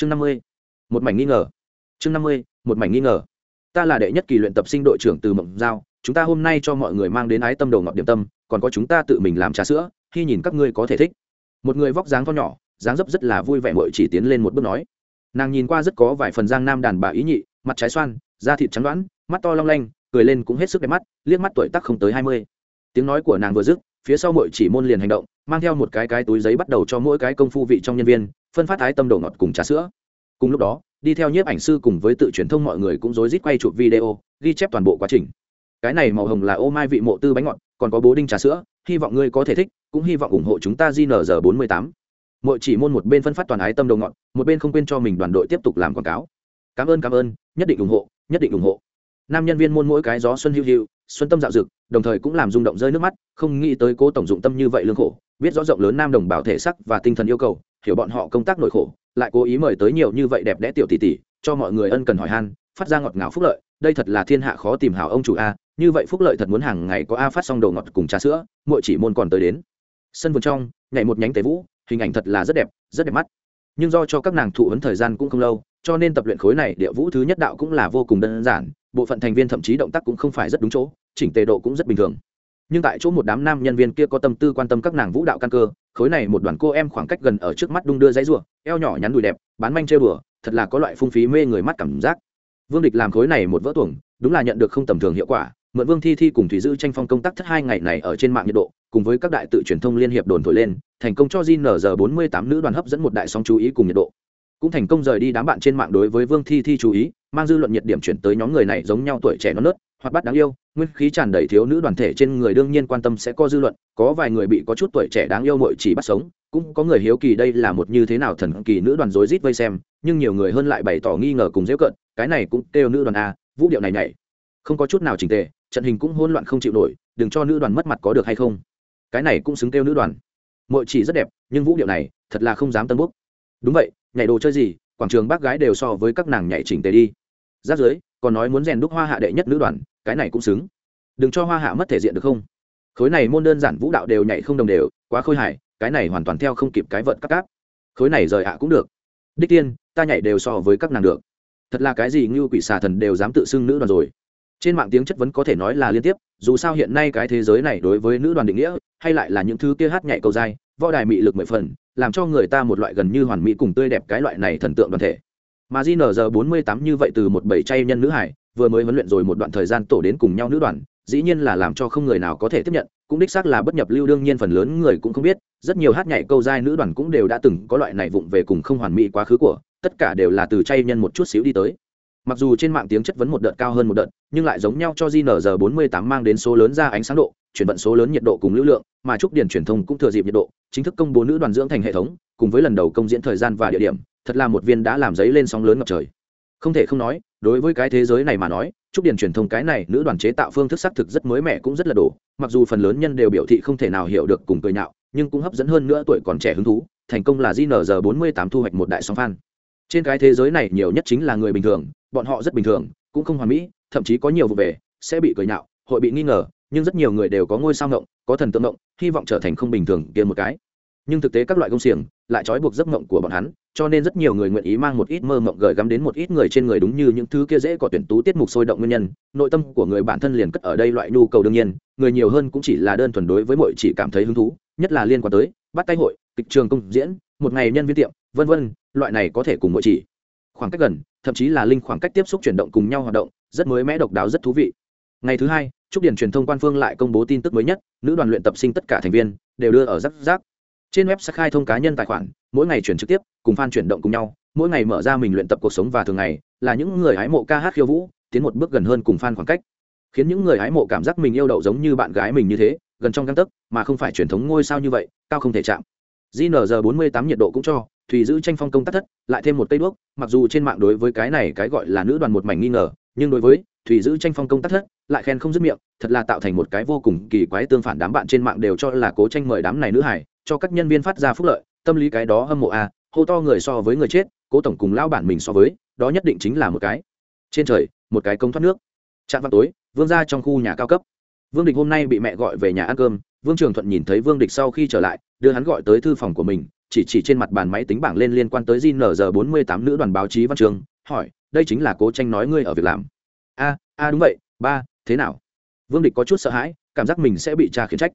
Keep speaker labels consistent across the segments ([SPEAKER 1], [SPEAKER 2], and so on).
[SPEAKER 1] chương năm mươi, một mảnh nghi ngờ. Chương năm mươi, một mảnh nghi ngờ. Ta là đệ nhất kỳ luyện tập sinh đội trưởng từ mộng giao, chúng ta hôm nay cho mọi người mang đến ái tâm đầu ngọt điểm tâm, còn có chúng ta tự mình làm trà sữa, khi nhìn các ngươi có thể thích. Một người vóc dáng to nhỏ, dáng dấp rất là vui vẻ mội chỉ tiến lên một bước nói. Nàng nhìn qua rất có vài phần giang nam đàn bà ý nhị, mặt trái xoan, da thịt trắng đoãn mắt to long lanh, cười lên cũng hết sức đẹp mắt, liếc mắt tuổi tắc không tới hai mươi. Tiếng nói của nàng vừa dứt, phía sau mội chỉ môn liền hành động mang theo một cái cái túi giấy bắt đầu cho mỗi cái công phu vị trong nhân viên, phân phát thái tâm đồ ngọt cùng trà sữa. Cùng lúc đó, đi theo nhiếp ảnh sư cùng với tự truyền thông mọi người cũng rối rít quay chụp video, ghi chép toàn bộ quá trình. Cái này màu hồng là ô mai vị mộ tư bánh ngọt, còn có bố đinh trà sữa, hy vọng ngươi có thể thích, cũng hy vọng ủng hộ chúng ta jnr bốn mươi tám. Mỗi chỉ môn một bên phân phát toàn ái tâm đầu ngọt, một bên không quên cho mình đoàn đội tiếp tục làm quảng cáo. Cảm ơn cảm ơn, nhất định ủng hộ, nhất định ủng hộ. Nam nhân viên môn mỗi cái gió xuân hữu hữu xuân tâm dạo dực, đồng thời cũng làm rung động rơi nước mắt, không nghĩ tới cố tổng dụng tâm như vậy lương khổ biết rõ rộng lớn nam đồng bào thể sắc và tinh thần yêu cầu, hiểu bọn họ công tác nội khổ, lại cố ý mời tới nhiều như vậy đẹp đẽ tiểu tỷ tỷ, cho mọi người ân cần hỏi han, phát ra ngọt ngào phúc lợi, đây thật là thiên hạ khó tìm hảo ông chủ a, như vậy phúc lợi thật muốn hàng ngày có a phát xong đồ ngọt cùng trà sữa mỗi chỉ môn còn tới đến. Sân vườn trong, nhảy một nhánh tế vũ, hình ảnh thật là rất đẹp rất đẹp mắt. Nhưng do cho các nàng thụ ấn thời gian cũng không lâu, cho nên tập luyện khối này địa vũ thứ nhất đạo cũng là vô cùng đơn giản, bộ phận thành viên thậm chí động tác cũng không phải rất đúng chỗ, chỉnh tề độ cũng rất bình thường nhưng tại chỗ một đám nam nhân viên kia có tâm tư quan tâm các nàng vũ đạo căn cơ, khối này một đoàn cô em khoảng cách gần ở trước mắt đung đưa giấy rùa eo nhỏ nhắn đùi đẹp, bán manh chơi bừa thật là có loại phung phí mê người mắt cảm giác. Vương địch làm khối này một vỡ tuồng, đúng là nhận được không tầm thường hiệu quả, mượn vương thi thi cùng thủy dư tranh phong công tác thất hai ngày này ở trên mạng nhiệt độ, cùng với các đại tự truyền thông liên hiệp đồn thổi lên, thành công cho jnr bốn mươi tám nữ đoàn hấp dẫn một đại sóng chú ý cùng nhiệt độ. Cũng thành công rời đi đám bạn trên mạng đối với vương thi thi chú ý, mang dư luận nhiệt điểm chuyển tới nhóm người này giống nhau tuổi trẻ non nớt hoặc bắt đáng yêu nguyên khí tràn đầy thiếu nữ đoàn thể trên người đương nhiên quan tâm sẽ có dư luận, có vài người bị có chút tuổi trẻ đáng yêu mội chỉ bắt sống, cũng có người hiếu kỳ đây là một như thế nào thần kỳ nữ đoàn rối rít vây xem, nhưng nhiều người hơn lại bày tỏ nghi ngờ cùng dễ cận cái này cũng kêu nữ đoàn a, vũ điệu này nhảy. Không có chút nào trình tề, trận hình cũng hỗn loạn không chịu nổi, đừng cho nữ đoàn mất mặt có được hay không. Cái này cũng xứng kêu nữ đoàn. Mội chỉ rất đẹp, nhưng vũ điệu này, thật là không dám tân bốc. Đúng vậy, nhảy đồ chơi gì, quảng trường bác gái đều so với các nàng nhảy chỉnh tề đi. Giáp dưới còn nói muốn rèn đúc hoa hạ đệ nhất nữ đoàn cái này cũng xứng. Đừng cho hoa hạ mất thể diện được không? Khối này môn đơn giản vũ đạo đều nhảy không đồng đều, quá khôi hài, cái này hoàn toàn theo không kịp cái vận cắt cáp. Khối này rời ạ cũng được. Đích tiên, ta nhảy đều so với các nàng được. Thật là cái gì như quỷ xà thần đều dám tự xưng nữ đoàn rồi. Trên mạng tiếng chất vấn có thể nói là liên tiếp, dù sao hiện nay cái thế giới này đối với nữ đoàn định nghĩa, hay lại là những thứ kia hát nhảy cầu dai, võ đài mị lực mười phần, làm cho người ta một loại gần như hoàn mỹ cùng tươi đẹp cái loại này thần tượng đoàn thể. Mà jnr bốn mươi tám như vậy từ một bảy chay nhân nữ hải vừa mới huấn luyện rồi một đoạn thời gian tổ đến cùng nhau nữ đoàn, dĩ nhiên là làm cho không người nào có thể tiếp nhận, cũng đích xác là bất nhập lưu đương nhiên phần lớn người cũng không biết, rất nhiều hát nhảy câu giai nữ đoàn cũng đều đã từng có loại này vụng về cùng không hoàn mỹ quá khứ của, tất cả đều là từ chay nhân một chút xíu đi tới. Mặc dù trên mạng tiếng chất vấn một đợt cao hơn một đợt, nhưng lại giống nhau cho jnr 48 mang đến số lớn ra ánh sáng độ, chuyển vận số lớn nhiệt độ cùng lưu lượng, mà trúc điển truyền thông cũng thừa dịp nhiệt độ, chính thức công bố nữ đoàn dưỡng thành hệ thống, cùng với lần đầu công diễn thời gian và địa điểm, thật là một viên đã làm giấy lên sóng lớn ngập trời không thể không nói, đối với cái thế giới này mà nói chúc điền truyền thông cái này nữ đoàn chế tạo phương thức xác thực rất mới mẻ cũng rất là đủ mặc dù phần lớn nhân đều biểu thị không thể nào hiểu được cùng cười nhạo, nhưng cũng hấp dẫn hơn nữa tuổi còn trẻ hứng thú, thành công là jnr 48 thu hoạch một đại sóng fan trên cái thế giới này nhiều nhất chính là người bình thường, bọn họ rất bình thường, cũng không hoàn mỹ, thậm chí có nhiều vụ về, sẽ bị cười nhạo, hội bị nghi ngờ, nhưng rất nhiều người đều có ngôi sao ngộng, có thần tượng ngộng, hy vọng trở thành không bình thường kia một cái. Nhưng thực tế các loại công xiềng lại trói buộc giấc ngộng của bọn hắn cho nên rất nhiều người nguyện ý mang một ít mơ mộng gửi gắm đến một ít người trên người đúng như những thứ kia dễ có tuyển tú tiết mục sôi động nguyên nhân. Nội tâm của người bản thân liền cất ở đây loại nhu cầu đương nhiên, người nhiều hơn cũng chỉ là đơn thuần đối với mọi chỉ cảm thấy hứng thú, nhất là liên quan tới bắt tay hội, kịch trường công diễn, một ngày nhân viên tiệm, vân vân, loại này có thể cùng mỗi chỉ. Khoảng cách gần, thậm chí là linh khoảng cách tiếp xúc chuyển động cùng nhau hoạt động, rất mới mẽ độc đáo rất thú vị. Ngày thứ hai, trúc điển truyền thông quan phương lại công bố tin tức mới nhất, nữ đoàn luyện tập sinh tất cả thành viên, đều đưa ở rắc rác trên web sẽ khai thông cá nhân tài khoản, mỗi ngày chuyển trực tiếp, cùng fan chuyển động cùng nhau, mỗi ngày mở ra mình luyện tập cuộc sống và thường ngày, là những người hái mộ ca hát khiêu vũ, tiến một bước gần hơn cùng fan khoảng cách. Khiến những người hái mộ cảm giác mình yêu đậu giống như bạn gái mình như thế, gần trong găng tấc, mà không phải truyền thống ngôi sao như vậy, cao không thể chạm. JNZ 48 nhiệt độ cũng cho thủy giữ tranh phong công tác thất, lại thêm một cây đuốc, mặc dù trên mạng đối với cái này cái gọi là nữ đoàn một mảnh nghi ngờ, nhưng đối với thủy giữ tranh phong công tác thất, lại khen không dứt miệng, thật là tạo thành một cái vô cùng kỳ quái tương phản đám bạn trên mạng đều cho là cố tranh mời đám này nữ hải cho các nhân viên phát ra phúc lợi tâm lý cái đó hâm mộ a à, hô to người so với người chết cố tổng cùng lao bản mình so với đó nhất định chính là một cái. Trên trời một cái công thoát nước. Trạm vào tối vương ra trong khu nhà cao cấp. Vương địch hôm nay bị mẹ gọi về nhà ăn cơm vương trường thuận nhìn thấy vương địch sau khi trở lại đưa hắn gọi tới thư phòng của mình chỉ chỉ trên mặt bàn máy tính bảng lên liên quan tới jnr bốn mươi tám nữ đoàn báo chí văn trường hỏi đây chính là cố tranh nói ngươi ở việc làm. A a đúng vậy ba thế nào? Vương địch có chút sợ hãi cảm giác mình sẽ bị cha khiển trách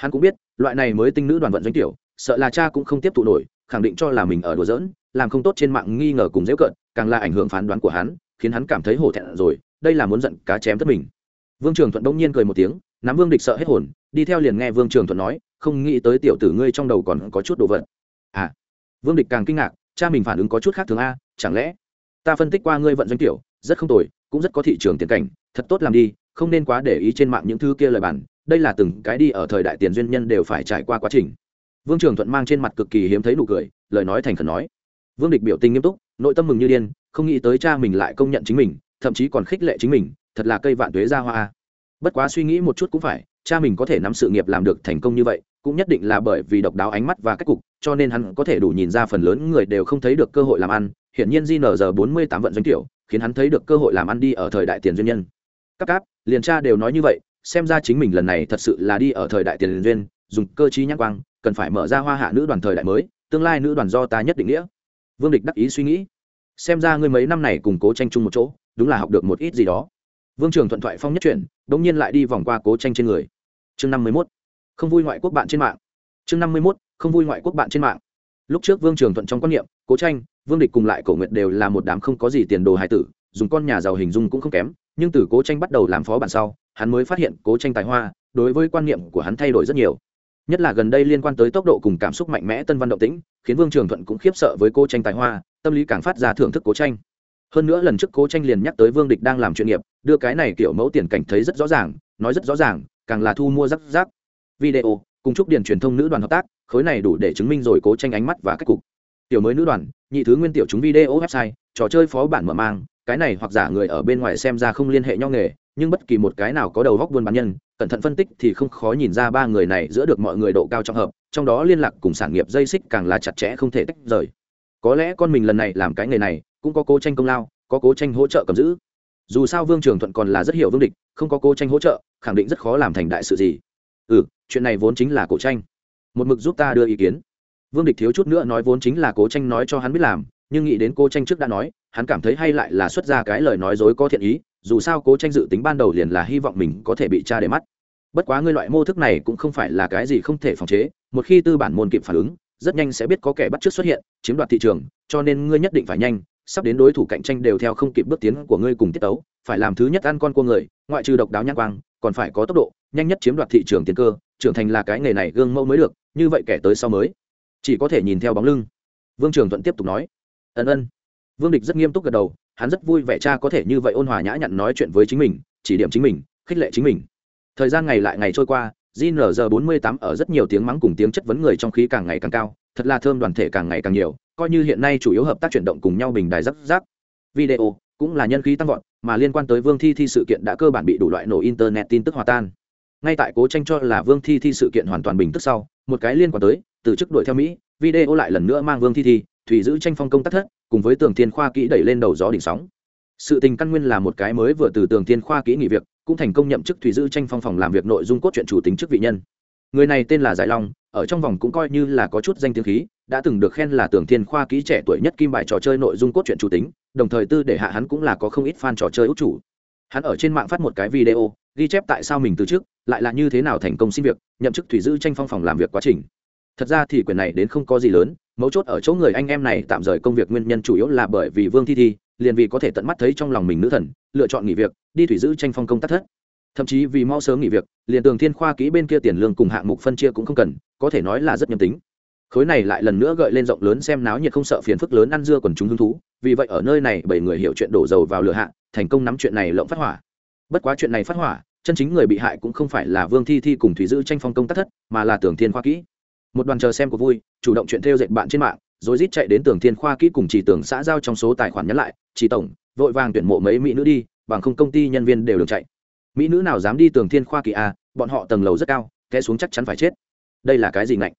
[SPEAKER 1] hắn cũng biết, loại này mới tinh nữ đoàn vận doanh tiểu, sợ là cha cũng không tiếp thụ nổi, khẳng định cho là mình ở đùa giỡn, làm không tốt trên mạng nghi ngờ cùng dễ cận càng là ảnh hưởng phán đoán của hắn, khiến hắn cảm thấy hổ thẹn rồi, đây là muốn giận cá chém tất mình. Vương trường thuận đông nhiên cười một tiếng, nắm vương địch sợ hết hồn, đi theo liền nghe vương trường thuận nói, không nghĩ tới tiểu tử ngươi trong đầu còn có chút đồ vật. À vương địch càng kinh ngạc, cha mình phản ứng có chút khác thường a, chẳng lẽ ta phân tích qua ngươi vận doanh tiểu, rất không tồi, cũng rất có thị trường tiền cảnh, thật tốt làm đi, không nên quá để ý trên mạng những thứ kia lời bản đây là từng cái đi ở thời đại tiền duyên nhân đều phải trải qua quá trình. Vương trường thuận mang trên mặt cực kỳ hiếm thấy nụ cười, lời nói thành khẩn nói. Vương địch biểu tình nghiêm túc, nội tâm mừng như điên, không nghĩ tới cha mình lại công nhận chính mình, thậm chí còn khích lệ chính mình, thật là cây vạn tuế ra hoa. Bất quá suy nghĩ một chút cũng phải, cha mình có thể nắm sự nghiệp làm được thành công như vậy, cũng nhất định là bởi vì độc đáo ánh mắt và cách cục, cho nên hắn có thể đủ nhìn ra phần lớn người đều không thấy được cơ hội làm ăn. Hiện nhiên jnr bốn mươi tám vận doanh tiểu, khiến hắn thấy được cơ hội làm ăn đi ở thời đại tiền duyên nhân. Các cáp, liền cha đều nói như vậy xem ra chính mình lần này thật sự là đi ở thời đại tiền duyên, dùng cơ chí nhắc quang, cần phải mở ra hoa hạ nữ đoàn thời đại mới, tương lai nữ đoàn do ta nhất định nghĩa. Vương địch đắc ý suy nghĩ. Xem ra ngươi mấy năm này cùng cố tranh chung một chỗ, đúng là học được một ít gì đó. Vương trường thuận thoại phong nhất chuyển đ ỗ n g nhiên lại đi vòng qua cố tranh trên người. Chương năm mươi mốt. Không vui ngoại quốc bạn trên mạng. Chương năm mươi mốt, không vui ngoại quốc bạn trên mạng. Lúc trước vương trường thuận trong quan niệm, cố tranh, vương địch cùng lại cổ nguyệt đều là một đám không có gì tiền đồ hài tử, dùng con nhà giàu hình dung cũng không kém, nhưng từ cố tranh bắt đầu làm phó bản sau hắn mới phát hiện cố tranh tài hoa đối với quan niệm của hắn thay đổi rất nhiều. Nhất là gần đây liên quan tới tốc độ cùng cảm xúc mạnh mẽ tân văn động tĩnh, khiến vương trường thuận cũng khiếp sợ với cố tranh tài hoa, tâm lý càng phát ra thưởng thức cố tranh. Hơn nữa lần trước cố tranh liền nhắc tới vương địch đang làm chuyên nghiệp, đưa cái này kiểu mẫu tiền cảnh thấy rất rõ ràng, nói rất rõ ràng, càng là thu mua rắc rắc. Video, cùng chúc điền truyền thông nữ đoàn hợp tác, khối này đủ để chứng minh rồi cố tranh ánh mắt và cách cục. Tiểu mới nữ đoàn, nhị thứ nguyên tiểu chúng video website, trò chơi phó bản mở mang, cái này hoặc giả người ở bên ngoài xem ra không liên hệ nhau nghề nhưng bất kỳ một cái nào có đầu góc buôn bán nhân, cẩn thận phân tích thì không khó nhìn ra ba người này giữa được mọi người độ cao trong hợp, trong đó liên lạc cùng sản nghiệp dây xích càng là chặt chẽ không thể tách rời. Có lẽ con mình lần này làm cái nghề này, cũng có cố tranh công lao, có cố tranh hỗ trợ cầm giữ. Dù sao vương trường thuận còn là rất hiểu vương địch, không có cố tranh hỗ trợ, khẳng định rất khó làm thành đại sự gì. Ừ chuyện này vốn chính là cố tranh. Một mực giúp ta đưa ý kiến. Vương địch thiếu chút nữa nói vốn chính là cố tranh nói cho hắn biết làm, nhưng nghĩ đến cố tranh trước đã nói, hắn cảm thấy hay lại là xuất ra cái lời nói dối có thiện ý dù sao cố tranh dự tính ban đầu liền là hy vọng mình có thể bị tra để mắt. Bất quá ngươi loại mô thức này cũng không phải là cái gì không thể phòng chế, một khi tư bản môn kịp phản ứng, rất nhanh sẽ biết có kẻ bắt chước xuất hiện, chiếm đoạt thị trường, cho nên ngươi nhất định phải nhanh, sắp đến đối thủ cạnh tranh đều theo không kịp bước tiến của ngươi cùng tiết tấu, phải làm thứ nhất ăn con cua người, ngoại trừ độc đáo nhãn quang, còn phải có tốc độ, nhanh nhất chiếm đoạt thị trường tiền cơ, trưởng thành là cái nghề này gương mẫu mới được, như vậy kẻ tới sau mới. Chỉ có thể nhìn theo bóng lưng. Vương trường thuận tiếp tục nói. Ân ân. Vương địch rất nghiêm túc gật đầu hắn rất vui vẻ cha có thể như vậy ôn hòa nhã nhặn nói chuyện với chính mình chỉ điểm chính mình khích lệ chính mình thời gian ngày lại ngày trôi qua JNR 48 ở rất nhiều tiếng mắng cùng tiếng chất vấn người trong khí càng ngày càng cao, thật là thơm đoàn thể càng ngày càng nhiều, coi như hiện nay chủ yếu hợp tác chuyển động cùng nhau bình đài giáp giáp Video cũng là nhân khí tăng vọt, mà liên quan tới Vương Thi Thi sự kiện đã cơ bản bị đủ loại nổ internet tin tức hòa tan. Ngay tại cố tranh cho là Vương Thi Thi sự kiện hoàn toàn bình tức sau, một cái liên quan tới, từ chức đuổi theo Mỹ, video lại lần nữa mang Vương Thi Thi, thủy giữ tranh phong công tác thất, cùng với Tường Thiên Khoa kỹ đẩy lên đầu gió đỉnh sóng. Sự tình căn nguyên là một cái mới vừa từ Tường Thiên Khoa kỹ nghỉ việc, cũng thành công nhậm chức thủy giữ tranh phong phòng làm việc nội dung cốt truyện chủ tính chức vị nhân. Người này tên là giải long ở trong vòng cũng coi như là có chút danh tiếng khí đã từng được khen là tường thiên khoa kỹ trẻ tuổi nhất kim bài trò chơi nội dung cốt truyện chủ tính đồng thời tư để hạ hắn cũng là có không ít fan trò chơi út chủ. Hắn ở trên mạng phát một cái video ghi chép tại sao mình từ trước lại là như thế nào thành công xin việc nhậm chức thủy giữ tranh phong phòng làm việc quá trình. Thật ra thì quyền này đến không có gì lớn mấu chốt ở chỗ người anh em này tạm rời công việc nguyên nhân chủ yếu là bởi vì vương thi thi, liền vì có thể tận mắt thấy trong lòng mình nữ thần, lựa chọn nghỉ việc, đi thủy giữ tranh phong công tác thất. Thậm chí vì mau sớm nghỉ việc, liền tường thiên khoa kỹ bên kia tiền lương cùng hạng mục phân chia cũng không cần, có thể nói là rất nhầm tính. Khối này lại lần nữa gợi lên rộng lớn xem náo nhiệt không sợ phiền phức lớn ăn dưa quần chúng hứng thú, vì vậy ở nơi này bảy người hiểu chuyện đổ dầu vào lửa hạ, thành công nắm chuyện này lộng phát hỏa. Bất quá chuyện này phát hỏa, chân chính người bị hại cũng không phải là vương thi thi cùng thủy giữ tranh phong công tác thất, mà là tường thiên khoa kỹ một đoàn chờ xem của vui chủ động chuyện theo dệt bạn trên mạng rồi rít chạy đến tường thiên khoa kỹ cùng chỉ tưởng xã giao trong số tài khoản nhắn lại chỉ tổng vội vàng tuyển mộ mấy mỹ nữ đi bằng không công ty nhân viên đều được chạy. Mỹ nữ nào dám đi tường thiên khoa kỳ a à, bọn họ tầng lầu rất cao té xuống chắc chắn phải chết. Đây là cái gì ngạnh?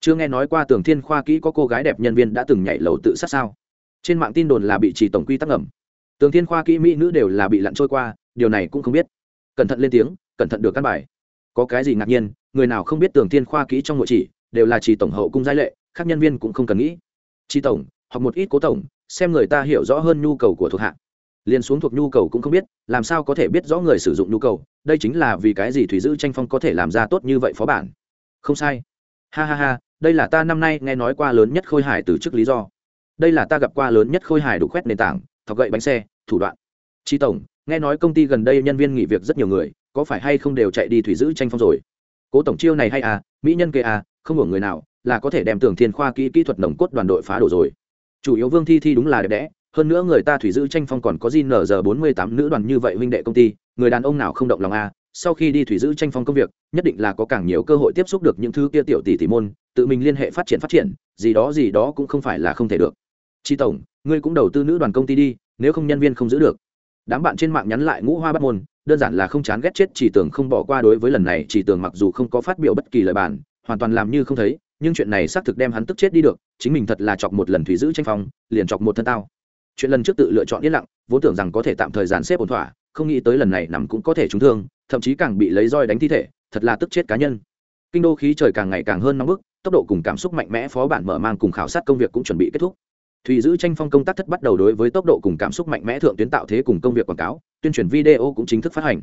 [SPEAKER 1] Chưa nghe nói qua tường thiên khoa kỹ có cô gái đẹp nhân viên đã từng nhảy lầu tự sát sao? Trên mạng tin đồn là bị chỉ tổng quy tắc ngầm. Tường thiên khoa kỹ mỹ nữ đều là bị lặn trôi qua điều này cũng không biết. Cẩn thận lên tiếng cẩn thận được căn bài. Có cái gì ngạc nhiên người nào không biết tường thiên khoa kỹ trong nội chỉ đều là chỉ tổng hậu cung giai lệ các nhân viên cũng không cần nghĩ. Chi tổng, hoặc một ít cố tổng, xem người ta hiểu rõ hơn nhu cầu của thuộc hạ. Liền xuống thuộc nhu cầu cũng không biết, làm sao có thể biết rõ người sử dụng nhu cầu, đây chính là vì cái gì thủy giữ tranh phong có thể làm ra tốt như vậy phó bản. Không sai. Ha ha ha, đây là ta năm nay nghe nói qua lớn nhất khôi hài từ trước lý do. Đây là ta gặp qua lớn nhất khôi hài đủ khoét nền tảng, thọc gậy bánh xe, thủ đoạn. Chi tổng, nghe nói công ty gần đây nhân viên nghỉ việc rất nhiều người, có phải hay không đều chạy đi thủy giữ tranh phong rồi? Cố tổng chiêu này hay à mỹ nhân kê à không hưởng người nào, là có thể đem tưởng thiên khoa kỹ kỹ thuật nồng cốt đoàn đội phá đổ rồi. Chủ yếu vương thi thi đúng là đẹp đẽ, hơn nữa người ta thủy giữ tranh phong còn có gì nở giờ bốn mươi tám nữ đoàn như vậy huynh đệ công ty, người đàn ông nào không động lòng à sau khi đi thủy giữ tranh phong công việc, nhất định là có càng nhiều cơ hội tiếp xúc được những thứ kia tiểu tỷ tỷ môn, tự mình liên hệ phát triển phát triển, gì đó gì đó cũng không phải là không thể được. Chi tổng, ngươi cũng đầu tư nữ đoàn công ty đi, nếu không nhân viên không giữ được đám bạn trên mạng nhắn lại ngũ hoa bắt môn, đơn giản là không chán ghét chết chỉ tưởng không bỏ qua đối với lần này, chỉ tưởng mặc dù không có phát biểu bất kỳ lời bản hoàn toàn làm như không thấy, nhưng chuyện này xác thực đem hắn tức chết đi được, chính mình thật là chọc một lần thủy giữ tranh phong, liền chọc một thân tao. Chuyện lần trước tự lựa chọn yên lặng, vốn tưởng rằng có thể tạm thời dàn xếp ổn thỏa, không nghĩ tới lần này nằm cũng có thể trúng thương, thậm chí càng bị lấy roi đánh thi thể, thật là tức chết cá nhân. Kinh đô khí trời càng ngày càng hơn nóng bức, tốc độ cùng cảm xúc mạnh mẽ phó bản mở mang cùng khảo sát công việc cũng chuẩn bị kết thúc thùy giữ tranh phong công tác thất bắt đầu đối với tốc độ cùng cảm xúc mạnh mẽ thượng tuyến tạo thế cùng công việc quảng cáo, tuyên truyền video cũng chính thức phát hành.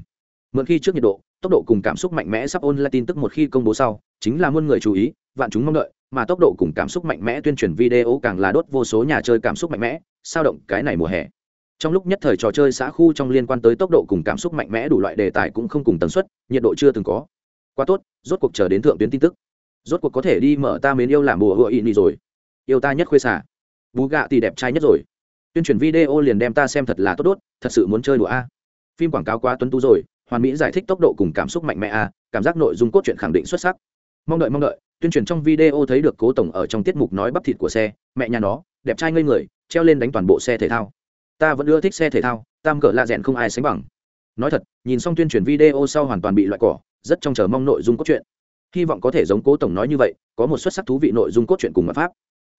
[SPEAKER 1] Mượn khi trước nhiệt độ, tốc độ cùng cảm xúc mạnh mẽ sắp ôn lại tin tức một khi công bố sau, chính là muôn người chú ý, vạn chúng mong đợi, mà tốc độ cùng cảm xúc mạnh mẽ tuyên truyền video càng là đốt vô số nhà chơi cảm xúc mạnh mẽ, sao động cái này mùa hè. Trong lúc nhất thời trò chơi xã khu trong liên quan tới tốc độ cùng cảm xúc mạnh mẽ đủ loại đề tài cũng không cùng tần suất, nhiệt độ chưa từng có. Quá tốt, rốt cuộc chờ đến thượng tuyến tin tức. Rốt cuộc có thể đi mở ta mến yêu làm mùa hựa ý rồi. Yêu ta nhất khuê xả bú gạ thì đẹp trai nhất rồi. Tuyên truyền video liền đem ta xem thật là tốt đốt, thật sự muốn chơi đùa a. Phim quảng cáo quá tuấn tú rồi, hoàn mỹ giải thích tốc độ cùng cảm xúc mạnh mẽ a, cảm giác nội dung cốt truyện khẳng định xuất sắc. Mong đợi mong đợi, tuyên truyền trong video thấy được cố tổng ở trong tiết mục nói bắp thịt của xe, mẹ nhà nó, đẹp trai ngây người, treo lên đánh toàn bộ xe thể thao. Ta vẫn ưa thích xe thể thao, tam cỡ lạ rẽn không ai sánh bằng. Nói thật, nhìn xong tuyên truyền video sau hoàn toàn bị loại cỏ, rất trong chờ mong nội dung cốt truyện. Hy vọng có thể giống cố tổng nói như vậy, có một xuất sắc thú vị nội dung cốt truyện cùng mặt pháp.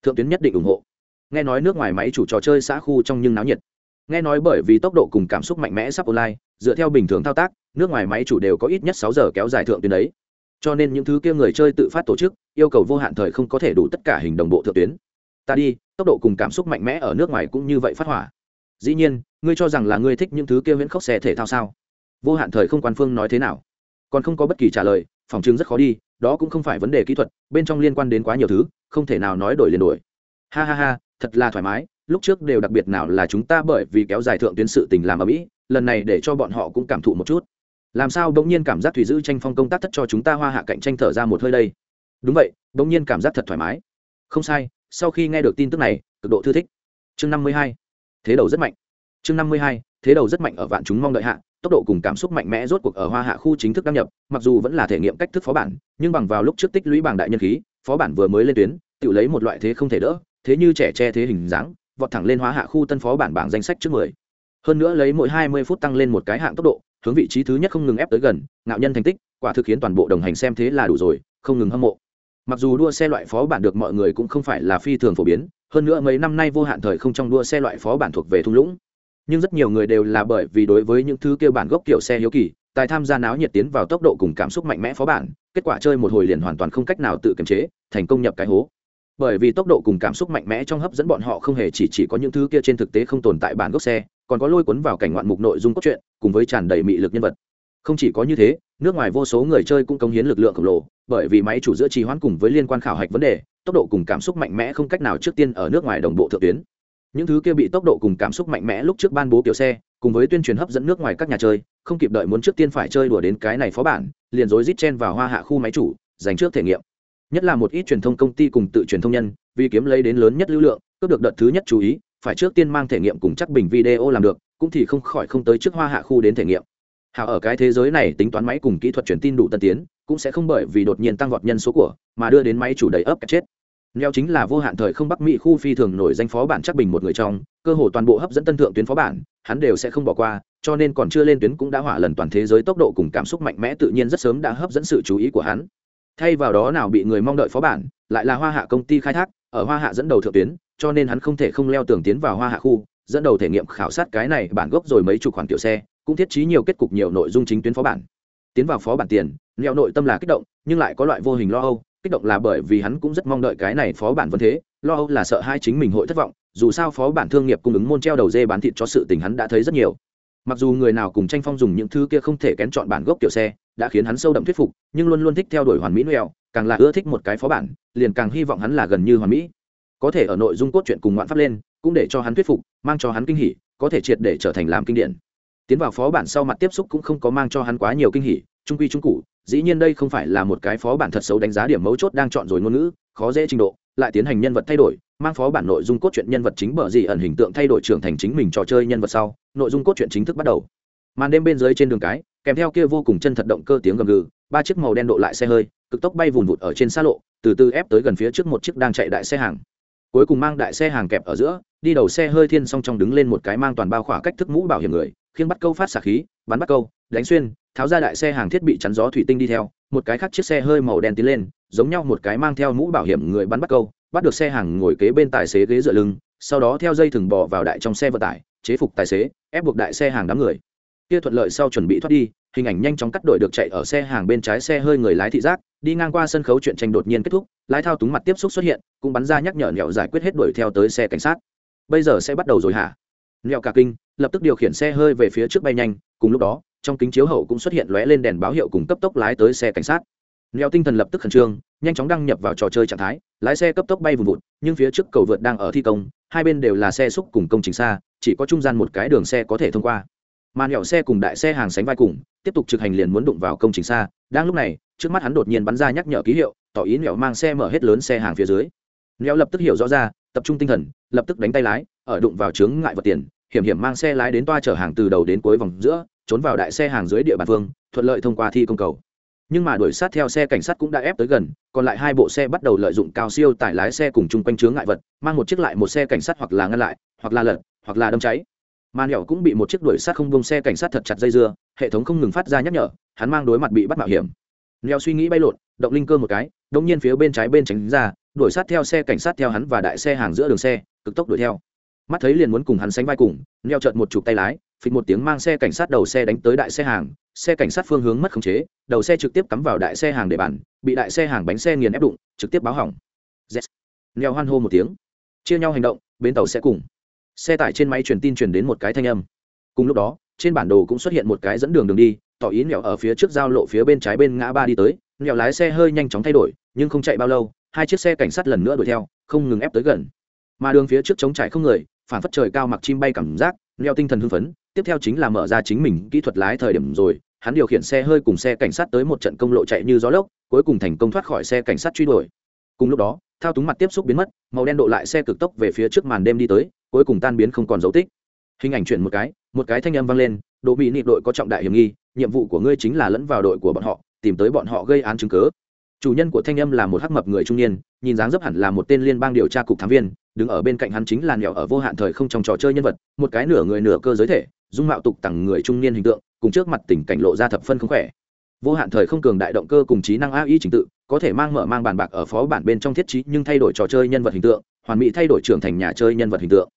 [SPEAKER 1] Thượng tuyến nhất định ủng hộ nghe nói nước ngoài máy chủ trò chơi xã khu trong nhưng náo nhiệt. Nghe nói bởi vì tốc độ cùng cảm xúc mạnh mẽ sắp online, dựa theo bình thường thao tác, nước ngoài máy chủ đều có ít nhất sáu giờ kéo dài thượng tuyến đấy. Cho nên những thứ kia người chơi tự phát tổ chức, yêu cầu vô hạn thời không có thể đủ tất cả hình đồng bộ thượng tuyến. Ta đi, tốc độ cùng cảm xúc mạnh mẽ ở nước ngoài cũng như vậy phát hỏa. Dĩ nhiên, ngươi cho rằng là ngươi thích những thứ kia viễn khốc xe thể thao sao? Vô hạn thời không quan phương nói thế nào? Còn không có bất kỳ trả lời, phòng chứng rất khó đi, đó cũng không phải vấn đề kỹ thuật, bên trong liên quan đến quá nhiều thứ, không thể nào nói đổi liền đổi. Ha ha ha thật là thoải mái, lúc trước đều đặc biệt nào là chúng ta bởi vì kéo dài thượng tuyến sự tình làm ở mỹ lần này để cho bọn họ cũng cảm thụ một chút. Làm sao bỗng nhiên cảm giác thủy giữ tranh phong công tác thất cho chúng ta hoa hạ cạnh tranh thở ra một hơi đây? Đúng vậy, bỗng nhiên cảm giác thật thoải mái. Không sai, sau khi nghe được tin tức này, cực độ thư thích. Chương năm mươi hai, thế đầu rất mạnh. Chương năm mươi hai, thế đầu rất mạnh ở vạn chúng mong đợi hạ, tốc độ cùng cảm xúc mạnh mẽ rốt cuộc ở hoa hạ khu chính thức đăng nhập, mặc dù vẫn là thể nghiệm cách thức phó bản, nhưng bằng vào lúc trước tích lũy bảng đại nhân khí, phó bản vừa mới lên tuyến, tự lấy một loại thế không thể đỡ thế như trẻ che thế hình dáng, vọt thẳng lên hóa hạ khu tân phó bản bảng danh sách trước mười. Hơn nữa lấy mỗi hai mươi phút tăng lên một cái hạng tốc độ, hướng vị trí thứ nhất không ngừng ép tới gần, ngạo nhân thành tích, quả thực khiến toàn bộ đồng hành xem thế là đủ rồi, không ngừng hâm mộ. Mặc dù đua xe loại phó bản được mọi người cũng không phải là phi thường phổ biến, hơn nữa mấy năm nay vô hạn thời không trong đua xe loại phó bản thuộc về thung lũng. Nhưng rất nhiều người đều là bởi vì đối với những thứ kêu bản gốc kiểu xe hiếu kỳ, tài tham gia náo nhiệt tiến vào tốc độ cùng cảm xúc mạnh mẽ phó bản, kết quả chơi một hồi liền hoàn toàn không cách nào tự kiềm chế, thành công nhập cái hố bởi vì tốc độ cùng cảm xúc mạnh mẽ trong hấp dẫn bọn họ không hề chỉ chỉ có những thứ kia trên thực tế không tồn tại bản gốc xe, còn có lôi cuốn vào cảnh ngoạn mục nội dung cốt truyện, cùng với tràn đầy mị lực nhân vật. Không chỉ có như thế, nước ngoài vô số người chơi cũng công hiến lực lượng khổng lồ, bởi vì máy chủ giữa trì hoãn cùng với liên quan khảo hạch vấn đề, tốc độ cùng cảm xúc mạnh mẽ không cách nào trước tiên ở nước ngoài đồng bộ thượng tuyến. Những thứ kia bị tốc độ cùng cảm xúc mạnh mẽ lúc trước ban bố kiểu xe, cùng với tuyên truyền hấp dẫn nước ngoài các nhà chơi, không kịp đợi muốn trước tiên phải chơi đùa đến cái này phó bản, liền rối rít chen vào hoa hạ khu máy chủ dành trước thể nghiệm nhất là một ít truyền thông công ty cùng tự truyền thông nhân, vì kiếm lấy đến lớn nhất lưu lượng, cướp được đợt thứ nhất chú ý, phải trước tiên mang thể nghiệm cùng chắc bình video làm được, cũng thì không khỏi không tới trước hoa hạ khu đến thể nghiệm. Hào ở cái thế giới này tính toán máy cùng kỹ thuật truyền tin đủ tân tiến, cũng sẽ không bởi vì đột nhiên tăng vọt nhân số của, mà đưa đến máy chủ đầy ấp chết. Neo chính là vô hạn thời không bắc mỹ khu phi thường nổi danh phó bản chắc bình một người trong, cơ hồ toàn bộ hấp dẫn tân thượng tuyến phó bản, hắn đều sẽ không bỏ qua, cho nên còn chưa lên tuyến cũng đã hỏa lần toàn thế giới tốc độ cùng cảm xúc mạnh mẽ tự nhiên rất sớm đã hấp dẫn sự chú ý của hắn thay vào đó nào bị người mong đợi phó bản, lại là hoa hạ công ty khai thác, ở hoa hạ dẫn đầu thượng tuyến, cho nên hắn không thể không leo tường tiến vào hoa hạ khu, dẫn đầu thể nghiệm khảo sát cái này bản gốc rồi mấy chục khoản kiểu xe, cũng thiết trí nhiều kết cục nhiều nội dung chính tuyến phó bản. Tiến vào phó bản tiền neo nội tâm là kích động, nhưng lại có loại vô hình lo âu, kích động là bởi vì hắn cũng rất mong đợi cái này phó bản vân thế, lo âu là sợ hai chính mình hội thất vọng, dù sao phó bản thương nghiệp cung ứng môn treo đầu dê bán thịt cho sự tình hắn đã thấy rất nhiều. Mặc dù người nào cùng tranh phong dùng những thứ kia không thể kén chọn bản gốc kiểu xe đã khiến hắn sâu đậm thuyết phục, nhưng luôn luôn thích theo đuổi hoàn mỹ nueo càng là ưa thích một cái phó bản, liền càng hy vọng hắn là gần như hoàn mỹ. Có thể ở nội dung cốt truyện cùng ngoạn pháp lên, cũng để cho hắn thuyết phục, mang cho hắn kinh hỉ, có thể triệt để trở thành làm kinh điển. Tiến vào phó bản sau mặt tiếp xúc cũng không có mang cho hắn quá nhiều kinh hỉ, trung quy trung cụ, dĩ nhiên đây không phải là một cái phó bản thật xấu đánh giá điểm mấu chốt đang chọn rồi ngôn ngữ, khó dễ trình độ, lại tiến hành nhân vật thay đổi, mang phó bản nội dung cốt truyện nhân vật chính bởi gì ẩn hình tượng thay đổi trưởng thành chính mình trò chơi nhân vật sau, nội dung cốt truyện chính thức bắt đầu. Màn đêm bên dưới trên đường cái kèm theo kia vô cùng chân thật động cơ tiếng gầm gừ, ba chiếc màu đen độ lại xe hơi, cực tốc bay vùn vụt ở trên xa lộ, từ từ ép tới gần phía trước một chiếc đang chạy đại xe hàng. Cuối cùng mang đại xe hàng kẹp ở giữa, đi đầu xe hơi thiên song trong đứng lên một cái mang toàn bao khỏa cách thức mũ bảo hiểm người khiến bắt câu phát xả khí, bắn bắt câu, đánh xuyên, tháo ra đại xe hàng thiết bị chắn gió thủy tinh đi theo, một cái khác chiếc xe hơi màu đen tiến lên, giống nhau một cái mang theo mũ bảo hiểm người bắn bắt câu, bắt được xe hàng ngồi kế bên tài xế ghế dựa lưng, sau đó theo dây thừng bò vào đại trong xe vận tải, chế phục tài xế, ép buộc đại xe hàng đám người kia thuận lợi sau chuẩn bị thoát đi, hình ảnh nhanh chóng cắt đổi được chạy ở xe hàng bên trái xe hơi người lái thị giác, đi ngang qua sân khấu chuyện tranh đột nhiên kết thúc, lái thao túng mặt tiếp xúc xuất hiện, cũng bắn ra nhắc nhở nhẹo giải quyết hết đuổi theo tới xe cảnh sát. Bây giờ sẽ bắt đầu rồi hả? Nhẹo cả kinh, lập tức điều khiển xe hơi về phía trước bay nhanh, cùng lúc đó, trong kính chiếu hậu cũng xuất hiện lóe lên đèn báo hiệu cùng cấp tốc lái tới xe cảnh sát. Nhẹo tinh thần lập tức khẩn trương, nhanh chóng đăng nhập vào trò chơi trạng thái, lái xe cấp tốc bay vùn vụt, nhưng phía trước cầu vượt đang ở thi công, hai bên đều là xe xúc cùng công trình xa, chỉ có trung gian một cái đường xe có thể thông qua mà nẹo xe cùng đại xe hàng sánh vai cùng, tiếp tục trực hành liền muốn đụng vào công trình xa. Đang lúc này, trước mắt hắn đột nhiên bắn ra nhắc nhở ký hiệu, tỏ ý nẹo mang xe mở hết lớn xe hàng phía dưới. Nẹo lập tức hiểu rõ ra, tập trung tinh thần, lập tức đánh tay lái, ở đụng vào chướng ngại vật tiền, hiểm hiểm mang xe lái đến toa chở hàng từ đầu đến cuối vòng giữa, trốn vào đại xe hàng dưới địa bàn phương, thuận lợi thông qua thi công cầu. Nhưng mà đuổi sát theo xe cảnh sát cũng đã ép tới gần, còn lại hai bộ xe bắt đầu lợi dụng cao siêu tải lái xe cùng chung quanh chướng ngại vật, mang một chiếc lại một xe cảnh sát hoặc là ngăn lại, hoặc là lật, hoặc là đâm cháy mà nẻo cũng bị một chiếc đuổi sát không bông xe cảnh sát thật chặt dây dưa, hệ thống không ngừng phát ra nhắc nhở, hắn mang đối mặt bị bắt mạo hiểm. Nẻo suy nghĩ bay lộn, động linh cơ một cái đống nhiên phía bên trái bên tránh ra, đuổi sát theo xe cảnh sát theo hắn và đại xe hàng giữa đường xe, cực tốc đuổi theo. Mắt thấy liền muốn cùng hắn sánh vai cùng neo chợt một chụp tay lái, phịch một tiếng mang xe cảnh sát đầu xe đánh tới đại xe hàng, xe cảnh sát phương hướng mất khống chế, đầu xe trực tiếp cắm vào đại xe hàng để bàn, bị đại xe hàng bánh xe nghiền ép đụng, trực tiếp báo hỏng. Yes. neo hoan hô một tiếng. Chia nhau hành động, bến tàu sẽ cùng xe tải trên máy truyền tin truyền đến một cái thanh âm. Cùng lúc đó, trên bản đồ cũng xuất hiện một cái dẫn đường đường đi, tỏ ý nẹo ở phía trước giao lộ phía bên trái bên ngã ba đi tới. Nẹo lái xe hơi nhanh chóng thay đổi, nhưng không chạy bao lâu, hai chiếc xe cảnh sát lần nữa đuổi theo, không ngừng ép tới gần. Mà đường phía trước chống trải không người, phản phất trời cao mặc chim bay cảm giác, nẹo tinh thần hưng phấn, tiếp theo chính là mở ra chính mình kỹ thuật lái thời điểm rồi, hắn điều khiển xe hơi cùng xe cảnh sát tới một trận công lộ chạy như gió lốc, cuối cùng thành công thoát khỏi xe cảnh sát truy đuổi. Cùng lúc đó thao túng mặt tiếp xúc biến mất, màu đen độ lại xe cực tốc về phía trước màn đêm đi tới, cuối cùng tan biến không còn dấu tích. Hình ảnh chuyển một cái một cái thanh âm vang lên độ bị nịp đội có trọng đại hiểm nghi, nhiệm vụ của ngươi chính là lẫn vào đội của bọn họ, tìm tới bọn họ gây án chứng cớ chủ nhân của thanh âm là một hắc mập người trung niên, nhìn dáng dấp hẳn là một tên liên bang điều tra cục thám viên, đứng ở bên cạnh hắn chính là nẻo ở vô hạn thời không trong trò chơi nhân vật, một cái nửa người nửa cơ giới thể, dung mạo tục tặng người trung niên hình tượng, cùng trước mặt tình cảnh lộ ra thập phân không khỏe vô hạn thời không cường đại động cơ cùng trí năng ai trình tự, có thể mang mở mang bàn bạc ở phó bản bên trong thiết trí nhưng thay đổi trò chơi nhân vật hình tượng, hoàn mỹ thay đổi trưởng thành nhà chơi nhân vật hình tượng.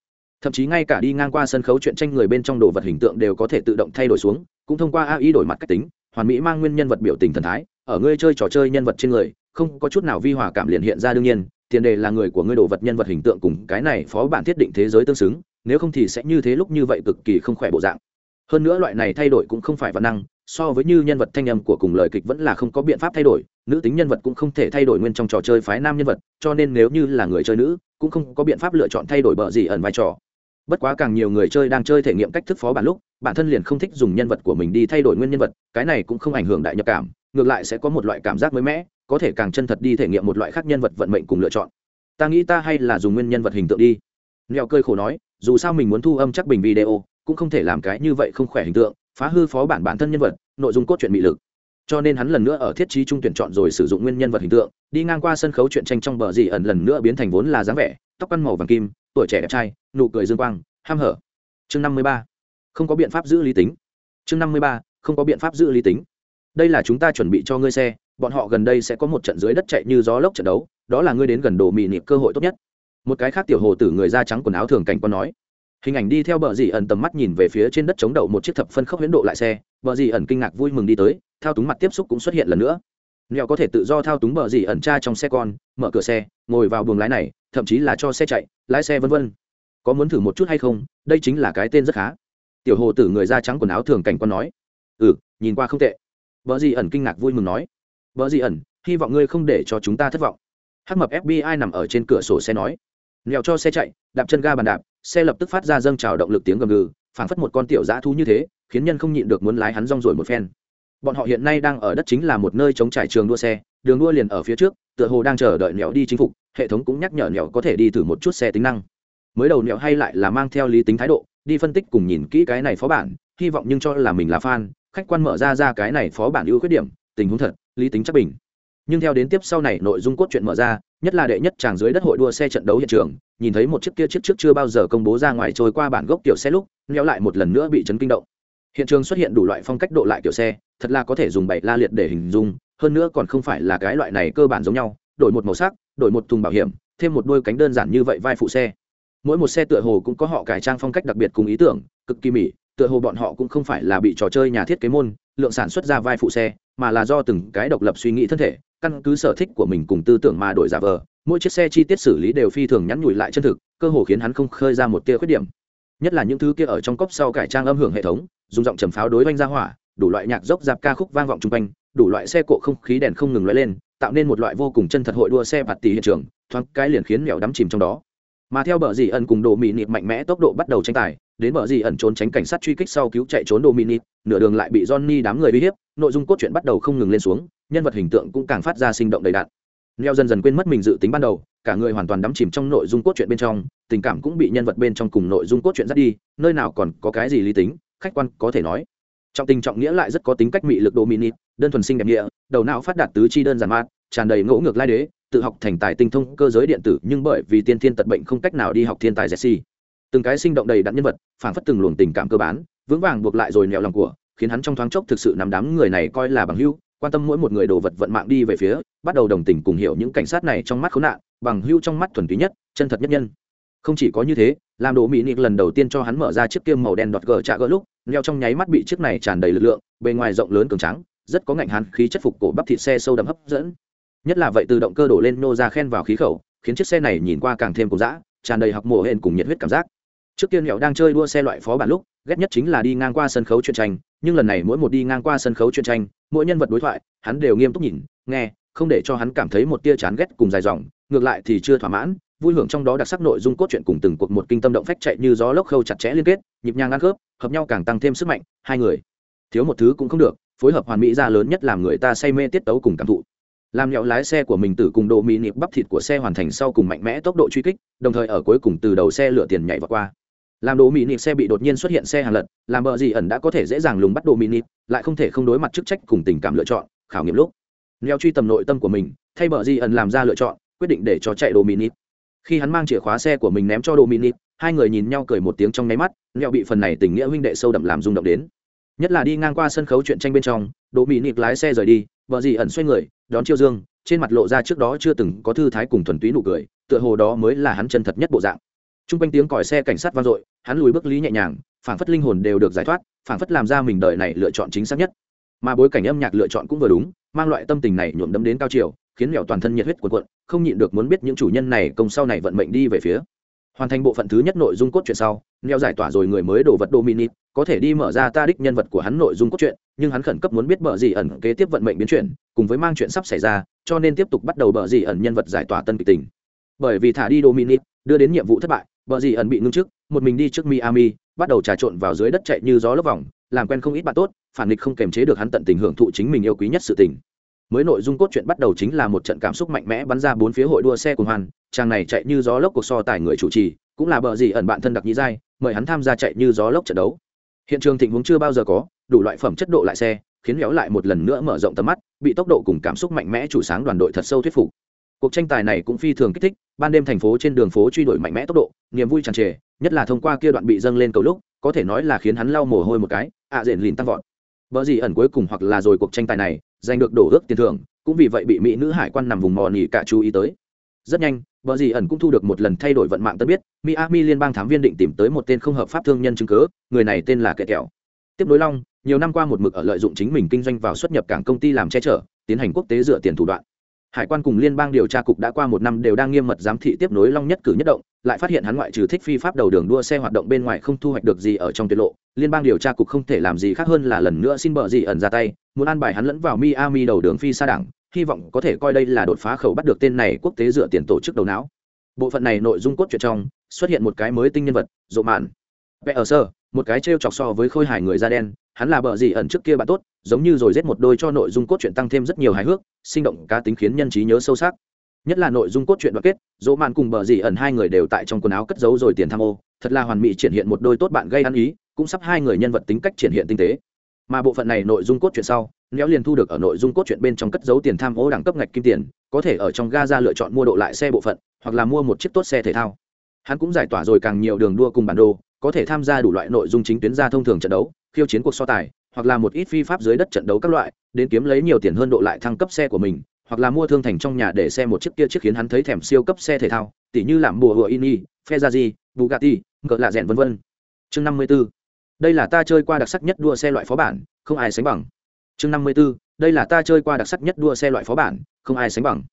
[SPEAKER 1] Thậm chí ngay cả đi ngang qua sân khấu chuyện tranh người bên trong đồ vật hình tượng đều có thể tự động thay đổi xuống, cũng thông qua ai đổi mặt cách tính, hoàn mỹ mang nguyên nhân vật biểu tình thần thái, ở ngươi chơi trò chơi nhân vật trên người, không có chút nào vi hòa cảm liền hiện ra đương nhiên, tiền đề là người của ngươi đồ vật nhân vật hình tượng cùng cái này phó bản thiết định thế giới tương xứng, nếu không thì sẽ như thế lúc như vậy cực kỳ không khỏe bộ dạng. Hơn nữa loại này thay đổi cũng không phải văn năng so với như nhân vật thanh âm của cùng lời kịch vẫn là không có biện pháp thay đổi, nữ tính nhân vật cũng không thể thay đổi nguyên trong trò chơi phái nam nhân vật, cho nên nếu như là người chơi nữ, cũng không có biện pháp lựa chọn thay đổi bờ gì ẩn vai trò. Bất quá càng nhiều người chơi đang chơi thể nghiệm cách thức phó bản lúc, bản thân liền không thích dùng nhân vật của mình đi thay đổi nguyên nhân vật, cái này cũng không ảnh hưởng đại nhập cảm, ngược lại sẽ có một loại cảm giác mới mẻ, có thể càng chân thật đi thể nghiệm một loại khác nhân vật vận mệnh cùng lựa chọn. Ta nghĩ ta hay là dùng nguyên nhân vật hình tượng đi. Nghèo cơi khổ nói, dù sao mình muốn thu âm chắc bình video, cũng không thể làm cái như vậy không khỏe hình tượng phá hư phó bản bản thân nhân vật, nội dung cốt truyện bị lực. Cho nên hắn lần nữa ở thiết trí trung tuyển chọn rồi sử dụng nguyên nhân vật hình tượng, đi ngang qua sân khấu chuyện tranh trong bờ gì ẩn lần nữa biến thành vốn là dáng vẻ, tóc ăn màu vàng kim, tuổi trẻ đẹp trai, nụ cười dương quang, ham hở. Chương năm mươi ba. Không có biện pháp giữ lý tính. Chương năm mươi ba, không có biện pháp giữ lý tính. Đây là chúng ta chuẩn bị cho ngươi xe, bọn họ gần đây sẽ có một trận dưới đất chạy như gió lốc trận đấu, đó là ngươi đến gần đồ mì nịp cơ hội tốt nhất. Một cái khác tiểu hồ tử người da trắng quần áo thường cảnh quan nói hình ảnh đi theo bờ dì ẩn tầm mắt nhìn về phía trên đất chống đậu một chiếc thập phân khốc huyễn độ lại xe, bờ dì ẩn kinh ngạc vui mừng đi tới, thao túng mặt tiếp xúc cũng xuất hiện lần nữa. Nghèo có thể tự do thao túng bờ dì ẩn tra trong xe con, mở cửa xe, ngồi vào buồng lái này, thậm chí là cho xe chạy, lái xe vân vân. Có muốn thử một chút hay không? Đây chính là cái tên rất khá. Tiểu hồ tử người da trắng quần áo thường cảnh quan nói. Ừ nhìn qua không tệ. Vợ dì ẩn kinh ngạc vui mừng nói. Vợ dì ẩn, hy vọng ngươi không để cho chúng ta thất vọng. Hắc mập fbi nằm ở trên cửa sổ xe nói. Nghèo cho xe chạy, đạp chân ga bàn đạp xe lập tức phát ra dâng trào động lực tiếng gầm gừ, phảng phất một con tiểu dã thú như thế, khiến nhân không nhịn được muốn lái hắn rong rồi một phen. Bọn họ hiện nay đang ở đất chính là một nơi chống trải trường đua xe, đường đua liền ở phía trước, tựa hồ đang chờ đợi nẻo đi chính phục, hệ thống cũng nhắc nhở nẻo có thể đi thử một chút xe tính năng. Mới đầu nẻo hay lại là mang theo lý tính thái độ, đi phân tích cùng nhìn kỹ cái này phó bản, hy vọng nhưng cho là mình là fan, khách quan mở ra ra cái này phó bản ưu khuyết điểm, tình huống thật, lý tính chắc bình. Nhưng theo đến tiếp sau này nội dung cốt truyện mở ra nhất là đệ nhất chàng dưới đất hội đua xe trận đấu hiện trường, nhìn thấy một chiếc kia chiếc trước chưa bao giờ công bố ra ngoài trôi qua bản gốc kiểu xe lúc neo lại một lần nữa bị chấn kinh động. Hiện trường xuất hiện đủ loại phong cách độ lại kiểu xe, thật là có thể dùng bảy la liệt để hình dung, hơn nữa còn không phải là cái loại này cơ bản giống nhau, đổi một màu sắc, đổi một thùng bảo hiểm, thêm một đôi cánh đơn giản như vậy vai phụ xe. Mỗi một xe tựa hồ cũng có họ cải trang phong cách đặc biệt cùng ý tưởng, cực kỳ mỹ tựa hồ bọn họ cũng không phải là bị trò chơi nhà thiết kế môn, lượng sản xuất ra vai phụ xe, mà là do từng cái độc lập suy nghĩ thân thể căn cứ sở thích của mình cùng tư tưởng mà đổi giả vờ, mỗi chiếc xe chi tiết xử lý đều phi thường nhắn nhủi lại chân thực, cơ hồ khiến hắn không khơi ra một tia khuyết điểm. Nhất là những thứ kia ở trong cốc sau cải trang âm hưởng hệ thống, dùng giọng trầm pháo đối oanh ra hỏa, đủ loại nhạc dốc dạp ca khúc vang vọng chung quanh, đủ loại xe cộ không khí đèn không ngừng lóe lên, tạo nên một loại vô cùng chân thật hội đua xe bạt tỷ hiện trường, thoáng cái liền khiến mèo đắm chìm trong đó. Mà theo bờ dì ẩn cùng đồ mị nịp mạnh mẽ tốc độ bắt đầu tranh tài đến bờ gì ẩn trốn tránh cảnh sát truy kích sau cứu chạy trốn Dominic, nửa đường lại bị johnny đám người uy hiếp nội dung cốt truyện bắt đầu không ngừng lên xuống nhân vật hình tượng cũng càng phát ra sinh động đầy đặn, neo dần dần quên mất mình dự tính ban đầu cả người hoàn toàn đắm chìm trong nội dung cốt truyện bên trong tình cảm cũng bị nhân vật bên trong cùng nội dung cốt truyện dắt đi nơi nào còn có cái gì lý tính khách quan có thể nói. Trọng tình trọng nghĩa lại rất có tính cách mị lực Dominic, đơn thuần sinh đẹp nghĩa đầu não phát đạt tứ chi đơn giản mát tràn đầy ngỗ ngược lai đế tự học thành tài tinh thông cơ giới điện tử nhưng bởi vì tiên thiên tật bệnh không cách nào đi học thiên tài jesse từng cái sinh động đầy đặn nhân vật phản phất từng luồng tình cảm cơ bản vững vàng buộc lại rồi nẹo lòng của khiến hắn trong thoáng chốc thực sự nắm đám người này coi là bằng Hưu, quan tâm mỗi một người đồ vật vận mạng đi về phía bắt đầu đồng tình cùng hiểu những cảnh sát này trong mắt khốn nạn bằng Hưu trong mắt thuần túy nhất chân thật nhất nhân. Không chỉ có như thế làm đồ mỹ nị lần đầu tiên cho hắn mở ra chiếc kiêm màu đen đọt gờ trạ gỡ lúc neo trong nháy mắt bị chiếc này tràn đầy lực lượng bề ngoài rộng lớn cường trắng rất có ngạnh hắn khí chất phục cổ bắp thịt xe sâu đậm hấp dẫn. Nhất là vậy từ động cơ đổ lên nô ra khen vào khí khẩu khiến chiếc xe này nhìn qua càng thêm cùng dã tràn đầy học mùa hên cùng nhiệt huyết cảm giác trước tiên nẹo đang chơi đua xe loại phó bản lúc, ghét nhất chính là đi ngang qua sân khấu truyện tranh, nhưng lần này mỗi một đi ngang qua sân khấu truyện tranh, mỗi nhân vật đối thoại, hắn đều nghiêm túc nhìn, nghe, không để cho hắn cảm thấy một tia chán ghét cùng dài dòng, ngược lại thì chưa thỏa mãn, vui hưởng trong đó đặc sắc nội dung cốt truyện cùng từng cuộc một kinh tâm động phách chạy như gió lốc khâu chặt chẽ liên kết, nhịp nhàng ăn khớp, hợp nhau càng tăng thêm sức mạnh, hai người. Thiếu một thứ cũng không được, phối hợp hoàn mỹ ra lớn nhất làm người ta say mê tiết tấu cùng cảm thụ. Làm nhậu lái xe của mình từ cùng độ mỹ nịp bắp thịt của xe hoàn thành sau cùng mạnh mẽ tốc độ truy kích, đồng thời ở cuối cùng từ đầu xe lửa tiền nhảy vào qua làm đồ mỹ nịp xe bị đột nhiên xuất hiện xe hàng lật, làm bờ gì ẩn đã có thể dễ dàng lùng bắt đồ mỹ nịp lại không thể không đối mặt chức trách cùng tình cảm lựa chọn, khảo nghiệm lúc. Neo truy tầm nội tâm của mình, thay bờ gì ẩn làm ra lựa chọn, quyết định để cho chạy đồ mỹ nịp khi hắn mang chìa khóa xe của mình ném cho đồ mỹ nịp hai người nhìn nhau cười một tiếng trong nháy mắt, neo bị phần này tình nghĩa huynh đệ sâu đậm làm rung động đến. Nhất là đi ngang qua sân khấu chuyện tranh bên trong, đồ mỹ nịp lái xe rời đi, bờ gì ẩn xoay người, đón chiêu dương, trên mặt lộ ra trước đó chưa từng có thư thái cùng thuần túy nụ cười, tựa hồ đó mới là hắn chân thật nhất bộ dạng. Trung quanh tiếng còi xe cảnh sát vang dội hắn lùi bước lý nhẹ nhàng, phảng phất linh hồn đều được giải thoát, phảng phất làm ra mình đời này lựa chọn chính xác nhất. Mà bối cảnh âm nhạc lựa chọn cũng vừa đúng, mang loại tâm tình này nhuộm đấm đến cao chiều, khiến mèo toàn thân nhiệt huyết cuộn cuộn, không nhịn được muốn biết những chủ nhân này công sau này vận mệnh đi về phía. Hoàn thành bộ phận thứ nhất nội dung cốt truyện sau neo giải tỏa rồi người mới đổ vật dominic, có thể đi mở ra ta đích nhân vật của hắn nội dung cốt truyện, nhưng hắn khẩn cấp muốn biết bờ gì ẩn kế tiếp vận mệnh biến chuyển, cùng với mang chuyện sắp xảy ra, cho nên tiếp tục bắt đầu bờ gì ẩn nhân vật giải tỏa tân kịch tình. Bởi vì thả đi dominic, đưa đến nhiệm vụ thất bại bờ gì ẩn bị ngưng trước, một mình đi trước miami, bắt đầu trà trộn vào dưới đất chạy như gió lốc vòng, làm quen không ít bạn tốt, phản nghịch không kềm chế được hắn tận tình hưởng thụ chính mình yêu quý nhất sự tình. Mới nội dung cốt truyện bắt đầu chính là một trận cảm xúc mạnh mẽ bắn ra bốn phía hội đua xe cùng hoàn, chàng này chạy như gió lốc cuộc so tài người chủ trì, cũng là bờ gì ẩn bạn thân đặc nhĩ giai, mời hắn tham gia chạy như gió lốc trận đấu. Hiện trường tình huống chưa bao giờ có, đủ loại phẩm chất độ lại xe, khiến héo lại một lần nữa mở rộng tầm mắt, bị tốc độ cùng cảm xúc mạnh mẽ chủ sáng đoàn đội thật sâu thuyết phục cuộc tranh tài này cũng phi thường kích thích, ban đêm thành phố trên đường phố truy đuổi mạnh mẽ tốc độ, niềm vui tràn trề, nhất là thông qua kia đoạn bị dâng lên cầu lúc, có thể nói là khiến hắn lau mồ hôi một cái, ạ à rền lìn tăng vọt. Vợ gì ẩn cuối cùng hoặc là rồi cuộc tranh tài này, giành được đổ ước tiền thưởng, cũng vì vậy bị mỹ nữ hải quan nằm vùng mò nỉ cả chú ý tới. Rất nhanh vợ gì ẩn cũng thu được một lần thay đổi vận mạng tân biết, miami liên bang thám viên định tìm tới một tên không hợp pháp thương nhân chứng cớ người này tên là kẻ kẹo. Tiếp nối long, nhiều năm qua một mực ở lợi dụng chính mình kinh doanh vào xuất nhập cảng công ty làm che chở, tiến hành quốc tế dựa tiền thủ đoạn hải quan cùng liên bang điều tra cục đã qua một năm đều đang nghiêm mật giám thị tiếp nối long nhất cử nhất động, lại phát hiện hắn ngoại trừ thích phi pháp đầu đường đua xe hoạt động bên ngoài không thu hoạch được gì ở trong tiết lộ. Liên bang điều tra cục không thể làm gì khác hơn là lần nữa xin bờ gì ẩn ra tay, muốn an bài hắn lẫn vào miami đầu đường phi xa đảng hy vọng có thể coi đây là đột phá khẩu bắt được tên này quốc tế dựa tiền tổ chức đầu não. Bộ phận này nội dung cốt truyện trong, xuất hiện một cái mới tinh nhân vật rộ mạn. Vẽ ở sơ một cái trêu chọc so với khôi hài người da đen, hắn là bờ gì ẩn trước kia bạn tốt, giống như rồi giết một đôi cho nội dung cốt truyện tăng thêm rất nhiều hài hước, sinh động cá tính khiến nhân trí nhớ sâu sắc. Nhất là nội dung cốt truyện đoạn kết, dỗ mạn cùng bờ gì ẩn hai người đều tại trong quần áo cất giấu rồi tiền tham ô, thật là hoàn mỹ triển hiện một đôi tốt bạn gây ăn ý, cũng sắp hai người nhân vật tính cách triển hiện tinh tế. Mà bộ phận này nội dung cốt truyện sau néo liền thu được ở nội dung cốt truyện bên trong cất giấu tiền tham ô đẳng cấp ngạch kim tiền, có thể ở trong ga ra lựa chọn mua độ lại xe bộ phận, hoặc là mua một chiếc tốt xe thể thao. Hắn cũng giải tỏa rồi càng nhiều đường đua cùng bản đồ có thể tham gia đủ loại nội dung chính tuyến ra thông thường trận đấu, khiêu chiến cuộc so tài, hoặc là một ít phi pháp dưới đất trận đấu các loại, đến kiếm lấy nhiều tiền hơn độ lại thăng cấp xe của mình, hoặc là mua thương thành trong nhà để xe một chiếc kia chiếc khiến hắn thấy thèm siêu cấp xe thể thao, tỉ như làm bùa hựa ini, ferrari, bugatti, ngựa lạ rèn vân vân chương năm mươi 54. đây là ta chơi qua đặc sắc nhất đua xe loại phó bản, không ai sánh bằng chương năm mươi 54. đây là ta chơi qua đặc sắc nhất đua xe loại phó bản, không ai sánh bằng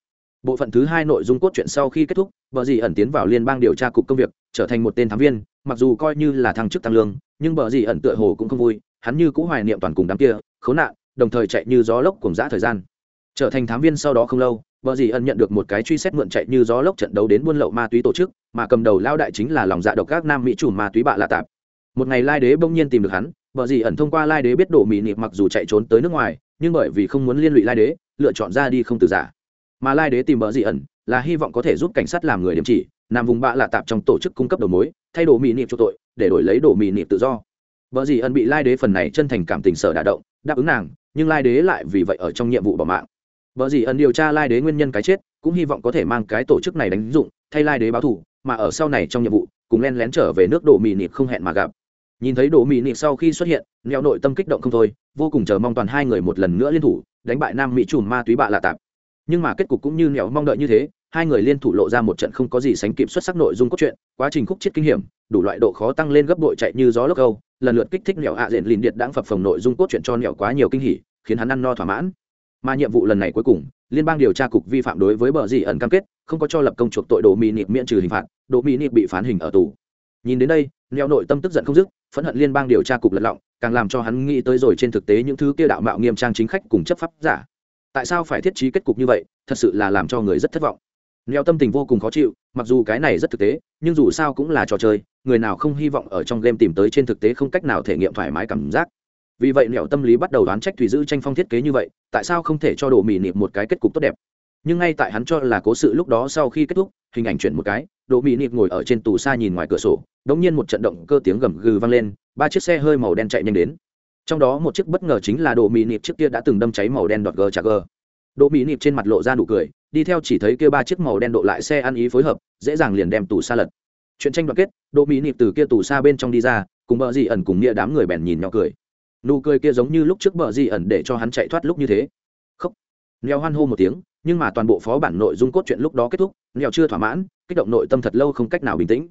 [SPEAKER 1] bộ phận thứ hai nội dung cốt truyện sau khi kết thúc vợ dì ẩn tiến vào liên bang điều tra cục công việc, trở thành một tên thám viên, mặc dù coi như là thăng chức tăng lương, nhưng vợ dì ẩn tựa hồ cũng không vui, hắn như cũ hoài niệm toàn cùng đám kia, khốn nạn, đồng thời chạy như gió lốc cùng dã thời gian. Trở thành thám viên sau đó không lâu vợ dì ẩn nhận được một cái truy xét mượn chạy như gió lốc trận đấu đến buôn lậu ma túy tổ chức, mà cầm đầu lao đại chính là lòng dạ độc các nam mỹ chủ ma túy bạ lạ tạp. Một ngày lai đế bỗng nhiên tìm được hắn vợ dì ẩn thông qua lai đế biết đổ mỹ nịp mặc dù chạy trốn tới nước ngoài, nhưng bởi vì không muốn liên lụy lai đế, lựa chọn ra đi không từ giả mà lai đế tìm bờ dị ẩn, là hy vọng có thể giúp cảnh sát làm người điểm chỉ nằm vùng bạ lạ tạp trong tổ chức cung cấp đầu mối, thay đồ mỹ niệm cho tội, để đổi lấy đồ mỹ niệm tự do. Vợ dị ẩn bị lai đế phần này chân thành cảm tình sở đả động, đáp ứng nàng, nhưng lai đế lại vì vậy ở trong nhiệm vụ bỏ mạng. Vợ dị ẩn điều tra lai đế nguyên nhân cái chết, cũng hy vọng có thể mang cái tổ chức này đánh dụng, thay lai đế báo thù, mà ở sau này trong nhiệm vụ, cùng len lén trở về nước đồ mỹ niệm không hẹn mà gặp. Nhìn thấy đồ mỹ niệm sau khi xuất hiện, neo nội tâm kích động không thôi, vô cùng chờ mong toàn hai người một lần nữa liên thủ, đánh bại nam mỹ chùm ma túy bạ lạ tạp nhưng mà kết cục cũng như nẻo mong đợi như thế, hai người liên thủ lộ ra một trận không có gì sánh kịp xuất sắc nội dung cốt truyện, quá trình khúc chiết kinh hiểm, đủ loại độ khó tăng lên gấp đội chạy như gió lốc câu, lần lượt kích thích nẻo hạ à diện liền điện đáng phập phồng nội dung cốt truyện cho nẻo quá nhiều kinh hỉ, khiến hắn ăn no thỏa mãn. Mà nhiệm vụ lần này cuối cùng, liên bang điều tra cục vi phạm đối với bờ dị ẩn cam kết, không có cho lập công chuộc tội đồ mỹ nịp miễn trừ hình phạt đồ mỹ nịp bị phán hình ở tù. Nhìn đến đây neo nội tâm tức giận không dứt, phẫn hận liên bang điều tra cục lật lọng, càng làm cho hắn nghĩ tới rồi trên thực tế những thứ kia đạo mạo nghiêm trang chính khách cùng chấp pháp giả tại sao phải thiết trí kết cục như vậy, thật sự là làm cho người rất thất vọng. Neo tâm tình vô cùng khó chịu, mặc dù cái này rất thực tế, nhưng dù sao cũng là trò chơi, người nào không hy vọng ở trong game tìm tới trên thực tế không cách nào thể nghiệm thoải mái cảm giác. Vì vậy neo tâm lý bắt đầu đoán trách thủy giữ tranh phong thiết kế như vậy, tại sao không thể cho đồ mì nịp một cái kết cục tốt đẹp. Nhưng ngay tại hắn cho là cố sự lúc đó sau khi kết thúc, hình ảnh chuyển một cái đồ mì nịp ngồi ở trên tù xa nhìn ngoài cửa sổ đ ỗ n g nhiên một trận động cơ tiếng gầm gừ vang lên, ba chiếc xe hơi màu đen chạy nhanh đến trong đó một chiếc bất ngờ chính là đồ mì nịp trước kia đã từng đâm cháy màu đen đọt gờ chạc gờ đồ mì nịp trên mặt lộ ra nụ cười, đi theo chỉ thấy kia ba chiếc màu đen độ lại xe ăn ý phối hợp, dễ dàng liền đem tù xa lật. Chuyện tranh đoạt kết, đồ mì nịp từ kia tù xa bên trong đi ra, cùng bờ dị ẩn cùng nghĩa đám người bèn nhìn nhỏ cười. Nụ cười kia giống như lúc trước bờ dị ẩn để cho hắn chạy thoát lúc như thế. Khóc. Neo hoan hô một tiếng, nhưng mà toàn bộ phó bản nội dung cốt chuyện lúc đó kết thúc neo chưa thỏa mãn, kích động nội tâm thật lâu không cách nào bình tĩnh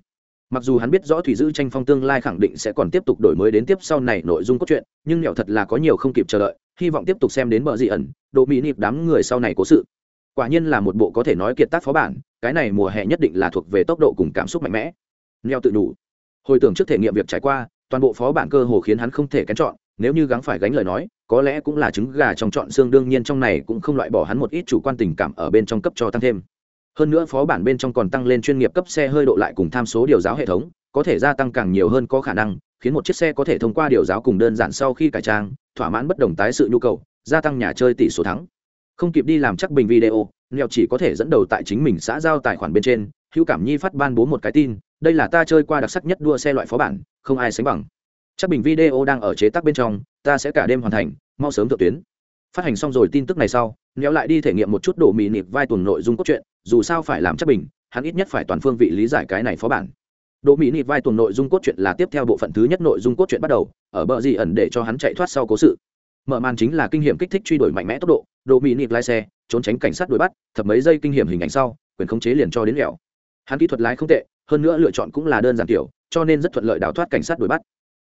[SPEAKER 1] mặc dù hắn biết rõ thủy dư tranh phong tương lai khẳng định sẽ còn tiếp tục đổi mới đến tiếp sau này nội dung cốt truyện, nhưng nhỏ thật là có nhiều không kịp chờ đợi, hy vọng tiếp tục xem đến bờ dị ẩn độ mỹ nịp đám người sau này cố sự. Quả nhiên là một bộ có thể nói kiệt tác phó bản, cái này mùa hè nhất định là thuộc về tốc độ cùng cảm xúc mạnh mẽ. Neo tự đủ. Hồi tưởng trước thể nghiệm việc trải qua, toàn bộ phó bản cơ hồ khiến hắn không thể kén chọn, nếu như gắng phải gánh lời nói, có lẽ cũng là trứng gà trong chọn xương, đương nhiên trong này cũng không loại bỏ hắn một ít chủ quan tình cảm ở bên trong cấp cho tăng thêm hơn nữa phó bản bên trong còn tăng lên chuyên nghiệp cấp xe hơi độ lại cùng tham số điều giáo hệ thống, có thể gia tăng càng nhiều hơn có khả năng, khiến một chiếc xe có thể thông qua điều giáo cùng đơn giản sau khi cải trang, thỏa mãn bất đồng tái sự nhu cầu, gia tăng nhà chơi tỷ số thắng. Không kịp đi làm chắc bình video nghèo chỉ có thể dẫn đầu tại chính mình xã giao tài khoản bên trên, hữu cảm nhi phát ban bố một cái tin, đây là ta chơi qua đặc sắc nhất đua xe loại phó bản, không ai sánh bằng. Chắc bình video đang ở chế tác bên trong, ta sẽ cả đêm hoàn thành, mau sớm thượng tuyến. Phát hành xong rồi tin tức này sau nghèo lại đi thể nghiệm một chút đổ mì nịp vai tuần nội dung cốt truyện dù sao phải làm chắc bình, hắn ít nhất phải toàn phương vị lý giải cái này phó bản. Đỗ mỹ nịt vai tuần nội dung cốt truyện là tiếp theo bộ phận thứ nhất nội dung cốt truyện bắt đầu, ở bờ gì ẩn để cho hắn chạy thoát sau cố sự. Mở màn chính là kinh hiểm kích thích truy đuổi mạnh mẽ tốc độ, Đỗ mỹ nịt lái xe, trốn tránh cảnh sát đuổi bắt, thập mấy giây kinh hiểm hình ảnh sau, quyền khống chế liền cho đến lẻo hắn kỹ thuật lái không tệ, hơn nữa lựa chọn cũng là đơn giản kiểu cho nên rất thuận lợi đào thoát cảnh sát đuổi bắt.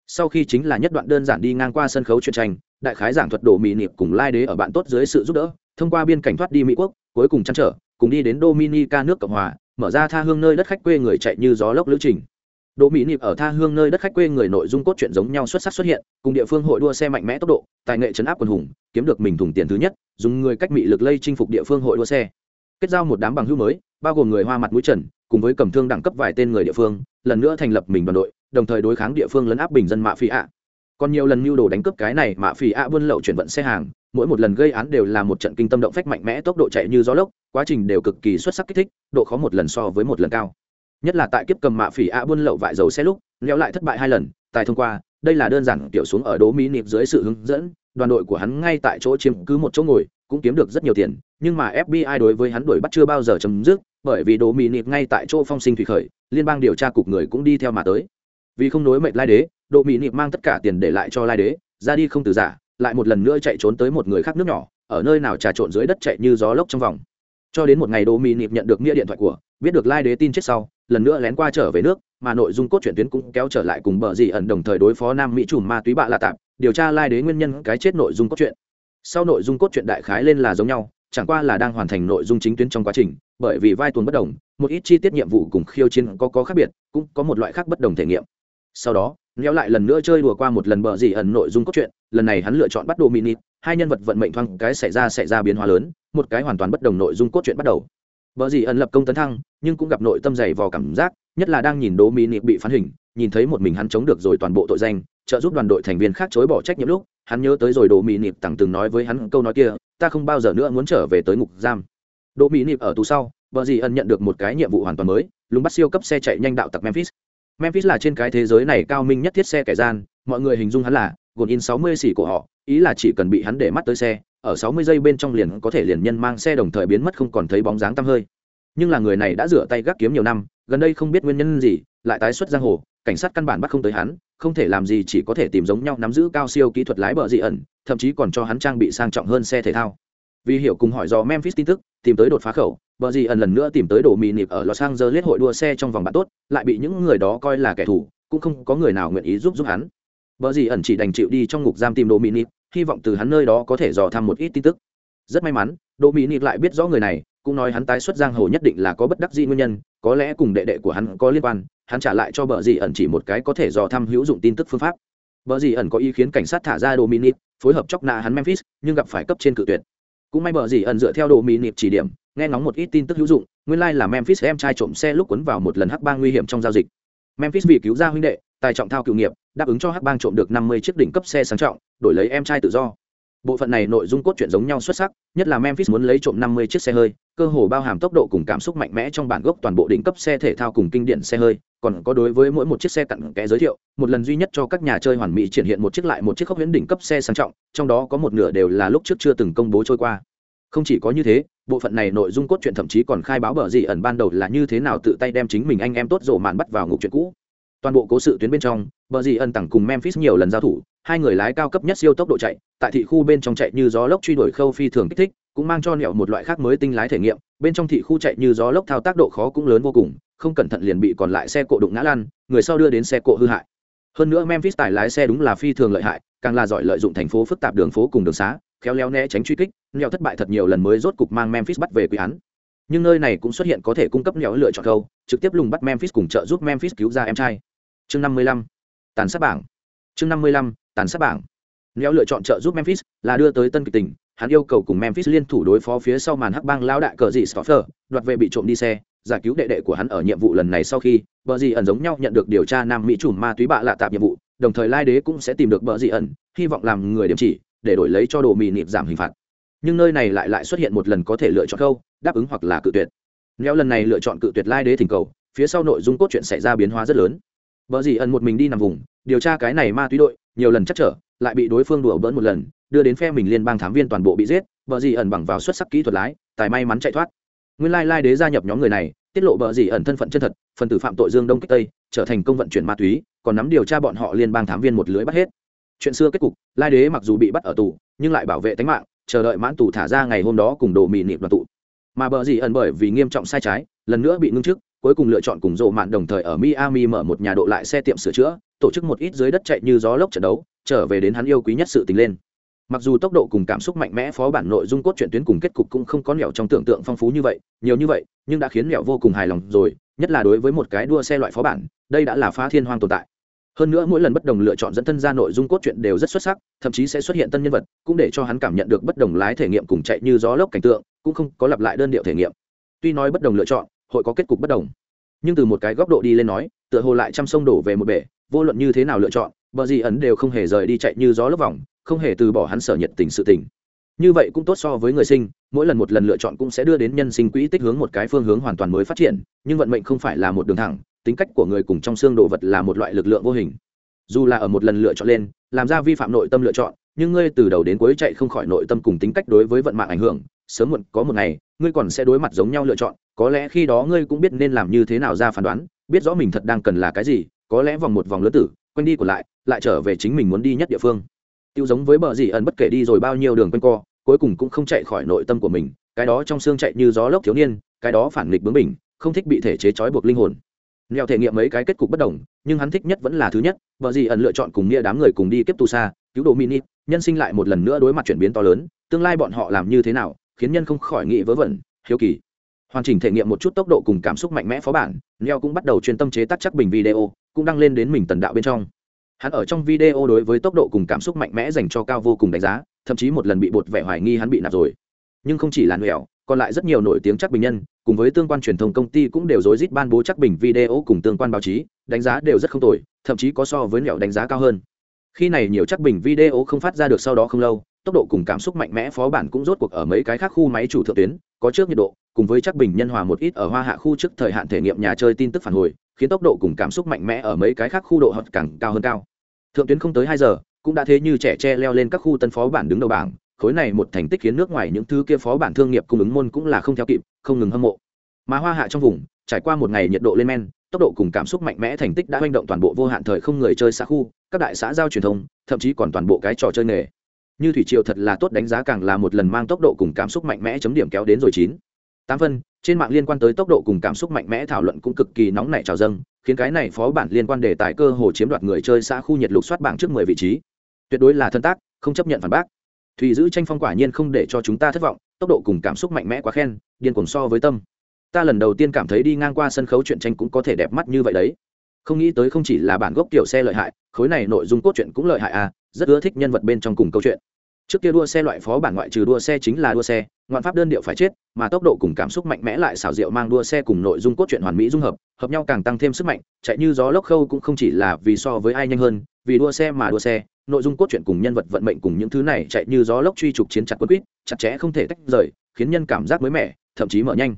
[SPEAKER 1] Sau khi chính là nhất đoạn đơn giản đi ngang qua sân khấu truyện tranh, đại khái giảng thuật độ mỹ niệm cùng lai đế ở bạn tốt dưới sự giúp đỡ, thông qua biên cảnh thoát đi mỹ quốc, cuối cùng chăn trở cùng đi đến dominica nước cộng hòa mở ra tha hương nơi đất khách quê người chạy như gió lốc lữ trình Đỗ Mỹ Nịp ở tha hương nơi đất khách quê người nội dung cốt truyện giống nhau xuất sắc xuất hiện, cùng địa phương hội đua xe mạnh mẽ tốc độ, tài nghệ chấn áp quần hùng, kiếm được mình thủng tiền thứ nhất, dùng người cách mị lực lây chinh phục địa phương hội đua xe. Kết giao một đám bằng hữu mới, bao gồm người hoa mặt mũi trần, cùng với cầm thương đẳng cấp vài tên người địa phương, lần nữa thành lập mình đoàn đội, đồng thời đối kháng địa phương lấn áp bình dân mạ phi ạ. Còn nhiều lần mưu đồ đánh cướp cái này mạ phi ạ buôn lậu chuyển vận xe hàng, mỗi một lần gây án đều là một trận kinh tâm động phách mạnh mẽ tốc độ chạy như gió lốc, quá trình đều cực kỳ xuất sắc kích thích, độ khó một lần so với một lần cao. Nhất là tại kiếp cầm mạ phỉ ạ buôn lậu vải dầu xe lúc leo lại thất bại hai lần tài thông qua đây là đơn giản tiểu xuống ở đố mỹ nịp dưới sự hướng dẫn đoàn đội của hắn ngay tại chỗ chiếm cứ một chỗ ngồi cũng kiếm được rất nhiều tiền nhưng mà fbi đối với hắn đuổi bắt chưa bao giờ chấm dứt bởi vì đố mỹ nịp ngay tại chỗ phong sinh thủy khởi liên bang điều tra cục người cũng đi theo mà tới. Vì không nối mệnh lai đế đỗ mỹ nịp mang tất cả tiền để lại cho lai đế ra đi không từ giả lại một lần nữa chạy trốn tới một người khác nước nhỏ ở nơi nào trà trộn dưới đất chạy như gió lốc trong vòng cho đến một ngày đỗ mỹ nịp nhận được nghĩa điện thoại của, biết được lai đế tin chết sau, lần nữa lén qua trở về nước, mà nội dung cốt truyện tuyến cũng kéo trở lại cùng bờ dị ẩn đồng thời đối phó nam mỹ chùm ma túy bạ lạ tạp, điều tra lai đế nguyên nhân cái chết nội dung cốt truyện. Sau nội dung cốt truyện đại khái lên là giống nhau, chẳng qua là đang hoàn thành nội dung chính tuyến trong quá trình, bởi vì vai tuần bất đồng, một ít chi tiết nhiệm vụ cùng khiêu chiến có có khác biệt, cũng có một loại khác bất đồng thể nghiệm. Sau đó néo lại lần nữa chơi đùa qua một lần bờ dị ẩn nội dung cốt truyện, lần này hắn lựa chọn bắt đồ mini hai nhân vật vận mệnh thoáng cái xảy ra xảy ra biến hóa lớn một cái hoàn toàn bất đồng nội dung cốt truyện bắt đầu vợ gì ẩn lập công tấn thăng, nhưng cũng gặp nội tâm dày vò cảm giác, nhất là đang nhìn đố Mỹ niệm bị phán hình, nhìn thấy một mình hắn chống được rồi toàn bộ tội danh, trợ giúp đoàn đội thành viên khác chối bỏ trách nhiệm lúc, hắn nhớ tới rồi Đỗ Mỹ niệm tặng từng nói với hắn câu nói kia, ta không bao giờ nữa muốn trở về tới ngục giam. Đỗ Mỹ niệm ở tù sau, vợ gì ẩn nhận được một cái nhiệm vụ hoàn toàn mới, lùng bắt siêu cấp xe chạy nhanh đạo tặc Memphis. Memphis là trên cái thế giới này cao minh nhất thiết xe kẻ gian, mọi người hình dung hắn là gồn in 60 xỉ của họ, ý là chỉ cần bị hắn để mắt tới xe, ở 60 giây bên trong liền có thể liền nhân mang xe đồng thời biến mất không còn thấy bóng dáng tăm hơi. Nhưng là người này đã rửa tay gác kiếm nhiều năm gần đây không biết nguyên nhân gì lại tái xuất giang hồ cảnh sát căn bản bắt không tới hắn không thể làm gì chỉ có thể tìm giống nhau nắm giữ cao siêu kỹ thuật lái bờ dị ẩn thậm chí còn cho hắn trang bị sang trọng hơn xe thể thao. Vì hiểu cùng hỏi do memphis tin tức tìm tới đột phá khẩu bờ dị ẩn lần nữa tìm tới đồ mì nịp ở los angeles hội đua xe trong vòng bạn tốt lại bị những người đó coi là kẻ thù cũng không có người nào nguyện ý giúp giúp hắn bờ gì ẩn chỉ đành chịu đi trong ngục giam tìm đồ mì nịp hy vọng từ hắn nơi đó có thể dò thăm một ít tin tức. Rất may mắn đồ mì nịp lại biết rõ người này, cũng nói hắn tái xuất giang hồ nhất định là có bất đắc dĩ nguyên nhân, có lẽ cùng đệ đệ của hắn có liên quan, hắn trả lại cho bờ gì ẩn chỉ một cái có thể dò thăm hữu dụng tin tức phương pháp. Bờ gì ẩn có ý khiến cảnh sát thả ra đồ mini phối hợp chọc nạ hắn memphis, nhưng gặp phải cấp trên cự tuyệt. Cũng may bờ gì ẩn dựa theo đồ mini chỉ điểm, nghe ngóng một ít tin tức hữu dụng, nguyên lai là memphis em trai trộm xe lúc cuốn vào một lần hắc bang nguy hiểm trong giao dịch. Memphis vì cứu ra huynh đệ, tài trọng thao cựu nghiệp đáp ứng cho hắc bang trộm được năm mươi chiếc đỉnh cấp xe sang trọng, đổi lấy em trai tự do. Bộ phận này nội dung cốt truyện giống nhau xuất sắc, nhất là memphis muốn lấy trộm 50 chiếc xe hơi, cơ hồ bao hàm tốc độ cùng cảm xúc mạnh mẽ trong bản gốc toàn bộ đỉnh cấp xe thể thao cùng kinh điển xe hơi, còn có đối với mỗi một chiếc xe cặn kẽ giới thiệu, một lần duy nhất cho các nhà chơi hoàn mỹ triển hiện một chiếc lại một chiếc khốc huyễn đỉnh cấp xe sang trọng, trong đó có một nửa đều là lúc trước chưa từng công bố trôi qua. Không chỉ có như thế, bộ phận này nội dung cốt truyện thậm chí còn khai báo bờ gì ẩn ban đầu là như thế nào tự tay đem chính mình anh em tốt rộ màn bắt vào ngục chuyện cũ toàn bộ cố sự tuyến bên trong, bờ dì ẩn tặng cùng memphis nhiều lần giao thủ, hai người lái cao cấp nhất siêu tốc độ chạy, tại thị khu bên trong chạy như gió lốc truy đuổi khâu phi thường kích thích, cũng mang cho nẹo một loại khác mới tinh lái thể nghiệm, bên trong thị khu chạy như gió lốc thao tác độ khó cũng lớn vô cùng, không cẩn thận liền bị còn lại xe cộ đụng ngã lăn, người sau đưa đến xe cộ hư hại. Hơn nữa memphis tài lái xe đúng là phi thường lợi hại, càng là giỏi lợi dụng thành phố phức tạp đường phố cùng đường xá, khéo léo né tránh truy kích, nẹo thất bại thật nhiều lần mới rốt cục mang memphis bắt về quy án. Nhưng nơi này cũng xuất hiện có thể cung cấp nẹo lựa chọn câu, trực tiếp lùng bắt memphis cùng trợ giúp memphis cứu ra em trai chương năm mươi lăm tàn sát bảng chương năm mươi lăm tàn sát bảng Neo lựa chọn trợ giúp Memphis là đưa tới tân kịch Tỉnh. hắn yêu cầu cùng Memphis liên thủ đối phó phía sau màn hắc bang lão đại cờ dị Stoffer, đoạt về bị trộm đi xe, giải cứu đệ đệ của hắn ở nhiệm vụ lần này sau khi, bờ gì ẩn giống nhau nhận được điều tra nam mỹ trùm ma túy bạ lạ tạp nhiệm vụ, đồng thời Lai Đế cũng sẽ tìm được bờ gì ẩn, hy vọng làm người điểm chỉ, để đổi lấy cho đồ mì nịp giảm hình phạt. Nhưng nơi này lại lại xuất hiện một lần có thể lựa chọn câu, đáp ứng hoặc là cự tuyệt. Neo lần này lựa chọn cự tuyệt Lai Đế thỉnh cầu, phía sau nội dung cốt truyện xảy ra biến hóa rất lớn. Bờ gì ẩn một mình đi nằm vùng, điều tra cái này ma túy đội, nhiều lần chắc trở, lại bị đối phương đùa bỡn một lần đưa đến phe mình liên bang thám viên toàn bộ bị giết bờ dì ẩn bằng vào xuất sắc kỹ thuật lái tài may mắn chạy thoát. Nguyên lai lai đế gia nhập nhóm người này tiết lộ bờ dì ẩn thân phận chân thật phần tử phạm tội dương đông kích tây trở thành công vận chuyển ma túy còn nắm điều tra bọn họ liên bang thám viên một lưới bắt hết. Chuyện xưa kết cục lai đế mặc dù bị bắt ở tù nhưng lại bảo vệ tính mạng chờ đợi mãn tù thả ra ngày hôm đó cùng đồ mị nịp đoàn tụ. Mà bờ gì ẩn bởi vì nghiêm trọng sai trái lần nữa bị ngưng chức cuối cùng lựa chọn cùng rộ mạn đồng thời ở miami mở một nhà độ lại xe tiệm sửa chữa, tổ chức một ít dưới đất chạy như gió lốc trận đấu, trở về đến hắn yêu quý nhất sự tình lên. Mặc dù tốc độ cùng cảm xúc mạnh mẽ phó bản nội dung cốt truyện tuyến cùng kết cục cũng không có nẻo trong tưởng tượng phong phú như vậy, nhiều như vậy, nhưng đã khiến nẻo vô cùng hài lòng rồi, nhất là đối với một cái đua xe loại phó bản, đây đã là phá thiên hoang tồn tại. Hơn nữa mỗi lần bất đồng lựa chọn dẫn thân ra nội dung cốt truyện đều rất xuất sắc, thậm chí sẽ xuất hiện tân nhân vật, cũng để cho hắn cảm nhận được bất đồng lái thể nghiệm cùng chạy như gió lốc cảnh tượng, cũng không có lặp lại đơn điệu thể nghiệm. Tuy nói bất đồng lựa chọn hội có kết cục bất đồng. Nhưng từ một cái góc độ đi lên nói, tựa hồ lại trăm sông đổ về một bể, vô luận như thế nào lựa chọn, bờ gì ẩn đều không hề rời đi chạy như gió lấp vòng, không hề từ bỏ hắn sở nhiệt tình sự tình. Như vậy cũng tốt so với người sinh, mỗi lần một lần lựa chọn cũng sẽ đưa đến nhân sinh quỹ tích hướng một cái phương hướng hoàn toàn mới phát triển, nhưng vận mệnh không phải là một đường thẳng, tính cách của người cùng trong xương đồ vật là một loại lực lượng vô hình. Dù là ở một lần lựa chọn lên, làm ra vi phạm nội tâm lựa chọn, nhưng ngươi từ đầu đến cuối chạy không khỏi nội tâm cùng tính cách đối với vận mạng ảnh hưởng, sớm muộn có một ngày, ngươi còn sẽ đối mặt giống nhau lựa chọn có lẽ khi đó ngươi cũng biết nên làm như thế nào ra phán đoán, biết rõ mình thật đang cần là cái gì, có lẽ vòng một vòng lớn tử, quanh đi của lại lại trở về chính mình muốn đi nhất địa phương. Tiêu giống với bờ gì ẩn bất kể đi rồi bao nhiêu đường quanh co, cuối cùng cũng không chạy khỏi nội tâm của mình, cái đó trong xương chạy như gió lốc thiếu niên, cái đó phản nghịch bướng mình không thích bị thể chế trói buộc linh hồn. Nghèo thể nghiệm mấy cái kết cục bất đồng, nhưng hắn thích nhất vẫn là thứ nhất vợ gì ẩn lựa chọn cùng nghĩa đám người cùng đi kiếp tù xa, cứu đồ mini, nhân sinh lại một lần nữa đối mặt chuyển biến to lớn, tương lai bọn họ làm như thế nào, khiến nhân không khỏi nghĩ vớ vẩn, hiếu kỳ hoàn chỉnh thể nghiệm một chút tốc độ cùng cảm xúc mạnh mẽ phó bản, neo cũng bắt đầu chuyên tâm chế tác chắc bình video, cũng đăng lên đến mình tần đạo bên trong. Hắn ở trong video đối với tốc độ cùng cảm xúc mạnh mẽ dành cho cao vô cùng đánh giá, thậm chí một lần bị bột vẻ hoài nghi hắn bị nạp rồi. Nhưng không chỉ là nẻo còn lại rất nhiều nổi tiếng chắc bình nhân, cùng với tương quan truyền thông công ty cũng đều rối rít ban bố chắc bình video cùng tương quan báo chí, đánh giá đều rất không tồi, thậm chí có so với nẻo đánh giá cao hơn. Khi này nhiều chắc bình video không phát ra được sau đó không lâu, tốc độ cùng cảm xúc mạnh mẽ phó bản cũng rốt cuộc ở mấy cái khác khu máy chủ thượng tuyến có trước nhiệt độ, cùng với chắc bình nhân hòa một ít ở hoa hạ khu trước thời hạn thể nghiệm nhà chơi tin tức phản hồi, khiến tốc độ cùng cảm xúc mạnh mẽ ở mấy cái khác khu độ hận càng cao hơn cao. Thượng tuyến không tới hai giờ, cũng đã thế như trẻ tre leo lên các khu tân phó bản đứng đầu bảng, khối này một thành tích khiến nước ngoài những thứ kia phó bản thương nghiệp cung ứng môn cũng là không theo kịp, không ngừng hâm mộ. Mà hoa hạ trong vùng, trải qua một ngày nhiệt độ lên men, tốc độ cùng cảm xúc mạnh mẽ thành tích đã manh động toàn bộ vô hạn thời không người chơi xã khu, các đại xã giao truyền thông, thậm chí còn toàn bộ cái trò chơi nghề như thủy triều thật là tốt đánh giá càng là một lần mang tốc độ cùng cảm xúc mạnh mẽ chấm điểm kéo đến rồi chín. Tám phân, trên mạng liên quan tới tốc độ cùng cảm xúc mạnh mẽ thảo luận cũng cực kỳ nóng nảy trào dâng, khiến cái này phó bản liên quan đề tài cơ hồ chiếm đoạt người chơi xã khu nhiệt lục soát bảng trước mười vị trí. Tuyệt đối là thân tác, không chấp nhận phản bác. Thùy giữ tranh phong quả nhiên không để cho chúng ta thất vọng, tốc độ cùng cảm xúc mạnh mẽ quá khen, điên cuồng so với tâm. Ta lần đầu tiên cảm thấy đi ngang qua sân khấu chuyện tranh cũng có thể đẹp mắt như vậy đấy không nghĩ tới không chỉ là bản gốc kiểu xe lợi hại, khối này nội dung cốt truyện cũng lợi hại à rất ưa thích nhân vật bên trong cùng câu chuyện. Trước kia đua xe loại phó bản ngoại trừ đua xe chính là đua xe, ngoạn pháp đơn điệu phải chết, mà tốc độ cùng cảm xúc mạnh mẽ lại xảo diệu mang đua xe cùng nội dung cốt truyện hoàn mỹ dung hợp hợp nhau càng tăng thêm sức mạnh, chạy như gió lốc khâu cũng không chỉ là vì so với ai nhanh hơn, vì đua xe mà đua xe, nội dung cốt truyện cùng nhân vật vận mệnh cùng những thứ này chạy như gió lốc truy trục chiến chặt quân quýt, chặt chẽ không thể tách rời, khiến nhân cảm giác mới mẻ, thậm chí mở nhanh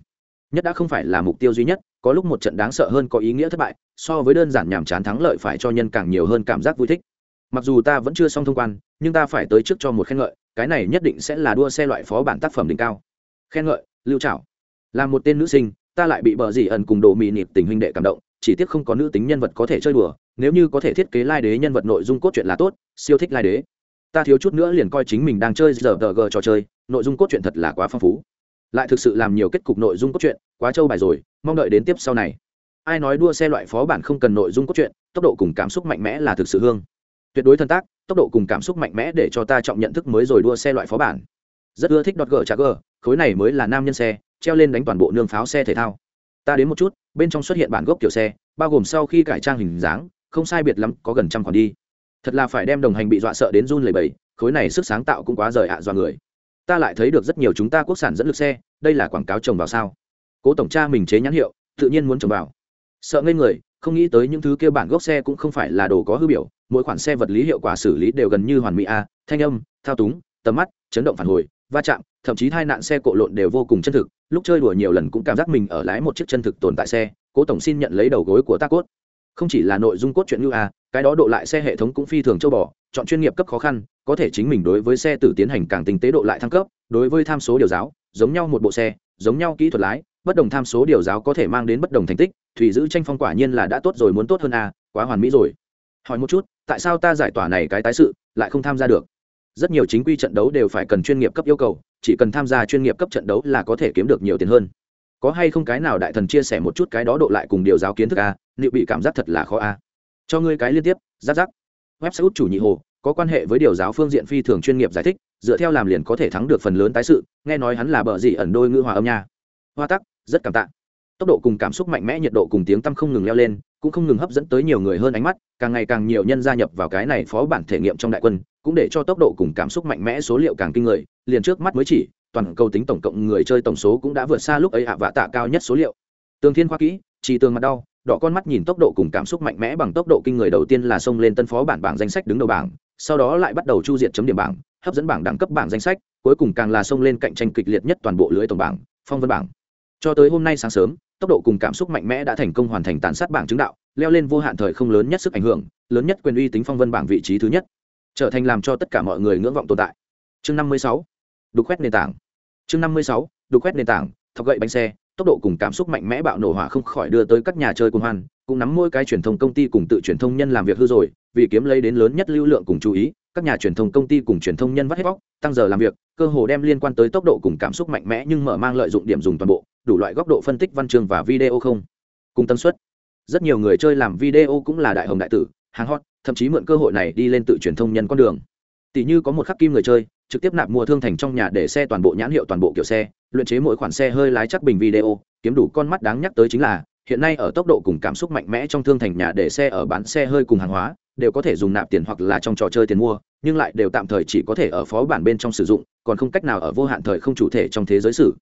[SPEAKER 1] nhất đã không phải là mục tiêu duy nhất, có lúc một trận đáng sợ hơn có ý nghĩa thất bại, so với đơn giản nhàm chán thắng lợi phải cho nhân càng nhiều hơn cảm giác vui thích. Mặc dù ta vẫn chưa xong thông quan, nhưng ta phải tới trước cho một khen ngợi, cái này nhất định sẽ là đua xe loại phó bản tác phẩm đỉnh cao. Khen ngợi, lưu trảo. Là một tên nữ sinh, ta lại bị bờ dì ẩn cùng đồ mì nịp tình huynh đệ cảm động, chỉ tiếc không có nữ tính nhân vật có thể chơi đùa, nếu như có thể thiết kế lai đế nhân vật nội dung cốt truyện là tốt, siêu thích lai đế. Ta thiếu chút nữa liền coi chính mình đang chơi giờ tờ g trò chơi, nội dung cốt truyện thật là quá phong phú lại thực sự làm nhiều kết cục nội dung cốt truyện, quá trâu bài rồi, mong đợi đến tiếp sau này. Ai nói đua xe loại phó bản không cần nội dung cốt truyện, tốc độ cùng cảm xúc mạnh mẽ là thực sự hương. Tuyệt đối thân tác, tốc độ cùng cảm xúc mạnh mẽ để cho ta trọng nhận thức mới rồi đua xe loại phó bản. Rất ưa thích đọt gờ trả gờ, khối này mới là nam nhân xe, treo lên đánh toàn bộ nương pháo xe thể thao. Ta đến một chút, bên trong xuất hiện bản gốc kiểu xe, bao gồm sau khi cải trang hình dáng, không sai biệt lắm, có gần trăm khoản đi. Thật là phải đem đồng hành bị dọa sợ đến run lầy bầy khối này sức sáng tạo cũng quá rời ạ dọa người ta lại thấy được rất nhiều chúng ta quốc sản dẫn lực xe, đây là quảng cáo trồng vào sao? Cố tổng tra mình chế nhãn hiệu, tự nhiên muốn trồng vào. Sợ ngây người, không nghĩ tới những thứ kia bản gốc xe cũng không phải là đồ có hư biểu, mỗi khoản xe vật lý hiệu quả xử lý đều gần như hoàn mỹ a, thanh âm, thao túng, tầm mắt, chấn động phản hồi, va chạm, thậm chí hai nạn xe cộ lộn đều vô cùng chân thực, lúc chơi đùa nhiều lần cũng cảm giác mình ở lái một chiếc chân thực tồn tại xe, cố tổng xin nhận lấy đầu gối của ta cốt. Không chỉ là nội dung cốt truyện như a cái đó độ lại xe hệ thống cũng phi thường châu bò, chọn chuyên nghiệp cấp khó khăn, có thể chính mình đối với xe tử tiến hành càng tinh tế độ lại thăng cấp, đối với tham số điều giáo, giống nhau một bộ xe, giống nhau kỹ thuật lái, bất đồng tham số điều giáo có thể mang đến bất đồng thành tích, thủy giữ tranh phong quả nhiên là đã tốt rồi muốn tốt hơn a quá hoàn mỹ rồi. Hỏi một chút, tại sao ta giải tỏa này cái tái sự, lại không tham gia được? Rất nhiều chính quy trận đấu đều phải cần chuyên nghiệp cấp yêu cầu, chỉ cần tham gia chuyên nghiệp cấp trận đấu là có thể kiếm được nhiều tiền hơn. Có hay không cái nào đại thần chia sẻ một chút cái đó độ lại cùng điều giáo kiến thức a liệu bị cảm giác thật là khó a cho ngươi cái liên tiếp, giáp giáp. Website chủ nhị hồ, có quan hệ với điều giáo phương diện phi thường chuyên nghiệp giải thích, dựa theo làm liền có thể thắng được phần lớn tái sự, nghe nói hắn là bờ gì ẩn đôi ngữ hòa âm nha. Hoa tắc, rất cảm tạ. Tốc độ cùng cảm xúc mạnh mẽ, nhiệt độ cùng tiếng tăm không ngừng leo lên, cũng không ngừng hấp dẫn tới nhiều người hơn ánh mắt, càng ngày càng nhiều nhân gia nhập vào cái này phó bản thể nghiệm trong đại quân, cũng để cho tốc độ cùng cảm xúc mạnh mẽ số liệu càng kinh người, liền trước mắt mới chỉ, toàn cầu tính tổng cộng người chơi tổng số cũng đã vượt xa lúc ấy ạ vạ tạ cao nhất số liệu. Tường thiên khoa kỹ chỉ tường mặt đau đỏ con mắt nhìn tốc độ cùng cảm xúc mạnh mẽ bằng tốc độ kinh người đầu tiên là xông lên tân phó bản bảng danh sách đứng đầu bảng, sau đó lại bắt đầu chu diệt chấm điểm bảng, hấp dẫn bảng đẳng cấp bảng danh sách, cuối cùng càng là xông lên cạnh tranh kịch liệt nhất toàn bộ lưới tổng bảng, phong vân bảng. Cho tới hôm nay sáng sớm, tốc độ cùng cảm xúc mạnh mẽ đã thành công hoàn thành tàn sát bảng chứng đạo, leo lên vô hạn thời không lớn nhất sức ảnh hưởng, lớn nhất quyền uy tính phong vân bảng vị trí thứ nhất, trở thành làm cho tất cả mọi người ngưỡng vọng tồn tại. Chương năm mươi sáu, đục khoét nền tảng. Chương năm mươi sáu, đục khoét nền tảng, thọc gậy bánh xe tốc độ cùng cảm xúc mạnh mẽ bạo nổ hỏa không khỏi đưa tới các nhà chơi cùng hoan, cũng nắm mỗi cái truyền thông công ty cùng tự truyền thông nhân làm việc hư rồi, vì kiếm lấy đến lớn nhất lưu lượng cùng chú ý, các nhà truyền thông công ty cùng truyền thông nhân vắt hết bóc, tăng giờ làm việc, cơ hồ đem liên quan tới tốc độ cùng cảm xúc mạnh mẽ nhưng mở mang lợi dụng điểm dùng toàn bộ, đủ loại góc độ phân tích văn chương và video không? Cùng tần suất. Rất nhiều người chơi làm video cũng là đại hồng đại tử, hàng hot, thậm chí mượn cơ hội này đi lên tự truyền thông nhân con đường tỷ như có một khắc kim người chơi, trực tiếp nạp mua thương thành trong nhà để xe toàn bộ nhãn hiệu toàn bộ kiểu xe, luyện chế mỗi khoản xe hơi lái chắc bình video, kiếm đủ con mắt đáng nhắc tới chính là, hiện nay ở tốc độ cùng cảm xúc mạnh mẽ trong thương thành nhà để xe ở bán xe hơi cùng hàng hóa, đều có thể dùng nạp tiền hoặc là trong trò chơi tiền mua, nhưng lại đều tạm thời chỉ có thể ở phó bản bên trong sử dụng, còn không cách nào ở vô hạn thời không chủ thể trong thế giới sử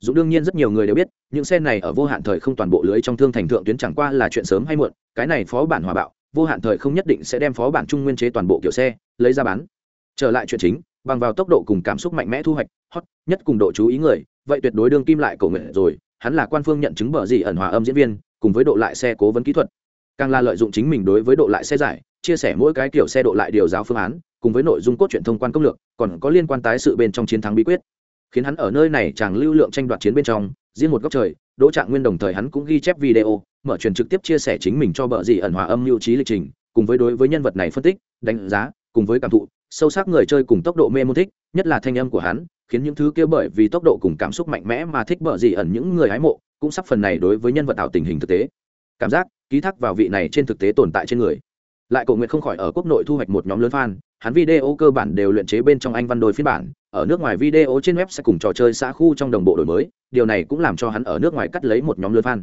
[SPEAKER 1] dụng đương nhiên rất nhiều người đều biết, những xe này ở vô hạn thời không toàn bộ lưới trong thương thành thượng tuyến chẳng qua là chuyện sớm hay muộn, cái này phó bản hòa bạo, vô hạn thời không nhất định sẽ đem phó bản trung nguyên chế toàn bộ kiểu xe, lấy ra bán trở lại chuyện chính, bằng vào tốc độ cùng cảm xúc mạnh mẽ thu hoạch, hot nhất cùng độ chú ý người, vậy tuyệt đối đương kim lại cầu nguyện rồi, hắn là quan phương nhận chứng bờ gì ẩn hòa âm diễn viên, cùng với độ lại xe cố vấn kỹ thuật. Càng là lợi dụng chính mình đối với độ lại xe giải, chia sẻ mỗi cái kiểu xe độ lại điều giáo phương án, cùng với nội dung cốt truyện thông quan công lược, còn có liên quan tái sự bên trong chiến thắng bí quyết. Khiến hắn ở nơi này chàng lưu lượng tranh đoạt chiến bên trong, riêng một góc trời, đỗ trạng nguyên đồng thời hắn cũng ghi chép video, mở truyền trực tiếp chia sẻ chính mình cho bờ gì ẩn hòa âm lưu trí lịch trình, cùng với đối với nhân vật này phân tích, đánh giá, cùng với cảm thụ sâu sắc người chơi cùng tốc độ mê môn thích, nhất là thanh âm của hắn, khiến những thứ kia bởi vì tốc độ cùng cảm xúc mạnh mẽ mà thích bờ gì ẩn những người hái mộ, cũng sắp phần này đối với nhân vật tạo tình hình thực tế. Cảm giác, ký thác vào vị này trên thực tế tồn tại trên người. Lại cầu nguyện không khỏi ở quốc nội thu hoạch một nhóm lớn fan, hắn video cơ bản đều luyện chế bên trong anh văn đôi phiên bản, ở nước ngoài video trên web sẽ cùng trò chơi xã khu trong đồng bộ đổi mới, điều này cũng làm cho hắn ở nước ngoài cắt lấy một nhóm lớn fan.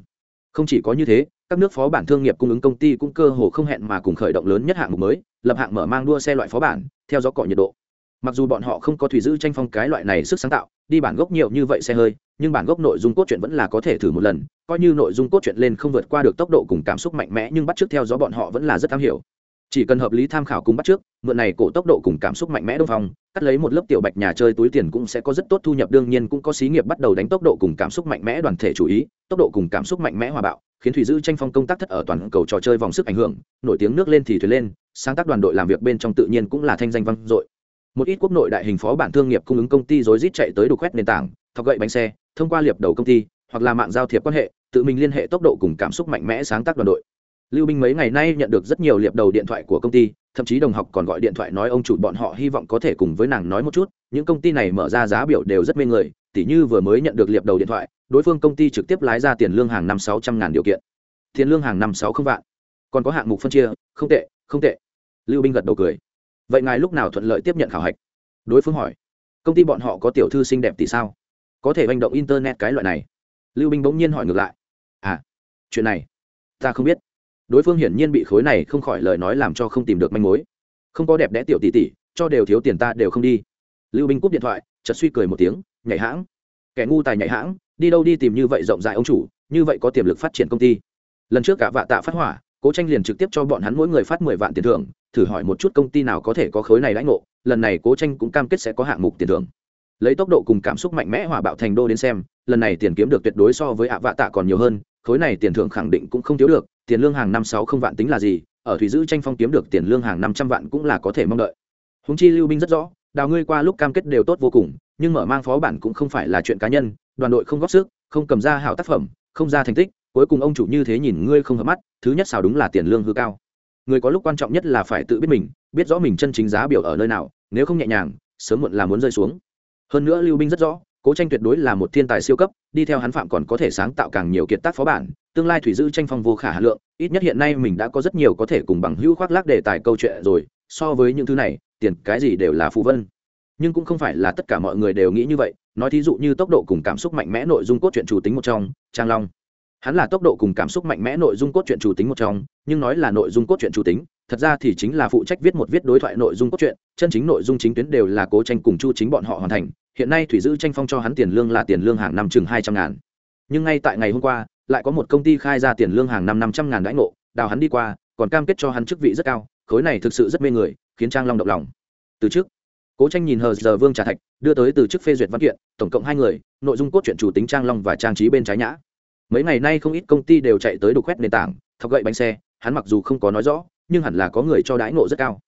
[SPEAKER 1] Không chỉ có như thế các nước phó bản thương nghiệp cung ứng công ty cũng cơ hồ không hẹn mà cùng khởi động lớn nhất hạng mục mới, lập hạng mở mang đua xe loại phó bản, theo gió cọ nhiệt độ. Mặc dù bọn họ không có thủy giữ tranh phong cái loại này sức sáng tạo, đi bản gốc nhiều như vậy xe hơi, nhưng bản gốc nội dung cốt truyện vẫn là có thể thử một lần, coi như nội dung cốt truyện lên không vượt qua được tốc độ cùng cảm xúc mạnh mẽ, nhưng bắt trước theo gió bọn họ vẫn là rất am hiểu. Chỉ cần hợp lý tham khảo cùng bắt trước mượn này cổ tốc độ cùng cảm xúc mạnh mẽ đông phong, cắt lấy một lớp tiểu bạch nhà chơi túi tiền cũng sẽ có rất tốt thu nhập, đương nhiên cũng có xí nghiệp bắt đầu đánh tốc độ cùng cảm xúc mạnh mẽ đoàn thể chủ ý, tốc độ cùng cảm xúc mạnh mẽ hòa bạo khiến thủy dư tranh phong công tác thất ở toàn cầu trò chơi vòng sức ảnh hưởng, nổi tiếng nước lên thì thuyền lên, sáng tác đoàn đội làm việc bên trong tự nhiên cũng là thanh danh vang dội. Một ít quốc nội đại hình phó bản thương nghiệp cung ứng công ty rối rít chạy tới đục quét nền tảng, thọc gậy bánh xe, thông qua liệp đầu công ty, hoặc là mạng giao thiệp quan hệ, tự mình liên hệ tốc độ cùng cảm xúc mạnh mẽ sáng tác đoàn đội. Lưu binh mấy ngày nay nhận được rất nhiều liệp đầu điện thoại của công ty, thậm chí đồng học còn gọi điện thoại nói ông chủ bọn họ hy vọng có thể cùng với nàng nói một chút, những công ty này mở ra giá biểu đều rất mê người tỉ như vừa mới nhận được liệp đầu điện thoại, đối phương công ty trực tiếp lái ra tiền lương hàng năm sáu trăm ngàn điều kiện. Tiền lương hàng năm sáu không vạn. Còn có hạng mục phân chia, không tệ không tệ. Lưu binh gật đầu cười. Vậy ngài lúc nào thuận lợi tiếp nhận khảo hạch? Đối phương hỏi. Công ty bọn họ có tiểu thư xinh đẹp tỷ sao? Có thể manh động internet cái loại này. Lưu binh bỗng nhiên hỏi ngược lại. À chuyện này, ta không biết. Đối phương hiển nhiên bị khối này không khỏi lời nói làm cho không tìm được manh mối. Không có đẹp đẽ tiểu tỷ tỷ, cho đều thiếu tiền ta đều không đi. Lưu binh cúp điện thoại, chợt suy cười một tiếng nhảy hãng. Kẻ ngu tài nhảy hãng, đi đâu đi tìm như vậy rộng rãi ông chủ, như vậy có tiềm lực phát triển công ty. Lần trước cả vạ tạ phát hỏa, cố tranh liền trực tiếp cho bọn hắn mỗi người phát mười vạn tiền thưởng, thử hỏi một chút công ty nào có thể có khối này lãnh ngộ, lần này cố tranh cũng cam kết sẽ có hạng mục tiền thưởng. Lấy tốc độ cùng cảm xúc mạnh mẽ hỏa bạo thành đô đến xem, lần này tiền kiếm được tuyệt đối so với ạ vạ tạ còn nhiều hơn, khối này tiền thưởng khẳng định cũng không thiếu được, tiền lương hàng năm sáu không vạn tính là gì, ở thủy giữ tranh phong kiếm được tiền lương hàng năm trăm vạn cũng là có thể mong đợi. Húng chi lưu binh rất rõ, đào ngươi qua lúc cam kết đều tốt vô cùng nhưng mở mang phó bản cũng không phải là chuyện cá nhân, đoàn đội không góp sức, không cầm ra hảo tác phẩm, không ra thành tích, cuối cùng ông chủ như thế nhìn ngươi không hợp mắt, thứ nhất xào đúng là tiền lương hư cao. Người có lúc quan trọng nhất là phải tự biết mình, biết rõ mình chân chính giá biểu ở nơi nào, nếu không nhẹ nhàng, sớm muộn là muốn rơi xuống. Hơn nữa lưu binh rất rõ, cố tranh tuyệt đối là một thiên tài siêu cấp, đi theo hắn phạm còn có thể sáng tạo càng nhiều kiệt tác phó bản, tương lai thủy dư tranh phong vô khả hà lượng, ít nhất hiện nay mình đã có rất nhiều có thể cùng bằng hữu khoác lác đề tài câu chuyện rồi, so với những thứ này, tiền cái gì đều là phù vân nhưng cũng không phải là tất cả mọi người đều nghĩ như vậy. Nói thí dụ như tốc độ cùng cảm xúc mạnh mẽ nội dung cốt truyện chủ tính một trong, trang long. Hắn là tốc độ cùng cảm xúc mạnh mẽ nội dung cốt truyện chủ tính một trong, nhưng nói là nội dung cốt truyện chủ tính, thật ra thì chính là phụ trách viết một viết đối thoại nội dung cốt truyện, chân chính nội dung chính tuyến đều là cố tranh cùng chu chính bọn họ hoàn thành. Hiện nay thủy giữ tranh phong cho hắn tiền lương là tiền lương hàng năm chừng hai trăm ngàn. Nhưng ngay tại ngày hôm qua, lại có một công ty khai ra tiền lương hàng năm năm trăm ngàn đãi ngộ, đào hắn đi qua, còn cam kết cho hắn chức vị rất cao, khối này thực sự rất mê người, khiến trang long động lòng. Từ trước cố tranh nhìn hờ giờ vương trà thạch, đưa tới từ chức phê duyệt văn kiện, tổng cộng hai người, nội dung cốt truyện chủ tính trang long và trang trí bên trái nhã. Mấy ngày nay không ít công ty đều chạy tới đục khoét nền tảng, thọc gậy bánh xe, hắn mặc dù không có nói rõ, nhưng hẳn là có người cho đãi ngộ rất cao.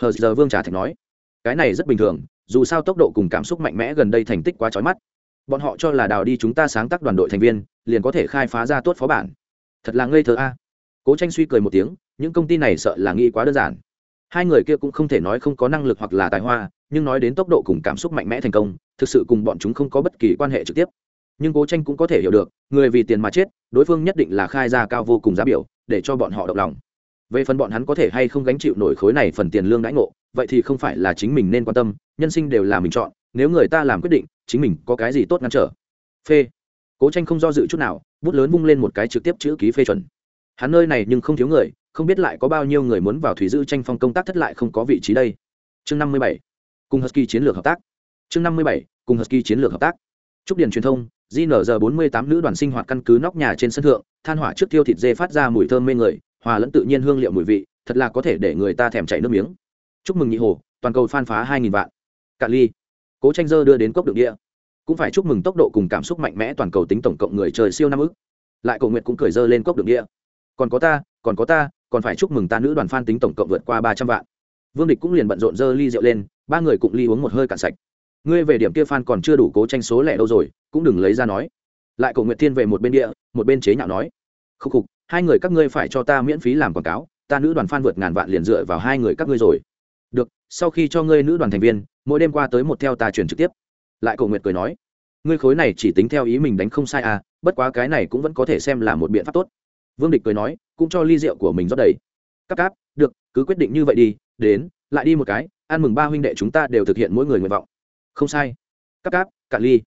[SPEAKER 1] Hờ giờ vương trà thạch nói, cái này rất bình thường, dù sao tốc độ cùng cảm xúc mạnh mẽ gần đây thành tích quá trói mắt. Bọn họ cho là đào đi chúng ta sáng tác đoàn đội thành viên, liền có thể khai phá ra tốt phó bản. Thật là ngây thơ a. Cố tranh suy cười một tiếng, những công ty này sợ là nghĩ quá đơn giản hai người kia cũng không thể nói không có năng lực hoặc là tài hoa, nhưng nói đến tốc độ cùng cảm xúc mạnh mẽ thành công, thực sự cùng bọn chúng không có bất kỳ quan hệ trực tiếp. Nhưng cố tranh cũng có thể hiểu được, người vì tiền mà chết, đối phương nhất định là khai ra cao vô cùng giá biểu, để cho bọn họ động lòng. Về phần bọn hắn có thể hay không gánh chịu nổi khối này phần tiền lương đãi ngộ, vậy thì không phải là chính mình nên quan tâm, nhân sinh đều là mình chọn, nếu người ta làm quyết định, chính mình có cái gì tốt ngăn trở. Phê. Cố tranh không do dự chút nào, bút lớn vung lên một cái trực tiếp chữ ký phê chuẩn. Hắn nơi này nhưng không thiếu người không biết lại có bao nhiêu người muốn vào thủy dư tranh phong công tác thất lại không có vị trí đây chương năm mươi bảy cùng husky chiến lược hợp tác chương năm mươi bảy cùng husky chiến lược hợp tác trúc điền truyền thông GNZ 48 nữ đoàn sinh hoạt căn cứ nóc nhà trên sân thượng, than hỏa trước tiêu thịt dê phát ra mùi thơm mê người, hòa lẫn tự nhiên hương liệu mùi vị, thật là có thể để người ta thèm chảy nước miếng. Chúc mừng nhị hồ, toàn cầu fan phá 2000 vạn. Cạn ly. Cố Tranh dơ đưa đến cốc đường địa. Cũng phải chúc mừng tốc độ cùng cảm xúc mạnh mẽ toàn cầu tính tổng cộng người chơi siêu năm ức. Lại Cổ nguyện cũng cười dơ lên cốc đường địa. Còn có ta, còn có ta, còn phải chúc mừng ta nữ đoàn fan tính tổng cộng vượt qua 300 vạn. Vương Địch cũng liền bận rộn dơ ly rượu lên, ba người cùng ly uống một hơi cạn sạch. Ngươi về điểm kia fan còn chưa đủ Cố Tranh số lẻ đâu rồi, cũng đừng lấy ra nói. Lại cầu nguyệt thiên về một bên địa một bên chế nhạo nói. Khúc khục hai người các ngươi phải cho ta miễn phí làm quảng cáo ta nữ đoàn phan vượt ngàn vạn liền dựa vào hai người các ngươi rồi. Được sau khi cho ngươi nữ đoàn thành viên mỗi đêm qua tới một theo ta truyền trực tiếp. Lại cầu nguyệt cười nói. Ngươi khối này chỉ tính theo ý mình đánh không sai à bất quá cái này cũng vẫn có thể xem là một biện pháp tốt vương địch cười nói, cũng cho ly rượu của mình rót đầy. Cắp cáp, được, cứ quyết định như vậy đi, đến, lại đi một cái, ăn mừng ba huynh đệ chúng ta đều thực hiện mỗi người nguyện vọng. Không sai. Cắp cáp, cạn ly.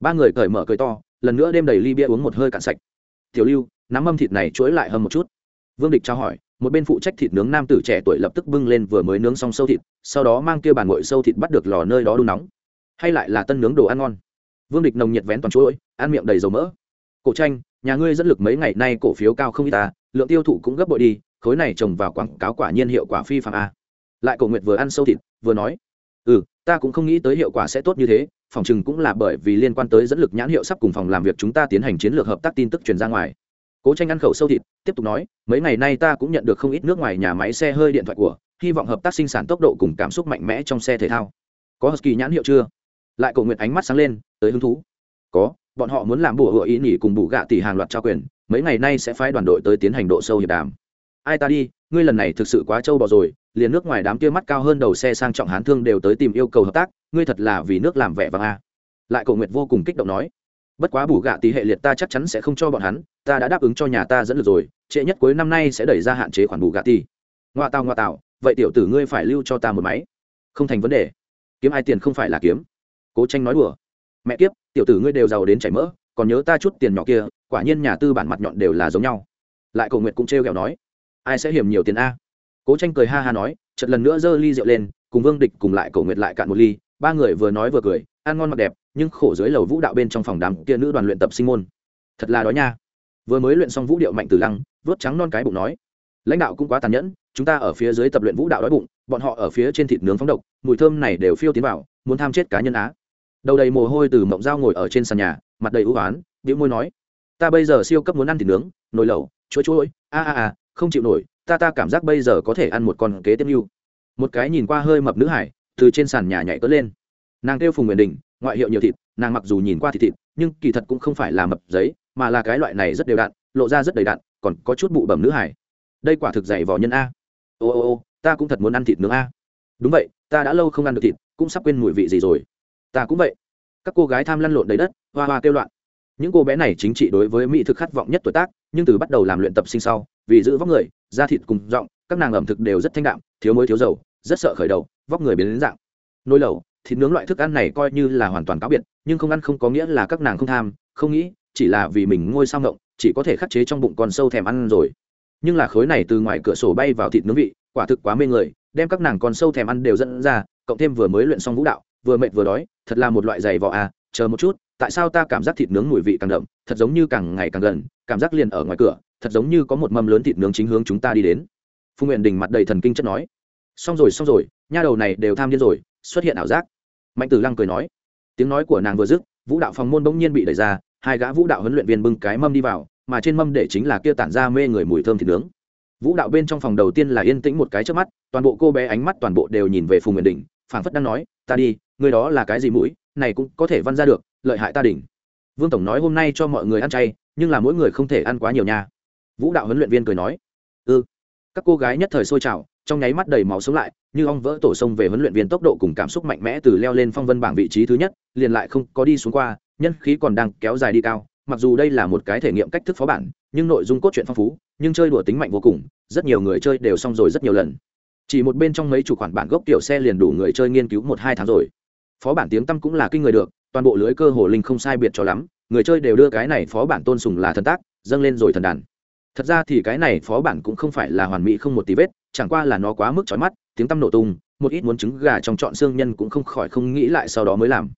[SPEAKER 1] Ba người cởi mở cười to, lần nữa đêm đầy ly bia uống một hơi cạn sạch. Tiểu lưu, nắm mâm thịt này chuỗi lại hầm một chút. Vương địch trao hỏi, một bên phụ trách thịt nướng nam tử trẻ tuổi lập tức bưng lên vừa mới nướng xong sâu thịt, sau đó mang kia bàn ngội sâu thịt bắt được lò nơi đó đun nóng. Hay lại là tân nướng đồ ăn ngon. Vương địch nồng nhiệt vén toàn chuỗi, ăn miệng đầy dầu mỡ. Cổ tranh nhà ngươi dẫn lực mấy ngày nay cổ phiếu cao không ít ta, lượng tiêu thụ cũng gấp bội đi, khối này trồng vào quảng cáo quả nhiên hiệu quả phi phạm a. Lại cổ nguyệt vừa ăn sâu thịt, vừa nói ừ ta cũng không nghĩ tới hiệu quả sẽ tốt như thế, phòng chừng cũng là bởi vì liên quan tới dẫn lực nhãn hiệu sắp cùng phòng làm việc chúng ta tiến hành chiến lược hợp tác tin tức truyền ra ngoài. Cố tranh ăn khẩu sâu thịt, tiếp tục nói, mấy ngày nay ta cũng nhận được không ít nước ngoài nhà máy xe hơi điện thoại của, hy vọng hợp tác sinh sản tốc độ cùng cảm xúc mạnh mẽ trong xe thể thao. Có husky nhãn hiệu chưa? Lại cầu nguyện ánh mắt sáng lên, tới hứng thú. Có bọn họ muốn làm bùa hựa ý nghỉ cùng bù gạ tỷ hàng loạt trao quyền, mấy ngày nay sẽ phái đoàn đội tới tiến hành độ sâu hiệp đàm. Ai ta đi, ngươi lần này thực sự quá trâu bò rồi, liền nước ngoài đám kia mắt cao hơn đầu xe sang trọng hán thương đều tới tìm yêu cầu hợp tác, ngươi thật là vì nước làm vẻ vàng a. Lại cầu nguyệt vô cùng kích động nói, bất quá bù gạ tỷ hệ liệt ta chắc chắn sẽ không cho bọn hắn, ta đã đáp ứng cho nhà ta dẫn lượt rồi, trễ nhất cuối năm nay sẽ đẩy ra hạn chế khoản bù gạ tỷ ngoa tào ngoa tào, vậy tiểu tử ngươi phải lưu cho ta một máy. Không thành vấn đề. Kiếm ai tiền không phải là kiếm. Cố tranh nói đùa mẹ kiếp, tiểu tử ngươi đều giàu đến chảy mỡ, còn nhớ ta chút tiền nhỏ kia, quả nhiên nhà tư bản mặt nhọn đều là giống nhau. Lại cầu nguyệt cũng trêu ghẹo nói, ai sẽ hiểm nhiều tiền a? Cố tranh cười ha ha nói chật lần nữa giơ ly rượu lên, cùng vương địch cùng lại cầu nguyệt lại cạn một ly, ba người vừa nói vừa cười, ăn ngon mặc đẹp, nhưng khổ dưới lầu vũ đạo bên trong phòng đám kia nữ đoàn luyện tập sinh môn. Thật là đói nha. Vừa mới luyện xong vũ điệu mạnh tử lăng, vớt trắng non cái bụng nói, lãnh đạo cũng quá tàn nhẫn, chúng ta ở phía dưới tập luyện vũ đạo đói bụng, bọn họ ở phía trên thịt nướng phóng độc, mùi thơm này đều phiêu tiến vào, muốn tham chết cá nhân á đầu đầy mồ hôi từ mộng dao ngồi ở trên sàn nhà, mặt đầy ưu oán, bĩu môi nói, ta bây giờ siêu cấp muốn ăn thịt nướng, nồi lẩu chuỗi chuỗi a a a, không chịu nổi, ta ta cảm giác bây giờ có thể ăn một con kế tiếp mưu một cái nhìn qua hơi mập nữ hải, từ trên sàn nhà nhảy cất lên. Nàng kêu phùng nguyện đình, ngoại hiệu nhiều thịt, nàng mặc dù nhìn qua thịt thịt, nhưng kỳ thật cũng không phải là mập giấy, mà là cái loại này rất đều đặn, lộ ra rất đầy đặn, còn có chút bụ bẩm nữ hải. Đây quả thực dày vò nhân a. Ô ô ô, ta cũng thật muốn ăn thịt nướng a. Đúng vậy, ta đã lâu không ăn được thịt, cũng sắp quên mùi vị gì rồi ta cũng vậy. Các cô gái tham lăn lộn đầy đất, hoa hoa kêu loạn. Những cô bé này chính trị đối với mỹ thực khát vọng nhất tuổi tác, nhưng từ bắt đầu làm luyện tập sinh sau, vì giữ vóc người, da thịt cùng giọng, các nàng ẩm thực đều rất thanh đạm, thiếu muối thiếu dầu, rất sợ khởi đầu, vóc người biến đến dạng. Nồi lẩu, thịt nướng loại thức ăn này coi như là hoàn toàn cáo biệt, nhưng không ăn không có nghĩa là các nàng không tham, không nghĩ, chỉ là vì mình ngôi sao ngộng, chỉ có thể khắc chế trong bụng con sâu thèm ăn rồi. Nhưng là khối này từ ngoài cửa sổ bay vào thịt nướng vị, quả thực quá mê người, đem các nàng con sâu thèm ăn đều dẫn ra, cộng thêm vừa mới luyện xong vũ đạo vừa mệt vừa đói, thật là một loại giày vò à chờ một chút, tại sao ta cảm giác thịt nướng mùi vị càng đậm, thật giống như càng ngày càng gần, cảm giác liền ở ngoài cửa, thật giống như có một mâm lớn thịt nướng chính hướng chúng ta đi đến. Phu nguyện đình mặt đầy thần kinh chất nói. Xong rồi xong rồi, nha đầu này đều tham điên rồi, xuất hiện ảo giác. Mạnh tử lăng cười nói. Tiếng nói của nàng vừa dứt, vũ đạo phòng môn bỗng nhiên bị đẩy ra, hai gã vũ đạo huấn luyện viên bưng cái mâm đi vào, mà trên mâm để chính là kia tản ra mê người mùi thơm thịt nướng. Vũ đạo bên trong phòng đầu tiên là yên tĩnh một cái trước mắt, toàn bộ cô bé ánh mắt toàn bộ đều nhìn về phùng nguyện đình, phảng phất đang nói, ta đi người đó là cái gì mũi, này cũng có thể văn ra được, lợi hại ta đỉnh. Vương tổng nói hôm nay cho mọi người ăn chay, nhưng là mỗi người không thể ăn quá nhiều nha. Vũ đạo huấn luyện viên cười nói ư ừ. các cô gái nhất thời sôi trào, trong nháy mắt đầy máu sống lại, như ong vỡ tổ sông về huấn luyện viên tốc độ cùng cảm xúc mạnh mẽ từ leo lên phong vân bảng vị trí thứ nhất, liền lại không có đi xuống qua, nhân khí còn đang kéo dài đi cao, mặc dù đây là một cái thể nghiệm cách thức phó bản, nhưng nội dung cốt truyện phong phú, nhưng chơi đùa tính mạnh vô cùng, rất nhiều người chơi đều xong rồi rất nhiều lần. Chỉ một bên trong mấy chủ khoản bản gốc tiểu xe liền đủ người chơi nghiên cứu một hai tháng rồi phó bản tiếng tăm cũng là kinh người được, toàn bộ lưới cơ hồ linh không sai biệt cho lắm, người chơi đều đưa cái này phó bản tôn sùng là thần tác, dâng lên rồi thần đàn. Thật ra thì cái này phó bản cũng không phải là hoàn mỹ không một tí vết, chẳng qua là nó quá mức trói mắt, tiếng tăm nổ tung, một ít muốn trứng gà trong chọn xương nhân cũng không khỏi không nghĩ lại sau đó mới làm.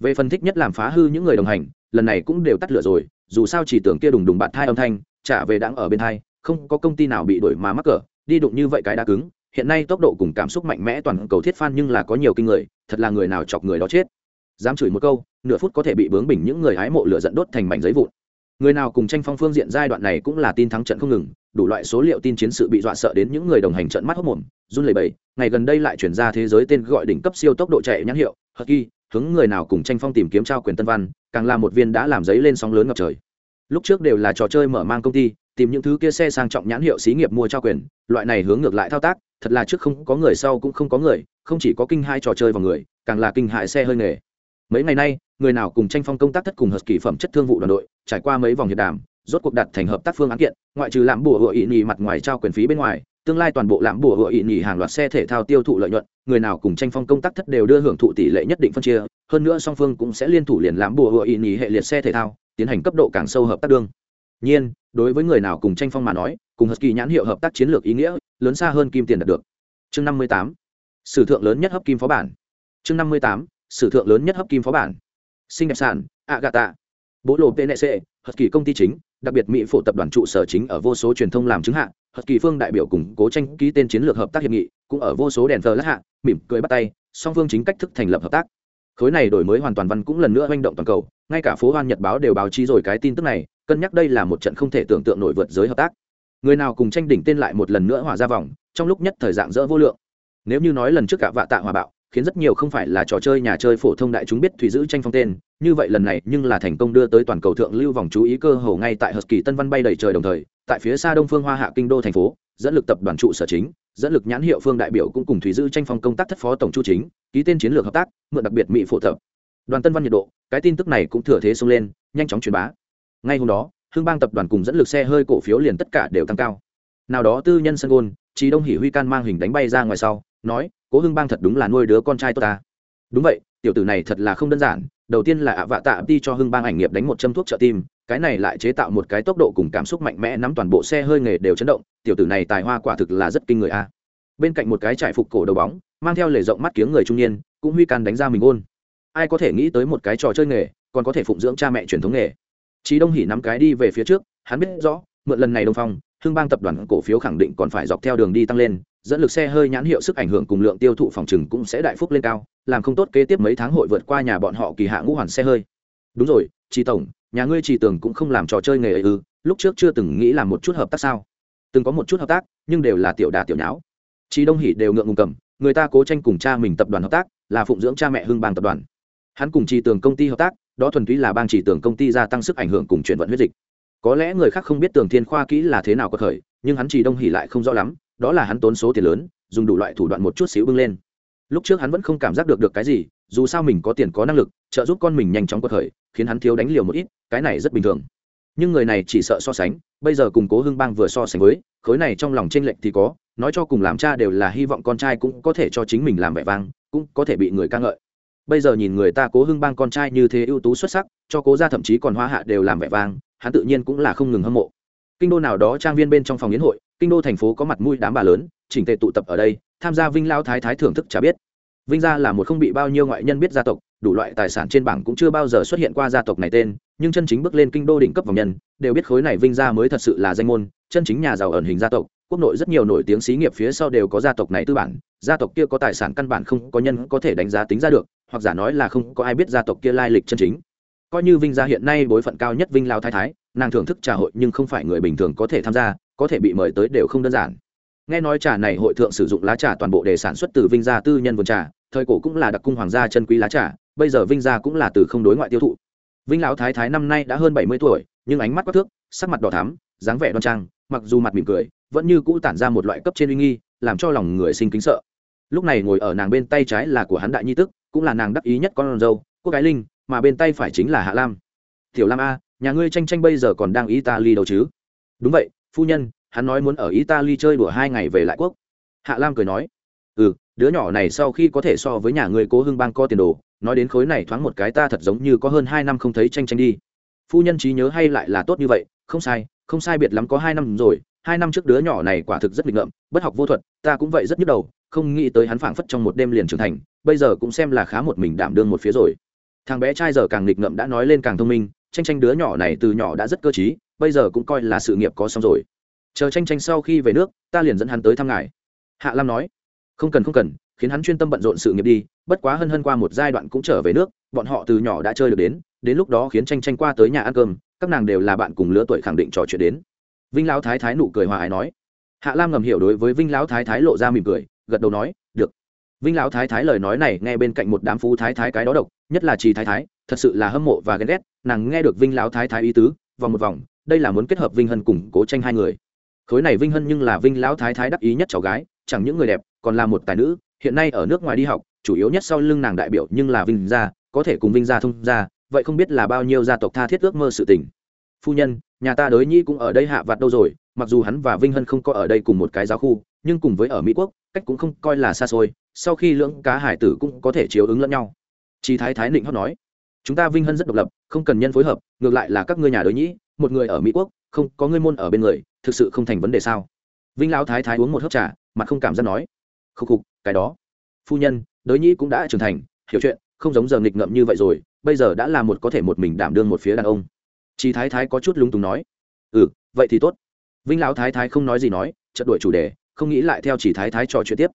[SPEAKER 1] Về phân thích nhất làm phá hư những người đồng hành, lần này cũng đều tắt lửa rồi, dù sao chỉ tưởng kia đùng đùng bạn thai âm thanh, trả về đáng ở bên thai, không có công ty nào bị đuổi mà mắc cỡ, đi đụng như vậy cái đã cứng hiện nay tốc độ cùng cảm xúc mạnh mẽ toàn cầu thiết phan nhưng là có nhiều kinh người, thật là người nào chọc người đó chết. Dám chửi một câu, nửa phút có thể bị bướng bỉnh những người hái mộ lửa dẫn đốt thành mảnh giấy vụn. Người nào cùng tranh phong phương diện giai đoạn này cũng là tin thắng trận không ngừng, đủ loại số liệu tin chiến sự bị dọa sợ đến những người đồng hành trận mắt hốc mồm, run lẩy bẩy. Ngày gần đây lại chuyển ra thế giới tên gọi đỉnh cấp siêu tốc độ chạy nhãn hiệu hật kỳ hướng người nào cùng tranh phong tìm kiếm trao quyền tân văn, càng là một viên đã làm giấy lên sóng lớn ngập trời. Lúc trước đều là trò chơi mở mang công ty, tìm những thứ kia xe sang trọng nhãn hiệu xí nghiệp mua trao quyền, loại này hướng ngược lại thao tác thật là trước không có người sau cũng không có người, không chỉ có kinh hai trò chơi vào người, càng là kinh hại xe hơi nghề. Mấy ngày nay, người nào cùng tranh phong công tác thất cùng hợp kỳ phẩm chất thương vụ đoàn đội, trải qua mấy vòng hiệp đàm, rốt cuộc đặt thành hợp tác phương án kiện, ngoại trừ làm bùa hựa ị nhì mặt ngoài trao quyền phí bên ngoài, tương lai toàn bộ làm bùa hựa ị nhì hàng loạt xe thể thao tiêu thụ lợi nhuận, người nào cùng tranh phong công tác thất đều đưa hưởng thụ tỷ lệ nhất định phân chia, hơn nữa song phương cũng sẽ liên thủ liền làm bùa hựa ị nhì hệ liệt xe thể thao, tiến hành cấp độ càng sâu hợp tác đương. Nhiên, đối với người nào cùng tranh phong mà nói cùng husky nhãn hiệu hợp tác chiến lược ý nghĩa, lớn xa hơn kim tiền đạt được. Chương năm mươi tám, sử thượng lớn nhất hấp kim phó bản. Chương năm mươi tám, sử thượng lớn nhất hấp kim phó bản. Sinh đẹp sản agata bố lộ pnc hất kỳ công ty chính, đặc biệt mỹ phổ tập đoàn trụ sở chính ở vô số truyền thông làm chứng hạ hất kỳ phương đại biểu cùng cố tranh ký tên chiến lược hợp tác hiệp nghị, cũng ở vô số đèn thờ lát hạ, mỉm cười bắt tay, song phương chính cách thức thành lập hợp tác. Khối này đổi mới hoàn toàn văn cũng lần nữa manh động toàn cầu, ngay cả phố hoan nhật báo đều báo chí rồi cái tin tức này, cân nhắc đây là một trận không thể tưởng tượng nổi vượt giới hợp tác người nào cùng tranh đỉnh tên lại một lần nữa hòa ra vòng, trong lúc nhất thời dạng dỡ vô lượng. Nếu như nói lần trước cả vạ tạ hòa bạo, khiến rất nhiều không phải là trò chơi nhà chơi phổ thông đại chúng biết thủy giữ tranh phong tên, như vậy lần này nhưng là thành công đưa tới toàn cầu thượng lưu vòng chú ý cơ hồ ngay tại kỳ tân văn bay đầy trời đồng thời, tại phía xa đông phương hoa hạ kinh đô thành phố, dẫn lực tập đoàn trụ sở chính, dẫn lực nhãn hiệu phương đại biểu cũng cùng thủy giữ tranh phong công tác thất phó tổng chu chính, ký tên chiến lược hợp tác, mượn đặc biệt mỹ phổ thập. Đoàn tân văn nhiệt độ, cái tin tức này cũng thừa thế xông lên, nhanh chóng truyền bá. Ngay hôm đó hương bang tập đoàn cùng dẫn lực xe hơi cổ phiếu liền tất cả đều tăng cao. Nào đó tư nhân sân gôn trí đông hỉ huy can mang hình đánh bay ra ngoài sau, nói, cố hưng bang thật đúng là nuôi đứa con trai tốt ta. Đúng vậy, tiểu tử này thật là không đơn giản, đầu tiên là ạ vạ tạ đi cho hưng bang ảnh nghiệp đánh một châm thuốc trợ tim, cái này lại chế tạo một cái tốc độ cùng cảm xúc mạnh mẽ nắm toàn bộ xe hơi nghề đều chấn động, tiểu tử này tài hoa quả thực là rất kinh người a. Bên cạnh một cái trải phục cổ đầu bóng, mang theo lề rộng mắt kiếng người trung niên, cũng huy can đánh ra mình ôn. Ai có thể nghĩ tới một cái trò chơi nghề, còn có thể phụng dưỡng cha mẹ truyền thống nghề. Chí Đông Hỉ nắm cái đi về phía trước, hắn biết rõ, mượn lần này Đông Phong, Hưng Bang tập đoàn cổ phiếu khẳng định còn phải dọc theo đường đi tăng lên, dẫn lực xe hơi nhãn hiệu sức ảnh hưởng cùng lượng tiêu thụ phòng trừng cũng sẽ đại phúc lên cao, làm không tốt kế tiếp mấy tháng hội vượt qua nhà bọn họ kỳ hạ ngũ hoàn xe hơi. Đúng rồi, Chí tổng, nhà ngươi Chí tưởng cũng không làm trò chơi nghề ấy ư? Lúc trước chưa từng nghĩ làm một chút hợp tác sao? Từng có một chút hợp tác, nhưng đều là tiểu đà tiểu nháo. Chí Đông Hỉ đều ngượng ngùng cầm, người ta cố tranh cùng cha mình tập đoàn hợp tác, là phụng dưỡng cha mẹ Hưng Bang tập đoàn. Hắn cùng Chí Tường công ty hợp tác, đó thuần túy là bang chỉ tưởng công ty gia tăng sức ảnh hưởng cùng chuyển vận huyết dịch. Có lẽ người khác không biết tường thiên khoa kỹ là thế nào có khởi nhưng hắn chỉ đông hỉ lại không rõ lắm, đó là hắn tốn số tiền lớn, dùng đủ loại thủ đoạn một chút xíu bưng lên. Lúc trước hắn vẫn không cảm giác được được cái gì, dù sao mình có tiền có năng lực, trợ giúp con mình nhanh chóng có khởi khiến hắn thiếu đánh liều một ít, cái này rất bình thường. Nhưng người này chỉ sợ so sánh, bây giờ cùng cố hưng bang vừa so sánh với, khối này trong lòng tranh lệch thì có, nói cho cùng làm cha đều là hy vọng con trai cũng có thể cho chính mình làm vẻ vang, cũng có thể bị người ca ngợi bây giờ nhìn người ta cố hưng bang con trai như thế ưu tú xuất sắc, cho cố ra thậm chí còn hoa hạ đều làm vẻ vang, hắn tự nhiên cũng là không ngừng hâm mộ. Kinh đô nào đó trang viên bên trong phòng yến hội, kinh đô thành phố có mặt mũi đám bà lớn, chỉnh tề tụ tập ở đây, tham gia vinh lao thái thái thưởng thức chả biết. Vinh gia là một không bị bao nhiêu ngoại nhân biết gia tộc, đủ loại tài sản trên bảng cũng chưa bao giờ xuất hiện qua gia tộc này tên, nhưng chân chính bước lên kinh đô đỉnh cấp vòng nhân, đều biết khối này vinh gia mới thật sự là danh môn, chân chính nhà giàu ẩn hình gia tộc, quốc nội rất nhiều nổi tiếng xí nghiệp phía sau đều có gia tộc này tư bản, gia tộc kia có tài sản căn bản không có nhân có thể đánh giá tính ra được hoặc giả nói là không có ai biết gia tộc kia lai lịch chân chính. Coi như vinh gia hiện nay bối phận cao nhất vinh lao thái thái, nàng thưởng thức trà hội nhưng không phải người bình thường có thể tham gia, có thể bị mời tới đều không đơn giản. Nghe nói trà này hội thượng sử dụng lá trà toàn bộ để sản xuất từ vinh gia tư nhân vườn trà, thời cổ cũng là đặc cung hoàng gia chân quý lá trà, bây giờ vinh gia cũng là từ không đối ngoại tiêu thụ. Vinh lão thái thái năm nay đã hơn bảy mươi tuổi, nhưng ánh mắt quắc thước, sắc mặt đỏ thắm, dáng vẻ đoan trang, mặc dù mặt mỉm cười, vẫn như cũ tản ra một loại cấp trên uy nghi, làm cho lòng người sinh kính sợ. Lúc này ngồi ở nàng bên tay trái là của hắn đại nhi tức cũng là nàng đắc ý nhất con dâu, cô gái linh, mà bên tay phải chính là hạ lam. Tiểu lam a, nhà ngươi tranh tranh bây giờ còn đang italy đâu chứ? Đúng vậy, phu nhân, hắn nói muốn ở italy chơi đùa hai ngày về lại quốc. Hạ lam cười nói ừ đứa nhỏ này sau khi có thể so với nhà ngươi cố hưng bang co tiền đồ, nói đến khối này thoáng một cái ta thật giống như có hơn hai năm không thấy tranh tranh đi. Phu nhân trí nhớ hay lại là tốt như vậy, không sai không sai biệt lắm có hai năm rồi, hai năm trước đứa nhỏ này quả thực rất nghịch ngợm, bất học vô thuật, ta cũng vậy rất nhức đầu không nghĩ tới hắn phảng phất trong một đêm liền trưởng thành, bây giờ cũng xem là khá một mình đảm đương một phía rồi. Thằng bé trai giờ càng nghịch ngợm đã nói lên càng thông minh tranh tranh đứa nhỏ này từ nhỏ đã rất cơ t bây giờ cũng coi là sự nghiệp có xong rồi. Chờ tranh tranh sau khi về nước, ta liền dẫn hắn tới thăm ngài. Hạ lam nói, không cần không cần, khiến hắn chuyên tâm bận rộn sự nghiệp đi, bất quá hân hân qua một giai đoạn cũng trở về nước, bọn họ từ nhỏ đã chơi được đến đến lúc đó khiến tranh tranh qua tới nhà ăn cơm, các nàng đều là bạn cùng lứa tuổi khẳng định trò chuyện đến. Vinh lão thái thái nụ cười hòa ái nói. Hạ lam ngầm hiểu đối với vinh lão thái thái lộ ra mỉm cười gật đầu nói, được. Vinh lão thái thái lời nói này nghe bên cạnh một đám phú thái thái cái đó độc, nhất là trì thái thái, thật sự là hâm mộ và ghen ghét, nàng nghe được vinh lão thái thái ý tứ, vòng một vòng, đây là muốn kết hợp vinh hân cùng cố tranh hai người. Khối này vinh hân nhưng là vinh lão thái thái đắc ý nhất cháu gái, chẳng những người đẹp, còn là một tài nữ, hiện nay ở nước ngoài đi học, chủ yếu nhất sau lưng nàng đại biểu nhưng là vinh gia, có thể cùng vinh gia thông gia, vậy không biết là bao nhiêu gia tộc tha thiết ước mơ sự tình. Phu nhân, nhà ta đới nhi cũng ở đây hạ vặt đâu rồi, mặc dù hắn và vinh hân không có ở đây cùng một cái giáo khu, nhưng cùng với ở mỹ quốc cách cũng không coi là xa xôi, sau khi lưỡng cá hải tử cũng có thể chiếu ứng lẫn nhau. Chị thái thái định hót nói, chúng ta vinh hân rất độc lập, không cần nhân phối hợp, ngược lại là các ngươi nhà đới nhĩ, một người ở mỹ quốc, không có ngươi môn ở bên người, thực sự không thành vấn đề sao? Vinh lão thái thái uống một hớp trà, mặt không cảm giác nói khúc khục, cái đó. Phu nhân đới nhĩ cũng đã trưởng thành, hiểu chuyện, không giống giờ nghịch ngợm như vậy rồi, bây giờ đã là một có thể một mình đảm đương một phía đàn ông. Chị thái thái có chút lúng túng nói ừ vậy thì tốt. Vinh lão thái thái không nói gì nói, chợt đuổi chủ đề không nghĩ lại theo chỉ thái thái trò chuyện tiếp.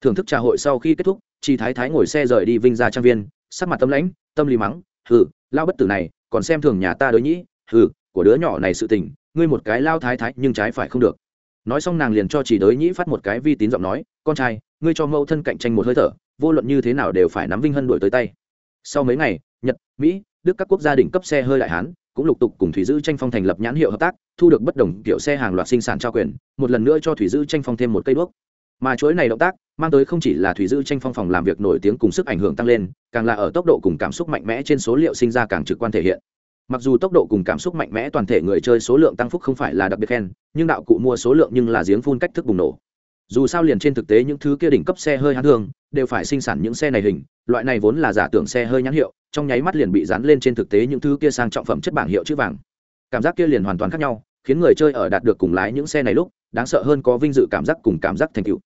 [SPEAKER 1] Thưởng thức trà hội sau khi kết thúc, Chỉ thái thái ngồi xe rời đi vinh ra trang viên, sắc mặt tâm lãnh, tâm lý mắng, hừ, lao bất tử này, còn xem thường nhà ta đối nhĩ, hừ, của đứa nhỏ này sự tình, ngươi một cái lao thái thái nhưng trái phải không được. Nói xong nàng liền cho chỉ đới nhĩ phát một cái vi tín giọng nói, con trai, ngươi cho mẫu thân cạnh tranh một hơi thở, vô luận như thế nào đều phải nắm vinh hân đuổi tới tay. Sau mấy ngày, nhật, mỹ, đức các quốc gia đỉnh cấp xe hơi đại hán cũng lục tục cùng thủy dữ tranh phong thành lập nhãn hiệu hợp tác thu được bất đồng kiểu xe hàng loạt sinh sản trao quyền, một lần nữa cho thủy dữ tranh phong thêm một cây đuốc. Mà chuỗi này động tác, mang tới không chỉ là thủy dữ tranh phong phòng làm việc nổi tiếng cùng sức ảnh hưởng tăng lên, càng là ở tốc độ cùng cảm xúc mạnh mẽ trên số liệu sinh ra càng trực quan thể hiện. Mặc dù tốc độ cùng cảm xúc mạnh mẽ toàn thể người chơi số lượng tăng phúc không phải là đặc biệt khen, nhưng đạo cụ mua số lượng nhưng là giếng phun cách thức bùng nổ. Dù sao liền trên thực tế những thứ kia đỉnh cấp xe hơi hãng thường đều phải sinh sản những xe này hình, loại này vốn là giả tưởng xe hơi nhãn hiệu, trong nháy mắt liền bị dán lên trên thực tế những thứ kia sang trọng phẩm chất bảng hiệu chữ vàng cảm giác kia liền hoàn toàn khác nhau, khiến người chơi ở đạt được cùng lái những xe này lúc, đáng sợ hơn có vinh dự cảm giác cùng cảm giác thành tựu.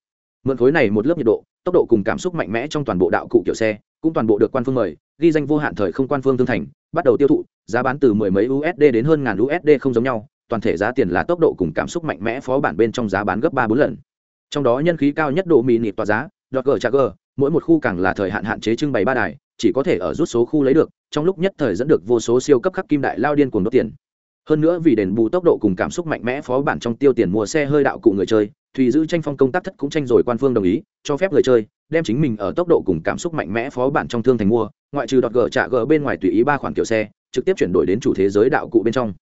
[SPEAKER 1] Mượn khối này một lớp nhiệt độ, tốc độ cùng cảm xúc mạnh mẽ trong toàn bộ đạo cụ kiểu xe, cũng toàn bộ được quan phương mời, ghi danh vô hạn thời không quan phương thương thành, bắt đầu tiêu thụ, giá bán từ mười mấy usd đến hơn ngàn usd không giống nhau, toàn thể giá tiền là tốc độ cùng cảm xúc mạnh mẽ phó bản bên trong giá bán gấp ba bốn lần. Trong đó nhân khí cao nhất độ mì nịt tòa giá, đọt gờ trà gờ, mỗi một khu càng là thời hạn hạn chế trưng bày ba đài, chỉ có thể ở rút số khu lấy được, trong lúc nhất thời dẫn được vô số siêu cấp khắc kim đại lao điên cuồng đốt tiền hơn nữa vì đền bù tốc độ cùng cảm xúc mạnh mẽ, phó bản trong tiêu tiền mua xe hơi đạo cụ người chơi, thùy giữ tranh phong công tác thất cũng tranh rồi quan phương đồng ý, cho phép người chơi đem chính mình ở tốc độ cùng cảm xúc mạnh mẽ phó bản trong thương thành mua, ngoại trừ đọt gờ trả gờ bên ngoài tùy ý ba khoản kiểu xe, trực tiếp chuyển đổi đến chủ thế giới đạo cụ bên trong.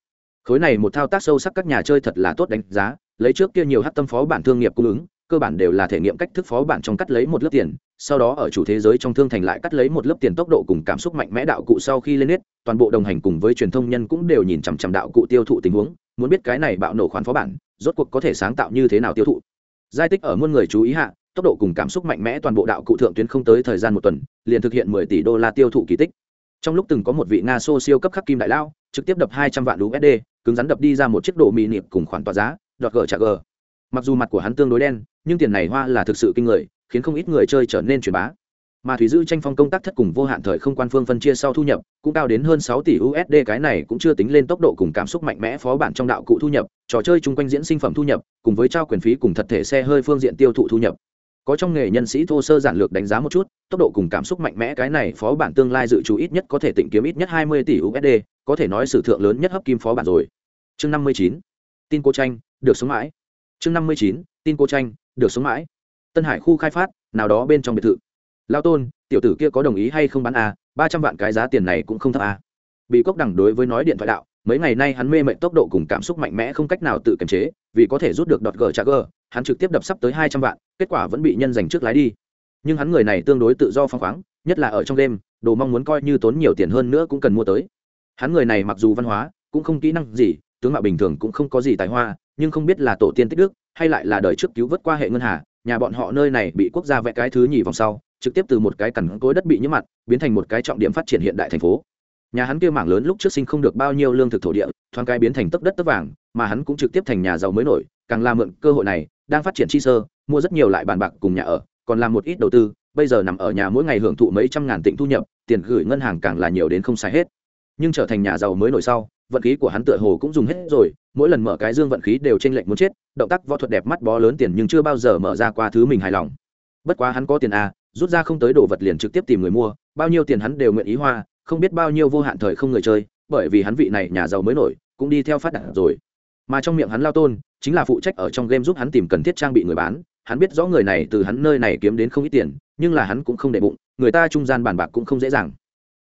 [SPEAKER 1] Khối này một thao tác sâu sắc các nhà chơi thật là tốt đánh giá, lấy trước kia nhiều hát tâm phó bản thương nghiệp cung ứng, cơ bản đều là thể nghiệm cách thức phó bản trong cắt lấy một lớp tiền sau đó ở chủ thế giới trong thương thành lại cắt lấy một lớp tiền tốc độ cùng cảm xúc mạnh mẽ đạo cụ sau khi lên nết, toàn bộ đồng hành cùng với truyền thông nhân cũng đều nhìn chằm chằm đạo cụ tiêu thụ tình huống, muốn biết cái này bạo nổ khoán phó bản, rốt cuộc có thể sáng tạo như thế nào tiêu thụ. Giai tích ở muôn người chú ý hạ, tốc độ cùng cảm xúc mạnh mẽ toàn bộ đạo cụ thượng tuyến không tới thời gian một tuần, liền thực hiện mười tỷ đô la tiêu thụ kỳ tích. Trong lúc từng có một vị nga xô siêu cấp khắc kim đại lao trực tiếp đập hai trăm vạn usd cứng rắn đập đi ra một chiếc đồ mì niệm cùng khoản tỏa giá đọt gờ trả gờ. Mặc dù mặt của hắn tương đối đen, nhưng tiền này hoa là thực sự kinh người khiến không ít người chơi trở nên truyền bá. Mà thủy dư tranh phong công tác thất cùng vô hạn thời không quan phương phân chia sau thu nhập, cũng cao đến hơn sáu tỷ usd cái này cũng chưa tính lên tốc độ cùng cảm xúc mạnh mẽ phó bản trong đạo cụ thu nhập, trò chơi chung quanh diễn sinh phẩm thu nhập, cùng với trao quyền phí cùng thật thể xe hơi phương diện tiêu thụ thu nhập. Có trong nghề nhân sĩ thô sơ giản lược đánh giá một chút, tốc độ cùng cảm xúc mạnh mẽ cái này phó bản tương lai dự trù ít nhất có thể tịnh kiếm ít nhất hai mươi tỷ usd có thể nói sử thượng lớn nhất hấp kim phó bản rồi. Chương năm mươi chín, tin cô tranh, được sống mãi. Chương năm mươi chín, tin cô tranh, được sống mãi tân hải khu khai phát, nào đó bên trong biệt thự. Lao tôn, tiểu tử kia có đồng ý hay không bán a ba trăm vạn cái giá tiền này cũng không thấp a bị cốc đẳng đối với nói điện thoại đạo, mấy ngày nay hắn mê mệnh tốc độ cùng cảm xúc mạnh mẽ không cách nào tự kiềm chế, vì có thể rút được đọt gờ trả gờ, hắn trực tiếp đập sắp tới hai trăm vạn, kết quả vẫn bị nhân giành trước lái đi. Nhưng hắn người này tương đối tự do phăng khoáng, nhất là ở trong đêm, đồ mong muốn coi như tốn nhiều tiền hơn nữa cũng cần mua tới. Hắn người này mặc dù văn hóa, cũng không kỹ năng gì, tướng mạo bình thường cũng không có gì tài hoa, nhưng không biết là tổ tiên tích đức, hay lại là đời trước cứu vớt qua hệ ngân hà nhà bọn họ nơi này bị quốc gia vẽ cái thứ nhì vòng sau, trực tiếp từ một cái cằn cối đất bị nhiễm mặn, biến thành một cái trọng điểm phát triển hiện đại thành phố. Nhà hắn kia mảng lớn lúc trước sinh không được bao nhiêu lương thực thổ địa, thoáng cái biến thành tấc đất tấc vàng, mà hắn cũng trực tiếp thành nhà giàu mới nổi, càng làm mượn cơ hội này, đang phát triển chi sơ, mua rất nhiều lại bàn bạc cùng nhà ở, còn làm một ít đầu tư, bây giờ nằm ở nhà mỗi ngày hưởng thụ mấy trăm ngàn tịnh thu nhập, tiền gửi ngân hàng càng là nhiều đến không xài hết. Nhưng trở thành nhà giàu mới nổi sau, vận khí của hắn tựa hồ cũng dùng hết rồi mỗi lần mở cái dương vận khí đều t r ê n lệch muốn chết, động tác võ thuật đẹp mắt bó lớn tiền nhưng chưa bao giờ mở ra qua thứ mình hài lòng. Bất quá hắn có tiền à rút ra không tới đồ vật liền trực tiếp tìm người mua, bao nhiêu tiền hắn đều nguyện ý hoa, không biết bao nhiêu vô hạn thời không người chơi, bởi vì hắn vị này nhà giàu mới nổi, cũng đi theo phát đạt rồi. Mà trong miệng hắn lao tôn, chính là phụ trách ở trong game giúp hắn tìm cần thiết trang bị người bán, hắn biết rõ người này từ hắn nơi này kiếm đến không ít tiền, nhưng là hắn cũng không để bụng, người ta trung gian bàn bạc cũng không dễ dàng.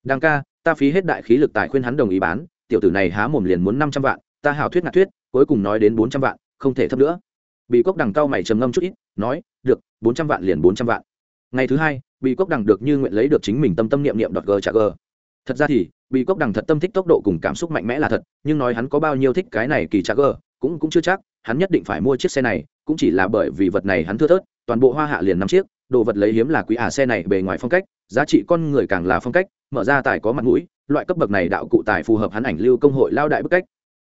[SPEAKER 1] Đăng ca, ta phí hết đại khí lực tài khuyên hắn đồng ý bán, tiểu tử này há mồm liền muốn năm trăm vạn ta hào thuyết ngạt thuyết, cuối cùng nói đến bốn trăm vạn, không thể thấp nữa. Bị cốc đằng cao mày trầm ngâm chút ít, nói, được, bốn trăm vạn liền bốn trăm vạn. Ngày thứ hai bị cốc đằng được như nguyện lấy được chính mình tâm tâm niệm niệm đọt g trả g thật ra thì bị cốc đằng thật tâm thích tốc độ cùng cảm xúc mạnh mẽ là thật, nhưng nói hắn có bao nhiêu thích cái này kỳ trả g cũng cũng chưa chắc, hắn nhất định phải mua chiếc xe này, cũng chỉ là bởi vì vật này hắn thưa thớt, toàn bộ hoa hạ liền năm chiếc, đồ vật lấy hiếm là quý ả à xe này bề ngoài phong cách, giá trị con người càng là phong cách, mở ra tài có mặt mũi, loại cấp bậc này đạo cụ tài phù hợp hắn ảnh lưu công hội lao đại bức cách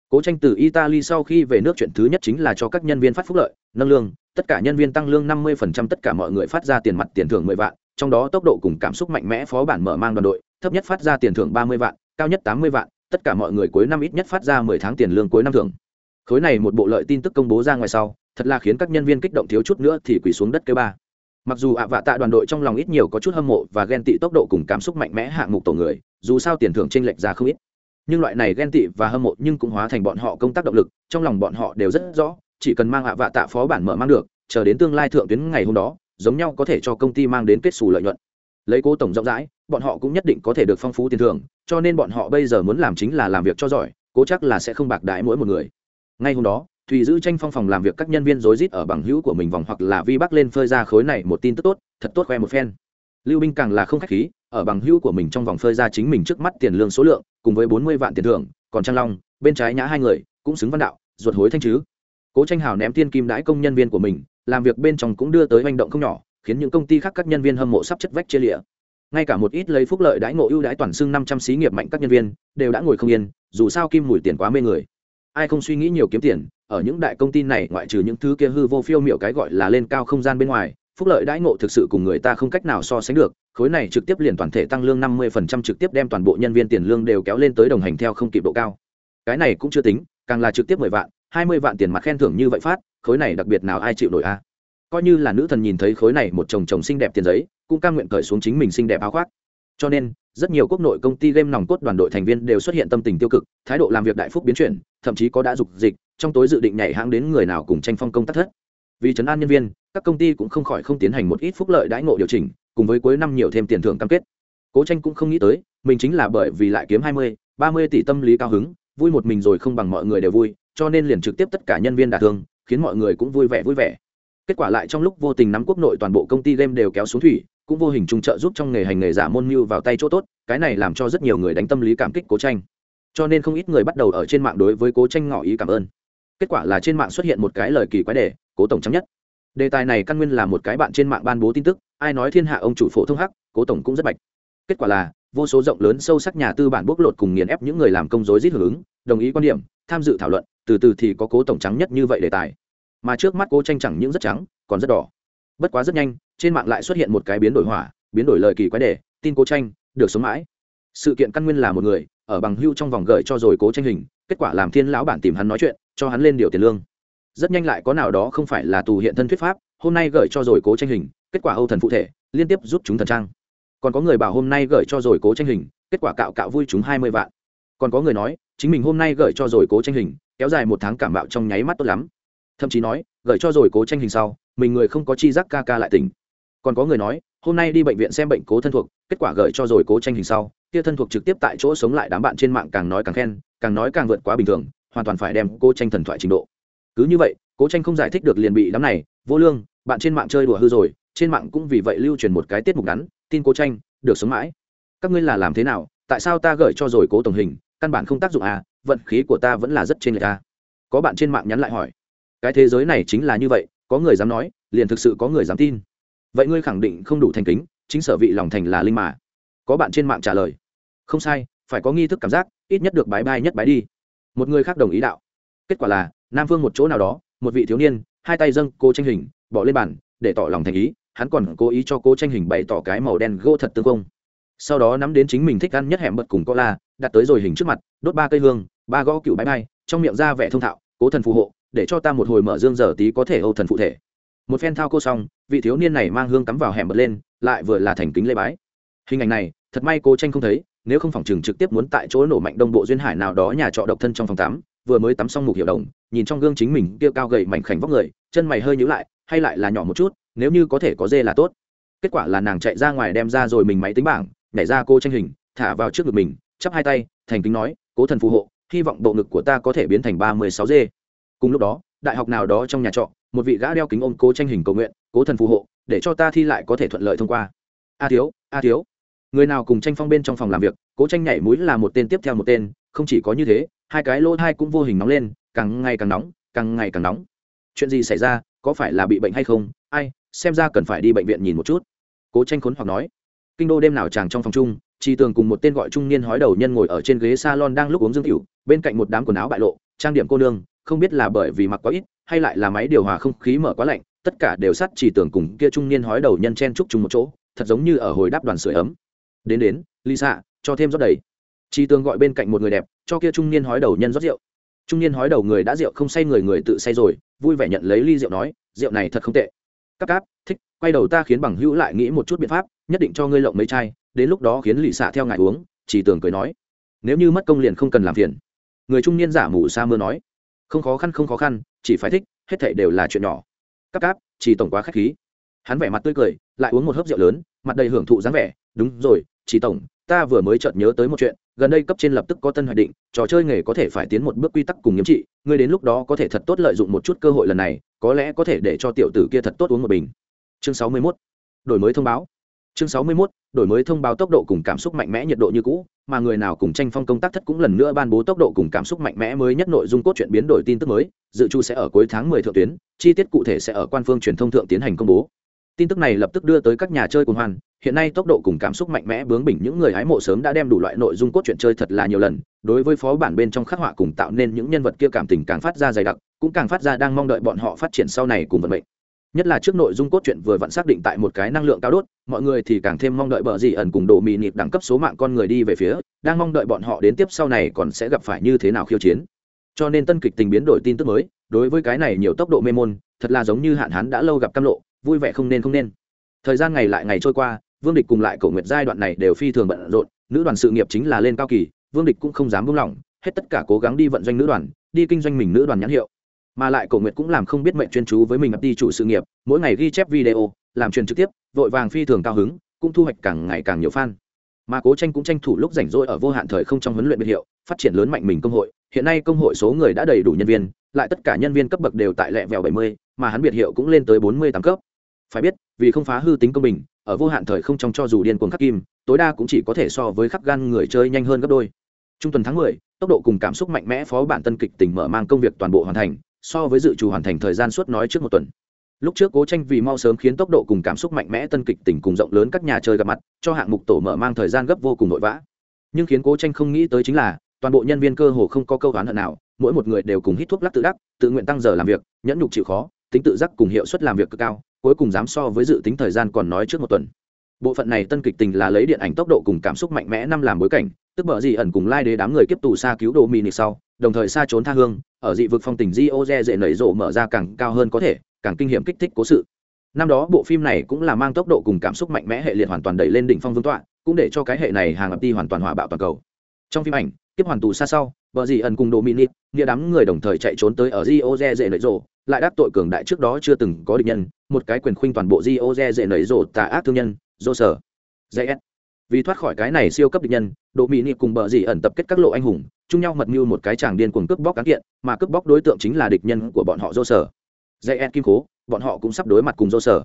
[SPEAKER 1] cố tranh từ italy sau khi về nước chuyện thứ nhất chính là cho các nhân viên phát phúc lợi, nâng lương. Tất cả nhân viên tăng lương 50% tất cả mọi người phát ra tiền mặt tiền thưởng 10 vạn. Trong đó tốc độ cùng cảm xúc mạnh mẽ phó bản mở mang đoàn đội, thấp nhất phát ra tiền thưởng 30 vạn, cao nhất 80 vạn. Tất cả mọi người cuối năm ít nhất phát ra 10 tháng tiền lương cuối năm thưởng. Khối này một bộ lợi tin tức công bố ra ngoài sau, thật là khiến các nhân viên kích động thiếu chút nữa thì quỳ xuống đất kêu ba. Mặc dù ạ vạ tạ đoàn đội trong lòng ít nhiều có chút hâm mộ và ghen tị tốc độ cùng cảm xúc mạnh mẽ hạng mục tổ người, dù sao tiền thưởng t r ê n lệch ra không ít nhưng loại này ghen tị và hâm mộ nhưng cũng hóa thành bọn họ công tác động lực, trong lòng bọn họ đều rất rõ, chỉ cần mang hạ vạ tạ phó bản mở mang được, chờ đến tương lai thượng tuyến ngày hôm đó, giống nhau có thể cho công ty mang đến kết xù lợi nhuận. Lấy cố tổng rộng rãi, bọn họ cũng nhất định có thể được phong phú tiền thưởng, cho nên bọn họ bây giờ muốn làm chính là làm việc cho giỏi, cố chắc là sẽ không bạc đái mỗi một người. Ngay hôm đó, thùy giữ tranh phong phòng làm việc các nhân viên rối rít ở bằng hữu của mình vòng hoặc là vi bắc lên phơi ra khối này một tin tức tốt, thật tốt khoe một phen. Lưu binh càng là không khách khí ở bằng hữu của mình trong vòng phơi ra chính mình trước mắt tiền lương số lượng, cùng với bốn mươi vạn tiền thưởng, còn trang long, bên trái nhã hai người, cũng xứng văn đạo, ruột hối thanh chứ. Cố tranh hào ném tiên kim đãi công nhân viên của mình, làm việc bên trong cũng đưa tới hành động không nhỏ, khiến những công ty khác các nhân viên hâm mộ sắp chất vách chia lịa. Ngay cả một ít lấy phúc lợi đãi ngộ ưu đãi toàn xưng năm trăm xí nghiệp mạnh các nhân viên, đều đã ngồi không yên, dù sao kim mùi tiền quá mê người. Ai không suy nghĩ nhiều kiếm tiền, ở những đại công ty này ngoại trừ những thứ kia hư vô phiêu miểu cái gọi là lên cao không gian bên ngoài phúc lợi đãi ngộ thực sự cùng người ta không cách nào so sánh được, khối này trực tiếp liền toàn thể tăng lương năm mươi phần trăm trực tiếp đem toàn bộ nhân viên tiền lương đều kéo lên tới đồng hành theo không kịp độ cao. Cái này cũng chưa tính, càng là trực tiếp mười vạn, hai mươi vạn tiền mặt khen thưởng như vậy phát, khối này đặc biệt nào ai chịu nổi a? Coi như là nữ thần nhìn thấy khối này một chồng chồng xinh đẹp tiền giấy, cũng cam nguyện cởi xuống chính mình xinh đẹp áo khoác. Cho nên, rất nhiều quốc nội công ty game nòng cốt đoàn đội thành viên đều xuất hiện tâm tình tiêu cực, thái độ làm việc đại phúc biến chuyển, thậm chí có đã dục dịch, trong tối dự định nhảy hãng đến người nào cùng tranh phong công tác thất. Vì chấn an nhân viên các công ty cũng không khỏi không tiến hành một ít phúc lợi đãi ngộ điều chỉnh, cùng với cuối năm nhiều thêm tiền thưởng cam kết. Cố tranh cũng không nghĩ tới, mình chính là bởi vì lại kiếm hai mươi, ba mươi tỷ tâm lý cao hứng, vui một mình rồi không bằng mọi người đều vui, cho nên liền trực tiếp tất cả nhân viên đạt thương, khiến mọi người cũng vui vẻ vui vẻ. Kết quả lại trong lúc vô tình nắm quốc nội toàn bộ công ty game đều kéo xuống thủy, cũng vô hình trung trợ giúp trong nghề hành nghề giả môn mưu vào tay chỗ tốt, cái này làm cho rất nhiều người đánh tâm lý cảm kích cố tranh. Cho nên không ít người bắt đầu ở trên mạng đối với cố tranh ngỏ ý cảm ơn. Kết quả là trên mạng xuất hiện một cái lời kỳ quái đề, cố tổng chấm nhất đề tài này căn nguyên là một cái bạn trên mạng ban bố tin tức, ai nói thiên hạ ông chủ phổ thông hắc, cố tổng cũng rất bạch. Kết quả là, vô số rộng lớn sâu sắc nhà tư bản bóc lột cùng nghiền ép những người làm công dối rít hưởng ứng, đồng ý quan điểm, tham dự thảo luận, từ từ thì có cố tổng trắng nhất như vậy đề tài. Mà trước mắt cố tranh chẳng những rất trắng, còn rất đỏ. Bất quá rất nhanh, trên mạng lại xuất hiện một cái biến đổi hỏa, biến đổi lời kỳ quái đề, tin cố tranh, được sống mãi. Sự kiện căn nguyên là một người, ở bằng hưu trong vòng gợi cho rồi cố tranh hình, kết quả làm thiên lão bản tìm hắn nói chuyện, cho hắn lên điều tiền lương rất nhanh lại có nào đó không phải là tù hiện thân thuyết pháp, hôm nay gửi cho rồi cố tranh hình, kết quả âu thần phụ thể, liên tiếp giúp chúng thần trang. Còn có người bảo hôm nay gửi cho rồi cố tranh hình, kết quả cạo cạo vui chúng hai mươi vạn. Còn có người nói, chính mình hôm nay gửi cho rồi cố tranh hình, kéo dài một tháng cảm bạo trong nháy mắt tốt lắm. Thậm chí nói, gửi cho rồi cố tranh hình sau, mình người không có chi giác ca ca lại tỉnh. Còn có người nói, hôm nay đi bệnh viện xem bệnh cố thân thuộc, kết quả gửi cho rồi cố tranh hình sau, kia thân thuộc trực tiếp tại chỗ sống lại đám bạn trên mạng càng nói càng khen, càng nói càng vượt quá bình thường, hoàn toàn phải đem cố tranh thần thoại trình độ cứ như vậy, cố tranh không giải thích được liền bị đám này, vô lương, bạn trên mạng chơi đùa hư rồi, trên mạng cũng vì vậy lưu truyền một cái tiết mục ngắn, tin cố tranh, được sống mãi. Các ngươi là làm thế nào, tại sao ta gửi cho rồi cố tổng hình, căn bản không tác dụng à vận khí của ta vẫn là rất trên người ta à? có bạn trên mạng nhắn lại hỏi. Cái thế giới này chính là như vậy, có người dám nói, liền thực sự có người dám tin. Vậy ngươi khẳng định không đủ thành kính, chính sở vị lòng thành là linh mà. Có bạn trên mạng trả lời. Không sai, phải có nghi thức cảm giác, ít nhất được bái bai nhất bái đi. Một người khác đồng ý đạo. Kết quả là nam phương một chỗ nào đó một vị thiếu niên hai tay dâng cô tranh hình bỏ lên bàn để tỏ lòng thành ý hắn còn cố ý cho cô tranh hình bày tỏ cái màu đen gỗ thật tương công sau đó nắm đến chính mình thích ăn nhất hẻm bật cùng co la đặt tới rồi hình trước mặt đốt ba cây hương ba gõ cựu bãi bay, trong miệng ra vẻ thông thạo cố thần phù hộ để cho ta một hồi mở dương giờ tí có thể âu thần phụ thể. Một phen thao cô xong vị thiếu niên này mang hương cắm vào hẻm bật lên lại vừa là thành kính lê bái. Hình ảnh này thật may cô tranh không thấy nếu không phòng trường trực tiếp muốn tại chỗ nổ mạnh đông bộ duyên hải nào đó nhà trọ độc thân trong phòng tắm vừa mới tắm xong mục hiệu đồng nhìn trong gương chính mình kia cao gầy mảnh khảnh vóc người, chân mày hơi nhíu lại, hay lại là nhỏ một chút, nếu như có thể có dê là tốt. Kết quả là nàng chạy ra ngoài đem ra rồi mình máy tính bảng, nhảy ra cô tranh hình, thả vào trước ngực mình, chắp hai tay, thành kính nói, cố thần phù hộ, hy vọng bộ ngực của ta có thể biến thành ba mươi sáu dê. Cùng lúc đó, đại học nào đó trong nhà trọ, một vị gã đeo kính ôm cố tranh hình cầu nguyện, cố thần phù hộ, để cho ta thi lại có thể thuận lợi thông qua. A thiếu a thiếu. Người nào cùng tranh phong bên trong phòng làm việc, cố tranh nhảy mũi là một tên tiếp theo một tên, không chỉ có như thế, hai cái lỗ thai cũng vô hình nóng lên càng ngày càng nóng, càng ngày càng nóng. Chuyện gì xảy ra, có phải là bị bệnh hay không? Ai, xem ra cần phải đi bệnh viện nhìn một chút. Cố tranh khốn hoặc nói. Kinh đô đêm nào chàng trong phòng chung chi tường cùng một tên gọi trung niên hói đầu nhân ngồi ở trên ghế salon đang lúc uống dương tiểu, bên cạnh một đám quần áo bại lộ, trang điểm cô nương, không biết là bởi vì mặc quá ít, hay lại là máy điều hòa không khí mở quá lạnh, tất cả đều sát chỉ tưởng cùng kia trung niên hói đầu nhân chen chúc chung một chỗ, thật giống như ở hồi đáp đoàn sưởi ấm. Đến đến, lisa, cho thêm rót đầy. Chi tường gọi bên cạnh một người đẹp, cho kia trung niên hói đầu nhân rót rượu trung niên hói đầu người đã rượu không say người người tự say rồi, vui vẻ nhận lấy ly rượu nói, rượu này thật không tệ. Cắp cáp, thích, quay đầu ta khiến bằng hữu lại nghĩ một chút biện pháp, nhất định cho ngươi lộng mấy chai, đến lúc đó khiến lì xạ theo ngài uống, chỉ tưởng cười nói. Nếu như mất công liền không cần làm phiền. Người trung niên giả mù sa mưa nói. Không khó khăn, không khó khăn, chỉ phải thích, hết thảy đều là chuyện nhỏ. Cắp cáp, chỉ tổng quá khách khí. Hắn vẻ mặt tươi cười, lại uống một hớp rượu lớn, mặt đầy hưởng thụ dáng vẻ. Đúng rồi, chỉ tổng ta vừa mới chợt nhớ tới một chuyện gần đây cấp trên lập tức có tân hoạch định trò chơi nghề có thể phải tiến một bước quy tắc cùng nghiêm trị ngươi đến lúc đó có thể thật tốt lợi dụng một chút cơ hội lần này có lẽ có thể để cho tiểu tử kia thật tốt uống một bình chương sáu mươi 61. đổi mới thông báo chương sáu mươi 61, đổi mới thông báo tốc độ cùng cảm xúc mạnh mẽ nhiệt độ như cũ mà người nào cùng tranh phong công tác thất cũng lần nữa ban bố tốc độ cùng cảm xúc mạnh mẽ mới nhất nội dung cốt truyện biến đổi tin tức mới dự trù sẽ ở cuối tháng 10 thượng tuyến chi tiết cụ thể sẽ ở quan phương truyền thông thượng tiến hành công bố tin tức này lập tức đưa tới các nhà chơi cùng hoàn hiện nay tốc độ cùng cảm xúc mạnh mẽ bướng bỉnh những người hái mộ sớm đã đem đủ loại nội dung cốt truyện chơi thật là nhiều lần, đối với phó bản bên trong khắc họa cùng tạo nên những nhân vật kia cảm tình càng phát ra dày đặc, cũng càng phát ra đang mong đợi bọn họ phát triển sau này cùng vận mệnh. Nhất là trước nội dung cốt truyện vừa vặn xác định tại một cái năng lượng cao đốt, mọi người thì càng thêm mong đợi bờ gì ẩn cùng đồ mì nịp đẳng cấp số mạng con người đi về phía, đang mong đợi bọn họ đến tiếp sau này còn sẽ gặp phải như thế nào khiêu chiến. Cho nên tân kịch tình biến đổi tin tức mới, đối với cái này nhiều tốc độ mê môn, thật là giống như hạn hán đã lâu gặp cam lộ vui vẻ không nên không nên. Thời gian ngày lại ngày trôi qua, vương địch cùng lại cổ nguyệt giai đoạn này đều phi thường bận rộn, nữ đoàn sự nghiệp chính là lên cao kỳ, vương địch cũng không dám buông lỏng, hết tất cả cố gắng đi vận doanh nữ đoàn, đi kinh doanh mình nữ đoàn nhãn hiệu. Mà lại cổ nguyệt cũng làm không biết mệnh chuyên chú với mình đi chủ sự nghiệp, mỗi ngày ghi chép video, làm truyền trực tiếp, vội vàng phi thường cao hứng, cũng thu hoạch càng ngày càng nhiều fan mà cố tranh cũng tranh thủ lúc rảnh rỗi ở vô hạn thời không trong huấn luyện biệt hiệu phát triển lớn mạnh mình công hội. Hiện nay công hội số người đã đầy đủ nhân viên lại tất cả nhân viên cấp bậc đều tại lẹ vẹo bảy mươi mà hắn biệt hiệu cũng lên tới bốn mươi tám cấp. Phải biết vì không phá hư tính công bình ở vô hạn thời không trong cho dù điên cuồng khắc kim tối đa cũng chỉ có thể so với khắc gan người chơi nhanh hơn gấp đôi. Trung tuần tháng 10, tốc độ cùng cảm xúc mạnh mẽ phó bản tân kịch tỉnh mở mang công việc toàn bộ hoàn thành so với dự trù hoàn thành thời gian suốt nói trước một tuần lúc trước cố tranh vì mau sớm khiến tốc độ cùng cảm xúc mạnh mẽ tân kịch tỉnh cùng rộng lớn các nhà chơi gặp mặt, cho hạng mục tổ mở mang thời gian gấp vô cùng vội vã. Nhưng khiến cố tranh không nghĩ tới chính là, toàn bộ nhân viên cơ hồ không có câu oán hận nào, mỗi một người đều cùng hít thuốc lắc tự đắc, tự nguyện tăng giờ làm việc, nhẫn nhục chịu khó, tính tự giác cùng hiệu suất làm việc cực cao, cuối cùng dám so với dự tính thời gian còn nói trước một tuần. Bộ phận này tân kịch tình là lấy điện ảnh tốc độ cùng cảm xúc mạnh mẽ năm làm bối cảnh, tức bờ gì ẩn cùng lai đế đám người kiếp tù xa cứu đồ mini sau, đồng thời xa trốn tha hương, ở dị vực phong tình di ô dễ nảy rộ mở ra càng cao hơn có thể càng kinh hiểm kích thích cố sự. Năm đó bộ phim này cũng là mang tốc độ cùng cảm xúc mạnh mẽ hệ liệt hoàn toàn đẩy lên đỉnh phong vương tọa, cũng để cho cái hệ này hàng ập đi hoàn toàn hỏa bạo toàn cầu. Trong phim ảnh tiếp hoàn tù xa sau, vợ dì ẩn cùng đồ mini nghĩa đám người đồng thời chạy trốn tới ở rio de dễ nảy rộ lại đáp tội cường đại trước đó chưa từng có địch nhân, một cái quyền khuynh toàn bộ rio de dễ nảy rộ tà ác thương nhân dô sở dễ vì thoát khỏi cái này siêu cấp địch nhân đồ cùng bờ dì ẩn tập kết các lộ anh hùng, chung nhau mật mưu một cái chàng điên cuồng cướp bóc cán kiện, mà cướp bóc đối tượng chính là địch nhân của bọn họ dô sở dễ kim cố bọn họ cũng sắp đối mặt cùng dô sở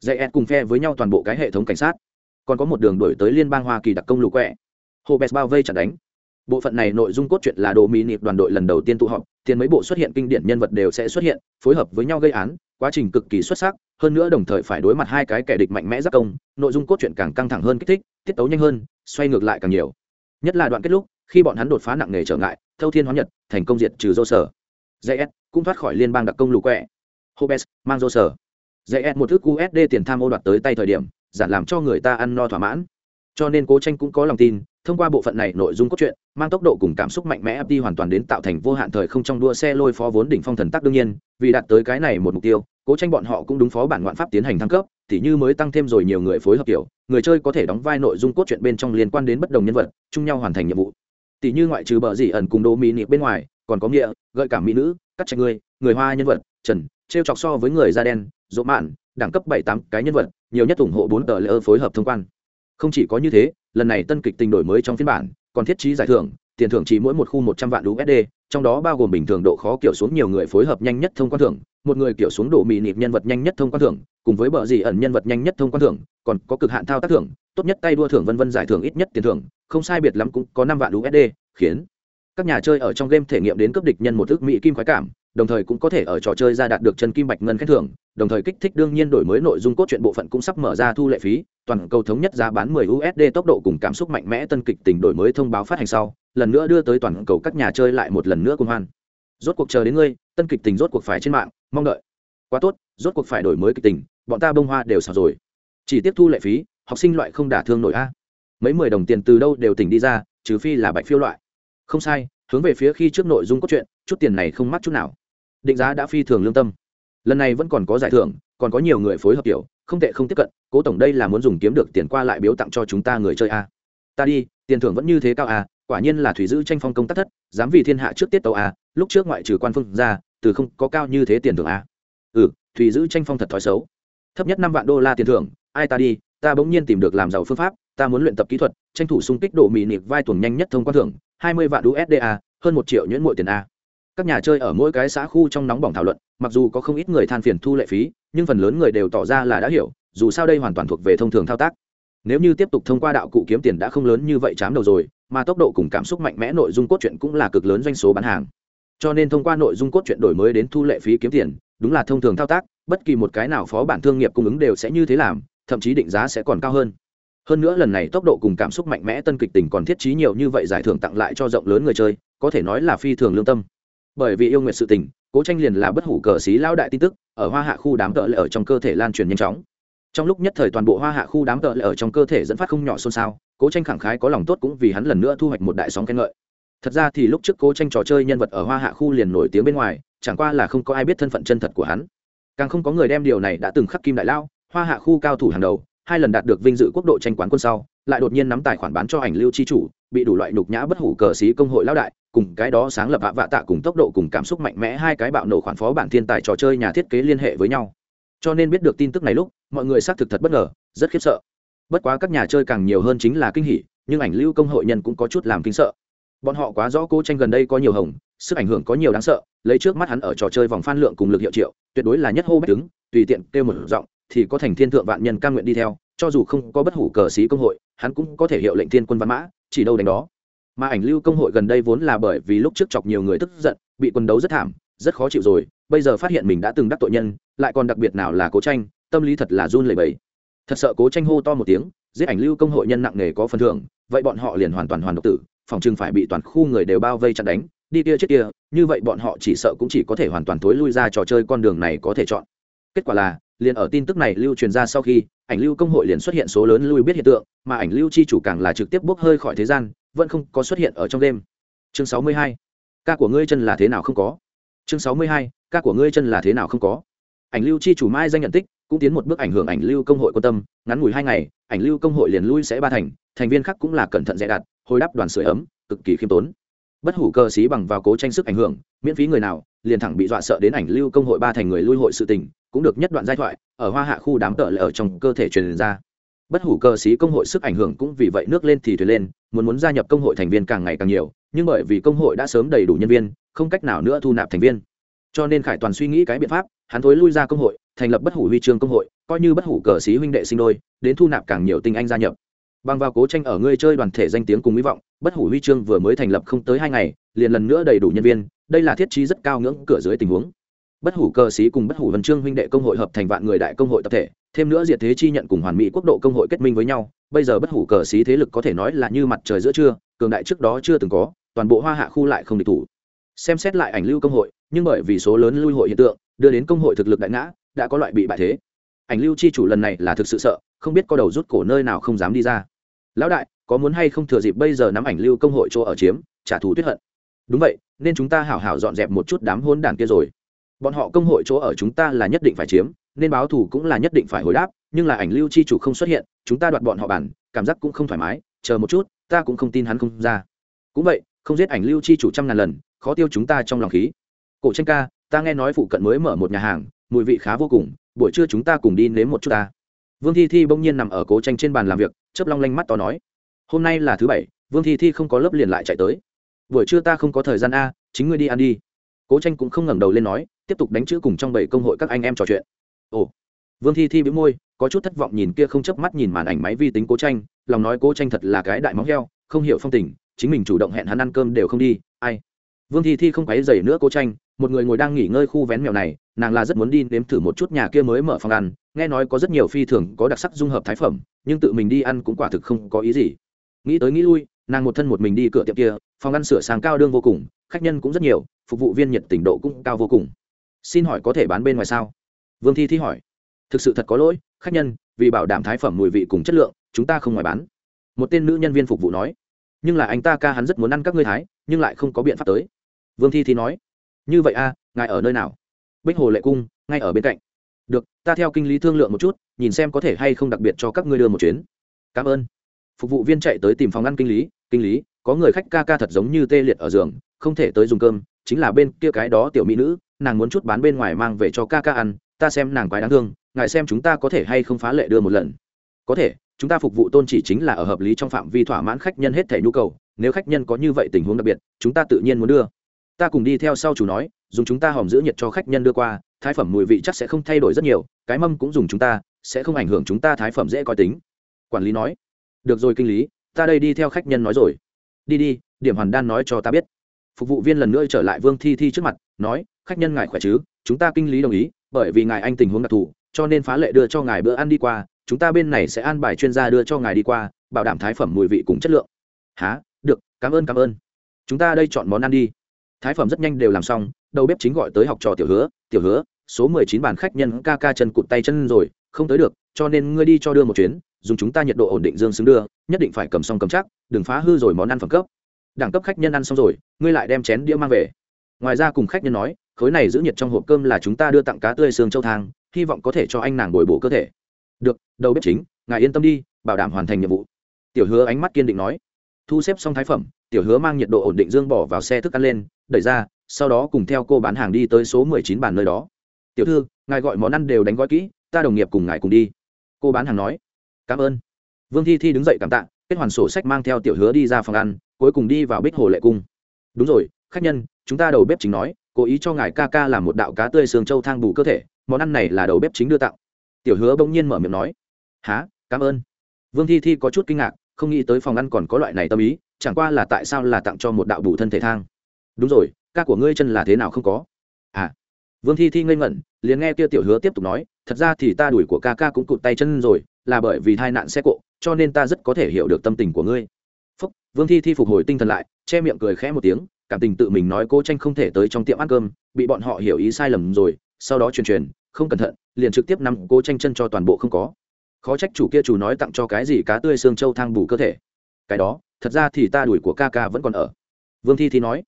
[SPEAKER 1] dễ cùng phe với nhau toàn bộ cái hệ thống cảnh sát. Còn có một đường đổi tới liên bang hoa kỳ đặc công lù quẹ. Hồ bès bao vây chặt đánh. Bộ phận này nội dung cốt truyện là đồ mỹ nịp đoàn đội lần đầu tiên tụ họp, tiền mấy bộ xuất hiện kinh điển nhân vật đều sẽ xuất hiện, phối hợp với nhau gây án, quá trình cực kỳ xuất sắc, hơn nữa đồng thời phải đối mặt hai cái kẻ địch mạnh mẽ giác công, nội dung cốt truyện càng căng thẳng hơn kích thích, tiết tấu nhanh hơn, xoay ngược lại càng nhiều. Nhất là đoạn kết lúc, khi bọn hắn đột phá nặng nề trở ngại, thâu thiên hóa nhật, thành công diệt trừ dô sở js cũng thoát khỏi liên bang đặc công lù quẹ hobes, mang dô sở. Js một thước usd tiền tham ô đoạt tới tay thời điểm, giản làm cho người ta ăn no thỏa mãn. Cho nên cố tranh cũng có lòng tin, thông qua bộ phận này nội dung cốt truyện, mang tốc độ cùng cảm xúc mạnh mẽ đi hoàn toàn đến tạo thành vô hạn thời không trong đua xe lôi phó vốn đỉnh phong thần tắc đương nhiên, vì đạt tới cái này một mục tiêu, cố tranh bọn họ cũng đúng phó bản ngoạn pháp tiến hành thăng cấp, tỉ như mới tăng thêm rồi nhiều người phối hợp kiểu, người chơi có thể đóng vai nội dung cốt truyện bên trong liên quan đến bất đồng nhân vật, chung nhau hoàn thành nhiệm vụ. Tỉ như ngoại trừ bờ dị ẩn cùng đô mỹ nịp bên ngoài, còn có nghĩa, gợi cảm mỹ nữ, cắt trẻ người người hoa nhân vật, trần trêu chọc so với người da đen dỗ mạn, đẳng cấp bảy tám cái nhân vật, nhiều nhất ủng hộ bốn tờ lỡ phối hợp thông quan. Không chỉ có như thế, lần này tân kịch tình đổi mới trong phiên bản, còn thiết trí giải thưởng, tiền thưởng chỉ mỗi một khu một trăm vạn usd trong đó bao gồm bình thường độ khó kiểu xuống nhiều người phối hợp nhanh nhất thông quan thưởng, một người kiểu xuống độ mị nịp nhân vật nhanh nhất thông quan thưởng, cùng với bờ gì ẩn nhân vật nhanh nhất thông quan thưởng, còn có cực hạn thao tác thưởng, tốt nhất tay đua thưởng vân vân giải thưởng ít nhất tiền thưởng, không sai biệt lắm cũng có năm vạn usd khiến các nhà chơi ở trong game thể nghiệm đến cấp địch nhân một ước mỹ kim khoái cảm đồng thời cũng có thể ở trò chơi ra đạt được chân kim bạch ngân khen thưởng, đồng thời kích thích đương nhiên đổi mới nội dung cốt truyện bộ phận cũng sắp mở ra thu lệ phí, toàn cầu thống nhất giá bán 10 USD tốc độ cùng cảm xúc mạnh mẽ tân kịch tình đổi mới thông báo phát hành sau, lần nữa đưa tới toàn cầu các nhà chơi lại một lần nữa cùng hoan. Rốt cuộc chờ đến ngươi, tân kịch tình rốt cuộc phải trên mạng, mong đợi. Quá tốt, rốt cuộc phải đổi mới kịch tình, bọn ta bông hoa đều xào rồi. Chỉ tiếp thu lệ phí, học sinh loại không đả thương nổi a. Mấy mười đồng tiền từ đâu đều tỉnh đi ra, trừ phi là bạch phiêu loại. Không sai, hướng về phía khi trước nội dung cốt truyện, chút tiền này không mắc chút nào định giá đã phi thường lương tâm. Lần này vẫn còn có giải thưởng, còn có nhiều người phối hợp kiểu không tệ không tiếp cận, cố tổng đây là muốn dùng kiếm được tiền qua lại biếu tặng cho chúng ta người chơi a. Ta đi, tiền thưởng vẫn như thế cao a, quả nhiên là thủy giữ tranh phong công tác thất, dám vì thiên hạ trước tiết tàu a, lúc trước ngoại trừ quan phương ra, từ không có cao như thế tiền thưởng a. Ừ thủy giữ tranh phong thật thói xấu. Thấp nhất năm vạn đô la tiền thưởng, ai ta đi, ta bỗng nhiên tìm được làm giàu phương pháp, ta muốn luyện tập kỹ thuật, tranh thủ xung kích độ mị nịp vai tuồng nhanh nhất thông quan thưởng, hai mươi vạn usd a, hơn một triệu nhuyễn mỗi tiền a các nhà chơi ở mỗi cái xã khu trong nóng bỏng thảo luận, mặc dù có không ít người than phiền thu lệ phí, nhưng phần lớn người đều tỏ ra là đã hiểu, dù sao đây hoàn toàn thuộc về thông thường thao tác. Nếu như tiếp tục thông qua đạo cụ kiếm tiền đã không lớn như vậy chám đầu rồi, mà tốc độ cùng cảm xúc mạnh mẽ nội dung cốt truyện cũng là cực lớn doanh số bán hàng. Cho nên thông qua nội dung cốt truyện đổi mới đến thu lệ phí kiếm tiền, đúng là thông thường thao tác, bất kỳ một cái nào phó bản thương nghiệp cung ứng đều sẽ như thế làm, thậm chí định giá sẽ còn cao hơn. Hơn nữa lần này tốc độ cùng cảm xúc mạnh mẽ tân kịch tình còn thiết trí nhiều như vậy giải thưởng tặng lại cho rộng lớn người chơi, có thể nói là phi thường lương tâm bởi vì yêu nguyện sự tình, cố tranh liền là bất hủ cờ xí lao đại tin tức, ở hoa hạ khu đám tợ lệ ở trong cơ thể lan truyền nhanh chóng. Trong lúc nhất thời toàn bộ hoa hạ khu đám tợ lệ ở trong cơ thể dẫn phát không nhỏ xôn xao, cố tranh khẳng khái có lòng tốt cũng vì hắn lần nữa thu hoạch một đại sóng khen ngợi. Thật ra thì lúc trước cố tranh trò chơi nhân vật ở hoa hạ khu liền nổi tiếng bên ngoài, chẳng qua là không có ai biết thân phận chân thật của hắn. Càng không có người đem điều này đã từng khắc kim đại lao hoa hạ khu cao thủ hàng đầu, hai lần đạt được vinh dự quốc độ tranh quán quân sau, lại đột nhiên nắm tài khoản bán cho ảnh lưu chi chủ, bị đủ loại nhục nhã bất hủ cờ xí công hội lao đại cùng cái đó sáng lập hạ vạ tạ cùng tốc độ cùng cảm xúc mạnh mẽ hai cái bạo nổ khoản phó bản thiên tài trò chơi nhà thiết kế liên hệ với nhau. Cho nên biết được tin tức này lúc, mọi người xác thực thật bất ngờ, rất khiếp sợ. Bất quá các nhà chơi càng nhiều hơn chính là kinh hỉ, nhưng ảnh lưu công hội nhân cũng có chút làm kinh sợ. Bọn họ quá rõ cô tranh gần đây có nhiều hồng, sức ảnh hưởng có nhiều đáng sợ, lấy trước mắt hắn ở trò chơi vòng phan lượng cùng lực hiệu triệu, tuyệt đối là nhất hô bách đứng, tùy tiện kêu một giọng, thì có thành thiên thượng vạn nhân cam nguyện đi theo, cho dù không có bất hủ cờ sĩ công hội, hắn cũng có thể hiệu lệnh thiên quân văn mã, chỉ đâu đánh đó mà ảnh lưu công hội gần đây vốn là bởi vì lúc trước chọc nhiều người tức giận, bị quân đấu rất thảm, rất khó chịu rồi, bây giờ phát hiện mình đã từng đắc tội nhân, lại còn đặc biệt nào là cố tranh, tâm lý thật là run lẩy bẩy. Thật sợ cố tranh hô to một tiếng, giết ảnh lưu công hội nhân nặng nề có phần thưởng, vậy bọn họ liền hoàn toàn hoàn độc tử, phòng chừng phải bị toàn khu người đều bao vây chặn đánh, đi kia chết kia, như vậy bọn họ chỉ sợ cũng chỉ có thể hoàn toàn thối lui ra trò chơi con đường này có thể chọn. Kết quả là liền ở tin tức này lưu truyền ra sau khi, ảnh lưu công hội liền xuất hiện số lớn lui biết hiện tượng, mà ảnh lưu chi chủ càng là trực tiếp bốc hơi khỏi thế gian, vẫn không có xuất hiện ở trong đêm. Chương sáu mươi hai, ca của ngươi chân là thế nào không có? Chương sáu mươi hai, ca của ngươi chân là thế nào không có? Ảnh lưu chi chủ mai danh nhận tích, cũng tiến một bước ảnh hưởng ảnh lưu công hội quan tâm, ngắn ngủi hai ngày, ảnh lưu công hội liền lui sẽ ba thành thành viên khác cũng là cẩn thận dè đặt, hồi đáp đoàn sửa ấm, cực kỳ khiêm tốn. Bất hủ cơ sĩ bằng vào cố tranh sức ảnh hưởng, miễn phí người nào, liền thẳng bị dọa sợ đến ảnh lưu công hội ba thành người lui hội sự tình cũng được nhất đoạn giai thoại, ở hoa hạ khu đám tợ lại ở trong cơ thể truyền ra. Bất hủ cơ sĩ công hội sức ảnh hưởng cũng vì vậy nước lên thì thuyền lên, muốn muốn gia nhập công hội thành viên càng ngày càng nhiều, nhưng bởi vì công hội đã sớm đầy đủ nhân viên, không cách nào nữa thu nạp thành viên. Cho nên khải toàn suy nghĩ cái biện pháp, hắn thối lui ra công hội, thành lập bất hủ huy chương công hội, coi như bất hủ cờ sĩ huynh đệ sinh đôi, đến thu nạp càng nhiều tinh anh gia nhập. Bằng vào cố tranh ở ngươi chơi đoàn thể danh tiếng cùng hy vọng, bất hủ huy chương vừa mới thành lập không tới hai ngày, liền lần nữa đầy đủ nhân viên, đây là thiết trí rất cao ngưỡng cửa dưới tình huống bất hủ cờ sĩ cùng bất hủ vân Trương huynh đệ công hội hợp thành vạn người đại công hội tập thể, thêm nữa diệt thế chi nhận cùng hoàn mỹ quốc độ công hội kết minh với nhau, bây giờ bất hủ cờ sĩ thế lực có thể nói là như mặt trời giữa trưa, cường đại trước đó chưa từng có, toàn bộ hoa hạ khu lại không địch thủ. Xem xét lại ảnh lưu công hội, nhưng bởi vì số lớn lui hội hiện tượng, đưa đến công hội thực lực đại ngã, đã có loại bị bại thế. Ảnh lưu chi chủ lần này là thực sự sợ, không biết có đầu rút cổ nơi nào không dám đi ra. Lão đại, có muốn hay không thừa dịp bây giờ nắm ảnh lưu công hội chỗ ở chiếm, trả thù tuyết hận. Đúng vậy, nên chúng ta hảo hảo dọn dẹp một chút đám hôn đàn kia rồi bọn họ công hội chỗ ở chúng ta là nhất định phải chiếm, nên báo thù cũng là nhất định phải hồi đáp, nhưng là ảnh lưu chi chủ không xuất hiện, chúng ta đoạt bọn họ bản, cảm giác cũng không thoải mái, chờ một chút, ta cũng không tin hắn không ra. Cũng vậy, không giết ảnh lưu chi chủ trăm ngàn lần, khó tiêu chúng ta trong lòng khí. Cổ tranh ca, ta nghe nói phụ cận mới mở một nhà hàng, mùi vị khá vô cùng, buổi trưa chúng ta cùng đi nếm một chút ta. Vương thi thi bỗng nhiên nằm ở cố tranh trên bàn làm việc, chớp long lanh mắt to nói, hôm nay là thứ bảy, vương thi thi không có lớp liền lại chạy tới. Buổi trưa ta không có thời gian a, chính ngươi đi ăn đi cố tranh cũng không ngẩng đầu lên nói, tiếp tục đánh chữ cùng trong bảy công hội các anh em trò chuyện. Ồ, vương thi thi bĩu môi, có chút thất vọng nhìn kia không chớp mắt nhìn màn ảnh máy vi tính cố tranh, lòng nói cố tranh thật là cái đại móng heo, không hiểu phong tình, chính mình chủ động hẹn hắn ăn cơm đều không đi, ai? Vương thi thi không quấy dày nữa cố tranh, một người ngồi đang nghỉ ngơi khu vén mèo này, nàng là rất muốn đi nếm thử một chút nhà kia mới mở phòng ăn, nghe nói có rất nhiều phi thường, có đặc sắc dung hợp thái phẩm, nhưng tự mình đi ăn cũng quả thực không có ý gì. Nghĩ tới nghĩ lui, nàng một thân một mình đi cửa tiệm kia, phòng ăn sửa sang cao đương vô cùng khách nhân cũng rất nhiều, phục vụ viên nhiệt tình độ cũng cao vô cùng. Xin hỏi có thể bán bên ngoài sao? Vương thi thi hỏi. Thực sự thật có lỗi, khách nhân, vì bảo đảm thái phẩm mùi vị cùng chất lượng, chúng ta không ngoài bán. Một tên nữ nhân viên phục vụ nói. Nhưng là anh ta ca hắn rất muốn ăn các ngươi thái, nhưng lại không có biện pháp tới. Vương thi thi nói. Như vậy a ngài ở nơi nào? Bích hồ lệ cung, ngay ở bên cạnh. Được, ta theo kinh lý thương lượng một chút, nhìn xem có thể hay không đặc biệt cho các ngươi đưa một chuyến. Cảm ơn. Phục vụ viên chạy tới tìm phòng ăn kinh lý kinh lý có người khách ca ca thật giống như tê liệt ở giường, không thể tới dùng cơm, chính là bên kia cái đó tiểu mỹ nữ, nàng muốn chút bán bên ngoài mang về cho ca ca ăn, ta xem nàng quái đáng thương, ngài xem chúng ta có thể hay không phá lệ đưa một lần. Có thể, chúng ta phục vụ tôn chỉ chính là ở hợp lý trong phạm vi thỏa mãn khách nhân hết thể nhu cầu, nếu khách nhân có như vậy tình huống đặc biệt, chúng ta tự nhiên muốn đưa. Ta cùng đi theo sau chủ nói, dùng chúng ta hòm giữ nhiệt cho khách nhân đưa qua, thái phẩm mùi vị chắc sẽ không thay đổi rất nhiều, cái mâm cũng dùng chúng ta, sẽ không ảnh hưởng chúng ta thái phẩm dễ coi tính. Quản lý nói, được rồi kinh lý, ta đây đi theo khách nhân nói rồi đi đi, điểm hoàn đan nói cho ta biết. Phục vụ viên lần nữa trở lại vương thi thi trước mặt, nói, khách nhân ngài khỏe chứ? Chúng ta kinh lý đồng ý, bởi vì ngài anh tình huống đặc thù, cho nên phá lệ đưa cho ngài bữa ăn đi qua. Chúng ta bên này sẽ an bài chuyên gia đưa cho ngài đi qua, bảo đảm thái phẩm mùi vị cùng chất lượng. Há được, cảm ơn cảm ơn. Chúng ta đây chọn món ăn đi. Thái phẩm rất nhanh đều làm xong, đầu bếp chính gọi tới học trò tiểu hứa. Tiểu hứa, số mười chín bàn khách nhân ca ca chân cụt tay chân rồi, không tới được, cho nên ngươi đi cho đưa một chuyến, dùng chúng ta nhiệt độ ổn định dương xứng đưa nhất định phải cầm xong cầm chắc, đừng phá hư rồi món ăn phẩm cấp. Đẳng cấp khách nhân ăn xong rồi, ngươi lại đem chén đĩa mang về. Ngoài ra cùng khách nhân nói, khối này giữ nhiệt trong hộp cơm là chúng ta đưa tặng cá tươi xương châu thang, hy vọng có thể cho anh nàng bồi bổ cơ thể. Được, đầu bếp chính, ngài yên tâm đi, bảo đảm hoàn thành nhiệm vụ. Tiểu hứa ánh mắt kiên định nói. Thu xếp xong thái phẩm, tiểu hứa mang nhiệt độ ổn định dương bỏ vào xe thức ăn lên, đẩy ra, sau đó cùng theo cô bán hàng đi tới số mười chín bàn nơi đó. Tiểu thư, ngài gọi món ăn đều đánh gói kỹ, ta đồng nghiệp cùng ngài cùng đi. Cô bán hàng nói. Cảm ơn vương thi thi đứng dậy cảm tạ, kết hoàn sổ sách mang theo tiểu hứa đi ra phòng ăn, cuối cùng đi vào bích hồ lệ cung. Đúng rồi, khách nhân, chúng ta đầu bếp chính nói, cố ý cho ngài ca ca làm một đạo cá tươi xương châu thang bù cơ thể, món ăn này là đầu bếp chính đưa tặng. Tiểu hứa bỗng nhiên mở miệng nói há cảm ơn. Vương thi thi có chút kinh ngạc, không nghĩ tới phòng ăn còn có loại này tâm ý, chẳng qua là tại sao là tặng cho một đạo bù thân thể thang. Đúng rồi, ca của ngươi chân là thế nào không có? À. Vương thi thi ngây ngẩn, liền nghe kia tiểu hứa tiếp tục nói, thật ra thì ta đuổi của ca ca cũng cụt tay chân rồi, là bởi vì tai nạn xe cộ cho nên ta rất có thể hiểu được tâm tình của ngươi. Phúc, vương thi thi phục hồi tinh thần lại, che miệng cười khẽ một tiếng, cảm tình tự mình nói cô tranh không thể tới trong tiệm ăn cơm, bị bọn họ hiểu ý sai lầm rồi, sau đó truyền truyền, không cẩn thận, liền trực tiếp nằm cô tranh chân cho toàn bộ không có. Khó trách chủ kia chủ nói tặng cho cái gì cá tươi xương châu thang bù cơ thể. Cái đó, thật ra thì ta đuổi của ca ca vẫn còn ở. Vương thi thi nói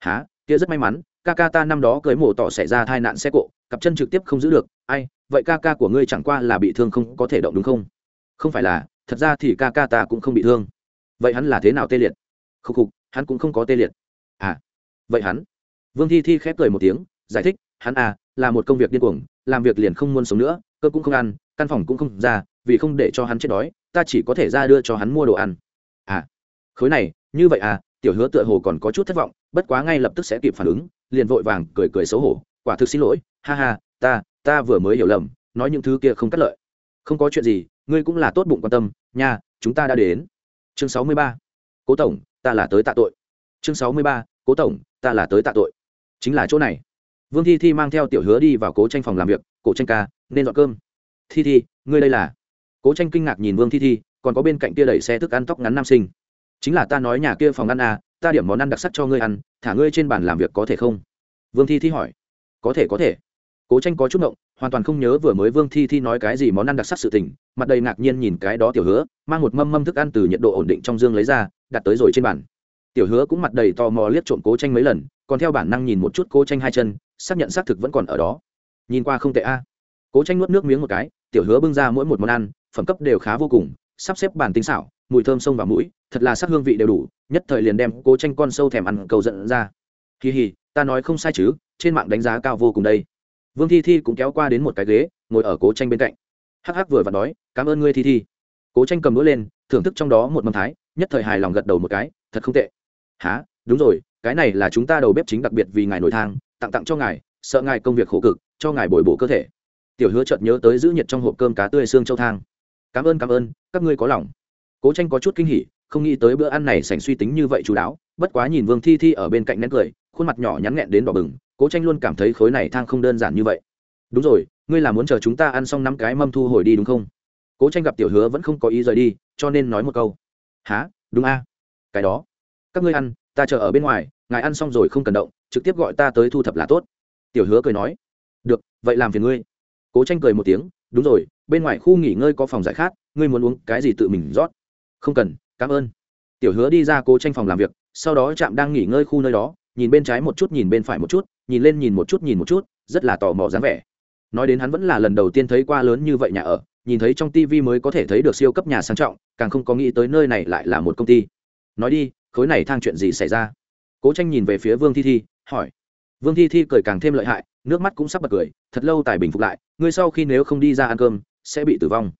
[SPEAKER 1] há kia rất may mắn, ca ca ta năm đó cưới mổ tỏ xảy ra tai nạn xe cộ, cặp chân trực tiếp không giữ được. Ai, vậy ca ca của ngươi chẳng qua là bị thương không có thể động đúng không? Không phải là thật ra thì ca ca ta cũng không bị thương. Vậy hắn là thế nào tê liệt? Khúc khục, hắn cũng không có tê liệt. À vậy hắn? Vương thi thi khép cười một tiếng, giải thích, hắn à là một công việc điên cuồng, làm việc liền không muốn sống nữa, cơ cũng không ăn, căn phòng cũng không ra, vì không để cho hắn chết đói, ta chỉ có thể ra đưa cho hắn mua đồ ăn. À khối này, như vậy à tiểu hứa tựa hồ còn có chút thất vọng, bất quá ngay lập tức sẽ kịp phản ứng, liền vội vàng cười cười xấu hổ, quả thực xin lỗi, ha ha, ta ta vừa mới hiểu lầm, nói những thứ kia không cắt lợi. Không có chuyện gì ngươi cũng là tốt bụng quan tâm, nha, chúng ta đã đến. Chương sáu mươi ba. Cố tổng, ta là tới tạ tội. Chương sáu mươi ba. Cố tổng, ta là tới tạ tội. Chính là chỗ này. Vương thi thi mang theo tiểu hứa đi vào cố tranh phòng làm việc, cổ tranh ca, nên dọn cơm. Thi thi, ngươi đây là? Cố tranh kinh ngạc nhìn vương thi thi, còn có bên cạnh kia đẩy xe thức ăn tóc ngắn nam sinh. Chính là ta nói nhà kia phòng ăn à ta điểm món ăn đặc sắc cho ngươi ăn, thả ngươi trên bàn làm việc có thể không? Vương thi thi hỏi. Có thể có thể. Cố tranh có chút ngộng, hoàn toàn không nhớ vừa mới vương thi thi nói cái gì món ăn đặc sắc sự tình mặt đầy ngạc nhiên nhìn cái đó tiểu hứa, mang một mâm mâm thức ăn từ nhiệt độ ổn định trong dương lấy ra, đặt tới rồi trên bàn. Tiểu hứa cũng mặt đầy tò mò liếc trộm cố tranh mấy lần, còn theo bản năng nhìn một chút cố tranh hai chân, xác nhận xác thực vẫn còn ở đó. Nhìn qua không tệ a. Cố tranh nuốt nước miếng một cái, tiểu hứa bưng ra mỗi một món ăn, phẩm cấp đều khá vô cùng, sắp xếp bàn tinh xảo, mùi thơm sông vào mũi, thật là sắc hương vị đều đủ, nhất thời liền đem cố tranh con sâu thèm ăn cầu giận ra. Kỳ hì, ta nói không sai chứ, trên mạng đánh giá cao vô cùng đây. Vương thi thi cũng kéo qua đến một cái ghế, ngồi ở cố tranh bên cạnh hắc hắc vừa vặn đói cảm ơn ngươi, thi thi. Cố tranh cầm đũa lên, thưởng thức trong đó một mâm thái, nhất thời hài lòng gật đầu một cái, thật không tệ. Há đúng rồi, cái này là chúng ta đầu bếp chính đặc biệt vì ngài nổi thang, tặng tặng cho ngài, sợ ngài công việc khổ cực, cho ngài bồi bổ cơ thể. Tiểu hứa chợt nhớ tới giữ nhiệt trong hộp cơm cá tươi xương châu thang. Cảm ơn cảm ơn, các ngươi có lòng. Cố tranh có chút kinh hỉ, không nghĩ tới bữa ăn này sành suy tính như vậy chú đáo, bất quá nhìn vương thi thi ở bên cạnh nén cười, khuôn mặt nhỏ nhắn nghẹn đến đỏ bừng, cố tranh luôn cảm thấy khối này thang không đơn giản như vậy. Đúng rồi ngươi là muốn chờ chúng ta ăn xong năm cái mâm thu hồi đi đúng không? Cố tranh gặp tiểu hứa vẫn không có ý rời đi, cho nên nói một câu. Há đúng a. Cái đó. Các ngươi ăn, ta chờ ở bên ngoài, ngài ăn xong rồi không cần động, trực tiếp gọi ta tới thu thập là tốt. Tiểu hứa cười nói. Được, vậy làm phiền ngươi. Cố tranh cười một tiếng. Đúng rồi, bên ngoài khu nghỉ ngơi có phòng giải khát, ngươi muốn uống cái gì tự mình rót? Không cần, cảm ơn. Tiểu hứa đi ra cố tranh phòng làm việc, sau đó chạm đang nghỉ ngơi khu nơi đó, nhìn bên trái một chút, nhìn bên phải một chút, nhìn lên nhìn một chút, nhìn một chút, rất là tò mò dáng vẻ nói đến hắn vẫn là lần đầu tiên thấy qua lớn như vậy nhà ở, nhìn thấy trong tivi mới có thể thấy được siêu cấp nhà sang trọng, càng không có nghĩ tới nơi này lại là một công ty. Nói đi, khối này thang chuyện gì xảy ra? Cố tranh nhìn về phía vương thi thi, hỏi. Vương thi thi cười càng thêm lợi hại, nước mắt cũng sắp bật cười, thật lâu tài bình phục lại, ngươi sau khi nếu không đi ra ăn cơm, sẽ bị tử vong.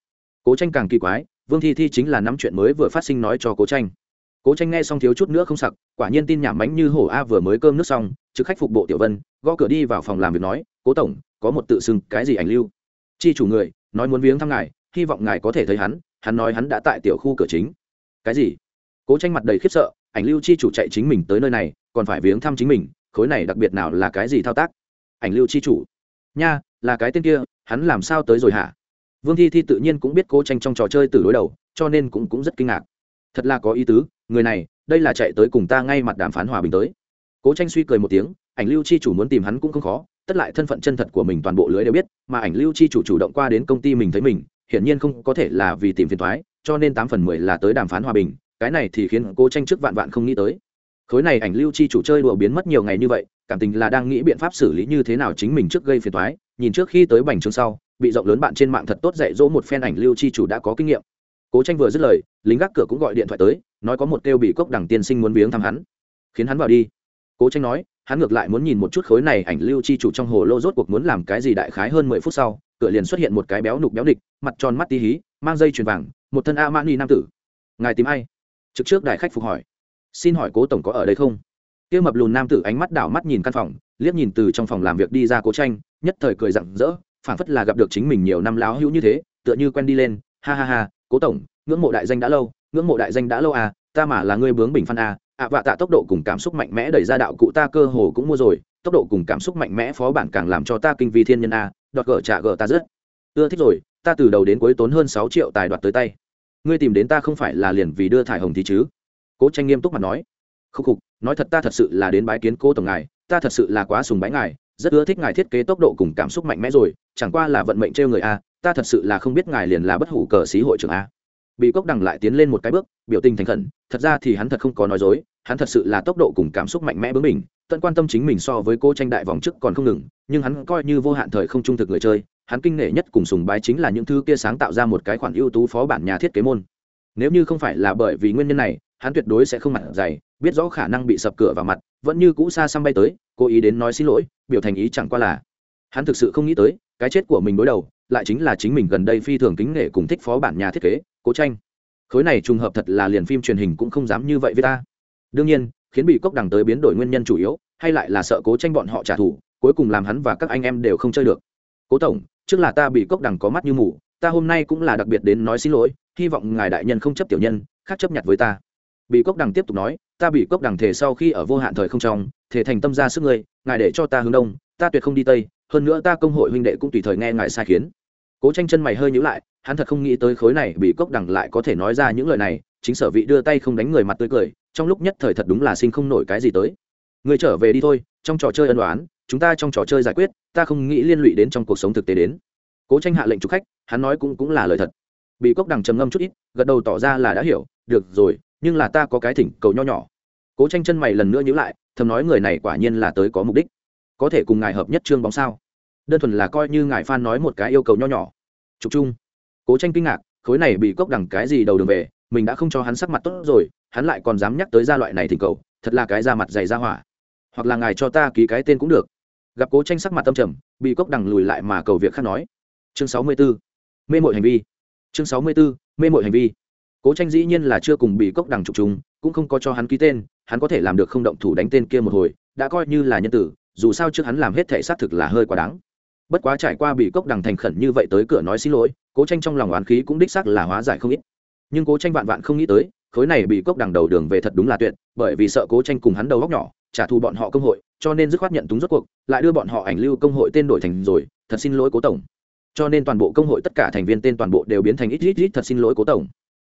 [SPEAKER 1] Cố tranh càng kỳ quái, vương thi thi chính là nắm chuyện mới vừa phát sinh nói cho cố tranh. Cố tranh nghe xong thiếu chút nữa không sặc, quả nhiên tin nhảm bánh như hổ a vừa mới cơm nước xong chứ khách phục bộ tiểu vân, gõ cửa đi vào phòng làm việc nói, cố tổng có một tự xưng cái gì ảnh lưu. Chi chủ người, nói muốn viếng thăm ngài, hy vọng ngài có thể thấy hắn hắn nói hắn đã tại tiểu khu cửa chính. Cái gì? Cố tranh mặt đầy khiếp sợ, ảnh lưu chi chủ chạy chính mình tới nơi này, còn phải viếng thăm chính mình, khối này đặc biệt nào là cái gì thao tác? Ảnh lưu chi chủ. Nha, là cái tên kia, hắn làm sao tới rồi hả? Vương thi thi tự nhiên cũng biết cố tranh trong trò chơi từ đối đầu, cho nên cũng cũng rất kinh ngạc. Thật là có ý tứ, người này, đây là chạy tới cùng ta ngay mặt đàm phán hòa bình tới. Cố tranh suy cười một tiếng, ảnh lưu chi chủ muốn tìm hắn cũng không khó tất lại thân phận chân thật của mình toàn bộ lưới đều biết, mà ảnh lưu chi chủ chủ động qua đến công ty mình thấy mình, hiển nhiên không có thể là vì tìm phiền thoái cho nên tám phần mười là tới đàm phán hòa bình, cái này thì khiến cố tranh trước vạn vạn không nghĩ tới. Khối này ảnh lưu chi chủ chơi đùa biến mất nhiều ngày như vậy, cảm tình là đang nghĩ biện pháp xử lý như thế nào chính mình trước gây phiền thoái nhìn trước khi tới bành trường sau, bị rộng lớn bạn trên mạng thật tốt dạy dỗ một phen ảnh lưu chi chủ đã có kinh nghiệm. Cố tranh vừa dứt lời, lính gác cửa cũng gọi điện thoại tới, nói có một kêu bị cốc đằng tiên sinh muốn viếng thăm hắn. Khiến hắn vào đi. Cố tranh nói hắn ngược lại muốn nhìn một chút khối này ảnh lưu chi chủ trong hồ lô rốt cuộc muốn làm cái gì đại khái hơn mười phút sau, cửa liền xuất hiện một cái béo nục béo địch, mặt tròn mắt tí hí, mang dây chuyền vàng, một thân a mani nam tử. Ngài tìm ai? Trực trước đại khách phục hỏi. Xin hỏi cố tổng có ở đây không? Kia mập lùn nam tử ánh mắt đảo mắt nhìn căn phòng, liếc nhìn từ trong phòng làm việc đi ra cố tranh, nhất thời cười rặng rỡ, phảng phất là gặp được chính mình nhiều năm láo hữu như thế, tựa như quen đi lên. Ha ha ha, cố tổng, ngưỡng mộ đại danh đã lâu, ngưỡng mộ đại danh đã lâu à ta mà là ngươi bướng bình phan à ạ vạ tạ tốc độ cùng cảm xúc mạnh mẽ đẩy ra đạo cụ ta cơ hồ cũng mua rồi, tốc độ cùng cảm xúc mạnh mẽ phó bản càng làm cho ta kinh vi thiên nhân a, đọt gỡ trả gỡ ta rất. Ưa thích rồi, ta từ đầu đến cuối tốn hơn sáu triệu tài đoạt tới tay. Ngươi tìm đến ta không phải là liền vì đưa thải hồng thì chứ? Cố tranh nghiêm túc mặt nói. Khúc khục, nói thật ta thật sự là đến bái kiến cố tổng ngài, ta thật sự là quá sùng bái ngài, rất ưa thích ngài thiết kế tốc độ cùng cảm xúc mạnh mẽ rồi, chẳng qua là vận mệnh trêu người a, ta thật sự là không biết ngài liền là bất hủ cờ sĩ hội trưởng a bị cốc đằng lại tiến lên một cái bước, biểu tình thành khẩn, thật ra thì hắn thật không có nói dối, hắn thật sự là tốc độ cùng cảm xúc mạnh mẽ bướng mình tận quan tâm chính mình so với cô tranh đại vòng trước còn không ngừng, nhưng hắn coi như vô hạn thời không trung thực người chơi, hắn kinh nể nhất cùng sùng bái chính là những thứ kia sáng tạo ra một cái khoản ưu tú phó bản nhà thiết kế môn. Nếu như không phải là bởi vì nguyên nhân này, hắn tuyệt đối sẽ không mặt dày, biết rõ khả năng bị sập cửa vào mặt, vẫn như cũ xa xăm bay tới, cố ý đến nói xin lỗi, biểu thành ý chẳng qua là hắn thực sự không nghĩ tới, cái chết của mình đối đầu, lại chính là chính mình gần đây phi thường kính nể cùng thích phó bản nhà thiết kế cố tranh. Khối này trùng hợp thật là liền phim truyền hình cũng không dám như vậy với ta. Đương nhiên, khiến bị cốc đằng tới biến đổi nguyên nhân chủ yếu, hay lại là sợ cố tranh bọn họ trả thù, cuối cùng làm hắn và các anh em đều không chơi được. Cố tổng, trước là ta bị cốc đằng có mắt như mù, ta hôm nay cũng là đặc biệt đến nói xin lỗi, hy vọng ngài đại nhân không chấp tiểu nhân, khác chấp nhận với ta. Bị cốc đằng tiếp tục nói, ta bị cốc đằng thể sau khi ở vô hạn thời không trong thể thành tâm ra sức ngươi, ngài để cho ta hướng đông, ta tuyệt không đi tây, hơn nữa ta công hội huynh đệ cũng tùy thời nghe ngài sai khiến cố tranh chân mày hơi nhữ lại, hắn thật không nghĩ tới khối này bị cốc đẳng lại có thể nói ra những lời này, chính sở vị đưa tay không đánh người mặt tươi cười, trong lúc nhất thời thật đúng là sinh không nổi cái gì tới. Người trở về đi thôi, trong trò chơi ân đoán chúng ta trong trò chơi giải quyết, ta không nghĩ liên lụy đến trong cuộc sống thực tế đến. Cố tranh hạ lệnh chụp khách, hắn nói cũng cũng là lời thật. Bị cốc đằng trầm ngâm chút ít, gật đầu tỏ ra là đã hiểu, được rồi, nhưng là ta có cái thỉnh cầu nho nhỏ. Cố tranh chân mày lần nữa nhữ lại, thầm nói người này quả nhiên là tới có mục đích. Có thể cùng ngài hợp nhất trương bóng sao? Đơn thuần là coi như ngài phan nói một cái yêu cầu nho nhỏ. Chụp chung. Cố tranh kinh ngạc, khối này bị cốc đằng cái gì đầu đường về, mình đã không cho hắn sắc mặt tốt rồi, hắn lại còn dám nhắc tới gia loại này thỉnh cầu, thật là cái da mặt dày ra hỏa. Hoặc là ngài cho ta ký cái tên cũng được. Gặp cố tranh sắc mặt tâm trầm, bị cốc đằng lùi lại mà cầu việc khác nói. Chương sáu mươi 64. mê mội hành vi. Chương sáu mươi 64. mê mội hành vi. Cố tranh dĩ nhiên là chưa cùng bị cốc đằng trục chúng cũng không có cho hắn ký tên, hắn có thể làm được không động thủ đánh tên kia một hồi, đã coi như là nhân tử, dù sao trước hắn làm hết thể xác thực là hơi quá đáng bất quá trải qua bị cốc đằng thành khẩn như vậy tới cửa nói xin lỗi, cố tranh trong lòng oán khí cũng đích xác là hóa giải không ít. Nhưng cố tranh vạn vạn không nghĩ tới, khối này bị cốc đằng đầu đường về thật đúng là tuyệt, bởi vì sợ cố tranh cùng hắn đầu góc nhỏ, trả thù bọn họ công hội, cho nên dứt khoát nhận túng rốt cuộc, lại đưa bọn họ ảnh lưu công hội tên đổi thành rồi, thật xin lỗi cố tổng. Cho nên toàn bộ công hội tất cả thành viên tên toàn bộ đều biến thành ít ít ít thật xin lỗi cố tổng.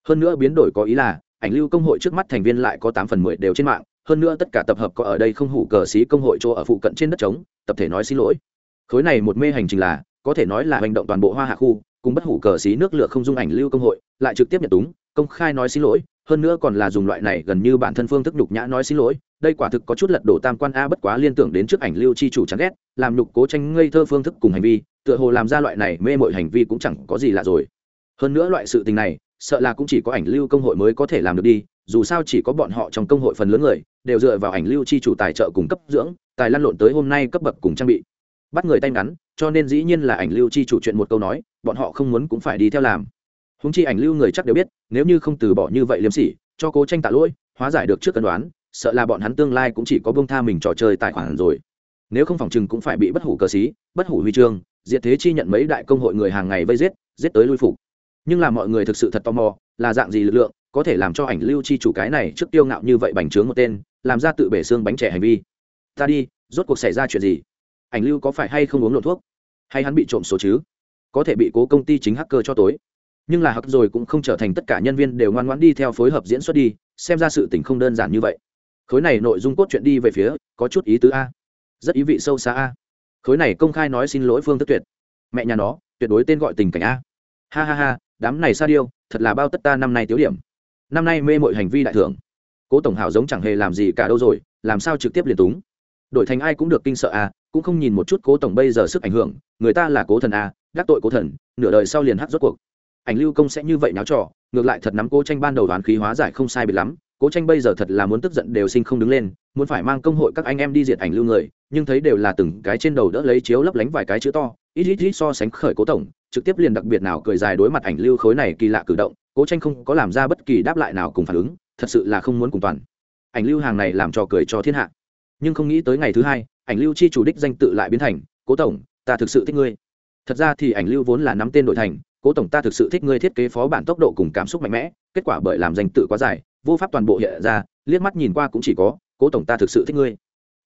[SPEAKER 1] Hơn nữa biến đổi có ý là, ảnh lưu công hội trước mắt thành viên lại có tám phần mười đều trên mạng, hơn nữa tất cả tập hợp có ở đây không hủ cờ xí công hội chỗ ở phụ cận trên đất trống, tập thể nói xin lỗi khối này một mê hành trình là, có thể nói là hành động toàn bộ hoa hạ khu, cùng bất hủ cờ xí nước lửa không dung ảnh lưu công hội, lại trực tiếp nhận túng, công khai nói xin lỗi, hơn nữa còn là dùng loại này gần như bản thân phương thức nhục nhã nói xin lỗi, đây quả thực có chút lật đổ tam quan a bất quá liên tưởng đến trước ảnh lưu chi chủ chán ghét, làm nhục cố tranh ngây thơ phương thức cùng hành vi, tựa hồ làm ra loại này mê mội hành vi cũng chẳng có gì lạ rồi. Hơn nữa loại sự tình này, sợ là cũng chỉ có ảnh lưu công hội mới có thể làm được đi, dù sao chỉ có bọn họ trong công hội phần lớn người, đều dựa vào ảnh lưu chi chủ tài trợ cùng cấp dưỡng, tài lăn lộn tới hôm nay cấp bậc cùng trang bị bắt người tay ngắn, cho nên dĩ nhiên là ảnh lưu chi chủ chuyện một câu nói, bọn họ không muốn cũng phải đi theo làm. Húng chi ảnh lưu người chắc đều biết, nếu như không từ bỏ như vậy liêm sỉ, cho cố tranh tạ lỗi, hóa giải được trước cân đoán, sợ là bọn hắn tương lai cũng chỉ có bông tha mình trò chơi tài khoản rồi. Nếu không phòng chừng cũng phải bị bất hủ cờ xí, bất hủ huy chương, diệt thế chi nhận mấy đại công hội người hàng ngày vây giết giết tới lui phục. Nhưng là mọi người thực sự thật tò mò, là dạng gì lực lượng có thể làm cho ảnh lưu chi chủ cái này trước tiêu ngạo như vậy bành trướng một tên, làm ra tự bể xương bánh trẻ hành vi. Ta đi, rốt cuộc xảy ra chuyện gì? Ảnh lưu có phải hay không uống lộn thuốc? Hay hắn bị trộm số chứ? Có thể bị cố công ty chính hacker cho tối. Nhưng là hắc rồi cũng không trở thành tất cả nhân viên đều ngoan ngoãn đi theo phối hợp diễn xuất đi, xem ra sự tình không đơn giản như vậy. Khối này nội dung cốt truyện đi về phía, có chút ý tứ a. Rất ý vị sâu xa a. Khối này công khai nói xin lỗi phương thức tuyệt. Mẹ nhà nó, tuyệt đối tên gọi tình cảnh a. Ha ha ha, đám này sa điêu, thật là bao tất ta năm nay tiếu điểm. Năm nay mê mọi hành vi đại thưởng. Cố tổng hảo giống chẳng hề làm gì cả đâu rồi, làm sao trực tiếp liền túng. Đổi thành ai cũng được kinh sợ a cũng không nhìn một chút cố tổng bây giờ sức ảnh hưởng, người ta là cố thần a gác tội cố thần, nửa đời sau liền hát rốt cuộc. Ảnh lưu công sẽ như vậy náo trò, ngược lại thật nắm cố tranh ban đầu đoán khí hóa giải không sai biệt lắm, cố tranh bây giờ thật là muốn tức giận đều sinh không đứng lên, muốn phải mang công hội các anh em đi diệt ảnh lưu người, nhưng thấy đều là từng cái trên đầu đỡ lấy chiếu lấp lánh vài cái chữ to, ít ít ít so sánh khởi cố tổng, trực tiếp liền đặc biệt nào cười dài đối mặt ảnh lưu khối này kỳ lạ cử động, cố tranh không có làm ra bất kỳ đáp lại nào cùng phản ứng, thật sự là không muốn cùng toàn. Ảnh lưu hàng này làm trò cười cho thiên hạ nhưng không nghĩ tới ngày thứ hai, ảnh lưu chi chủ đích danh tự lại biến thành, cố tổng, ta thực sự thích ngươi. Thật ra thì ảnh lưu vốn là nắm tên đội thành, cố tổng, ta thực sự thích ngươi thiết kế phó bản tốc độ cùng cảm xúc mạnh mẽ, kết quả bởi làm danh tự quá dài, vô pháp toàn bộ hiện ra, liếc mắt nhìn qua cũng chỉ có, cố tổng, ta thực sự thích ngươi.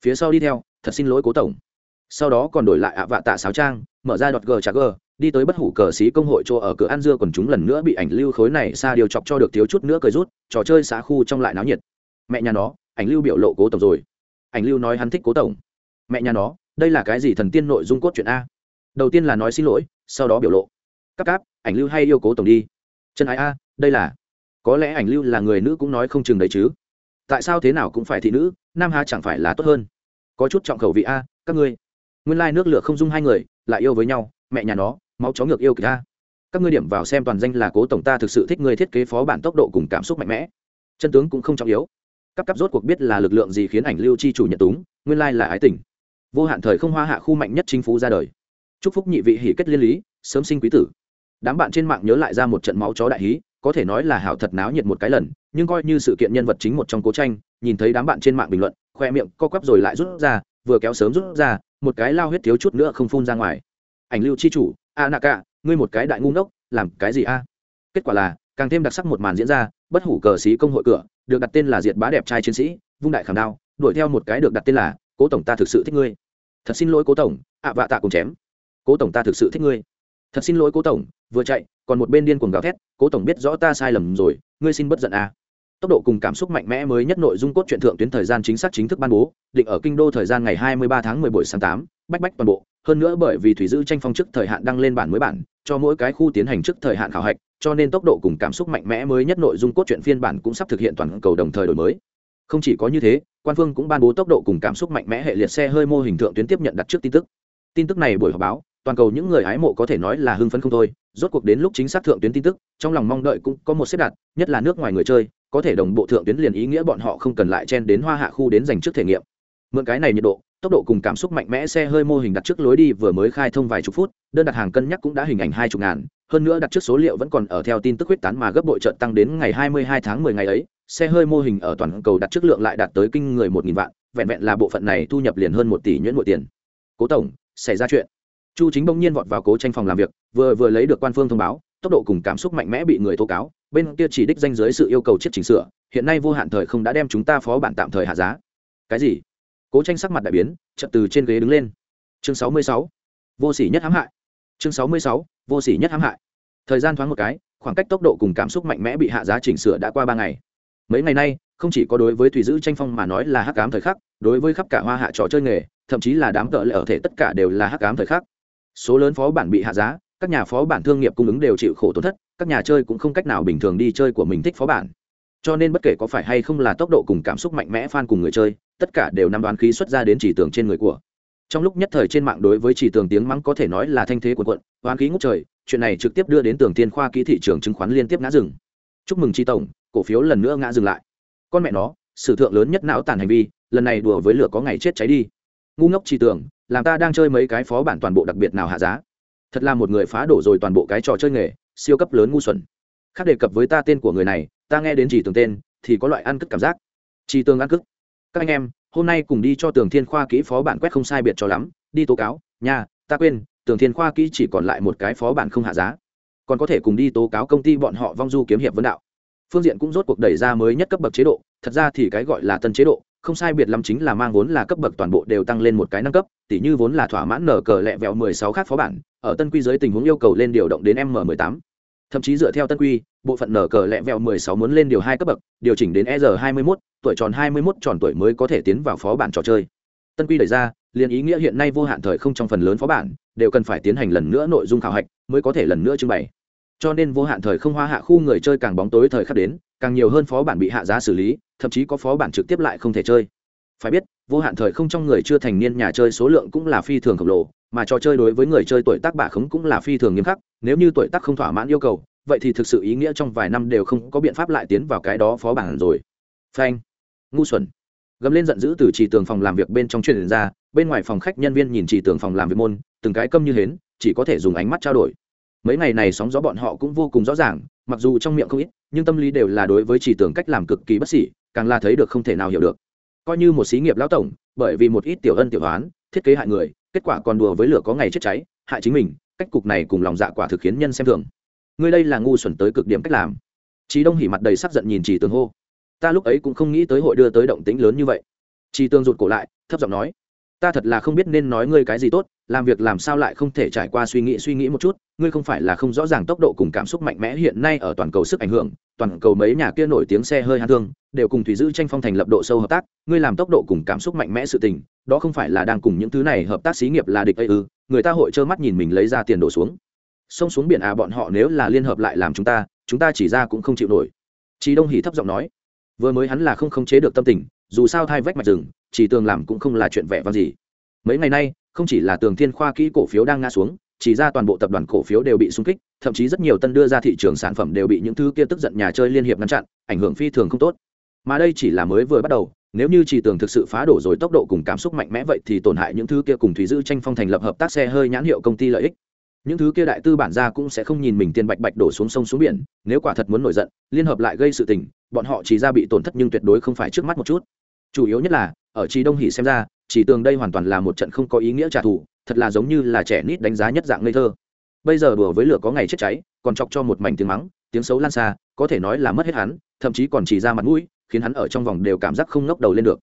[SPEAKER 1] Phía sau đi theo, thật xin lỗi, cố tổng. Sau đó còn đổi lại ạ vạ tạ sáo trang, mở ra đọt g trả g đi tới bất hủ cờ xí công hội chỗ ở cửa ăn dưa còn chúng lần nữa bị ảnh lưu khối này xa điều chọc cho được thiếu chút nữa cười rút, trò chơi xã khu trong lại náo nhiệt. Mẹ nhà nó, ảnh lưu biểu lộ cố tổng rồi ảnh lưu nói hắn thích cố tổng. Mẹ nhà nó, đây là cái gì thần tiên nội dung cốt truyện a? Đầu tiên là nói xin lỗi, sau đó biểu lộ. Cắp cáp, ảnh lưu hay yêu cố tổng đi. Chân ái a, đây là. Có lẽ ảnh lưu là người nữ cũng nói không chừng đấy chứ. Tại sao thế nào cũng phải thị nữ, nam hà chẳng phải là tốt hơn. Có chút trọng khẩu vị a, các ngươi. Nguyên lai nước lửa không dung hai người, lại yêu với nhau, mẹ nhà nó, máu chó ngược yêu kìa a. Các ngươi điểm vào xem toàn danh là cố tổng ta thực sự thích người thiết kế phó bản tốc độ cùng cảm xúc mạnh mẽ. Chân tướng cũng không trọng yếu cấp cấp rốt cuộc biết là lực lượng gì khiến ảnh lưu chi chủ nhận túng, nguyên lai là ái tình. Vô hạn thời không hoa hạ khu mạnh nhất chính phủ ra đời. Chúc phúc nhị vị hỷ kết liên lý, sớm sinh quý tử. Đám bạn trên mạng nhớ lại ra một trận máu chó đại hí, có thể nói là hảo thật náo nhiệt một cái lần, nhưng coi như sự kiện nhân vật chính một trong cố tranh, nhìn thấy đám bạn trên mạng bình luận, khoe miệng co quắp rồi lại rút ra, vừa kéo sớm rút ra, một cái lao huyết thiếu chút nữa không phun ra ngoài. Ảnh lưu chi chủ, a nạ cả ngươi một cái đại ngu ngốc, làm cái gì a? Kết quả là, càng thêm đặc sắc một màn diễn ra, bất hủ cờ xí công hội cửa được đặt tên là diệt bá đẹp trai chiến sĩ vung đại khảm đao đuổi theo một cái được đặt tên là cố tổng ta thực sự thích ngươi. Thật xin lỗi cố tổng ạ vạ tạ cùng chém. Cố tổng ta thực sự thích ngươi. Thật xin lỗi cố tổng vừa chạy còn một bên điên cuồng gào thét cố tổng biết rõ ta sai lầm rồi ngươi xin bất giận à. tốc độ cùng cảm xúc mạnh mẽ mới nhất nội dung cốt truyện thượng tuyến thời gian chính xác chính thức ban bố định ở kinh đô thời gian ngày 23 tháng 10 buổi sáng 8, bách bách toàn bộ hơn nữa bởi vì thủy dư tranh phong trước thời hạn đăng lên bản mới bản, cho mỗi cái khu tiến hành trước thời hạn khảo hạch, cho nên tốc độ cùng cảm xúc mạnh mẽ mới nhất nội dung cốt truyện phiên bản cũng sắp thực hiện toàn cầu đồng thời đổi mới. Không chỉ có như thế, quan phương cũng ban bố tốc độ cùng cảm xúc mạnh mẽ hệ liệt xe hơi mô hình thượng tuyến tiếp nhận đặt trước tin tức. Tin tức này buổi họp báo, toàn cầu những người hái mộ có thể nói là hưng phấn không thôi, rốt cuộc đến lúc chính xác thượng tuyến tin tức, trong lòng mong đợi cũng có một xếp đặt, nhất là nước ngoài người chơi, có thể đồng bộ thượng tuyến liền ý nghĩa bọn họ không cần lại chen đến hoa hạ khu đến dành trước thể nghiệm. Mượn cái này nhiệt độ tốc độ cùng cảm xúc mạnh mẽ xe hơi mô hình đặt trước lối đi vừa mới khai thông vài chục phút, đơn đặt hàng cân nhắc cũng đã hình ảnh hai chục ngàn. Hơn nữa đặt trước số liệu vẫn còn ở theo tin tức huyết tán mà gấp bội trợn tăng đến ngày 22 tháng 10 ngày ấy, xe hơi mô hình ở toàn cầu đặt trước lượng lại đạt tới kinh người một nghìn vạn, vẹn vẹn là bộ phận này thu nhập liền hơn một tỷ nhuyễn mỗi tiền. Cố tổng, xảy ra chuyện. Chu chính bỗng nhiên vọt vào cố tranh phòng làm việc, vừa vừa lấy được quan phương thông báo, tốc độ cùng cảm xúc mạnh mẽ bị người tố cáo, bên kia chỉ đích danh giới sự yêu cầu chiết chỉnh sửa, hiện nay vô hạn thời không đã đem chúng ta phó bản tạm thời hạ giá. Cái gì? Cố tranh sắc mặt đại biến chậm từ trên ghế đứng lên. Chương sáu mươi sáu. Vô sỉ nhất hãm hại. Chương sáu mươi sáu. Vô sỉ nhất hãm hại. Thời gian thoáng một cái, khoảng cách tốc độ cùng cảm xúc mạnh mẽ bị hạ giá chỉnh sửa đã qua ba ngày. Mấy ngày nay, không chỉ có đối với thủy giữ tranh phong mà nói là hắc ám thời khắc, đối với khắp cả hoa hạ trò chơi nghề, thậm chí là đám cỡ lệ ở thể tất cả đều là hắc ám thời khắc. Số lớn phó bản bị hạ giá, các nhà phó bản thương nghiệp cung ứng đều chịu khổ tổn thất, các nhà chơi cũng không cách nào bình thường đi chơi của mình thích phó bản. Cho nên bất kể có phải hay không là tốc độ cùng cảm xúc mạnh mẽ fan cùng người chơi tất cả đều nằm đoán khí xuất ra đến chỉ tường trên người của. Trong lúc nhất thời trên mạng đối với chỉ tường tiếng mắng có thể nói là thanh thế của quận đoán khí ngút trời, chuyện này trực tiếp đưa đến tường tiên khoa kỹ thị trường chứng khoán liên tiếp ngã rừng chúc mừng chi tổng, cổ phiếu lần nữa ngã dừng lại. Con mẹ nó, sử thượng lớn nhất não tàn hành vi, lần này đùa với lửa có ngày chết cháy đi. Ngu ngốc chỉ tưởng, làm ta đang chơi mấy cái phó bản toàn bộ đặc biệt nào hạ giá? Thật là một người phá đổ rồi toàn bộ cái trò chơi nghề, siêu cấp lớn ngu xuẩn. Khác đề cập với ta tên của người này, ta nghe đến chỉ tường tên, thì có loại ăn cất cảm giác. Chỉ tường ăn cức các anh em, hôm nay cùng đi cho tường thiên khoa kỹ phó bản quét không sai biệt cho lắm, đi tố cáo, nha, ta quên, tường thiên khoa kỹ chỉ còn lại một cái phó bản không hạ giá. Còn có thể cùng đi tố cáo công ty bọn họ vong du kiếm hiệp vấn đạo. Phương diện cũng rốt cuộc đẩy ra mới nhất cấp bậc chế độ, thật ra thì cái gọi là tân chế độ, không sai biệt lắm chính là mang vốn là cấp bậc toàn bộ đều tăng lên một cái nâng cấp, tỉ như vốn là thỏa mãn nở cờ lẹ vẹo mười sáu khác phó bản, ở tân quy giới tình huống yêu cầu lên điều động đến m mười tám thậm chí dựa theo tân quy, bộ phận nở cờ lẹ vẹo mười sáu muốn lên điều hai cấp bậc, điều chỉnh đến er 21 tuổi tròn hai mươi mốt tròn tuổi mới có thể tiến vào phó bản trò chơi. Tân quy đẩy ra, liền ý nghĩa hiện nay vô hạn thời không trong phần lớn phó bản, đều cần phải tiến hành lần nữa nội dung khảo hạch, mới có thể lần nữa trưng bày. Cho nên vô hạn thời không hoa hạ khu người chơi càng bóng tối thời khắc đến, càng nhiều hơn phó bản bị hạ giá xử lý, thậm chí có phó bản trực tiếp lại không thể chơi. Phải biết, vô hạn thời không trong người chưa thành niên nhà chơi số lượng cũng là phi thường khổng lồ mà trò chơi đối với người chơi tuổi tác bạ khống cũng là phi thường nghiêm khắc, nếu như tuổi tác không thỏa mãn yêu cầu, vậy thì thực sự ý nghĩa trong vài năm đều không có biện pháp lại tiến vào cái đó phó bản rồi. Phanh. Ngu xuẩn. Gầm lên giận dữ từ chỉ tường phòng làm việc bên trong truyền ra, bên ngoài phòng khách nhân viên nhìn chỉ tường phòng làm việc môn, từng cái câm như hến, chỉ có thể dùng ánh mắt trao đổi. Mấy ngày này sóng gió bọn họ cũng vô cùng rõ ràng, mặc dù trong miệng không ít, nhưng tâm lý đều là đối với chỉ tưởng cách làm cực kỳ bất xỉ càng là thấy được không thể nào hiểu được. Coi như một xí nghiệp lão tổng, bởi vì một ít tiểu ân tiểu toán thiết kế hại người kết quả còn đùa với lửa có ngày chết cháy, hại chính mình, cách cục này cùng lòng dạ quả thực khiến nhân xem thường. Ngươi đây là ngu xuẩn tới cực điểm cách làm. Chị đông hỉ mặt đầy sắc giận nhìn chỉ tường hô. Ta lúc ấy cũng không nghĩ tới hội đưa tới động tĩnh lớn như vậy. Chỉ tường rụt cổ lại, thấp giọng nói, ta thật là không biết nên nói ngươi cái gì tốt, làm việc làm sao lại không thể trải qua suy nghĩ suy nghĩ một chút, ngươi không phải là không rõ ràng tốc độ cùng cảm xúc mạnh mẽ hiện nay ở toàn cầu sức ảnh hưởng, toàn cầu mấy nhà kia nổi tiếng xe hơi hàn thương, đều cùng thủy giữ tranh phong thành lập độ sâu hợp tác, ngươi làm tốc độ cùng cảm xúc mạnh mẽ sự tình đó không phải là đang cùng những thứ này hợp tác xí nghiệp là địch ấy ư, người ta hội trơ mắt nhìn mình lấy ra tiền đổ xuống. Xông xuống biển à bọn họ nếu là liên hợp lại làm chúng ta chúng ta chỉ ra cũng không chịu nổi. Chị đông hỉ thấp giọng nói, vừa mới hắn là không khống chế được tâm tình, dù sao thai vách mạch rừng chỉ tường làm cũng không là chuyện vẻ vang gì. Mấy ngày nay, không chỉ là tường thiên khoa kỹ cổ phiếu đang ngã xuống, chỉ ra toàn bộ tập đoàn cổ phiếu đều bị xung kích, thậm chí rất nhiều tân đưa ra thị trường sản phẩm đều bị những thứ kia tức giận nhà chơi liên hiệp ngăn chặn, ảnh hưởng phi thường không tốt. Mà đây chỉ là mới vừa bắt đầu nếu như chỉ tường thực sự phá đổ rồi tốc độ cùng cảm xúc mạnh mẽ vậy thì tổn hại những thứ kia cùng thủy dư tranh phong thành lập hợp tác xe hơi nhãn hiệu công ty lợi ích. Những thứ kia đại tư bản ra cũng sẽ không nhìn mình tiền bạch bạch đổ xuống sông xuống biển, nếu quả thật muốn nổi giận, liên hợp lại gây sự tình, bọn họ chỉ ra bị tổn thất nhưng tuyệt đối không phải trước mắt một chút. Chủ yếu nhất là, ở trí đông hỷ xem ra chỉ tường đây hoàn toàn là một trận không có ý nghĩa trả thù, thật là giống như là trẻ nít đánh giá nhất dạng ngây thơ. Bây giờ đùa với lửa có ngày chết cháy, còn chọc cho một mảnh tiếng mắng, tiếng xấu lan xa, có thể nói là mất hết hắn, thậm chí còn chỉ ra mặt mũi khiến hắn ở trong vòng đều cảm giác không ngóc đầu lên được.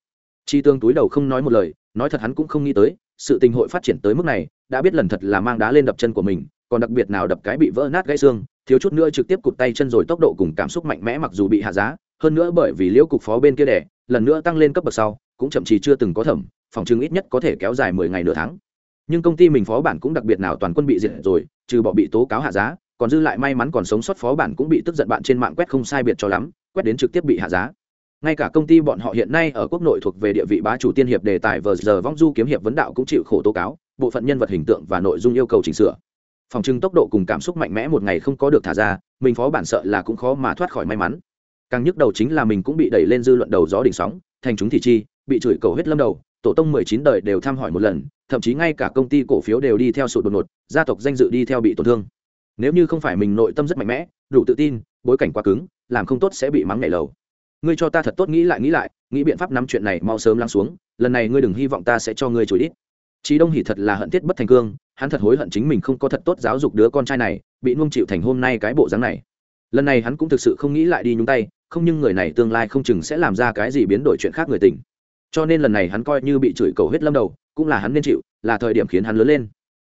[SPEAKER 1] Chi tương túi đầu không nói một lời, nói thật hắn cũng không nghĩ tới, sự tình hội phát triển tới mức này, đã biết lần thật là mang đá lên đập chân của mình, còn đặc biệt nào đập cái bị vỡ nát gãy xương, thiếu chút nữa trực tiếp cụt tay chân rồi tốc độ cùng cảm xúc mạnh mẽ mặc dù bị hạ giá, hơn nữa bởi vì liễu cục phó bên kia đẻ lần nữa tăng lên cấp bậc sau, cũng chậm trì chưa từng có thẩm, phòng chứng ít nhất có thể kéo dài mười ngày nửa tháng. Nhưng công ty mình phó bản cũng đặc biệt nào toàn quân bị diệt rồi, trừ bỏ bị tố cáo hạ giá, còn dư lại may mắn còn sống sót phó bản cũng bị tức giận bạn trên mạng quét không sai biệt cho lắm, quét đến trực tiếp bị hạ giá ngay cả công ty bọn họ hiện nay ở quốc nội thuộc về địa vị bá chủ tiên hiệp đề tài vờ giờ vong du kiếm hiệp vấn đạo cũng chịu khổ tố cáo, bộ phận nhân vật hình tượng và nội dung yêu cầu chỉnh sửa. Phòng trưng tốc độ cùng cảm xúc mạnh mẽ một ngày không có được thả ra, mình phó bản sợ là cũng khó mà thoát khỏi may mắn. Càng nhức đầu chính là mình cũng bị đẩy lên dư luận đầu gió đỉnh sóng, thành chúng thị chi, bị chửi cầu hết lâm đầu, tổ tông mười chín đời đều thăm hỏi một lần, thậm chí ngay cả công ty cổ phiếu đều đi theo sụt đột ngột, gia tộc danh dự đi theo bị tổn thương. Nếu như không phải mình nội tâm rất mạnh mẽ, đủ tự tin, bối cảnh quá cứng, làm không tốt sẽ bị mắng nhảy lầu ngươi cho ta thật tốt nghĩ lại nghĩ lại nghĩ biện pháp nắm chuyện này mau sớm lắng xuống lần này ngươi đừng hy vọng ta sẽ cho ngươi chửi đít. Chí Đông Hỉ thật là hận tiết bất thành cương, hắn thật hối hận chính mình không có thật tốt giáo dục đứa con trai này, bị nuông chịu thành hôm nay cái bộ dáng này. Lần này hắn cũng thực sự không nghĩ lại đi nhúng tay, không nhưng người này tương lai không chừng sẽ làm ra cái gì biến đổi chuyện khác người tình. Cho nên lần này hắn coi như bị chửi cầu hết lâm đầu, cũng là hắn nên chịu, là thời điểm khiến hắn lớn lên.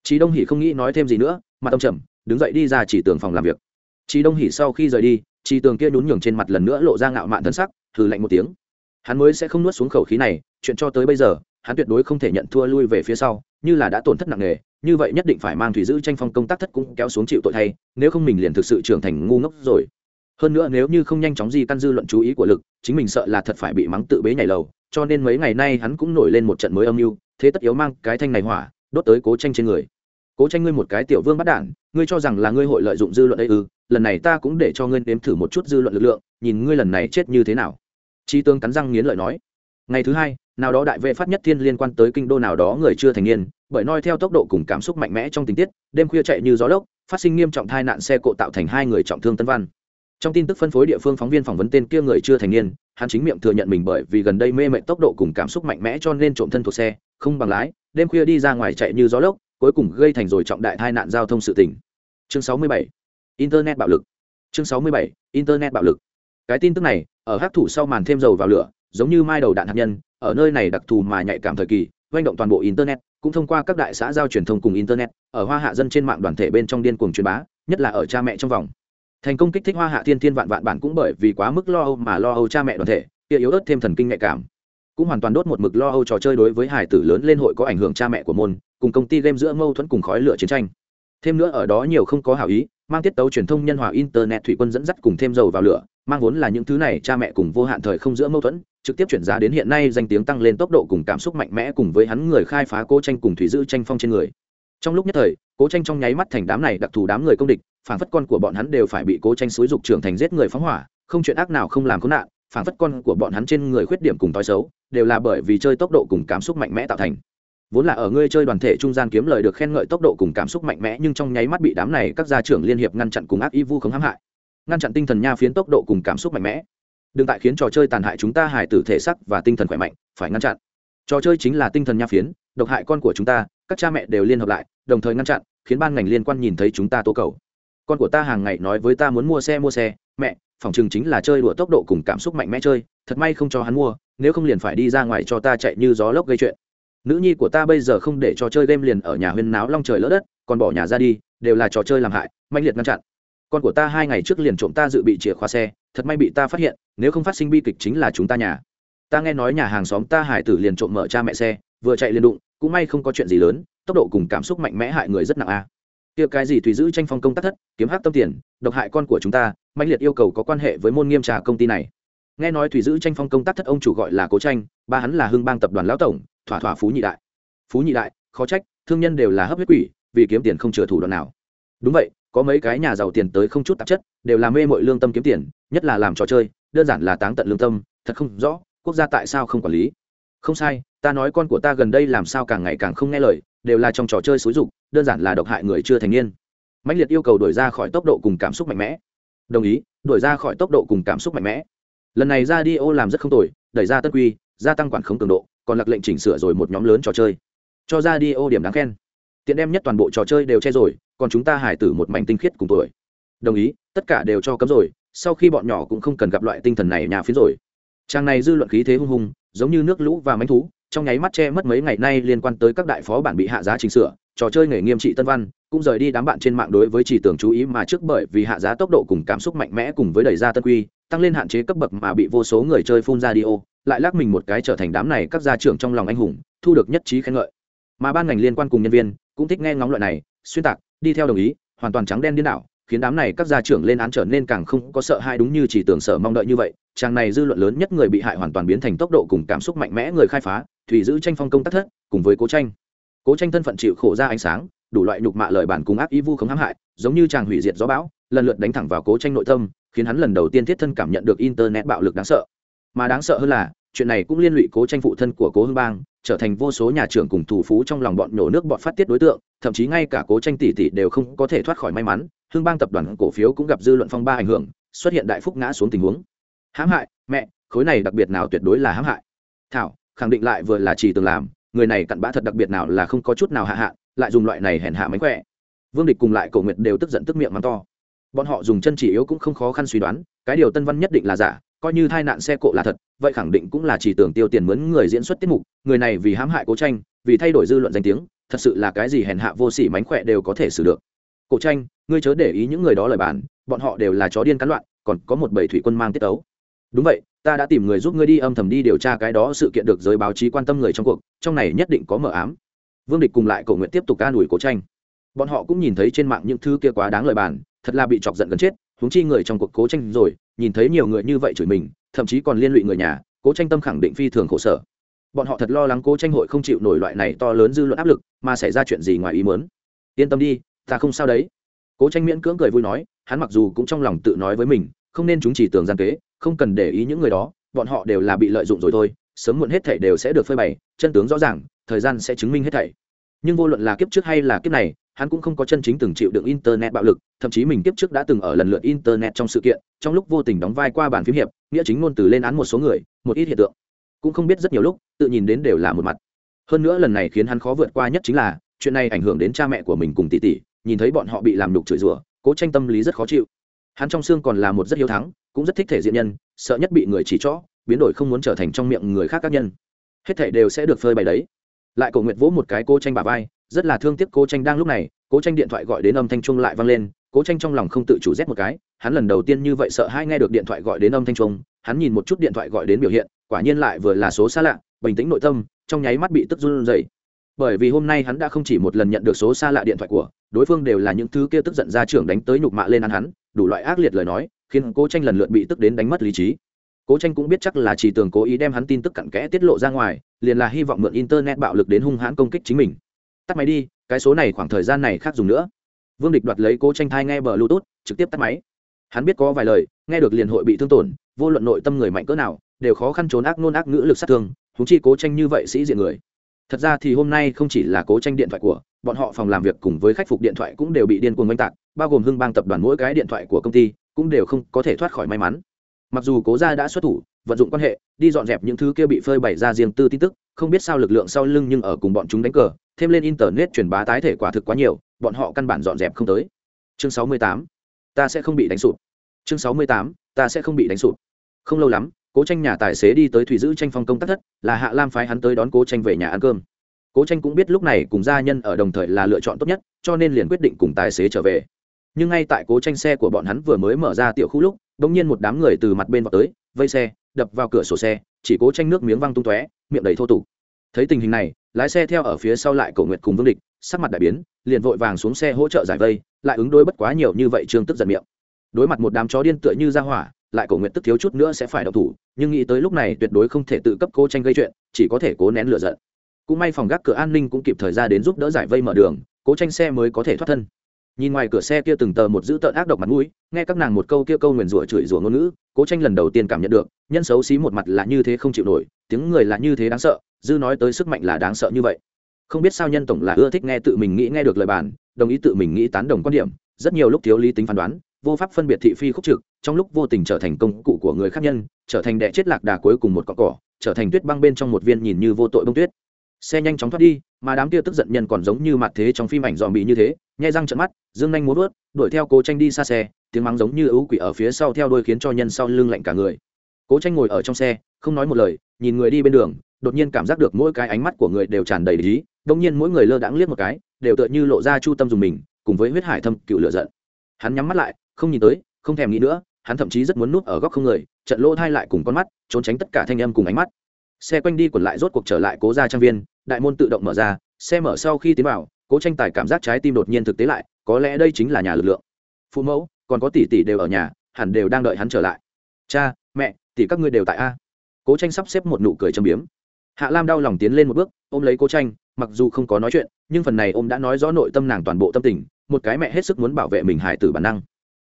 [SPEAKER 1] Chí Đông Hỉ không nghĩ nói thêm gì nữa, mà tâm trầm, đứng dậy đi ra chỉ tường phòng làm việc. Chí Đông Hỉ sau khi rời đi, Chi Tường kia nhún nhường trên mặt lần nữa lộ ra ngạo mạn thần sắc, hừ lạnh một tiếng. Hắn mới sẽ không nuốt xuống khẩu khí này, chuyện cho tới bây giờ, hắn tuyệt đối không thể nhận thua lui về phía sau như là đã tổn thất nặng nề như vậy nhất định phải mang thủy giữ tranh phong công tác thất cũng kéo xuống chịu tội thay nếu không mình liền thực sự trưởng thành ngu ngốc rồi. Hơn nữa nếu như không nhanh chóng gì căn dư luận chú ý của lực chính mình sợ là thật phải bị mắng tự bế nhảy lầu cho nên mấy ngày nay hắn cũng nổi lên một trận mới âm mưu thế tất yếu mang cái thanh này hỏa đốt tới cố tranh trên người. Cố tranh ngươi một cái tiểu vương bắt đản ngươi cho rằng là ngươi hội lợi dụng dư luận ấy ư? Lần này ta cũng để cho ngươi nếm thử một chút dư luận lực lượng, nhìn ngươi lần này chết như thế nào. Chi tương cắn răng nghiến lợi nói. Ngày thứ hai, nào đó đại vệ phát nhất thiên liên quan tới kinh đô nào đó người chưa thành niên, bởi noi theo tốc độ cùng cảm xúc mạnh mẽ trong tình tiết, đêm khuya chạy như gió lốc, phát sinh nghiêm trọng tai nạn xe cộ tạo thành hai người trọng thương tân văn. Trong tin tức phân phối địa phương phóng viên phỏng vấn tên kia người chưa thành niên, hắn chính miệng thừa nhận mình bởi vì gần đây mê mệt tốc độ cùng cảm xúc mạnh mẽ cho nên trộm thân thuộc xe, không bằng lái, đêm khuya đi ra ngoài chạy như gió lốc, cuối cùng gây thành rồi trọng đại tai nạn giao thông sự tình. Chương 67 internet bạo lực. Chương 67. internet bạo lực. Cái tin tức này, ở hắc thủ sau màn thêm dầu vào lửa, giống như mai đầu đạn hạt nhân, ở nơi này đặc thù mà nhạy cảm thời kỳ doanh động toàn bộ internet, cũng thông qua các đại xã giao truyền thông cùng internet, ở hoa hạ dân trên mạng đoàn thể bên trong điên cuồng truyền bá, nhất là ở cha mẹ trong vòng. Thành công kích thích hoa hạ thiên thiên vạn vạn bản cũng bởi vì quá mức lo âu mà lo âu cha mẹ đoàn thể, kia yếu ớt thêm thần kinh nhạy cảm. Cũng hoàn toàn đốt một mực lo âu trò chơi đối với hải tử lớn lên hội có ảnh hưởng cha mẹ của môn, cùng công ty game giữa mâu thuẫn cùng khói lửa chiến tranh. Thêm nữa ở đó nhiều không có hảo ý mang tiết tấu truyền thông nhân hòa internet thủy quân dẫn dắt cùng thêm dầu vào lửa, mang vốn là những thứ này cha mẹ cùng vô hạn thời không giữa mâu thuẫn, trực tiếp chuyển giá đến hiện nay danh tiếng tăng lên tốc độ cùng cảm xúc mạnh mẽ cùng với hắn người khai phá cố tranh cùng thủy giữ tranh phong trên người. Trong lúc nhất thời, cố tranh trong nháy mắt thành đám này đặc thù đám người công địch phản phất con của bọn hắn đều phải bị cố tranh xúi dục trưởng thành giết người phóng hỏa, không chuyện ác nào không làm có nạn phản phất con của bọn hắn trên người khuyết điểm cùng tối xấu, đều là bởi vì chơi tốc độ cùng cảm xúc mạnh mẽ tạo thành vốn là ở ngươi chơi đoàn thể trung gian kiếm lời được khen ngợi tốc độ cùng cảm xúc mạnh mẽ, nhưng trong nháy mắt bị đám này các gia trưởng liên hiệp ngăn chặn cùng ác y vu không hãm hại. Ngăn chặn tinh thần nha phiến tốc độ cùng cảm xúc mạnh mẽ. Đừng tại khiến trò chơi tàn hại chúng ta hài tử thể sắc và tinh thần khỏe mạnh, phải ngăn chặn. Trò chơi chính là tinh thần nha phiến, độc hại con của chúng ta, các cha mẹ đều liên hợp lại, đồng thời ngăn chặn, khiến ban ngành liên quan nhìn thấy chúng ta tố cầu. Con của ta hàng ngày nói với ta muốn mua xe mua xe. Mẹ, phòng chừng chính là chơi đùa tốc độ cùng cảm xúc mạnh mẽ chơi, thật may không cho hắn mua, nếu không liền phải đi ra ngoài cho ta chạy như gió lốc gây chuyện nữ nhi của ta bây giờ không để cho chơi game liền ở nhà huyên náo long trời lỡ đất, còn bỏ nhà ra đi, đều là trò chơi làm hại mạnh liệt ngăn chặn. Con của ta hai ngày trước liền trộm ta dự bị chìa khóa xe, thật may bị ta phát hiện, nếu không phát sinh bi kịch chính là chúng ta nhà. Ta nghe nói nhà hàng xóm ta hải tử liền trộm mở cha mẹ xe, vừa chạy liền đụng, cũng may không có chuyện gì lớn, tốc độ cùng cảm xúc mạnh mẽ hại người rất nặng a. À. kia cái gì tùy giữ tranh phong công tác thất, kiếm hát tâm tiền, độc hại con của chúng ta mạnh liệt yêu cầu có quan hệ với môn nghiêm trà công ty này. Nghe nói thủy giữ tranh phong công tác thất ông chủ gọi là cố tranh, ba hắn là hưng bang tập đoàn lão tổng thỏa thỏa phú nhị đại. Phú nhị đại, khó trách, thương nhân đều là hấp huyết quỷ, vì kiếm tiền không chừa thủ đoạn nào. Đúng vậy, có mấy cái nhà giàu tiền tới không chút tạp chất, đều là mê mội lương tâm kiếm tiền, nhất là làm trò chơi, đơn giản là táng tận lương tâm, thật không rõ, quốc gia tại sao không quản lý. Không sai, ta nói con của ta gần đây làm sao càng ngày càng không nghe lời, đều là trong trò chơi xúi dục, đơn giản là độc hại người chưa thành niên. Mạnh liệt yêu cầu đổi ra khỏi tốc độ cùng cảm xúc mạnh mẽ. Đồng ý đổi ra khỏi tốc độ cùng cảm xúc mạnh mẽ. Lần này ra đi ô làm rất không tồi, đẩy ra tân quy, gia tăng quản khống cường độ còn lạc lệnh chỉnh sửa rồi một nhóm lớn trò chơi. Cho ra đi ô điểm đáng khen. Tiện đem nhất toàn bộ trò chơi đều che rồi, còn chúng ta hải tử một mảnh tinh khiết cùng tuổi. Đồng ý, tất cả đều cho cấm rồi, sau khi bọn nhỏ cũng không cần gặp loại tinh thần này nhà phiến rồi. Trang này dư luận khí thế hung hùng, giống như nước lũ và mánh thú, trong nháy mắt che mất mấy ngày nay liên quan tới các đại phó bản bị hạ giá chỉnh sửa, trò chơi nghề nghiêm trị tân văn, cũng rời đi đám bạn trên mạng đối với chỉ tưởng chú ý mà trước bởi vì hạ giá tốc độ cùng cảm xúc mạnh mẽ cùng với đẩy ra tân quy, tăng lên hạn chế cấp bậc mà bị vô số người chơi phun ra đi ô lại lắc mình một cái trở thành đám này các gia trưởng trong lòng anh hùng, thu được nhất trí khen ngợi. Mà ban ngành liên quan cùng nhân viên cũng thích nghe ngóng loại này, xuyên tạc, đi theo đồng ý, hoàn toàn trắng đen điên đảo, khiến đám này các gia trưởng lên án trở nên càng không có sợ hãi đúng như chỉ tưởng sở mong đợi như vậy. Chàng này dư luận lớn nhất người bị hại hoàn toàn biến thành tốc độ cùng cảm xúc mạnh mẽ người khai phá, thủy giữ tranh phong công tác thất, cùng với cố tranh. Cố tranh thân phận chịu khổ ra ánh sáng, đủ loại nhục mạ lời bản cùng ác ý vu không hãm hại, giống như chàng hủy diệt gió bão, lần lượt đánh thẳng vào cố tranh nội tâm, khiến hắn lần đầu tiên thiết thân cảm nhận được internet bạo lực đáng sợ mà đáng sợ hơn là, chuyện này cũng liên lụy cố tranh phụ thân của cố hưng bang, trở thành vô số nhà trưởng cùng thủ phú trong lòng bọn nhổ nước bọn phát tiết đối tượng, thậm chí ngay cả cố tranh tỷ tỷ đều không có thể thoát khỏi may mắn. Hưng bang tập đoàn cổ phiếu cũng gặp dư luận phong ba ảnh hưởng, xuất hiện đại phúc ngã xuống tình huống. Hãm hại, mẹ, khối này đặc biệt nào tuyệt đối là hãm hại. Thảo, khẳng định lại vừa là chỉ từng làm, người này cặn bã thật đặc biệt nào là không có chút nào hạ hạ, lại dùng loại này hèn hạ mánh khỏe. Vương địch cùng lại cổ nguyệt đều tức giận tức miệng mắng to. Bọn họ dùng chân chỉ yếu cũng không khó khăn suy đoán, cái điều tân văn nhất định là giả coi như tai nạn xe cộ là thật, vậy khẳng định cũng là chỉ tưởng tiêu tiền mướn người diễn xuất tiết mục, người này vì hãm hại cố tranh, vì thay đổi dư luận danh tiếng, thật sự là cái gì hèn hạ vô sỉ mánh khỏe đều có thể xử được. Cổ tranh, ngươi chớ để ý những người đó lời bàn, bọn họ đều là chó điên cắn loạn, còn có một bầy thủy quân mang tiết tấu. Đúng vậy, ta đã tìm người giúp ngươi đi âm thầm đi điều tra cái đó sự kiện được giới báo chí quan tâm người trong cuộc, trong này nhất định có mờ ám. Vương địch cùng lại cầu nguyện tiếp tục ca đuổi cố tranh. Bọn họ cũng nhìn thấy trên mạng những thứ kia quá đáng lời bàn, thật là bị chọc giận gần chết, huống chi người trong cuộc cố tranh rồi nhìn thấy nhiều người như vậy chửi mình, thậm chí còn liên lụy người nhà, cố tranh tâm khẳng định phi thường khổ sở. Bọn họ thật lo lắng cố tranh hội không chịu nổi loại này to lớn dư luận áp lực, mà xảy ra chuyện gì ngoài ý muốn. Yên tâm đi, ta không sao đấy. Cố tranh miễn cưỡng cười vui nói, hắn mặc dù cũng trong lòng tự nói với mình, không nên chúng chỉ tưởng gian kế, không cần để ý những người đó, bọn họ đều là bị lợi dụng rồi thôi, sớm muộn hết thảy đều sẽ được phơi bày, chân tướng rõ ràng, thời gian sẽ chứng minh hết thảy. Nhưng vô luận là kiếp trước hay là kiếp này hắn cũng không có chân chính từng chịu đựng internet bạo lực, thậm chí mình tiếp trước đã từng ở lần lượt internet trong sự kiện, trong lúc vô tình đóng vai qua bản phím hiệp, nghĩa chính ngôn từ lên án một số người, một ít hiện tượng. Cũng không biết rất nhiều lúc, tự nhìn đến đều là một mặt. Hơn nữa lần này khiến hắn khó vượt qua nhất chính là, chuyện này ảnh hưởng đến cha mẹ của mình cùng tỷ tỷ, nhìn thấy bọn họ bị làm nhục chửi rủa, cố tranh tâm lý rất khó chịu. Hắn trong xương còn là một rất hiếu thắng, cũng rất thích thể diện nhân, sợ nhất bị người chỉ trỏ, biến đổi không muốn trở thành trong miệng người khác các nhân. Hết thể đều sẽ được phơi bày đấy. Lại cầu nguyện vỗ một cái cô tranh bà vai rất là thương tiếc Cố tranh đang lúc này, cố tranh điện thoại gọi đến âm thanh trung lại vang lên, cố tranh trong lòng không tự chủ rét một cái, hắn lần đầu tiên như vậy sợ hai nghe được điện thoại gọi đến âm thanh trung hắn nhìn một chút điện thoại gọi đến biểu hiện, quả nhiên lại vừa là số xa lạ, bình tĩnh nội tâm, trong nháy mắt bị tức run rẩy. Bởi vì hôm nay hắn đã không chỉ một lần nhận được số xa lạ điện thoại của, đối phương đều là những thứ kia tức giận ra trưởng đánh tới nhục mạ lên ăn hắn, đủ loại ác liệt lời nói, khiến cố tranh lần lượt bị tức đến đánh mất lý trí. Cố tranh cũng biết chắc là chỉ tường cố ý đem hắn tin tức cặn kẽ tiết lộ ra ngoài, liền là hy vọng mượn internet bạo lực đến hung hãn công kích chính mình tắt máy đi, cái số này khoảng thời gian này khác dùng nữa. Vương địch đoạt lấy cố tranh thai nghe bờ bluetooth, trực tiếp tắt máy. Hắn biết có vài lời, nghe được liền hội bị thương tổn, vô luận nội tâm người mạnh cỡ nào, đều khó khăn trốn ác nôn ác ngữ lực sát thương thú chi cố tranh như vậy sĩ diện người. Thật ra thì hôm nay không chỉ là cố tranh điện thoại của, bọn họ phòng làm việc cùng với khách phục điện thoại cũng đều bị điên cuồng oanh tạc, bao gồm hưng bang tập đoàn mỗi cái điện thoại của công ty, cũng đều không có thể thoát khỏi may mắn. Mặc dù cố gia đã xuất thủ, vận dụng quan hệ, đi dọn dẹp những thứ kia bị phơi bày ra riêng tư tin tức không biết sao lực lượng sau lưng nhưng ở cùng bọn chúng đánh cờ, thêm lên internet truyền bá tái thể quả thực quá nhiều, bọn họ căn bản dọn dẹp không tới. Chương sáu mươi tám, ta sẽ không bị đánh sụp chương sáu mươi tám, ta sẽ không bị đánh sụp không lâu lắm, cố tranh nhà tài xế đi tới thủy giữ tranh phong công tác thất, là hạ lam phái hắn tới đón cố tranh về nhà ăn cơm. Cố tranh cũng biết lúc này cùng gia nhân ở đồng thời là lựa chọn tốt nhất, cho nên liền quyết định cùng tài xế trở về. Nhưng ngay tại cố tranh xe của bọn hắn vừa mới mở ra tiểu khu lúc đ ỗ n g nhiên một đám người từ mặt bên vào tới, vây xe, đập vào cửa sổ xe chỉ cố tranh nước miếng văng tung tóe, miệng đầy thô tục. Thấy tình hình này, lái xe theo ở phía sau lại cầu nguyện cùng vương địch, sắc mặt đại biến, liền vội vàng xuống xe hỗ trợ giải vây, lại ứng đối bất quá nhiều như vậy trương tức giận miệng. Đối mặt một đám chó điên tựa như ra hỏa, lại cầu nguyện tức thiếu chút nữa sẽ phải đậu thủ, nhưng nghĩ tới lúc này tuyệt đối không thể tự cấp cố tranh gây chuyện, chỉ có thể cố nén lửa giận. Cũng may phòng gác cửa an ninh cũng kịp thời ra đến giúp đỡ giải vây mở đường, cố tranh xe mới có thể thoát thân nhìn ngoài cửa xe kia từng tờ một giữ tợn ác độc mặt mũi, nghe các nàng một câu kia câu nguyền rủa chửi rủa ngôn ngữ, cố tranh lần đầu tiên cảm nhận được, nhân xấu xí một mặt là như thế không chịu nổi, tiếng người là như thế đáng sợ, dư nói tới sức mạnh là đáng sợ như vậy. Không biết sao nhân tổng là ưa thích nghe tự mình nghĩ nghe được lời bàn, đồng ý tự mình nghĩ tán đồng quan điểm, rất nhiều lúc thiếu lý tính phán đoán, vô pháp phân biệt thị phi khúc trực, trong lúc vô tình trở thành công cụ của người khác nhân, trở thành đệ chết lạc đà cuối cùng một cọn cỏ, trở thành tuyết băng bên trong một viên nhìn như vô tội bông tuyết xe nhanh chóng thoát đi, mà đám kia tức giận nhân còn giống như mặt thế trong phim ảnh dòm bị như thế, nhai răng trận mắt, dương nhanh muốn vớt đuổi theo cố tranh đi xa xe, tiếng mắng giống như ấu quỷ ở phía sau theo đôi khiến cho nhân sau lưng lạnh cả người. Cố tranh ngồi ở trong xe, không nói một lời, nhìn người đi bên đường, đột nhiên cảm giác được mỗi cái ánh mắt của người đều tràn đầy lý đông nhiên mỗi người lơ đãng liếc một cái, đều tựa như lộ ra chu tâm dùng mình, cùng với huyết hải thâm cựu lựa giận. Hắn nhắm mắt lại, không nhìn tới, không thèm nghĩ nữa, hắn thậm chí rất muốn núp ở góc không người, trận lỗ thai lại cùng con mắt, trốn tránh tất cả thanh âm cùng ánh mắt xe quanh đi quẩn lại rốt cuộc trở lại cố ra trang viên, đại môn tự động mở ra, xe mở sau khi tiến vào, cố tranh tài cảm giác trái tim đột nhiên thực tế lại, có lẽ đây chính là nhà lực lượng. Phụ mẫu, còn có tỷ tỷ đều ở nhà, hẳn đều đang đợi hắn trở lại. Cha, mẹ, tỷ các ngươi đều tại a. Cố tranh sắp xếp một nụ cười châm biếm. Hạ lam đau lòng tiến lên một bước, ôm lấy cố tranh, mặc dù không có nói chuyện, nhưng phần này ông đã nói rõ nội tâm nàng toàn bộ tâm tình, một cái mẹ hết sức muốn bảo vệ mình hải tử bản năng.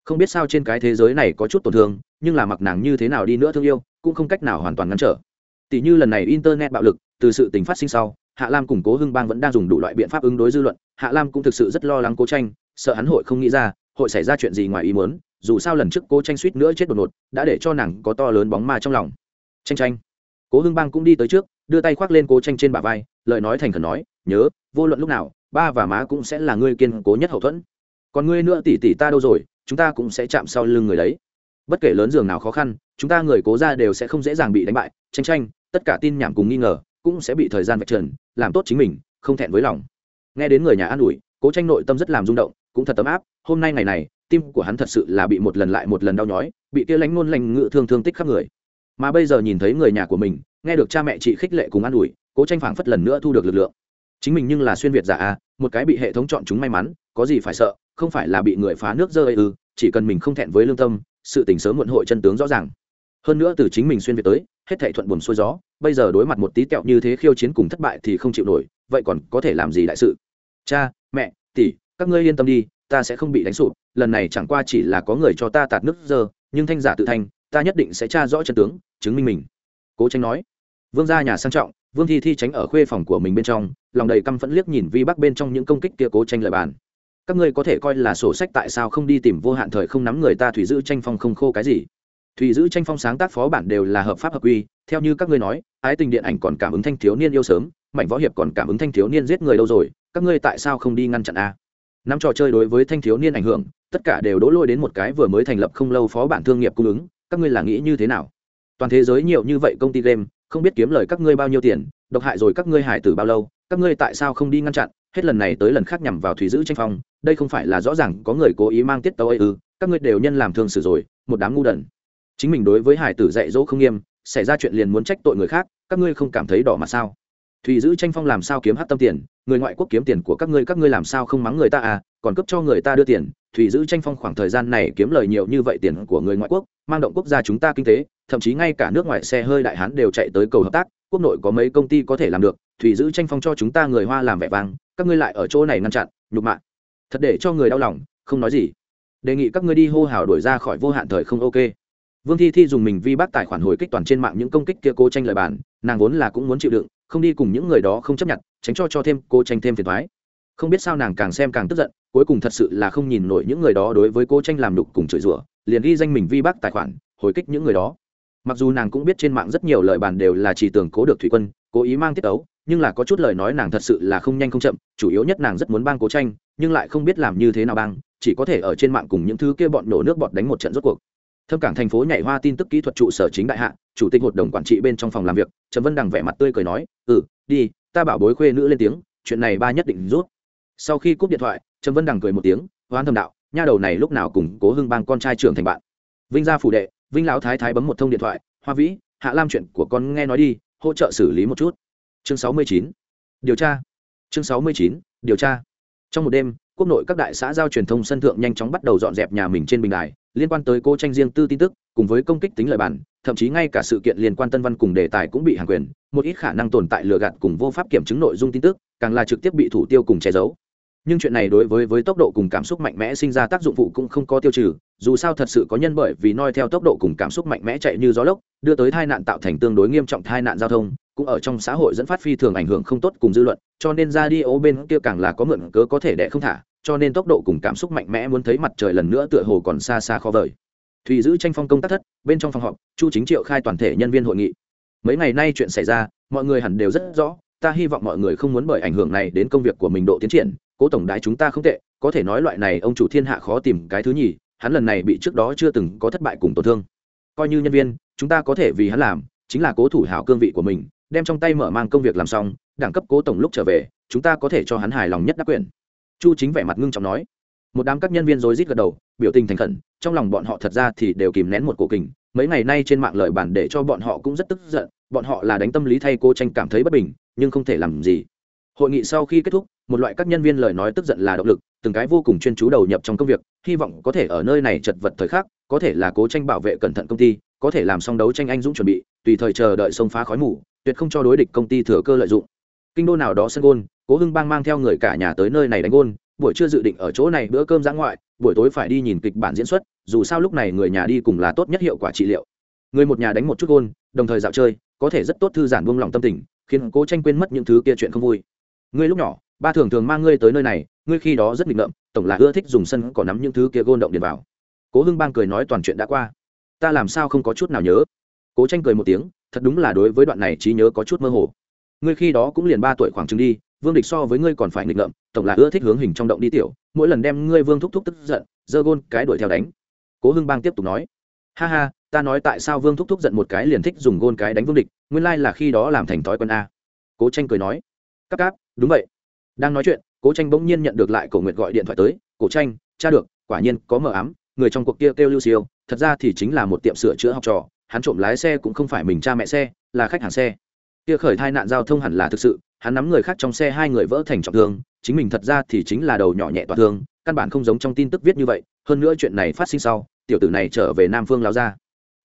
[SPEAKER 1] Không biết sao trên cái thế giới này có chút tổn thương, nhưng là mặc nàng như thế nào đi nữa thương yêu, cũng không cách nào hoàn toàn ngăn trở tỷ như lần này internet bạo lực, từ sự tình phát sinh sau, hạ lam củng cố hưng bang vẫn đang dùng đủ loại biện pháp ứng đối dư luận. Hạ lam cũng thực sự rất lo lắng cố tranh, sợ hắn hội không nghĩ ra, hội xảy ra chuyện gì ngoài ý muốn, dù sao lần trước cố tranh suýt nữa chết đột ngột, đã để cho nàng có to lớn bóng ma trong lòng. Tranh tranh. Cố hưng bang cũng đi tới trước, đưa tay khoác lên cố tranh trên bả vai, lời nói thành khẩn nói, nhớ, vô luận lúc nào, ba và má cũng sẽ là ngươi kiên cố nhất hậu thuẫn. Còn ngươi nữa tỷ tỷ ta đâu rồi, chúng ta cũng sẽ chạm sau lưng người đấy bất kể lớn giường nào khó khăn, chúng ta người cố ra đều sẽ không dễ dàng bị đánh bại, tranh tranh, tất cả tin nhảm cùng nghi ngờ, cũng sẽ bị thời gian vạch trần, làm tốt chính mình, không thẹn với lòng. Nghe đến người nhà an ủi, cố tranh nội tâm rất làm rung động, cũng thật tấm áp, hôm nay ngày này, tim của hắn thật sự là bị một lần lại một lần đau nhói, bị kia lánh ngôn lành ngự thương thương tích khắp người. Mà bây giờ nhìn thấy người nhà của mình, nghe được cha mẹ chị khích lệ cùng an ủi, cố tranh phảng phất lần nữa thu được lực lượng. Chính mình nhưng là xuyên việt giả a, một cái bị hệ thống chọn chúng may mắn, có gì phải sợ, không phải là bị người phá nước rơi ư, chỉ cần mình không thẹn với lương tâm sự tình sớm muộn hội chân tướng rõ ràng. Hơn nữa từ chính mình xuyên việt tới hết thảy thuận buồn xuôi gió bây giờ đối mặt một tí tẹo như thế khiêu chiến cùng thất bại thì không chịu nổi vậy còn có thể làm gì đại sự? Cha mẹ tỷ các ngươi yên tâm đi ta sẽ không bị đánh sụp lần này chẳng qua chỉ là có người cho ta tạt nước giờ, nhưng thanh giả tự thanh ta nhất định sẽ tra rõ chân tướng chứng minh mình. Cố tranh nói. Vương gia nhà sang trọng vương thi thi tránh ở khuê phòng của mình bên trong lòng đầy căm phẫn liếc nhìn vi bắc bên trong những công kích kia cố tranh lại bàn các ngươi có thể coi là sổ sách tại sao không đi tìm vô hạn thời không nắm người ta thủy giữ tranh phong không khô cái gì? Thủy giữ tranh phong sáng tác phó bản đều là hợp pháp hợp quy, theo như các ngươi nói, ái tình điện ảnh còn cảm ứng thanh thiếu niên yêu sớm mạnh võ hiệp còn cảm ứng thanh thiếu niên giết người đâu rồi, các ngươi tại sao không đi ngăn chặn a? Năm trò chơi đối với thanh thiếu niên ảnh hưởng, tất cả đều đỗ lôi đến một cái vừa mới thành lập không lâu phó bản thương nghiệp cung ứng, các ngươi là nghĩ như thế nào? Toàn thế giới nhiều như vậy công ty game, không biết kiếm lời các ngươi bao nhiêu tiền, độc hại rồi các ngươi hải tử bao lâu, các ngươi tại sao không đi ngăn chặn? Hết lần này tới lần khác nhằm vào thủy giữ tranh phong, đây không phải là rõ ràng có người cố ý mang tiết tấu ấy ư, các ngươi đều nhân làm thương xử rồi, một đám ngu đần. Chính mình đối với hải tử dạy dỗ không nghiêm, xảy ra chuyện liền muốn trách tội người khác, các ngươi không cảm thấy đỏ mặt sao? Thủy giữ tranh phong làm sao kiếm hát tâm tiền, người ngoại quốc kiếm tiền của các ngươi các ngươi làm sao không mắng người ta à còn cấp cho người ta đưa tiền. Thủy giữ tranh phong khoảng thời gian này kiếm lời nhiều như vậy tiền của người ngoại quốc, mang động quốc gia chúng ta kinh tế, thậm chí ngay cả nước ngoài xe hơi đại hán đều chạy tới cầu hợp tác, quốc nội có mấy công ty có thể làm được thủy giữ tranh phong cho chúng ta người hoa làm vẻ vang các ngươi lại ở chỗ này ngăn chặn nhục mạ. Thật để cho người đau lòng không nói gì. Đề nghị các ngươi đi hô hào đổi ra khỏi vô hạn thời không ok. Vương thi thi dùng mình vi bác tài khoản hồi kích toàn trên mạng những công kích kia cô tranh lời bàn, nàng vốn là cũng muốn chịu đựng không đi cùng những người đó không chấp nhận tránh cho cho thêm cô tranh thêm phiền thoái không biết sao nàng càng xem càng tức giận cuối cùng thật sự là không nhìn nổi những người đó đối với cô tranh làm đục cùng chửi rủa liền ghi danh mình vi bác tài khoản hồi kích những người đó. Mặc dù nàng cũng biết trên mạng rất nhiều lời bàn đều là chỉ tưởng cố được thủy quân cố ý mang tiết ấu nhưng là có chút lời nói nàng thật sự là không nhanh không chậm, chủ yếu nhất nàng rất muốn bang cố tranh, nhưng lại không biết làm như thế nào bang, chỉ có thể ở trên mạng cùng những thứ kia bọn nổ nước bọt đánh một trận rốt cuộc. Thâm cảng thành phố nhảy hoa tin tức kỹ thuật trụ sở chính đại hạ, chủ tịch hội đồng quản trị bên trong phòng làm việc, trần vân đằng vẻ mặt tươi cười nói ừ đi, ta bảo bối khuê nữ lên tiếng, chuyện này ba nhất định rút. Sau khi cúp điện thoại, trần vân đằng cười một tiếng hoán thầm đạo, nha đầu này lúc nào cùng cố hưng bang con trai trưởng thành bạn. Vinh gia phủ đệ, vinh lão thái thái bấm một thông điện thoại, hoa vĩ, hạ lam chuyện của con nghe nói đi, hỗ trợ xử lý một chút chương sáu mươi chín. Điều tra. Chương sáu mươi chín, điều tra. Trong một đêm, quốc nội các đại xã giao truyền thông sân thượng nhanh chóng bắt đầu dọn dẹp nhà mình trên bình đài, liên quan tới cô tranh riêng tư tin tức, cùng với công kích tính lời bản, thậm chí ngay cả sự kiện liên quan tân văn cùng đề tài cũng bị hàng quyền, một ít khả năng tồn tại lừa gạt cùng vô pháp kiểm chứng nội dung tin tức, càng là trực tiếp bị thủ tiêu cùng che giấu. Nhưng chuyện này đối với với tốc độ cùng cảm xúc mạnh mẽ sinh ra tác dụng phụ cũng không có tiêu trừ, dù sao thật sự có nhân bởi vì noi theo tốc độ cùng cảm xúc mạnh mẽ chạy như gió lốc, đưa tới tai nạn tạo thành tương đối nghiêm trọng tai nạn giao thông cũng ở trong xã hội dẫn phát phi thường ảnh hưởng không tốt cùng dư luận, cho nên ra đi ô bên kia càng là có mượn cớ có thể đẻ không thả, cho nên tốc độ cùng cảm xúc mạnh mẽ muốn thấy mặt trời lần nữa tựa hồ còn xa xa khó vời. Thùy giữ tranh phong công tác thất, bên trong phòng họp, chu chính triệu khai toàn thể nhân viên hội nghị. Mấy ngày nay chuyện xảy ra, mọi người hẳn đều rất rõ, ta hy vọng mọi người không muốn bởi ảnh hưởng này đến công việc của mình độ tiến triển, cố tổng đái chúng ta không tệ, có thể nói loại này ông chủ thiên hạ khó tìm cái thứ nhì, hắn lần này bị trước đó chưa từng có thất bại cùng tổn thương. Coi như nhân viên, chúng ta có thể vì hắn làm, chính là cố thủ hảo cương vị của mình đem trong tay mở mang công việc làm xong, đẳng cấp cố tổng lúc trở về, chúng ta có thể cho hắn hài lòng nhất đắc quyền. Chu chính vẻ mặt ngưng trọng nói. Một đám các nhân viên rối rít gật đầu, biểu tình thành khẩn, trong lòng bọn họ thật ra thì đều kìm nén một cổ kình. Mấy ngày nay trên mạng lời bản để cho bọn họ cũng rất tức giận, bọn họ là đánh tâm lý thay cô tranh cảm thấy bất bình, nhưng không thể làm gì. Hội nghị sau khi kết thúc, một loại các nhân viên lời nói tức giận là động lực, từng cái vô cùng chuyên chú đầu nhập trong công việc, hy vọng có thể ở nơi này chật vật thời khắc, có thể là cố tranh bảo vệ cẩn thận công ty, có thể làm xong đấu tranh anh dũng chuẩn bị, tùy thời chờ đợi sông phá khói mù tuyệt không cho đối địch công ty thừa cơ lợi dụng. Kinh đô nào đó sân gôn, cố hưng bang mang theo người cả nhà tới nơi này đánh gôn, buổi trưa dự định ở chỗ này bữa cơm giã ngoại, buổi tối phải đi nhìn kịch bản diễn xuất, dù sao lúc này người nhà đi cùng là tốt nhất hiệu quả trị liệu. Người một nhà đánh một chút gôn, đồng thời dạo chơi, có thể rất tốt thư giãn buông lòng tâm tình, khiến cố tranh quên mất những thứ kia chuyện không vui. Ngươi lúc nhỏ, ba thường thường mang ngươi tới nơi này, ngươi khi đó rất nghịch ngợm, tổng là ưa thích dùng sân cỏ nắm những thứ kia gôn động điện vào. Cố hưng bang cười nói toàn chuyện đã qua. Ta làm sao không có chút nào nhớ? Cố tranh cười một tiếng thật đúng là đối với đoạn này trí nhớ có chút mơ hồ. Ngươi khi đó cũng liền ba tuổi khoảng chừng đi, vương địch so với ngươi còn phải nghịch ngợm, tổng là ưa thích hướng hình trong động đi tiểu, mỗi lần đem ngươi vương thúc thúc tức giận, giơ gôn cái đuổi theo đánh. Cố hưng bang tiếp tục nói, ha ha, ta nói tại sao vương thúc thúc giận một cái liền thích dùng gôn cái đánh vương địch, nguyên lai là khi đó làm thành thói quen a. Cố tranh cười nói, cáp cáp, đúng vậy. Đang nói chuyện, cố tranh bỗng nhiên nhận được lại cổ nguyệt gọi điện thoại tới cổ tranh, cha được, quả nhiên có mờ ám, người trong cuộc kia kêu lưu siêu, thật ra thì chính là một tiệm sửa chữa học trò hắn trộm lái xe cũng không phải mình cha mẹ xe, là khách hàng xe. Kia khởi thai nạn giao thông hẳn là thực sự, hắn nắm người khác trong xe hai người vỡ thành trọng thương, chính mình thật ra thì chính là đầu nhỏ nhẹ toàn thương, căn bản không giống trong tin tức viết như vậy, hơn nữa chuyện này phát sinh sau, tiểu tử này trở về nam phương lao ra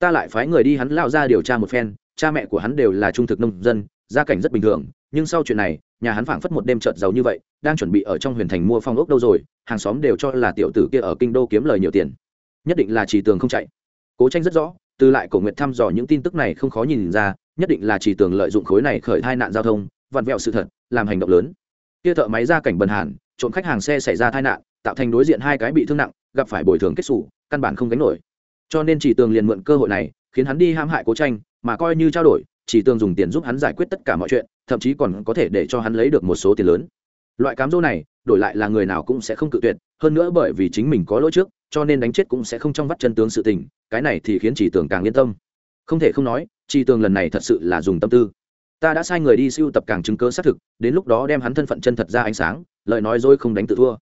[SPEAKER 1] ta lại phái người đi hắn lao ra điều tra một phen, cha mẹ của hắn đều là trung thực nông dân, gia cảnh rất bình thường, nhưng sau chuyện này, nhà hắn phảng phất một đêm trợt giàu như vậy, đang chuẩn bị ở trong huyền thành mua phong ốc đâu rồi, hàng xóm đều cho là tiểu tử kia ở kinh đô kiếm lời nhiều tiền. Nhất định là chỉ tường không chạy. Cố tranh rất rõ từ lại cổ nguyện thăm dò những tin tức này không khó nhìn ra, nhất định là chỉ tường lợi dụng khối này khởi thai nạn giao thông, vặn vẹo sự thật, làm hành động lớn. Kia thợ máy ra cảnh bần hàn, trộm khách hàng xe xảy ra tai nạn, tạo thành đối diện hai cái bị thương nặng, gặp phải bồi thường kết xù, căn bản không gánh nổi. Cho nên chỉ tường liền mượn cơ hội này, khiến hắn đi hãm hại cố tranh, mà coi như trao đổi, chỉ tường dùng tiền giúp hắn giải quyết tất cả mọi chuyện, thậm chí còn có thể để cho hắn lấy được một số tiền lớn. Loại cám dỗ này, đổi lại là người nào cũng sẽ không cự tuyệt, hơn nữa bởi vì chính mình có lỗi trước cho nên đánh chết cũng sẽ không trong vắt chân tướng sự tình, cái này thì khiến chỉ tường càng yên tâm. Không thể không nói chỉ tường lần này thật sự là dùng tâm tư. Ta đã sai người đi siêu tập càng chứng cớ xác thực, đến lúc đó đem hắn thân phận chân thật ra ánh sáng, lời nói dối không đánh tự thua.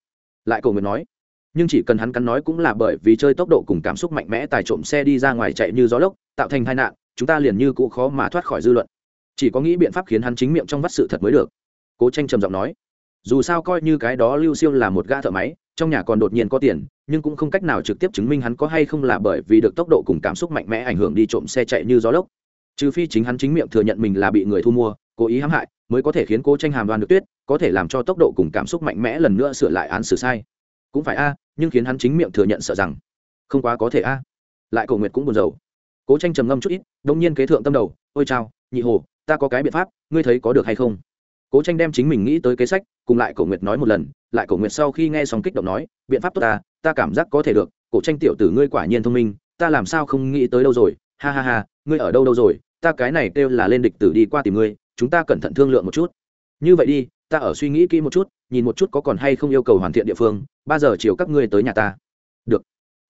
[SPEAKER 1] Lại cầu nguyện nói, nhưng chỉ cần hắn cắn nói cũng là bởi vì chơi tốc độ cùng cảm xúc mạnh mẽ tài trộm xe đi ra ngoài chạy như gió lốc, tạo thành tai nạn, chúng ta liền như cũ khó mà thoát khỏi dư luận. Chỉ có nghĩ biện pháp khiến hắn chính miệng trong vắt sự thật mới được. Cố tranh trầm giọng nói, dù sao coi như cái đó lưu siêu là một gã thợ máy trong nhà còn đột nhiên có tiền, nhưng cũng không cách nào trực tiếp chứng minh hắn có hay không là bởi vì được tốc độ cùng cảm xúc mạnh mẽ ảnh hưởng đi trộm xe chạy như gió lốc. Trừ phi chính hắn chính miệng thừa nhận mình là bị người thu mua, cố ý hãm hại, mới có thể khiến cố tranh hàm đoan được tuyết, có thể làm cho tốc độ cùng cảm xúc mạnh mẽ lần nữa sửa lại án xử sai. Cũng phải a, nhưng khiến hắn chính miệng thừa nhận sợ rằng, không quá có thể a. Lại cầu nguyệt cũng buồn rầu. Cố tranh trầm ngâm chút ít, đông nhiên kế thượng tâm đầu, ôi chao, nhị hồ, ta có cái biện pháp, ngươi thấy có được hay không? Cố tranh đem chính mình nghĩ tới kế sách, cùng lại cổ nguyệt nói một lần, lại cổ nguyệt sau khi nghe xong kích động nói, biện pháp tốt ta ta cảm giác có thể được, cổ tranh tiểu tử ngươi quả nhiên thông minh, ta làm sao không nghĩ tới đâu rồi, ha ha ha, ngươi ở đâu đâu rồi, ta cái này kêu là lên địch tử đi qua tìm ngươi, chúng ta cẩn thận thương lượng một chút. Như vậy đi, ta ở suy nghĩ kỹ một chút, nhìn một chút có còn hay không yêu cầu hoàn thiện địa phương, ba giờ chiều các ngươi tới nhà ta. Được.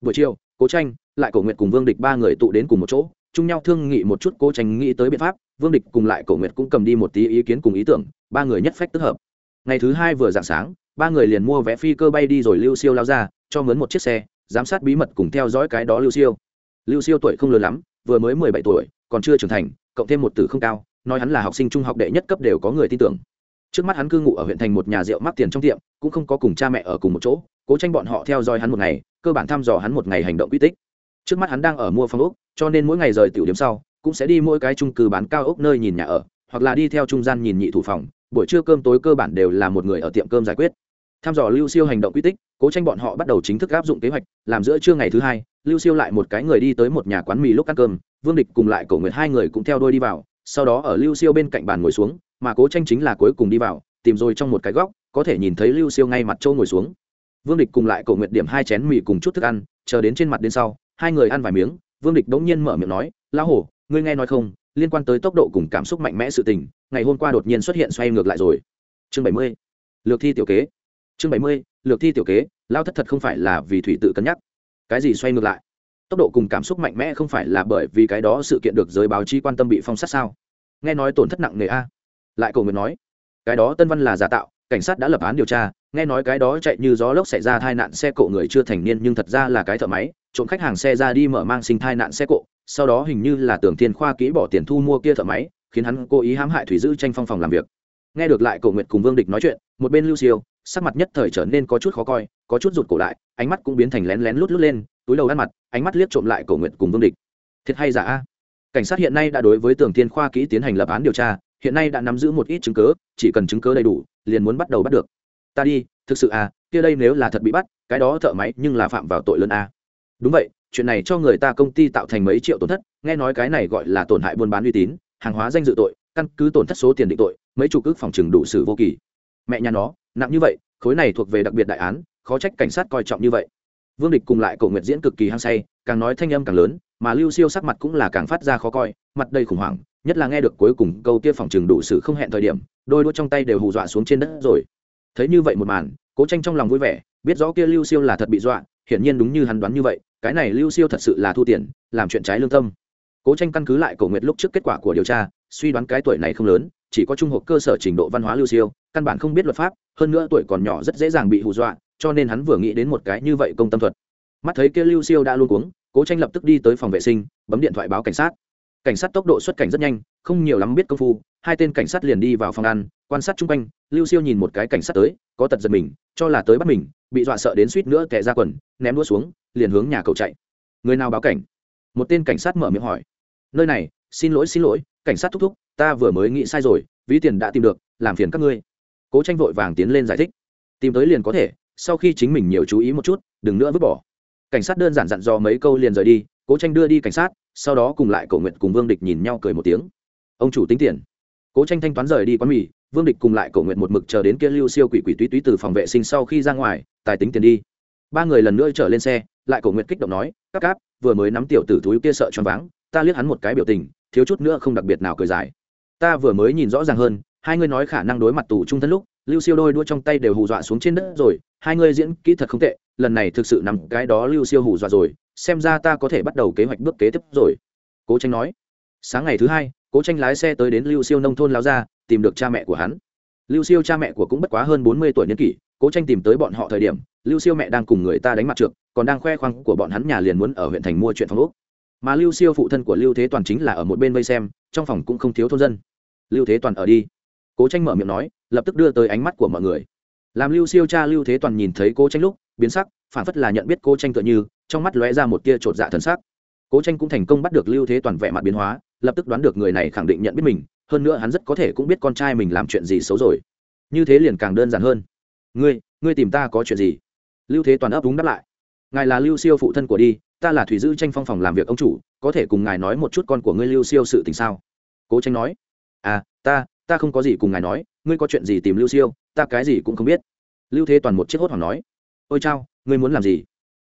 [SPEAKER 1] Buổi chiều, cố tranh, lại cổ nguyệt cùng vương địch ba người tụ đến cùng một chỗ chung nhau thương nghị một chút, cố tranh nghĩ tới biện pháp, vương địch cùng lại cổ nguyệt cũng cầm đi một tí ý kiến cùng ý tưởng, ba người nhất phách tức hợp. Ngày thứ hai vừa dạng sáng, ba người liền mua vé phi cơ bay đi rồi lưu siêu lao ra, cho mướn một chiếc xe, giám sát bí mật cùng theo dõi cái đó lưu siêu. Lưu siêu tuổi không lớn lắm, vừa mới mười bảy tuổi, còn chưa trưởng thành, cộng thêm một tử không cao, nói hắn là học sinh trung học đệ nhất cấp đều có người tin tưởng. Trước mắt hắn cư ngụ ở huyện thành một nhà rượu mắc tiền trong tiệm, cũng không có cùng cha mẹ ở cùng một chỗ, cố tranh bọn họ theo dõi hắn một ngày, cơ bản thăm dò hắn một ngày hành động quy tích. Trước mắt hắn đang ở mua phòng úc cho nên mỗi ngày rời tiểu điểm sau, cũng sẽ đi mỗi cái trung cư bán cao ốc nơi nhìn nhà ở, hoặc là đi theo trung gian nhìn nhị thủ phòng. Buổi trưa cơm tối cơ bản đều là một người ở tiệm cơm giải quyết. Tham dò lưu siêu hành động quy tích, cố tranh bọn họ bắt đầu chính thức áp dụng kế hoạch, làm giữa trưa ngày thứ hai, lưu siêu lại một cái người đi tới một nhà quán mì lúc ăn cơm, vương địch cùng lại cổ nguyệt hai người cũng theo đôi đi vào, sau đó ở lưu siêu bên cạnh bàn ngồi xuống, mà cố tranh chính là cuối cùng đi vào, tìm rồi trong một cái góc, có thể nhìn thấy lưu siêu ngay mặt châu ngồi xuống. Vương địch cùng lại cổ nguyệt điểm hai chén mì cùng chút thức ăn, chờ đến trên mặt đến sau, hai người ăn vài miếng vương địch đống nhiên mở miệng nói, lão hổ, ngươi nghe nói không? Liên quan tới tốc độ cùng cảm xúc mạnh mẽ sự tình, ngày hôm qua đột nhiên xuất hiện xoay ngược lại rồi. Chương bảy mươi, lược thi tiểu kế. Chương bảy mươi, lược thi tiểu kế lao thất thật không phải là vì thủy tự cân nhắc. Cái gì xoay ngược lại? Tốc độ cùng cảm xúc mạnh mẽ không phải là bởi vì cái đó sự kiện được giới báo chí quan tâm bị phong sát sao? Nghe nói tổn thất nặng nề a. Lại cầu nguyện nói, cái đó tân văn là giả tạo, cảnh sát đã lập án điều tra nghe nói cái đó chạy như gió lốc xảy ra tai nạn xe cộ người chưa thành niên, nhưng thật ra là cái thợ máy, trộm khách hàng xe ra đi mở mang sinh tai nạn xe cộ, sau đó hình như là tưởng thiên khoa kỹ bỏ tiền thu mua kia thợ máy, khiến hắn cố ý hãm hại thủy giữ tranh phong phòng làm việc. Nghe được lại Cổ Nguyệt cùng vương địch nói chuyện, một bên lưu siêu, sắc mặt nhất thời trở nên có chút khó coi, có chút rụt cổ lại, ánh mắt cũng biến thành lén lén lút lút lên, túi đầu ăn mặt, ánh mắt liếc trộm lại Cổ Nguyệt cùng vương địch. Thiệt hay giả? A cảnh sát hiện nay đã đối với tưởng thiên khoa kỹ tiến hành lập án điều tra, hiện nay đã nắm giữ một ít chứng cớ chỉ cần chứng cớ đầy đủ, liền muốn bắt đầu bắt được ta đi, thực sự à kia đây nếu là thật bị bắt, cái đó thợ máy nhưng là phạm vào tội lớn à? đúng vậy, chuyện này cho người ta công ty tạo thành mấy triệu tổn thất, nghe nói cái này gọi là tổn hại buôn bán uy tín, hàng hóa danh dự tội, căn cứ tổn thất số tiền định tội, mấy chục ước phòng trừng đủ xử vô kỳ. Mẹ nhà nó, nặng như vậy, khối này thuộc về đặc biệt đại án, khó trách cảnh sát coi trọng như vậy. Vương địch cùng lại cầu nguyện diễn cực kỳ hăng say, càng nói thanh âm càng lớn, mà lưu siêu sắc mặt cũng là càng phát ra khó coi, mặt đầy khủng hoảng, nhất là nghe được cuối cùng câu kia phòng trừng đủ sự không hẹn thời điểm, đôi đũa trong tay đều hù dọa xuống trên đất rồi thấy như vậy một màn, cố tranh trong lòng vui vẻ, biết rõ kia lưu siêu là thật bị dọa, hiển nhiên đúng như hắn đoán như vậy, cái này lưu siêu thật sự là thu tiền, làm chuyện trái lương tâm. Cố tranh căn cứ lại cầu nguyện lúc trước kết quả của điều tra, suy đoán cái tuổi này không lớn, chỉ có trung học cơ sở trình độ văn hóa lưu siêu, căn bản không biết luật pháp, hơn nữa tuổi còn nhỏ rất dễ dàng bị hù dọa, cho nên hắn vừa nghĩ đến một cái như vậy công tâm thuật. Mắt thấy kia lưu siêu đã luôn cuống, cố tranh lập tức đi tới phòng vệ sinh, bấm điện thoại báo cảnh sát. Cảnh sát tốc độ xuất cảnh rất nhanh, không nhiều lắm biết công phu, hai tên cảnh sát liền đi vào phòng ăn quan sát chung quanh, lưu siêu nhìn một cái cảnh sát tới, có tật giật mình, cho là tới bắt mình, bị dọa sợ đến suýt nữa tẻ ra quần, ném đua xuống, liền hướng nhà cậu chạy. Người nào báo cảnh? Một tên cảnh sát mở miệng hỏi. Nơi này, xin lỗi xin lỗi, cảnh sát thúc thúc, ta vừa mới nghĩ sai rồi, ví tiền đã tìm được, làm phiền các ngươi. Cố tranh vội vàng tiến lên giải thích. Tìm tới liền có thể, sau khi chính mình nhiều chú ý một chút, đừng nữa vứt bỏ. Cảnh sát đơn giản dặn dò mấy câu liền rời đi, cố tranh đưa đi cảnh sát, sau đó cùng lại cầu nguyện cùng vương địch nhìn nhau cười một tiếng. Ông chủ tính tiền cố tranh thanh toán rời đi quán mì, vương địch cùng lại cầu nguyện một mực chờ đến kia lưu siêu quỷ quỷ túy túy từ phòng vệ sinh sau khi ra ngoài, tài tính tiền đi. Ba người lần nữa trở lên xe, lại cầu nguyện kích động nói Cáp cáp, vừa mới nắm tiểu tử túi kia sợ choáng váng, ta liếc hắn một cái biểu tình, thiếu chút nữa không đặc biệt nào cười dài. Ta vừa mới nhìn rõ ràng hơn, hai người nói khả năng đối mặt tù trung thân lúc, lưu siêu đôi đua trong tay đều hù dọa xuống trên đất rồi, hai người diễn kỹ thật không tệ, lần này thực sự nằm cái đó lưu siêu hù dọa rồi, xem ra ta có thể bắt đầu kế hoạch bước kế tiếp rồi. Cố tranh nói. Sáng ngày thứ hai cố tranh lái xe tới đến lưu siêu nông thôn lao ra, tìm được cha mẹ của hắn. Lưu siêu cha mẹ của cũng bất quá hơn bốn mươi tuổi niên kỷ, cố tranh tìm tới bọn họ thời điểm, lưu siêu mẹ đang cùng người ta đánh mặt trượt, còn đang khoe khoang của bọn hắn nhà liền muốn ở huyện thành mua chuyện phòng úc mà lưu siêu phụ thân của lưu thế toàn chính là ở một bên vây xem, trong phòng cũng không thiếu thôn dân. Lưu thế toàn ở đi. Cố tranh mở miệng nói, lập tức đưa tới ánh mắt của mọi người. Làm lưu siêu cha lưu thế toàn nhìn thấy cố tranh lúc, biến sắc, phản phất là nhận biết cố tranh tựa như, trong mắt lóe ra một tia chột dạ thần sắc cố tranh cũng thành công bắt được lưu thế toàn vẻ mặt biến hóa, lập tức đoán được người này khẳng định nhận biết mình, hơn nữa hắn rất có thể cũng biết con trai mình làm chuyện gì xấu rồi. Như thế liền càng đơn giản hơn. Ngươi ngươi tìm ta có chuyện gì? Lưu thế toàn ấp đúng đáp lại. Ngài là lưu siêu phụ thân của đi, ta là thủy dư tranh phong phòng làm việc ông chủ, có thể cùng ngài nói một chút con của ngươi lưu siêu sự tình sao? Cố tranh nói. À ta ta không có gì cùng ngài nói, ngươi có chuyện gì tìm lưu siêu, ta cái gì cũng không biết. Lưu thế toàn một chiếc hốt hoảng nói. Ôi chao, ngươi muốn làm gì?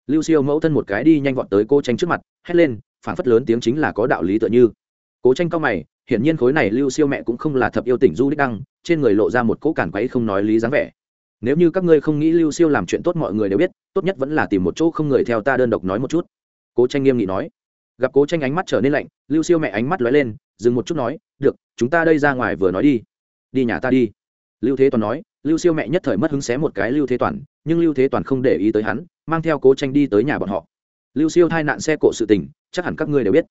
[SPEAKER 1] Lưu siêu mẫu thân một cái đi nhanh vọt tới cô tranh trước mặt hét lên phản phất lớn tiếng chính là có đạo lý tựa như. Cố tranh cao mày, hiển nhiên khối này lưu siêu mẹ cũng không là thập yêu tỉnh du đích đăng, trên người lộ ra một cỗ cản quấy không nói lý dáng vẻ. Nếu như các ngươi không nghĩ lưu siêu làm chuyện tốt mọi người đều biết, tốt nhất vẫn là tìm một chỗ không người theo ta đơn độc nói một chút. Cố tranh nghiêm nghị nói. Gặp cố tranh ánh mắt trở nên lạnh, lưu siêu mẹ ánh mắt lóe lên, dừng một chút nói, được, chúng ta đây ra ngoài vừa nói đi. Đi nhà ta đi. Lưu thế toàn nói, lưu siêu mẹ nhất thời mất hứng xé một cái lưu thế toàn, nhưng lưu thế toàn không để ý tới hắn, mang theo cố tranh đi tới nhà bọn họ lưu siêu thai nạn xe cộ sự tình, chắc hẳn các ngươi đều biết.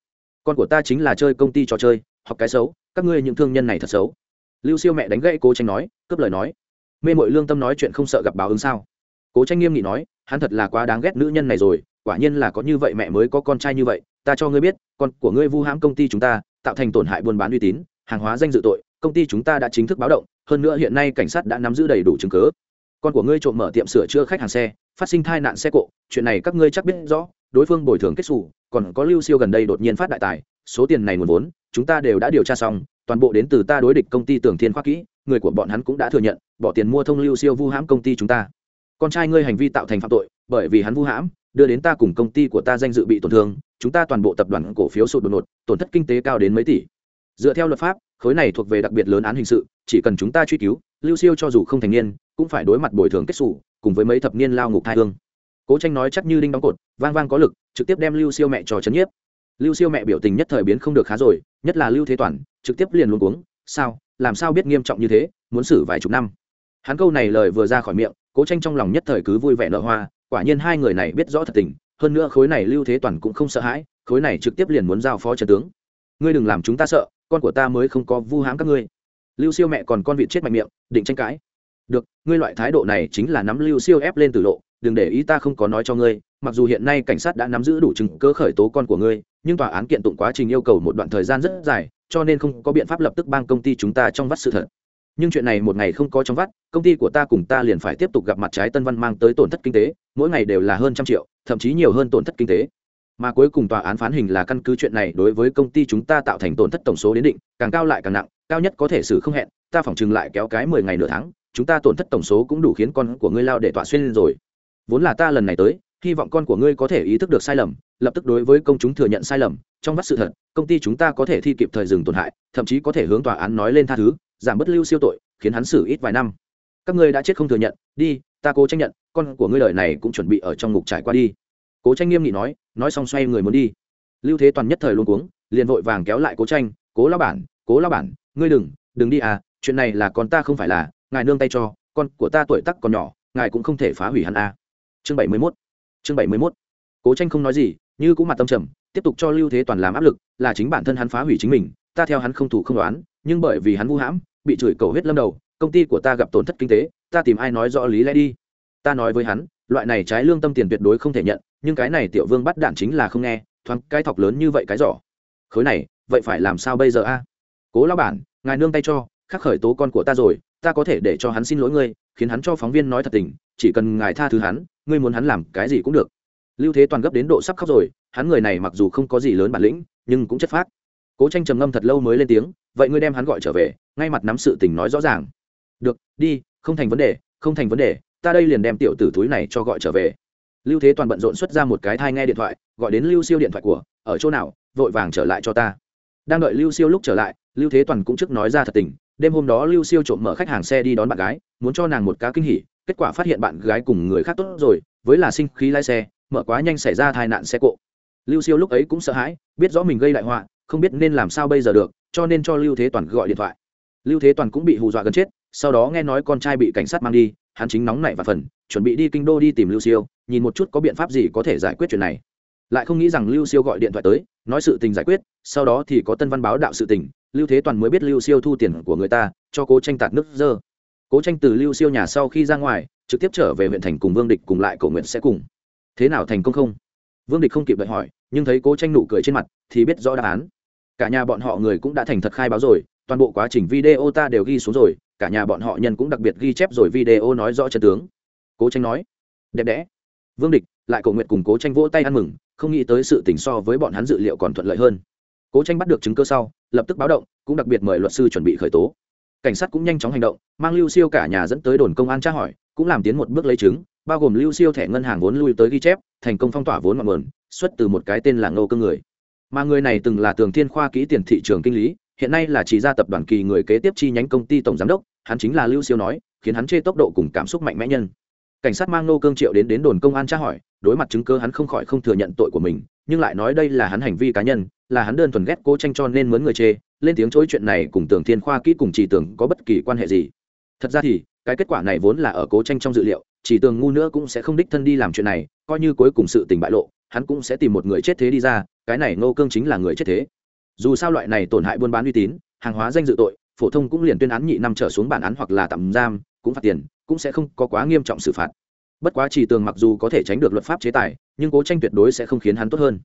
[SPEAKER 1] Con của ta chính là chơi công ty trò chơi, học cái xấu, các ngươi những thương nhân này thật xấu. Lưu siêu mẹ đánh gãy cố tranh nói, cướp lời nói. Mê mội lương tâm nói chuyện không sợ gặp báo ứng sao? Cố tranh nghiêm nghị nói, hắn thật là quá đáng ghét nữ nhân này rồi, quả nhiên là có như vậy mẹ mới có con trai như vậy, ta cho ngươi biết, con của ngươi vu hãm công ty chúng ta, tạo thành tổn hại buôn bán uy tín, hàng hóa danh dự tội, công ty chúng ta đã chính thức báo động, hơn nữa hiện nay cảnh sát đã nắm giữ đầy đủ chứng cứ. Con của ngươi trộm mở tiệm sửa chữa khách hàng xe phát sinh tai nạn xe cộ, chuyện này các ngươi chắc biết rõ, đối phương bồi thường kết xù, còn có lưu siêu gần đây đột nhiên phát đại tài, số tiền này nguồn vốn, chúng ta đều đã điều tra xong, toàn bộ đến từ ta đối địch công ty tưởng thiên khoa kỹ, người của bọn hắn cũng đã thừa nhận, bỏ tiền mua thông lưu siêu vu hãm công ty chúng ta. Con trai ngươi hành vi tạo thành phạm tội, bởi vì hắn vu hãm, đưa đến ta cùng công ty của ta danh dự bị tổn thương, chúng ta toàn bộ tập đoàn cổ phiếu sụt đột ngột, tổn thất kinh tế cao đến mấy tỷ. Dựa theo luật pháp, khối này thuộc về đặc biệt lớn án hình sự, chỉ cần chúng ta truy cứu lưu siêu cho dù không thành niên, cũng phải đối mặt bồi thường kết xù, cùng với mấy thập niên lao ngục thai hương. Cố tranh nói chắc như đinh đóng cột, vang vang có lực, trực tiếp đem lưu siêu mẹ cho chấn nhiếp. Lưu siêu mẹ biểu tình nhất thời biến không được khá rồi, nhất là lưu thế toàn, trực tiếp liền luôn cuống, sao? Làm sao biết nghiêm trọng như thế? Muốn xử vài chục năm? Hắn câu này lời vừa ra khỏi miệng, cố tranh trong lòng nhất thời cứ vui vẻ nở hoa, quả nhiên hai người này biết rõ thật tình, hơn nữa khối này lưu thế toàn cũng không sợ hãi, khối này trực tiếp liền muốn giao phó trần tướng. Ngươi đừng làm chúng ta sợ, con của ta mới không có vu hãm các ngươi lưu siêu mẹ còn con vịt chết mạnh miệng, định tranh cãi. Được, ngươi loại thái độ này chính là nắm lưu siêu ép lên từ lộ, đừng để ý ta không có nói cho ngươi, mặc dù hiện nay cảnh sát đã nắm giữ đủ chứng cơ khởi tố con của ngươi, nhưng tòa án kiện tụng quá trình yêu cầu một đoạn thời gian rất dài, cho nên không có biện pháp lập tức bang công ty chúng ta trong vắt sự thật. Nhưng chuyện này một ngày không có trong vắt, công ty của ta cùng ta liền phải tiếp tục gặp mặt trái tân văn mang tới tổn thất kinh tế, mỗi ngày đều là hơn trăm triệu, thậm chí nhiều hơn tổn thất kinh tế. Mà cuối cùng tòa án phán hình là căn cứ chuyện này đối với công ty chúng ta tạo thành tổn thất tổng số đến định, càng cao lại càng nặng cao nhất có thể xử không hẹn, ta phỏng chừng lại kéo cái mười ngày nửa tháng, chúng ta tổn thất tổng số cũng đủ khiến con của ngươi lao để tọa xuyên lên rồi. Vốn là ta lần này tới, hy vọng con của ngươi có thể ý thức được sai lầm, lập tức đối với công chúng thừa nhận sai lầm, trong vắt sự thật, công ty chúng ta có thể thi kịp thời dừng tổn hại, thậm chí có thể hướng tòa án nói lên tha thứ, giảm bất lưu siêu tội, khiến hắn xử ít vài năm. Các ngươi đã chết không thừa nhận, đi, ta cố tranh nhận, con của ngươi lời này cũng chuẩn bị ở trong ngục trải qua đi. Cố tranh nghiêm nghị nói nói xong xoay người muốn đi. Lưu thế toàn nhất thời luôn cuống, liền vội vàng kéo lại cố tranh, cố lao bản, cố lao bản ngươi đừng đừng đi à chuyện này là con ta không phải là, ngài nương tay cho, con của ta tuổi tắc còn nhỏ, ngài cũng không thể phá hủy hắn à. chương bảy mươi mốt, chương bảy mươi mốt. Cố tranh không nói gì, như cũng mặt tâm trầm, tiếp tục cho lưu thế toàn làm áp lực, là chính bản thân hắn phá hủy chính mình, ta theo hắn không thủ không đoán, nhưng bởi vì hắn vũ hãm, bị chửi cầu huyết lâm đầu, công ty của ta gặp tổn thất kinh tế, ta tìm ai nói rõ lý lẽ đi. Ta nói với hắn, loại này trái lương tâm tiền tuyệt đối không thể nhận, nhưng cái này tiểu vương bắt đạn chính là không nghe, thoáng cái thọc lớn như vậy cái giỏ. Khối này, vậy phải làm sao bây giờ a? Cố lão bản, ngài nương tay cho, khắc khởi tố con của ta rồi, ta có thể để cho hắn xin lỗi ngươi, khiến hắn cho phóng viên nói thật tình, chỉ cần ngài tha thứ hắn, ngươi muốn hắn làm cái gì cũng được. Lưu thế toàn gấp đến độ sắp khóc rồi, hắn người này mặc dù không có gì lớn bản lĩnh, nhưng cũng chất phác. Cố tranh trầm ngâm thật lâu mới lên tiếng, vậy ngươi đem hắn gọi trở về, ngay mặt nắm sự tình nói rõ ràng. Được, đi, không thành vấn đề, không thành vấn đề, ta đây liền đem tiểu tử túi này cho gọi trở về. Lưu thế toàn bận rộn xuất ra một cái thai nghe điện thoại, gọi đến lưu siêu điện thoại của, ở chỗ nào, vội vàng trở lại cho ta đang đợi lưu siêu lúc trở lại, lưu thế toàn cũng trước nói ra thật tình, đêm hôm đó lưu siêu trộm mở khách hàng xe đi đón bạn gái, muốn cho nàng một cá kinh hỉ, kết quả phát hiện bạn gái cùng người khác tốt rồi, với là sinh khí lái xe, mở quá nhanh xảy ra tai nạn xe cộ. Lưu siêu lúc ấy cũng sợ hãi, biết rõ mình gây đại họa, không biết nên làm sao bây giờ được, cho nên cho lưu thế toàn gọi điện thoại. Lưu thế toàn cũng bị hù dọa gần chết, sau đó nghe nói con trai bị cảnh sát mang đi, hắn chính nóng nảy và phần chuẩn bị đi kinh đô đi tìm lưu siêu, nhìn một chút có biện pháp gì có thể giải quyết chuyện này lại không nghĩ rằng lưu siêu gọi điện thoại tới, nói sự tình giải quyết, sau đó thì có tân văn báo đạo sự tình, lưu thế toàn mới biết lưu siêu thu tiền của người ta, cho cố tranh tạt nước dơ. Cố tranh từ lưu siêu nhà sau khi ra ngoài, trực tiếp trở về huyện thành cùng vương địch cùng lại cầu nguyện sẽ cùng. Thế nào thành công không? Vương địch không kịp đợi hỏi, nhưng thấy cố tranh nụ cười trên mặt, thì biết rõ đáp án. Cả nhà bọn họ người cũng đã thành thật khai báo rồi, toàn bộ quá trình video ta đều ghi xuống rồi, cả nhà bọn họ nhân cũng đặc biệt ghi chép rồi video nói rõ chân tướng. Cố tranh nói, đẹp đẽ. Vương địch, lại cầu nguyện cùng cố tranh vỗ tay ăn mừng không nghĩ tới sự tình so với bọn hắn dự liệu còn thuận lợi hơn. Cố tranh bắt được chứng cơ sau, lập tức báo động, cũng đặc biệt mời luật sư chuẩn bị khởi tố. Cảnh sát cũng nhanh chóng hành động, mang lưu siêu cả nhà dẫn tới đồn công an tra hỏi, cũng làm tiến một bước lấy chứng, bao gồm lưu siêu thẻ ngân hàng vốn lui tới ghi chép, thành công phong tỏa vốn ngọn nguồn, xuất từ một cái tên là ngô cương người. Mà người này từng là tường thiên khoa kỹ tiền thị trường kinh lý, hiện nay là chỉ ra tập đoàn kỳ người kế tiếp chi nhánh công ty tổng giám đốc, hắn chính là lưu siêu nói, khiến hắn chê tốc độ cùng cảm xúc mạnh mẽ nhân cảnh sát mang nô cương triệu đến đến đồn công an tra hỏi, đối mặt chứng cơ hắn không khỏi không thừa nhận tội của mình, nhưng lại nói đây là hắn hành vi cá nhân, là hắn đơn thuần ghét cố tranh cho nên mướn người chê, lên tiếng chối chuyện này cùng tưởng thiên khoa kỹ cùng chỉ tưởng có bất kỳ quan hệ gì. Thật ra thì, cái kết quả này vốn là ở cố tranh trong dự liệu, chỉ tường ngu nữa cũng sẽ không đích thân đi làm chuyện này, coi như cuối cùng sự tình bại lộ, hắn cũng sẽ tìm một người chết thế đi ra, cái này nô cương chính là người chết thế. Dù sao loại này tổn hại buôn bán uy tín, hàng hóa danh dự tội, phổ thông cũng liền tuyên án nhị năm trở xuống bản án hoặc là tạm giam, cũng phạt tiền cũng sẽ không có quá nghiêm trọng xử phạt. Bất quá chỉ tường mặc dù có thể tránh được luật pháp chế tài, nhưng cố tranh tuyệt đối sẽ không khiến hắn tốt hơn.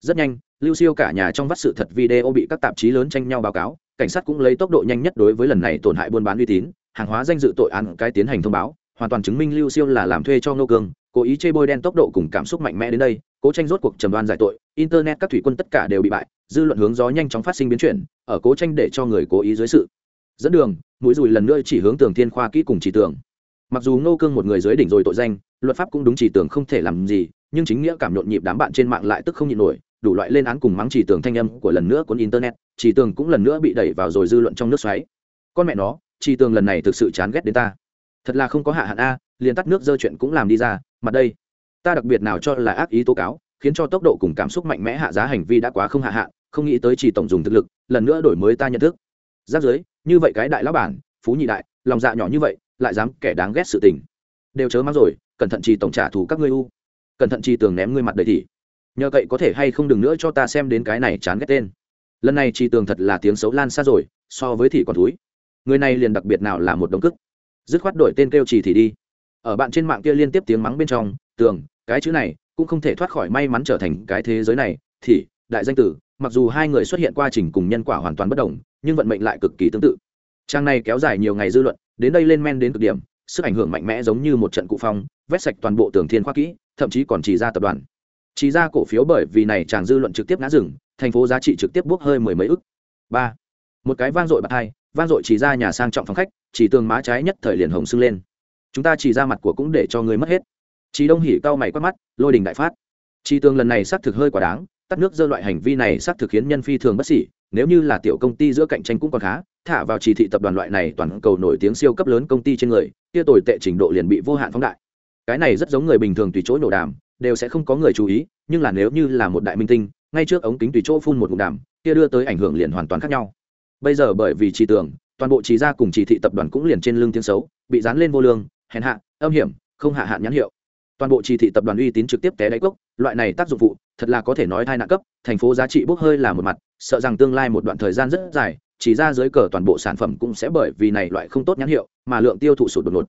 [SPEAKER 1] Rất nhanh, lưu siêu cả nhà trong vắt sự thật video bị các tạp chí lớn tranh nhau báo cáo, cảnh sát cũng lấy tốc độ nhanh nhất đối với lần này tổn hại buôn bán uy tín, hàng hóa danh dự tội án cái tiến hành thông báo, hoàn toàn chứng minh lưu siêu là làm thuê cho ngô cương cố ý chê bôi đen tốc độ cùng cảm xúc mạnh mẽ đến đây, cố tranh rốt cuộc trầm đoan giải tội, internet các thủy quân tất cả đều bị bại, dư luận hướng gió nhanh chóng phát sinh biến chuyển, ở cố tranh để cho người cố ý dưới sự dẫn đường, mũi dùi lần nữa chỉ hướng tường thiên khoa kỹ cùng chỉ tưởng mặc dù ngô cương một người dưới đỉnh rồi tội danh, luật pháp cũng đúng chỉ tưởng không thể làm gì, nhưng chính nghĩa cảm nhộn nhịp đám bạn trên mạng lại tức không nhịn nổi, đủ loại lên án cùng mắng chỉ tưởng thanh âm của lần nữa cuốn internet, chỉ tưởng cũng lần nữa bị đẩy vào rồi dư luận trong nước xoáy. Con mẹ nó, chỉ tưởng lần này thực sự chán ghét đến ta. Thật là không có hạ hạn a, liền tắt nước dơ chuyện cũng làm đi ra, mặt đây. Ta đặc biệt nào cho là ác ý tố cáo, khiến cho tốc độ cùng cảm xúc mạnh mẽ hạ giá hành vi đã quá không hạ hạn, không nghĩ tới chỉ tổng dùng thực lực, lần nữa đổi mới ta nhận thức. Giáp giới, như vậy cái đại lão bản, phú nhị đại, lòng dạ nhỏ như vậy lại dám kẻ đáng ghét sự tình. Đều chớ mắng rồi, cẩn thận chi tổng trả thù các ngươi u. Cẩn thận chi tường ném ngươi mặt đầy thị nhờ cậy có thể hay không đừng nữa cho ta xem đến cái này chán ghét tên. Lần này chi tường thật là tiếng xấu lan xa rồi, so với thị còn túi người này liền đặc biệt nào là một đống cức. Dứt khoát đổi tên kêu chỉ thì đi. Ở bạn trên mạng kia liên tiếp tiếng mắng bên trong, tường, cái chữ này cũng không thể thoát khỏi may mắn trở thành cái thế giới này, thì, đại danh tử, mặc dù hai người xuất hiện qua trình cùng nhân quả hoàn toàn bất đồng, nhưng vận mệnh lại cực kỳ tương tự trang này kéo dài nhiều ngày dư luận, đến đây lên men đến cực điểm, sức ảnh hưởng mạnh mẽ giống như một trận cụ phong, vét sạch toàn bộ tường thiên khoa kỹ, thậm chí còn chỉ ra tập đoàn. Chỉ ra cổ phiếu bởi vì này chàng dư luận trực tiếp ngã rừng thành phố giá trị trực tiếp bốc hơi mười mấy ức. Ba. Một cái vang dội bạc hai, vang dội chỉ ra nhà sang trọng phòng khách, chỉ tường má trái nhất thời liền hồng sưng lên. Chúng ta chỉ ra mặt của cũng để cho người mất hết. Chỉ đông hỉ cao mày quát mắt, lôi đình đại phát. Chỉ tường lần này xác thực hơi quá đáng, tắt nước dơ loại hành vi này xác thực khiến nhân phi thường bất xỉ nếu như là tiểu công ty giữa cạnh tranh cũng còn khá thả vào chỉ thị tập đoàn loại này toàn cầu nổi tiếng siêu cấp lớn công ty trên người, kia tồi tệ trình độ liền bị vô hạn phóng đại. Cái này rất giống người bình thường tùy chỗ nổ đàm, đều sẽ không có người chú ý, nhưng là nếu như là một đại minh tinh, ngay trước ống kính tùy chỗ phun một ngụm đàm, kia đưa tới ảnh hưởng liền hoàn toàn khác nhau. Bây giờ bởi vì chỉ tưởng, toàn bộ chỉ ra cùng chỉ thị tập đoàn cũng liền trên lưng tiếng xấu, bị dán lên vô lương, hèn hạ, âm hiểm, không hạ hạn nhãn hiệu. Toàn bộ chỉ thị tập đoàn uy tín trực tiếp té đáy cốc, loại này tác dụng phụ, thật là có thể nói thai nạn cấp, thành phố giá trị bốc hơi là một mặt, sợ rằng tương lai một đoạn thời gian rất dài chỉ ra dưới cờ toàn bộ sản phẩm cũng sẽ bởi vì này loại không tốt nhãn hiệu mà lượng tiêu thụ sụt đột ngột.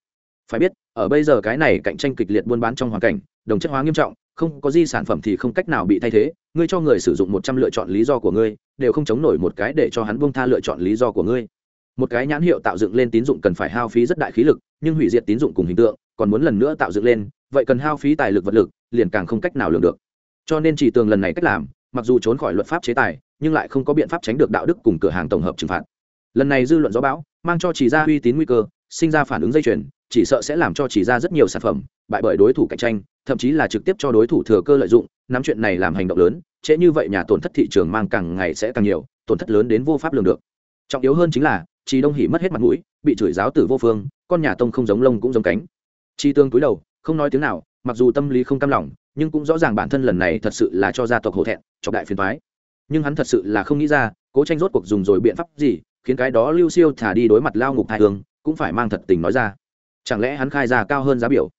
[SPEAKER 1] Phải biết, ở bây giờ cái này cạnh tranh kịch liệt buôn bán trong hoàn cảnh, đồng chất hóa nghiêm trọng, không có gì sản phẩm thì không cách nào bị thay thế, ngươi cho người sử dụng một trăm lựa chọn lý do của ngươi, đều không chống nổi một cái để cho hắn buông tha lựa chọn lý do của ngươi. Một cái nhãn hiệu tạo dựng lên tín dụng cần phải hao phí rất đại khí lực, nhưng hủy diệt tín dụng cùng hình tượng, còn muốn lần nữa tạo dựng lên, vậy cần hao phí tài lực vật lực, liền càng không cách nào lường được. Cho nên chỉ tường lần này cách làm mặc dù trốn khỏi luật pháp chế tài, nhưng lại không có biện pháp tránh được đạo đức cùng cửa hàng tổng hợp trừng phạt. Lần này dư luận gió bão, mang cho chỉ ra uy tín nguy cơ, sinh ra phản ứng dây chuyền, chỉ sợ sẽ làm cho chỉ ra rất nhiều sản phẩm bại bởi đối thủ cạnh tranh, thậm chí là trực tiếp cho đối thủ thừa cơ lợi dụng, nắm chuyện này làm hành động lớn, trễ như vậy nhà tổn thất thị trường mang càng ngày sẽ càng nhiều, tổn thất lớn đến vô pháp lường được. Trọng yếu hơn chính là chỉ đông hỉ mất hết mặt mũi, bị chửi giáo tử vô phương, con nhà tông không giống lông cũng giống cánh. Chi tương túi đầu, không nói tiếng nào mặc dù tâm lý không cam lòng, nhưng cũng rõ ràng bản thân lần này thật sự là cho gia tộc hổ thẹn, cho đại phiền thoái nhưng hắn thật sự là không nghĩ ra, cố tranh rốt cuộc dùng rồi biện pháp gì, khiến cái đó lưu siêu thả đi đối mặt lao ngục hai hương, cũng phải mang thật tình nói ra. Chẳng lẽ hắn khai ra cao hơn giá biểu?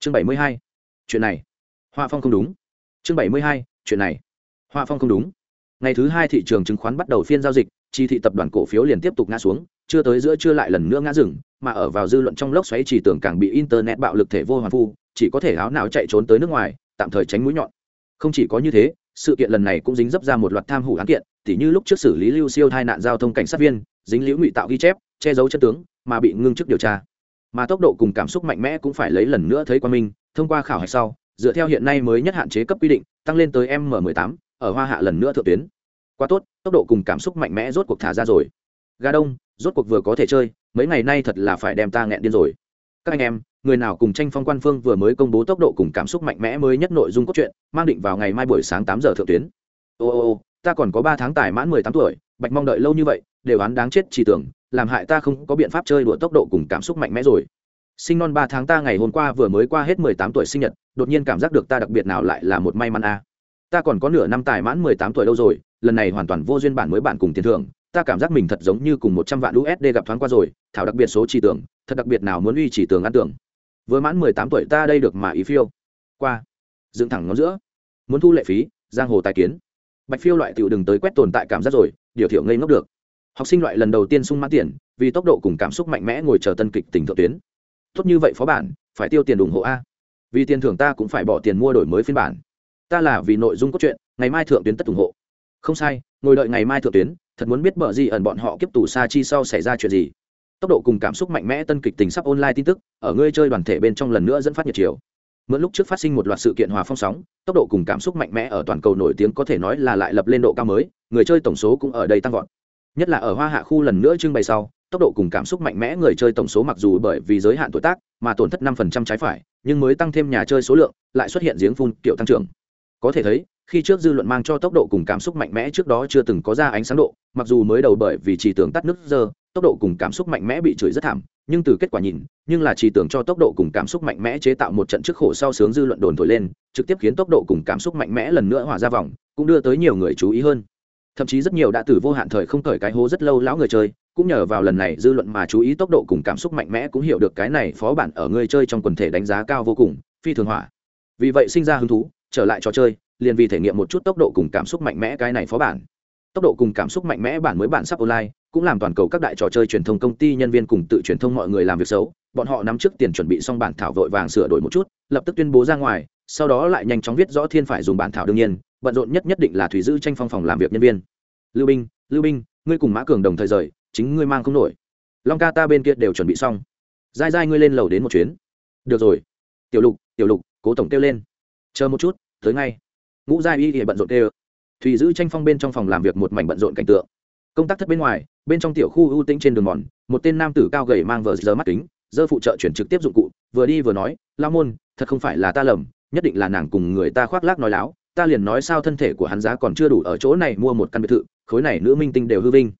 [SPEAKER 1] Chương bảy mươi hai. Chuyện này. Hoa phong không đúng. Chương bảy mươi hai, chuyện này. Hoa phong không đúng. Ngày thứ hai thị trường chứng khoán bắt đầu phiên giao dịch, chi thị tập đoàn cổ phiếu liền tiếp tục ngã xuống, chưa tới giữa chưa lại lần nữa ngã rừng mà ở vào dư luận trong lốc xoáy chỉ tưởng càng bị internet bạo lực thể vô hoàn phu chỉ có thể áo não chạy trốn tới nước ngoài, tạm thời tránh mũi nhọn. Không chỉ có như thế, sự kiện lần này cũng dính dấp ra một loạt tham hủ án kiện, tỉ như lúc trước xử lý lưu siêu tai nạn giao thông cảnh sát viên, dính liễu ngụy tạo ghi chép, che giấu chân tướng, mà bị ngưng chức điều tra. Mà tốc độ cùng cảm xúc mạnh mẽ cũng phải lấy lần nữa thấy qua mình thông qua khảo hạch sau, dựa theo hiện nay mới nhất hạn chế cấp quy định, tăng lên tới m 18 ở hoa hạ lần nữa thượng tuyến. Quá tốt, tốc độ cùng cảm xúc mạnh mẽ rốt cuộc thả ra rồi. Ga đông, rốt cuộc vừa có thể chơi, mấy ngày nay thật là phải đem ta nghẹn điên rồi. Các anh em người nào cùng tranh phong quan phương vừa mới công bố tốc độ cùng cảm xúc mạnh mẽ mới nhất nội dung cốt truyện, mang định vào ngày mai buổi sáng tám giờ thượng tuyến. Ô ô ô, ta còn có ba tháng tài mãn mười tám tuổi, bạch mong đợi lâu như vậy, đều án đáng chết chỉ tưởng, làm hại ta không có biện pháp chơi đùa tốc độ cùng cảm xúc mạnh mẽ rồi. Sinh non ba tháng ta ngày hôm qua vừa mới qua hết mười tám tuổi sinh nhật, đột nhiên cảm giác được ta đặc biệt nào lại là một may mắn a. Ta còn có nửa năm tài mãn mười tám tuổi lâu rồi, lần này hoàn toàn vô duyên bản mới bạn cùng tiền thưởng, ta cảm giác mình thật giống như cùng một trăm vạn usd gặp thoáng qua rồi, thảo đặc biệt số chỉ tưởng, thật đặc biệt nào muốn uy chỉ tưởng ăn tưởng vừa mãn mười tám tuổi ta đây được mà ý phiêu. Qua. Dựng thẳng ngón giữa. Muốn thu lệ phí, giang hồ tài kiến. Bạch phiêu loại tiểu đừng tới quét tồn tại cảm giác rồi, điều thiểu ngây ngốc được. Học sinh loại lần đầu tiên sung mãn tiền, vì tốc độ cùng cảm xúc mạnh mẽ ngồi chờ tân kịch tỉnh thượng tuyến. Tốt như vậy phó bản, phải tiêu tiền ủng hộ a. Vì tiền thưởng ta cũng phải bỏ tiền mua đổi mới phiên bản. Ta là vì nội dung cốt truyện, ngày mai thượng tuyến tất ủng hộ. Không sai, ngồi đợi ngày mai thượng tuyến, thật muốn biết bở gì ẩn bọn họ kiếp tù xa chi sau xảy ra chuyện gì tốc độ cùng cảm xúc mạnh mẽ tân kịch tình sắp online tin tức, ở ngươi chơi đoàn thể bên trong lần nữa dẫn phát nhiệt chiều. Mượn lúc trước phát sinh một loạt sự kiện hòa phong sóng, tốc độ cùng cảm xúc mạnh mẽ ở toàn cầu nổi tiếng có thể nói là lại lập lên độ cao mới, người chơi tổng số cũng ở đây tăng vọt. Nhất là ở hoa hạ khu lần nữa trưng bày sau, tốc độ cùng cảm xúc mạnh mẽ người chơi tổng số mặc dù bởi vì giới hạn tuổi tác mà tổn thất năm phần trăm trái phải, nhưng mới tăng thêm nhà chơi số lượng, lại xuất hiện giếng phun kiểu tăng trưởng. Có thể thấy, khi trước dư luận mang cho tốc độ cùng cảm xúc mạnh mẽ trước đó chưa từng có ra ánh sáng độ, mặc dù mới đầu bởi vì chỉ tưởng tắt nước giờ tốc độ cùng cảm xúc mạnh mẽ bị chửi rất thảm, nhưng từ kết quả nhìn, nhưng là chỉ tưởng cho tốc độ cùng cảm xúc mạnh mẽ chế tạo một trận trước khổ sau sướng dư luận đồn thổi lên, trực tiếp khiến tốc độ cùng cảm xúc mạnh mẽ lần nữa hòa ra vòng, cũng đưa tới nhiều người chú ý hơn. Thậm chí rất nhiều đã từ vô hạn thời không thời cái hố rất lâu lão người chơi, cũng nhờ vào lần này dư luận mà chú ý tốc độ cùng cảm xúc mạnh mẽ cũng hiểu được cái này phó bản ở người chơi trong quần thể đánh giá cao vô cùng, phi thường hỏa. Vì vậy sinh ra hứng thú, trở lại trò chơi, liền vì thể nghiệm một chút tốc độ cùng cảm xúc mạnh mẽ cái này phó bản tốc độ cùng cảm xúc mạnh mẽ bản mới bản sắp online, cũng làm toàn cầu các đại trò chơi truyền thông công ty nhân viên cùng tự truyền thông mọi người làm việc xấu. Bọn họ nắm trước tiền chuẩn bị xong bản thảo vội vàng sửa đổi một chút, lập tức tuyên bố ra ngoài, sau đó lại nhanh chóng viết rõ thiên phải dùng bản thảo đương nhiên, bận rộn nhất nhất định là thủy dư tranh phong phòng làm việc nhân viên. Lưu binh lưu binh, ngươi cùng mã cường đồng thời rời, chính ngươi mang không nổi. Long ca ta bên kia đều chuẩn bị xong. Dai dai ngươi lên lầu đến một chuyến. Được rồi. Tiểu lục tiểu lục, cố tổng kêu lên. Chờ một chút, tới ngay. Ngũ giai y thì bận rộn kêu thùy giữ tranh phong bên trong phòng làm việc một mảnh bận rộn cảnh tượng. Công tác thất bên ngoài, bên trong tiểu khu ưu tĩnh trên đường mòn, một tên nam tử cao gầy mang vờ giờ mắt kính, dơ phụ trợ chuyển trực tiếp dụng cụ, vừa đi vừa nói lao môn, thật không phải là ta lầm, nhất định là nàng cùng người ta khoác lác nói láo, ta liền nói sao thân thể của hắn giá còn chưa đủ ở chỗ này mua một căn biệt thự, khối này nữ minh tinh đều hư vinh.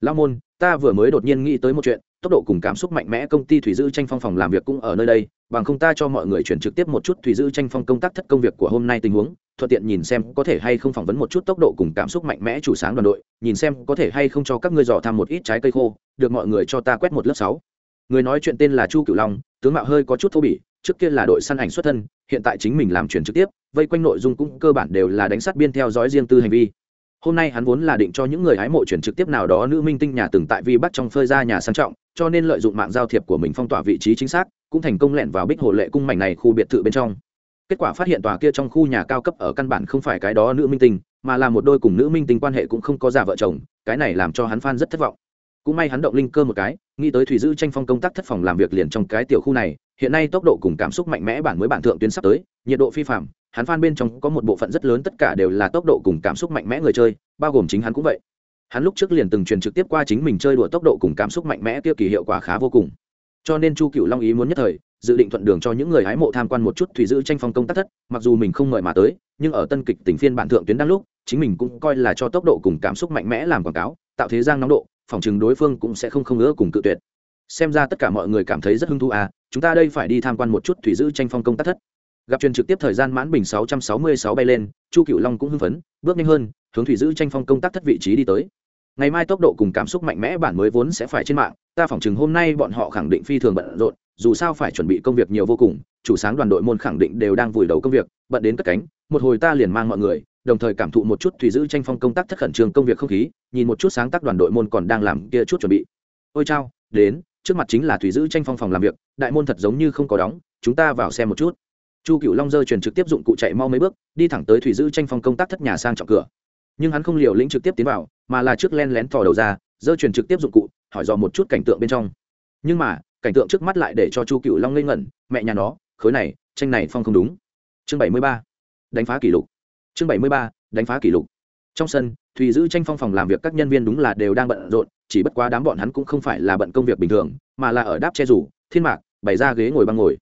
[SPEAKER 1] Lao môn, ta vừa mới đột nhiên nghĩ tới một chuyện tốc độ cùng cảm xúc mạnh mẽ, công ty thủy dư tranh phong phòng làm việc cũng ở nơi đây, bằng không ta cho mọi người chuyển trực tiếp một chút thủy dư tranh phong công tác thất công việc của hôm nay tình huống, thuận tiện nhìn xem có thể hay không phỏng vấn một chút tốc độ cùng cảm xúc mạnh mẽ chủ sáng đoàn đội, nhìn xem có thể hay không cho các ngươi dò tham một ít trái cây khô, được mọi người cho ta quét một lớp sáu. Người nói chuyện tên là chu cửu long, tướng mạo hơi có chút thô bỉ, trước kia là đội săn ảnh xuất thân, hiện tại chính mình làm chuyển trực tiếp, vây quanh nội dung cũng cơ bản đều là đánh sát biên theo dõi riêng tư hành vi hôm nay hắn vốn là định cho những người hái mộ chuyển trực tiếp nào đó nữ minh tinh nhà từng tại vi bắt trong phơi ra nhà sang trọng, cho nên lợi dụng mạng giao thiệp của mình phong tỏa vị trí chính xác, cũng thành công lẹn vào bích hồ lệ cung mảnh này khu biệt thự bên trong. Kết quả phát hiện tòa kia trong khu nhà cao cấp ở căn bản không phải cái đó nữ minh tinh, mà là một đôi cùng nữ minh tinh quan hệ cũng không có già vợ chồng, cái này làm cho hắn phan rất thất vọng. Cũng may hắn động linh cơ một cái, nghĩ tới thủy dư tranh phong công tác thất phòng làm việc liền trong cái tiểu khu này hiện nay tốc độ cùng cảm xúc mạnh mẽ bản mới bản thượng tuyến sắp tới, nhiệt độ phi phạm hắn phan bên trong có một bộ phận rất lớn tất cả đều là tốc độ cùng cảm xúc mạnh mẽ người chơi, bao gồm chính hắn cũng vậy. Hắn lúc trước liền từng truyền trực tiếp qua chính mình chơi đùa tốc độ cùng cảm xúc mạnh mẽ tiêu kỳ hiệu quả khá vô cùng. Cho nên chu cựu long ý muốn nhất thời, dự định thuận đường cho những người hái mộ tham quan một chút thủy giữ tranh phong công tác thất, mặc dù mình không mời mà tới, nhưng ở tân kịch tỉnh phiên bản thượng tuyến đang lúc, chính mình cũng coi là cho tốc độ cùng cảm xúc mạnh mẽ làm quảng cáo, tạo thế giang nóng độ, phòng chừng đối phương cũng sẽ không không ngỡ cùng cự tuyệt xem ra tất cả mọi người cảm thấy rất hứng thú à chúng ta đây phải đi tham quan một chút thủy giữ tranh phong công tác thất. Gặp truyền trực tiếp thời gian mãn bình 666 bay lên, chu cựu long cũng hưng phấn, bước nhanh hơn, hướng thủy giữ tranh phong công tác thất vị trí đi tới. Ngày mai tốc độ cùng cảm xúc mạnh mẽ bản mới vốn sẽ phải trên mạng, ta phỏng chừng hôm nay bọn họ khẳng định phi thường bận rộn, dù sao phải chuẩn bị công việc nhiều vô cùng, chủ sáng đoàn đội môn khẳng định đều đang vùi đầu công việc, bận đến cất cánh, một hồi ta liền mang mọi người, đồng thời cảm thụ một chút thủy giữ tranh phong công tác thất khẩn trương công việc không khí, nhìn một chút sáng tác đoàn đội môn còn đang làm kia chút chuẩn bị. Ôi chao, đến trước mặt chính là thủy giữ tranh phong phòng làm việc, đại môn thật giống như không có đóng, chúng ta vào xem một chút. Chu cựu long dơ truyền trực tiếp dụng cụ chạy mau mấy bước, đi thẳng tới thủy giữ tranh phong công tác thất nhà sang trọng cửa. Nhưng hắn không liều lĩnh trực tiếp tiến vào, mà là trước len lén thò đầu ra dơ truyền trực tiếp dụng cụ, hỏi dò một chút cảnh tượng bên trong. Nhưng mà, cảnh tượng trước mắt lại để cho chu cựu long lên ngẩn, mẹ nhà nó, khối này, tranh này phong không đúng. Chương bảy mươi ba, đánh phá kỷ lục. Chương bảy mươi ba, đánh phá kỷ lục. Trong sân thùy giữ tranh phong phòng làm việc các nhân viên đúng là đều đang bận rộn, chỉ bất quá đám bọn hắn cũng không phải là bận công việc bình thường, mà là ở đáp che rủ, thiên mạc, bày ra ghế ngồi băng ngồi.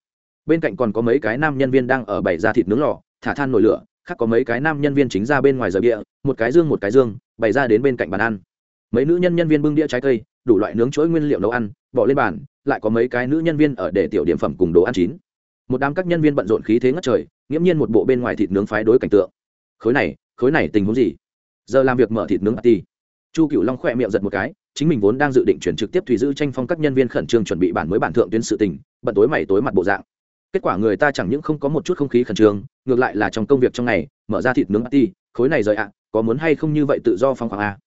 [SPEAKER 1] Bên cạnh còn có mấy cái nam nhân viên đang ở bày ra thịt nướng lò, thả than nổi lửa, khác có mấy cái nam nhân viên chính ra bên ngoài giờ địa một cái dương một cái dương, bày ra đến bên cạnh bàn ăn. Mấy nữ nhân nhân viên bưng đĩa trái cây, đủ loại nướng chuỗi nguyên liệu nấu ăn, bỏ lên bàn, lại có mấy cái nữ nhân viên ở để tiểu điểm phẩm cùng đồ ăn chín. Một đám các nhân viên bận rộn khí thế ngất trời, nghiễm nhiên một bộ bên ngoài thịt nướng phái đối cảnh tượng. Khối này khối này tình huống gì? Giờ làm việc mở thịt nướng ti chu cựu long khỏe miệng giật một cái, chính mình vốn đang dự định chuyển trực tiếp thủy giữ tranh phong các nhân viên khẩn trương chuẩn bị bản mới bản thượng tuyến sự tình, bận tối mày tối mặt bộ dạng. Kết quả người ta chẳng những không có một chút không khí khẩn trương, ngược lại là trong công việc trong ngày, mở ra thịt nướng ti khối này rời ạ, có muốn hay không như vậy tự do phong khoảng a à?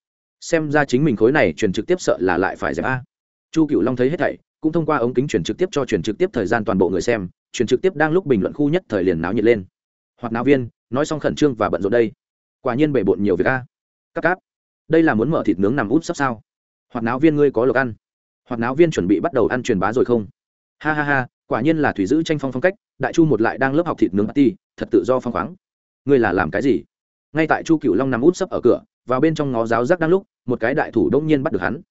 [SPEAKER 1] xem ra chính mình khối này truyền trực tiếp sợ là lại phải dẹp a. Chu cựu long thấy hết thảy, cũng thông qua ống kính truyền trực tiếp cho truyền trực tiếp thời gian toàn bộ người xem truyền trực tiếp đang lúc bình luận khu nhất thời liền náo nhiệt lên. Hoặc náo viên, nói xong khẩn trương và bận rộn đây. Quả nhiên bể bộn nhiều việc a cắp cáp. Đây là muốn mở thịt nướng nằm úp sắp sao? Hoạt náo viên ngươi có lộc ăn. Hoạt náo viên chuẩn bị bắt đầu ăn truyền bá rồi không? Ha ha ha, quả nhiên là thủy giữ tranh phong phong cách, đại chu một lại đang lớp học thịt nướng ti thật tự do phong khoáng. Ngươi là làm cái gì? Ngay tại chu cựu long nằm úp sấp ở cửa, vào bên trong ngó giáo giác đang lúc, một cái đại thủ đông nhiên bắt được hắn.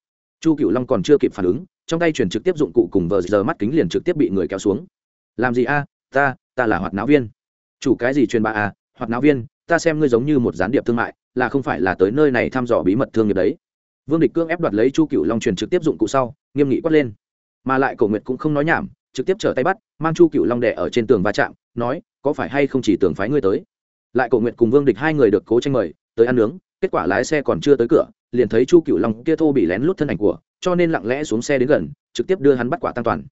[SPEAKER 1] Chu cựu long còn chưa kịp phản ứng, trong tay chuyển trực tiếp dụng cụ cùng vờ giờ mắt kính liền trực tiếp bị người kéo xuống. Làm gì a? Ta ta là hoạt náo viên. Chủ cái gì truyền bá a hoạt náo viên, ta xem ngươi giống như một gián điệp thương mại là không phải là tới nơi này thăm dò bí mật thương nghiệp đấy. Vương địch cương ép đoạt lấy chu cựu long truyền trực tiếp dụng cụ sau, nghiêm nghị quát lên. Mà lại cổ nguyện cũng không nói nhảm, trực tiếp trở tay bắt, mang chu cựu long đẻ ở trên tường va chạm, nói, có phải hay không chỉ tưởng phái ngươi tới? Lại cổ nguyện cùng vương địch hai người được cố tranh mời, tới ăn nướng, kết quả lái xe còn chưa tới cửa, liền thấy chu cựu long kia thô bị lén lút thân ảnh của, cho nên lặng lẽ xuống xe đến gần, trực tiếp đưa hắn bắt quả tăng toàn.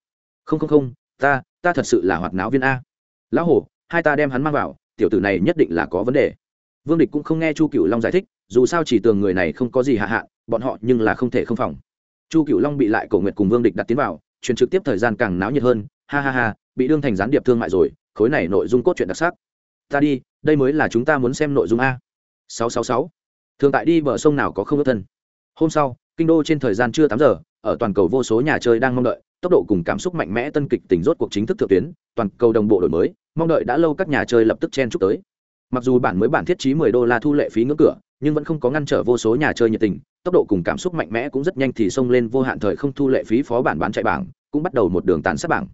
[SPEAKER 1] Không không không, ta ta thật sự là hoạt náo viên a. Lão hổ, hai ta đem hắn mang vào, tiểu tử này nhất định là có vấn đề vương địch cũng không nghe chu cựu long giải thích, dù sao chỉ tường người này không có gì hạ hạ bọn họ nhưng là không thể không phòng. Chu cựu long bị lại cổ nguyệt cùng vương địch đặt tiến vào, truyền trực tiếp thời gian càng náo nhiệt hơn, ha ha ha, bị đương thành gián điệp thương mại rồi, khối này nội dung cốt truyện đặc sắc. Ta đi, đây mới là chúng ta muốn xem nội dung a. Sáu sáu sáu. Thường tại đi bờ sông nào có không ước thân. Hôm sau, kinh đô trên thời gian chưa tám giờ, ở toàn cầu vô số nhà chơi đang mong đợi, tốc độ cùng cảm xúc mạnh mẽ tân kịch tỉnh rốt cuộc chính thức thượng tuyến, toàn cầu đồng bộ đổi mới, mong đợi đã lâu các nhà chơi lập tức chen chúc tới mặc dù bản mới bản thiết trí 10 đô la thu lệ phí ngưỡng cửa, nhưng vẫn không có ngăn trở vô số nhà chơi nhiệt tình, tốc độ cùng cảm xúc mạnh mẽ cũng rất nhanh thì xông lên vô hạn thời không thu lệ phí phó bản bán chạy bảng, cũng bắt đầu một đường tán sát bảng.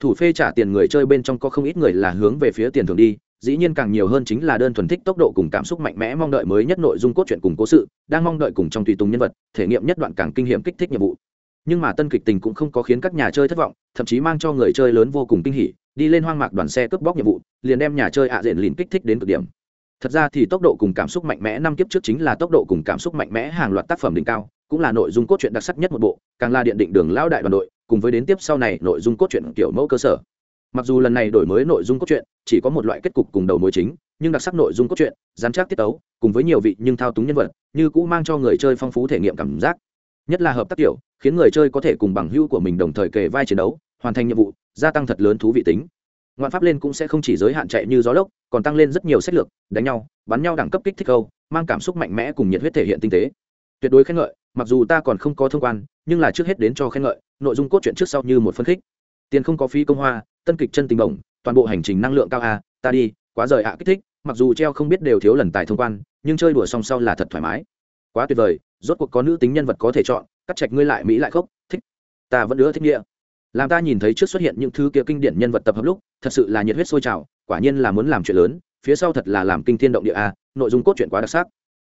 [SPEAKER 1] Thủ phê trả tiền người chơi bên trong có không ít người là hướng về phía tiền thường đi, dĩ nhiên càng nhiều hơn chính là đơn thuần thích tốc độ cùng cảm xúc mạnh mẽ mong đợi mới nhất nội dung cốt truyện cùng cố sự, đang mong đợi cùng trong tùy tùng nhân vật, thể nghiệm nhất đoạn càng kinh nghiệm kích thích nhiệm vụ. Nhưng mà tân kịch tình cũng không có khiến các nhà chơi thất vọng, thậm chí mang cho người chơi lớn vô cùng kinh hỉ đi lên hoang mạc đoàn xe cướp bóc nhiệm vụ, liền đem nhà chơi ạ diện lìn kích thích đến cực điểm. Thật ra thì tốc độ cùng cảm xúc mạnh mẽ năm kiếp trước chính là tốc độ cùng cảm xúc mạnh mẽ hàng loạt tác phẩm đỉnh cao, cũng là nội dung cốt truyện đặc sắc nhất một bộ, càng là điện định đường lao đại đoàn đội, cùng với đến tiếp sau này nội dung cốt truyện kiểu mẫu cơ sở. Mặc dù lần này đổi mới nội dung cốt truyện, chỉ có một loại kết cục cùng đầu mối chính, nhưng đặc sắc nội dung cốt truyện giám chắc tiết tấu, cùng với nhiều vị nhưng thao túng nhân vật, như cũ mang cho người chơi phong phú thể nghiệm cảm giác. Nhất là hợp tác kiểu, khiến người chơi có thể cùng bằng hữu của mình đồng thời kề vai chiến đấu hoàn thành nhiệm vụ, gia tăng thật lớn thú vị tính. Ngoạn pháp lên cũng sẽ không chỉ giới hạn chạy như gió lốc, còn tăng lên rất nhiều sách lược, đánh nhau, bắn nhau đẳng cấp kích thích câu, mang cảm xúc mạnh mẽ cùng nhiệt huyết thể hiện tinh tế. Tuyệt đối khen ngợi, mặc dù ta còn không có thông quan, nhưng là trước hết đến cho khen ngợi, nội dung cốt truyện trước sau như một phân khích. Tiền không có phí công hoa, tân kịch chân tình bổng, toàn bộ hành trình năng lượng cao a, ta đi, quá rời ạ, kích thích, mặc dù treo không biết đều thiếu lần tài thông quan, nhưng chơi đùa song sau là thật thoải mái. Quá tuyệt vời, rốt cuộc có nữ tính nhân vật có thể chọn, cắt chạch ngươi lại mỹ lại khốc, thích. Ta vẫn nữa thích nghĩa làm ta nhìn thấy trước xuất hiện những thứ kia kinh điển nhân vật tập hợp lúc, thật sự là nhiệt huyết sôi trào, quả nhiên là muốn làm chuyện lớn, phía sau thật là làm kinh thiên động địa a, nội dung cốt truyện quá đặc sắc.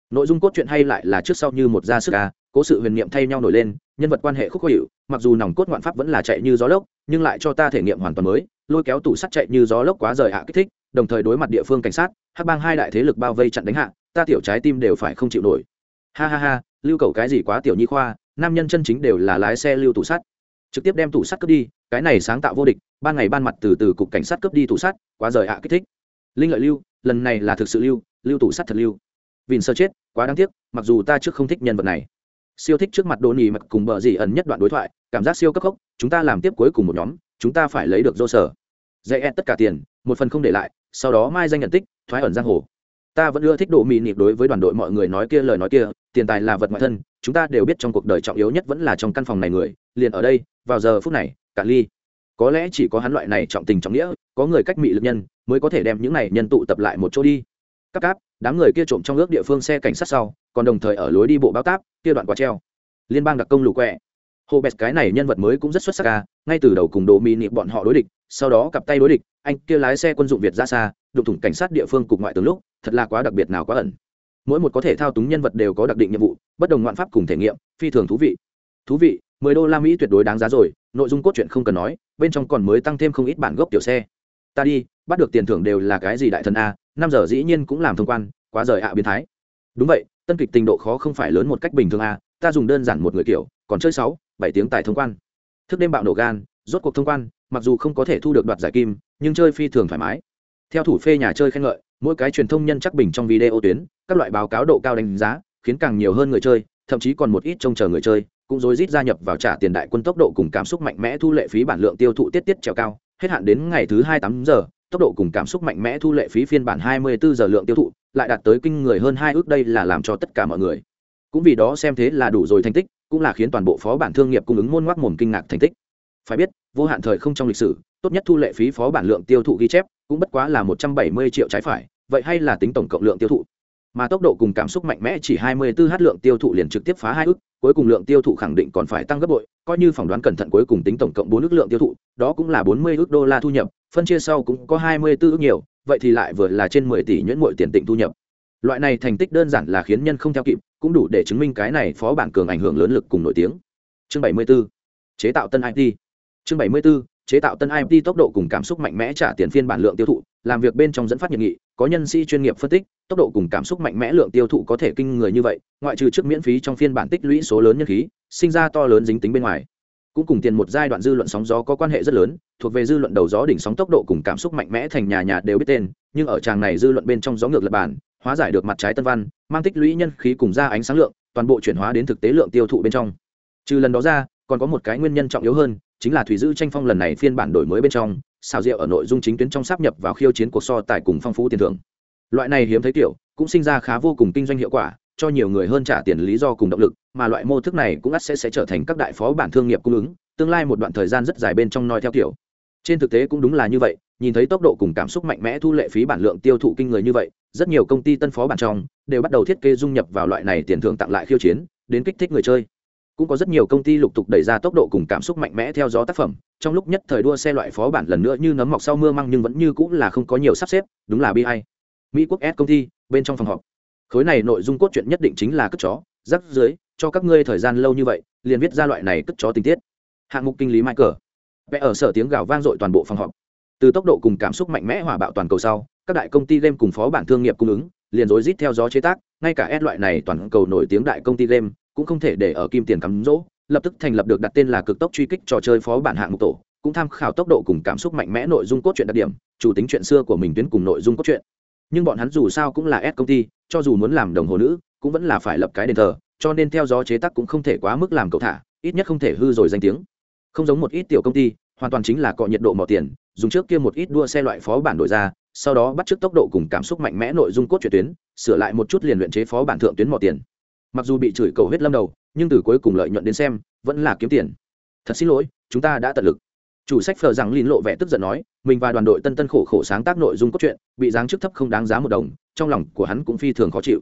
[SPEAKER 1] Nội dung cốt truyện hay lại là trước sau như một gia sức a, cố sự huyền niệm thay nhau nổi lên, nhân vật quan hệ khúc khó hiệu mặc dù nòng cốt ngoạn pháp vẫn là chạy như gió lốc, nhưng lại cho ta thể nghiệm hoàn toàn mới, lôi kéo tủ sắt chạy như gió lốc quá rời hạ kích thích, đồng thời đối mặt địa phương cảnh sát, hắc bang hai đại thế lực bao vây chặn đánh hạ, ta tiểu trái tim đều phải không chịu nổi. Ha ha ha, lưu cầu cái gì quá tiểu nhi khoa, nam nhân chân chính đều là lái xe lưu tủ sắt trực tiếp đem tủ sắt cướp đi, cái này sáng tạo vô địch, ban ngày ban mặt từ từ cục cảnh sát cướp đi tủ sắt, quá rời ạ, kích thích. Linh lợi lưu, lần này là thực sự lưu lưu tủ sắt thật lưu. Vìn sơ chết, quá đáng tiếc, mặc dù ta trước không thích nhân vật này. Siêu thích trước mặt đồ nỉ mặt cùng bờ dị ẩn nhất đoạn đối thoại, cảm giác siêu cấp khốc chúng ta làm tiếp cuối cùng một nhóm, chúng ta phải lấy được dô sở dạy ed tất cả tiền, một phần không để lại, sau đó mai danh nhận tích, thoái ẩn giang hồ ta vẫn ưa thích độ mị nịp đối với đoàn đội mọi người nói kia lời nói kia, tiền tài là vật ngoại thân, chúng ta đều biết trong cuộc đời trọng yếu nhất vẫn là trong căn phòng này người, liền ở đây, vào giờ phút này, cả ly. Có lẽ chỉ có hắn loại này trọng tình trọng nghĩa, có người cách mị lực nhân, mới có thể đem những này nhân tụ tập lại một chỗ đi. Cắp cáp, đám người kia trộm trong ước địa phương xe cảnh sát sau, còn đồng thời ở lối đi bộ báo táp, kia đoạn quá treo. Liên bang đặc công lù quẹ. Hồ bẹt cái này nhân vật mới cũng rất xuất sắc ca ngay từ đầu cùng đồ mì nịp bọn họ đối địch sau đó cặp tay đối địch, anh kia lái xe quân dụng việt ra xa, đụng thủng cảnh sát địa phương cục ngoại tướng lúc, thật là quá đặc biệt nào quá ẩn. Mỗi một có thể thao túng nhân vật đều có đặc định nhiệm vụ, bất đồng ngoạn pháp cùng thể nghiệm, phi thường thú vị. Thú vị, mười đô la mỹ tuyệt đối đáng giá rồi, nội dung cốt truyện không cần nói, bên trong còn mới tăng thêm không ít bản gốc tiểu xe. Ta đi, bắt được tiền thưởng đều là cái gì đại thần a, năm giờ dĩ nhiên cũng làm thông quan, quá rời ạ biến thái. Đúng vậy, tân kịch tình độ khó không phải lớn một cách bình thường a, ta dùng đơn giản một người kiểu, còn chơi sáu, bảy tiếng tài thông quan. Thức đêm bạo nổ gan rốt cuộc thông quan, mặc dù không có thể thu được đoạt giải kim, nhưng chơi phi thường thoải mái. Theo thủ phê nhà chơi khen ngợi, mỗi cái truyền thông nhân chắc bình trong video tuyến, các loại báo cáo độ cao đánh giá, khiến càng nhiều hơn người chơi, thậm chí còn một ít trông chờ người chơi, cũng rối rít gia nhập vào trả tiền đại quân tốc độ cùng cảm xúc mạnh mẽ thu lệ phí bản lượng tiêu thụ tiết tiết trèo cao, hết hạn đến ngày thứ hai tám giờ, tốc độ cùng cảm xúc mạnh mẽ thu lệ phí phiên bản hai mươi bốn giờ lượng tiêu thụ, lại đạt tới kinh người hơn hai ước, đây là làm cho tất cả mọi người. Cũng vì đó xem thế là đủ rồi thành tích, cũng là khiến toàn bộ phó bản thương nghiệp cung ứng môn ngoác mồm kinh ngạc thành tích. Phải biết vô hạn thời không trong lịch sử tốt nhất thu lệ phí phó bản lượng tiêu thụ ghi chép cũng bất quá là một trăm bảy mươi triệu trái phải vậy hay là tính tổng cộng lượng tiêu thụ mà tốc độ cùng cảm xúc mạnh mẽ chỉ 24 h lượng tiêu thụ liền trực tiếp phá hai ức, cuối cùng lượng tiêu thụ khẳng định còn phải tăng gấp bội, coi như phỏng đoán cẩn thận cuối cùng tính tổng cộng 4 ức lượng tiêu thụ, đó cũng là 40 ức đô la thu nhập, phân chia sau cũng có 24 ức nhiều, vậy thì lại vừa là trên 10 tỷ nhuyễn muội tiền tịnh thu nhập. Loại này thành tích đơn giản là khiến nhân không theo kịp, cũng đủ để chứng minh cái này phó bản cường ảnh hưởng lớn lực cùng nổi tiếng. Chương 74. Chế tạo tân IT. Chương 74 chế tạo tân imt tốc độ cùng cảm xúc mạnh mẽ trả tiền phiên bản lượng tiêu thụ, làm việc bên trong dẫn phát nhiệt nghị, có nhân sĩ chuyên nghiệp phân tích, tốc độ cùng cảm xúc mạnh mẽ lượng tiêu thụ có thể kinh người như vậy, ngoại trừ trước miễn phí trong phiên bản tích lũy số lớn nhân khí, sinh ra to lớn dính tính bên ngoài. Cũng cùng tiền một giai đoạn dư luận sóng gió có quan hệ rất lớn, thuộc về dư luận đầu gió đỉnh sóng tốc độ cùng cảm xúc mạnh mẽ thành nhà nhà đều biết tên, nhưng ở tràng này dư luận bên trong gió ngược lại bản, hóa giải được mặt trái tân văn, mang tích lũy nhân khí cùng ra ánh sáng lượng, toàn bộ chuyển hóa đến thực tế lượng tiêu thụ bên trong. Trừ lần đó ra, còn có một cái nguyên nhân trọng yếu hơn chính là thủy dư tranh phong lần này phiên bản đổi mới bên trong, xào rượu ở nội dung chính tuyến trong sáp nhập vào khiêu chiến cuộc so tài cùng phong phú tiền thưởng. Loại này hiếm thấy kiểu, cũng sinh ra khá vô cùng kinh doanh hiệu quả, cho nhiều người hơn trả tiền lý do cùng động lực, mà loại mô thức này cũng ắt sẽ sẽ trở thành các đại phó bản thương nghiệp cung ứng, tương lai một đoạn thời gian rất dài bên trong noi theo kiểu. Trên thực tế cũng đúng là như vậy, nhìn thấy tốc độ cùng cảm xúc mạnh mẽ thu lệ phí bản lượng tiêu thụ kinh người như vậy, rất nhiều công ty tân phó bản trong đều bắt đầu thiết kế dung nhập vào loại này tiền thưởng tặng lại khiêu chiến, đến kích thích người chơi cũng có rất nhiều công ty lục tục đẩy ra tốc độ cùng cảm xúc mạnh mẽ theo gió tác phẩm. Trong lúc nhất thời đua xe loại phó bản lần nữa như nấm mọc sau mưa măng nhưng vẫn như cũng là không có nhiều sắp xếp, đúng là bi hay mỹ quốc s công ty, bên trong phòng họp. Khối này nội dung cốt truyện nhất định chính là cất chó. Rắc dưới cho các ngươi thời gian lâu như vậy, liền viết ra loại này cất chó tình tiết. Hạng mục kinh lý michael. Vẽ ở sở tiếng gào vang dội toàn bộ phòng họp. Từ tốc độ cùng cảm xúc mạnh mẽ hỏa bạo toàn cầu sau, các đại công ty game cùng phó bản thương nghiệp cung ứng, liền rối rít theo gió chế tác, ngay cả S loại này toàn cầu nổi tiếng đại công ty game cũng không thể để ở kim tiền cắm rỗ, lập tức thành lập được đặt tên là cực tốc truy kích trò chơi phó bản hạng mục tổ, cũng tham khảo tốc độ cùng cảm xúc mạnh mẽ nội dung cốt truyện đặc điểm, chủ tính chuyện xưa của mình tuyến cùng nội dung cốt truyện. Nhưng bọn hắn dù sao cũng là S công ty, cho dù muốn làm đồng hồ nữ, cũng vẫn là phải lập cái đền thờ, cho nên theo gió chế tác cũng không thể quá mức làm cầu thả, ít nhất không thể hư rồi danh tiếng. Không giống một ít tiểu công ty, hoàn toàn chính là cọ nhiệt độ mỏ tiền, dùng trước kia một ít đua xe loại phó bản đổi ra, sau đó bắt chước tốc độ cùng cảm xúc mạnh mẽ nội dung cốt truyện tuyến, sửa lại một chút liền luyện chế phó bản thượng tuyến mỏ tiền mặc dù bị chửi cầu huyết lâm đầu, nhưng từ cuối cùng lợi nhuận đến xem, vẫn là kiếm tiền. Thật xin lỗi, chúng ta đã tận lực. Chủ sách phờ rằng lìn lộ vẻ tức giận nói, mình và đoàn đội tân tân khổ khổ sáng tác nội dung cốt truyện, bị giáng chức thấp không đáng giá một đồng, trong lòng của hắn cũng phi thường khó chịu.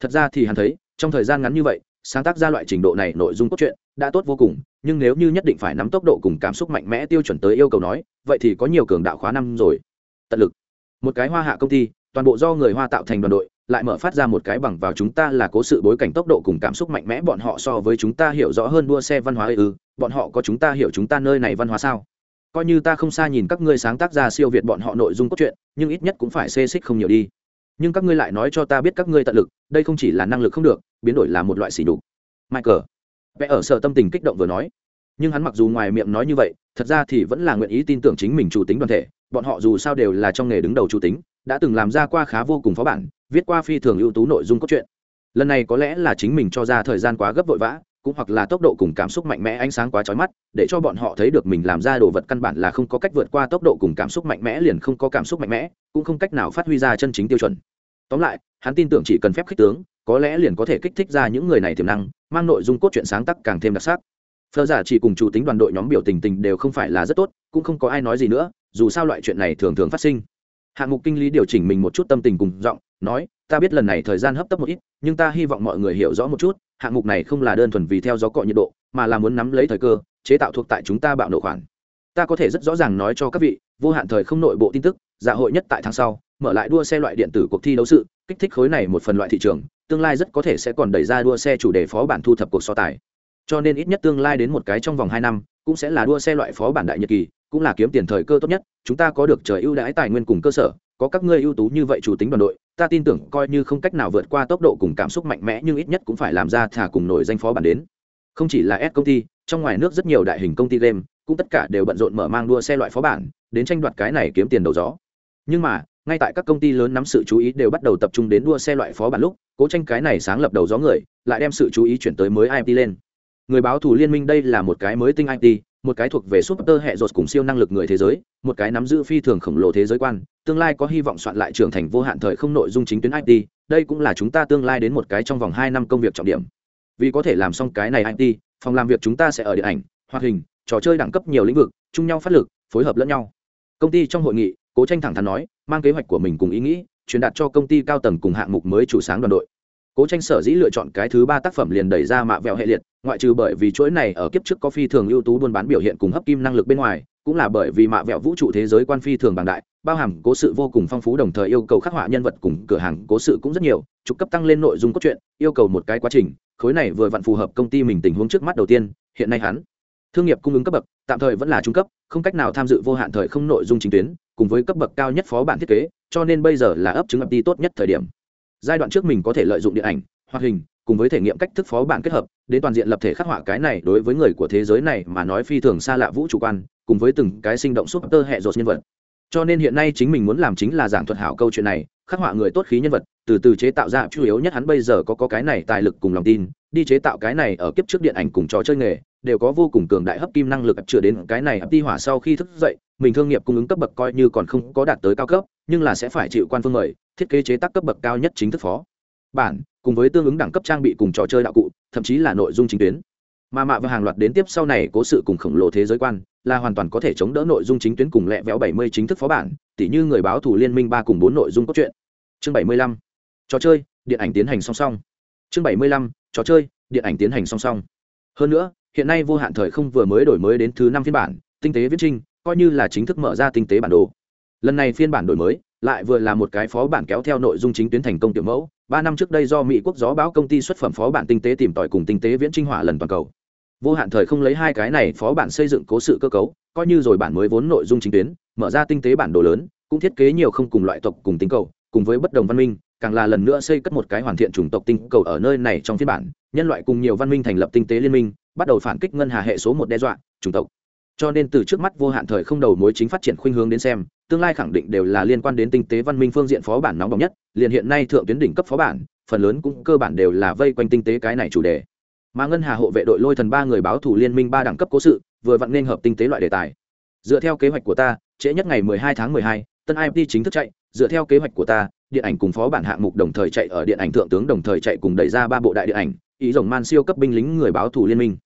[SPEAKER 1] Thật ra thì hắn thấy, trong thời gian ngắn như vậy, sáng tác ra loại trình độ này nội dung cốt truyện đã tốt vô cùng, nhưng nếu như nhất định phải nắm tốc độ cùng cảm xúc mạnh mẽ tiêu chuẩn tới yêu cầu nói, vậy thì có nhiều cường đạo khóa năm rồi. Tận lực. Một cái hoa hạ công ty, toàn bộ do người hoa tạo thành đoàn đội lại mở phát ra một cái bằng vào chúng ta là cố sự bối cảnh tốc độ cùng cảm xúc mạnh mẽ, bọn họ so với chúng ta hiểu rõ hơn đua xe văn hóa ư, bọn họ có chúng ta hiểu chúng ta nơi này văn hóa sao? Coi như ta không xa nhìn các ngươi sáng tác ra siêu việt bọn họ nội dung cốt truyện, nhưng ít nhất cũng phải xê xích không nhiều đi. Nhưng các ngươi lại nói cho ta biết các ngươi tận lực, đây không chỉ là năng lực không được, biến đổi là một loại xỉ đục michael, vẽ ở sở tâm tình kích động vừa nói. Nhưng hắn mặc dù ngoài miệng nói như vậy, thật ra thì vẫn là nguyện ý tin tưởng chính mình chủ tính đoàn thể, bọn họ dù sao đều là trong nghề đứng đầu chủ tính đã từng làm ra qua khá vô cùng phó bản, viết qua phi thường ưu tú nội dung cốt truyện. Lần này có lẽ là chính mình cho ra thời gian quá gấp vội vã, cũng hoặc là tốc độ cùng cảm xúc mạnh mẽ ánh sáng quá trói mắt, để cho bọn họ thấy được mình làm ra đồ vật căn bản là không có cách vượt qua tốc độ cùng cảm xúc mạnh mẽ liền không có cảm xúc mạnh mẽ, cũng không cách nào phát huy ra chân chính tiêu chuẩn. Tóm lại, hắn tin tưởng chỉ cần phép khích tướng, có lẽ liền có thể kích thích ra những người này tiềm năng, mang nội dung cốt truyện sáng tác càng thêm đặc sắc. Phờ giả chỉ cùng chủ tính đoàn đội nhóm biểu tình tình đều không phải là rất tốt, cũng không có ai nói gì nữa, dù sao loại chuyện này thường thường phát sinh hạng mục kinh lý điều chỉnh mình một chút tâm tình cùng giọng, nói, ta biết lần này thời gian hấp tấp một ít, nhưng ta hy vọng mọi người hiểu rõ một chút, hạng mục này không là đơn thuần vì theo gió cọ nhiệt độ, mà là muốn nắm lấy thời cơ, chế tạo thuộc tại chúng ta bạo nổ khoản. Ta có thể rất rõ ràng nói cho các vị, vô hạn thời không nội bộ tin tức dạ hội nhất tại tháng sau, mở lại đua xe loại điện tử cuộc thi đấu sự, kích thích khối này một phần loại thị trường, tương lai rất có thể sẽ còn đẩy ra đua xe chủ đề phó bản thu thập cuộc so tài. Cho nên ít nhất tương lai đến một cái trong vòng hai năm, cũng sẽ là đua xe loại phó bản đại nhật kỳ cũng là kiếm tiền thời cơ tốt nhất, chúng ta có được trời ưu đãi tài nguyên cùng cơ sở, có các ngươi ưu tú như vậy chủ tính đoàn đội, ta tin tưởng coi như không cách nào vượt qua tốc độ cùng cảm xúc mạnh mẽ nhưng ít nhất cũng phải làm ra thả cùng nổi danh phó bản đến. Không chỉ là s công ty, trong ngoài nước rất nhiều đại hình công ty game, cũng tất cả đều bận rộn mở mang đua xe loại phó bản, đến tranh đoạt cái này kiếm tiền đầu gió. Nhưng mà, ngay tại các công ty lớn nắm sự chú ý đều bắt đầu tập trung đến đua xe loại phó bản lúc, cố tranh cái này sáng lập đầu gió người, lại đem sự chú ý chuyển tới mới it lên. Người báo thủ liên minh đây là một cái mới tinh it một cái thuộc về super hệ rột cùng siêu năng lực người thế giới, một cái nắm giữ phi thường khổng lồ thế giới quan, tương lai có hy vọng soạn lại trưởng thành vô hạn thời không nội dung chính tuyến it đây cũng là chúng ta tương lai đến một cái trong vòng hai năm công việc trọng điểm. Vì có thể làm xong cái này it phòng làm việc chúng ta sẽ ở điện ảnh, hoạt hình, trò chơi đẳng cấp nhiều lĩnh vực, chung nhau phát lực, phối hợp lẫn nhau. Công ty trong hội nghị, cố tranh thẳng thắn nói, mang kế hoạch của mình cùng ý nghĩ, truyền đạt cho công ty cao tầng cùng hạng mục mới chủ sáng đoàn đội cố tranh sở dĩ lựa chọn cái thứ ba tác phẩm liền đẩy ra mạ vẹo hệ liệt, ngoại trừ bởi vì chuỗi này ở kiếp trước có phi thường ưu tú buôn bán biểu hiện cùng hấp kim năng lực bên ngoài, cũng là bởi vì mạ vẹo vũ trụ thế giới quan phi thường bằng đại, bao hàm cố sự vô cùng phong phú đồng thời yêu cầu khắc họa nhân vật cùng cửa hàng cố sự cũng rất nhiều, trục cấp tăng lên nội dung cốt truyện, yêu cầu một cái quá trình, khối này vừa vặn phù hợp công ty mình tình huống trước mắt đầu tiên, hiện nay hắn thương nghiệp cung ứng cấp bậc, tạm thời vẫn là trung cấp, không cách nào tham dự vô hạn thời không nội dung chính tuyến, cùng với cấp bậc cao nhất phó bản thiết kế, cho nên bây giờ là ấp chứng ấp đi tốt nhất thời điểm giai đoạn trước mình có thể lợi dụng điện ảnh hoạt hình cùng với thể nghiệm cách thức phó bản kết hợp đến toàn diện lập thể khắc họa cái này đối với người của thế giới này mà nói phi thường xa lạ vũ trụ quan cùng với từng cái sinh động súp tơ hệ rột nhân vật. Cho nên hiện nay chính mình muốn làm chính là giảng thuật hảo câu chuyện này khắc họa người tốt khí nhân vật từ từ chế tạo ra chủ yếu nhất hắn bây giờ có, có cái này tài lực cùng lòng tin đi chế tạo cái này ở kiếp trước điện ảnh cùng trò chơi nghề đều có vô cùng cường đại hấp kim năng lực chữa đến cái này hấp ti hỏa sau khi thức dậy mình thương nghiệp cung ứng cấp bậc coi như còn không có đạt tới cao cấp, nhưng là sẽ phải chịu quan phương mời, thiết kế chế tác cấp bậc cao nhất chính thức phó. Bản, cùng với tương ứng đẳng cấp trang bị cùng trò chơi đạo cụ, thậm chí là nội dung chính tuyến. Mà mạ và hàng loạt đến tiếp sau này cố sự cùng khổng lồ thế giới quan, là hoàn toàn có thể chống đỡ nội dung chính tuyến cùng lẹ véo bảy mươi chính thức phó bản tỷ như người báo thủ liên minh ba cùng bốn nội dung cốt truyện. Chương bảy mươi lăm. Trò chơi, điện ảnh tiến hành song song. Chương bảy mươi lăm. Trò chơi, điện ảnh tiến hành song song. Hơn nữa, hiện nay vô hạn thời không vừa mới đổi mới đến thứ năm phiên bản, tinh tế viết trinh coi như là chính thức mở ra tinh tế bản đồ. Lần này phiên bản đổi mới, lại vừa là một cái phó bản kéo theo nội dung chính tuyến thành công tiểu mẫu. Ba năm trước đây do mỹ quốc gió báo công ty xuất phẩm phó bản tinh tế tìm tòi cùng tinh tế viễn trinh hỏa lần toàn cầu. Vô hạn thời không lấy hai cái này phó bản xây dựng cố sự cơ cấu, coi như rồi bản mới vốn nội dung chính tuyến, mở ra tinh tế bản đồ lớn, cũng thiết kế nhiều không cùng loại tộc cùng tinh cầu, cùng với bất đồng văn minh, càng là lần nữa xây cất một cái hoàn thiện chủng tộc tinh cầu ở nơi này trong phiên bản, nhân loại cùng nhiều văn minh thành lập tinh tế liên minh, bắt đầu phản kích ngân hà hệ số một đe dọa, chủng tộc cho nên từ trước mắt vô hạn thời không đầu mối chính phát triển khuynh hướng đến xem tương lai khẳng định đều là liên quan đến tinh tế văn minh phương diện phó bản nóng bỏng nhất liền hiện nay thượng tuyến đỉnh cấp phó bản phần lớn cũng cơ bản đều là vây quanh tinh tế cái này chủ đề. Mà ngân hà hộ vệ đội lôi thần ba người báo thủ liên minh ba đẳng cấp cố sự vừa vặn nên hợp tinh tế loại đề tài. Dựa theo kế hoạch của ta trễ nhất ngày 12 tháng 12, tân imt chính thức chạy dựa theo kế hoạch của ta điện ảnh cùng phó bản hạng mục đồng thời chạy ở điện ảnh thượng tướng đồng thời chạy cùng đẩy ra ba bộ đại điện ảnh ý rồng man siêu cấp binh lính người báo thủ liên minh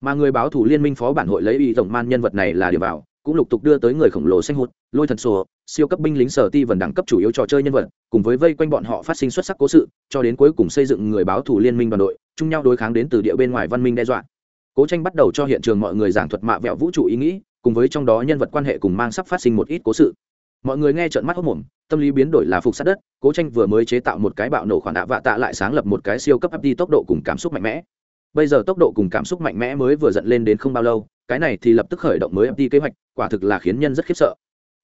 [SPEAKER 1] mà người báo thủ liên minh phó bản hội lấy y rồng man nhân vật này là điểm vào, cũng lục tục đưa tới người khổng lồ xanh hụt, lôi thần sổ, siêu cấp binh lính sở ti vần đẳng cấp chủ yếu trò chơi nhân vật, cùng với vây quanh bọn họ phát sinh xuất sắc cố sự, cho đến cuối cùng xây dựng người báo thủ liên minh đoàn đội, chung nhau đối kháng đến từ địa bên ngoài văn minh đe dọa. Cố tranh bắt đầu cho hiện trường mọi người giảng thuật mạ vẹo vũ trụ ý nghĩ, cùng với trong đó nhân vật quan hệ cùng mang sắp phát sinh một ít cố sự. Mọi người nghe trợn mắt hốc mồm tâm lý biến đổi là phục sát đất, cố tranh vừa mới chế tạo một cái bạo nổ khoản đạ vạ tạ lại sáng lập một cái siêu cấp up đi tốc độ cùng cảm xúc mạnh mẽ bây giờ tốc độ cùng cảm xúc mạnh mẽ mới vừa dẫn lên đến không bao lâu cái này thì lập tức khởi động mới MT kế hoạch, quả thực là khiến nhân rất khiếp sợ.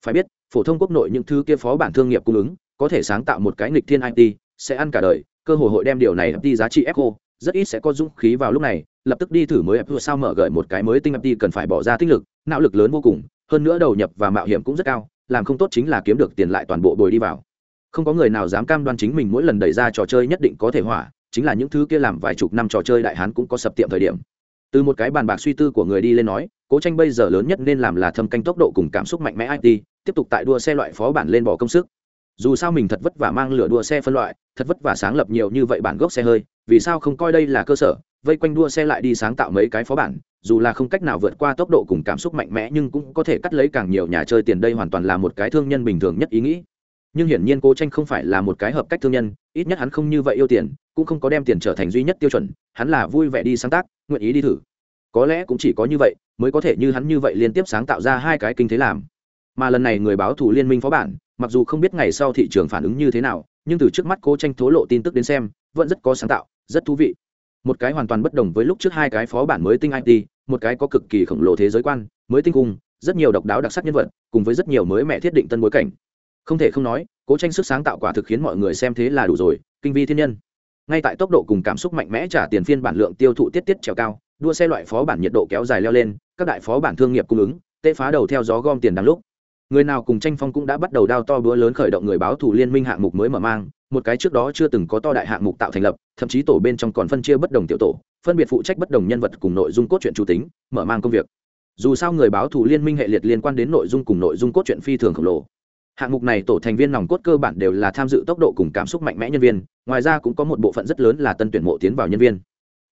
[SPEAKER 1] Phải biết, phổ thông quốc nội những thứ kia phó bản thương nghiệp cung ứng, có thể sáng tạo một cái nghịch thiên IT, sẽ ăn cả đời, cơ hội hội đem điều này MT giá trị echo, rất ít sẽ có dũng khí vào lúc này, lập tức đi thử mới FT sao mở gợi một cái mới tinh FT cần phải bỏ ra tinh lực, não lực lớn vô cùng, hơn nữa đầu nhập và mạo hiểm cũng rất cao, làm không tốt chính là kiếm được tiền lại toàn bộ bồi đi vào. Không có người nào dám cam đoan chính mình mỗi lần đẩy ra trò chơi nhất định có thể hỏa, chính là những thứ kia làm vài chục năm trò chơi đại hán cũng có sập tiệm thời điểm. Từ một cái bàn bạc suy tư của người đi lên nói, cố tranh bây giờ lớn nhất nên làm là thâm canh tốc độ cùng cảm xúc mạnh mẽ it tiếp tục tại đua xe loại phó bản lên bỏ công sức. Dù sao mình thật vất vả mang lửa đua xe phân loại, thật vất vả sáng lập nhiều như vậy bản gốc xe hơi, vì sao không coi đây là cơ sở, vây quanh đua xe lại đi sáng tạo mấy cái phó bản, dù là không cách nào vượt qua tốc độ cùng cảm xúc mạnh mẽ nhưng cũng có thể cắt lấy càng nhiều nhà chơi tiền đây hoàn toàn là một cái thương nhân bình thường nhất ý nghĩ nhưng hiển nhiên cố tranh không phải là một cái hợp cách thương nhân, ít nhất hắn không như vậy yêu tiền, cũng không có đem tiền trở thành duy nhất tiêu chuẩn, hắn là vui vẻ đi sáng tác, nguyện ý đi thử. Có lẽ cũng chỉ có như vậy, mới có thể như hắn như vậy liên tiếp sáng tạo ra hai cái kinh thế làm. Mà lần này người báo thủ liên minh phó bản, mặc dù không biết ngày sau thị trường phản ứng như thế nào, nhưng từ trước mắt cố tranh thố lộ tin tức đến xem, vẫn rất có sáng tạo, rất thú vị. Một cái hoàn toàn bất đồng với lúc trước hai cái phó bản mới tinh it một cái có cực kỳ khổng lồ thế giới quan, mới tinh cung, rất nhiều độc đáo đặc sắc nhân vật, cùng với rất nhiều mới mẹ thiết định tân bối cảnh không thể không nói, cố tranh sức sáng tạo quả thực khiến mọi người xem thế là đủ rồi, kinh vi thiên nhân. Ngay tại tốc độ cùng cảm xúc mạnh mẽ trả tiền phiên bản lượng tiêu thụ tiết tiết trèo cao, đua xe loại phó bản nhiệt độ kéo dài leo lên, các đại phó bản thương nghiệp cung ứng, tê phá đầu theo gió gom tiền đáng lúc. Người nào cùng tranh phong cũng đã bắt đầu đao to búa lớn khởi động người báo thủ liên minh hạng mục mới mở mang, một cái trước đó chưa từng có to đại hạng mục tạo thành lập, thậm chí tổ bên trong còn phân chia bất đồng tiểu tổ, phân biệt phụ trách bất đồng nhân vật cùng nội dung cốt truyện chủ tính, mở mang công việc. Dù sao người báo thủ liên minh hệ liệt liên quan đến nội dung cùng nội dung cốt truyện phi thường khổng lồ hạng mục này tổ thành viên nòng cốt cơ bản đều là tham dự tốc độ cùng cảm xúc mạnh mẽ nhân viên, ngoài ra cũng có một bộ phận rất lớn là tân tuyển mộ tiến vào nhân viên.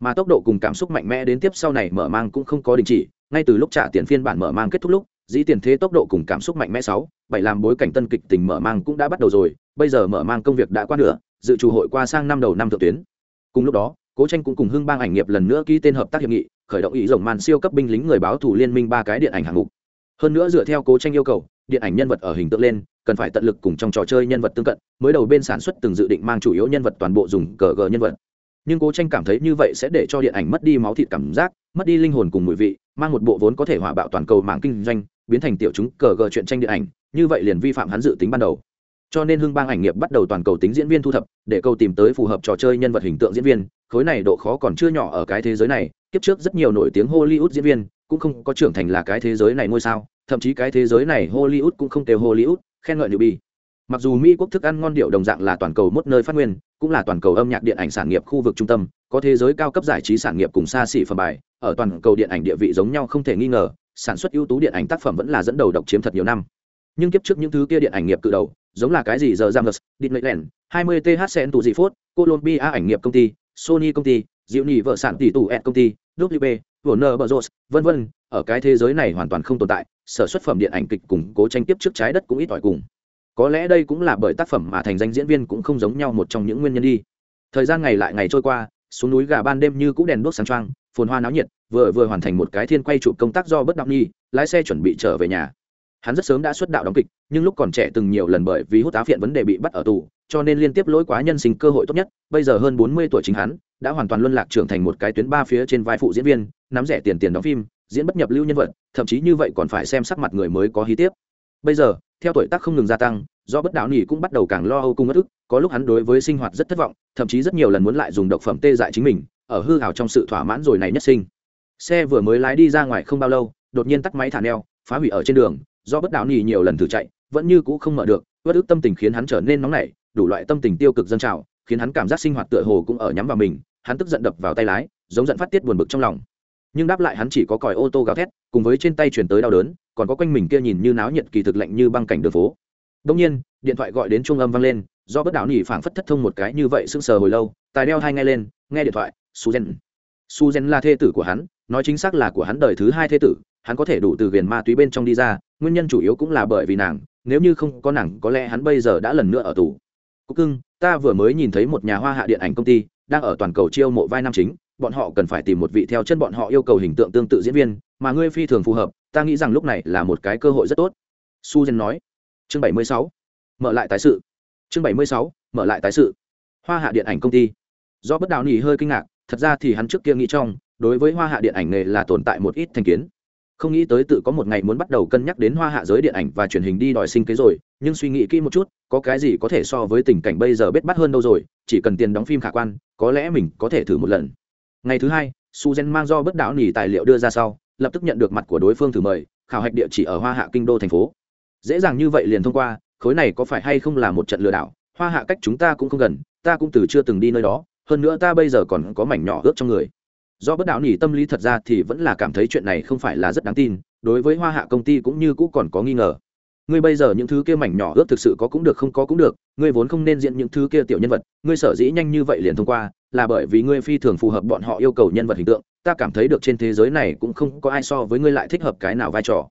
[SPEAKER 1] Mà tốc độ cùng cảm xúc mạnh mẽ đến tiếp sau này mở mang cũng không có đình chỉ, ngay từ lúc trả tiền phiên bản mở mang kết thúc lúc, dĩ tiền thế tốc độ cùng cảm xúc mạnh mẽ sáu, bảy làm bối cảnh tân kịch tình mở mang cũng đã bắt đầu rồi, bây giờ mở mang công việc đã qua nửa, dự trù hội qua sang năm đầu năm thượng tuyến. Cùng lúc đó, cố tranh cũng cùng hưng bang ảnh nghiệp lần nữa ký tên hợp tác hiệp nghị, khởi động ý rồng màn siêu cấp binh lính người báo thủ liên minh ba cái điện ảnh hạng mục. Hơn nữa dựa theo cố tranh yêu cầu, điện ảnh nhân vật ở hình tượng lên cần phải tận lực cùng trong trò chơi nhân vật tương cận, mới đầu bên sản xuất từng dự định mang chủ yếu nhân vật toàn bộ dùng cờ gờ nhân vật. Nhưng cố tranh cảm thấy như vậy sẽ để cho điện ảnh mất đi máu thịt cảm giác, mất đi linh hồn cùng mùi vị, mang một bộ vốn có thể hòa bạo toàn cầu mạng kinh doanh, biến thành tiểu chúng cờ gờ chuyện tranh điện ảnh, như vậy liền vi phạm hắn dự tính ban đầu. Cho nên hưng bang ảnh nghiệp bắt đầu toàn cầu tính diễn viên thu thập, để câu tìm tới phù hợp trò chơi nhân vật hình tượng diễn viên, khối này độ khó còn chưa nhỏ ở cái thế giới này, kiếp trước rất nhiều nổi tiếng hollywood diễn viên cũng không có trưởng thành là cái thế giới này ngôi sao, thậm chí cái thế giới này hollywood cũng không kêu hollywood khen ngợi nữ bi mặc dù mỹ quốc thức ăn ngon điệu đồng dạng là toàn cầu một nơi phát nguyên cũng là toàn cầu âm nhạc điện ảnh sản nghiệp khu vực trung tâm có thế giới cao cấp giải trí sản nghiệp cùng xa xỉ phẩm bài ở toàn cầu điện ảnh địa vị giống nhau không thể nghi ngờ sản xuất ưu tú điện ảnh tác phẩm vẫn là dẫn đầu độc chiếm thật nhiều năm. Nhưng kiếp trước những thứ kia điện ảnh nghiệp cự đầu giống là cái gì giờ James, Disneyland, 20 TH Sen tủ dị phốt, Columbia ảnh nghiệp công ty, Sony công ty, Diệu Nhị vợ sản tỷ tủ ed công ty, WB, Warner Bros, vân vân, ở cái thế giới này hoàn toàn không tồn tại, sở xuất phẩm điện ảnh kịch cùng cố tranh tiếp trước trái đất cũng ít ỏi cùng. Có lẽ đây cũng là bởi tác phẩm mà thành danh diễn viên cũng không giống nhau một trong những nguyên nhân đi. Thời gian ngày lại ngày trôi qua, xuống núi gà ban đêm như cũ đèn đuốc sáng choang, phồn hoa náo nhiệt, vừa vừa hoàn thành một cái thiên quay trụ công tác do bất đạo nhi, lái xe chuẩn bị trở về nhà hắn rất sớm đã xuất đạo đóng kịch nhưng lúc còn trẻ từng nhiều lần bởi vì hút áo phiện vấn đề bị bắt ở tù cho nên liên tiếp lỗi quá nhân sinh cơ hội tốt nhất bây giờ hơn bốn mươi tuổi chính hắn đã hoàn toàn luân lạc trưởng thành một cái tuyến ba phía trên vai phụ diễn viên nắm rẻ tiền tiền đóng phim, diễn bất nhập lưu nhân vật, thậm chí như vậy còn phải xem sắc mặt người mới có hí tiếp. Bây giờ, theo tuổi tác không ngừng gia tăng, do bất đạo nỉ cũng bắt đầu càng lo âu cung mất ức, có lúc hắn đối với sinh hoạt rất thất vọng, thậm chí rất nhiều lần muốn lại dùng độc phẩm tê dại chính mình, ở hư hào trong sự thỏa mãn rồi này nhất sinh. Xe vừa mới lái đi ra ngoài không bao lâu, đột nhiên tắt máy thả neo, phá hủy ở trên đường, do bất đạo nỉ nhiều lần thử chạy, vẫn như cũ không mở được, bất ức tâm tình khiến hắn trở nên nóng nảy, đủ loại tâm tình tiêu cực dân trào, khiến hắn cảm giác sinh hoạt tựa hồ cũng ở nhắm vào mình, hắn tức giận đập vào tay lái, giống giận phát tiết buồn bực trong lòng nhưng đáp lại hắn chỉ có còi ô tô gào thét, cùng với trên tay chuyển tới đau đớn, còn có quanh mình kia nhìn như náo nhiệt kỳ thực lạnh như băng cảnh đường phố. Đông nhiên, điện thoại gọi đến trung âm vang lên, do bất đảo nỉ phảng phất thất thông một cái như vậy sững sờ hồi lâu, tài đeo hai nghe lên, nghe điện thoại suzen suzen là thê tử của hắn, nói chính xác là của hắn đời thứ hai thê tử, hắn có thể đủ từ viền ma túy bên trong đi ra, nguyên nhân chủ yếu cũng là bởi vì nàng, nếu như không có nàng, có lẽ hắn bây giờ đã lần nữa ở tù. Cúc cưng, ta vừa mới nhìn thấy một nhà hoa hạ điện ảnh công ty, đang ở toàn cầu chiêu mộ vai nam chính bọn họ cần phải tìm một vị theo chân bọn họ yêu cầu hình tượng tương tự diễn viên, mà ngươi phi thường phù hợp, ta nghĩ rằng lúc này là một cái cơ hội rất tốt. Su nói. Chương 76. mở lại tái sự. Chương 76. mở lại tái sự. Hoa hạ điện ảnh công ty. Do bất đạo nỉ hơi kinh ngạc, thật ra thì hắn trước kia nghĩ trong, đối với hoa hạ điện ảnh nghề là tồn tại một ít thành kiến. Không nghĩ tới tự có một ngày muốn bắt đầu cân nhắc đến hoa hạ giới điện ảnh và truyền hình đi đòi sinh kế rồi, nhưng suy nghĩ kỹ một chút, có cái gì có thể so với tình cảnh bây giờ bết bắt hơn đâu rồi, chỉ cần tiền đóng phim khả quan, có lẽ mình có thể thử một lần ngày thứ hai, su Gen mang do bất đạo nỉ tài liệu đưa ra sau, lập tức nhận được mặt của đối phương thử mời, khảo hạch địa chỉ ở hoa hạ kinh đô thành phố. Dễ dàng như vậy liền thông qua, khối này có phải hay không là một trận lừa đảo, hoa hạ cách chúng ta cũng không gần, ta cũng từ chưa từng đi nơi đó, hơn nữa ta bây giờ còn có mảnh nhỏ ướt trong người. Do bất đạo nỉ tâm lý thật ra thì vẫn là cảm thấy chuyện này không phải là rất đáng tin, đối với hoa hạ công ty cũng như cũng còn có nghi ngờ. Ngươi bây giờ những thứ kia mảnh nhỏ ước thực sự có cũng được không có cũng được, ngươi vốn không nên diễn những thứ kia tiểu nhân vật, ngươi sở dĩ nhanh như vậy liền thông qua là bởi vì ngươi phi thường phù hợp bọn họ yêu cầu nhân vật hình tượng, ta cảm thấy được trên thế giới này cũng không có ai so với ngươi lại thích hợp cái nào vai trò.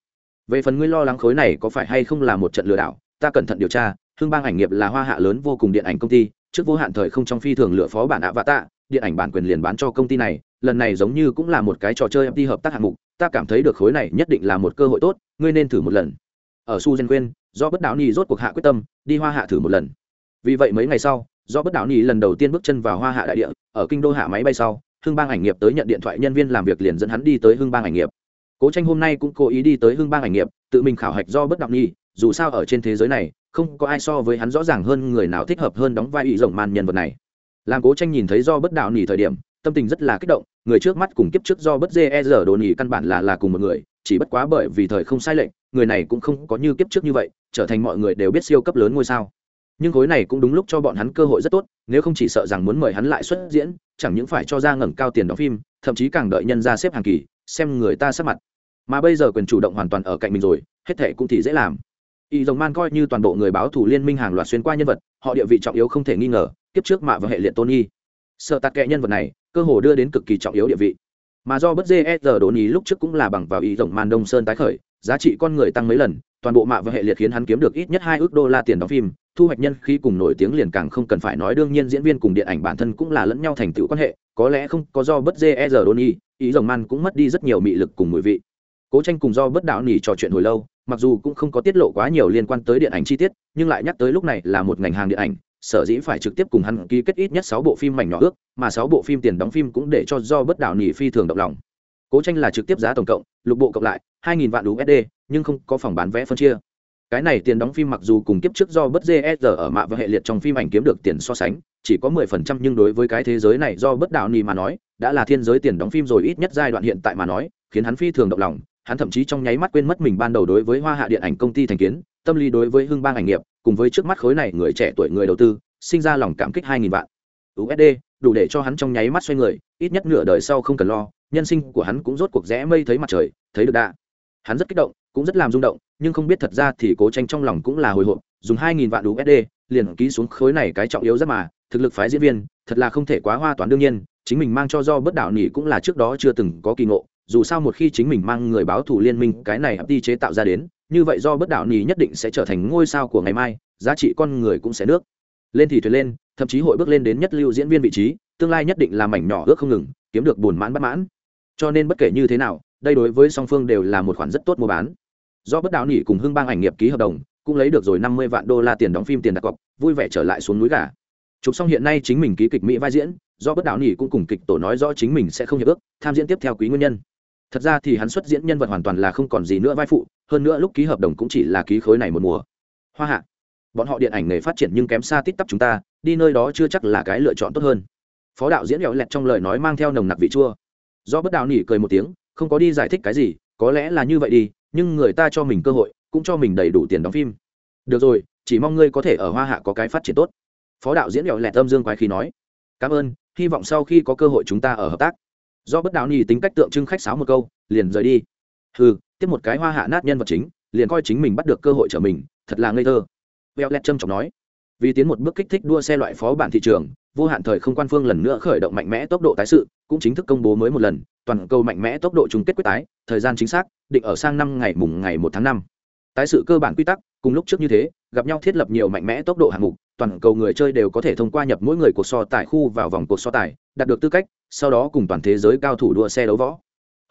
[SPEAKER 1] Về phần ngươi lo lắng khối này có phải hay không là một trận lừa đảo, ta cẩn thận điều tra hương bang ảnh nghiệp là hoa hạ lớn vô cùng điện ảnh công ty, trước vô hạn thời không trong phi thường lựa phó bản ạ vạ tạ điện ảnh bản quyền liền bán cho công ty này, lần này giống như cũng là một cái trò chơi đi hợp tác hạng mục, ta cảm thấy được khối này nhất định là một cơ hội tốt, ngươi nên thử một lần. Ở su gen quên do bất đạo ni rốt cuộc hạ quyết tâm, đi hoa hạ thử một lần. Vì vậy mấy ngày sau do bất đạo nhi lần đầu tiên bước chân vào hoa hạ đại địa, ở kinh đô hạ máy bay sau, hưng bang ảnh nghiệp tới nhận điện thoại nhân viên làm việc liền dẫn hắn đi tới hưng bang ảnh nghiệp. Cố tranh hôm nay cũng cố ý đi tới hưng bang ảnh nghiệp, tự mình khảo hạch do bất đạo nhi, dù sao ở trên thế giới này, không có ai so với hắn rõ ràng hơn người nào thích hợp hơn đóng vai ủy rộng man nhân vật này. Làm cố tranh nhìn thấy do bất đạo nỉ thời điểm, tâm tình rất là kích động, người trước mắt cùng kiếp trước do bất dê e giờ đồ nỉ căn bản là là cùng một người, chỉ bất quá bởi vì thời không sai lệch, người này cũng không có như kiếp trước như vậy, trở thành mọi người đều biết siêu cấp lớn ngôi sao nhưng khối này cũng đúng lúc cho bọn hắn cơ hội rất tốt, nếu không chỉ sợ rằng muốn mời hắn lại xuất diễn, chẳng những phải cho ra ngẩng cao tiền đóng phim, thậm chí càng đợi nhân ra xếp hàng kỳ, xem người ta sắp mặt. Mà bây giờ quyền chủ động hoàn toàn ở cạnh mình rồi, hết thệ cũng thì dễ làm. Y dòng man coi như toàn bộ người báo thủ liên minh hàng loạt xuyên qua nhân vật, họ địa vị trọng yếu không thể nghi ngờ, kiếp trước mạ và hệ liệt tôn y sợ tạc kệ nhân vật này, cơ hồ đưa đến cực kỳ trọng yếu địa vị. Mà do bất dê s đồn ý lúc trước cũng là bằng vào y rộng man đông sơn tái khởi, giá trị con người tăng mấy lần toàn bộ mạ và hệ liệt khiến hắn kiếm được ít nhất hai ước đô la tiền đóng phim, thu hoạch nhân khi cùng nổi tiếng liền càng không cần phải nói, đương nhiên diễn viên cùng điện ảnh bản thân cũng là lẫn nhau thành tựu quan hệ, có lẽ không có do bất dê s đôn ý ý rồng man cũng mất đi rất nhiều mị lực cùng mùi vị. Cố tranh cùng do bất đạo nỉ trò chuyện hồi lâu, mặc dù cũng không có tiết lộ quá nhiều liên quan tới điện ảnh chi tiết, nhưng lại nhắc tới lúc này là một ngành hàng điện ảnh, sở dĩ phải trực tiếp cùng hắn ký kết ít nhất sáu bộ phim mảnh nhỏ ước, mà sáu bộ phim tiền đóng phim cũng để cho do bất đạo nỉ phi thường động lòng. Cố tranh là trực tiếp giá tổng cộng, lục bộ cộng lại hai nghìn vạn usd nhưng không có phòng bán vé phân chia. Cái này tiền đóng phim mặc dù cùng kiếp trước do bất gsr e ở mạ và hệ liệt trong phim ảnh kiếm được tiền so sánh, chỉ có mười phần trăm, nhưng đối với cái thế giới này do bất đạo Nì mà nói, đã là thiên giới tiền đóng phim rồi ít nhất giai đoạn hiện tại mà nói, khiến hắn phi thường động lòng. Hắn thậm chí trong nháy mắt quên mất mình ban đầu đối với hoa hạ điện ảnh công ty thành kiến, tâm lý đối với hưng bang ảnh nghiệp, cùng với trước mắt khối này người trẻ tuổi người đầu tư, sinh ra lòng cảm kích hai nghìn vạn. Usd đủ để cho hắn trong nháy mắt xoay người, ít nhất nửa đời sau không cần lo, nhân sinh của hắn cũng rốt cuộc rẽ mây thấy mặt trời, thấy được đã. Hắn rất kích động cũng rất làm rung động, nhưng không biết thật ra thì cố tranh trong lòng cũng là hồi hộp, dùng hai nghìn vạn usd liền ký xuống khối này cái trọng yếu rất mà, thực lực phái diễn viên, thật là không thể quá hoa toán đương nhiên, chính mình mang cho do bất đạo nỉ cũng là trước đó chưa từng có kỳ ngộ, dù sao một khi chính mình mang người báo thủ liên minh cái này đi chế tạo ra đến, như vậy do bất đạo nỉ nhất định sẽ trở thành ngôi sao của ngày mai, giá trị con người cũng sẽ nước. Lên thì thuyền lên, thậm chí hội bước lên đến nhất lưu diễn viên vị trí, tương lai nhất định là mảnh nhỏ ước không ngừng, kiếm được buồn mãn bất mãn. Cho nên bất kể như thế nào, đây đối với song phương đều là một khoản rất tốt mua bán do bất đạo nỉ cùng hưng bang ảnh nghiệp ký hợp đồng, cũng lấy được rồi năm mươi vạn đô la tiền đóng phim tiền đặt cọc, vui vẻ trở lại xuống núi gà. Chụp xong hiện nay chính mình ký kịch mỹ vai diễn, do bất đạo nỉ cũng cùng kịch tổ nói rõ chính mình sẽ không hiệp ước, tham diễn tiếp theo quý nguyên nhân. Thật ra thì hắn xuất diễn nhân vật hoàn toàn là không còn gì nữa vai phụ, hơn nữa lúc ký hợp đồng cũng chỉ là ký khối này một mùa. Hoa hạ, bọn họ điện ảnh nghề phát triển nhưng kém xa tít tắp chúng ta, đi nơi đó chưa chắc là cái lựa chọn tốt hơn. Phó đạo diễn lẹo lẹt trong lời nói mang theo nồng nặc vị chua. Do bất đạo nỉ cười một tiếng, không có đi giải thích cái gì, có lẽ là như vậy đi nhưng người ta cho mình cơ hội, cũng cho mình đầy đủ tiền đóng phim. Được rồi, chỉ mong ngươi có thể ở hoa hạ có cái phát triển tốt. Phó đạo diễn nhỏ lẹt âm dương quái khí nói. Cảm ơn, hy vọng sau khi có cơ hội chúng ta ở hợp tác. Do bất đạo nhì tính cách tượng trưng khách sáo một câu, liền rời đi. Hừ, tiếp một cái hoa hạ nát nhân vật chính, liền coi chính mình bắt được cơ hội trở mình, thật là ngây thơ. Veo lẹt trâm trọng nói. Vì tiến một bước kích thích đua xe loại phó bản thị trường, vô hạn thời không quan phương lần nữa khởi động mạnh mẽ tốc độ tái sự, cũng chính thức công bố mới một lần toàn cầu mạnh mẽ tốc độ chung kết quyết tái, thời gian chính xác, định ở sang năm ngày mùng ngày một tháng năm. Tái sự cơ bản quy tắc, cùng lúc trước như thế, gặp nhau thiết lập nhiều mạnh mẽ tốc độ hạng mục, toàn cầu người chơi đều có thể thông qua nhập mỗi người cuộc so tài khu vào vòng cuộc so tài, đạt được tư cách, sau đó cùng toàn thế giới cao thủ đua xe đấu võ.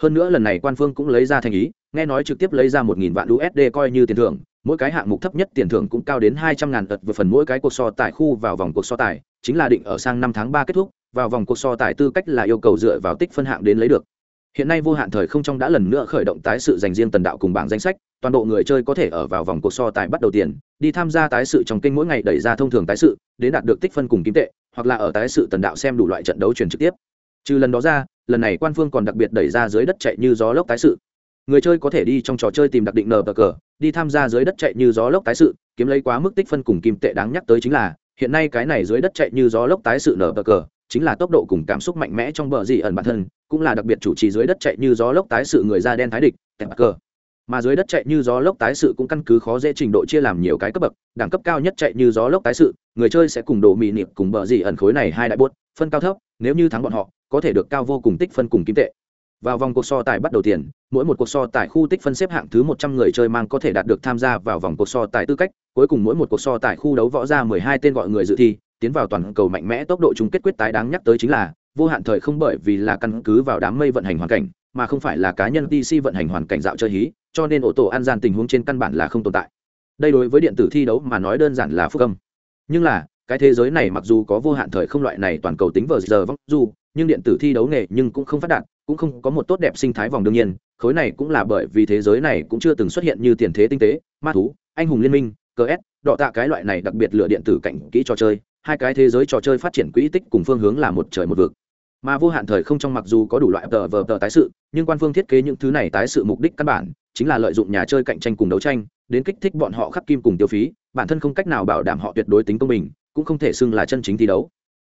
[SPEAKER 1] Hơn nữa lần này quan phương cũng lấy ra thành ý, nghe nói trực tiếp lấy ra một nghìn vạn usd coi như tiền thưởng, mỗi cái hạng mục thấp nhất tiền thưởng cũng cao đến hai trăm ngàn tật vượt phần mỗi cái cuộc so tài khu vào vòng cuộc so tài, chính là định ở sang năm tháng ba kết thúc vào vòng cuộc so tài tư cách là yêu cầu dựa vào tích phân hạng đến lấy được. Hiện nay vô hạn thời không trong đã lần nữa khởi động tái sự dành riêng tần đạo cùng bảng danh sách, toàn bộ người chơi có thể ở vào vòng cuộc so tài bắt đầu tiền, đi tham gia tái sự trong kênh mỗi ngày đẩy ra thông thường tái sự, đến đạt được tích phân cùng kim tệ, hoặc là ở tái sự tần đạo xem đủ loại trận đấu truyền trực tiếp. Trừ lần đó ra, lần này quan phương còn đặc biệt đẩy ra dưới đất chạy như gió lốc tái sự. Người chơi có thể đi trong trò chơi tìm đặc định nờ bờ cờ, đi tham gia dưới đất chạy như gió lốc tái sự, kiếm lấy quá mức tích phân cùng kim tệ đáng nhắc tới chính là, hiện nay cái này dưới đất chạy như gió lốc tái sự nở bờ cờ chính là tốc độ cùng cảm xúc mạnh mẽ trong bờ dị ẩn bản thân, cũng là đặc biệt chủ trì dưới đất chạy như gió lốc tái sự người da đen thái địch, tẹp bạc cờ. Mà dưới đất chạy như gió lốc tái sự cũng căn cứ khó dễ trình độ chia làm nhiều cái cấp bậc, đẳng cấp cao nhất chạy như gió lốc tái sự, người chơi sẽ cùng đồ mị niệm cùng bờ dị ẩn khối này hai đại bốt phân cao thấp, nếu như thắng bọn họ, có thể được cao vô cùng tích phân cùng kim tệ. Vào vòng cuộc so tài bắt đầu tiền, mỗi một cuộc so tài khu tích phân xếp hạng thứ một trăm người chơi mang có thể đạt được tham gia vào vòng cuộc so tài tư cách, cuối cùng mỗi một cuộc so tài khu đấu võ ra mười hai tên gọi người dự thi tiến vào toàn cầu mạnh mẽ tốc độ chung kết quyết tái đáng nhắc tới chính là, vô hạn thời không bởi vì là căn cứ vào đám mây vận hành hoàn cảnh, mà không phải là cá nhân tc vận hành hoàn cảnh dạo chơi hí, cho nên ô tô an gian tình huống trên căn bản là không tồn tại. Đây đối với điện tử thi đấu mà nói đơn giản là phúc âm. Nhưng là, cái thế giới này mặc dù có vô hạn thời không loại này toàn cầu tính vờ giờ vóc dù, nhưng điện tử thi đấu nghề nhưng cũng không phát đạt, cũng không có một tốt đẹp sinh thái vòng đương nhiên, khối này cũng là bởi vì thế giới này cũng chưa từng xuất hiện như tiền thế tinh tế, ma thú, anh hùng liên minh cs đọ tạ cái loại này đặc biệt lựa điện tử cảnh kỹ trò chơi hai cái thế giới trò chơi phát triển quỹ tích cùng phương hướng là một trời một vực. Mà vô hạn thời không trong mặc dù có đủ loại tờ vờ tờ tái sự, nhưng quan phương thiết kế những thứ này tái sự mục đích căn bản chính là lợi dụng nhà chơi cạnh tranh cùng đấu tranh, đến kích thích bọn họ khắc kim cùng tiêu phí, bản thân không cách nào bảo đảm họ tuyệt đối tính công bình, cũng không thể xưng là chân chính thi đấu.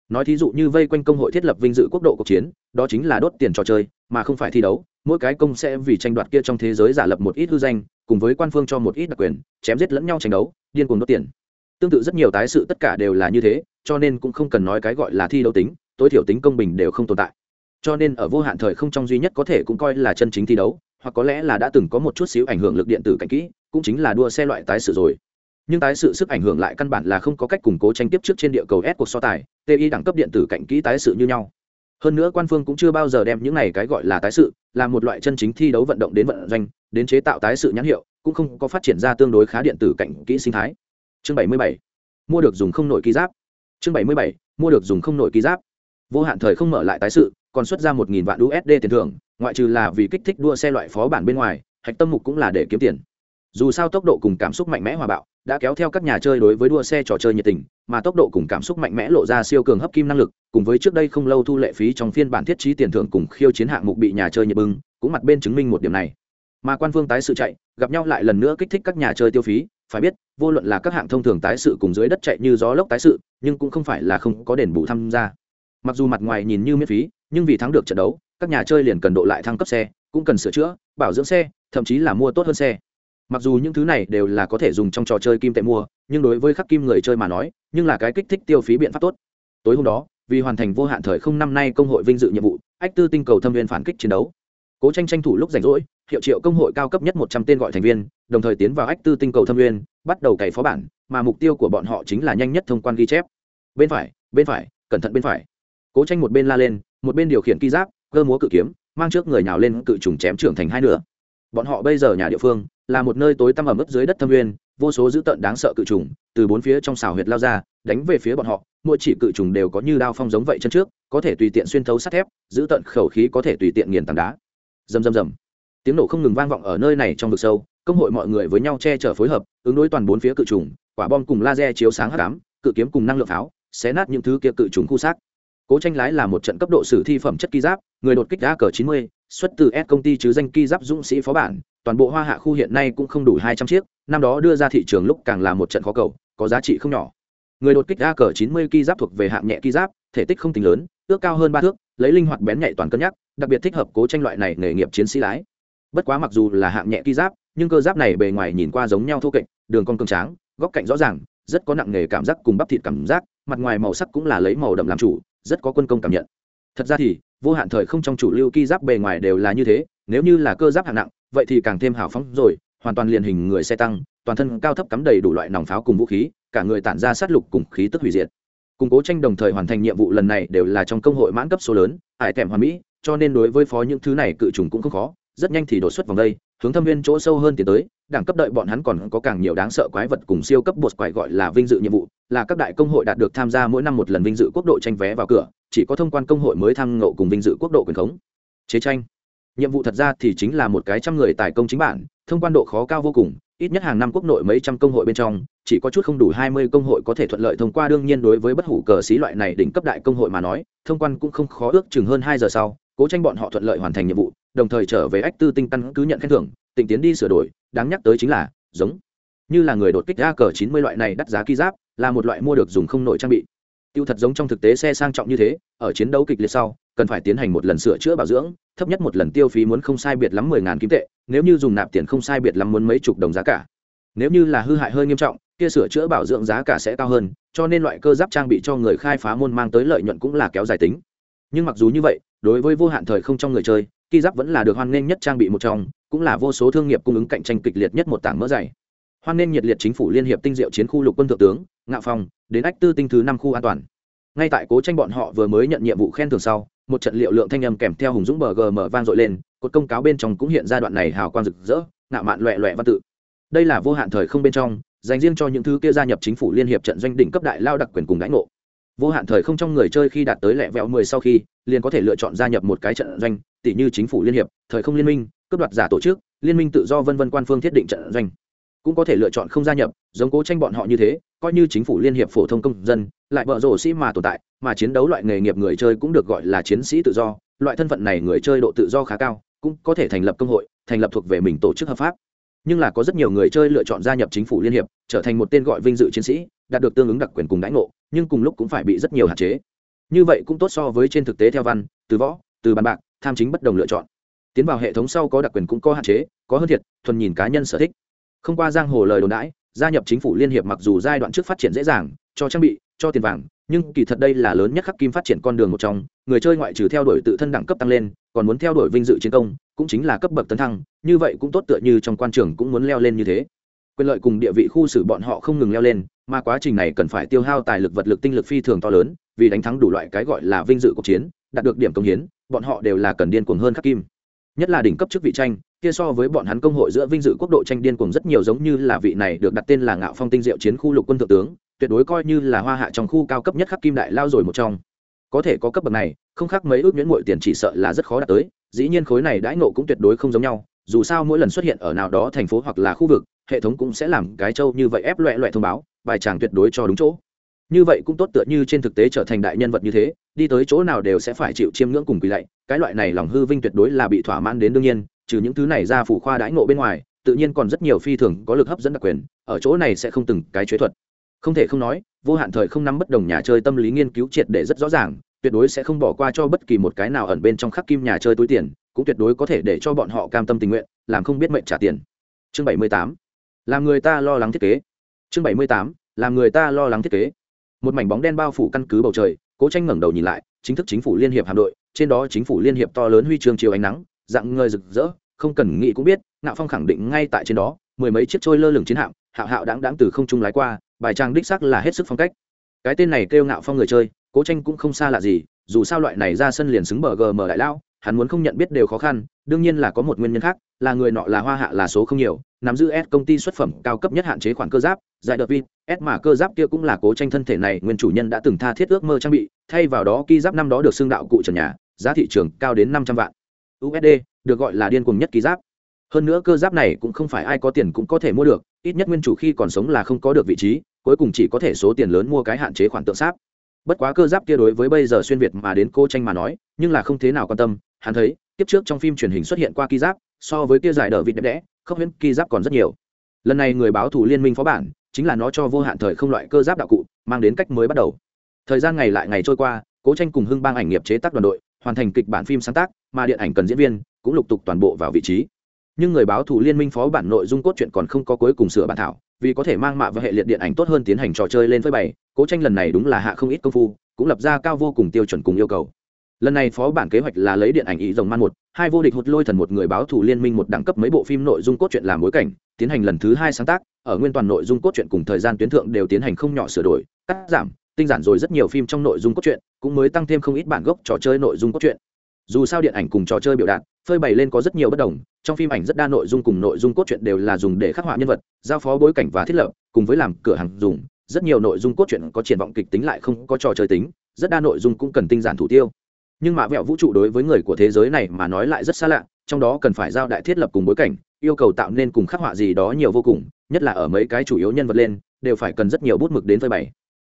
[SPEAKER 1] Nói thí dụ như vây quanh công hội thiết lập vinh dự quốc độ cuộc chiến, đó chính là đốt tiền trò chơi, mà không phải thi đấu, mỗi cái công sẽ vì tranh đoạt kia trong thế giới giả lập một ít hư danh, cùng với quan phương cho một ít đặc quyền, chém giết lẫn nhau tranh đấu, điên cuồng đốt tiền tương tự rất nhiều tái sự tất cả đều là như thế cho nên cũng không cần nói cái gọi là thi đấu tính tối thiểu tính công bình đều không tồn tại cho nên ở vô hạn thời không trong duy nhất có thể cũng coi là chân chính thi đấu hoặc có lẽ là đã từng có một chút xíu ảnh hưởng lực điện tử cạnh kỹ cũng chính là đua xe loại tái sự rồi nhưng tái sự sức ảnh hưởng lại căn bản là không có cách củng cố tranh tiếp trước trên địa cầu S cuộc so tài, TI đẳng cấp điện tử cạnh kỹ tái sự như nhau. Hơn nữa quan phương cũng chưa bao giờ đem những này cái gọi là tái sự, là một loại chân chính thi đấu vận động đến vận doanh, đến chế tạo tái sự nhãn hiệu, cũng không có phát triển ra tương đối khá điện tử cạnh kỹ sinh thái. Chương 77. Mua được dùng không nổi ký giáp. Chương 77. Mua được dùng không nổi ký giáp. Vô hạn thời không mở lại tái sự, còn xuất ra 1000 vạn USD tiền thưởng, ngoại trừ là vì kích thích đua xe loại phó bản bên ngoài, hạch tâm mục cũng là để kiếm tiền. Dù sao tốc độ cùng cảm xúc mạnh mẽ hòa bạo, đã kéo theo các nhà chơi đối với đua xe trò chơi nhiệt tình mà tốc độ cùng cảm xúc mạnh mẽ lộ ra siêu cường hấp kim năng lực cùng với trước đây không lâu thu lệ phí trong phiên bản thiết trí tiền thưởng cùng khiêu chiến hạng mục bị nhà chơi nhiệt bưng cũng mặt bên chứng minh một điểm này mà quan phương tái sự chạy gặp nhau lại lần nữa kích thích các nhà chơi tiêu phí phải biết, vô luận là các hạng thông thường tái sự cùng dưới đất chạy như gió lốc tái sự, nhưng cũng không phải là không có đền bù tham gia. Mặc dù mặt ngoài nhìn như miễn phí, nhưng vì thắng được trận đấu, các nhà chơi liền cần độ lại thăng cấp xe, cũng cần sửa chữa, bảo dưỡng xe, thậm chí là mua tốt hơn xe. Mặc dù những thứ này đều là có thể dùng trong trò chơi kim tệ mua, nhưng đối với khắc kim người chơi mà nói, nhưng là cái kích thích tiêu phí biện pháp tốt. Tối hôm đó, vì hoàn thành vô hạn thời không năm nay công hội vinh dự nhiệm vụ, ách tư tinh cầu thâm viên phản kích chiến đấu cố tranh tranh thủ lúc rảnh rỗi hiệu triệu công hội cao cấp nhất một trăm tên gọi thành viên đồng thời tiến vào ách tư tinh cầu thâm nguyên, bắt đầu cày phó bản mà mục tiêu của bọn họ chính là nhanh nhất thông quan ghi chép. Bên phải bên phải cẩn thận bên phải. Cố tranh một bên la lên một bên điều khiển ki giáp cơ múa cự kiếm mang trước người nào lên cự trùng chém trưởng thành hai nửa. Bọn họ bây giờ nhà địa phương là một nơi tối tăm ẩm ướt dưới đất thâm nguyên vô số dữ tợn đáng sợ cự trùng từ bốn phía trong xào huyệt lao ra đánh về phía bọn họ mỗi chỉ cự trùng đều có như đao phong giống vậy chân trước có thể tùy tiện xuyên thấu sắt thép giữ tận khẩu khí có thể tùy tiện nghiền tảng đá rầm rầm rầm. Tiếng nổ không ngừng vang vọng ở nơi này trong vực sâu, công hội mọi người với nhau che chở phối hợp, ứng đối toàn bốn phía cự trùng, quả bom cùng laser chiếu sáng hắc ám, cự kiếm cùng năng lượng pháo, xé nát những thứ kia cự trùng khu xác. Cố tranh lái là một trận cấp độ sử thi phẩm chất ki giáp, người đột kích đá cờ chín mươi, xuất từ S công ty chứ danh ki giáp dũng sĩ phó bản, toàn bộ hoa hạ khu hiện nay cũng không đủ hai trăm chiếc, năm đó đưa ra thị trường lúc càng là một trận khó cầu, có giá trị không nhỏ. Người đột kích a cờ chín mươi ki giáp thuộc về hạng nhẹ ki giáp, thể tích không tính lớn, ước cao hơn ba thước lấy linh hoạt bén nhạy toàn cân nhắc, đặc biệt thích hợp cố tranh loại này nghề nghiệp chiến sĩ lái. Bất quá mặc dù là hạng nhẹ ki giáp, nhưng cơ giáp này bề ngoài nhìn qua giống nhau thô kệch, đường con cường tráng, góc cạnh rõ ràng, rất có nặng nghề cảm giác cùng bắp thịt cảm giác, mặt ngoài màu sắc cũng là lấy màu đậm làm chủ, rất có quân công cảm nhận. Thật ra thì, vô hạn thời không trong chủ lưu ki giáp bề ngoài đều là như thế, nếu như là cơ giáp hạng nặng, vậy thì càng thêm hào phóng rồi, hoàn toàn liền hình người xe tăng, toàn thân cao thấp cắm đầy đủ loại nòng pháo cùng vũ khí, cả người tản ra sát lục cùng khí tức hủy diệt củng cố tranh đồng thời hoàn thành nhiệm vụ lần này đều là trong công hội mãn cấp số lớn ải tèm hoàn mỹ, cho nên đối với phó những thứ này cự trùng cũng không khó, rất nhanh thì đột xuất vòng đây, hướng thâm viên chỗ sâu hơn tiến tới, đẳng cấp đợi bọn hắn còn có càng nhiều đáng sợ quái vật cùng siêu cấp bột quái gọi là vinh dự nhiệm vụ, là các đại công hội đạt được tham gia mỗi năm một lần vinh dự quốc độ tranh vé vào cửa, chỉ có thông quan công hội mới tham ngộ cùng vinh dự quốc độ quyền khống. Chế tranh. Nhiệm vụ thật ra thì chính là một cái trăm người tài công chính bản, thông quan độ khó cao vô cùng ít nhất hàng năm quốc nội mấy trăm công hội bên trong, chỉ có chút không đủ hai mươi công hội có thể thuận lợi thông qua. Đương nhiên đối với bất hủ cờ xí loại này đỉnh cấp đại công hội mà nói, thông quan cũng không khó ước chừng hơn hai giờ sau, cố tranh bọn họ thuận lợi hoàn thành nhiệm vụ, đồng thời trở về ách tư tinh căn cứ nhận khen thưởng tỉnh tiến đi sửa đổi, đáng nhắc tới chính là, giống như là người đột kích ra cờ chín mươi loại này đắt giá ký giáp, là một loại mua được dùng không nội trang bị. Tiêu thật giống trong thực tế xe sang trọng như thế, ở chiến đấu kịch liệt sau cần phải tiến hành một lần sửa chữa bảo dưỡng, thấp nhất một lần tiêu phí muốn không sai biệt lắm mười ngàn kim tệ, nếu như dùng nạp tiền không sai biệt lắm muốn mấy chục đồng giá cả. Nếu như là hư hại hơi nghiêm trọng, kia sửa chữa bảo dưỡng giá cả sẽ cao hơn, cho nên loại cơ giáp trang bị cho người khai phá môn mang tới lợi nhuận cũng là kéo dài tính. Nhưng mặc dù như vậy, đối với vô hạn thời không trong người chơi, ki giáp vẫn là được hoan nghênh nhất trang bị một trong, cũng là vô số thương nghiệp cung ứng cạnh tranh kịch liệt nhất một tảng mỡ dày. Hoan nghênh nhiệt liệt chính phủ liên hiệp tinh diệu chiến khu lục quân thượng tướng, ngạo phong, đến ách tư tinh thứ năm khu an toàn. Ngay tại cố tranh bọn họ vừa mới nhận nhiệm vụ khen thưởng sau một trận liệu lượng thanh âm kèm theo hùng dũng bờ gm vang dội lên, cột công cáo bên trong cũng hiện ra đoạn này hào quang rực rỡ, ngạo mạn loẹ loẹ văn tự. Đây là vô hạn thời không bên trong, dành riêng cho những thứ kia gia nhập chính phủ liên hiệp trận doanh đỉnh cấp đại lao đặc quyền cùng đãi ngộ. Vô hạn thời không trong người chơi khi đạt tới lẹ vẹo mười sau khi, liền có thể lựa chọn gia nhập một cái trận doanh tỷ như chính phủ liên hiệp, thời không liên minh, cấp đoạt giả tổ chức, liên minh tự do vân vân quan phương thiết định trận doanh cũng có thể lựa chọn không gia nhập, giống cố tranh bọn họ như thế, coi như chính phủ liên hiệp phổ thông công dân, lại bợ rổ sĩ mà tồn tại, mà chiến đấu loại nghề nghiệp người chơi cũng được gọi là chiến sĩ tự do, loại thân phận này người chơi độ tự do khá cao, cũng có thể thành lập công hội, thành lập thuộc về mình tổ chức hợp pháp. Nhưng là có rất nhiều người chơi lựa chọn gia nhập chính phủ liên hiệp, trở thành một tên gọi vinh dự chiến sĩ, đạt được tương ứng đặc quyền cùng đãi ngộ, nhưng cùng lúc cũng phải bị rất nhiều hạn chế. Như vậy cũng tốt so với trên thực tế theo văn, từ võ, từ bàn bạc, tham chính bất đồng lựa chọn. Tiến vào hệ thống sau có đặc quyền cũng có hạn chế, có hơn thiệt, thuần nhìn cá nhân sở thích không qua giang hồ lời đồn đãi, gia nhập chính phủ liên hiệp mặc dù giai đoạn trước phát triển dễ dàng, cho trang bị, cho tiền vàng, nhưng kỳ thật đây là lớn nhất khắc kim phát triển con đường một trong, người chơi ngoại trừ theo đuổi tự thân đẳng cấp tăng lên, còn muốn theo đuổi vinh dự chiến công, cũng chính là cấp bậc tấn thăng, như vậy cũng tốt tựa như trong quan trường cũng muốn leo lên như thế. Quyền lợi cùng địa vị khu xử bọn họ không ngừng leo lên, mà quá trình này cần phải tiêu hao tài lực vật lực tinh lực phi thường to lớn, vì đánh thắng đủ loại cái gọi là vinh dự cuộc chiến, đạt được điểm công hiến, bọn họ đều là cần điên cuồng hơn khắc kim. Nhất là đỉnh cấp chức vị tranh kia so với bọn hắn công hội giữa vinh dự quốc độ tranh điên cuồng rất nhiều giống như là vị này được đặt tên là ngạo phong tinh diệu chiến khu lục quân thượng tướng, tuyệt đối coi như là hoa hạ trong khu cao cấp nhất khắc kim đại lao rồi một trong. Có thể có cấp bậc này, không khác mấy ước nhuyễn muội tiền chỉ sợ là rất khó đạt tới, dĩ nhiên khối này đãi nộ cũng tuyệt đối không giống nhau, dù sao mỗi lần xuất hiện ở nào đó thành phố hoặc là khu vực, hệ thống cũng sẽ làm cái châu như vậy ép loẹ loẹ thông báo, bài chàng tuyệt đối cho đúng chỗ. Như vậy cũng tốt tựa như trên thực tế trở thành đại nhân vật như thế, đi tới chỗ nào đều sẽ phải chịu chiêm ngưỡng cùng quỳ lạy, cái loại này lòng hư vinh tuyệt đối là bị thỏa mãn đến đương nhiên trừ những thứ này ra phủ khoa đãi ngộ bên ngoài, tự nhiên còn rất nhiều phi thường có lực hấp dẫn đặc quyền, ở chỗ này sẽ không từng cái chế thuật. Không thể không nói, vô hạn thời không nắm bất đồng nhà chơi tâm lý nghiên cứu triệt để rất rõ ràng, tuyệt đối sẽ không bỏ qua cho bất kỳ một cái nào ẩn bên trong khắc kim nhà chơi túi tiền, cũng tuyệt đối có thể để cho bọn họ cam tâm tình nguyện, làm không biết mệnh trả tiền. Chương bảy mươi tám. Làm người ta lo lắng thiết kế. Chương bảy mươi tám. Làm người ta lo lắng thiết kế. Một mảnh bóng đen bao phủ căn cứ bầu trời, cố tranh ngẩng đầu nhìn lại, chính thức chính phủ liên hiệp hạm đội, trên đó chính phủ liên hiệp to lớn huy chương chiếu ánh nắng dạng ngời rực rỡ, không cần nghĩ cũng biết, ngạo phong khẳng định ngay tại trên đó, mười mấy chiếc trôi lơ lửng chiến hạm, hạo hạo đáng đáng từ không trung lái qua, bài trang đích sắc là hết sức phong cách. Cái tên này kêu ngạo phong người chơi, cố tranh cũng không xa lạ gì, dù sao loại này ra sân liền xứng bờ gm đại lao, hắn muốn không nhận biết đều khó khăn, đương nhiên là có một nguyên nhân khác, là người nọ là hoa hạ là số không nhiều, nắm giữ s công ty xuất phẩm cao cấp nhất hạn chế khoản cơ giáp, giải đợt vin s mà cơ giáp kia cũng là cố tranh thân thể này nguyên chủ nhân đã từng tha thiết ước mơ trang bị, thay vào đó ki giáp năm đó được xưng đạo cụ trần nhà, giá thị trường cao đến năm trăm vạn usd được gọi là điên cuồng nhất kỳ giáp. Hơn nữa cơ giáp này cũng không phải ai có tiền cũng có thể mua được, ít nhất nguyên chủ khi còn sống là không có được vị trí, cuối cùng chỉ có thể số tiền lớn mua cái hạn chế khoản tượng sáp bất quá cơ giáp kia đối với bây giờ xuyên việt mà đến cô tranh mà nói, nhưng là không thế nào quan tâm, hắn thấy, tiếp trước trong phim truyền hình xuất hiện qua kỳ giáp, so với kia giải đờ vịt đẹp đẽ không huyễn kỳ giáp còn rất nhiều. Lần này người báo thủ liên minh phó bản, chính là nó cho vô hạn thời không loại cơ giáp đạo cụ, mang đến cách mới bắt đầu. Thời gian ngày lại ngày trôi qua, cố tranh cùng hưng bang ảnh nghiệp chế tác đoàn đội hoàn thành kịch bản phim sáng tác, mà điện ảnh cần diễn viên cũng lục tục toàn bộ vào vị trí. Nhưng người báo thủ liên minh phó bản nội dung cốt truyện còn không có cuối cùng sửa bản thảo, vì có thể mang mạ và hệ liệt điện ảnh tốt hơn tiến hành trò chơi lên với bày, cố tranh lần này đúng là hạ không ít công phu, cũng lập ra cao vô cùng tiêu chuẩn cùng yêu cầu. Lần này phó bản kế hoạch là lấy điện ảnh ý rồng man một, hai vô địch hụt lôi thần một người báo thủ liên minh một đẳng cấp mấy bộ phim nội dung cốt truyện làm bối cảnh, tiến hành lần thứ hai sáng tác, ở nguyên toàn nội dung cốt truyện cùng thời gian tuyến thượng đều tiến hành không nhỏ sửa đổi, cắt giảm tinh giản rồi rất nhiều phim trong nội dung cốt truyện, cũng mới tăng thêm không ít bản gốc trò chơi nội dung cốt truyện. Dù sao điện ảnh cùng trò chơi biểu đạt, phơi bày lên có rất nhiều bất đồng, trong phim ảnh rất đa nội dung cùng nội dung cốt truyện đều là dùng để khắc họa nhân vật, giao phó bối cảnh và thiết lập, cùng với làm cửa hàng dùng, rất nhiều nội dung cốt truyện có triển vọng kịch tính lại không có trò chơi tính, rất đa nội dung cũng cần tinh giản thủ tiêu. Nhưng mạ vẹo vũ trụ đối với người của thế giới này mà nói lại rất xa lạ, trong đó cần phải giao đại thiết lập cùng bối cảnh, yêu cầu tạo nên cùng khắc họa gì đó nhiều vô cùng, nhất là ở mấy cái chủ yếu nhân vật lên, đều phải cần rất nhiều bút mực đến phơi bày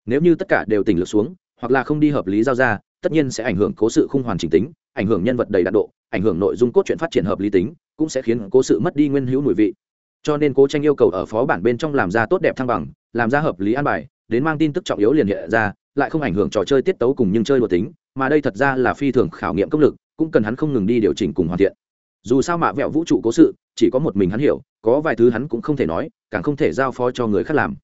[SPEAKER 1] nếu như tất cả đều tỉnh lược xuống, hoặc là không đi hợp lý giao ra, tất nhiên sẽ ảnh hưởng cố sự không hoàn chỉnh tính, ảnh hưởng nhân vật đầy đạn độ, ảnh hưởng nội dung cốt truyện phát triển hợp lý tính, cũng sẽ khiến cố sự mất đi nguyên hữu mùi vị. Cho nên cố tranh yêu cầu ở phó bản bên trong làm ra tốt đẹp thăng bằng, làm ra hợp lý an bài, đến mang tin tức trọng yếu liền hiện ra, lại không ảnh hưởng trò chơi tiết tấu cùng nhưng chơi đùa tính, mà đây thật ra là phi thường khảo nghiệm công lực, cũng cần hắn không ngừng đi điều chỉnh cùng hoàn thiện. Dù sao mạ vẹo vũ trụ cố sự, chỉ có một mình hắn hiểu, có vài thứ hắn cũng không thể nói, càng không thể giao phó cho người khác làm.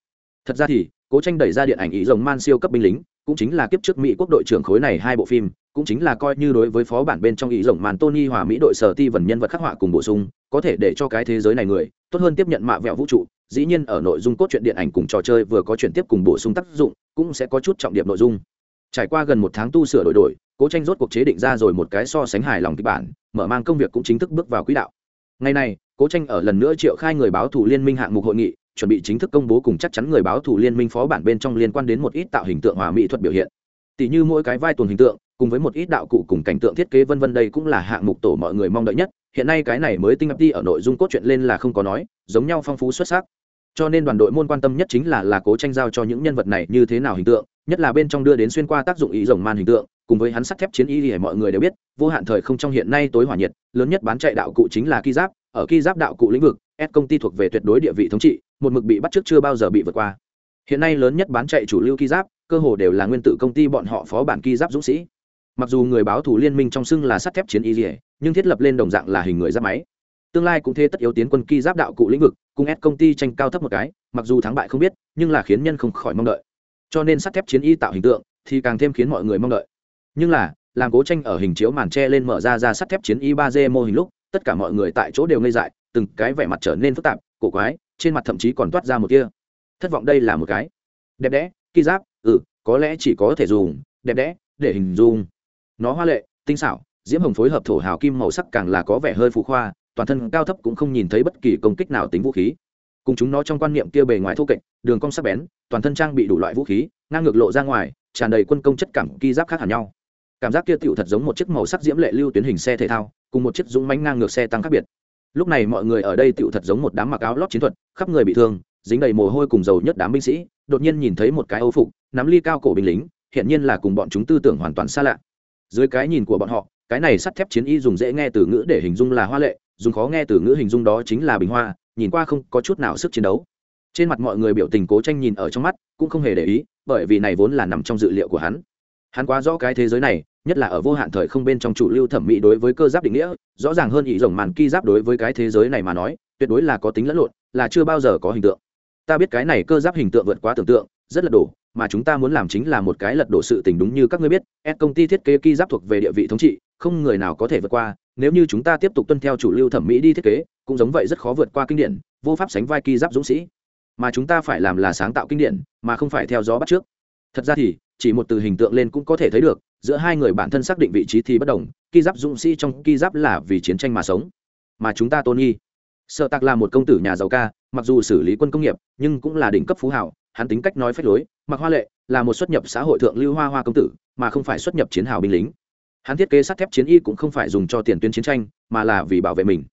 [SPEAKER 1] Thật ra thì cố tranh đẩy ra điện ảnh ý rồng man siêu cấp binh lính, cũng chính là kiếp trước mỹ quốc đội trưởng khối này hai bộ phim, cũng chính là coi như đối với phó bản bên trong ý rồng màn tony hòa mỹ đội sở ti vần nhân vật khắc họa cùng bổ sung, có thể để cho cái thế giới này người, tốt hơn tiếp nhận mạ vẹo vũ trụ, dĩ nhiên ở nội dung cốt truyện điện ảnh cùng trò chơi vừa có chuyển tiếp cùng bổ sung tác dụng, cũng sẽ có chút trọng điểm nội dung. Trải qua gần một tháng tu sửa đổi đổi, cố tranh rốt cuộc chế định ra rồi một cái so sánh hài lòng kịch bản, mở mang công việc cũng chính thức bước vào quỹ đạo. Ngày này, cố tranh ở lần nữa triệu khai người báo thủ liên minh hạng mục hội nghị chuẩn bị chính thức công bố cùng chắc chắn người báo thủ liên minh phó bản bên trong liên quan đến một ít tạo hình tượng hòa mỹ thuật biểu hiện. Tỷ như mỗi cái vai tuần hình tượng, cùng với một ít đạo cụ cùng cảnh tượng thiết kế vân vân, đây cũng là hạng mục tổ mọi người mong đợi nhất. Hiện nay cái này mới tinh ấp đi ở nội dung cốt truyện lên là không có nói, giống nhau phong phú xuất sắc. Cho nên đoàn đội môn quan tâm nhất chính là là cố tranh giao cho những nhân vật này như thế nào hình tượng, nhất là bên trong đưa đến xuyên qua tác dụng ý rồng man hình tượng, cùng với hắn sắt thép chiến y thì mọi người đều biết, vô hạn thời không trong hiện nay tối hỏa nhiệt, lớn nhất bán chạy đạo cụ chính là ki giáp ở khi giáp đạo cụ lĩnh vực, s công ty thuộc về tuyệt đối địa vị thống trị, một mực bị bắt trước chưa bao giờ bị vượt qua. Hiện nay lớn nhất bán chạy chủ lưu ki giáp, cơ hồ đều là nguyên tử công ty bọn họ phó bản ki giáp dũng sĩ. Mặc dù người báo thủ liên minh trong xưng là sắt thép chiến y dỉa nhưng thiết lập lên đồng dạng là hình người giáp máy. Tương lai cũng thế tất yếu tiến quân ki giáp đạo cụ lĩnh vực, cùng ép công ty tranh cao thấp một cái, mặc dù thắng bại không biết, nhưng là khiến nhân không khỏi mong đợi. Cho nên sắt thép chiến y tạo hình tượng thì càng thêm khiến mọi người mong đợi. Nhưng là, làm cố tranh ở hình chiếu màn tre lên mở ra ra sắt thép chiến y ba d mô hình lúc tất cả mọi người tại chỗ đều ngây dại, từng cái vẻ mặt trở nên phức tạp, cổ quái, trên mặt thậm chí còn toát ra một kia thất vọng đây là một cái. Đẹp đẽ, ki giáp ừ có lẽ chỉ có thể dùng, đẹp đẽ, để hình dung. Nó hoa lệ, tinh xảo, diễm hồng phối hợp thổ hào kim màu sắc càng là có vẻ hơi phú khoa, toàn thân cao thấp cũng không nhìn thấy bất kỳ công kích nào tính vũ khí. Cùng chúng nó trong quan niệm kia bề ngoài thô kệch, đường cong sắc bén, toàn thân trang bị đủ loại vũ khí, ngang ngược lộ ra ngoài, tràn đầy quân công chất cảm, ki giáp khác hẳn nhau cảm giác kia tựu thật giống một chiếc màu sắc diễm lệ lưu tuyến hình xe thể thao, cùng một chiếc dũng mánh ngang ngược xe tăng khác biệt. Lúc này mọi người ở đây tựu thật giống một đám mặc áo lót chiến thuật, khắp người bị thương, dính đầy mồ hôi cùng dầu nhất đám binh sĩ, đột nhiên nhìn thấy một cái âu phục, nắm ly cao cổ binh lính hiện nhiên là cùng bọn chúng tư tưởng hoàn toàn xa lạ. Dưới cái nhìn của bọn họ, cái này sắt thép chiến y dùng dễ nghe từ ngữ để hình dung là hoa lệ, dùng khó nghe từ ngữ hình dung đó chính là bình hoa, nhìn qua không có chút nào sức chiến đấu. Trên mặt mọi người biểu tình cố tranh nhìn ở trong mắt, cũng không hề để ý, bởi vì này vốn là nằm trong dự liệu của hắn hắn quá rõ cái thế giới này, nhất là ở vô hạn thời không bên trong chủ lưu thẩm mỹ đối với cơ giáp định nghĩa, rõ ràng hơn ý rồng màn ki giáp đối với cái thế giới này mà nói, tuyệt đối là có tính lẫn lộn, là chưa bao giờ có hình tượng. Ta biết cái này cơ giáp hình tượng vượt quá tưởng tượng, rất là đổ, mà chúng ta muốn làm chính là một cái lật đổ sự tình đúng như các ngươi biết, S công ty thiết kế ki giáp thuộc về địa vị thống trị, không người nào có thể vượt qua, nếu như chúng ta tiếp tục tuân theo chủ lưu thẩm mỹ đi thiết kế, cũng giống vậy rất khó vượt qua kinh điển, vô pháp sánh vai ki giáp dũng sĩ. Mà chúng ta phải làm là sáng tạo kinh điển, mà không phải theo gió bắt trước. Thật ra thì chỉ một từ hình tượng lên cũng có thể thấy được, giữa hai người bản thân xác định vị trí thì bất đồng, ki giáp dũng sĩ trong ki giáp là vì chiến tranh mà sống. Mà chúng ta tôn nghi. Sợ tạc là một công tử nhà giàu ca, mặc dù xử lý quân công nghiệp, nhưng cũng là đỉnh cấp phú hảo hắn tính cách nói phép lối, mặc hoa lệ, là một xuất nhập xã hội thượng lưu hoa hoa công tử, mà không phải xuất nhập chiến hào binh lính. Hắn thiết kế sắt thép chiến y cũng không phải dùng cho tiền tuyến chiến tranh, mà là vì bảo vệ mình.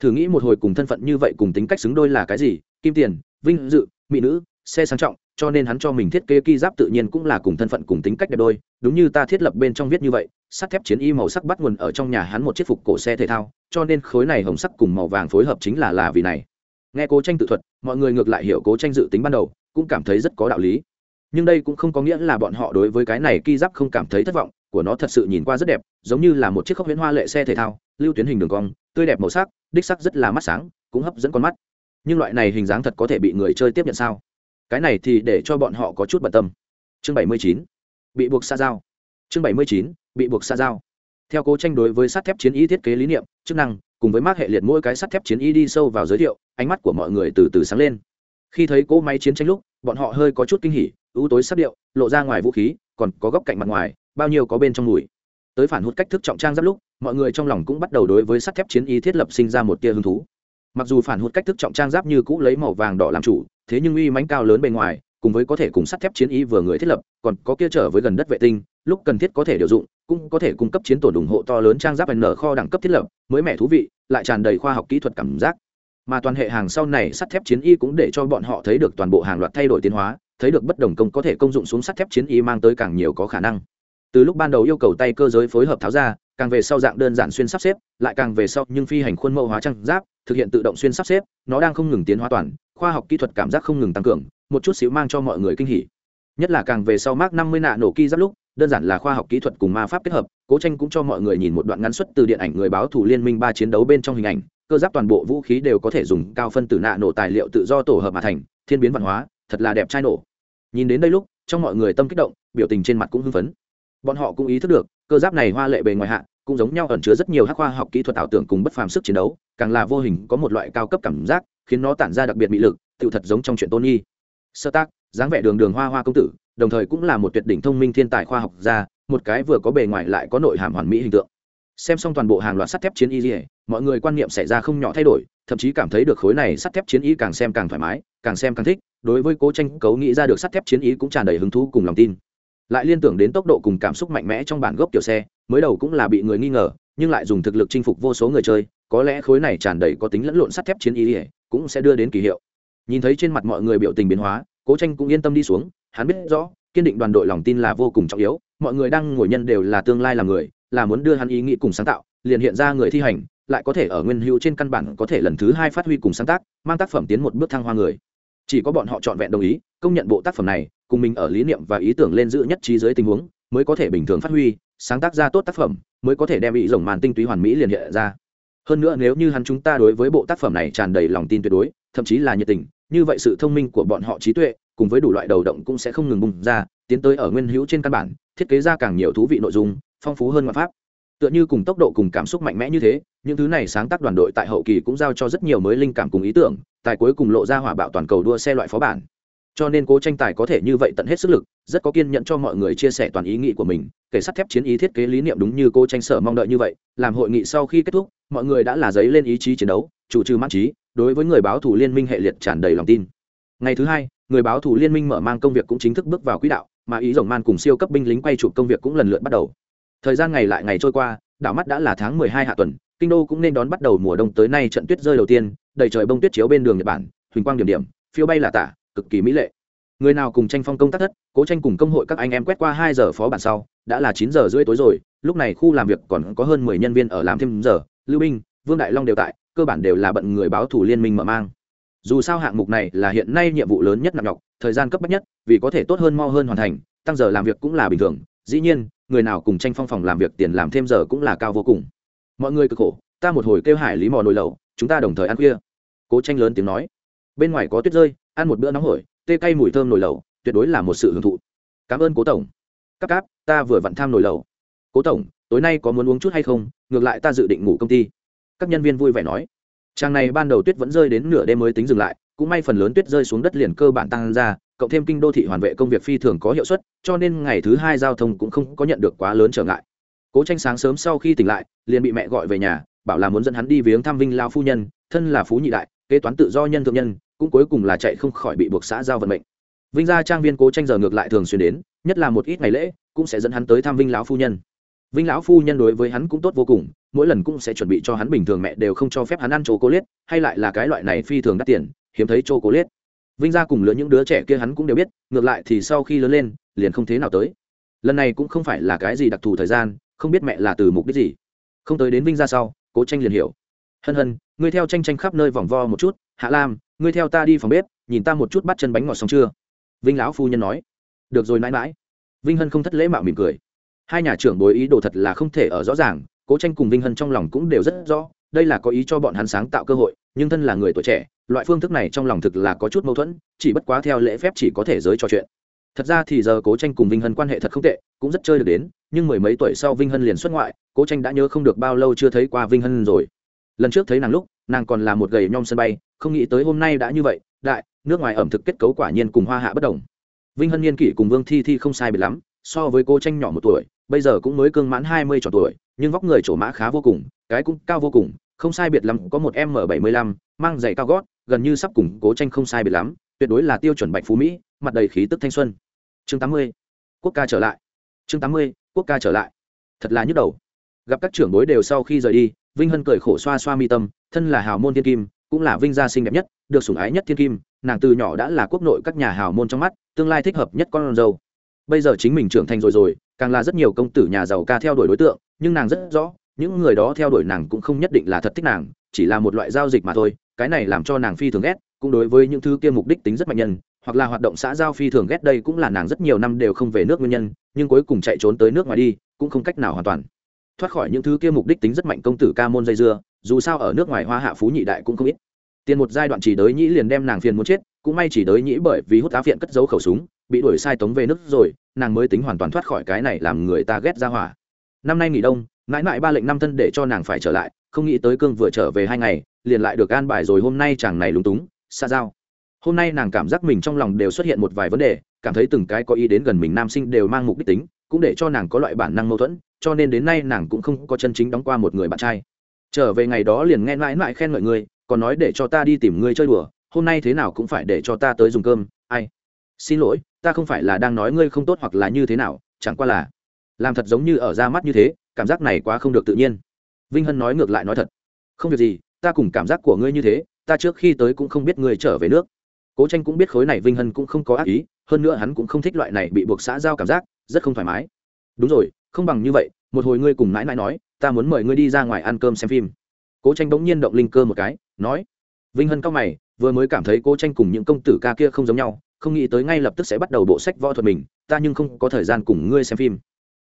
[SPEAKER 1] Thử nghĩ một hồi cùng thân phận như vậy cùng tính cách xứng đôi là cái gì? Kim tiền, vinh dự, mỹ nữ, xe sang trọng cho nên hắn cho mình thiết kế ki giáp tự nhiên cũng là cùng thân phận cùng tính cách đẹp đôi. Đúng như ta thiết lập bên trong viết như vậy, sắt thép chiến y màu sắc bắt nguồn ở trong nhà hắn một chiếc phục cổ xe thể thao, cho nên khối này hồng sắc cùng màu vàng phối hợp chính là là vì này. Nghe cố tranh tự thuật, mọi người ngược lại hiểu cố tranh dự tính ban đầu, cũng cảm thấy rất có đạo lý. Nhưng đây cũng không có nghĩa là bọn họ đối với cái này ki giáp không cảm thấy thất vọng, của nó thật sự nhìn qua rất đẹp, giống như là một chiếc khốc huyễn hoa lệ xe thể thao, lưu tuyến hình đường cong, tươi đẹp màu sắc, đích sắc rất là mắt sáng, cũng hấp dẫn con mắt. Nhưng loại này hình dáng thật có thể bị người chơi tiếp nhận sao? Cái này thì để cho bọn họ có chút bận tâm. Chương bảy mươi chín, bị buộc xa giao. Chương bảy mươi chín, bị buộc xa giao. Theo cố tranh đối với sắt thép chiến y thiết kế lý niệm, chức năng, cùng với mác hệ liệt mỗi cái sắt thép chiến y đi sâu vào giới thiệu, ánh mắt của mọi người từ từ sáng lên. Khi thấy cỗ máy chiến tranh lúc, bọn họ hơi có chút kinh hỉ, ưu tối sắp điệu, lộ ra ngoài vũ khí, còn có góc cạnh mặt ngoài, bao nhiêu có bên trong mùi. Tới phản hút cách thức trọng trang giáp lúc, mọi người trong lòng cũng bắt đầu đối với sắt thép chiến y thiết lập sinh ra một tia hứng thú. Mặc dù phản hút cách thức trọng trang giáp như cũ lấy màu vàng đỏ làm chủ thế nhưng uy mãnh cao lớn bề ngoài, cùng với có thể cùng sắt thép chiến y vừa người thiết lập, còn có kia trở với gần đất vệ tinh, lúc cần thiết có thể điều dụng, cũng có thể cung cấp chiến tổn ủng hộ to lớn trang giáp n kho đẳng cấp thiết lập, mới mẻ thú vị, lại tràn đầy khoa học kỹ thuật cảm giác. Mà toàn hệ hàng sau này sắt thép chiến y cũng để cho bọn họ thấy được toàn bộ hàng loạt thay đổi tiến hóa, thấy được bất đồng công có thể công dụng xuống sắt thép chiến y mang tới càng nhiều có khả năng. Từ lúc ban đầu yêu cầu tay cơ giới phối hợp tháo ra, càng về sau dạng đơn giản xuyên sắp xếp, lại càng về sau nhưng phi hành khuôn mẫu hóa trang giáp, thực hiện tự động xuyên sắp xếp, nó đang không ngừng tiến hóa toàn khoa học kỹ thuật cảm giác không ngừng tăng cường, một chút xíu mang cho mọi người kinh hỉ. Nhất là càng về sau mark năm mươi nạ nổ ki giáp lúc, đơn giản là khoa học kỹ thuật cùng ma pháp kết hợp, cố tranh cũng cho mọi người nhìn một đoạn ngắn xuất từ điện ảnh người báo thủ liên minh ba chiến đấu bên trong hình ảnh, cơ giáp toàn bộ vũ khí đều có thể dùng cao phân tử nạ nổ tài liệu tự do tổ hợp mà thành, thiên biến văn hóa, thật là đẹp trai nổ. Nhìn đến đây lúc, trong mọi người tâm kích động, biểu tình trên mặt cũng hưng phấn. Bọn họ cũng ý thức được, cơ giáp này hoa lệ bề ngoài hạ, cũng giống nhau ẩn chứa rất nhiều hắc khoa học kỹ thuật ảo tưởng cùng bất phàm sức chiến đấu, càng là vô hình có một loại cao cấp cảm giác khiến nó tản ra đặc biệt mỹ lực tự thật giống trong chuyện tôn nhi sơ tác, dáng vẻ đường đường hoa hoa công tử, đồng thời cũng là một tuyệt đỉnh thông minh thiên tài khoa học gia, một cái vừa có bề ngoài lại có nội hàm hoàn mỹ hình tượng. Xem xong toàn bộ hàng loạt sắt thép chiến y dỉa mọi người quan niệm xảy ra không nhỏ thay đổi, thậm chí cảm thấy được khối này sắt thép chiến y càng xem càng thoải mái, càng xem càng thích, đối với cố tranh cấu nghĩ ra được sắt thép chiến y cũng tràn đầy hứng thú cùng lòng tin. Lại liên tưởng đến tốc độ cùng cảm xúc mạnh mẽ trong bản gốc kiểu xe, mới đầu cũng là bị người nghi ngờ, nhưng lại dùng thực lực chinh phục vô số người chơi, có lẽ khối này tràn đầy có tính lẫn lộn sắt thép chiến ý cũng sẽ đưa đến kỳ hiệu. Nhìn thấy trên mặt mọi người biểu tình biến hóa, cố tranh cũng yên tâm đi xuống, hắn biết rõ, kiên định đoàn đội lòng tin là vô cùng trọng yếu, mọi người đang ngồi nhân đều là tương lai là người, là muốn đưa hắn ý nghĩ cùng sáng tạo, liền hiện ra người thi hành, lại có thể ở nguyên hữu trên căn bản có thể lần thứ hai phát huy cùng sáng tác, mang tác phẩm tiến một bước thăng hoa người. Chỉ có bọn họ trọn vẹn đồng ý, công nhận bộ tác phẩm này, cùng mình ở lý niệm và ý tưởng lên giữ nhất trí dưới tình huống, mới có thể bình thường phát huy, sáng tác ra tốt tác phẩm, mới có thể đem ý rồng màn tinh túy hoàn mỹ liền hiện ra hơn nữa nếu như hắn chúng ta đối với bộ tác phẩm này tràn đầy lòng tin tuyệt đối, thậm chí là nhiệt tình, như vậy sự thông minh của bọn họ trí tuệ, cùng với đủ loại đầu động cũng sẽ không ngừng bùng ra, tiến tới ở nguyên hữu trên căn bản, thiết kế ra càng nhiều thú vị nội dung, phong phú hơn ngoại pháp. Tựa như cùng tốc độ cùng cảm xúc mạnh mẽ như thế, những thứ này sáng tác đoàn đội tại hậu kỳ cũng giao cho rất nhiều mới linh cảm cùng ý tưởng, tài cuối cùng lộ ra hỏa bạo toàn cầu đua xe loại phó bản cho nên cố tranh tài có thể như vậy tận hết sức lực, rất có kiên nhẫn cho mọi người chia sẻ toàn ý nghĩ của mình, kể sắt thép chiến ý thiết kế lý niệm đúng như cô tranh sở mong đợi như vậy, làm hội nghị sau khi kết thúc, mọi người đã là giấy lên ý chí chiến đấu, chủ trừ mãn trí, đối với người báo thủ liên minh hệ liệt tràn đầy lòng tin. Ngày thứ hai, người báo thủ liên minh mở mang công việc cũng chính thức bước vào quỹ đạo, mà ý rồng man cùng siêu cấp binh lính quay chụp công việc cũng lần lượt bắt đầu. Thời gian ngày lại ngày trôi qua, đảo mắt đã là tháng mười hai hạ tuần, kinh đô cũng nên đón bắt đầu mùa đông tới nay trận tuyết rơi đầu tiên, đầy trời bông tuyết chiếu bên đường nhật bản, huỳnh quang điểm điểm, phiêu bay là tả cực kỳ mỹ lệ. Người nào cùng tranh phong công tác thất, cố tranh cùng công hội các anh em quét qua hai giờ phó bản sau, đã là chín giờ rưỡi tối rồi, lúc này khu làm việc còn có hơn mười nhân viên ở làm thêm giờ, lưu binh, vương đại long đều tại, cơ bản đều là bận người báo thủ liên minh mở mang. Dù sao hạng mục này là hiện nay nhiệm vụ lớn nhất nặng nhọc thời gian cấp bách nhất, vì có thể tốt hơn mau hơn hoàn thành, tăng giờ làm việc cũng là bình thường, dĩ nhiên, người nào cùng tranh phong phòng làm việc tiền làm thêm giờ cũng là cao vô cùng. Mọi người cực khổ, ta một hồi kêu hải lý mò nồi lẩu, chúng ta đồng thời ăn khuya. Cố tranh lớn tiếng nói. Bên ngoài có tuyết rơi ăn một bữa nóng hổi, tê cay mùi thơm nồi lẩu, tuyệt đối là một sự hưởng thụ. Cảm ơn cố tổng. Các cáp, ta vừa vặn tham nồi lẩu. Cố tổng, tối nay có muốn uống chút hay không? Ngược lại ta dự định ngủ công ty. Các nhân viên vui vẻ nói. Trang này ban đầu tuyết vẫn rơi đến nửa đêm mới tính dừng lại, cũng may phần lớn tuyết rơi xuống đất liền cơ bản tăng ra, cộng thêm kinh đô thị hoàn vệ công việc phi thường có hiệu suất, cho nên ngày thứ hai giao thông cũng không có nhận được quá lớn trở ngại. Cố tranh sáng sớm sau khi tỉnh lại, liền bị mẹ gọi về nhà, bảo là muốn dẫn hắn đi viếng thăm vinh lao phu nhân, thân là phú nhị đại, kế toán tự do nhân thượng nhân cũng cuối cùng là chạy không khỏi bị buộc xã giao vận mệnh. Vinh gia trang viên cố tranh giờ ngược lại thường xuyên đến, nhất là một ít ngày lễ, cũng sẽ dẫn hắn tới thăm vinh lão phu nhân. Vinh lão phu nhân đối với hắn cũng tốt vô cùng, mỗi lần cũng sẽ chuẩn bị cho hắn bình thường mẹ đều không cho phép hắn ăn chô cố liết hay lại là cái loại này phi thường đắt tiền, hiếm thấy chô cố liết vinh gia cùng lứa những đứa trẻ kia hắn cũng đều biết, ngược lại thì sau khi lớn lên, liền không thế nào tới. Lần này cũng không phải là cái gì đặc thù thời gian, không biết mẹ là từ mục đích gì. Không tới đến vinh gia sau, cố tranh liền hiểu hân hân, ngươi theo tranh tranh khắp nơi vòng vo một chút, hạ lam, ngươi theo ta đi phòng bếp, nhìn ta một chút bắt chân bánh ngọt xong chưa? Vinh lão phu nhân nói. Được rồi mãi mãi. Vinh hân không thất lễ mạo mỉm cười. Hai nhà trưởng bối ý đồ thật là không thể ở rõ ràng, cố tranh cùng vinh hân trong lòng cũng đều rất rõ, đây là có ý cho bọn hắn sáng tạo cơ hội, nhưng thân là người tuổi trẻ, loại phương thức này trong lòng thực là có chút mâu thuẫn, chỉ bất quá theo lễ phép chỉ có thể giới trò chuyện. Thật ra thì giờ cố tranh cùng vinh hân quan hệ thật không tệ, cũng rất chơi được đến, nhưng mười mấy tuổi sau vinh hân liền xuất ngoại, cố tranh đã nhớ không được bao lâu chưa thấy qua vinh hân rồi lần trước thấy nàng lúc, nàng còn là một gầy nhom sân bay, không nghĩ tới hôm nay đã như vậy, đại, nước ngoài ẩm thực kết cấu quả nhiên cùng hoa hạ bất đồng. Vinh hân niên kỷ cùng vương thi thi không sai biệt lắm, so với cô tranh nhỏ một tuổi, bây giờ cũng mới cương mãn hai mươi tròn tuổi, nhưng vóc người trổ mã khá vô cùng, cái cũng cao vô cùng, không sai biệt lắm có một m bảy mươi lăm, mang giày cao gót, gần như sắp cùng cố tranh không sai biệt lắm, tuyệt đối là tiêu chuẩn bạch phú mỹ, mặt đầy khí tức thanh xuân. Chương tám mươi, quốc ca trở lại. Chương tám mươi, quốc ca trở lại. Thật là nhức đầu gặp các trưởng bối đều sau khi rời đi, vinh hân cười khổ xoa xoa mi tâm, thân là hào môn thiên kim, cũng là vinh gia xinh đẹp nhất, được sủng ái nhất thiên kim, nàng từ nhỏ đã là quốc nội các nhà hào môn trong mắt, tương lai thích hợp nhất con dâu. Bây giờ chính mình trưởng thành rồi rồi, càng là rất nhiều công tử nhà giàu ca theo đuổi đối tượng, nhưng nàng rất rõ, những người đó theo đuổi nàng cũng không nhất định là thật thích nàng, chỉ là một loại giao dịch mà thôi, cái này làm cho nàng phi thường ghét, cũng đối với những thứ kia mục đích tính rất mạnh nhân, hoặc là hoạt động xã giao phi thường ghét đây cũng là nàng rất nhiều năm đều không về nước nguyên nhân, nhưng cuối cùng chạy trốn tới nước ngoài đi, cũng không cách nào hoàn toàn thoát khỏi những thứ kia mục đích tính rất mạnh công tử ca môn dây dưa, dù sao ở nước ngoài hoa hạ phú nhị đại cũng không ít. Tiền một giai đoạn chỉ đới nhĩ liền đem nàng phiền muốn chết, cũng may chỉ đới nhĩ bởi vì hút tá phiện cất giấu khẩu súng, bị đuổi sai tống về nước rồi, nàng mới tính hoàn toàn thoát khỏi cái này làm người ta ghét ra hỏa. Năm nay nghỉ đông, mãi mãi ba lệnh năm thân để cho nàng phải trở lại, không nghĩ tới cương vừa trở về hai ngày, liền lại được an bài rồi hôm nay chàng này lúng túng, xa giao. Hôm nay nàng cảm giác mình trong lòng đều xuất hiện một vài vấn đề, cảm thấy từng cái có ý đến gần mình nam sinh đều mang mục đích tính, cũng để cho nàng có loại bản năng mâu thuẫn cho nên đến nay nàng cũng không có chân chính đóng qua một người bạn trai. Trở về ngày đó liền nghe mãi mãi khen ngợi ngươi, còn nói để cho ta đi tìm ngươi chơi đùa, hôm nay thế nào cũng phải để cho ta tới dùng cơm, ai? Xin lỗi, ta không phải là đang nói ngươi không tốt hoặc là như thế nào, chẳng qua là làm thật giống như ở ra mắt như thế, cảm giác này quá không được tự nhiên. Vinh hân nói ngược lại nói thật. Không việc gì, ta cùng cảm giác của ngươi như thế, ta trước khi tới cũng không biết ngươi trở về nước. Cố tranh cũng biết khối này vinh hân cũng không có ác ý, hơn nữa hắn cũng không thích loại này bị buộc xã giao cảm giác, rất không thoải mái. Đúng rồi không bằng như vậy, một hồi ngươi cùng nãi nãi nói, ta muốn mời ngươi đi ra ngoài ăn cơm xem phim. Cố tranh bỗng nhiên động linh cơ một cái, nói. Vinh hân cao mày, vừa mới cảm thấy cố tranh cùng những công tử ca kia không giống nhau, không nghĩ tới ngay lập tức sẽ bắt đầu bộ sách võ thuật mình, ta nhưng không có thời gian cùng ngươi xem phim.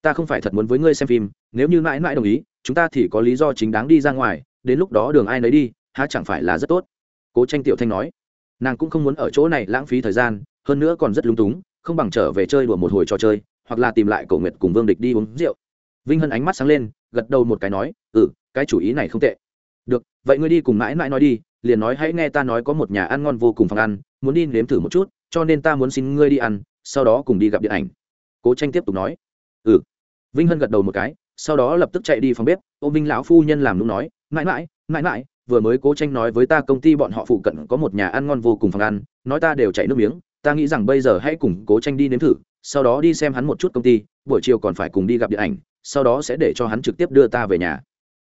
[SPEAKER 1] Ta không phải thật muốn với ngươi xem phim, nếu như mãi mãi đồng ý, chúng ta thì có lý do chính đáng đi ra ngoài, đến lúc đó đường ai nấy đi, há chẳng phải là rất tốt? Cố tranh tiểu thanh nói. Nàng cũng không muốn ở chỗ này lãng phí thời gian, hơn nữa còn rất lung túng không bằng trở về chơi đùa một hồi trò chơi, hoặc là tìm lại cổ nguyệt cùng vương địch đi uống rượu. Vinh hân ánh mắt sáng lên, gật đầu một cái nói ừ cái chủ ý này không tệ. Được, vậy ngươi đi cùng mãi mãi nói đi, liền nói hãy nghe ta nói có một nhà ăn ngon vô cùng phòng ăn, muốn đi nếm thử một chút, cho nên ta muốn xin ngươi đi ăn, sau đó cùng đi gặp điện ảnh. Cố tranh tiếp tục nói. Ừ. Vinh hân gật đầu một cái, sau đó lập tức chạy đi phòng bếp ô vinh lão phu nhân làm lúc nói, mãi mãi mãi mãi, vừa mới cố tranh nói với ta công ty bọn họ phụ cận có một nhà ăn ngon vô cùng phòng ăn, nói ta đều chạy nước miếng ta nghĩ rằng bây giờ hãy cùng cố tranh đi nếm thử, sau đó đi xem hắn một chút công ty, buổi chiều còn phải cùng đi gặp điện ảnh, sau đó sẽ để cho hắn trực tiếp đưa ta về nhà.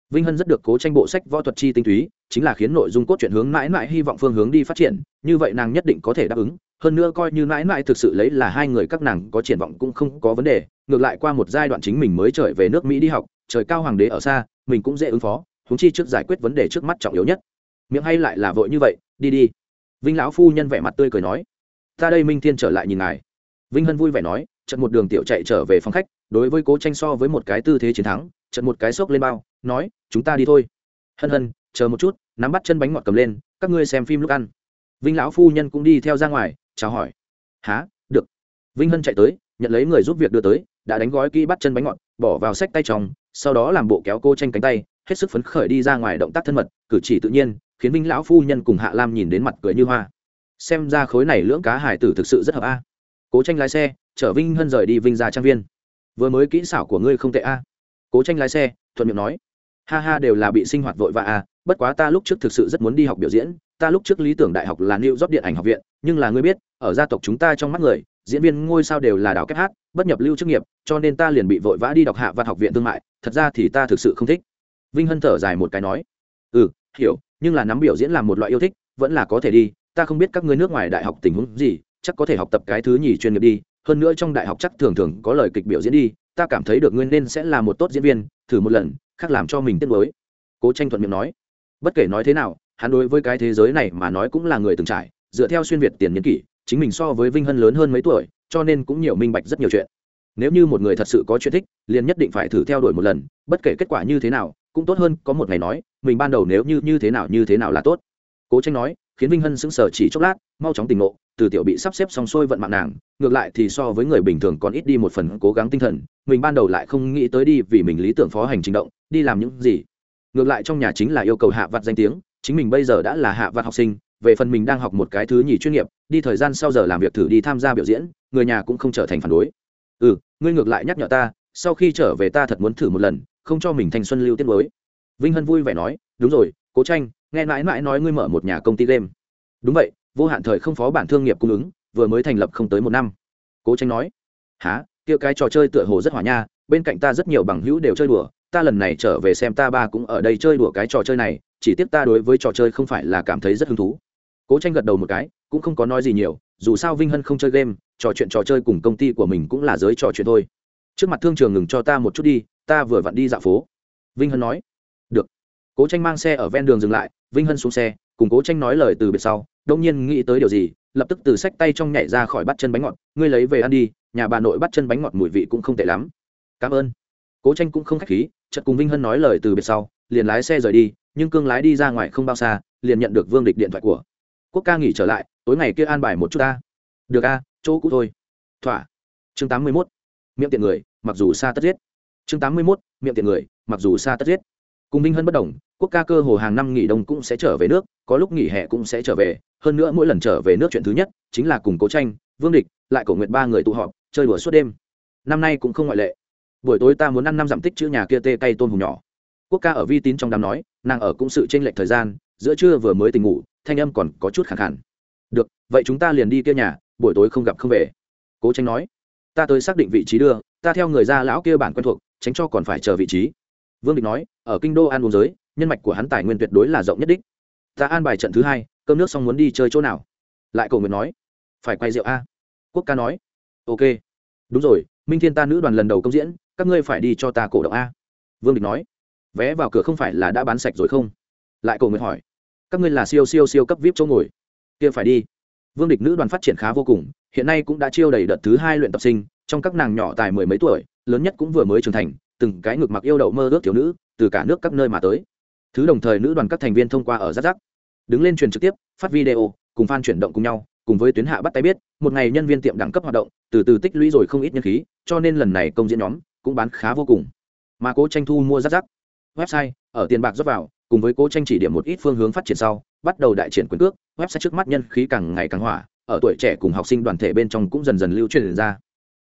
[SPEAKER 1] Vinh hân rất được cố tranh bộ sách võ thuật chi tinh túy, chính là khiến nội dung cốt truyện hướng mãi mãi hy vọng phương hướng đi phát triển, như vậy nàng nhất định có thể đáp ứng, hơn nữa coi như mãi mãi thực sự lấy là hai người các nàng có triển vọng cũng không có vấn đề, ngược lại qua một giai đoạn chính mình mới trở về nước mỹ đi học, trời cao hoàng đế ở xa, mình cũng dễ ứng phó húng chi trước giải quyết vấn đề trước mắt trọng yếu nhất. Miệng hay lại là vội như vậy, đi đi. Vinh lão phu nhân vẻ mặt tươi cười nói ta đây minh thiên trở lại nhìn ngài. Vinh hân vui vẻ nói trận một đường tiểu chạy trở về phòng khách đối với cố tranh so với một cái tư thế chiến thắng trận một cái xốc lên bao nói chúng ta đi thôi. Hân hân chờ một chút nắm bắt chân bánh ngọt cầm lên các ngươi xem phim lúc ăn. Vinh lão phu nhân cũng đi theo ra ngoài chào hỏi. Há được. Vinh hân chạy tới nhận lấy người giúp việc đưa tới đã đánh gói kỹ bắt chân bánh ngọt bỏ vào sách tay chồng, sau đó làm bộ kéo cô tranh cánh tay hết sức phấn khởi đi ra ngoài động tác thân mật cử chỉ tự nhiên khiến vinh lão phu nhân cùng hạ lam nhìn đến mặt cười như hoa xem ra khối này lưỡng cá hải tử thực sự rất hợp a. Cố tranh lái xe, chở vinh hân rời đi vinh ra trang viên. Vừa mới kỹ xảo của ngươi không tệ a. Cố tranh lái xe, thuận miệng nói. Ha ha, đều là bị sinh hoạt vội vã a, bất quá ta lúc trước thực sự rất muốn đi học biểu diễn. Ta lúc trước lý tưởng đại học là new job điện ảnh học viện, nhưng là ngươi biết, ở gia tộc chúng ta trong mắt người, diễn viên ngôi sao đều là đào kép hát, bất nhập lưu chức nghiệp, cho nên ta liền bị vội vã đi đọc hạ văn học viện thương mại. Thật ra thì ta thực sự không thích. Vinh hân thở dài một cái nói. Ừ hiểu, nhưng là nắm biểu diễn là một loại yêu thích, vẫn là có thể đi ta không biết các ngươi nước ngoài đại học tình huống gì, chắc có thể học tập cái thứ nhì chuyên nghiệp đi, hơn nữa trong đại học chắc thường thường có lời kịch biểu diễn đi, ta cảm thấy được ngươi nên sẽ là một tốt diễn viên, thử một lần, khác làm cho mình tiếc mới cố tranh thuận miệng nói. Bất kể nói thế nào, hắn đối với cái thế giới này mà nói cũng là người từng trải, dựa theo xuyên việt tiền nhân kỷ, chính mình so với vinh hân lớn hơn mấy tuổi, cho nên cũng nhiều minh bạch rất nhiều chuyện. Nếu như một người thật sự có chuyện thích, liền nhất định phải thử theo đuổi một lần, bất kể kết quả như thế nào, cũng tốt hơn có một ngày nói, mình ban đầu nếu như như thế nào như thế nào là tốt. Cố tranh nói khiến vinh hân sững sờ chỉ chốc lát, mau chóng tỉnh ngộ, từ tiểu bị sắp xếp xong xuôi vận mạng nàng, ngược lại thì so với người bình thường còn ít đi một phần cố gắng tinh thần, mình ban đầu lại không nghĩ tới đi vì mình lý tưởng phó hành trình động, đi làm những gì. Ngược lại trong nhà chính là yêu cầu hạ vặt danh tiếng, chính mình bây giờ đã là hạ vặt học sinh, về phần mình đang học một cái thứ nhì chuyên nghiệp, đi thời gian sau giờ làm việc thử đi tham gia biểu diễn, người nhà cũng không trở thành phản đối. Ừ ngươi ngược lại nhắc nhở ta, sau khi trở về ta thật muốn thử một lần, không cho mình thanh xuân lưu tiết mới. Vinh hân vui vẻ nói, đúng rồi cố tranh, nghe mãi mãi nói ngươi mở một nhà công ty game. Đúng vậy, vô hạn thời không phó bản thương nghiệp cung ứng, vừa mới thành lập không tới một năm. Cố tranh nói há kia cái trò chơi tựa hồ rất hỏa nha, bên cạnh ta rất nhiều bằng hữu đều chơi đùa, ta lần này trở về xem ta ba cũng ở đây chơi đùa cái trò chơi này, chỉ tiếc ta đối với trò chơi không phải là cảm thấy rất hứng thú. Cố tranh gật đầu một cái, cũng không có nói gì nhiều, dù sao vinh hân không chơi game, trò chuyện trò chơi cùng công ty của mình cũng là giới trò chuyện thôi. Trước mặt thương trường ngừng cho ta một chút đi, ta vừa vặn đi dạo phố. Vinh hân nói cố tranh mang xe ở ven đường dừng lại, vinh hân xuống xe, cùng cố tranh nói lời từ biệt sau đông nhiên nghĩ tới điều gì, lập tức từ sách tay trong nhảy ra khỏi bắt chân bánh ngọt, ngươi lấy về ăn đi, nhà bà nội bắt chân bánh ngọt mùi vị cũng không tệ lắm. Cảm ơn. Cố tranh cũng không k h á c h khí, chợt cùng vinh hân nói lời từ biệt sau, liền lái xe rời đi, nhưng cương lái đi ra ngoài không bao xa, liền nhận được vương địch điện thoại của quốc ca nghỉ trở lại, tối ngày kia an bài một chút ta. Được a, chỗ cũ thôi. Thỏa. Chương tám mươi mốt. Miệng tiện người, mặc dù xa tất giết. Chương tám mươi mốt. Miệng tiện người, mặc dù xa tất giết. Cùng vinh hân bất đồng quốc ca cơ hồ hàng năm nghỉ đông cũng sẽ trở về nước, có lúc nghỉ hè cũng sẽ trở về. Hơn nữa mỗi lần trở về nước chuyện thứ nhất chính là cùng cố tranh, vương địch, lại cổ nguyện ba người tụ họp, chơi đùa suốt đêm. Năm nay cũng không ngoại lệ. Buổi tối ta muốn ăn năm dặm tích chữ nhà kia tê cây tôm hùm nhỏ. Quốc ca ở vi tín trong đám nói, nàng ở cũng sự tranh lệch thời gian, giữa trưa vừa mới tỉnh ngủ, thanh âm còn có chút khẳng hẳn được, vậy chúng ta liền đi kia nhà, buổi tối không gặp không về. Cố tranh nói, ta tới xác định vị trí đưa, ta theo người ra lão kia bản quen thuộc, tránh cho còn phải chờ vị trí. Vương địch nói, ở kinh đô an uống giới nhân mạch của hắn tài nguyên tuyệt đối là rộng nhất đích. Ta an bài trận thứ hai, cơm nước xong muốn đi chơi chỗ nào? Lại cầu nguyện nói. Phải quay rượu a. Quốc ca nói. Ok. Đúng rồi, minh thiên ta nữ đoàn lần đầu công diễn, các ngươi phải đi cho ta cổ động a. Vương địch nói. Vé vào cửa không phải là đã bán sạch rồi không? Lại cầu nguyện hỏi. Các ngươi là siêu siêu siêu cấp vip chỗ ngồi. Kia phải đi. Vương địch nữ đoàn phát triển khá vô cùng, hiện nay cũng đã chiêu đầy đợt thứ hai luyện tập sinh, trong các nàng nhỏ tài mười mấy tuổi, lớn nhất cũng vừa mới trưởng thành, từng cái ngực mặc yêu đậu mơ ước thiếu nữ, từ cả nước các nơi mà tới thứ đồng thời nữ đoàn các thành viên thông qua ở giáp giáp đứng lên truyền trực tiếp, phát video, cùng fan chuyển động cùng nhau, cùng với tuyến hạ bắt tay biết, một ngày nhân viên tiệm đẳng cấp hoạt động, từ từ tích lũy rồi không ít nhân khí, cho nên lần này công diễn nhóm cũng bán khá vô cùng. Mà cố tranh thu mua giáp giáp website, ở tiền bạc rót vào, cùng với cố tranh chỉ điểm một ít phương hướng phát triển sau, bắt đầu đại triển quyền cước, website trước mắt nhân khí càng ngày càng hỏa, ở tuổi trẻ cùng học sinh đoàn thể bên trong cũng dần dần lưu truyền ra.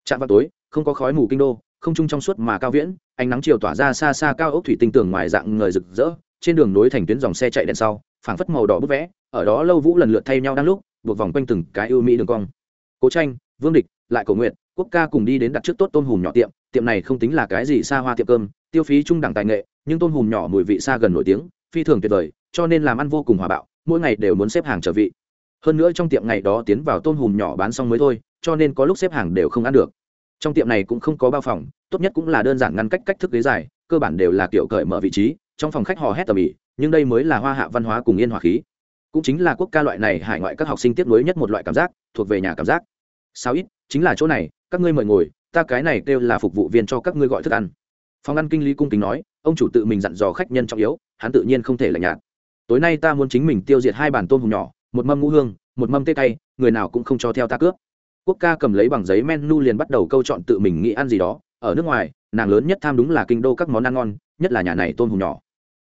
[SPEAKER 1] Trạm vào tối, không có khói mù kinh đô, không trung trong suốt mà cao viễn, ánh nắng chiều tỏa ra xa xa cao ốc thủy tinh tường ngoài dạng người rực rỡ trên đường nối thành tuyến dòng xe chạy đèn sau, phảng phất màu đỏ bút vẽ, ở đó lâu vũ lần lượt thay nhau đang lúc, buộc vòng quanh từng cái ưu mỹ đường cong. Cố tranh, vương địch, lại cầu nguyện quốc ca cùng đi đến đặt trước tốt tôm hùm nhỏ tiệm tiệm này không tính là cái gì xa hoa tiệm cơm, tiêu phí trung đẳng tài nghệ, nhưng tôm hùm nhỏ mùi vị xa gần nổi tiếng, phi thường tuyệt vời, cho nên làm ăn vô cùng hòa bạo, mỗi ngày đều muốn xếp hàng trở vị. Hơn nữa trong tiệm ngày đó tiến vào tôm hùm nhỏ bán xong mới thôi, cho nên có lúc xếp hàng đều không ăn được. Trong tiệm này cũng không có bao phòng, tốt nhất cũng là đơn giản ngăn cách cách thức ghế dài, cơ bản đều là kiểu cởi mở vị trí trong phòng khách hò hét tầm ĩ, nhưng đây mới là hoa hạ văn hóa cùng yên hòa khí. Cũng chính là quốc ca loại này hải ngoại các học sinh tiếp nối nhất một loại cảm giác, thuộc về nhà cảm giác. Sao ít, chính là chỗ này, các ngươi mời ngồi, ta cái này kêu là phục vụ viên cho các ngươi gọi thức ăn. Phòng ăn kinh lý cung kính nói, ông chủ tự mình dặn dò khách nhân trọng yếu, hắn tự nhiên không thể lạnh nhạt. Tối nay ta muốn chính mình tiêu diệt hai bàn tôm hùm nhỏ, một mâm ngũ hương, một mâm tê tay người nào cũng không cho theo ta cướp. Quốc ca cầm lấy bằng giấy menu liền bắt đầu câu chọn tự mình nghĩ ăn gì đó. Ở nước ngoài, nàng lớn nhất tham đúng là kinh đô các món ăn ngon, nhất là nhà này tôm hùm nhỏ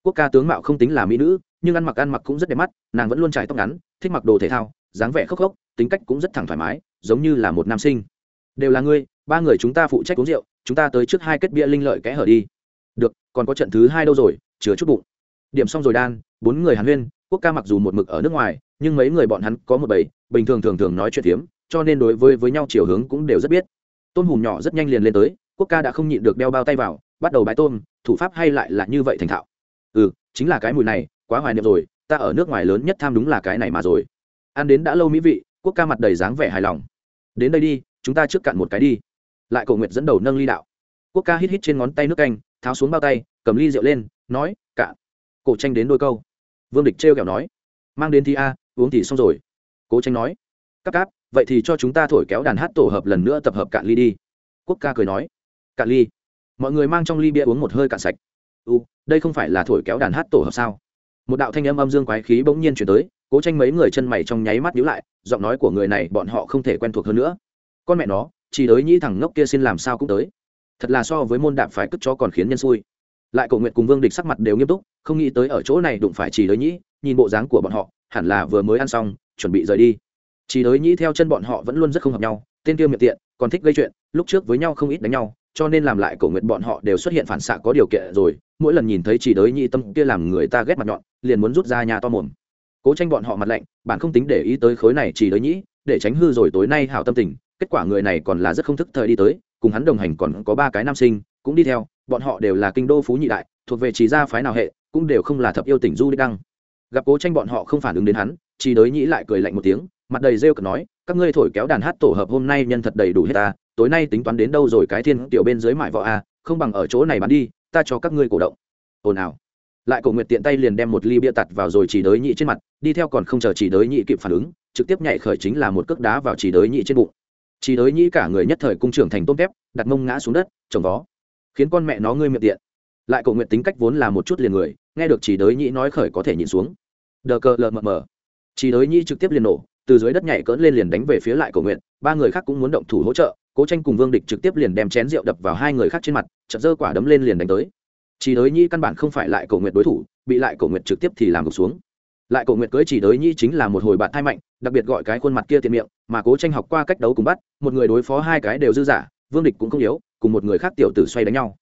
[SPEAKER 1] quốc ca tướng mạo không tính là mỹ nữ, nhưng ăn mặc ăn mặc cũng rất đẹp mắt, nàng vẫn luôn trải tóc ngắn, thích mặc đồ thể thao, dáng vẻ khốc khốc, tính cách cũng rất thẳng thoải mái, giống như là một nam sinh. Đều là ngươi, ba người chúng ta phụ trách uống rượu, chúng ta tới trước hai kết bia linh lợi kẽ hở đi. Được, còn có trận thứ hai đâu rồi chứa chút bụng. Điểm xong rồi đan, bốn người hàn huyên, quốc ca mặc dù một mực ở nước ngoài, nhưng mấy người bọn hắn có một bầy, bình thường thường thường nói chuyện tiếm cho nên đối với với nhau chiều hướng cũng đều rất biết. Tôn hùm nhỏ rất nhanh liền lên tới, quốc ca đã không nhịn được đeo bao tay vào, bắt đầu bãi tôm, thủ pháp hay lại là như vậy thành thạo ừ chính là cái mùi này, quá hoài niệm rồi, ta ở nước ngoài lớn nhất tham đúng là cái này mà rồi. Ăn đến đã lâu mỹ vị, quốc ca mặt đầy dáng vẻ hài lòng. Đến đây đi, chúng ta trước cạn một cái đi. Lại cầu nguyện dẫn đầu nâng ly đạo. Quốc ca hít hít trên ngón tay nước canh, tháo xuống bao tay, cầm ly rượu lên, nói cạn cổ tranh đến đôi câu. Vương địch trêu kẹo nói, mang đến thì a, uống thì xong rồi. Cố tranh nói cắp cáp, vậy thì cho chúng ta thổi kéo đàn hát tổ hợp lần nữa tập hợp cạn ly đi. Quốc ca cười nói, cạn ly. Mọi người mang trong ly bia uống một hơi cạn sạch u, đây không phải là thổi kéo đàn hát tổ hợp sao? Một đạo thanh âm âm dương quái khí bỗng nhiên chuyển tới, cố tranh mấy người chân mày trong nháy mắt nhíu lại, giọng nói của người này bọn họ không thể quen thuộc hơn nữa. Con mẹ nó, chỉ đới nhĩ thằng ngốc kia xin làm sao cũng tới. Thật là so với môn đạp phải cất cho còn khiến nhân xui. Lại cầu nguyện cùng vương địch sắc mặt đều nghiêm túc, không nghĩ tới ở chỗ này đụng phải chỉ đới nhĩ, nhìn bộ dáng của bọn họ, hẳn là vừa mới ăn xong, chuẩn bị rời đi. Chỉ đới nhĩ theo chân bọn họ vẫn luôn rất không hợp nhau, tên tiêu miệng tiện, còn thích gây chuyện, lúc trước với nhau không ít đánh nhau cho nên làm lại cổ nguyện bọn họ đều xuất hiện phản xạ có điều kiện rồi. Mỗi lần nhìn thấy chỉ đới nhị tâm kia làm người ta ghét mặt nhọn, liền muốn rút ra nhà to mồm. Cố tranh bọn họ mặt lạnh, bạn không tính để ý tới khối này chỉ đới nhĩ để tránh hư rồi tối nay hảo tâm tình. Kết quả người này còn là rất không thức thời đi tới, cùng hắn đồng hành còn có ba cái nam sinh, cũng đi theo. Bọn họ đều là kinh đô phú nhị đại, thuộc về chỉ gia phái nào hệ, cũng đều không là thập yêu tỉnh du đi đăng. Gặp cố tranh bọn họ không phản ứng đến hắn, chỉ đới nhĩ lại cười lạnh một tiếng mặt đầy rêu cực nói, các ngươi thổi kéo đàn hát tổ hợp hôm nay nhân thật đầy đủ hết ta, tối nay tính toán đến đâu rồi cái thiên tiểu bên dưới mại võ a, không bằng ở chỗ này bán đi, ta cho các ngươi cổ động. Ồn ào. Lại cổ nguyệt tiện tay liền đem một ly bia tặt vào rồi chỉ đới nhị trên mặt, đi theo còn không chờ chỉ đới nhị kịp phản ứng, trực tiếp nhảy khởi chính là một cước đá vào chỉ đới nhị trên bụng. Chỉ đới nhị cả người nhất thời cung trưởng thành tôm tép, đặt mông ngã xuống đất, trồng vó. Khiến con mẹ nó ngươi miệng tiện. Lại cổ nguyệt tính cách vốn là một chút liền người, nghe được chỉ đới nhị nói khởi có thể nhìn xuống. Đờ cờ lờ mờ mờ. Chỉ đới nhị trực tiếp liền nổ từ dưới đất nhảy cỡn lên liền đánh về phía lại cổ nguyện, ba người khác cũng muốn động thủ hỗ trợ, cố tranh cùng vương địch trực tiếp liền đem chén rượu đập vào hai người khác trên mặt, chợt dơ quả đấm lên liền đánh tới. Chỉ đới nhi căn bản không phải lại cổ nguyện đối thủ, bị lại cổ nguyện trực tiếp thì làm gục xuống. Lại cổ nguyện cưới chỉ đới nhi chính là một hồi bạn thai mạnh, đặc biệt gọi cái khuôn mặt kia tiện miệng, mà cố tranh học qua cách đấu cùng bắt, một người đối phó hai cái đều dư giả, vương địch cũng không yếu, cùng một người khác tiểu tử xoay đánh nhau.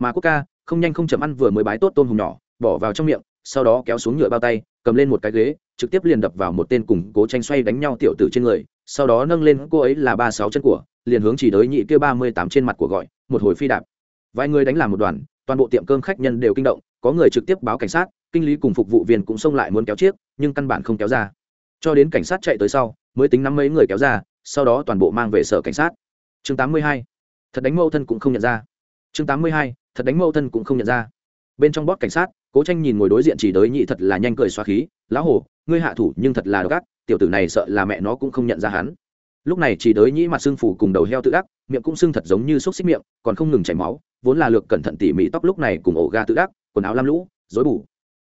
[SPEAKER 1] Mà quốc ca, không nhanh không chậm ăn vừa mới bái tốt tôm hùm nhỏ, bỏ vào trong miệng, sau đó kéo xuống nhựa bao tay cầm lên một cái ghế, trực tiếp liền đập vào một tên cùng cố tranh xoay đánh nhau tiểu tử trên người, sau đó nâng lên cô ấy là ba sáu chân của, liền hướng chỉ đới nhị kia ba mươi tám trên mặt của gọi, một hồi phi đạp vài người đánh làm một đoàn, toàn bộ tiệm cơm khách nhân đều kinh động, có người trực tiếp báo cảnh sát, kinh lý cùng phục vụ viên cũng xông lại muốn kéo chiếc, nhưng căn bản không kéo ra cho đến cảnh sát chạy tới sau, mới tính nắm mấy người kéo ra, sau đó toàn bộ mang về sở cảnh sát chương 82. thật đánh mâu thân cũng không nhận ra chương 82. thật đánh mâu thân cũng không nhận ra bên trong bót cảnh sát cố tranh nhìn ngồi đối diện chỉ đới nhị thật là nhanh cười xoa khí, lão hổ ngươi hạ thủ nhưng thật là gắt tiểu tử này sợ là mẹ nó cũng không nhận ra hắn. Lúc này chỉ đới nhĩ mặt xương phủ cùng đầu heo tự ác, miệng cũng xương thật giống như xúc xích miệng, còn không ngừng chảy máu, vốn là lược cẩn thận tỉ mỉ tóc lúc này cùng ổ ga tự ác, quần áo lam lũ dối bù.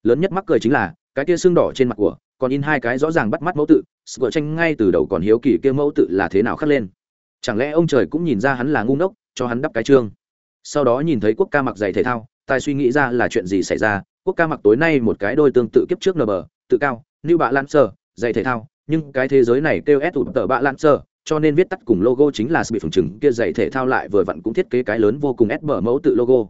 [SPEAKER 1] Lớn nhất mắc cười chính là, cái kia xương đỏ trên mặt của, còn in hai cái rõ ràng bắt mắt mẫu tự sửa tranh ngay từ đầu còn hiếu kỳ kia mẫu tự là thế nào khắc lên. Chẳng lẽ ông trời cũng nhìn ra hắn là ngu ngốc, cho hắn đắp cái trương? Sau đó nhìn thấy quốc ca mặc giày thể thao tài suy nghĩ ra là chuyện gì xảy ra quốc ca mặc tối nay một cái đôi tương tự kiếp trước nờ bờ, tự cao như bạ lan sơ giày thể thao, nhưng cái thế giới này kêu ép tụt tờ bạ lan sơ cho nên viết tắt cùng logo chính là bị phồng chừng kia giày thể thao lại vừa vặn cũng thiết kế cái lớn vô cùng ép bờ mẫu tự logo.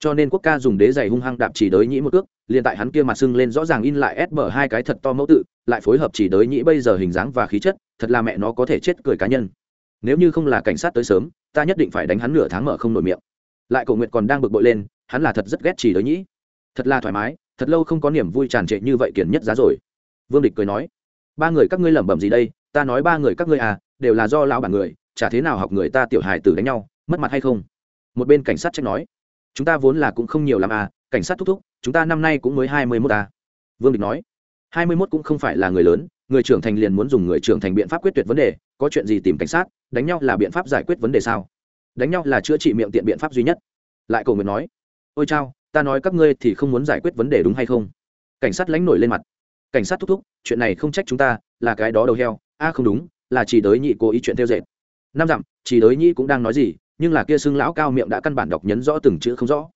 [SPEAKER 1] Cho nên quốc ca dùng đế giày hung hăng đạp chỉ đới nhĩ một cước, liền tại hắn kia mặt sưng lên rõ ràng in lại ép bờ hai cái thật to mẫu tự, lại phối hợp chỉ đới nhĩ bây giờ hình dáng và khí chất, thật là mẹ nó có thể chết cười cá nhân. Nếu như không là cảnh sát tới sớm, ta nhất định phải đánh hắn nửa tháng mở không nổi miệng. Lại cổ nguyện còn đang bực bội lên, hắn là thật rất ghét chỉ đới nhĩ thật là thoải mái, thật lâu không có niềm vui tràn trệ như vậy kiển nhất giá rồi. Vương địch cười nói, ba người các ngươi lẩm bẩm gì đây, ta nói ba người các ngươi à đều là do lão bản người, chả thế nào học người ta tiểu hài tử đánh nhau, mất mặt hay không? Một bên cảnh sát trách nói, chúng ta vốn là cũng không nhiều làm à cảnh sát thúc thúc, chúng ta năm nay cũng mới hai mươi mốt à. Vương địch nói, hai mươi mốt cũng không phải là người lớn, người trưởng thành liền muốn dùng người trưởng thành biện pháp quyết tuyệt vấn đề, có chuyện gì tìm cảnh sát, đánh nhau là biện pháp giải quyết vấn đề sao? Đánh nhau là chữa trị miệng tiện biện pháp duy nhất. Lại cầu nguyện nói, ôi chao ta nói các ngươi thì không muốn giải quyết vấn đề đúng hay không? Cảnh sát lãnh nổi lên mặt. Cảnh sát thúc thúc, chuyện này không trách chúng ta, là cái đó đầu heo. A, không đúng, là chỉ đới nhị cố ý chuyện theo dệt. Năm dặm, chỉ đới nhị cũng đang nói gì, nhưng là kia xưng lão cao miệng đã căn bản đọc nhấn rõ từng chữ không rõ.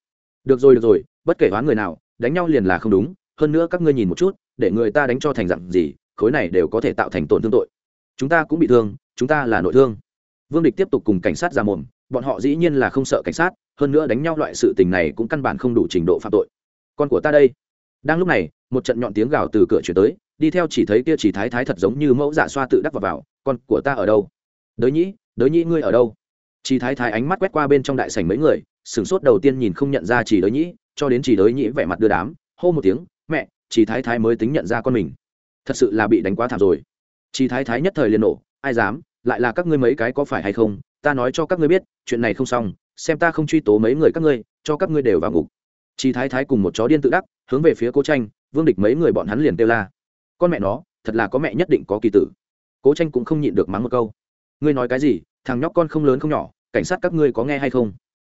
[SPEAKER 1] Được rồi được rồi, bất kể đoán người nào, đánh nhau liền là không đúng. Hơn nữa các ngươi nhìn một chút, để người ta đánh cho thành dặn gì, khối này đều có thể tạo thành tổn thương tội. Chúng ta cũng bị thương, chúng ta là nội thương. Vương địch tiếp tục cùng cảnh sát ra mồm bọn họ dĩ nhiên là không sợ cảnh sát, hơn nữa đánh nhau loại sự tình này cũng căn bản không đủ trình độ phạm tội. Con của ta đây. Đang lúc này, một trận nhọn tiếng gào từ cửa chuyển tới, đi theo chỉ thấy kia chỉ thái thái thật giống như mẫu giả xoa tự đắc vào vào, con của ta ở đâu? Đới nhĩ đới nhĩ ngươi ở đâu? Chỉ thái thái ánh mắt quét qua bên trong đại sảnh mấy người, sửng sốt đầu tiên nhìn không nhận ra chỉ đới nhĩ, cho đến chỉ đới nhĩ vẻ mặt đưa đám, hô một tiếng, mẹ, chỉ thái thái mới tính nhận ra con mình. Thật sự là bị đánh quá thảm rồi. Chỉ thái thái nhất thời liền nổ, ai dám, lại là các ngươi mấy cái có phải hay không? Ta nói cho các ngươi biết, chuyện này không xong, xem ta không truy tố mấy người các ngươi, cho các ngươi đều vào ngục. Chỉ thái thái cùng một chó điên tự đắc, hướng về phía cố tranh, vương địch mấy người bọn hắn liền kêu la. Con mẹ nó, thật là có mẹ nhất định có kỳ tử. Cố tranh cũng không nhịn được mắng một câu. Ngươi nói cái gì, thằng nhóc con không lớn không nhỏ, cảnh sát các ngươi có nghe hay không?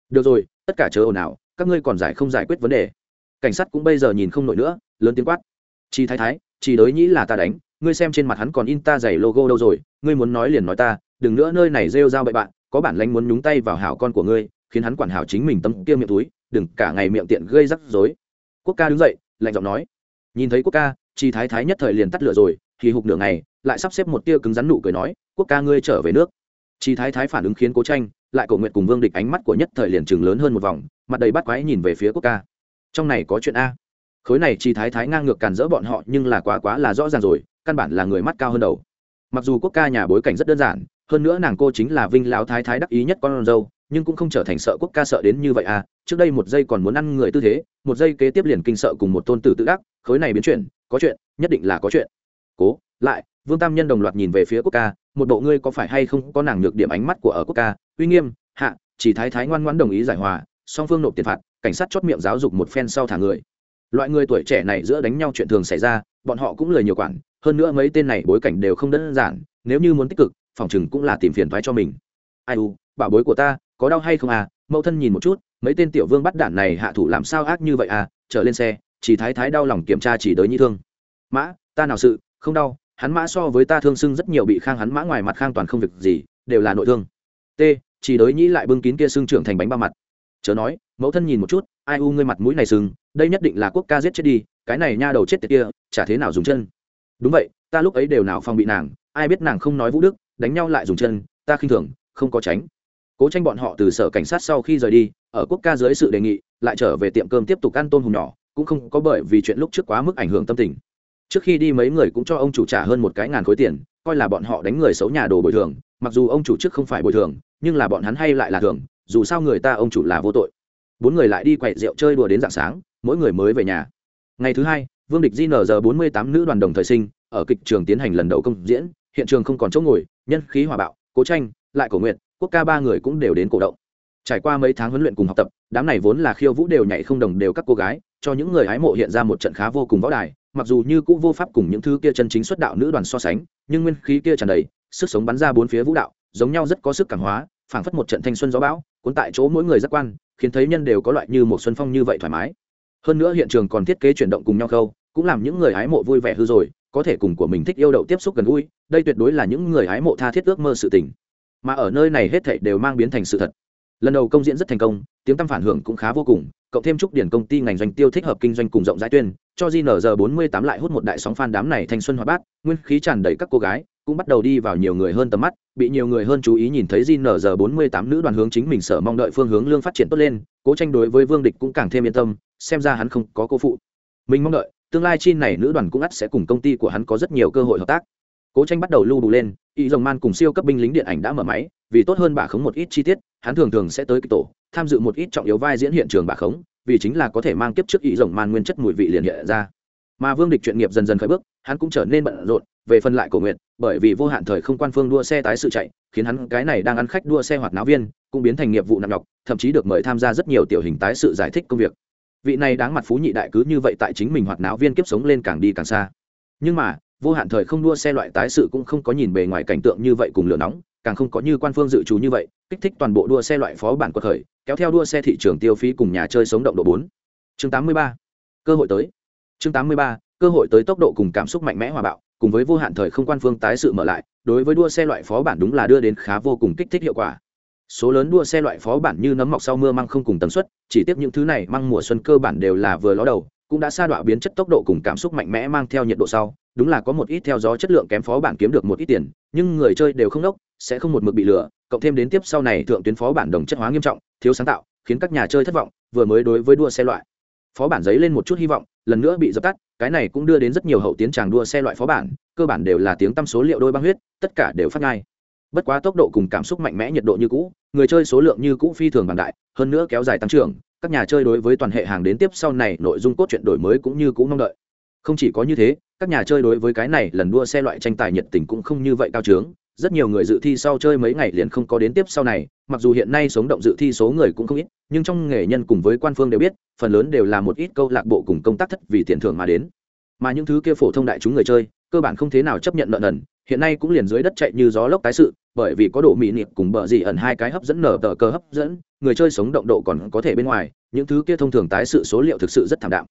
[SPEAKER 1] Được rồi, tất cả chờ ồn ào, các ngươi còn giải không giải quyết vấn đề. Cảnh sát cũng bây giờ nhìn không nổi nữa, lớn tiếng quát. Chi thái thái, chỉ đới nhĩ là ta đánh, ngươi xem trên mặt hắn còn in ta giày logo đâu rồi, ngươi muốn nói liền nói ta đừng nữa nơi này rêu rao bậy bạn, có bản lánh muốn nhúng tay vào hảo con của ngươi, khiến hắn quản hảo chính mình tâm kia miệng túi, đừng cả ngày miệng tiện gây rắc rối. Quốc ca đứng dậy, lạnh giọng nói. Nhìn thấy quốc ca chi thái thái nhất thời liền tắt lửa rồi thì hục nửa ngày, lại sắp xếp một tia cứng rắn nụ cười nói, quốc ca ngươi trở về nước. Chi thái thái phản ứng khiến cố tranh, lại cầu nguyện cùng vương địch ánh mắt của nhất thời liền chừng lớn hơn một vòng, mặt đầy bắt quái nhìn về phía quốc ca. Trong này có chuyện a. Khối này chi thái thái ngang ngược cản dỡ bọn họ, nhưng là quá quá là rõ ràng rồi, căn bản là người mắt cao hơn đầu. Mặc dù quốc ca nhà bối cảnh rất đơn giản hơn nữa nàng cô chính là vinh lão thái thái đắc ý nhất con dâu, nhưng cũng không trở thành sợ quốc ca sợ đến như vậy à. Trước đây một giây còn muốn ăn người tư thế, một giây kế tiếp liền kinh sợ cùng một tôn tử tự đắc, khối này biến chuyển, có chuyện, nhất định là có chuyện. Cố, lại, vương tam nhân đồng loạt nhìn về phía quốc ca, một bộ ngươi có phải hay không có nàng nhược điểm ánh mắt của ở quốc ca? Uy nghiêm, hạ, chỉ thái thái ngoan ngoãn đồng ý giải hòa, song phương nộp tiền phạt, cảnh sát chót miệng giáo dục một phen sau thả người. Loại người tuổi trẻ này giữa đánh nhau chuyện thường xảy ra, bọn họ cũng lời nhiều quản, hơn nữa mấy tên này bối cảnh đều không đơn giản, nếu như muốn tích cực phòng chừng cũng là tìm phiền thoái cho mình. Ai u, bảo bối của ta, có đau hay không à? Mẫu thân nhìn một chút, mấy tên tiểu vương bắt đản này hạ thủ làm sao ác như vậy à? Trở lên xe, chỉ thái thái đau lòng kiểm tra chỉ đới nhi thương. Mã, ta nào sự, không đau, hắn mã so với ta thương sưng rất nhiều bị khang hắn mã ngoài mặt khang toàn không việc gì, đều là nội thương. T, chỉ đới nhĩ lại bưng kín kia xương trưởng thành bánh ba mặt. Chớ nói, mẫu thân nhìn một chút, ai u ngươi mặt mũi này sưng đây nhất định là quốc ca giết chết đi, cái này nha đầu chết tiệt kia, chả thế nào dùng chân. Đúng vậy, ta lúc ấy đều nào phòng bị nàng, ai biết nàng không nói vũ đức đánh nhau lại dùng chân, ta khinh thường, không có tránh. Cố tranh bọn họ từ sở cảnh sát sau khi rời đi, ở quốc ca dưới sự đề nghị, lại trở về tiệm cơm tiếp tục ăn tôm hùm nhỏ, cũng không có bởi vì chuyện lúc trước quá mức ảnh hưởng tâm tình. Trước khi đi mấy người cũng cho ông chủ trả hơn một cái ngàn khối tiền, coi là bọn họ đánh người xấu nhà đồ bồi thường, mặc dù ông chủ trước không phải bồi thường, nhưng là bọn hắn hay lại là thường, dù sao người ta ông chủ là vô tội. Bốn người lại đi quậy rượu chơi đùa đến dạng sáng, mỗi người mới về nhà. Ngày thứ hai, vương địch di nở giờ bốn mươi tám nữ đoàn đồng thời sinh, ở kịch trường tiến hành lần đầu công diễn hiện trường không còn chỗ ngồi, nhân khí hòa bạo, cố tranh, lại cổ nguyện quốc ca ba người cũng đều đến cổ động. Trải qua mấy tháng huấn luyện cùng học tập, đám này vốn là khiêu vũ đều nhảy không đồng đều các cô gái, cho những người hái mộ hiện ra một trận khá vô cùng võ đài, mặc dù như cũng vô pháp cùng những thứ kia chân chính xuất đạo nữ đoàn so sánh, nhưng nguyên khí kia tràn đầy, sức sống bắn ra bốn phía vũ đạo, giống nhau rất có sức cảm hóa, phảng phất một trận thanh xuân gió bão, cuốn tại chỗ mỗi người giác quan, khiến thấy nhân đều có loại như một xuân phong như vậy thoải mái. Hơn nữa hiện trường còn thiết kế chuyển động cùng nhau khâu, cũng làm những người hái mộ vui vẻ hư rồi có thể cùng của mình thích yêu đậu tiếp xúc gần gũi, đây tuyệt đối là những người hái mộ tha thiết ước mơ sự tình. Mà ở nơi này hết thảy đều mang biến thành sự thật. Lần đầu công diễn rất thành công, tiếng tăm phản hưởng cũng khá vô cùng, cộng thêm chúc điển công ty ngành doanh tiêu thích hợp kinh doanh cùng rộng rãi tuyên, cho jnr 48 lại hút một đại sóng fan đám này thanh xuân hoa bát, nguyên khí tràn đầy các cô gái, cũng bắt đầu đi vào nhiều người hơn tầm mắt, bị nhiều người hơn chú ý nhìn thấy jnr 48 nữ đoàn hướng chính mình sở mong đợi phương hướng lương phát triển tốt lên, cố tranh đối với vương địch cũng càng thêm yên tâm, xem ra hắn không có cô phụ. Mình mong đợi tương lai chi này nữ đoàn cũng ắt sẽ cùng công ty của hắn có rất nhiều cơ hội hợp tác. Cố tranh bắt đầu lưu đủ lên, y dòng man cùng siêu cấp binh lính điện ảnh đã mở máy, vì tốt hơn bà khống một ít chi tiết, hắn thường thường sẽ tới kịch tổ, tham dự một ít trọng yếu vai diễn hiện trường bà khống, vì chính là có thể mang tiếp trước y dòng man nguyên chất mùi vị liền hiện ra. Mà vương địch chuyện nghiệp dần dần khởi bước, hắn cũng trở nên bận rộn, về phần lại cổ nguyện, bởi vì vô hạn thời không quan phương đua xe tái sự chạy, khiến hắn cái này đang ăn khách đua xe hoạt náo viên, cũng biến thành nghiệp vụ nặng nhọc, thậm chí được mời tham gia rất nhiều tiểu hình tái sự giải thích công việc vị này đáng mặt phú nhị đại cứ như vậy tại chính mình hoạt náo viên kiếp sống lên càng đi càng xa nhưng mà, vô hạn thời không đua xe loại tái sự cũng không có nhìn bề ngoài cảnh tượng như vậy cùng lửa nóng, càng không có như quan phương dự trù như vậy, kích thích toàn bộ đua xe loại phó bản quật khởi, kéo theo đua xe thị trường tiêu phí cùng nhà chơi sống động độ bốn chương 83. cơ hội tới chương 83. cơ hội tới tốc độ cùng cảm xúc mạnh mẽ hòa bạo, cùng với vô hạn thời không quan phương tái sự mở lại, đối với đua xe loại phó bản đúng là đưa đến khá vô cùng kích thích hiệu quả số lớn đua xe loại phó bản như nấm mọc sau mưa măng không cùng tần suất, chỉ tiếp những thứ này măng mùa xuân cơ bản đều là vừa ló đầu, cũng đã sa đọa biến chất tốc độ cùng cảm xúc mạnh mẽ mang theo nhiệt độ sau, đúng là có một ít theo gió chất lượng kém phó bản kiếm được một ít tiền, nhưng người chơi đều không đốc, sẽ không một mực bị lừa, cộng thêm đến tiếp sau này thượng tuyến phó bản đồng chất hóa nghiêm trọng, thiếu sáng tạo, khiến các nhà chơi thất vọng, vừa mới đối với đua xe loại. Phó bản giấy lên một chút hy vọng, lần nữa bị dập tắt, cái này cũng đưa đến rất nhiều hậu tiến tràng đua xe loại phó bản, cơ bản đều là tiếng tăm số liệu đôi băng huyết, tất cả đều phát ngay bất quá tốc độ cùng cảm xúc mạnh mẽ nhiệt độ như cũ, người chơi số lượng như cũ phi thường bằng đại, hơn nữa kéo dài tăng trưởng, các nhà chơi đối với toàn hệ hàng đến tiếp sau này nội dung cốt truyện đổi mới cũng như cũ mong đợi. Không chỉ có như thế, các nhà chơi đối với cái này lần đua xe loại tranh tài nhiệt tình cũng không như vậy cao trướng, rất nhiều người dự thi sau chơi mấy ngày liền không có đến tiếp sau này, mặc dù hiện nay sống động dự thi số người cũng không ít, nhưng trong nghề nhân cùng với quan phương đều biết, phần lớn đều là một ít câu lạc bộ cùng công tác thất vì tiền thưởng mà đến. Mà những thứ kia phổ thông đại chúng người chơi, cơ bản không thế nào chấp nhận nợ nần, hiện nay cũng liền dưới đất chạy như gió lốc tái sự bởi vì có độ mỹ nịp cùng bờ dị ẩn hai cái hấp dẫn nở tờ cơ hấp dẫn, người chơi sống động độ còn có thể bên ngoài, những thứ kia thông thường tái sự số liệu thực sự rất thảm đạm.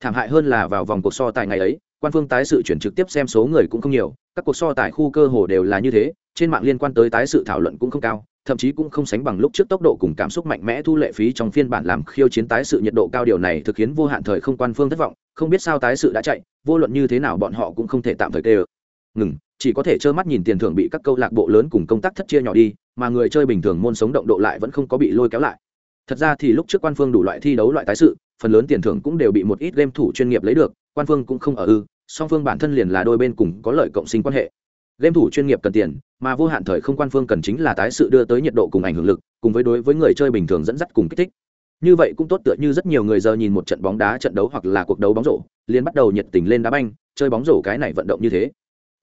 [SPEAKER 1] Thảm hại hơn là vào vòng cuộc so tài ngày ấy, quan phương tái sự chuyển trực tiếp xem số người cũng không nhiều, các cuộc so tài khu cơ hồ đều là như thế, trên mạng liên quan tới tái sự thảo luận cũng không cao, thậm chí cũng không sánh bằng lúc trước tốc độ cùng cảm xúc mạnh mẽ thu lệ phí trong phiên bản làm khiêu chiến tái sự nhiệt độ cao điều này thực khiến vô hạn thời không quan phương thất vọng, không biết sao tái sự đã chạy, vô luận như thế nào bọn họ cũng không thể tạm thời tê ngừng chỉ có thể trơ mắt nhìn tiền thưởng bị các câu lạc bộ lớn cùng công tác thất chia nhỏ đi, mà người chơi bình thường môn sống động độ lại vẫn không có bị lôi kéo lại. Thật ra thì lúc trước quan phương đủ loại thi đấu loại tái sự, phần lớn tiền thưởng cũng đều bị một ít game thủ chuyên nghiệp lấy được, quan phương cũng không ở ư, song phương bản thân liền là đôi bên cùng có lợi cộng sinh quan hệ. Game thủ chuyên nghiệp cần tiền, mà vô hạn thời không quan phương cần chính là tái sự đưa tới nhiệt độ cùng ảnh hưởng lực, cùng với đối với người chơi bình thường dẫn dắt cùng kích thích. Như vậy cũng tốt tựa như rất nhiều người giờ nhìn một trận bóng đá trận đấu hoặc là cuộc đấu bóng rổ, liền bắt đầu nhiệt tình lên đá banh, chơi bóng rổ cái này vận động như thế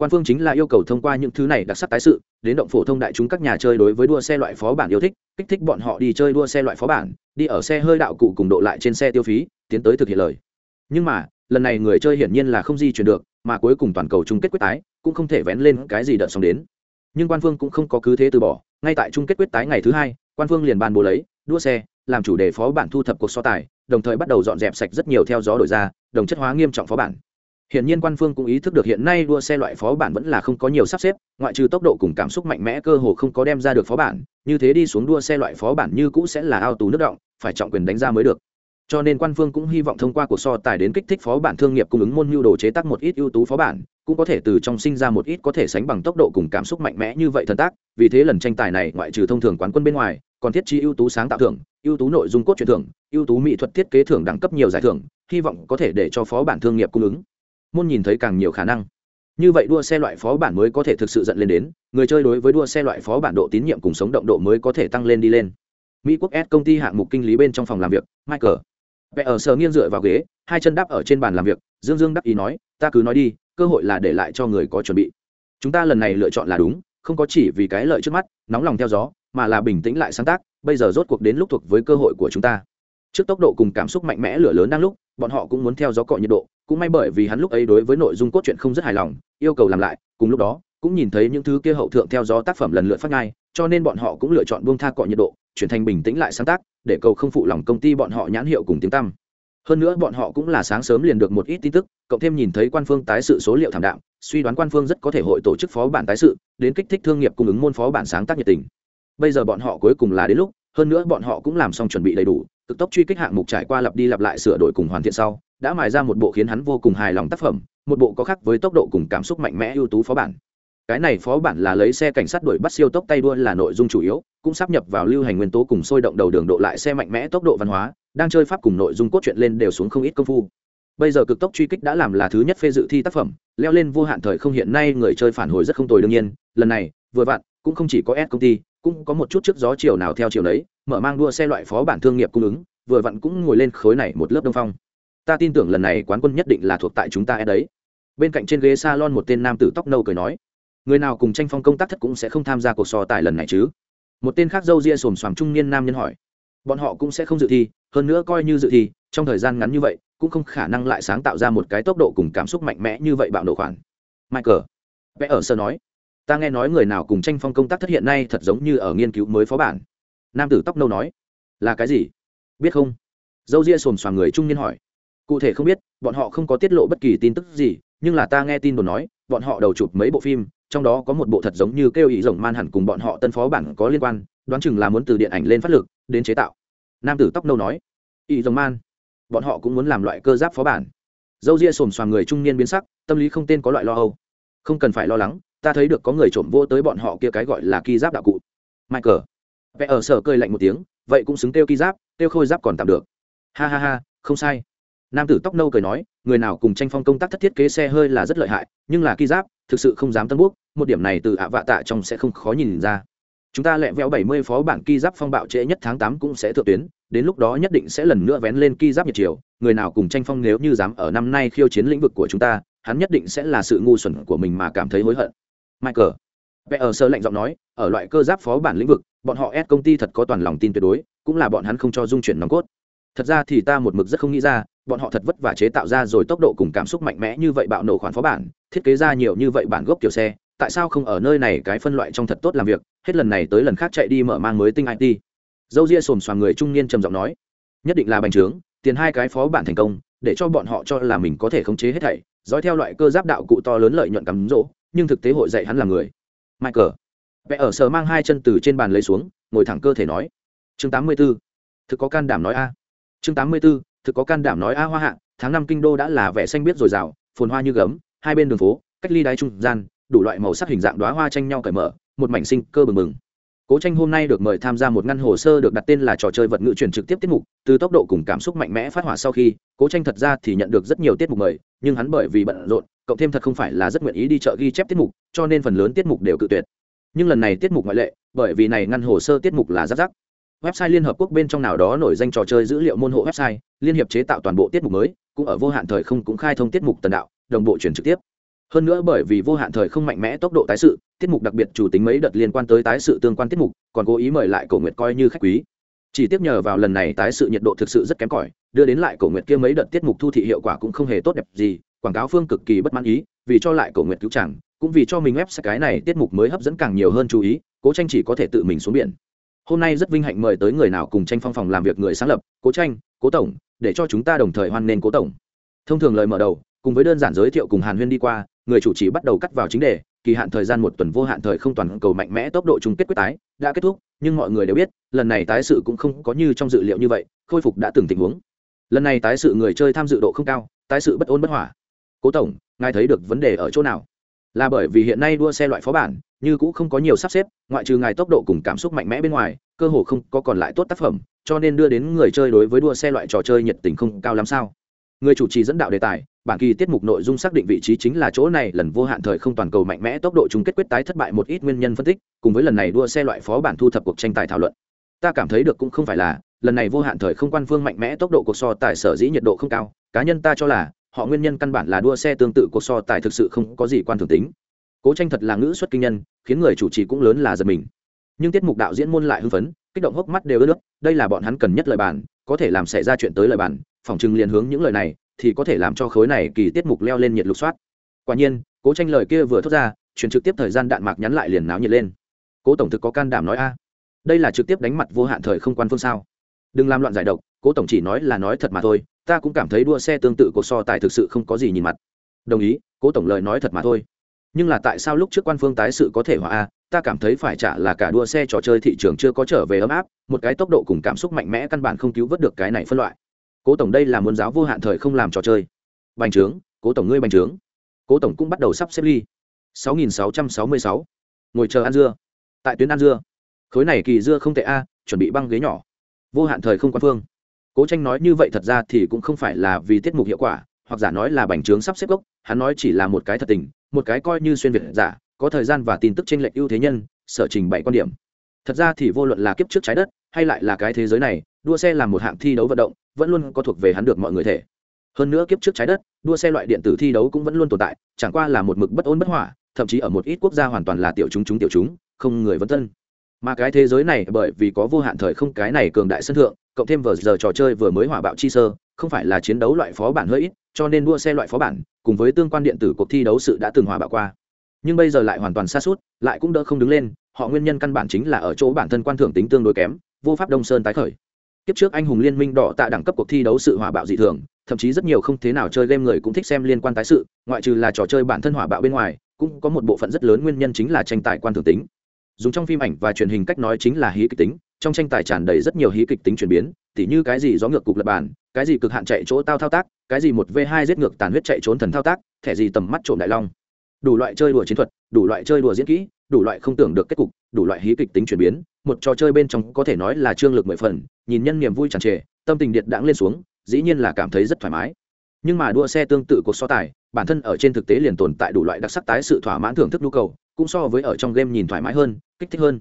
[SPEAKER 1] quan phương chính là yêu cầu thông qua những thứ này đặc sắc tái sự, đến động phổ thông đại chúng các nhà chơi đối với đua xe loại phó bản yêu thích, kích thích bọn họ đi chơi đua xe loại phó bản, đi ở xe hơi đạo cụ cùng độ lại trên xe tiêu phí, tiến tới thực hiện lời. Nhưng mà, lần này người chơi hiển nhiên là không di chuyển được, mà cuối cùng toàn cầu chung kết quyết tái, cũng không thể vén lên cái gì đợt xong đến. Nhưng quan phương cũng không có cứ thế từ bỏ, ngay tại chung kết quyết tái ngày thứ hai, quan phương liền ban bố lấy, đua xe, làm chủ đề phó bản thu thập cuộc so tài, đồng thời bắt đầu dọn dẹp sạch rất nhiều theo gió đổi ra, đồng chất hóa nghiêm trọng phó bản. Hiện nhiên quan phương cũng ý thức được hiện nay đua xe loại phó bản vẫn là không có nhiều sắp xếp, ngoại trừ tốc độ cùng cảm xúc mạnh mẽ cơ hồ không có đem ra được phó bản, như thế đi xuống đua xe loại phó bản như cũ sẽ là ao tù nước động, phải trọng quyền đánh ra mới được. Cho nên quan phương cũng hy vọng thông qua cuộc so tài đến kích thích phó bản thương nghiệp cung ứng môn nhu đồ chế tác một ít ưu tú phó bản, cũng có thể từ trong sinh ra một ít có thể sánh bằng tốc độ cùng cảm xúc mạnh mẽ như vậy thần tác, vì thế lần tranh tài này ngoại trừ thông thường quán quân bên ngoài, còn thiết trí ưu tú sáng tạo thưởng, ưu tú nội dung cốt truyện thưởng, ưu tú mỹ thuật thiết kế thưởng đẳng cấp nhiều giải thưởng, hy vọng có thể để cho phó bản thương nghiệp cung ứng môn nhìn thấy càng nhiều khả năng. Như vậy đua xe loại phó bản mới có thể thực sự dẫn lên đến, người chơi đối với đua xe loại phó bản độ tín nhiệm cùng sống động độ mới có thể tăng lên đi lên. Mỹ quốc s công ty hạng mục kinh lý bên trong phòng làm việc, michael. Vẽ ở sở nghiêng dựa vào ghế, hai chân đáp ở trên bàn làm việc, dương dương đắc ý nói, ta cứ nói đi, cơ hội là để lại cho người có chuẩn bị. Chúng ta lần này lựa chọn là đúng, không có chỉ vì cái lợi trước mắt, nóng lòng theo gió, mà là bình tĩnh lại sáng tác, bây giờ rốt cuộc đến lúc thuộc với cơ hội của chúng ta. Trước tốc độ cùng cảm xúc mạnh mẽ lửa lớn đang lúc, bọn họ cũng muốn theo gió cọ nhiệt độ cũng may bởi vì hắn lúc ấy đối với nội dung cốt truyện không rất hài lòng, yêu cầu làm lại, cùng lúc đó, cũng nhìn thấy những thứ kia hậu thượng theo gió tác phẩm lần lượt phát ngai cho nên bọn họ cũng lựa chọn buông tha cọ nhiệt độ, chuyển thành bình tĩnh lại sáng tác, để cầu không phụ lòng công ty bọn họ nhãn hiệu cùng tiếng tăm. Hơn nữa bọn họ cũng là sáng sớm liền được một ít tin tức, cộng thêm nhìn thấy quan phương tái sự số liệu thảm đạm, suy đoán quan phương rất có thể hội tổ chức phó bản tái sự, đến kích thích thương nghiệp cung ứng môn phó bản sáng tác nhiệt tình. Bây giờ bọn họ cuối cùng là đến lúc, hơn nữa bọn họ cũng làm xong chuẩn bị đầy đủ cực tốc truy kích hạng mục trải qua lặp đi lặp lại sửa đổi cùng hoàn thiện sau đã mài ra một bộ khiến hắn vô cùng hài lòng tác phẩm, một bộ có khác với tốc độ cùng cảm xúc mạnh mẽ ưu tú phó bản. Cái này phó bản là lấy xe cảnh sát đuổi bắt siêu tốc tay đua là nội dung chủ yếu, cũng sắp nhập vào lưu hành nguyên tố cùng sôi động đầu đường độ lại xe mạnh mẽ tốc độ văn hóa, đang chơi pháp cùng nội dung cốt truyện lên đều xuống không ít công phu. Bây giờ cực tốc truy kích đã làm là thứ nhất phê dự thi tác phẩm, leo lên vô hạn thời không hiện nay người chơi phản hồi rất không tồi đương nhiên, lần này, vừa vặn, cũng không chỉ có s công ty, cũng có một chút trước gió chiều nào theo chiều đấy mở mang đua xe loại phó bản thương nghiệp cung ứng, vừa vặn cũng ngồi lên khối này một lớp đông phong ta tin tưởng lần này quán quân nhất định là thuộc tại chúng ta đấy. Bên cạnh trên ghế salon một tên nam tử tóc nâu cười nói, người nào cùng tranh phong công tác thất cũng sẽ không tham gia cuộc so tài lần này chứ? Một tên khác dâu ria xồm xoàm trung niên nam nhân hỏi, bọn họ cũng sẽ không dự thi, hơn nữa coi như dự thi, trong thời gian ngắn như vậy, cũng không khả năng lại sáng tạo ra một cái tốc độ cùng cảm xúc mạnh mẽ như vậy bạo nổ khoản. Michael, vẽ ở sơ nói, ta nghe nói người nào cùng tranh phong công tác thất hiện nay thật giống như ở nghiên cứu mới phó bản. Nam tử tóc nâu nói, là cái gì? Biết không? Dâu ria xồm xoàm người trung niên hỏi cụ thể không biết, bọn họ không có tiết lộ bất kỳ tin tức gì, nhưng là ta nghe tin đồn nói, bọn họ đầu chụp mấy bộ phim, trong đó có một bộ thật giống như kêu ý rồng man hẳn cùng bọn họ tân phó bản có liên quan, đoán chừng là muốn từ điện ảnh lên phát lực, đến chế tạo. Nam tử tóc nâu nói, ý rồng man, bọn họ cũng muốn làm loại cơ giáp phó bản. Dâu ria xồm xoàm người trung niên biến sắc, tâm lý không tên có loại lo âu. Không cần phải lo lắng, ta thấy được có người trộm vô tới bọn họ kia cái gọi là ki giáp đạo cụ. Michael vẽ ở sở cơi lạnh một tiếng, vậy cũng xứng kêu ki giáp, kêu khôi giáp còn tạm được. Ha ha ha, không sai nam tử tóc nâu cười nói, người nào cùng tranh phong công tác thất thiết kế xe hơi là rất lợi hại, nhưng là ki giáp, thực sự không dám tân bút một điểm này từ ạ vạ tạ trong sẽ không khó nhìn ra. Chúng ta lẹ vẹo bảy mươi phó bản ki giáp phong bạo trễ nhất tháng tám cũng sẽ thượng tuyến, đến lúc đó nhất định sẽ lần nữa vén lên ki giáp nhiệt chiều, người nào cùng tranh phong nếu như dám ở năm nay khiêu chiến lĩnh vực của chúng ta, hắn nhất định sẽ là sự ngu xuẩn của mình mà cảm thấy hối hận. Michael vẽ ở sơ lạnh giọng nói, ở loại cơ giáp phó bản lĩnh vực, bọn họ ép công ty thật có toàn lòng tin tuyệt đối, cũng là bọn hắn không cho dung chuyển nòng cốt thật ra thì ta một mực rất không nghĩ ra, bọn họ thật vất vả chế tạo ra rồi tốc độ cùng cảm xúc mạnh mẽ như vậy bạo nổ khoản phó bản, thiết kế ra nhiều như vậy bản gốc kiểu xe, tại sao không ở nơi này cái phân loại trong thật tốt làm việc, hết lần này tới lần khác chạy đi mở mang mới tinh it dâu ria xồm xoàm người trung niên trầm giọng nói, nhất định là bành trướng, tiền hai cái phó bản thành công, để cho bọn họ cho là mình có thể khống chế hết thảy, dõi theo loại cơ giáp đạo cụ to lớn lợi nhuận cắm rỗ, nhưng thực tế hội dạy hắn là người michael, vẽ ở sờ mang hai chân từ trên bàn lấy xuống, ngồi thẳng cơ thể nói, chương tám mươi 84. thực có can đảm nói a chương tám mươi 84. thực có can đảm nói a hoa hạ, tháng năm kinh đô đã là vẻ xanh biết rồi rào, phồn hoa như gấm, hai bên đường phố, cách ly đáy trung gian, đủ loại màu sắc hình dạng đóa hoa tranh nhau cởi mở, một mảnh sinh cơ bừng bừng cố tranh hôm nay được mời tham gia một ngăn hồ sơ được đặt tên là trò chơi vật ngữ truyền trực tiếp tiết mục, từ tốc độ cùng cảm xúc mạnh mẽ phát hỏa sau khi, cố tranh thật ra thì nhận được rất nhiều tiết mục mời, nhưng hắn bởi vì bận rộn, cộng thêm thật không phải là rất nguyện ý đi chợ ghi chép tiết mục, cho nên phần lớn tiết mục đều cự tuyệt nhưng lần này tiết mục ngoại lệ, bởi vì này ngăn hồ sơ tiết mục là giáp giáp website liên hợp quốc bên trong nào đó nổi danh trò chơi dữ liệu môn hộ website, liên hiệp chế tạo toàn bộ tiết mục mới, cũng ở vô hạn thời không cũng khai thông tiết mục tần đạo, đồng bộ chuyển trực tiếp. Hơn nữa bởi vì vô hạn thời không mạnh mẽ tốc độ tái sự, tiết mục đặc biệt chủ tính mấy đợt liên quan tới tái sự tương quan tiết mục, còn cố ý mời lại cổ nguyệt coi như khách quý. Chỉ tiếp nhờ vào lần này tái sự nhiệt độ thực sự rất kém cỏi, đưa đến lại cổ nguyệt kia mấy đợt tiết mục thu thị hiệu quả cũng không hề tốt đẹp gì, quảng cáo phương cực kỳ bất mãn ý, vì cho lại cổ nguyệt cứu chẳng cũng vì cho mình web cái này tiết mục mới hấp dẫn càng nhiều hơn chú ý, cố tranh chỉ có thể tự mình xuống biển hôm nay rất vinh hạnh mời tới người nào cùng tranh phong phòng làm việc người sáng lập, cố tranh, cố tổng, để cho chúng ta đồng thời hoan nghênh cố tổng. Thông thường lời mở đầu, cùng với đơn giản giới thiệu cùng hàn huyên đi qua, người chủ trì bắt đầu cắt vào chính đề, kỳ hạn thời gian một tuần vô hạn thời không toàn cầu mạnh mẽ tốc độ chung kết quyết tái, đã kết thúc, nhưng mọi người đều biết, lần này tái sự cũng không có như trong dự liệu như vậy, khôi phục đã từng tình huống. Lần này tái sự người chơi tham dự độ không cao, tái sự bất ôn bất hỏa. Cố tổng, ngài thấy được vấn đề ở chỗ nào? Là bởi vì hiện nay đua xe loại phó bản, như cũ không có nhiều sắp xếp, ngoại trừ ngài tốc độ cùng cảm xúc mạnh mẽ bên ngoài, cơ hồ không có còn lại tốt tác phẩm, cho nên đưa đến người chơi đối với đua xe loại trò chơi nhiệt tình không cao lắm sao. Người chủ trì dẫn đạo đề tài, bản kỳ tiết mục nội dung xác định vị trí chính là chỗ này, lần vô hạn thời không toàn cầu mạnh mẽ tốc độ chung kết quyết tái thất bại một ít nguyên nhân phân tích, cùng với lần này đua xe loại phó bản thu thập cuộc tranh tài thảo luận. Ta cảm thấy được cũng không phải là, lần này vô hạn thời không quan phương mạnh mẽ tốc độ cuộc so tài sở dĩ nhiệt độ không cao, cá nhân ta cho là họ nguyên nhân căn bản là đua xe tương tự cuộc so tài thực sự không có gì quan thường tính. Cố tranh thật là ngữ xuất kinh nhân, khiến người chủ trì cũng lớn là giật mình. Nhưng tiết mục đạo diễn môn lại hưng phấn, kích động hốc mắt đều ướt nước, đây là bọn hắn cần nhất lời bản có thể làm xảy ra chuyện tới lời bản Phỏng chừng liền hướng những lời này, thì có thể làm cho khối này kỳ tiết mục leo lên nhiệt lục soát. Quả nhiên, cố tranh lời kia vừa thốt ra chuyển trực tiếp thời gian đạn mạc nhắn lại liền náo nhiệt lên. Cố tổng thực có can đảm nói a. Đây là trực tiếp đánh mặt vô hạn thời không quan phương sao? Đừng làm loạn giải độc, cố tổng chỉ nói là nói thật mà thôi ta cũng cảm thấy đua xe tương tự của so tài thực sự không có gì nhìn mặt. Đồng ý, cố tổng lời nói thật mà thôi. Nhưng là tại sao lúc trước quan phương tái sự có thể hòa a, ta cảm thấy phải trả là cả đua xe trò chơi thị trường chưa có trở về ấm áp, một cái tốc độ cùng cảm xúc mạnh mẽ căn bản không cứu vớt được cái này phân loại. Cố tổng đây là muốn giáo vô hạn thời không làm trò chơi. Bành trướng, cố tổng ngươi bành trướng. Cố tổng cũng bắt đầu sắp xếp ly. 6666. ngồi chờ ăn dưa. Tại tuyến ăn dưa. Khối này kỳ dưa không tệ a, chuẩn bị băng ghế nhỏ. Vô hạn thời không quan phương cố tranh nói như vậy thật ra thì cũng không phải là vì tiết mục hiệu quả, hoặc giả nói là bành trướng sắp xếp gốc, hắn nói chỉ là một cái thật tình, một cái coi như xuyên việt giả, có thời gian và tin tức trên lệnh ưu thế nhân, sở trình bày quan điểm. Thật ra thì vô luận là kiếp trước trái đất, hay lại là cái thế giới này, đua xe là một hạng thi đấu vận động, vẫn luôn có thuộc về hắn được mọi người thể. Hơn nữa kiếp trước trái đất, đua xe loại điện tử thi đấu cũng vẫn luôn tồn tại, chẳng qua là một mực bất ổn bất hỏa thậm chí ở một ít quốc gia hoàn toàn là tiểu chúng chúng tiểu chúng, không người vấn thân mà cái thế giới này bởi vì có vô hạn thời không cái này cường đại sân thượng, cộng thêm vừa giờ trò chơi vừa mới hỏa bạo chi sơ, không phải là chiến đấu loại phó bản hơi ít, cho nên đua xe loại phó bản, cùng với tương quan điện tử cuộc thi đấu sự đã từng hỏa bạo qua. Nhưng bây giờ lại hoàn toàn xa suốt, lại cũng đỡ không đứng lên, họ nguyên nhân căn bản chính là ở chỗ bản thân quan thưởng tính tương đối kém, vô pháp đông sơn tái khởi. Kiếp trước anh hùng liên minh đỏ tạ đẳng cấp cuộc thi đấu sự hỏa bạo dị thường, thậm chí rất nhiều không thế nào chơi game người cũng thích xem liên quan tái sự, ngoại trừ là trò chơi bản thân hỏa bạo bên ngoài, cũng có một bộ phận rất lớn nguyên nhân chính là tranh tài quan thưởng tính dùng trong phim ảnh và truyền hình cách nói chính là hí kịch tính, trong tranh tài tràn đầy rất nhiều hí kịch tính chuyển biến, tỉ như cái gì gió ngược cục lập bản cái gì cực hạn chạy chỗ tao thao tác, cái gì một v hai giết ngược tàn huyết chạy trốn thần thao tác, thẻ gì tầm mắt trộm đại long. Đủ loại chơi đùa chiến thuật, đủ loại chơi đùa diễn kỹ, đủ loại không tưởng được kết cục, đủ loại hí kịch tính chuyển biến, một trò chơi bên trong có thể nói là trương lực mười phần, nhìn nhân niềm vui tràn trề, tâm tình điện đãng lên xuống, dĩ nhiên là cảm thấy rất thoải mái. Nhưng mà đua xe tương tự cuộc so tài bản thân ở trên thực tế liền tồn tại đủ loại đặc sắc tái sự thỏa mãn thưởng thức nhu cầu, cũng so với ở trong game nhìn thoải mái hơn, kích thích hơn.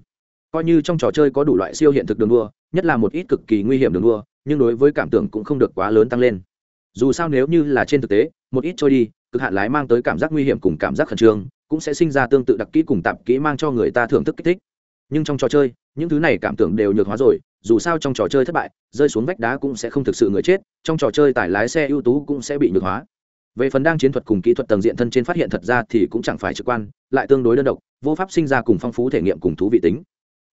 [SPEAKER 1] Coi như trong trò chơi có đủ loại siêu hiện thực đường đua, nhất là một ít cực kỳ nguy hiểm đường đua, nhưng đối với cảm tưởng cũng không được quá lớn tăng lên. Dù sao nếu như là trên thực tế, một ít trôi đi, cực hạn lái mang tới cảm giác nguy hiểm cùng cảm giác khẩn trương, cũng sẽ sinh ra tương tự đặc kỹ cùng tạp kỹ mang cho người ta thưởng thức kích thích. Nhưng trong trò chơi, những thứ này cảm tưởng đều nhược hóa rồi, dù sao trong trò chơi thất bại, rơi xuống vách đá cũng sẽ không thực sự người chết, trong trò chơi tải lái xe ưu tú cũng sẽ bị nhược hóa về phần đang chiến thuật cùng kỹ thuật tầng diện thân trên phát hiện thật ra thì cũng chẳng phải trực quan, lại tương đối đơn độc, vô pháp sinh ra cùng phong phú thể nghiệm cùng thú vị tính.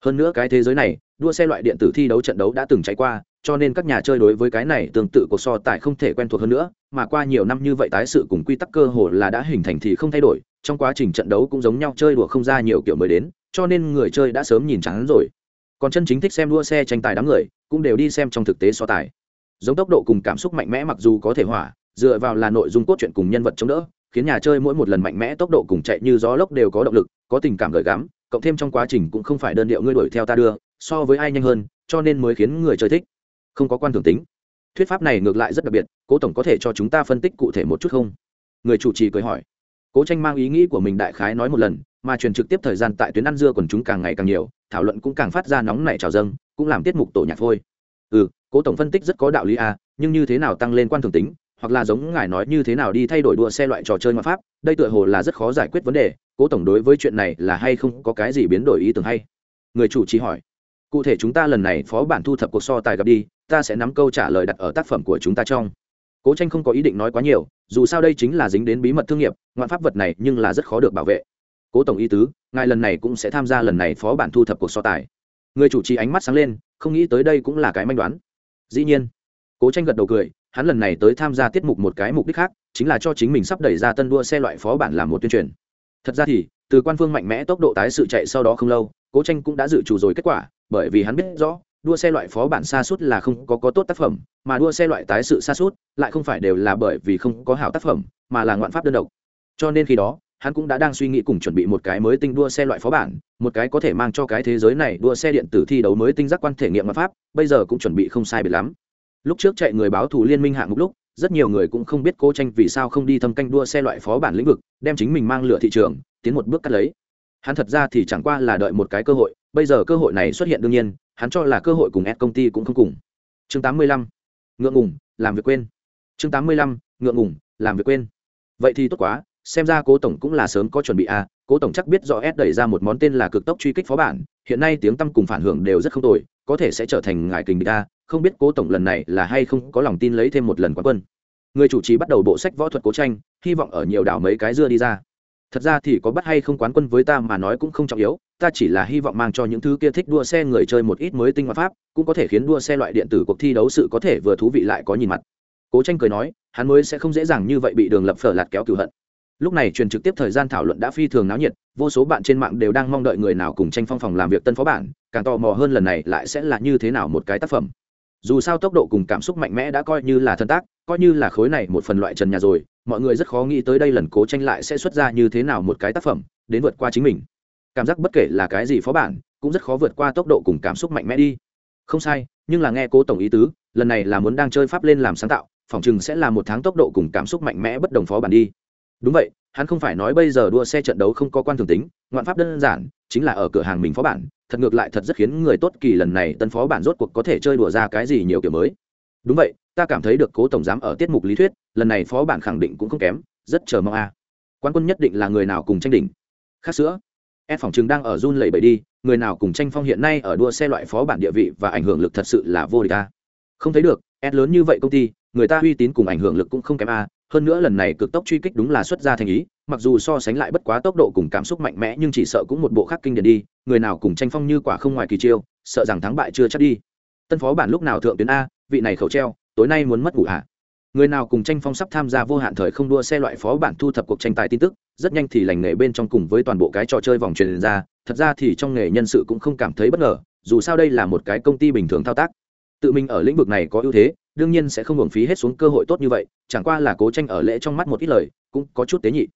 [SPEAKER 1] Hơn nữa cái thế giới này, đua xe loại điện tử thi đấu trận đấu đã từng trải qua, cho nên các nhà chơi đối với cái này tương tự cuộc so tài không thể quen thuộc hơn nữa, mà qua nhiều năm như vậy tái sự cùng quy tắc cơ hồ là đã hình thành thì không thay đổi, trong quá trình trận đấu cũng giống nhau chơi đùa không ra nhiều kiểu mới đến, cho nên người chơi đã sớm nhìn chán rồi. Còn chân chính thích xem đua xe tranh tài đám người, cũng đều đi xem trong thực tế so tài. Giống tốc độ cùng cảm xúc mạnh mẽ mặc dù có thể hỏa dựa vào là nội dung cốt truyện cùng nhân vật chống đỡ, khiến nhà chơi mỗi một lần mạnh mẽ tốc độ cùng chạy như gió lốc đều có động lực, có tình cảm gợi gắm, cộng thêm trong quá trình cũng không phải đơn điệu ngươi đuổi theo ta đưa, so với ai nhanh hơn, cho nên mới khiến người chơi thích. Không có quan thưởng tính. Thuyết pháp này ngược lại rất đặc biệt, cố tổng có thể cho chúng ta phân tích cụ thể một chút không? Người chủ trì cười hỏi. Cố tranh mang ý nghĩ của mình đại khái nói một lần, mà truyền trực tiếp thời gian tại tuyến ăn dưa còn chúng càng ngày càng nhiều, thảo luận cũng càng phát ra nóng nảy trào dâng, cũng làm tiết mục tổ nhạc thôi ừ cố tổng phân tích rất có đạo lý à nhưng như thế nào tăng lên quan thường tính hoặc là giống ngài nói như thế nào đi thay đổi đua xe loại trò chơi ngoại pháp, đây tựa hồ là rất khó giải quyết vấn đề, cố tổng đối với chuyện này là hay không có cái gì biến đổi ý tưởng hay? Người chủ trì hỏi. Cụ thể chúng ta lần này phó bản thu thập cuộc so tài gặp đi, ta sẽ nắm câu trả lời đặt ở tác phẩm của chúng ta trong. Cố tranh không có ý định nói quá nhiều, dù sao đây chính là dính đến bí mật thương nghiệp ngoạn pháp vật này nhưng là rất khó được bảo vệ. Cố tổng ý tứ, ngài lần này cũng sẽ tham gia lần này phó bản thu thập cuộc so tài. Người chủ trì ánh mắt sáng lên, không nghĩ tới đây cũng là cái manh đoán. Dĩ nhiên, cố tranh gật đầu cười hắn lần này tới tham gia tiết mục một cái mục đích khác, chính là cho chính mình sắp đẩy ra tân đua xe loại phó bản làm một tuyên truyền. Thật ra thì, từ quan phương mạnh mẽ tốc độ tái sự chạy sau đó không lâu, cố tranh cũng đã dự trù rồi kết quả, bởi vì hắn biết rõ, đua xe loại phó bản xa suốt là không có có tốt tác phẩm, mà đua xe loại tái sự xa suốt lại không phải đều là bởi vì không có hảo tác phẩm, mà là ngoạn pháp đơn độc. Cho nên khi đó, hắn cũng đã đang suy nghĩ cùng chuẩn bị một cái mới tinh đua xe loại phó bản, một cái có thể mang cho cái thế giới này đua xe điện tử thi đấu mới tinh giác quan thể nghiệm ngoạn pháp, bây giờ cũng chuẩn bị không sai biệt lắm lúc trước chạy người báo thù liên minh hạng mục lúc, rất nhiều người cũng không biết cố tranh vì sao không đi thâm canh đua xe loại phó bản lĩnh vực, đem chính mình mang lửa thị trường, tiến một bước cắt lấy hắn thật ra thì chẳng qua là đợi một cái cơ hội, bây giờ cơ hội này xuất hiện đương nhiên, hắn cho là cơ hội cùng ép công ty cũng không cùng chương 85. ngượng ngùng, làm việc quên chương 85. ngượng ngùng, làm việc quên vậy thì tốt quá, xem ra cố tổng cũng là sớm có chuẩn bị à cố tổng chắc biết rõ s đẩy ra một món tên là cực tốc truy kích phó bản, hiện nay tiếng tăm cùng phản hưởng đều rất không tồi, có thể sẽ trở thành ngài kình địch a không biết cố tổng lần này là hay không có lòng tin lấy thêm một lần quán quân. Người chủ trì bắt đầu bộ sách võ thuật cố tranh, hy vọng ở nhiều đảo mấy cái dưa đi ra. Thật ra thì có bắt hay không quán quân với ta mà nói cũng không trọng yếu, ta chỉ là hy vọng mang cho những thứ kia thích đua xe người chơi một ít mới tinh hoạt pháp, cũng có thể khiến đua xe loại điện tử cuộc thi đấu sự có thể vừa thú vị lại có nhìn mặt. Cố tranh cười nói, hắn mới sẽ không dễ dàng như vậy bị đường lập phở lạt kéo cửu hận. Lúc này truyền trực tiếp thời gian thảo luận đã phi thường náo nhiệt, vô số bạn trên mạng đều đang mong đợi người nào cùng tranh phong phòng làm việc tân phó bản, càng tò mò hơn lần này lại sẽ là như thế nào một cái tác phẩm dù sao tốc độ cùng cảm xúc mạnh mẽ đã coi như là thân tác, coi như là khối này một phần loại trần nhà rồi, mọi người rất khó nghĩ tới đây lần cố tranh lại sẽ xuất ra như thế nào một cái tác phẩm, đến vượt qua chính mình. Cảm giác bất kể là cái gì phó bản, cũng rất khó vượt qua tốc độ cùng cảm xúc mạnh mẽ đi. Không sai, nhưng là nghe cố tổng ý tứ, lần này là muốn đang chơi pháp lên làm sáng tạo phỏng chừng sẽ là một tháng tốc độ cùng cảm xúc mạnh mẽ bất đồng phó bản đi. Đúng vậy, hắn không phải nói bây giờ đua xe trận đấu không có quan thường tính, ngoạn pháp đơn giản, chính là ở cửa hàng mình phó bản thật ngược lại thật rất khiến người tốt kỳ lần này tân phó bản rốt cuộc có thể chơi đùa ra cái gì nhiều kiểu mới. Đúng vậy, ta cảm thấy được cố tổng giám ở tiết mục lý thuyết, lần này phó bản khẳng định cũng không kém, rất chờ mong a. À. quan quân nhất định là người nào cùng tranh đỉnh? Khác sữa. Em phòng chừng đang ở run lẩy bẩy đi, người nào cùng tranh phong hiện nay ở đua xe loại phó bản địa vị và ảnh hưởng lực thật sự là vô địch a. Không thấy được, ed lớn như vậy công ty, người ta uy tín cùng ảnh hưởng lực cũng không kém a, hơn nữa lần này cực tốc truy kích đúng là xuất ra thành ý, mặc dù so sánh lại bất quá tốc độ cùng cảm xúc mạnh mẽ nhưng chỉ sợ cũng một bộ khác kinh điển đi người nào cùng tranh phong như quả không ngoài kỳ chiêu, sợ rằng thắng bại chưa chắc đi. Tân phó bản lúc nào thượng tuyến a, vị này khẩu treo, tối nay muốn mất ngủ hả? Người nào cùng tranh phong sắp tham gia vô hạn thời không đua xe loại phó bản thu thập cuộc tranh tài tin tức, rất nhanh thì lành nghề bên trong cùng với toàn bộ cái trò chơi vòng truyền ra, thật ra thì trong nghề nhân sự cũng không cảm thấy bất ngờ, dù sao đây là một cái công ty bình thường thao tác. Tự mình ở lĩnh vực này có ưu thế, đương nhiên sẽ không hưởng phí hết xuống cơ hội tốt như vậy, chẳng qua là cố tranh ở lễ trong mắt một ít lời, cũng có chút tế nhị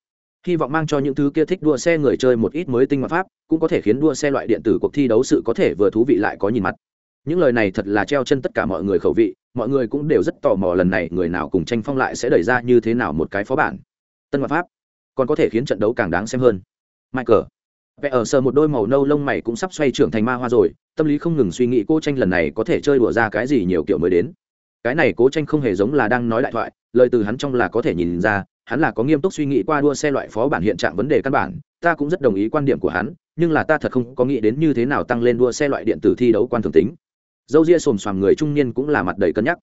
[SPEAKER 1] hy vọng mang cho những thứ kia thích đua xe người chơi một ít mới tinh mặt pháp, cũng có thể khiến đua xe loại điện tử cuộc thi đấu sự có thể vừa thú vị lại có nhìn mặt. Những lời này thật là treo chân tất cả mọi người khẩu vị, mọi người cũng đều rất tò mò lần này người nào cùng tranh phong lại sẽ đẩy ra như thế nào một cái phó bản. Tân mặt pháp còn có thể khiến trận đấu càng đáng xem hơn. Michael vẽ ở sờ một đôi màu nâu lông mày cũng sắp xoay trưởng thành ma hoa rồi, tâm lý không ngừng suy nghĩ cô tranh lần này có thể chơi đùa ra cái gì nhiều kiểu mới đến. Cái này cố tranh không hề giống là đang nói đại thoại, lời từ hắn trong là có thể nhìn ra hắn là có nghiêm túc suy nghĩ qua đua xe loại phó bản hiện trạng vấn đề căn bản, ta cũng rất đồng ý quan điểm của hắn, nhưng là ta thật không có nghĩ đến như thế nào tăng lên đua xe loại điện tử thi đấu quan thường tính. Dâu ria xồm xoàm người trung niên cũng là mặt đầy cân nhắc.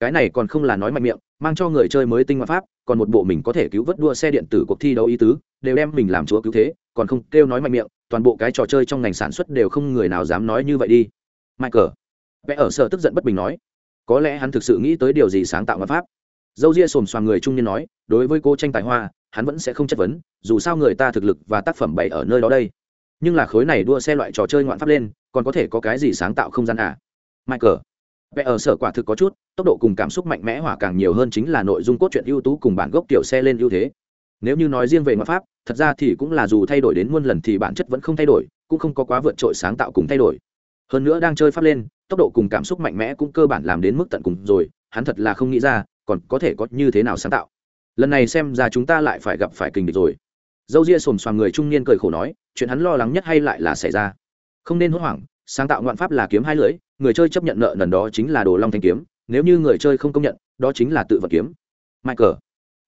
[SPEAKER 1] Cái này còn không là nói mạnh miệng, mang cho người chơi mới tinh ngoại pháp, còn một bộ mình có thể cứu vớt đua xe điện tử cuộc thi đấu ý tứ, đều đem mình làm chúa cứu thế, còn không kêu nói mạnh miệng, toàn bộ cái trò chơi trong ngành sản xuất đều không người nào dám nói như vậy đi. Michael, vẽ ở sở tức giận bất bình nói, có lẽ hắn thực sự nghĩ tới điều gì sáng tạo ngoại pháp? Dâu ria xồm xoàng người trung niên nói, đối với cô tranh tài hoa, hắn vẫn sẽ không chất vấn, dù sao người ta thực lực và tác phẩm bày ở nơi đó đây. Nhưng là khối này đua xe loại trò chơi ngoạn pháp lên, còn có thể có cái gì sáng tạo không gian à? Michael vẽ ở sở quả thực có chút, tốc độ cùng cảm xúc mạnh mẽ hỏa càng nhiều hơn chính là nội dung cốt truyện ưu tú cùng bản gốc tiểu xe lên ưu thế. Nếu như nói riêng về ngoại pháp, thật ra thì cũng là dù thay đổi đến muôn lần thì bản chất vẫn không thay đổi, cũng không có quá vượt trội sáng tạo cùng thay đổi. Hơn nữa đang chơi pháp lên, tốc độ cùng cảm xúc mạnh mẽ cũng cơ bản làm đến mức tận cùng rồi, hắn thật là không nghĩ ra còn có thể có như thế nào sáng tạo? Lần này xem ra chúng ta lại phải gặp phải kình địch rồi. Dâu ria xồm xoàng người trung niên cười khổ nói, chuyện hắn lo lắng nhất hay lại là xảy ra? Không nên hốt hoảng, sáng tạo ngoạn pháp là kiếm hai lưỡi, người chơi chấp nhận nợ nần đó chính là đồ long thanh kiếm, nếu như người chơi không công nhận, đó chính là tự vật kiếm. Michael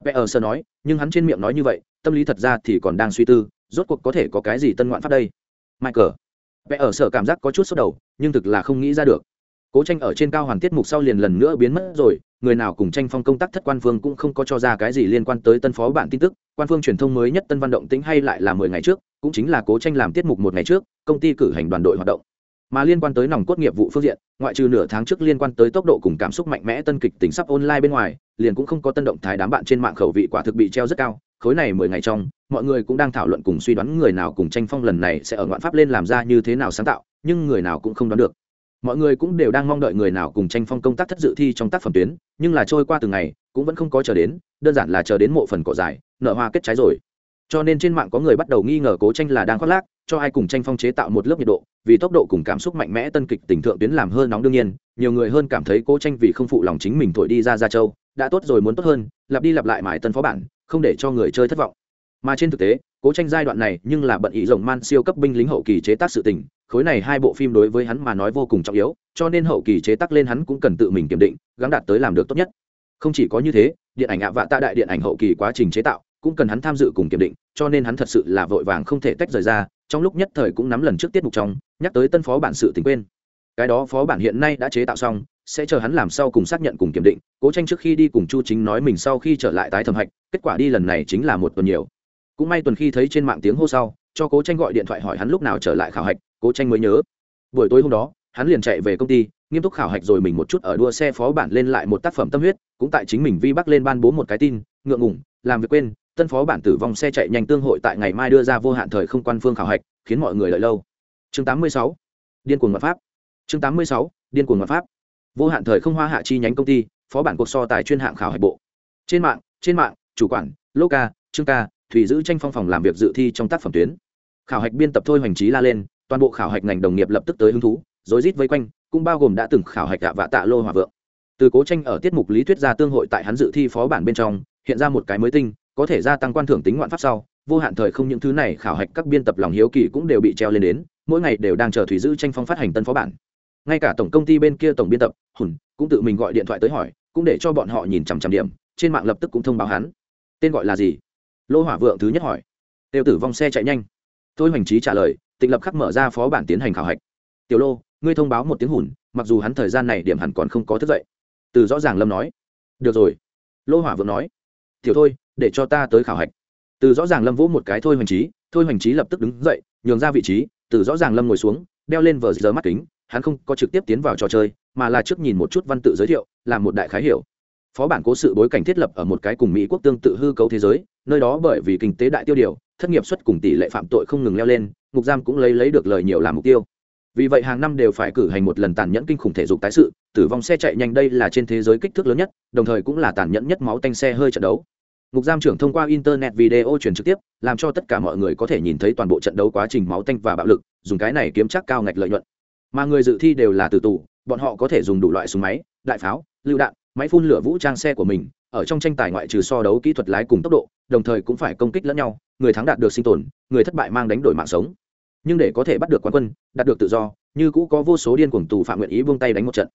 [SPEAKER 1] vẽ ở sơ nói, nhưng hắn trên miệng nói như vậy, tâm lý thật ra thì còn đang suy tư, rốt cuộc có thể có cái gì tân ngoạn pháp đây? Michael vẽ ở sở cảm giác có chút sốt đầu, nhưng thực là không nghĩ ra được. Cố tranh ở trên cao hoàn tiết mục sau liền lần nữa biến mất rồi người nào cùng tranh phong công tác thất quan phương cũng không có cho ra cái gì liên quan tới tân phó bản tin tức, quan phương truyền thông mới nhất tân văn động tính hay lại là mười ngày trước, cũng chính là cố tranh làm tiết mục một ngày trước, công ty cử hành đoàn đội hoạt động. Mà liên quan tới nòng cốt nghiệp vụ phương diện, ngoại trừ nửa tháng trước liên quan tới tốc độ cùng cảm xúc mạnh mẽ tân kịch tính sắp online bên ngoài, liền cũng không có tân động thái đám bạn trên mạng khẩu vị quả thực bị treo rất cao, khối này mười ngày trong, mọi người cũng đang thảo luận cùng suy đoán người nào cùng tranh phong lần này sẽ ở ngoạn pháp lên làm ra như thế nào sáng tạo, nhưng người nào cũng không đoán được mọi người cũng đều đang mong đợi người nào cùng tranh phong công tác thất dự thi trong tác phẩm tuyến, nhưng là trôi qua từng ngày, cũng vẫn không có chờ đến, đơn giản là chờ đến mộ phần cỏ dài nợ hoa kết trái rồi. Cho nên trên mạng có người bắt đầu nghi ngờ cố tranh là đang khoác lác, cho ai cùng tranh phong chế tạo một lớp nhiệt độ, vì tốc độ cùng cảm xúc mạnh mẽ tân kịch tình thượng tuyến làm hơn nóng đương nhiên, nhiều người hơn cảm thấy cố tranh vì không phụ lòng chính mình thổi đi ra ra châu, đã tốt rồi muốn tốt hơn, lặp đi lặp lại mãi tân phó bản, không để cho người chơi thất vọng. Mà trên thực tế, cố tranh giai đoạn này nhưng là bận ý rồng man siêu cấp binh lính hậu kỳ chế tác sự tình khối này hai bộ phim đối với hắn mà nói vô cùng trọng yếu, cho nên hậu kỳ chế tác lên hắn cũng cần tự mình kiểm định gắn đạt tới làm được tốt nhất. Không chỉ có như thế, điện ảnh ạ vạ tạ đại điện ảnh hậu kỳ quá trình chế tạo cũng cần hắn tham dự cùng kiểm định, cho nên hắn thật sự là vội vàng không thể tách rời ra, trong lúc nhất thời cũng nắm lần trước tiết mục trong, nhắc tới tân phó bản sự tình quên. Cái đó phó bản hiện nay đã chế tạo xong, sẽ chờ hắn làm sau cùng xác nhận cùng kiểm định, cố tranh trước khi đi cùng chu chính nói mình sau khi trở lại tái thẩm hạch, kết quả đi lần này chính là một tuần nhiều. Cũng may tuần khi thấy trên mạng tiếng hô sau, cho cố tranh gọi điện thoại hỏi hắn lúc nào trở lại khảo hạch cố tranh mới nhớ buổi tối hôm đó, hắn liền chạy về công ty, nghiêm túc khảo hạch rồi mình một chút ở đua xe phó bản lên lại một tác phẩm tâm huyết, cũng tại chính mình vi bắc lên ban bố một cái tin, ngượng ngủng làm việc quên, tân phó bản tử vong xe chạy nhanh tương hội tại ngày mai đưa ra vô hạn thời không quan phương khảo hạch, khiến mọi người lợi lâu chương 86. điên cuồng mặt pháp chương 86. điên cuồng mặt pháp vô hạn thời không hoa hạ chi nhánh công ty, phó bản cuộc so tài chuyên hạng khảo hạch bộ trên mạng trên mạng, chủ quản, lô ca, trương ca, thủy giữ tranh phong phòng làm việc dự thi trong tác phẩm tuyến khảo hạch biên tập thôi hoành trí la lên toàn bộ khảo hạch ngành đồng nghiệp lập tức tới hứng thú, rối rít vây quanh, cũng bao gồm đã từng khảo hạch gạ vạ tạ lô hòa vượng. Từ cố tranh ở tiết mục lý thuyết gia tương hội tại hắn dự thi phó bản bên trong, hiện ra một cái mới tinh, có thể gia tăng quan thưởng tính ngoạn pháp sau, vô hạn thời không những thứ này khảo hạch các biên tập lòng hiếu kỳ cũng đều bị treo lên đến, mỗi ngày đều đang chờ thủy giữ tranh phong phát hành tân phó bản. Ngay cả tổng công ty bên kia tổng biên tập, hùn, cũng tự mình gọi điện thoại tới hỏi, cũng để cho bọn họ nhìn chằm chằm điểm, trên mạng lập tức cũng thông báo hắn. Tên gọi là gì? Lô hỏa vượng thứ nhất hỏi. Tiêu tử vong xe chạy nhanh. Thôi hoành trí trả lời tịnh lập khắc mở ra phó bản tiến hành khảo hạch. Tiểu lô, ngươi thông báo một tiếng hùn, mặc dù hắn thời gian này điểm hẳn còn không có thức dậy. Từ rõ ràng lâm nói. Được rồi. Lô hỏa vượng nói. Tiểu thôi, để cho ta tới khảo hạch. Từ rõ ràng lâm vỗ một cái thôi hoành trí thôi hoành trí lập tức đứng dậy, nhường ra vị trí, từ rõ ràng lâm ngồi xuống, đeo lên vờ giờ mắt kính, hắn không có trực tiếp tiến vào trò chơi, mà là trước nhìn một chút văn tự giới thiệu, làm một đại khái hiểu. Phó bản cố sự bối cảnh thiết lập ở một cái cùng mỹ quốc tương tự hư cấu thế giới, nơi đó bởi vì kinh tế đại tiêu điều, thất nghiệp suất cùng tỷ lệ phạm tội không ngừng leo lên ngục giam cũng lấy lấy được lời nhiều làm mục tiêu. Vì vậy hàng năm đều phải cử hành một lần tàn nhẫn kinh khủng thể dục tái sự, tử vong xe chạy nhanh đây là trên thế giới kích thước lớn nhất, đồng thời cũng là tàn nhẫn nhất máu tanh xe hơi trận đấu. Ngục giam trưởng thông qua internet video truyền trực tiếp, làm cho tất cả mọi người có thể nhìn thấy toàn bộ trận đấu quá trình máu tanh và bạo lực, dùng cái này kiếm chắc cao ngạch lợi nhuận. Mà người dự thi đều là từ tù, bọn họ có thể dùng đủ loại súng máy, đại pháo, lựu đạn, máy phun lửa vũ trang xe của mình, ở trong tranh tài ngoại trừ so đấu kỹ thuật lái cùng tốc độ, đồng thời cũng phải công kích lẫn nhau, người thắng đạt được sinh tồn, người thất bại mang đánh đổi mạng sống nhưng để có thể bắt được quán quân, đạt được tự do, như cũ có vô số điên cuồng tù phạm nguyện ý buông tay đánh một trận.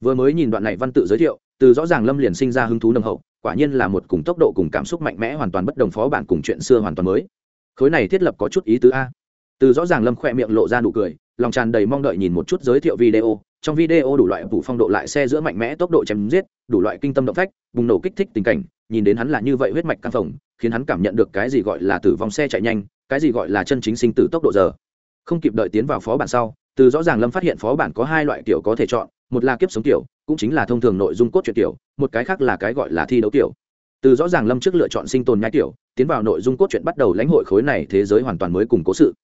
[SPEAKER 1] Vừa mới nhìn đoạn này văn tự giới thiệu, từ rõ ràng lâm liền sinh ra hứng thú nồng hậu, quả nhiên là một cùng tốc độ cùng cảm xúc mạnh mẽ hoàn toàn bất đồng phó bản cùng chuyện xưa hoàn toàn mới. Khối này thiết lập có chút ý tứ a. Từ rõ ràng lâm khỏe miệng lộ ra nụ cười, lòng tràn đầy mong đợi nhìn một chút giới thiệu video, trong video đủ loại vụ phong độ lại xe giữa mạnh mẽ tốc độ chém giết, đủ loại kinh tâm động phách, bùng nổ kích thích tình cảnh, nhìn đến hắn là như vậy huyết mạch căng phồng, khiến hắn cảm nhận được cái gì gọi là tử vong xe chạy nhanh, cái gì gọi là chân chính sinh tử tốc độ giờ không kịp đợi tiến vào phó bản sau, từ rõ ràng lâm phát hiện phó bản có hai loại kiểu có thể chọn, một là kiếp sống kiểu, cũng chính là thông thường nội dung cốt truyện kiểu, một cái khác là cái gọi là thi đấu kiểu. Từ rõ ràng lâm trước lựa chọn sinh tồn nhai kiểu, tiến vào nội dung cốt truyện bắt đầu lãnh hội khối này thế giới hoàn toàn mới cùng cố sự.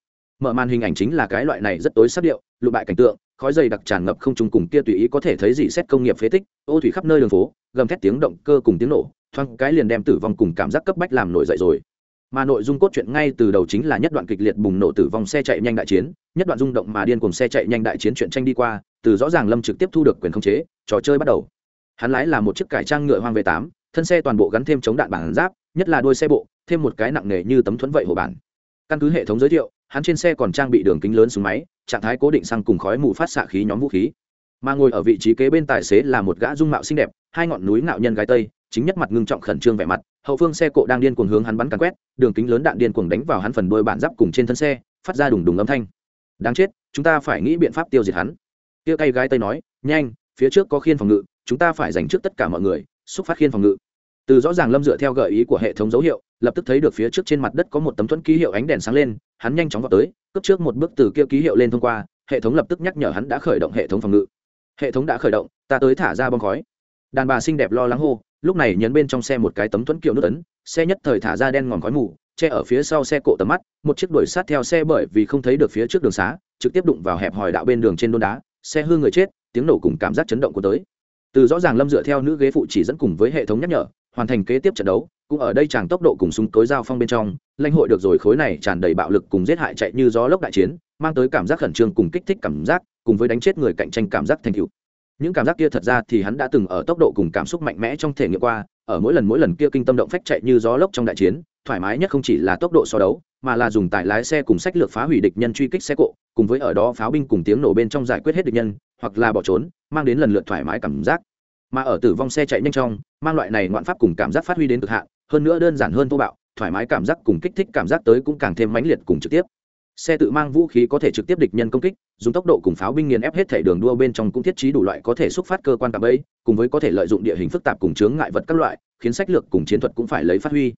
[SPEAKER 1] Mở màn hình ảnh chính là cái loại này rất tối sắc điệu lụ bại cảnh tượng, khói dày đặc tràn ngập không trung cùng kia tùy ý có thể thấy gì xét công nghiệp phế tích, ô thủy khắp nơi đường phố, gầm thét tiếng động cơ cùng tiếng nổ, thoáng cái liền đem tử vong cùng cảm giác cấp bách làm nổi dậy rồi mà nội dung cốt truyện ngay từ đầu chính là nhất đoạn kịch liệt bùng nổ tử vong xe chạy nhanh đại chiến, nhất đoạn rung động mà điên cùng xe chạy nhanh đại chiến chuyện tranh đi qua, từ rõ ràng lâm trực tiếp thu được quyền khống chế, trò chơi bắt đầu. Hắn lái là một chiếc cải trang ngựa hoang v tám, thân xe toàn bộ gắn thêm chống đạn bản giáp, nhất là đuôi xe bộ, thêm một cái nặng nề như tấm thuẫn vậy hồ bản. Căn cứ hệ thống giới thiệu, hắn trên xe còn trang bị đường kính lớn súng máy, trạng thái cố định xăng cùng khói mù phát xạ khí nhóm vũ khí mà ngồi ở vị trí kế bên tài xế là một gã dung mạo xinh đẹp, hai ngọn núi ngạo nhân gái tây, chính nhất mặt ngưng trọng khẩn trương vẻ mặt, hậu phương xe cộ đang điên cuồng hướng hắn bắn càn quét, đường kính lớn đạn điên cuồng đánh vào hắn phần đôi bản giáp cùng trên thân xe, phát ra đùng đùng âm thanh. Đáng chết, chúng ta phải nghĩ biện pháp tiêu diệt hắn. Tia cây gái tây nói, nhanh, phía trước có khiên phòng ngự, chúng ta phải dành trước tất cả mọi người, xúc phát khiên phòng ngự. Từ rõ ràng lâm dựa theo gợi ý của hệ thống dấu hiệu, lập tức thấy được phía trước trên mặt đất có một tấm thuẫn ký hiệu ánh đèn sáng lên, hắn nhanh chóng vào tới, cướp trước một bước từ kia ký hiệu lên thông qua, hệ thống lập tức nhắc nhở hắn đã khởi động hệ thống phòng ngự hệ thống đã khởi động, ta tới thả ra bom khói. Đàn bà xinh đẹp lo lắng hô, lúc này nhấn bên trong xe một cái tấm thuẫn kiệu nước ấn, xe nhất thời thả ra đen ngòm khói mù, che ở phía sau xe cộ tầm mắt, một chiếc đuổi sát theo xe bởi vì không thấy được phía trước đường xá, trực tiếp đụng vào hẹp hòi đạo bên đường trên đôn đá, xe hư người chết, tiếng nổ cùng cảm giác chấn động của tới. Từ rõ ràng lâm dựa theo nữ ghế phụ chỉ dẫn cùng với hệ thống nhắc nhở, hoàn thành kế tiếp trận đấu, cũng ở đây chàng tốc độ cùng súng tối giao phong bên trong, lãnh hội được rồi khối này tràn đầy bạo lực cùng giết hại chạy như gió lốc đại chiến, mang tới cảm giác khẩn trương cùng kích thích cảm giác cùng với đánh chết người cạnh tranh cảm giác thành tựu. Những cảm giác kia thật ra thì hắn đã từng ở tốc độ cùng cảm xúc mạnh mẽ trong thể nghiệm qua, ở mỗi lần mỗi lần kia kinh tâm động phách chạy như gió lốc trong đại chiến, thoải mái nhất không chỉ là tốc độ so đấu, mà là dùng tài lái xe cùng sách lược phá hủy địch nhân truy kích xe cộ, cùng với ở đó pháo binh cùng tiếng nổ bên trong giải quyết hết địch nhân, hoặc là bỏ trốn, mang đến lần lượt thoải mái cảm giác. Mà ở tử vong xe chạy nhanh trong, mang loại này ngoạn pháp cùng cảm giác phát huy đến cực hạn, hơn nữa đơn giản hơn thô bạo, thoải mái cảm giác cùng kích thích cảm giác tới cũng càng thêm mãnh liệt cùng trực tiếp xe tự mang vũ khí có thể trực tiếp địch nhân công kích, dùng tốc độ cùng pháo binh nghiền ép hết thể đường đua bên trong cũng thiết trí đủ loại có thể xúc phát cơ quan cảm ấy cùng với có thể lợi dụng địa hình phức tạp cùng chướng ngại vật các loại, khiến sách lược cùng chiến thuật cũng phải lấy phát huy.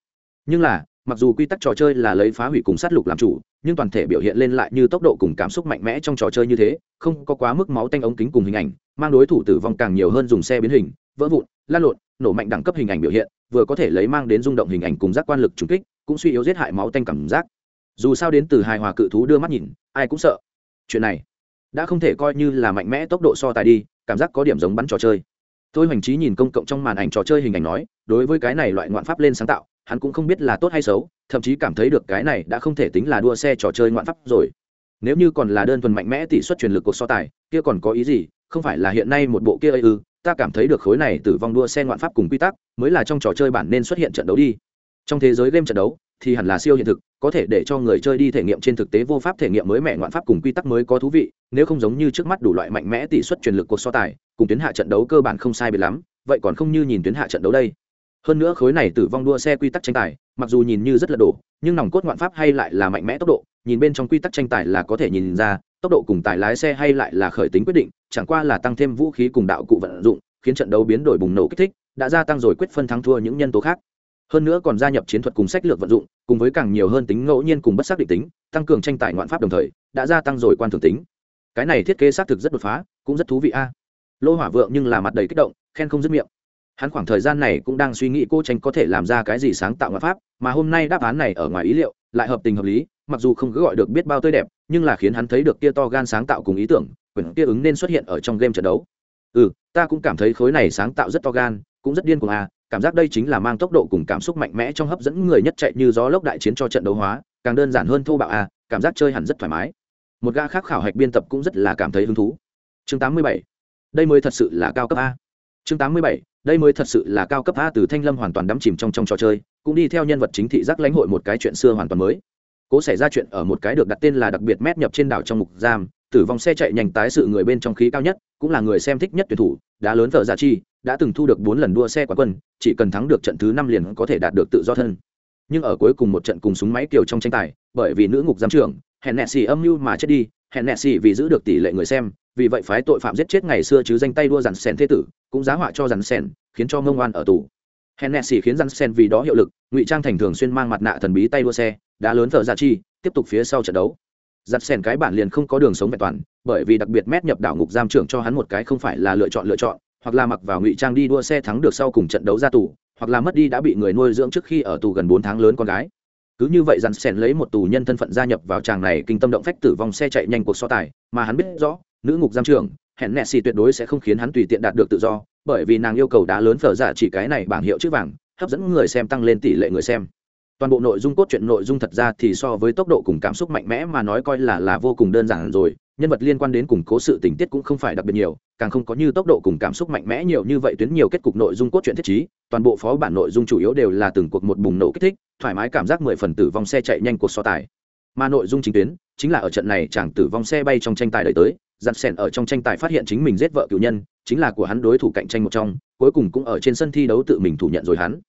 [SPEAKER 1] Nhưng là, mặc dù quy tắc trò chơi là lấy phá hủy cùng sát lục làm chủ, nhưng toàn thể biểu hiện lên lại như tốc độ cùng cảm xúc mạnh mẽ trong trò chơi như thế, không có quá mức máu tanh ống kính cùng hình ảnh, mang đối thủ tử vong càng nhiều hơn dùng xe biến hình, vỡ vụn, lan lộn, nổ mạnh đẳng cấp hình ảnh biểu hiện, vừa có thể lấy mang đến rung động hình ảnh cùng giác quan lực trùng kích, cũng suy yếu giết hại máu tanh cảm giác dù sao đến từ hài hòa cự thú đưa mắt nhìn, ai cũng sợ. Chuyện này đã không thể coi như là mạnh mẽ tốc độ so tài đi, cảm giác có điểm giống bắn trò chơi. Tôi hoành trí nhìn công cộng trong màn ảnh trò chơi hình ảnh nói, đối với cái này loại ngoạn pháp lên sáng tạo, hắn cũng không biết là tốt hay xấu, thậm chí cảm thấy được cái này đã không thể tính là đua xe trò chơi ngoạn pháp rồi. Nếu như còn là đơn thuần mạnh mẽ tỷ suất truyền lực cuộc so tài, kia còn có ý gì? Không phải là hiện nay một bộ kia ư, ta cảm thấy được khối này tử vong đua xe ngoạn pháp cùng quy tắc, mới là trong trò chơi bản nên xuất hiện trận đấu đi. Trong thế giới game trận đấu, thì hẳn là siêu hiện thực có thể để cho người chơi đi thể nghiệm trên thực tế vô pháp thể nghiệm mới mẻ ngoạn pháp cùng quy tắc mới có thú vị, nếu không giống như trước mắt đủ loại mạnh mẽ tỷ suất truyền lực cuộc so tài, cùng tuyến hạ trận đấu cơ bản không sai biệt lắm, vậy còn không như nhìn tuyến hạ trận đấu đây. Hơn nữa khối này tử vong đua xe quy tắc tranh tài, mặc dù nhìn như rất là đổ, nhưng nòng cốt ngoạn pháp hay lại là mạnh mẽ tốc độ, nhìn bên trong quy tắc tranh tài là có thể nhìn ra, tốc độ cùng tài lái xe hay lại là khởi tính quyết định, chẳng qua là tăng thêm vũ khí cùng đạo cụ vận dụng, khiến trận đấu biến đổi bùng nổ kích thích, đã gia tăng rồi quyết phân thắng thua những nhân tố khác hơn nữa còn gia nhập chiến thuật cùng sách lược vận dụng, cùng với càng nhiều hơn tính ngẫu nhiên cùng bất xác định tính, tăng cường tranh tài ngoạn pháp đồng thời, đã gia tăng rồi quan thường tính. Cái này thiết kế xác thực rất đột phá, cũng rất thú vị a. Lô hỏa vượng nhưng là mặt đầy kích động, khen không dứt miệng. Hắn khoảng thời gian này cũng đang suy nghĩ cô tranh có thể làm ra cái gì sáng tạo ngoại pháp, mà hôm nay đáp án này ở ngoài ý liệu, lại hợp tình hợp lý, mặc dù không cứ gọi được biết bao tươi đẹp, nhưng là khiến hắn thấy được kia to gan sáng tạo cùng ý tưởng, quyển kia ứng nên xuất hiện ở trong game trận đấu. Ừ ta cũng cảm thấy khối này sáng tạo rất to gan, cũng rất điên cuồng à cảm giác đây chính là mang tốc độ cùng cảm xúc mạnh mẽ trong hấp dẫn người nhất chạy như gió lốc đại chiến cho trận đấu hóa, càng đơn giản hơn thô bạo à cảm giác chơi hẳn rất thoải mái một ga khác khảo hạch biên tập cũng rất là cảm thấy hứng thú chương 87. đây mới thật sự là cao cấp a chương 87. đây mới thật sự là cao cấp a từ thanh lâm hoàn toàn đắm chìm trong trong trò chơi, cũng đi theo nhân vật chính thị giác lãnh hội một cái chuyện xưa hoàn toàn mới cố xảy ra chuyện ở một cái được đặt tên là đặc biệt mét nhập trên đảo trong mục giam, tử vong xe chạy nhanh tái sự người bên trong khí cao nhất, cũng là người xem thích nhất tuyển thủ đã lớn vợ giả chi đã từng thu được bốn lần đua xe quán quân, chỉ cần thắng được trận thứ năm liền có thể đạt được tự do thân. Nhưng ở cuối cùng một trận cùng súng máy kiều trong tranh tài, bởi vì nữ ngục giám trưởng, hẹn nẹ xì âm mưu mà chết đi, hẹn nẹ xì vì giữ được tỷ lệ người xem, vì vậy phái tội phạm giết chết ngày xưa chứ danh tay đua dàn sen thế tử, cũng giá họa cho dàn sen khiến cho ngông oan ở tù. Hẹn nẹ xì khiến dàn sen vì đó hiệu lực, ngụy trang thành thường xuyên mang mặt nạ thần bí tay đua xe đã lớn vợ giả chi, tiếp tục phía sau trận đấu. Giặt sen cái bản liền không có đường sống vẹn toàn, bởi vì đặc biệt mét nhập đảo ngục giam trưởng cho hắn một cái không phải là lựa chọn lựa chọn hoặc là mặc vào ngụy trang đi đua xe thắng được sau cùng trận đấu ra tù, hoặc là mất đi đã bị người nuôi dưỡng trước khi ở tù gần bốn tháng lớn con gái. Cứ như vậy dằn sèn lấy một tù nhân thân phận gia nhập vào tràng này kinh tâm động phách tử vong xe chạy nhanh cuộc so tài, mà hắn biết rõ, nữ ngục giam trưởng, hẹn nẹ xì tuyệt đối sẽ không khiến hắn tùy tiện đạt được tự do, bởi vì nàng yêu cầu đá lớn phở giả chỉ cái này bảng hiệu chữ vàng, hấp dẫn người xem tăng lên tỷ lệ người xem toàn bộ nội dung cốt truyện nội dung thật ra thì so với tốc độ cùng cảm xúc mạnh mẽ mà nói coi là là vô cùng đơn giản rồi. Nhân vật liên quan đến củng cố sự tình tiết cũng không phải đặc biệt nhiều, càng không có như tốc độ cùng cảm xúc mạnh mẽ nhiều như vậy tuyến nhiều kết cục nội dung cốt truyện thiết trí, toàn bộ phó bản nội dung chủ yếu đều là từng cuộc một bùng nổ kích thích, thoải mái cảm giác mười phần tử vong xe chạy nhanh cuộc so tài. Mà nội dung chính tuyến chính là ở trận này chàng tử vong xe bay trong tranh tài đợi tới, giặt sẻn ở trong tranh tài phát hiện chính mình giết vợ cựu nhân, chính là của hắn đối thủ cạnh tranh một trong, cuối cùng cũng ở trên sân thi đấu tự mình thủ nhận rồi hắn.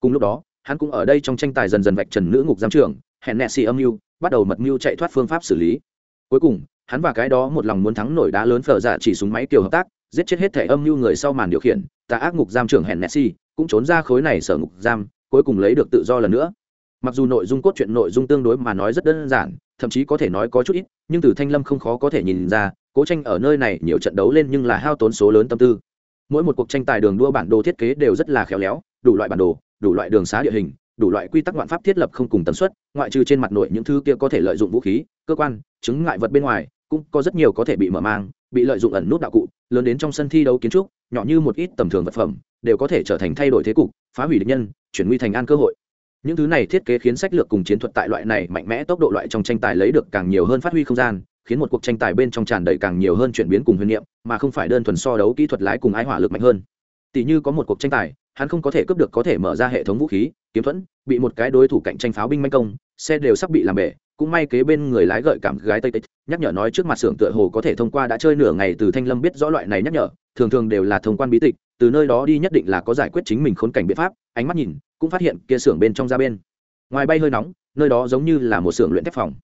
[SPEAKER 1] Cùng lúc đó hắn cũng ở đây trong tranh tài dần dần vạch trần nữ ngục giám trưởng, hẹn nẹ xì âm mưu, bắt đầu mật mưu chạy thoát phương pháp xử lý. Cuối cùng, hắn và cái đó một lòng muốn thắng nổi đá lớn phở giả chỉ súng máy kiểu hợp tác, giết chết hết thẻ âm mưu người sau màn điều khiển, tà ác ngục giam trưởng hẹn nẹ xì cũng trốn ra khối này sở ngục giam, cuối cùng lấy được tự do lần nữa. Mặc dù nội dung cốt truyện nội dung tương đối mà nói rất đơn giản, thậm chí có thể nói có chút ít, nhưng từ thanh lâm không khó có thể nhìn ra, cố tranh ở nơi này nhiều trận đấu lên nhưng là hao tốn số lớn tâm tư. Mỗi một cuộc tranh tài đường đua bản đồ thiết kế đều rất là khéo léo, đủ loại bản đồ đủ loại đường xá địa hình, đủ loại quy tắc ngoạn pháp thiết lập không cùng tần suất, ngoại trừ trên mặt nội những thứ kia có thể lợi dụng vũ khí, cơ quan, chứng ngại vật bên ngoài, cũng có rất nhiều có thể bị mở mang, bị lợi dụng ẩn nút đạo cụ, lớn đến trong sân thi đấu kiến trúc, nhỏ như một ít tầm thường vật phẩm, đều có thể trở thành thay đổi thế cục, phá hủy địch nhân, chuyển nguy thành an cơ hội. Những thứ này thiết kế khiến sách lược cùng chiến thuật tại loại này mạnh mẽ tốc độ loại trong tranh tài lấy được càng nhiều hơn phát huy không gian, khiến một cuộc tranh tài bên trong tràn đầy càng nhiều hơn chuyển biến cùng huyền niệm, mà không phải đơn thuần so đấu kỹ thuật lái cùng ái hỏa lực mạnh hơn. Tỷ như có một cuộc tranh tài hắn không có thể cướp được có thể mở ra hệ thống vũ khí kiếm thuẫn bị một cái đối thủ cạnh tranh pháo binh manh công xe đều sắp bị làm bể cũng may kế bên người lái gợi cảm gái tây tích nhắc nhở nói trước mặt xưởng tựa hồ có thể thông qua đã chơi nửa ngày từ thanh lâm biết rõ loại này nhắc nhở thường thường đều là thông quan bí tịch từ nơi đó đi nhất định là có giải quyết chính mình khốn cảnh biện pháp ánh mắt nhìn cũng phát hiện kia xưởng bên trong ra bên. Ngoài bay hơi nóng nơi đó giống như là một xưởng luyện thép phòng.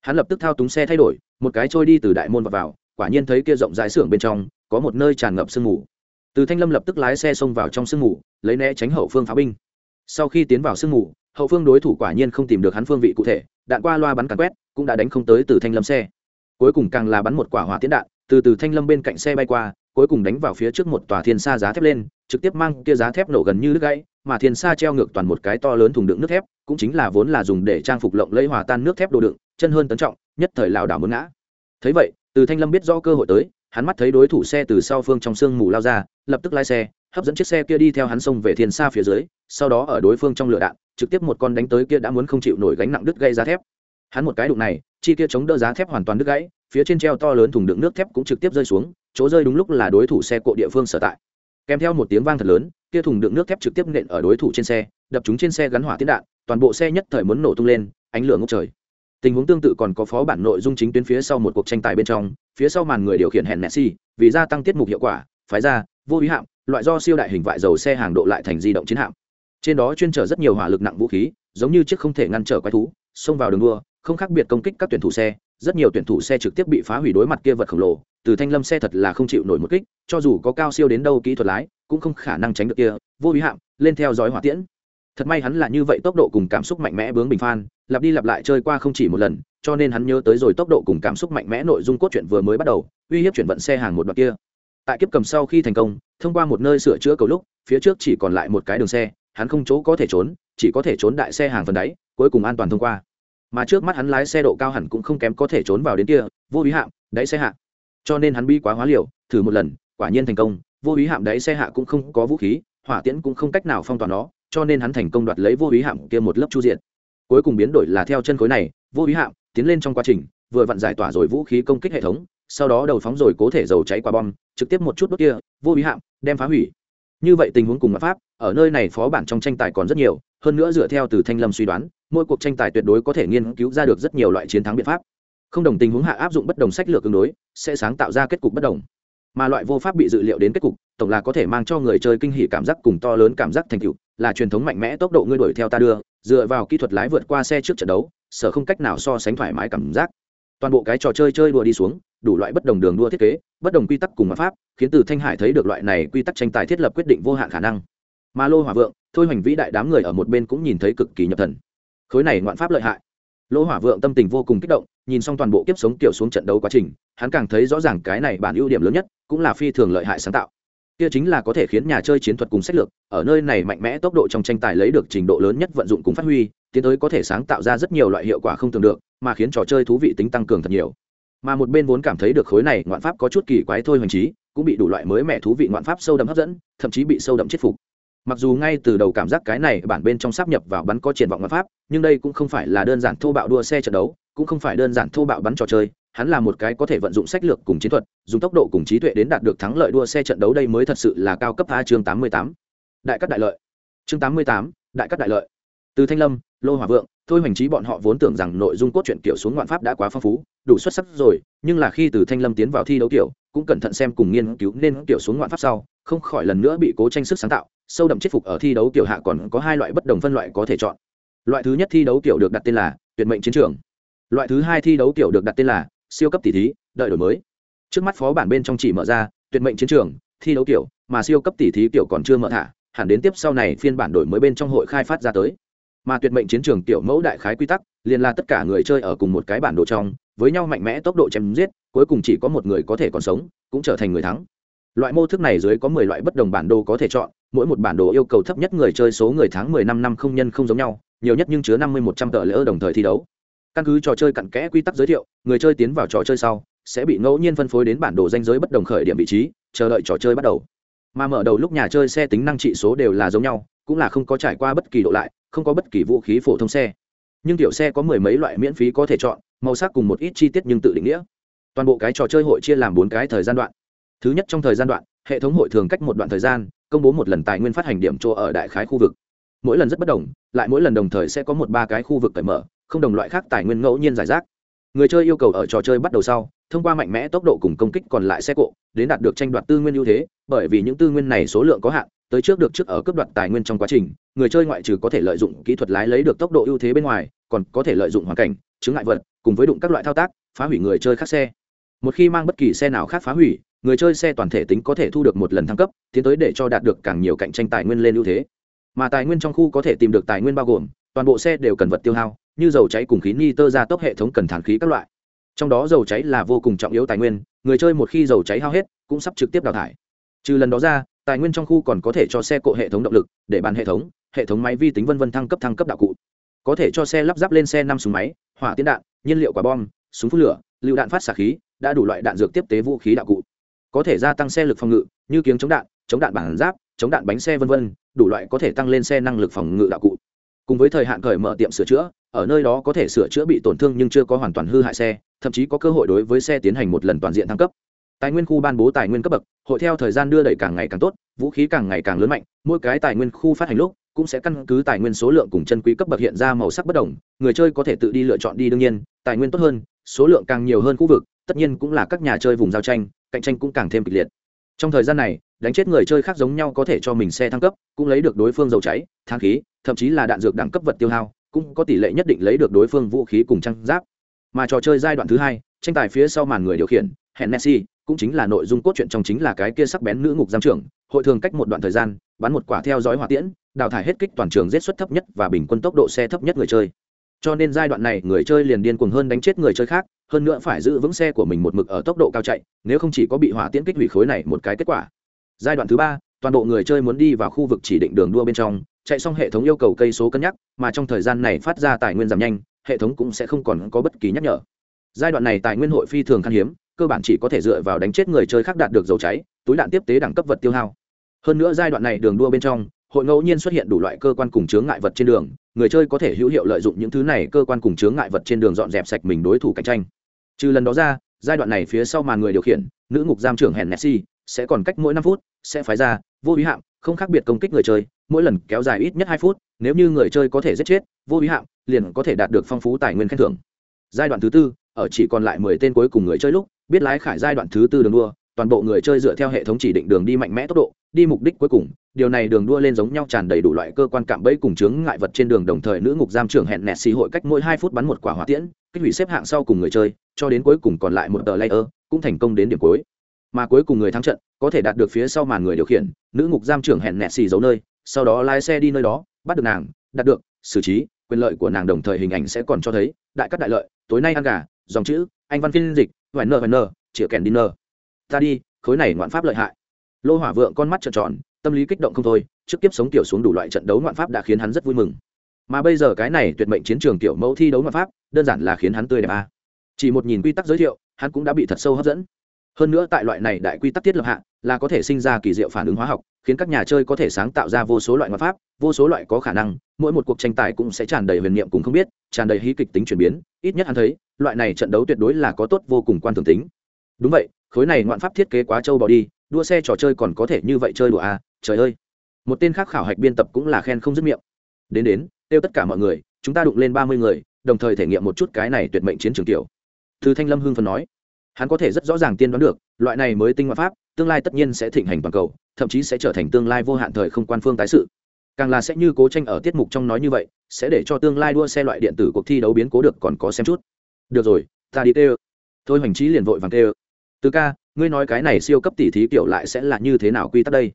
[SPEAKER 1] Hắn lập tức thao túng xe thay đổi một cái trôi đi từ đại môn vào, vào quả nhiên thấy kia rộng rãi xưởng bên trong có một nơi tràn ngập sương mù từ thanh lâm lập tức lái xe xông vào trong sương mù, lấy né tránh hậu phương pháo binh. Sau khi tiến vào sương mù, hậu phương đối thủ quả nhiên không tìm được hắn phương vị cụ thể, đạn qua loa bắn càn quét, cũng đã đánh không tới từ thanh lâm xe. Cuối cùng càng là bắn một quả hỏa tiễn đạn, từ từ thanh lâm bên cạnh xe bay qua, cuối cùng đánh vào phía trước một tòa thiên sa giá thép lên, trực tiếp mang kia giá thép nổ gần như đứt gãy, mà thiên sa treo ngược toàn một cái to lớn thùng đựng nước thép, cũng chính là vốn là dùng để trang phục lộng lấy hòa tan nước thép đồ đựng, chân hơn tấn trọng, nhất thời lảo đảo muốn ngã. Thấy vậy, từ thanh lâm biết rõ cơ hội tới hắn mắt thấy đối thủ xe từ sau phương trong sương mù lao ra, lập tức lái xe, hấp dẫn chiếc xe kia đi theo hắn xông về thiên xa phía dưới, sau đó ở đối phương trong lửa đạn, trực tiếp một con đánh tới kia đã muốn không chịu nổi gánh nặng đứt gây giá thép. Hắn một cái đụng này, chi kia chống đỡ giá thép hoàn toàn đứt gãy, phía trên treo to lớn thùng đựng nước thép cũng trực tiếp rơi xuống, chỗ rơi đúng lúc là đối thủ xe cộ địa phương sở tại. Kèm theo một tiếng vang thật lớn, kia thùng đựng nước thép trực tiếp nện ở đối thủ trên xe, đập chúng trên xe gắn hỏa tiến đạn, toàn bộ xe nhất thời muốn nổ tung lên, ánh lửa ngốc trời tình huống tương tự còn có phó bản nội dung chính tuyến phía sau một cuộc tranh tài bên trong, phía sau màn người điều khiển hẹn messi, vì gia tăng tiết mục hiệu quả, phái ra, vô ý hạm, loại do siêu đại hình vại dầu xe hàng độ lại thành di động chiến hạm. Trên đó chuyên chở rất nhiều hỏa lực nặng vũ khí, giống như chiếc không thể ngăn trở quái thú, xông vào đường đua, không khác biệt công kích các tuyển thủ xe, rất nhiều tuyển thủ xe trực tiếp bị phá hủy đối mặt kia vật khổng lồ, từ thanh lâm xe thật là không chịu nổi một kích, cho dù có cao siêu đến đâu kỹ thuật lái, cũng không khả năng tránh được kia, vô ý hạm, lên theo dõi hỏa tiễn thật may hắn là như vậy tốc độ cùng cảm xúc mạnh mẽ bướng bình phan lặp đi lặp lại chơi qua không chỉ một lần, cho nên hắn nhớ tới rồi tốc độ cùng cảm xúc mạnh mẽ nội dung cốt truyện vừa mới bắt đầu, uy hiếp chuyển vận xe hàng một đoạn kia. Tại kiếp cầm sau khi thành công, thông qua một nơi sửa chữa cầu lúc, phía trước chỉ còn lại một cái đường xe, hắn không chỗ có thể trốn, chỉ có thể trốn đại xe hàng phần đáy, cuối cùng an toàn thông qua. Mà trước mắt hắn lái xe độ cao hẳn cũng không kém có thể trốn vào đến kia, vô ý hạm, đáy xe hạ. Cho nên hắn bi quá hóa liều, thử một lần, quả nhiên thành công, vô ý hạm đáy xe hạ cũng không có vũ khí, hỏa tiễn cũng không cách nào phong tỏa nó cho nên hắn thành công đoạt lấy vô ý hạm kia một lớp chu diện cuối cùng biến đổi là theo chân khối này, vô ý hạm, tiến lên trong quá trình, vừa vặn giải tỏa rồi vũ khí công kích hệ thống, sau đó đầu phóng rồi cố thể dầu cháy qua bom, trực tiếp một chút đốt kia, vô ý hạm, đem phá hủy. Như vậy tình huống cùng mặt pháp, ở nơi này phó bản trong tranh tài còn rất nhiều, hơn nữa dựa theo từ thanh lâm suy đoán, mỗi cuộc tranh tài tuyệt đối có thể nghiên cứu ra được rất nhiều loại chiến thắng biện pháp. Không đồng tình huống hạ áp dụng bất đồng sách lược tương đối, sẽ sáng tạo ra kết cục bất đồng. Mà loại vô pháp bị dự liệu đến kết cục, tổng là có thể mang cho người chơi kinh hỉ cảm giác cùng to lớn cảm giác thành tựu là truyền thống mạnh mẽ tốc độ ngươi đuổi theo ta đưa, dựa vào kỹ thuật lái vượt qua xe trước trận đấu, sở không cách nào so sánh thoải mái cảm giác. Toàn bộ cái trò chơi chơi đùa đi xuống, đủ loại bất đồng đường đua thiết kế, bất đồng quy tắc cùng mặt pháp, khiến từ thanh hải thấy được loại này quy tắc tranh tài thiết lập quyết định vô hạn khả năng. Mà lô hỏa vượng, thôi hoành vĩ đại đám người ở một bên cũng nhìn thấy cực kỳ nhập thần. Khối này ngoạn pháp lợi hại. Lô hỏa vượng tâm tình vô cùng kích động, nhìn xong toàn bộ kiếp sống kiểu xuống trận đấu quá trình, hắn càng thấy rõ ràng cái này bản ưu điểm lớn nhất, cũng là phi thường lợi hại sáng tạo kia chính là có thể khiến nhà chơi chiến thuật cùng sách lược, ở nơi này mạnh mẽ tốc độ trong tranh tài lấy được trình độ lớn nhất vận dụng cùng phát huy, tiến tới có thể sáng tạo ra rất nhiều loại hiệu quả không tưởng được, mà khiến trò chơi thú vị tính tăng cường thật nhiều. Mà một bên vốn cảm thấy được khối này ngoạn pháp có chút kỳ quái thôi hoành trí, cũng bị đủ loại mới mẻ thú vị ngoạn pháp sâu đậm hấp dẫn, thậm chí bị sâu đậm chết phục. Mặc dù ngay từ đầu cảm giác cái này bản bên trong sắp nhập vào bắn có triển vọng ngoạn pháp, nhưng đây cũng không phải là đơn giản thô bạo đua xe trận đấu cũng không phải đơn giản thô bạo bắn trò chơi, hắn là một cái có thể vận dụng sách lược cùng chiến thuật, dùng tốc độ cùng trí tuệ đến đạt được thắng lợi đua xe trận đấu đây mới thật sự là cao cấp a chương tám mươi tám. Đại cắt đại lợi. Chương tám mươi tám, đại cắt đại lợi. Từ thanh lâm, lô hòa vượng, thôi hoành trí bọn họ vốn tưởng rằng nội dung cốt truyện kiểu xuống ngoạn pháp đã quá phong phú, đủ xuất sắc rồi, nhưng là khi từ thanh lâm tiến vào thi đấu kiểu, cũng cẩn thận xem cùng nghiên cứu nên kiểu xuống ngoạn pháp sau, không khỏi lần nữa bị cố tranh sức sáng tạo, sâu đậm chết phục ở thi đấu kiểu hạ còn có hai loại bất đồng phân loại có thể chọn. Loại thứ nhất thi đấu kiểu được đặt tên là tuyệt mệnh chiến trường loại thứ hai thi đấu kiểu được đặt tên là siêu cấp tỷ thí, đợi đổi mới. Trước mắt phó bản bên trong chỉ mở ra, tuyệt mệnh chiến trường, thi đấu kiểu, mà siêu cấp tỷ thí kiểu còn chưa mở thả, hẳn đến tiếp sau này phiên bản đổi mới bên trong hội khai phát ra tới. Mà tuyệt mệnh chiến trường tiểu mẫu đại khái quy tắc, liền là tất cả người chơi ở cùng một cái bản đồ trong, với nhau mạnh mẽ tốc độ chém giết, cuối cùng chỉ có một người có thể còn sống, cũng trở thành người thắng. Loại mô thức này dưới có mười loại bất đồng bản đồ có thể chọn, mỗi một bản đồ yêu cầu thấp nhất người chơi số người tháng mười năm năm không nhân không giống nhau, nhiều nhất nhưng chứa năm mươi một trăm tờ lỡ đồng thời thi đấu căn cứ trò chơi cặn kẽ quy tắc giới thiệu, người chơi tiến vào trò chơi sau, sẽ bị ngẫu nhiên phân phối đến bản đồ danh giới bất đồng khởi điểm vị trí, chờ đợi trò chơi bắt đầu. Mà mở đầu lúc nhà chơi xe tính năng trị số đều là giống nhau, cũng là không có trải qua bất kỳ độ lại, không có bất kỳ vũ khí phổ thông xe. Nhưng tiểu xe có mười mấy loại miễn phí có thể chọn, màu sắc cùng một ít chi tiết nhưng tự định nghĩa. Toàn bộ cái trò chơi hội chia làm bốn cái thời gian đoạn. Thứ nhất trong thời gian đoạn, hệ thống hội thường cách một đoạn thời gian, công bố một lần tài nguyên phát hành điểm chỗ ở đại khái khu vực. Mỗi lần rất bất đồng, lại mỗi lần đồng thời sẽ có một ba cái khu vực cởi mở không đồng loại khác tài nguyên ngẫu nhiên giải rác. Người chơi yêu cầu ở trò chơi bắt đầu sau, thông qua mạnh mẽ tốc độ cùng công kích còn lại xe cộ, đến đạt được tranh đoạt tư nguyên ưu thế, bởi vì những tư nguyên này số lượng có hạn, tới trước được trước ở cấp đoạt tài nguyên trong quá trình, người chơi ngoại trừ có thể lợi dụng kỹ thuật lái lấy được tốc độ ưu thế bên ngoài, còn có thể lợi dụng hoàn cảnh, chứng ngại vật, cùng với đụng các loại thao tác, phá hủy người chơi khác xe. Một khi mang bất kỳ xe nào khác phá hủy, người chơi xe toàn thể tính có thể thu được một lần thăng cấp, tiến tới để cho đạt được càng nhiều cạnh tranh tài nguyên lên ưu thế. Mà tài nguyên trong khu có thể tìm được tài nguyên bao gồm, toàn bộ xe đều cần vật tiêu hao như dầu cháy cùng khí ni tơ ra tốc hệ thống cần thản khí các loại. Trong đó dầu cháy là vô cùng trọng yếu tài nguyên người chơi một khi dầu cháy hao hết cũng sắp trực tiếp đào thải. Trừ lần đó ra tài nguyên trong khu còn có thể cho xe cộ hệ thống động lực để bàn hệ thống hệ thống máy vi tính vân vân thăng cấp thăng cấp đạo cụ. Có thể cho xe lắp ráp lên xe năm súng máy hỏa tiến đạn nhiên liệu quả bom súng phun lửa lựu đạn phát xạ khí đã đủ loại đạn dược tiếp tế vũ khí đạo cụ. Có thể gia tăng xe lực phòng ngự như kiếng chống đạn chống đạn bản giáp chống đạn bánh xe vân vân, đủ loại có thể tăng lên xe năng lực phòng ngự đạo cụ. Cùng với thời hạn cởi mở tiệm sửa chữa ở nơi đó có thể sửa chữa bị tổn thương nhưng chưa có hoàn toàn hư hại xe, thậm chí có cơ hội đối với xe tiến hành một lần toàn diện thăng cấp. Tài nguyên khu ban bố tài nguyên cấp bậc, hội theo thời gian đưa đẩy càng ngày càng tốt, vũ khí càng ngày càng lớn mạnh, mỗi cái tài nguyên khu phát hành lúc cũng sẽ căn cứ tài nguyên số lượng cùng chân quý cấp bậc hiện ra màu sắc bất đồng, người chơi có thể tự đi lựa chọn đi đương nhiên, tài nguyên tốt hơn, số lượng càng nhiều hơn khu vực, tất nhiên cũng là các nhà chơi vùng giao tranh, cạnh tranh cũng càng thêm kịch liệt. Trong thời gian này, đánh chết người chơi khác giống nhau có thể cho mình xe thăng cấp, cũng lấy được đối phương dầu cháy, thang khí, thậm chí là đạn dược đẳng cấp vật tiêu hao cũng có tỷ lệ nhất định lấy được đối phương vũ khí cùng trang giáp. Mà trò chơi giai đoạn thứ hai, tranh tài phía sau màn người điều khiển hẹn messi cũng chính là nội dung cốt truyện trong chính là cái kia sắc bén nữ ngục giam trưởng, hội thường cách một đoạn thời gian, bắn một quả theo dõi hỏa tiễn, đào thải hết kích toàn trường giết suất thấp nhất và bình quân tốc độ xe thấp nhất người chơi. Cho nên giai đoạn này, người chơi liền điên cuồng hơn đánh chết người chơi khác, hơn nữa phải giữ vững xe của mình một mực ở tốc độ cao chạy, nếu không chỉ có bị hỏa tiễn kích hủy khối này một cái kết quả. Giai đoạn thứ ba, toàn bộ người chơi muốn đi vào khu vực chỉ định đường đua bên trong chạy xong hệ thống yêu cầu cây số cân nhắc, mà trong thời gian này phát ra tài nguyên giảm nhanh, hệ thống cũng sẽ không còn có bất kỳ nhắc nhở. Giai đoạn này tài nguyên hội phi thường khan hiếm, cơ bản chỉ có thể dựa vào đánh chết người chơi khác đạt được dầu cháy, túi đạn tiếp tế đẳng cấp vật tiêu hao. Hơn nữa giai đoạn này đường đua bên trong, hội ngẫu nhiên xuất hiện đủ loại cơ quan cùng chướng ngại vật trên đường, người chơi có thể hữu hiệu lợi dụng những thứ này cơ quan cùng chướng ngại vật trên đường dọn dẹp sạch mình đối thủ cạnh tranh. Trừ lần đó ra, giai đoạn này phía sau màn người điều khiển, nữ ngục giam trưởng hèn nessi sẽ còn cách mỗi năm phút, sẽ phái ra, vô ý hạng, không khác biệt công kích người chơi mỗi lần kéo dài ít nhất hai phút, nếu như người chơi có thể giết chết, vô ý hạng liền có thể đạt được phong phú tài nguyên khen thưởng. Giai đoạn thứ tư, ở chỉ còn lại mười tên cuối cùng người chơi lúc, biết lái khải giai đoạn thứ tư đường đua, toàn bộ người chơi dựa theo hệ thống chỉ định đường đi mạnh mẽ tốc độ, đi mục đích cuối cùng. Điều này đường đua lên giống nhau tràn đầy đủ loại cơ quan cạm bẫy cùng chướng ngại vật trên đường, đồng thời nữ ngục giam trưởng hẹn nẹt xì hội cách mỗi hai phút bắn một quả hỏa tiễn, kích hủy xếp hạng sau cùng người chơi, cho đến cuối cùng còn lại một tờ layer, cũng thành công đến điểm cuối. Mà cuối cùng người thắng trận, có thể đạt được phía sau màn người điều khiển, nữ ngục giam trưởng hẹn nẹt xì giấu nơi sau đó lái xe đi nơi đó, bắt được nàng, đạt được, xử trí, quyền lợi của nàng đồng thời hình ảnh sẽ còn cho thấy, đại cắt đại lợi, tối nay ăn gà, dòng chữ, anh văn phiên dịch vải nơ vải nơ chĩa kèn đi nơ ta đi, khối này ngoạn pháp lợi hại. Lô hỏa vượng con mắt trợn tròn, tâm lý kích động không thôi, trước kiếp sống tiểu xuống đủ loại trận đấu ngoạn pháp đã khiến hắn rất vui mừng. Mà bây giờ cái này tuyệt mệnh chiến trường tiểu mẫu thi đấu ngoạn pháp, đơn giản là khiến hắn tươi đẹp a à. chỉ một nhìn quy tắc giới thiệu, hắn cũng đã bị thật sâu hấp dẫn. Hơn nữa tại loại này đại quy tắc thiết lập hạ là có thể sinh ra kỳ diệu phản ứng hóa học, khiến các nhà chơi có thể sáng tạo ra vô số loại ngoại pháp, vô số loại có khả năng, mỗi một cuộc tranh tài cũng sẽ tràn đầy huyền niệm cùng không biết, tràn đầy hí kịch tính chuyển biến, ít nhất hắn thấy, loại này trận đấu tuyệt đối là có tốt vô cùng quan thường tính. Đúng vậy, khối này ngoạn pháp thiết kế quá trâu bỏ đi, đua xe trò chơi còn có thể như vậy chơi đùa à trời ơi. Một tên khác khảo hạch biên tập cũng là khen không dứt miệng. Đến đến, kêu tất cả mọi người, chúng ta đụng lên ba mươi người, đồng thời thể nghiệm một chút cái này tuyệt mệnh chiến trường tiểu. Thư thanh lâm hưng phần nói, hắn có thể rất rõ ràng tiên đoán được, loại này mới tinh ngoại pháp tương lai tất nhiên sẽ thịnh hành toàn cầu, thậm chí sẽ trở thành tương lai vô hạn thời không quan phương tái sự. Càng là sẽ như cố tranh ở tiết mục trong nói như vậy, sẽ để cho tương lai đua xe loại điện tử cuộc thi đấu biến cố được còn có xem chút. Được rồi, ta đi tê thôi hoành trí liền vội vàng tê từ ca, ngươi nói cái này siêu cấp tỷ thí kiểu lại sẽ là như thế nào quy tắc đây?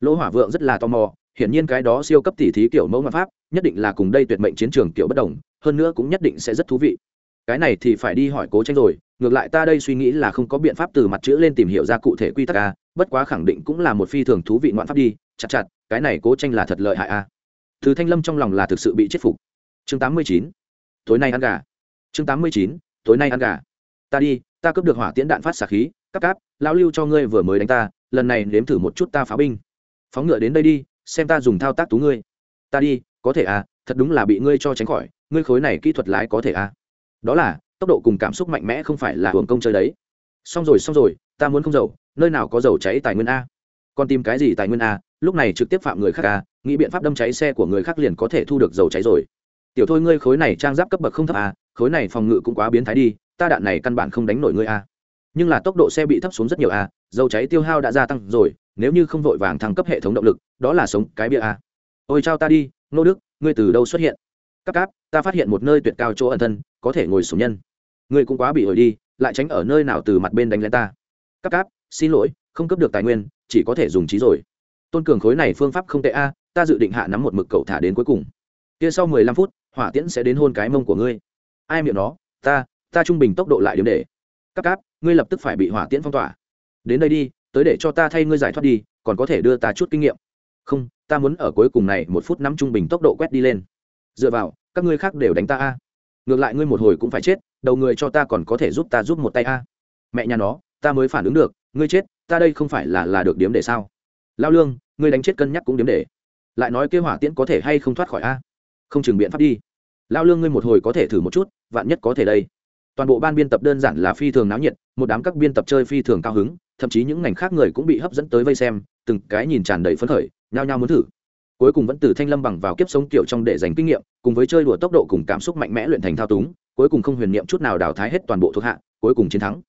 [SPEAKER 1] Lỗ hỏa vượng rất là tò mò, hiển nhiên cái đó siêu cấp tỷ thí kiểu mẫu ngoại pháp, nhất định là cùng đây tuyệt mệnh chiến trường kiểu bất đồng, hơn nữa cũng nhất định sẽ rất thú vị cái này thì phải đi hỏi cố tranh rồi, ngược lại ta đây suy nghĩ là không có biện pháp từ mặt chữ lên tìm hiểu ra cụ thể quy tắc a bất quá khẳng định cũng là một phi thường thú vị ngoạn pháp đi, chặt chặt, cái này cố tranh là thật lợi hại à. a thứ thanh lâm trong lòng là thực sự bị chết phục. Chương tám mươi chín, tối nay ăn gà. Chương tám mươi chín, tối nay ăn gà. Ta đi, ta cướp được hỏa tiễn đạn phát xạ khí, cắp cáp, lão lưu cho ngươi vừa mới đánh ta, lần này nếm thử một chút ta phá binh. Phóng ngựa đến đây đi, xem ta dùng thao tác tú ngươi. Ta đi, có thể à thật đúng là bị ngươi cho tránh khỏi, ngươi khối này kỹ thuật lái có thể à đó là, tốc độ cùng cảm xúc mạnh mẽ không phải là hưởng công chơi đấy. Xong rồi xong rồi, ta muốn không giàu, nơi nào có dầu cháy tài nguyên a. Còn tìm cái gì tài nguyên a, lúc này trực tiếp phạm người khác a, nghĩ biện pháp đâm cháy xe của người khác liền có thể thu được dầu cháy rồi. Tiểu thôi, ngươi khối này trang giáp cấp bậc không thấp a, khối này phòng ngự cũng quá biến thái đi, ta đạn này căn bản không đánh nổi ngươi a. Nhưng là tốc độ xe bị thấp xuống rất nhiều a, dầu cháy tiêu hao đã gia tăng rồi, nếu như không vội vàng thăng cấp hệ thống động lực, đó là sống cái bia a. Ôi trao ta đi, nô đức, ngươi từ đâu xuất hiện? Cắp cáp, ta phát hiện một nơi tuyệt cao chỗ ẩn thân, có thể ngồi sùng nhân. Ngươi cũng quá bị ổi đi, lại tránh ở nơi nào từ mặt bên đánh lên ta. Cắp cáp, xin lỗi, không cấp được tài nguyên, chỉ có thể dùng trí rồi. Tôn cường khối này phương pháp không tệ a, ta dự định hạ nắm một mực cậu thả đến cuối cùng. Kia sau mười lăm phút, hỏa tiễn sẽ đến hôn cái mông của ngươi. Ai miệng nó? Ta ta trung bình tốc độ lại điểm để. Cắp cáp, ngươi lập tức phải bị hỏa tiễn phong tỏa. Đến đây đi, tới để cho ta thay ngươi giải thoát đi, còn có thể đưa ta chút kinh nghiệm. Không, ta muốn ở cuối cùng này một phút năm trung bình tốc độ quét đi lên dựa vào, các ngươi khác đều đánh ta a. Ngược lại ngươi một hồi cũng phải chết, đầu người cho ta còn có thể giúp ta giúp một tay a. Mẹ nhà nó, ta mới phản ứng được, ngươi chết, ta đây không phải là là được điếm để sao? Lao lương, ngươi đánh chết cân nhắc cũng điếm để. Lại nói kêu hỏa tiễn có thể hay không thoát khỏi a? Không chừng biện pháp đi. Lao lương ngươi một hồi có thể thử một chút, vạn nhất có thể đây. Toàn bộ ban biên tập đơn giản là phi thường náo nhiệt, một đám các biên tập chơi phi thường cao hứng, thậm chí những ngành khác người cũng bị hấp dẫn tới vây xem, từng cái nhìn tràn đầy phấn khởi, nhao nhao muốn thử cuối cùng vẫn từ thanh lâm bằng vào kiếp sống kiểu trong để dành kinh nghiệm, cùng với chơi đùa tốc độ cùng cảm xúc mạnh mẽ luyện thành thao túng, cuối cùng không huyền niệm chút nào đào thái hết toàn bộ thuộc hạ, cuối cùng chiến thắng.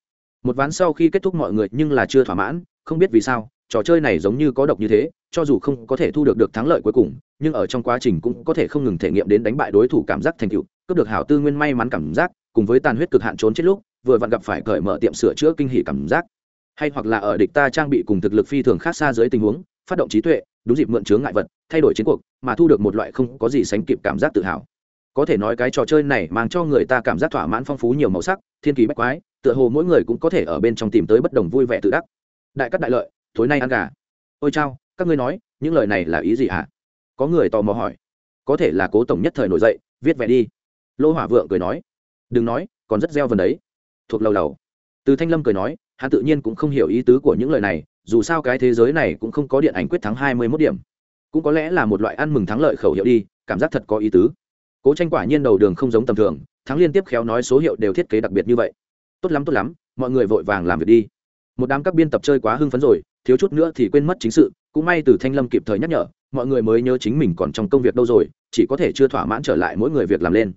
[SPEAKER 1] Một ván sau khi kết thúc mọi người nhưng là chưa thỏa mãn, không biết vì sao, trò chơi này giống như có độc như thế, cho dù không có thể thu được được thắng lợi cuối cùng, nhưng ở trong quá trình cũng có thể không ngừng thể nghiệm đến đánh bại đối thủ cảm giác thành tựu, cướp được hảo tư nguyên may mắn cảm giác, cùng với tàn huyết cực hạn trốn chết lúc, vừa vặn gặp phải cởi mở tiệm sửa chữa kinh hỉ cảm giác. Hay hoặc là ở địch ta trang bị cùng thực lực phi thường khác xa dưới tình huống, phát động trí tuệ, đúng dịp mượn chướng ngại vật thay đổi chiến cuộc, mà thu được một loại không có gì sánh kịp cảm giác tự hào. Có thể nói cái trò chơi này mang cho người ta cảm giác thỏa mãn phong phú nhiều màu sắc, thiên kỳ bách quái, tựa hồ mỗi người cũng có thể ở bên trong tìm tới bất đồng vui vẻ tự đắc. Đại cắt đại lợi tối nay ăn gà. Ôi chao, các ngươi nói, những lời này là ý gì hả? Có người tò mò hỏi. Có thể là cố tổng nhất thời nổi dậy, viết vẽ đi. Lô hỏa vượng cười nói. Đừng nói, còn rất gieo vần đấy. Thuộc lầu lầu. Từ thanh lâm cười nói, hắn tự nhiên cũng không hiểu ý tứ của những lời này, dù sao cái thế giới này cũng không có điện ảnh quyết thắng hai mươi mốt điểm cũng có lẽ là một loại ăn mừng thắng lợi khẩu hiệu đi, cảm giác thật có ý tứ. Cố tranh quả nhiên đầu đường không giống tầm thường, thắng liên tiếp khéo nói số hiệu đều thiết kế đặc biệt như vậy. Tốt lắm tốt lắm, mọi người vội vàng làm việc đi. Một đám các biên tập chơi quá hưng phấn rồi, thiếu chút nữa thì quên mất chính sự, cũng may từ thanh lâm kịp thời nhắc nhở, mọi người mới nhớ chính mình còn trong công việc đâu rồi, chỉ có thể chưa thỏa mãn trở lại mỗi người việc làm lên.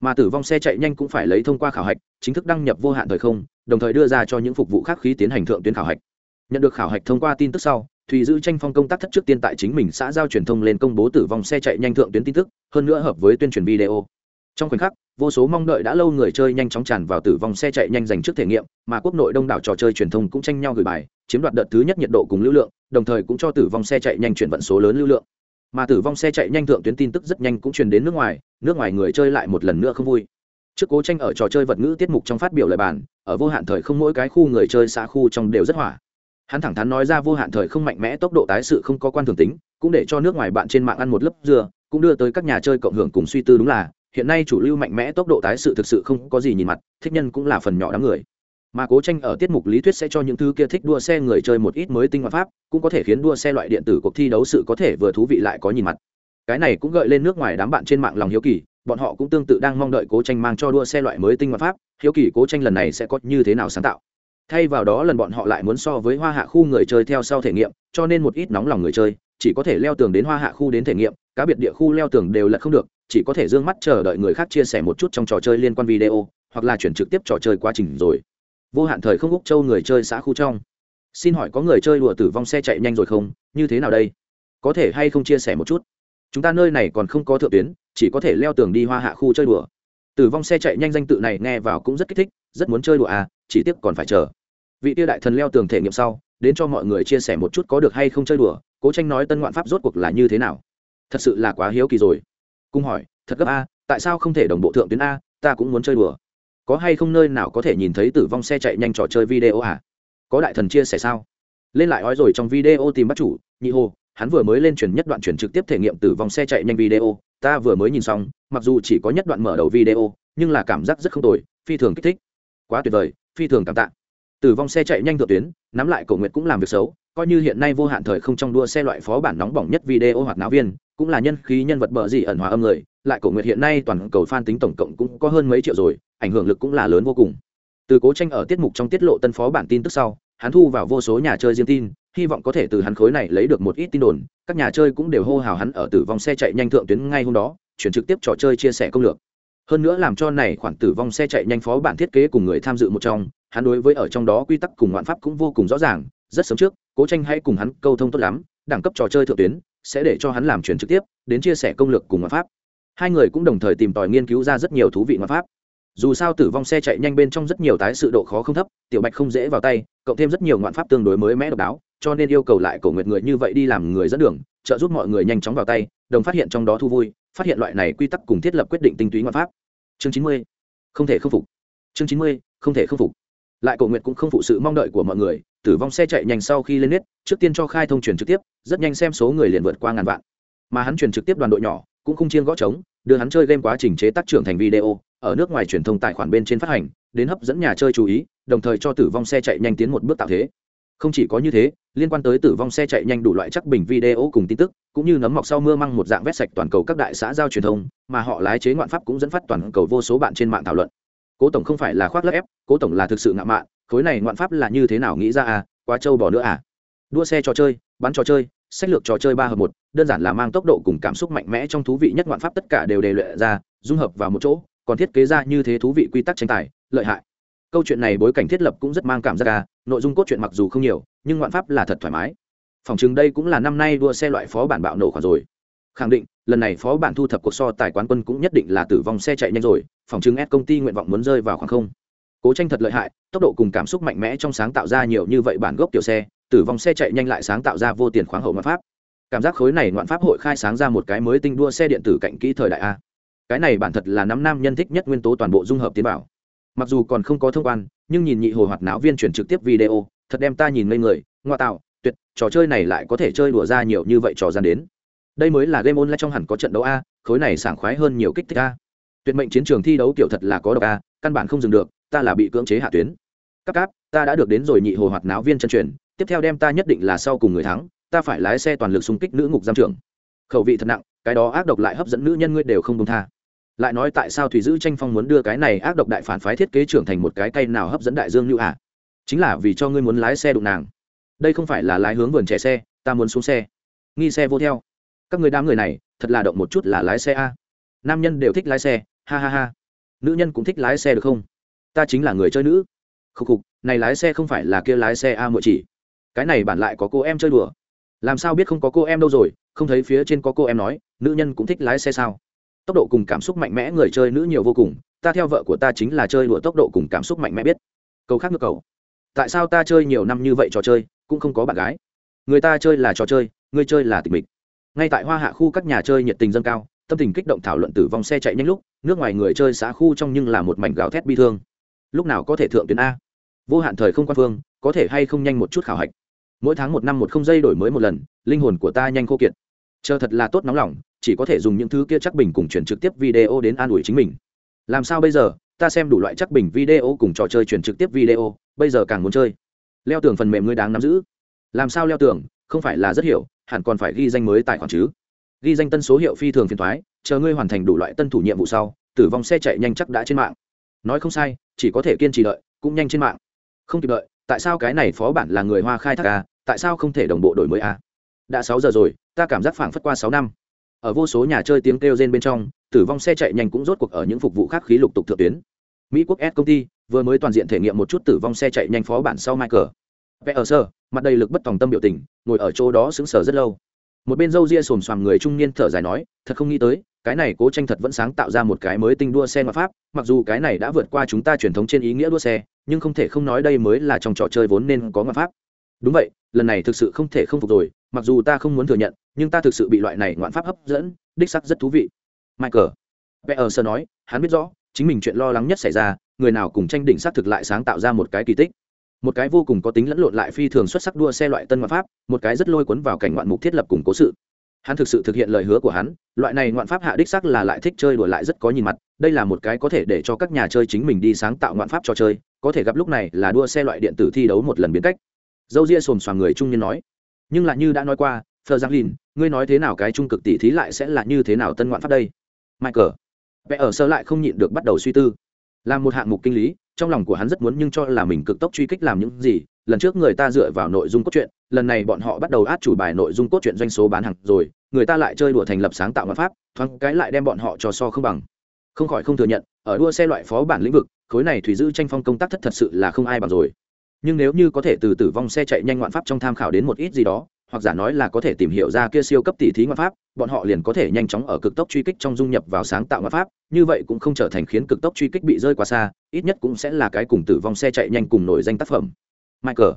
[SPEAKER 1] Mà tử vong xe chạy nhanh cũng phải lấy thông qua khảo hạch, chính thức đăng nhập vô hạn thời không, đồng thời đưa ra cho những phục vụ khác khí tiến hành thượng tuyến khảo hạch. Nhận được khảo hạch thông qua tin tức sau thùy giữ tranh phong công tác thất trước tiên tại chính mình xã giao truyền thông lên công bố tử vong xe chạy nhanh thượng tuyến tin tức, hơn nữa hợp với tuyên truyền video. Trong khoảnh khắc, vô số mong đợi đã lâu người chơi nhanh chóng tràn vào tử vong xe chạy nhanh dành trước thể nghiệm, mà quốc nội đông đảo trò chơi truyền thông cũng tranh nhau gửi bài, chiếm đoạt đợt thứ nhất nhiệt độ cùng lưu lượng, đồng thời cũng cho tử vong xe chạy nhanh chuyển vận số lớn lưu lượng. Mà tử vong xe chạy nhanh thượng tuyến tin tức rất nhanh cũng truyền đến nước ngoài nước ngoài người chơi lại một lần nữa không vui. Trước cố tranh ở trò chơi vật ngữ tiết mục trong phát biểu lời bàn, ở vô hạn thời không mỗi cái khu người chơi xã khu trong đều rất hỏa hắn thẳng thắn nói ra vô hạn thời không mạnh mẽ tốc độ tái sự không có quan thường tính cũng để cho nước ngoài bạn trên mạng ăn một lớp dừa, cũng đưa tới các nhà chơi cộng hưởng cùng suy tư đúng là hiện nay chủ lưu mạnh mẽ tốc độ tái sự thực sự không có gì nhìn mặt thích nhân cũng là phần nhỏ đám người. Mà cố tranh ở tiết mục lý thuyết sẽ cho những thứ kia thích đua xe người chơi một ít mới tinh hoạt pháp cũng có thể khiến đua xe loại điện tử cuộc thi đấu sự có thể vừa thú vị lại có nhìn mặt. Cái này cũng gợi lên nước ngoài đám bạn trên mạng lòng hiếu kỳ bọn họ cũng tương tự đang mong đợi cố tranh mang cho đua xe loại mới tinh hoạt pháp hiếu kỳ cố tranh lần này sẽ có như thế nào sáng tạo thay vào đó lần bọn họ lại muốn so với hoa hạ khu người chơi theo sau thể nghiệm, cho nên một ít nóng lòng người chơi, chỉ có thể leo tường đến hoa hạ khu đến thể nghiệm, cá biệt địa khu leo tường đều là không được, chỉ có thể d ư ơ n g mắt chờ đợi người khác chia sẻ một chút trong trò chơi liên quan video, hoặc là chuyển trực tiếp trò chơi quá trình rồi. Vô hạn thời không úc châu người chơi xã khu trong. Xin hỏi có người chơi đùa tử vong xe chạy nhanh rồi không? Như thế nào đây? Có thể hay không chia sẻ một chút? Chúng ta nơi này còn không có thượng tuyến, chỉ có thể leo tường đi hoa hạ khu chơi đùa. Tử vong xe chạy nhanh danh tự này nghe vào cũng rất kích thích, rất muốn chơi đùa à chỉ tiếc còn phải chờ. Vị tiêu đại thần leo tường thể nghiệm sau, đến cho mọi người chia sẻ một chút có được hay không chơi đùa, cố tranh nói tân ngoạn pháp rốt cuộc là như thế nào. Thật sự là quá hiếu kỳ rồi. Cung hỏi, thật gấp a, tại sao không thể đồng bộ thượng tuyến a, ta cũng muốn chơi đùa. Có hay không nơi nào có thể nhìn thấy tử vong xe chạy nhanh trò chơi video à có đại thần chia sẻ sao? Lên lại ói rồi trong video tìm bắt chủ, nhị hồ, hắn vừa mới lên truyền nhất đoạn truyền trực tiếp thể nghiệm tử vong xe chạy nhanh video, ta vừa mới nhìn xong, mặc dù chỉ có nhất đoạn mở đầu video, nhưng là cảm giác rất không tồi, phi thường kích thích. Quá tuyệt vời phi thường cảm tạ. Tử vong xe chạy nhanh thượng tuyến, nắm lại cổ nguyệt cũng làm việc xấu, coi như hiện nay vô hạn thời không trong đua xe loại phó bản nóng bỏng nhất video hoặc náo viên, cũng là nhân khí nhân vật bờ gì ẩn hòa âm người, lại cổ nguyệt hiện nay toàn cầu fan tính tổng cộng cũng có hơn mấy triệu rồi, ảnh hưởng lực cũng là lớn vô cùng. Từ cố tranh ở tiết mục trong tiết lộ tân phó bản tin tức sau, hắn thu vào vô số nhà chơi riêng tin, hy vọng có thể từ hắn khối này lấy được một ít tin đồn, các nhà chơi cũng đều hô hào hắn ở tử vong xe chạy nhanh thượng tuyến ngay hôm đó, chuyển trực tiếp trò chơi chia sẻ công lược hơn nữa làm cho này khoản tử vong xe chạy nhanh phó bản thiết kế cùng người tham dự một trong, hắn đối với ở trong đó quy tắc cùng ngoạn pháp cũng vô cùng rõ ràng, rất sớm trước, cố tranh hãy cùng hắn câu thông tốt lắm, đẳng cấp trò chơi thượng tuyến, sẽ để cho hắn làm chuyển trực tiếp, đến chia sẻ công lược cùng ngoạn pháp. Hai người cũng đồng thời tìm tòi nghiên cứu ra rất nhiều thú vị ngoạn pháp. Dù sao tử vong xe chạy nhanh bên trong rất nhiều tái sự độ khó không thấp, tiểu bạch không dễ vào tay, cộng thêm rất nhiều ngoạn pháp tương đối mới mẽ độc đáo, cho nên yêu cầu lại cổ nguyệt người như vậy đi làm người dẫn đường, trợ giúp mọi người nhanh chóng vào tay, đồng phát hiện trong đó thu vui phát hiện loại này quy tắc cùng thiết lập quyết định tinh túy ngoại pháp. Chương chín mươi, không thể không phục. Chương chín mươi, không thể không phục. Lại cổ nguyện cũng không phụ sự mong đợi của mọi người, tử vong xe chạy nhanh sau khi lên nết, trước tiên cho khai thông truyền trực tiếp, rất nhanh xem số người liền vượt qua ngàn vạn. Mà hắn truyền trực tiếp đoàn đội nhỏ, cũng không chiên gõ trống, đưa hắn chơi game quá trình chế tác trưởng thành video, ở nước ngoài truyền thông tài khoản bên trên phát hành, đến hấp dẫn nhà chơi chú ý, đồng thời cho tử vong xe chạy nhanh tiến một bước tạo thế. Không chỉ có như thế, liên quan tới tử vong xe chạy nhanh đủ loại chắc bình video cùng tin tức cũng như nấm mọc sau mưa măng một dạng vét sạch toàn cầu các đại xã giao truyền thông mà họ lái chế ngoạn pháp cũng dẫn phát toàn cầu vô số bạn trên mạng thảo luận. Cố tổng không phải là khoác lấp ép cố tổng là thực sự ngạo mạn khối này ngoạn pháp là như thế nào nghĩ ra à quá trâu bỏ nữa à. Đua xe trò chơi bắn trò chơi sách lược trò chơi ba hợp một đơn giản là mang tốc độ cùng cảm xúc mạnh mẽ trong thú vị nhất ngoạn pháp tất cả đều đề luyện ra dung hợp vào một chỗ còn thiết kế ra như thế thú vị quy tắc tranh tài lợi hại. Câu chuyện này bối cảnh thiết lập cũng rất mang cảm giác à, nội dung cốt truyện mặc dù không nhiều nhưng ngoạn pháp là thật thoải mái phòng chừng đây cũng là năm nay đua xe loại phó bản bạo nổ khoản rồi. Khẳng định, lần này phó bản thu thập cuộc so tài quán quân cũng nhất định là tử vong xe chạy nhanh rồi, phòng chứng ép công ty nguyện vọng muốn rơi vào khoảng không. Cố tranh thật lợi hại, tốc độ cùng cảm xúc mạnh mẽ trong sáng tạo ra nhiều như vậy bản gốc tiểu xe, tử vong xe chạy nhanh lại sáng tạo ra vô tiền khoáng hậu ngoạn pháp. Cảm giác khối này ngoạn pháp hội khai sáng ra một cái mới tinh đua xe điện tử cạnh kỹ thời đại a. Cái này bản thật là năm nam nhân thích nhất nguyên tố toàn bộ dung hợp tiến bảo. Mặc dù còn không có thông quan, nhưng nhìn nhị hồ hoạt não viên chuyển trực tiếp video, thật đem ta nhìn ngây người, ngoại tạo tuyệt, trò chơi này lại có thể chơi đùa ra nhiều như vậy trò gian đến. Đây mới là game online trong hẳn có trận đấu a, khối này sảng khoái hơn nhiều kích thích a. Tuyệt mệnh chiến trường thi đấu kiểu thật là có độc a, căn bản không dừng được, ta là bị cưỡng chế hạ tuyến. Các cáp, ta đã được đến rồi nhị hồ hoạt náo viên chân truyền, tiếp theo đem ta nhất định là sau cùng người thắng, ta phải lái xe toàn lực xung kích nữ ngục giam trưởng. Khẩu vị thật nặng, cái đó ác độc lại hấp dẫn nữ nhân ngươi đều không công tha. Lại nói tại sao thủy dữ tranh phong muốn đưa cái này ác độc đại phản phái thiết kế trưởng thành một cái cây nào hấp dẫn đại dương như ạ à? chính là vì cho ngươi muốn lái xe đụng nàng đây không phải là lái hướng vườn trẻ xe, ta muốn xuống xe. Nghi xe vô theo. Các người đám người này, thật là động một chút là lái xe a. Nam nhân đều thích lái xe, ha ha ha. Nữ nhân cũng thích lái xe được không? Ta chính là người chơi nữ. Khục khục, này lái xe không phải là kia lái xe a muội chỉ. Cái này bản lại có cô em chơi đùa. Làm sao biết không có cô em đâu rồi, không thấy phía trên có cô em nói, nữ nhân cũng thích lái xe sao? Tốc độ cùng cảm xúc mạnh mẽ người chơi nữ nhiều vô cùng, ta theo vợ của ta chính là chơi đùa tốc độ cùng cảm xúc mạnh mẽ biết. Câu khác ngược cầu tại sao ta chơi nhiều năm như vậy trò chơi cũng không có bạn gái. Người ta chơi là trò chơi, người chơi là tịch mịch. Ngay tại hoa hạ khu các nhà chơi nhiệt tình dâng cao, tâm tình kích động thảo luận tử vong xe chạy nhanh lúc, nước ngoài người chơi xã khu trong nhưng là một mảnh gào thét bi thương. Lúc nào có thể thượng tuyến a? Vô hạn thời không quan phương, có thể hay không nhanh một chút khảo hạch? Mỗi tháng một năm một không giây đổi mới một lần, linh hồn của ta nhanh khô kiệt. Chờ thật là tốt nóng lòng, chỉ có thể dùng những thứ kia chắc bình cùng chuyển trực tiếp video đến an ủi chính mình. Làm sao bây giờ? Ta xem đủ loại chắc bình video cùng trò chơi chuyển trực tiếp video, bây giờ càng muốn chơi leo tường phần mềm ngươi đáng nắm giữ. Làm sao leo tường? Không phải là rất hiểu, hẳn còn phải ghi danh mới tài khoản chứ. Ghi danh tân số hiệu phi thường phiền thoái chờ ngươi hoàn thành đủ loại tân thủ nhiệm vụ sau, tử vong xe chạy nhanh chắc đã trên mạng. Nói không sai, chỉ có thể kiên trì đợi, cũng nhanh trên mạng. Không kịp đợi, tại sao cái này phó bản là người hoa khai thác à? Tại sao không thể đồng bộ đổi mới à? Đã sáu giờ rồi, ta cảm giác phảng phất qua sáu năm. Ở vô số nhà chơi tiếng kêu rên bên trong, tử vong xe chạy nhanh cũng rốt cuộc ở những phục vụ khác khí lục tục thượng tuyến. Mỹ quốc s công ty vừa mới toàn diện thể nghiệm một chút tử vong xe chạy nhanh phó bản sau michael. Vẽ ở sơ, mặt đầy lực bất tòng tâm biểu tình, ngồi ở chỗ đó sững sờ rất lâu. Một bên râu ria xồm xoàm người trung niên thở dài nói, thật không nghĩ tới, cái này cố tranh thật vẫn sáng tạo ra một cái mới tinh đua xe ngoại pháp, mặc dù cái này đã vượt qua chúng ta truyền thống trên ý nghĩa đua xe, nhưng không thể không nói đây mới là trong trò chơi vốn nên có ngoại pháp. Đúng vậy, lần này thực sự không thể không phục rồi, mặc dù ta không muốn thừa nhận, nhưng ta thực sự bị loại này ngoạn pháp hấp dẫn, đích sắc rất thú vị. Michael. Vẽ ở sơ nói, hắn biết rõ, chính mình chuyện lo lắng nhất xảy ra người nào cùng tranh đỉnh xác thực lại sáng tạo ra một cái kỳ tích. Một cái vô cùng có tính lẫn lộn lại phi thường xuất sắc đua xe loại tân ngoạn pháp, một cái rất lôi cuốn vào cảnh ngoạn mục thiết lập cùng cố sự. Hắn thực sự thực hiện lời hứa của hắn, loại này ngoạn pháp hạ đích sắc là lại thích chơi đùa lại rất có nhìn mặt, đây là một cái có thể để cho các nhà chơi chính mình đi sáng tạo ngoạn pháp cho chơi, có thể gặp lúc này là đua xe loại điện tử thi đấu một lần biến cách. Dâu ria xồm xoàng người trung niên nói, nhưng lại như đã nói qua, phờ giang lin ngươi nói thế nào cái trung cực tỷ thí lại sẽ là như thế nào tân ngoạn pháp đây? Michael, vẽ ở sơ lại không nhịn được bắt đầu suy tư làm một hạng mục kinh lý, trong lòng của hắn rất muốn nhưng cho là mình cực tốc truy kích làm những gì. Lần trước người ta dựa vào nội dung cốt truyện, lần này bọn họ bắt đầu át chủ bài nội dung cốt truyện doanh số bán hàng rồi, người ta lại chơi đùa thành lập sáng tạo ngoại pháp, thoáng cái lại đem bọn họ cho so không bằng. Không khỏi không thừa nhận, ở đua xe loại phó bản lĩnh vực, khối này thủy giữ tranh phong công tác thất thật sự là không ai bằng rồi. Nhưng nếu như có thể từ tử vong xe chạy nhanh ngoạn pháp trong tham khảo đến một ít gì đó hoặc giả nói là có thể tìm hiểu ra kia siêu cấp tỷ thí ngoại pháp, bọn họ liền có thể nhanh chóng ở cực tốc truy kích trong dung nhập vào sáng tạo ngoại pháp, như vậy cũng không trở thành khiến cực tốc truy kích bị rơi quá xa, ít nhất cũng sẽ là cái cùng tử vong xe chạy nhanh cùng nổi danh tác phẩm. Michael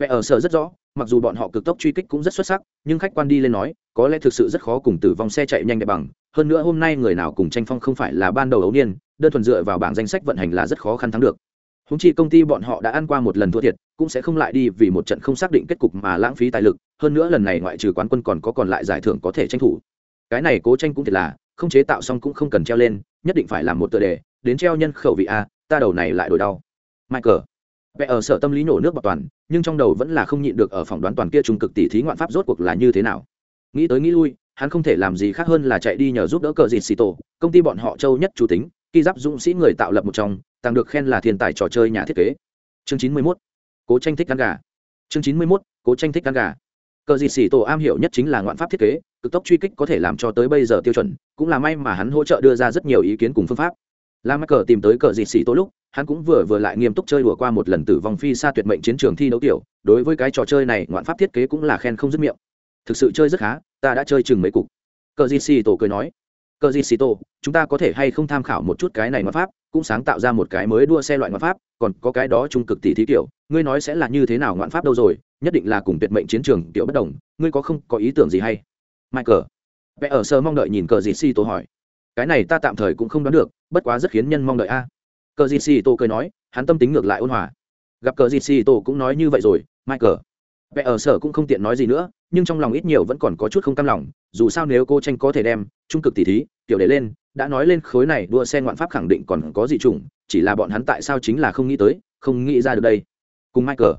[SPEAKER 1] vẽ ở sở rất rõ, mặc dù bọn họ cực tốc truy kích cũng rất xuất sắc, nhưng khách quan đi lên nói, có lẽ thực sự rất khó cùng tử vong xe chạy nhanh đẹp bằng, hơn nữa hôm nay người nào cùng tranh phong không phải là ban đầu ấu niên, đơn thuần dựa vào bảng danh sách vận hành là rất khó khăn thắng được. Húng chi công ty bọn họ đã ăn qua một lần thua thiệt cũng sẽ không lại đi vì một trận không xác định kết cục mà lãng phí tài lực, hơn nữa lần này ngoại trừ quán quân còn có còn lại giải thưởng có thể tranh thủ. Cái này cố tranh cũng thiệt là, không chế tạo xong cũng không cần treo lên, nhất định phải làm một tựa đề, đến treo nhân khẩu vị a, ta đầu này lại đổi đau. Michael vẽ ở sở tâm lý nổ nước bọc toàn, nhưng trong đầu vẫn là không nhịn được ở phỏng đoán toàn kia trung cực tỷ thí ngoạn pháp rốt cuộc là như thế nào. Nghĩ tới nghĩ lui, hắn không thể làm gì khác hơn là chạy đi nhờ giúp đỡ cờ dịt xì tổ, công ty bọn họ châu nhất chủ tính khi giáp dũng sĩ người tạo lập một trong tăng được khen là thiên tài trò chơi nhà thiết kế. Chương chín mươi mốt cố tranh thích ăn gà. Chương chín mươi mốt, cố tranh thích ăn gà. Cờ gì xì tổ am hiểu nhất chính là ngoạn pháp thiết kế, cực tốc truy kích có thể làm cho tới bây giờ tiêu chuẩn, cũng là may mà hắn hỗ trợ đưa ra rất nhiều ý kiến cùng phương pháp. La mắc cờ tìm tới cờ gì xì tổ lúc, hắn cũng vừa vừa lại nghiêm túc chơi đùa qua một lần tử vong phi xa tuyệt mệnh chiến trường thi đấu tiểu, đối với cái trò chơi này ngoạn pháp thiết kế cũng là khen không dứt miệng. Thực sự chơi rất khá, ta đã chơi chừng mấy cục. Cờ gì xì tổ cười nói cờ di xì tổ chúng ta có thể hay không tham khảo một chút cái này ngoạn pháp, cũng sáng tạo ra một cái mới đua xe loại ngoạn pháp, còn có cái đó trung cực tỷ thí kiểu, ngươi nói sẽ là như thế nào ngoạn pháp đâu rồi, nhất định là cùng tuyệt mệnh chiến trường tiểu bất đồng, ngươi có không, có ý tưởng gì hay? Michael, vẽ ở sơ mong đợi nhìn cờ di xì tổ hỏi. Cái này ta tạm thời cũng không đoán được, bất quá rất khiến nhân mong đợi a. Cờ di xì tổ cười nói, hắn tâm tính ngược lại ôn hòa. Gặp cờ di xì tổ cũng nói như vậy rồi, michael, vẽ ở sở cũng không tiện nói gì nữa, nhưng trong lòng ít nhiều vẫn còn có chút không cam lòng, dù sao nếu cô tranh có thể đem trung cực tỷ thí tiểu để lên, đã nói lên khối này đua xe ngoạn pháp khẳng định còn có gì chủng, chỉ là bọn hắn tại sao chính là không nghĩ tới, không nghĩ ra được đây. Cùng michael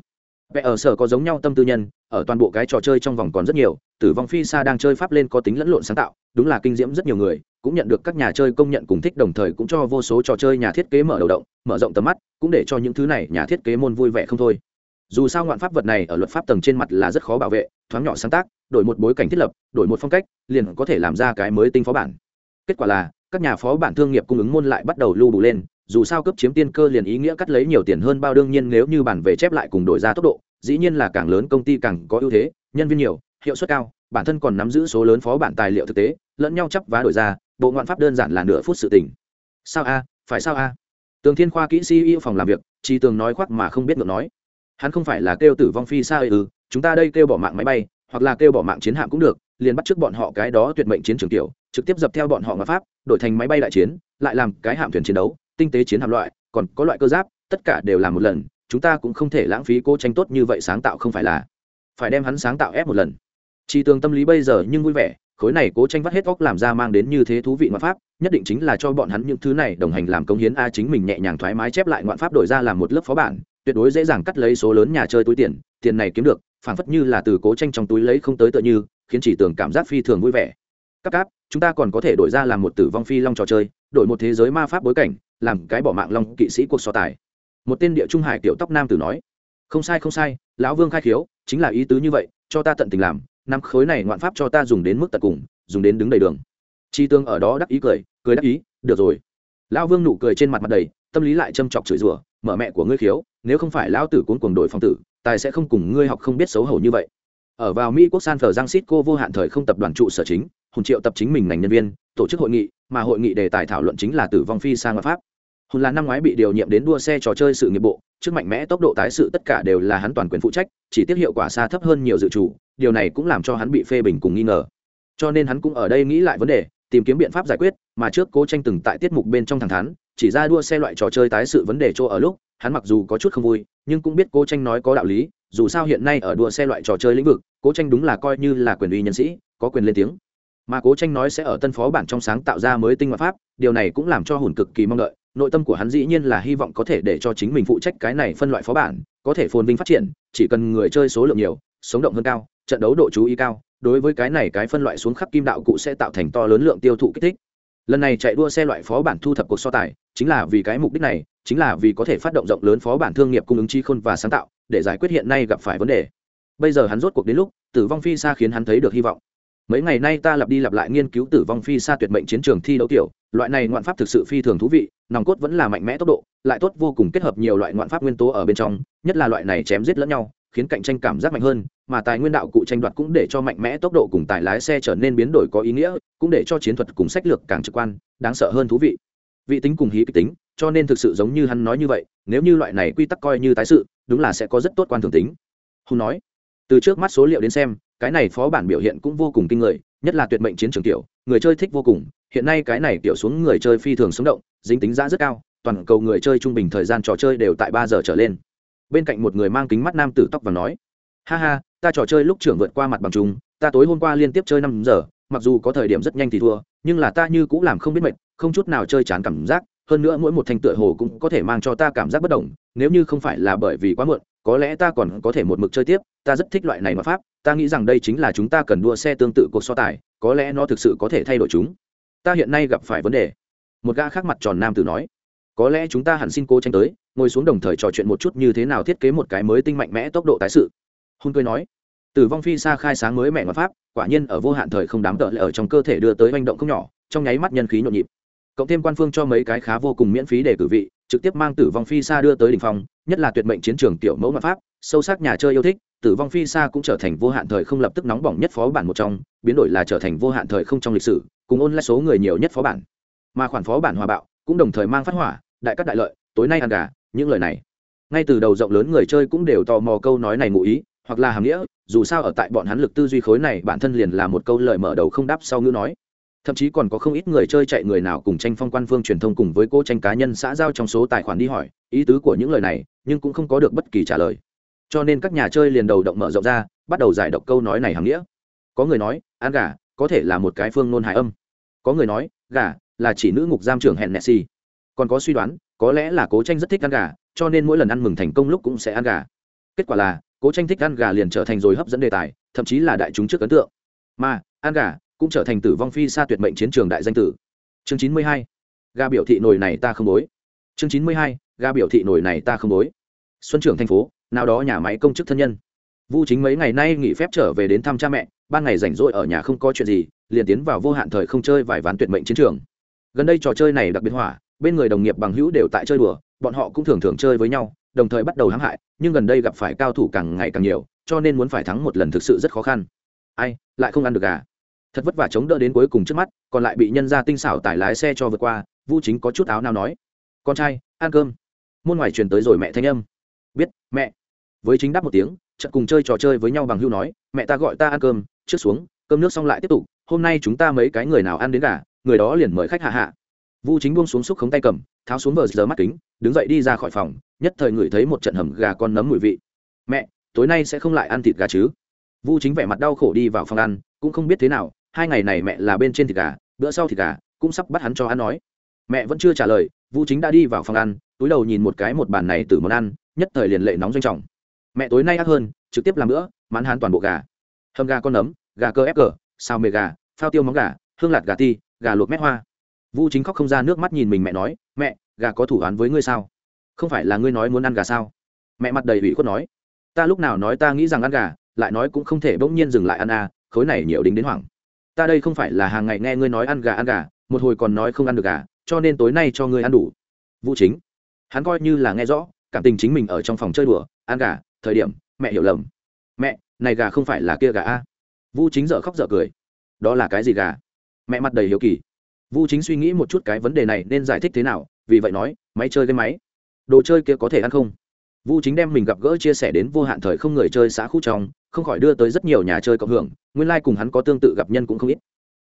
[SPEAKER 1] vẽ ở sở có giống nhau tâm tư nhân, ở toàn bộ cái trò chơi trong vòng còn rất nhiều, tử vong phi xa đang chơi pháp lên có tính lẫn lộn sáng tạo, đúng là kinh diễm rất nhiều người, cũng nhận được các nhà chơi công nhận cùng thích đồng thời cũng cho vô số trò chơi nhà thiết kế mở đầu động, mở rộng tầm mắt, cũng để cho những thứ này nhà thiết kế môn vui vẻ không thôi. Dù sao ngoạn pháp vật này ở luật pháp tầng trên mặt là rất khó bảo vệ, thoáng nhỏ sáng tác, đổi một bối cảnh thiết lập, đổi một phong cách, liền có thể làm ra cái mới tinh phó bản kết quả là, các nhà phó bản thương nghiệp cung ứng môn lại bắt đầu lưu bù lên, dù sao cấp chiếm tiên cơ liền ý nghĩa cắt lấy nhiều tiền hơn bao đương nhiên nếu như bản về chép lại cùng đổi ra tốc độ, dĩ nhiên là càng lớn công ty càng có ưu thế, nhân viên nhiều, hiệu suất cao, bản thân còn nắm giữ số lớn phó bản tài liệu thực tế, lẫn nhau chấp vá đổi ra, bộ ngoạn pháp đơn giản là nửa phút sự tình. Sao a, phải sao a? Tường thiên khoa kỹ sĩ yêu phòng làm việc chỉ tường nói khoác mà không biết ngược nói. Hắn không phải là kêu tử vong phi xa ư, chúng ta đây kêu bỏ mạng máy bay, hoặc là kêu bỏ mạng chiến hạm cũng được liền bắt trước bọn họ cái đó tuyệt mệnh chiến trường tiểu, trực tiếp dập theo bọn họ ngã pháp, đổi thành máy bay đại chiến, lại làm cái hạm thuyền chiến đấu, tinh tế chiến hạm loại, còn có loại cơ giáp, tất cả đều làm một lần, chúng ta cũng không thể lãng phí cô tranh tốt như vậy sáng tạo không phải là, phải đem hắn sáng tạo ép một lần. Chỉ tường tâm lý bây giờ nhưng vui vẻ, khối này cố tranh vắt hết óc làm ra mang đến như thế thú vị ngoạn pháp, nhất định chính là cho bọn hắn những thứ này đồng hành làm công hiến a chính mình nhẹ nhàng thoải mái chép lại ngoạn pháp đổi ra làm một lớp phó bản, tuyệt đối dễ dàng cắt lấy số lớn nhà chơi túi tiền tiền này kiếm được, phảng phất như là từ cố tranh trong túi lấy không tới tựa như khiến chỉ tưởng cảm giác phi thường vui vẻ. Các cáp, chúng ta còn có thể đổi ra làm một tử vong phi long trò chơi, đổi một thế giới ma pháp bối cảnh, làm cái bỏ mạng long kỵ sĩ cuộc so tài. Một tên địa trung hải tiểu tóc nam tử nói. Không sai không sai, lão vương khai khiếu, chính là ý tứ như vậy, cho ta tận tình làm năm khối này ngoạn pháp cho ta dùng đến mức tận cùng, dùng đến đứng đầy đường. Chi tương ở đó đắc ý cười cười đắc ý, được rồi. Lão vương nụ cười trên mặt mặt đầy, tâm lý lại châm chọc chửi rủa, mở mẹ của ngươi khiếu, nếu không phải lão tử cuốn cuồng đội phong tử, tài sẽ không cùng ngươi học không biết xấu hổ như vậy ở vào mỹ quốc san phờ giang xít cô vô hạn thời không tập đoàn trụ sở chính, hùng triệu tập chính mình ngành nhân viên, tổ chức hội nghị, mà hội nghị đề tài thảo luận chính là tử vong phi sang pháp. Hùng là năm ngoái bị điều nhiệm đến đua xe trò chơi sự nghiệp bộ, trước mạnh mẽ tốc độ tái sự tất cả đều là hắn toàn quyền phụ trách, chỉ tiết hiệu quả xa thấp hơn nhiều dự chủ điều này cũng làm cho hắn bị phê bình cùng nghi ngờ. Cho nên hắn cũng ở đây nghĩ lại vấn đề, tìm kiếm biện pháp giải quyết, mà trước cố tranh từng tại tiết mục bên trong thẳng thắn, chỉ ra đua xe loại trò chơi tái sự vấn đề chỗ ở lúc, hắn mặc dù có chút không vui, nhưng cũng biết cố tranh nói có đạo lý dù sao hiện nay ở đua xe loại trò chơi lĩnh vực, cố tranh đúng là coi như là quyền uy nhân sĩ, có quyền lên tiếng. Mà cố tranh nói sẽ ở tân phó bản trong sáng tạo ra mới tinh ngoại pháp, điều này cũng làm cho hùn cực kỳ mong đợi. Nội tâm của hắn dĩ nhiên là hy vọng có thể để cho chính mình phụ trách cái này phân loại phó bản, có thể phồn vinh phát triển, chỉ cần người chơi số lượng nhiều, sống động hơn cao, trận đấu độ chú ý cao, đối với cái này cái phân loại xuống khắp kim đạo cụ sẽ tạo thành to lớn lượng tiêu thụ kích thích. Lần này chạy đua xe loại phó bản thu thập cuộc so tài, chính là vì cái mục đích này chính là vì có thể phát động rộng lớn phó bản thương nghiệp cung ứng chi khôn và sáng tạo, để giải quyết hiện nay gặp phải vấn đề. Bây giờ hắn rốt cuộc đến lúc, tử vong phi xa khiến hắn thấy được hy vọng. Mấy ngày nay ta lặp đi lặp lại nghiên cứu tử vong phi xa tuyệt mệnh chiến trường thi đấu tiểu loại này ngoạn pháp thực sự phi thường thú vị, nòng cốt vẫn là mạnh mẽ tốc độ, lại tốt vô cùng kết hợp nhiều loại ngoạn pháp nguyên tố ở bên trong, nhất là loại này chém giết lẫn nhau, khiến cạnh tranh cảm giác mạnh hơn, mà tài nguyên đạo cụ tranh đoạt cũng để cho mạnh mẽ tốc độ cùng tài lái xe trở nên biến đổi có ý nghĩa, cũng để cho chiến thuật cùng sách lược càng trực quan, đáng sợ hơn thú vị. Vị tính cùng hí kịch tính cho nên thực sự giống như hắn nói như vậy, nếu như loại này quy tắc coi như tái sự, đúng là sẽ có rất tốt quan thường tính. Hùng nói, từ trước mắt số liệu đến xem, cái này phó bản biểu hiện cũng vô cùng kinh người, nhất là tuyệt mệnh chiến trường tiểu, người chơi thích vô cùng, hiện nay cái này tiểu xuống người chơi phi thường sống động, dính tính giá rất cao, toàn cầu người chơi trung bình thời gian trò chơi đều tại ba giờ trở lên. Bên cạnh một người mang kính mắt nam tử tóc và nói, ha ha, ta trò chơi lúc trưởng vượt qua mặt bằng chúng ta tối hôm qua liên tiếp chơi năm giờ, mặc dù có thời điểm rất nhanh thì thua, nhưng là ta như cũng làm không biết mệt, không chút nào chơi chán cảm giác hơn nữa mỗi một thanh tựa hồ cũng có thể mang cho ta cảm giác bất đồng, nếu như không phải là bởi vì quá muộn, có lẽ ta còn có thể một mực chơi tiếp, ta rất thích loại này mà pháp, ta nghĩ rằng đây chính là chúng ta cần đua xe tương tự cuộc so tài, có lẽ nó thực sự có thể thay đổi chúng. Ta hiện nay gặp phải vấn đề. Một gã khác mặt tròn nam tử nói, có lẽ chúng ta hẳn xin cô tranh tới, ngồi xuống đồng thời trò chuyện một chút như thế nào thiết kế một cái mới tinh mạnh mẽ tốc độ tái sự. Hôn cười nói, tử vong phi xa khai sáng mới mẹ mà pháp, quả nhiên ở vô hạn thời không đám tợ lại ở trong cơ thể đưa tới manh động không nhỏ, trong nháy mắt nhân khí nhộn nhịp cộng thêm quan phương cho mấy cái khá vô cùng miễn phí để cử vị, trực tiếp mang tử vong phi xa đưa tới đỉnh phong, nhất là tuyệt mệnh chiến trường tiểu mẫu mặt pháp, sâu sắc nhà chơi yêu thích, tử vong phi xa cũng trở thành vô hạn thời không lập tức nóng bỏng nhất phó bản một trong, biến đổi là trở thành vô hạn thời không trong lịch sử, cùng ôn lại số người nhiều nhất phó bản. Mà khoản phó bản hòa bạo cũng đồng thời mang phát hỏa, đại các đại lợi, tối nay ăn gà, những lời này. Ngay từ đầu rộng lớn người chơi cũng đều tò mò câu nói này ngụ ý, hoặc là hàm nghĩa, dù sao ở tại bọn hắn lực tư duy khối này bản thân liền là một câu lời mở đầu không đáp sau ngữ nói thậm chí còn có không ít người chơi chạy người nào cùng tranh phong quan phương truyền thông cùng với cô tranh cá nhân xã giao trong số tài khoản đi hỏi ý tứ của những lời này, nhưng cũng không có được bất kỳ trả lời. Cho nên các nhà chơi liền đầu động mở rộng ra, bắt đầu giải độc câu nói này hàm nghĩa. Có người nói ăn gà, có thể là một cái phương nôn hài âm. Có người nói, gà là chỉ nữ ngục giam trưởng hẹn nessi còn có suy đoán, có lẽ là cố tranh rất thích ăn gà, cho nên mỗi lần ăn mừng thành công lúc cũng sẽ ăn gà. Kết quả là, cố tranh thích ăn gà liền trở thành rồi hấp dẫn đề tài, thậm chí là đại chúng trước ấn tượng. Mà ăn gà cũng trở thành tử vong phi xa tuyệt mệnh chiến trường đại danh tử. Chương chín mươi hai gà biểu thị nồi này ta không bối chương chín mươi hai gà biểu thị nồi này ta không bối xuân trưởng thành phố, nào đó nhà máy công chức thân nhân. Vu chính mấy ngày nay nghỉ phép trở về đến thăm cha mẹ, ban ngày rảnh rỗi ở nhà không có chuyện gì, liền tiến vào vô hạn thời không chơi vài ván tuyệt mệnh chiến trường. Gần đây trò chơi này đặc biệt hỏa, bên người đồng nghiệp bằng hữu đều tại chơi đùa, bọn họ cũng thường thường chơi với nhau, đồng thời bắt đầu hãm hại, nhưng gần đây gặp phải cao thủ càng ngày càng nhiều, cho nên muốn phải thắng một lần thực sự rất khó khăn. Ai, lại không ăn được gà thật vất vả chống đỡ đến cuối cùng trước mắt, còn lại bị nhân ra tinh xảo tải lái xe cho vượt qua, vu chính có chút áo nào nói. Con trai, ăn cơm. Môn ngoài truyền tới rồi mẹ thanh âm. Biết, mẹ. Với chính đáp một tiếng, chợt cùng chơi trò chơi với nhau bằng hưu nói, mẹ ta gọi ta ăn cơm, trước xuống, cơm nước xong lại tiếp tục, hôm nay chúng ta mấy cái người nào ăn đến gà, người đó liền mời khách hạ hạ. Vu chính buông xuống xúc khống tay cầm, tháo xuống vờ giờ mắt kính, đứng dậy đi ra khỏi phòng, nhất thời ngửi thấy một trận hầm gà con nấm mùi vị. Mẹ, tối nay sẽ không lại ăn thịt gà chứ? Vu chính vẻ mặt đau khổ đi vào phòng ăn, cũng không biết thế nào hai ngày này mẹ là bên trên thịt gà, bữa sau thịt gà, cũng sắp bắt hắn cho ăn nói. Mẹ vẫn chưa trả lời, vu chính đã đi vào phòng ăn, túi đầu nhìn một cái một bàn này từ món ăn, nhất thời liền lệ nóng doanh trọng. Mẹ tối nay ác hơn, trực tiếp làm bữa, mãn hắn toàn bộ gà. Hầm gà con nấm, gà cơ ép cờ sao mề gà, phao tiêu móng gà, hương lạt gà ti, gà luộc mét hoa. Vu chính khóc không ra nước mắt nhìn mình mẹ nói, mẹ, gà có thủ án với ngươi sao? Không phải là ngươi nói muốn ăn gà sao? Mẹ mặt đầy ủy khuất nói, ta lúc nào nói ta nghĩ rằng ăn gà, lại nói cũng không thể bỗng nhiên dừng lại ăn à khối này nhiều đính đến hoảng ta đây không phải là hàng ngày nghe ngươi nói ăn gà ăn gà, một hồi còn nói không ăn được gà, cho nên tối nay cho ngươi ăn đủ. Vũ chính, hắn coi như là nghe rõ, cảm tình chính mình ở trong phòng chơi đùa, ăn gà, thời điểm, mẹ hiểu lầm. Mẹ, này gà không phải là kia gà a? Vũ chính dở khóc dở cười. Đó là cái gì gà? Mẹ mặt đầy hiếu kỳ. Vũ chính suy nghĩ một chút cái vấn đề này nên giải thích thế nào, vì vậy nói, máy chơi cái máy. Đồ chơi kia có thể ăn không? Vu Chính đem mình gặp gỡ chia sẻ đến vô hạn thời không người chơi xã khu trong, không khỏi đưa tới rất nhiều nhà chơi cộng hưởng, nguyên lai cùng hắn có tương tự gặp nhân cũng không ít.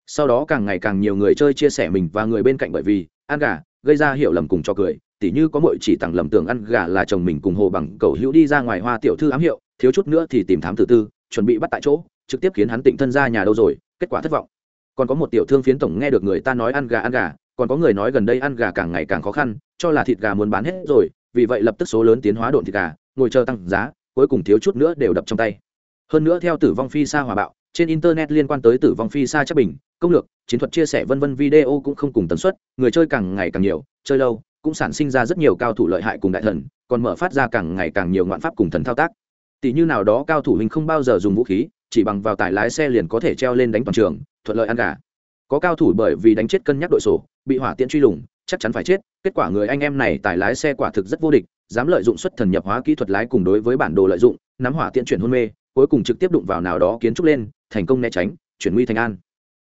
[SPEAKER 1] Sau đó càng ngày càng nhiều người chơi chia sẻ mình và người bên cạnh bởi vì ăn gà, gây ra hiểu lầm cùng cho cười, tỉ như có muội chỉ tặng lầm tưởng ăn gà là chồng mình cùng hồ bằng cầu hữu đi ra ngoài hoa tiểu thư ám hiệu, thiếu chút nữa thì tìm thám tử tư, chuẩn bị bắt tại chỗ, trực tiếp khiến hắn tịnh thân ra nhà đâu rồi, kết quả thất vọng. Còn có một tiểu thương phiến tổng nghe được người ta nói ăn gà ăn gà, còn có người nói gần đây ăn gà càng ngày càng khó khăn, cho là thịt gà muốn bán hết rồi, vì vậy lập tức số lớn tiến hóa độn thịt gà, ngồi chờ tăng giá, cuối cùng thiếu chút nữa đều đập trong tay. Hơn nữa theo tử vong phi xa hòa bạo, trên internet liên quan tới tử vong phi xa chấp bình, công lược, chiến thuật chia sẻ vân vân video cũng không cùng tần suất, người chơi càng ngày càng nhiều, chơi lâu, cũng sản sinh ra rất nhiều cao thủ lợi hại cùng đại thần, còn mở phát ra càng ngày càng nhiều ngoạn pháp cùng thần thao tác. Tỷ như nào đó cao thủ hình không bao giờ dùng vũ khí, chỉ bằng vào tài lái xe liền có thể treo lên đánh toàn trường, thuận lợi ăn gà. Có cao thủ bởi vì đánh chết cân nhắc đội sổ, bị hỏa tiễn truy lùng chắc chắn phải chết, kết quả người anh em này tài lái xe quả thực rất vô địch, dám lợi dụng xuất thần nhập hóa kỹ thuật lái cùng đối với bản đồ lợi dụng, nắm hỏa tiễn chuyển hôn mê, cuối cùng trực tiếp đụng vào nào đó kiến trúc lên, thành công né tránh, chuyển nguy thành an.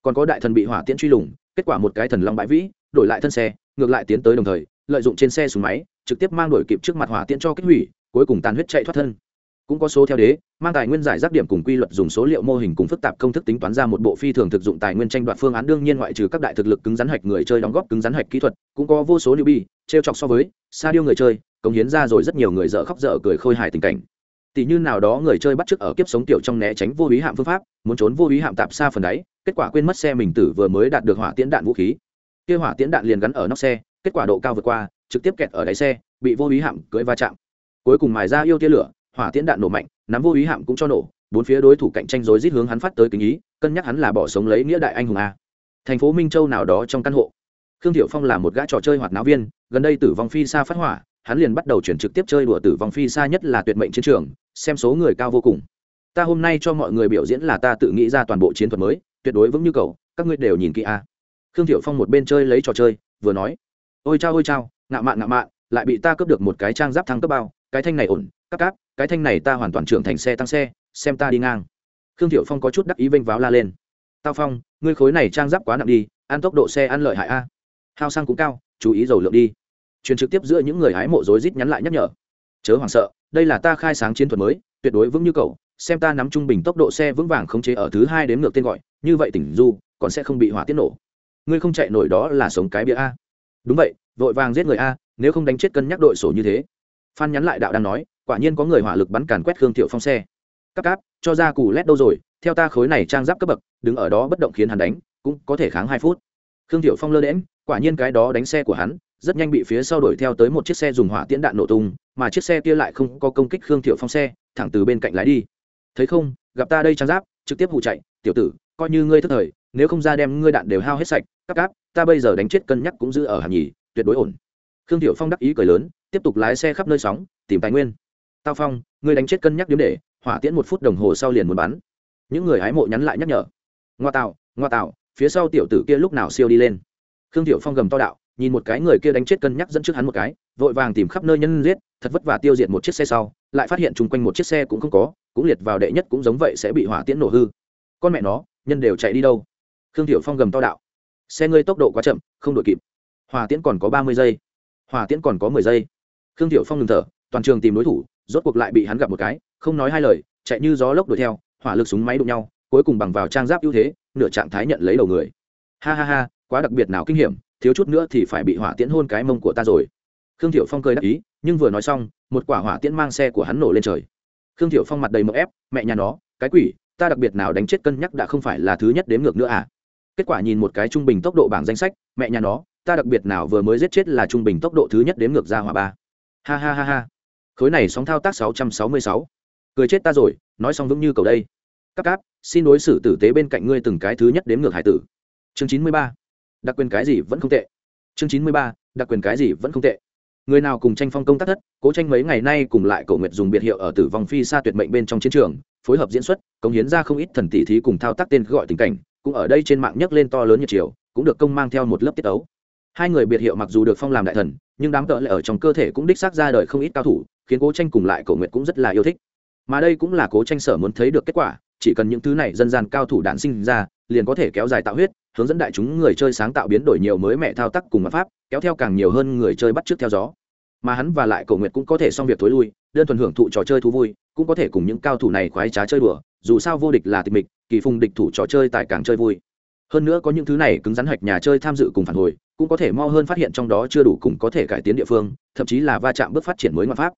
[SPEAKER 1] Còn có đại thần bị hỏa tiễn truy lùng, kết quả một cái thần long bãi vĩ, đổi lại thân xe, ngược lại tiến tới đồng thời, lợi dụng trên xe súng máy, trực tiếp mang đổi kịp trước mặt hỏa tiễn cho kích hủy, cuối cùng tàn huyết chạy thoát thân cũng có số theo đế, mang tài nguyên giải rác điểm cùng quy luật dùng số liệu mô hình cùng phức tạp công thức tính toán ra một bộ phi thường thực dụng tài nguyên tranh đoạt phương án. Đương nhiên ngoại trừ các đại thực lực cứng rắn hạch người chơi đóng góp cứng rắn hạch kỹ thuật, cũng có vô số newbie, trêu chọc so với, xa điêu người chơi, cống hiến ra rồi rất nhiều người dở khóc dở cười khôi hài tình cảnh. Tỷ như nào đó người chơi bắt chước ở kiếp sống tiểu trong né tránh vô ý hạm phương pháp, muốn trốn vô ý hạm tạp xa phần đáy, kết quả quên mất xe mình tử vừa mới đạt được hỏa tiễn đạn vũ khí. Kia hỏa tiễn đạn liền gắn ở nóc xe, kết quả độ cao vượt qua, trực tiếp kẹt ở đáy xe, bị vô ý hạm cưỡi va chạm. Cuối cùng mài ra yêu tia lửa hỏa tiễn đạn nổ mạnh, nắm vô ý hạm cũng cho nổ, bốn phía đối thủ cạnh tranh rối rít hướng hắn phát tới kính ý, cân nhắc hắn là bỏ sống lấy nghĩa đại anh hùng a. Thành phố minh châu nào đó trong căn hộ. Khương thiệu phong là một gã trò chơi hoạt náo viên, gần đây tử vong phi xa phát hỏa, hắn liền bắt đầu chuyển trực tiếp chơi đùa tử vong phi xa nhất là tuyệt mệnh chiến trường, xem số người cao vô cùng. Ta hôm nay cho mọi người biểu diễn là ta tự nghĩ ra toàn bộ chiến thuật mới, tuyệt đối vững như cầu, các ngươi đều nhìn kỹ a. Khương thiệu phong một bên chơi lấy trò chơi, vừa nói, ôi chao ôi chao, ngạo mạn ngạo mạn, lại bị ta cướp được một cái trang giáp thăng cấp bao, cái thanh này ổn cắp cáp cái thanh này ta hoàn toàn trưởng thành xe tăng xe, xem ta đi ngang. Khương thiệu phong có chút đắc ý vênh váo la lên. Tao phong, ngươi khối này trang giáp quá nặng đi, ăn tốc độ xe ăn lợi hại a. Hao xăng cũng cao, chú ý dầu lượng đi. Truyền trực tiếp giữa những người hái mộ rối rít nhắn lại nhắc nhở. Chớ hoảng sợ, đây là ta khai sáng chiến thuật mới, tuyệt đối vững như cậu, xem ta nắm trung bình tốc độ xe vững vàng khống chế ở thứ hai đến ngược tên gọi, như vậy tỉnh du, còn sẽ không bị hỏa tiết nổ. Ngươi không chạy nổi đó là sống cái bia a. Đúng vậy, vội vàng giết người a, nếu không đánh chết cân nhắc đội sổ như thế. Phan nhắn lại đạo đang nói quả nhiên có người hỏa lực bắn càn quét khương thiệu phong xe. Cắp cáp, cho ra cù lét đâu rồi, theo ta khối này trang giáp cấp bậc, đứng ở đó bất động khiến hắn đánh, cũng có thể kháng hai phút. Khương thiệu phong lơ đễm quả nhiên cái đó đánh xe của hắn, rất nhanh bị phía sau đuổi theo tới một chiếc xe dùng hỏa tiễn đạn nổ tung, mà chiếc xe kia lại không có công kích khương thiệu phong xe, thẳng từ bên cạnh lái đi. Thấy không, gặp ta đây trang giáp, trực tiếp hụ chạy, tiểu tử, coi như ngươi thất thời, nếu không ra đem ngươi đạn đều hao hết sạch cắp cáp, ta bây giờ đánh chết cân nhắc cũng giữ ở hàm nhì, tuyệt đối ổn. Khương thiệu phong đắc ý cười lớn, tiếp tục lái xe khắp nơi sóng, tìm tài nguyên tao phong, ngươi đánh chết cân nhắc điếm để, hỏa tiễn một phút đồng hồ sau liền muốn bắn. Những người hái mộ nhắn lại nhắc nhở. Ngoa tạo ngoa tạo phía sau tiểu tử kia lúc nào siêu đi lên. Khương Tiểu phong gầm to đạo, nhìn một cái người kia đánh chết cân nhắc dẫn trước hắn một cái, vội vàng tìm khắp nơi nhân giết, thật vất vả tiêu diệt một chiếc xe sau, lại phát hiện chung quanh một chiếc xe cũng không có, cũng liệt vào đệ nhất cũng giống vậy sẽ bị hỏa tiễn nổ hư. Con mẹ nó, nhân đều chạy đi đâu? Khương Tiểu phong gầm to đạo. Xe ngươi tốc độ quá chậm, không đội kịp. Hỏa tiễn còn có ba mươi giây. Hỏa tiễn còn có mười giây. Khương Tiểu phong ngừng thở, toàn trường tìm đối thủ rốt cuộc lại bị hắn gặp một cái, không nói hai lời, chạy như gió lốc đuổi theo, hỏa lực súng máy đụng nhau, cuối cùng bằng vào trang giáp ưu thế, nửa trạng thái nhận lấy đầu người. Ha ha ha, quá đặc biệt nào kinh hiểm, thiếu chút nữa thì phải bị hỏa tiễn hôn cái mông của ta rồi. Khương thiệu phong cười đắc ý, nhưng vừa nói xong, một quả hỏa tiễn mang xe của hắn nổ lên trời. Khương thiệu phong mặt đầy mậu ép, mẹ nhà nó, cái quỷ, ta đặc biệt nào đánh chết cân nhắc đã không phải là thứ nhất đếm ngược nữa à? Kết quả nhìn một cái trung bình tốc độ bảng danh sách, mẹ nhà nó, ta đặc biệt nào vừa mới giết chết là trung bình tốc độ thứ nhất đếm ngược ra hỏa ba. Ha ha ha ha khối này sóng thao tác sáu trăm sáu mươi sáu. Cười chết ta rồi, nói xong vững như cầu đây. Các cáp, xin đối xử tử tế bên cạnh ngươi từng cái thứ nhất đếm ngược hải tử. Chương chín mươi ba. Đặc quyền cái gì vẫn không tệ. Chương chín mươi ba, đặc quyền cái gì vẫn không tệ. Người nào cùng tranh phong công tác thất, cố tranh mấy ngày nay cùng lại cổ nguyệt dùng biệt hiệu ở tử vong phi xa tuyệt mệnh bên trong chiến trường, phối hợp diễn xuất, cống hiến ra không ít thần tỷ thí cùng thao tác tên gọi tình cảnh, cũng ở đây trên mạng nhấc lên to lớn nhiệt chiều cũng được công mang theo một lớp tiết ấu. Hai người biệt hiệu mặc dù được phong làm đại thần nhưng đám cỡ lại ở trong cơ thể cũng đích xác ra đời không ít cao thủ, khiến cố tranh cùng lại Cổ nguyệt cũng rất là yêu thích. Mà đây cũng là cố tranh sở muốn thấy được kết quả, chỉ cần những thứ này dân gian cao thủ đản sinh ra, liền có thể kéo dài tạo huyết, hướng dẫn đại chúng người chơi sáng tạo biến đổi nhiều mới mẹ thao tác cùng mặt pháp, kéo theo càng nhiều hơn người chơi bắt trước theo gió. Mà hắn và lại Cổ Nguyệt cũng có thể xong việc thối lui, đơn thuần hưởng thụ trò chơi thú vui, cũng có thể cùng những cao thủ này khoái trá chơi đùa, dù sao vô địch là tịch mịch, kỳ phùng địch thủ trò chơi tại càng chơi vui. Hơn nữa có những thứ này cứng rắn hạch nhà chơi tham dự cùng phản hồi cũng có thể mau hơn phát hiện trong đó chưa đủ cùng có thể cải tiến địa phương, thậm chí là va chạm bước phát triển mới ngoại pháp.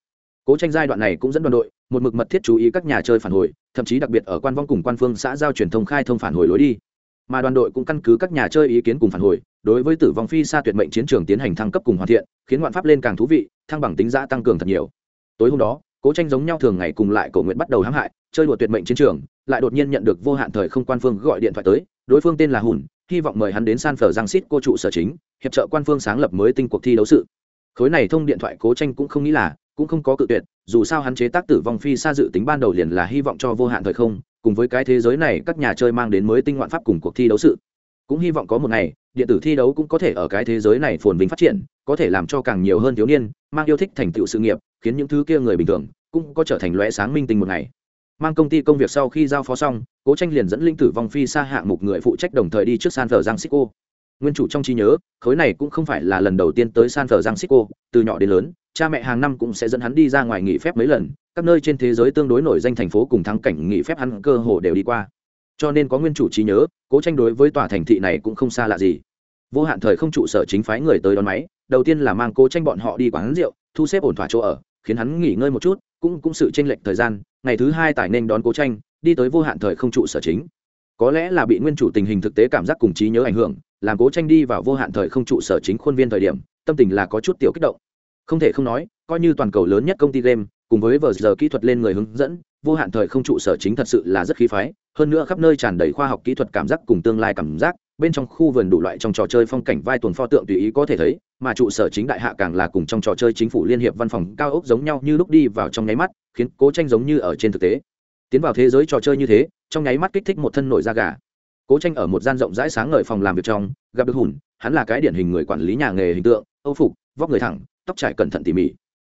[SPEAKER 1] Cố tranh giai đoạn này cũng dẫn đoàn đội, một mực mật thiết chú ý các nhà chơi phản hồi, thậm chí đặc biệt ở quan vong cùng quan phương xã giao truyền thông khai thông phản hồi lối đi. Mà đoàn đội cũng căn cứ các nhà chơi ý kiến cùng phản hồi, đối với tử vong phi xa tuyệt mệnh chiến trường tiến hành thăng cấp cùng hoàn thiện, khiến ngoạn pháp lên càng thú vị, thăng bằng tính giá tăng cường thật nhiều. Tối hôm đó, cố tranh giống nhau thường ngày cùng lại cầu nguyện bắt đầu hãm hại, chơi đùa tuyệt mệnh chiến trường, lại đột nhiên nhận được vô hạn thời không quan phương gọi điện thoại tới, đối phương tên là hùn hy vọng mời hắn đến san phở giang xít cô trụ sở chính, hiệp trợ quan phương sáng lập mới tinh cuộc thi đấu sự. Khối này thông điện thoại cố tranh cũng không nghĩ là, cũng không có cự tuyệt, dù sao hắn chế tác tử vong phi xa dự tính ban đầu liền là hy vọng cho vô hạn thời không, cùng với cái thế giới này các nhà chơi mang đến mới tinh ngoạn pháp cùng cuộc thi đấu sự. Cũng hy vọng có một ngày, điện tử thi đấu cũng có thể ở cái thế giới này phồn vinh phát triển, có thể làm cho càng nhiều hơn thiếu niên, mang yêu thích thành tựu sự nghiệp, khiến những thứ kia người bình thường, cũng có trở thành lóe sáng minh tinh một ngày mang công ty công việc sau khi giao phó xong, cố tranh liền dẫn linh tử vong phi xa hạng mục người phụ trách đồng thời đi trước san thờ giang xích nguyên chủ trong trí nhớ, khối này cũng không phải là lần đầu tiên tới san thờ giang xích từ nhỏ đến lớn, cha mẹ hàng năm cũng sẽ dẫn hắn đi ra ngoài nghỉ phép mấy lần, các nơi trên thế giới tương đối nổi danh thành phố cùng thắng cảnh nghỉ phép hắn cơ hồ đều đi qua. Cho nên có nguyên chủ trí nhớ, cố tranh đối với tòa thành thị này cũng không xa lạ gì. Vô hạn thời không trụ sở chính phái người tới đón máy, đầu tiên là mang cố tranh bọn họ đi quán rượu, thu xếp ổn thỏa chỗ ở, khiến hắn nghỉ ngơi một chút, cũng cũng sự tranh lệch thời gian ngày thứ hai tài nên đón cố tranh, đi tới vô hạn thời không trụ sở chính. Có lẽ là bị nguyên chủ tình hình thực tế cảm giác cùng trí nhớ ảnh hưởng, làm cố tranh đi vào vô hạn thời không trụ sở chính khuôn viên thời điểm, tâm tình là có chút tiểu kích động. Không thể không nói, coi như toàn cầu lớn nhất công ty game, cùng với vờ giờ kỹ thuật lên người hướng dẫn, vô hạn thời không trụ sở chính thật sự là rất khí phái, hơn nữa khắp nơi tràn đầy khoa học kỹ thuật cảm giác cùng tương lai cảm giác bên trong khu vườn đủ loại trong trò chơi phong cảnh vai tuần pho tượng tùy ý có thể thấy, mà trụ sở chính đại hạ càng là cùng trong trò chơi chính phủ liên hiệp văn phòng cao ốc giống nhau như lúc đi vào trong nháy mắt, khiến cố tranh giống như ở trên thực tế. Tiến vào thế giới trò chơi như thế, trong nháy mắt kích thích một thân nổi da gà. Cố tranh ở một gian rộng rãi sáng ngời phòng làm việc trong, gặp được hùn, hắn là cái điển hình người quản lý nhà nghề hình tượng, âu phục, vóc người thẳng, tóc trải cẩn thận tỉ mỉ.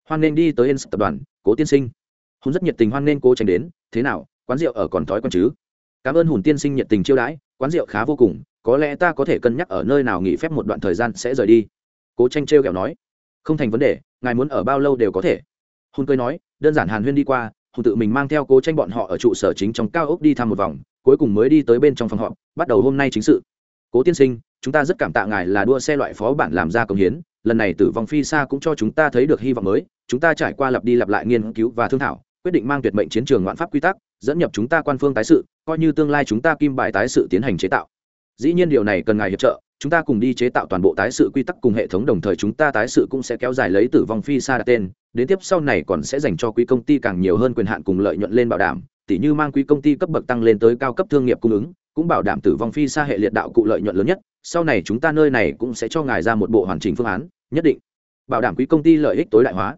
[SPEAKER 1] Hoan nên đi tới ens tập đoàn, cố tiên sinh. Hùn rất nhiệt tình hoan nên cố tranh đến, thế nào, quán rượu ở còn thói quen chứ? Cảm ơn hùn tiên sinh nhiệt tình chiêu đãi, quán rượu khá vô cùng, có lẽ ta có thể cân nhắc ở nơi nào nghỉ phép một đoạn thời gian sẽ rời đi. Cố tranh trêu kẹo nói. Không thành vấn đề, ngài muốn ở bao lâu đều có thể. Hùn cười nói, đơn giản hàn huyên đi qua hùn tự mình mang theo cố tranh bọn họ ở trụ sở chính trong cao ốc đi thăm một vòng, cuối cùng mới đi tới bên trong phòng họp, bắt đầu hôm nay chính sự. Cố tiên sinh, chúng ta rất cảm tạ ngài là đua xe loại phó bản làm ra công hiến, lần này tử vong phi xa cũng cho chúng ta thấy được hy vọng mới, chúng ta trải qua lặp đi lặp lại nghiên cứu và thương thảo, quyết định mang tuyệt mệnh chiến trường ngoạn pháp quy tắc, dẫn nhập chúng ta quan phương tái sự coi như tương lai chúng ta kim bài tái sự tiến hành chế tạo. Dĩ nhiên điều này cần ngài hiệp trợ, chúng ta cùng đi chế tạo toàn bộ tái sự quy tắc cùng hệ thống đồng thời chúng ta tái sự cũng sẽ kéo dài lấy tử vong phi xa đặt tên, đến tiếp sau này còn sẽ dành cho quý công ty càng nhiều hơn quyền hạn cùng lợi nhuận lên bảo đảm, tỉ như mang quý công ty cấp bậc tăng lên tới cao cấp thương nghiệp cung ứng, cũng bảo đảm tử vong phi xa hệ liệt đạo cụ lợi nhuận lớn nhất, sau này chúng ta nơi này cũng sẽ cho ngài ra một bộ hoàn chỉnh phương án, nhất định bảo đảm quý công ty lợi ích tối đại hóa.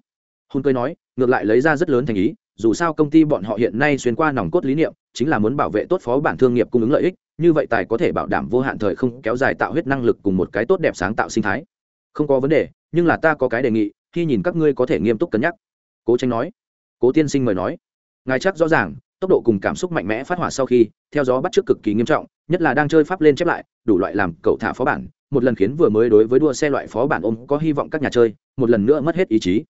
[SPEAKER 1] Hôn cười nói, ngược lại lấy ra rất lớn thành ý dù sao công ty bọn họ hiện nay xuyên qua nòng cốt lý niệm, chính là muốn bảo vệ tốt phó bản thương nghiệp cung ứng lợi ích, như vậy tài có thể bảo đảm vô hạn thời không kéo dài tạo huyết năng lực cùng một cái tốt đẹp sáng tạo sinh thái. Không có vấn đề, nhưng là ta có cái đề nghị, khi nhìn các ngươi có thể nghiêm túc cân nhắc. Cố tranh nói. Cố tiên sinh mời nói. Ngài chắc rõ ràng, tốc độ cùng cảm xúc mạnh mẽ phát hỏa sau khi, theo gió bắt trước cực kỳ nghiêm trọng, nhất là đang chơi pháp lên chép lại, đủ loại làm cậu thả phó bản, một lần khiến vừa mới đối với đua xe loại phó bản ôm có hy vọng các nhà chơi, một lần nữa mất hết ý chí.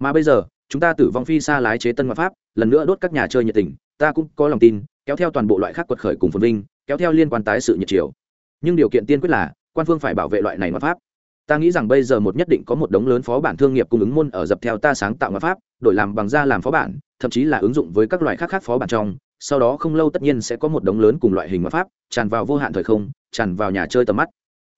[SPEAKER 1] Mà bây giờ chúng ta tử vong phi xa lái chế tân ngoại pháp, lần nữa đốt các nhà chơi nhiệt tình, ta cũng có lòng tin, kéo theo toàn bộ loại khác quật khởi cùng phồn vinh, kéo theo liên quan tái sự nhiệt chiều. Nhưng điều kiện tiên quyết là, quan phương phải bảo vệ loại này ngoại pháp. Ta nghĩ rằng bây giờ một nhất định có một đống lớn phó bản thương nghiệp cung ứng môn ở dập theo ta sáng tạo ngoại pháp, đổi làm bằng da làm phó bản, thậm chí là ứng dụng với các loại khác khác phó bản trong, sau đó không lâu tất nhiên sẽ có một đống lớn cùng loại hình ngoại pháp, tràn vào vô hạn thời không, tràn vào nhà chơi tầm mắt.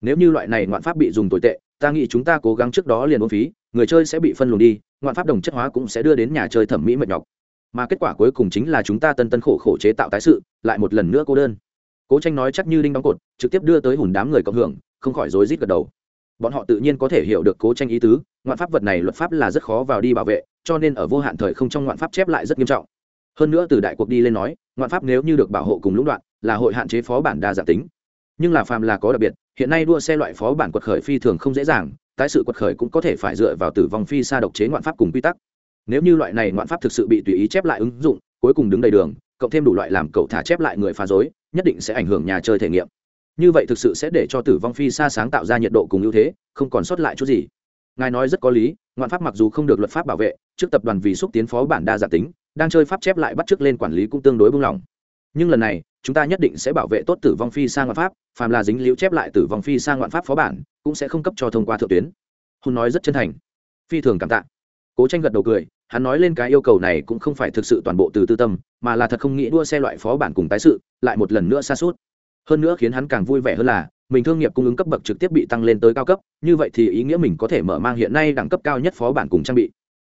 [SPEAKER 1] Nếu như loại này ngoạn pháp bị dùng tồi tệ ta nghĩ chúng ta cố gắng trước đó liền uống phí, người chơi sẽ bị phân luồng đi, ngoạn pháp đồng chất hóa cũng sẽ đưa đến nhà chơi thẩm mỹ mệt nhọc. Mà kết quả cuối cùng chính là chúng ta tân tân khổ khổ chế tạo tái sự, lại một lần nữa cô đơn. Cố tranh nói chắc như đinh đóng cột, trực tiếp đưa tới hùn đám người cộng hưởng, không khỏi rối rít gật đầu. Bọn họ tự nhiên có thể hiểu được cố tranh ý tứ, ngoạn pháp vật này luật pháp là rất khó vào đi bảo vệ, cho nên ở vô hạn thời không trong ngoạn pháp chép lại rất nghiêm trọng. Hơn nữa từ đại cuộc đi lên nói, ngoạn pháp nếu như được bảo hộ cùng lũng đoạn, là hội hạn chế phó bản đa dạng tính. Nhưng là phàm là có đặc biệt hiện nay đua xe loại phó bản quật khởi phi thường không dễ dàng, tái sự quật khởi cũng có thể phải dựa vào tử vong phi xa độc chế ngoạn pháp cùng quy tắc. Nếu như loại này ngoạn pháp thực sự bị tùy ý chép lại ứng dụng, cuối cùng đứng đầy đường, cộng thêm đủ loại làm cậu thả chép lại người phá dối nhất định sẽ ảnh hưởng nhà chơi thể nghiệm. Như vậy thực sự sẽ để cho tử vong phi xa sáng tạo ra nhiệt độ cùng ưu thế, không còn sót lại chút gì. Ngài nói rất có lý, ngoạn pháp mặc dù không được luật pháp bảo vệ, trước tập đoàn vì xúc tiến phó bản đa giả tính, đang chơi pháp chép lại bắt trước lên quản lý cũng tương đối buông lỏng. Nhưng lần này chúng ta nhất định sẽ bảo vệ tốt tử vong phi sang ngoạn pháp, phàm là dính liễu chép lại tử vong phi sang ngoạn pháp phó bản, cũng sẽ không cấp cho thông qua thượng tuyến. Hùng nói rất chân thành. Phi thường cảm tạ. Cố tranh gật đầu cười, hắn nói lên cái yêu cầu này cũng không phải thực sự toàn bộ từ tư tâm, mà là thật không nghĩ đua xe loại phó bản cùng tái sự, lại một lần nữa xa suốt hơn nữa khiến hắn càng vui vẻ hơn là, mình thương nghiệp cung ứng cấp bậc trực tiếp bị tăng lên tới cao cấp, như vậy thì ý nghĩa mình có thể mở mang hiện nay đẳng cấp cao nhất phó bản cùng trang bị.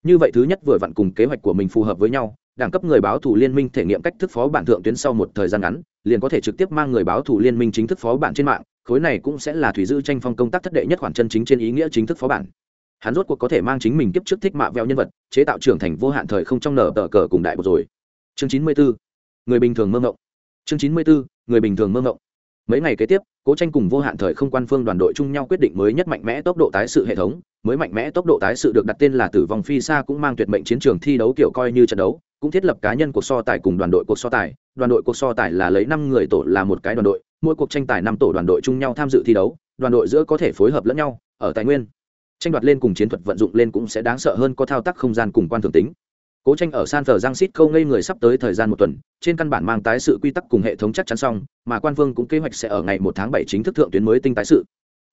[SPEAKER 1] Như vậy thứ nhất vừa vặn cùng kế hoạch của mình phù hợp với nhau đẳng cấp người báo thủ liên minh thể nghiệm cách thức phó bản thượng tuyến sau một thời gian ngắn, liền có thể trực tiếp mang người báo thủ liên minh chính thức phó bản trên mạng, khối này cũng sẽ là thủy dư tranh phong công tác thất đệ nhất khoản chân chính trên ý nghĩa chính thức phó bản. Hắn rốt cuộc có thể mang chính mình kiếp trước thích mạ veo nhân vật, chế tạo trưởng thành vô hạn thời không trong nở tờ cờ cùng đại bộ rồi. Chương chín mươi bốn người bình thường mơ ngộng. Chương chín mươi bốn người bình thường mơ ngộng. Mấy ngày kế tiếp, cố tranh cùng vô hạn thời không quan phương đoàn đội chung nhau quyết định mới nhất mạnh mẽ tốc độ tái sự hệ thống mới mạnh mẽ tốc độ tái sự được đặt tên là tử vong phi xa cũng mang tuyệt mệnh chiến trường thi đấu kiểu coi như trận đấu, cũng thiết lập cá nhân cuộc so tài cùng đoàn đội cuộc so tài. Đoàn đội cuộc so tài là lấy năm người tổ là một cái đoàn đội, mỗi cuộc tranh tài năm tổ đoàn đội chung nhau tham dự thi đấu, đoàn đội giữa có thể phối hợp lẫn nhau, ở tài nguyên. Tranh đoạt lên cùng chiến thuật vận dụng lên cũng sẽ đáng sợ hơn có thao tác không gian cùng quan thường tính. Cố tranh ở san thờ giang xít câu ngây người sắp tới thời gian một tuần, trên căn bản mang tái sự quy tắc cùng hệ thống chắc chắn xong, mà quan vương cũng kế hoạch sẽ ở ngày một tháng bảy chính thức thượng tuyến mới tinh tái sự.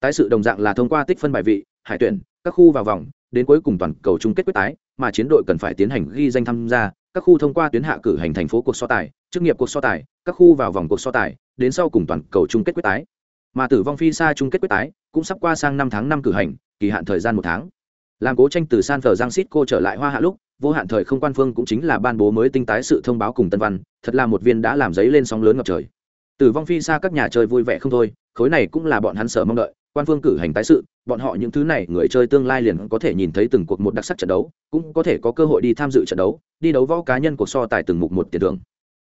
[SPEAKER 1] Tái sự đồng dạng là thông qua tích phân bài vị hải tuyển, các khu vào vòng, đến cuối cùng toàn cầu chung kết quyết tái, mà chiến đội cần phải tiến hành ghi danh tham gia, các khu thông qua tuyến hạ cử hành thành phố cuộc so tài, chức nghiệp cuộc so tài, các khu vào vòng cuộc so tài, đến sau cùng toàn cầu chung kết quyết tái. Mà tử vong phi xa chung kết quyết tái cũng sắp qua sang năm tháng năm cử hành, kỳ hạn thời gian một tháng. Làm cố tranh từ san thờ giang xít cô trở lại hoa hạ lúc, vô hạn thời không quan phương cũng chính là ban bố mới tinh tái sự thông báo cùng tân văn, thật là một viên đã làm giấy lên sóng lớn ngập trời. Tử vong phi xa các nhà chơi vui vẻ không thôi, khối này cũng là bọn hắn sở mong đợi, quan phương cử hành tái sự bọn họ những thứ này người chơi tương lai liền có thể nhìn thấy từng cuộc một đặc sắc trận đấu, cũng có thể có cơ hội đi tham dự trận đấu, đi đấu võ cá nhân cuộc so tài từng mục một tiền thưởng.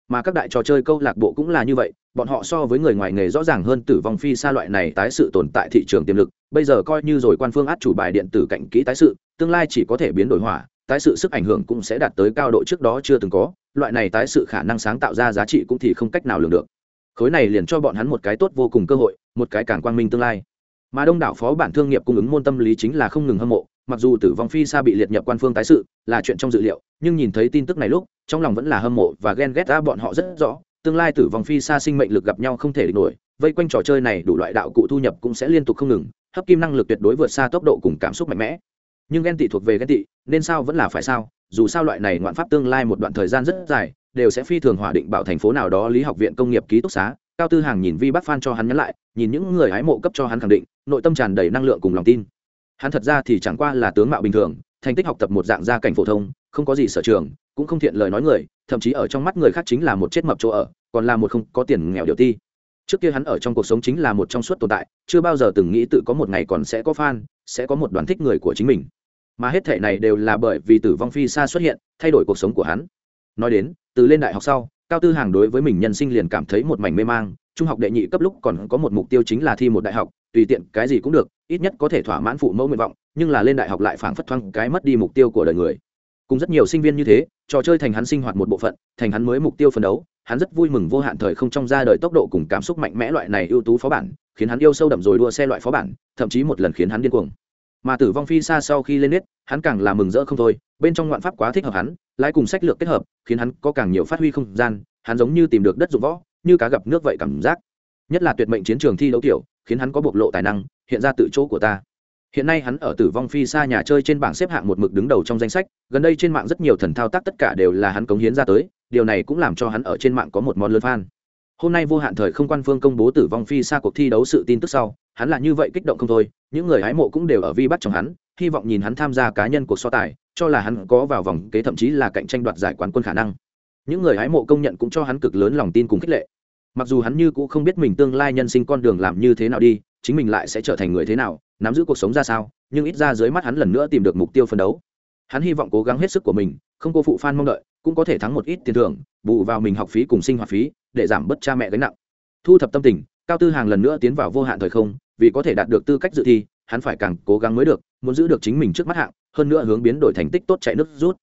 [SPEAKER 1] Mà các đại trò chơi câu lạc bộ cũng là như vậy, bọn họ so với người ngoài nghề rõ ràng hơn tử vong phi xa loại này tái sự tồn tại thị trường tiềm lực, bây giờ coi như rồi quan phương át chủ bài điện tử cạnh kỹ tái sự, tương lai chỉ có thể biến đổi hỏa, tái sự sức ảnh hưởng cũng sẽ đạt tới cao độ trước đó chưa từng có, loại này tái sự khả năng sáng tạo ra giá trị cũng thì không cách nào lường được. Khối này liền cho bọn hắn một cái tốt vô cùng cơ hội, một cái càng quang minh tương lai mà đông đảo phó bản thương nghiệp cung ứng môn tâm lý chính là không ngừng hâm mộ, mặc dù tử vong phi xa bị liệt nhập quan phương tái sự là chuyện trong dự liệu, nhưng nhìn thấy tin tức này lúc, trong lòng vẫn là hâm mộ và ghen ghét ra bọn họ rất rõ, tương lai tử vong phi xa sinh mệnh lực gặp nhau không thể địch nổi, vây quanh trò chơi này đủ loại đạo cụ thu nhập cũng sẽ liên tục không ngừng, hấp kim năng lực tuyệt đối vượt xa tốc độ cùng cảm xúc mạnh mẽ. Nhưng ghen tị thuộc về ghen tị, nên sao vẫn là phải sao, dù sao loại này ngoạn pháp tương lai một đoạn thời gian rất dài, đều sẽ phi thường hỏa định bảo thành phố nào đó lý học viện công nghiệp ký túc xá cao tư hàng nhìn vi bắt phan cho hắn nhắn lại, nhìn những người hái mộ cấp cho hắn khẳng định, nội tâm tràn đầy năng lượng cùng lòng tin. Hắn thật ra thì chẳng qua là tướng mạo bình thường, thành tích học tập một dạng gia cảnh phổ thông, không có gì sở trường, cũng không thiện lời nói người, thậm chí ở trong mắt người khác chính là một chết mập chỗ ở, còn là một không có tiền nghèo điều ti. Trước kia hắn ở trong cuộc sống chính là một trong suốt tồn tại, chưa bao giờ từng nghĩ tự có một ngày còn sẽ có fan, sẽ có một đoàn thích người của chính mình. Mà hết thể này đều là bởi vì tử vong phi xa xuất hiện, thay đổi cuộc sống của hắn. Nói đến, từ lên đại học sau cao tư hàng đối với mình nhân sinh liền cảm thấy một mảnh mê mang, trung học đệ nhị cấp lúc còn có một mục tiêu chính là thi một đại học, tùy tiện cái gì cũng được, ít nhất có thể thỏa mãn phụ mẫu nguyện vọng, nhưng là lên đại học lại phảng phất thoáng cái mất đi mục tiêu của đời người. Cùng rất nhiều sinh viên như thế, trò chơi thành hắn sinh hoạt một bộ phận, thành hắn mới mục tiêu phấn đấu, hắn rất vui mừng vô hạn thời không trong ra đời tốc độ cùng cảm xúc mạnh mẽ loại này ưu tú phó bản, khiến hắn yêu sâu đậm rồi đua xe loại phó bản, thậm chí một lần khiến hắn điên cuồng. Mà tử vong phi xa sau khi lên nết, hắn càng là mừng rỡ không thôi bên trong ngoạn pháp quá thích hợp hắn, lái cùng sách lược kết hợp, khiến hắn có càng nhiều phát huy không gian, hắn giống như tìm được đất dụng võ, như cá gặp nước vậy cảm giác. Nhất là tuyệt mệnh chiến trường thi đấu kiểu khiến hắn có bộc lộ tài năng, hiện ra tự chỗ của ta. Hiện nay hắn ở tử vong phi xa nhà chơi trên bảng xếp hạng một mực đứng đầu trong danh sách, gần đây trên mạng rất nhiều thần thao tác tất cả đều là hắn cống hiến ra tới, điều này cũng làm cho hắn ở trên mạng có một món lớn fan. Hôm nay vô hạn thời không quan phương công bố tử vong phi xa cuộc thi đấu sự tin tức sau, hắn là như vậy kích động không thôi, những người hái mộ cũng đều ở vi bắt trong hắn, hy vọng nhìn hắn tham gia cá nhân cuộc so tài cho là hắn có vào vòng kế thậm chí là cạnh tranh đoạt giải quán quân khả năng. Những người hái mộ công nhận cũng cho hắn cực lớn lòng tin cùng khích lệ. Mặc dù hắn như cũng không biết mình tương lai nhân sinh con đường làm như thế nào đi, chính mình lại sẽ trở thành người thế nào, nắm giữ cuộc sống ra sao, nhưng ít ra dưới mắt hắn lần nữa tìm được mục tiêu phấn đấu. Hắn hy vọng cố gắng hết sức của mình, không cô phụ f mong đợi, cũng có thể thắng một ít tiền thưởng, bù vào mình học phí cùng sinh hoạt phí, để giảm bớt cha mẹ gánh nặng. Thu thập tâm tình, cao tư hàng lần nữa tiến vào vô hạn thời không, vì có thể đạt được tư cách dự thi, hắn phải càng cố gắng mới được, muốn giữ được chính mình trước mắt hạng hơn nữa hướng biến đổi thành tích tốt chạy nước rút.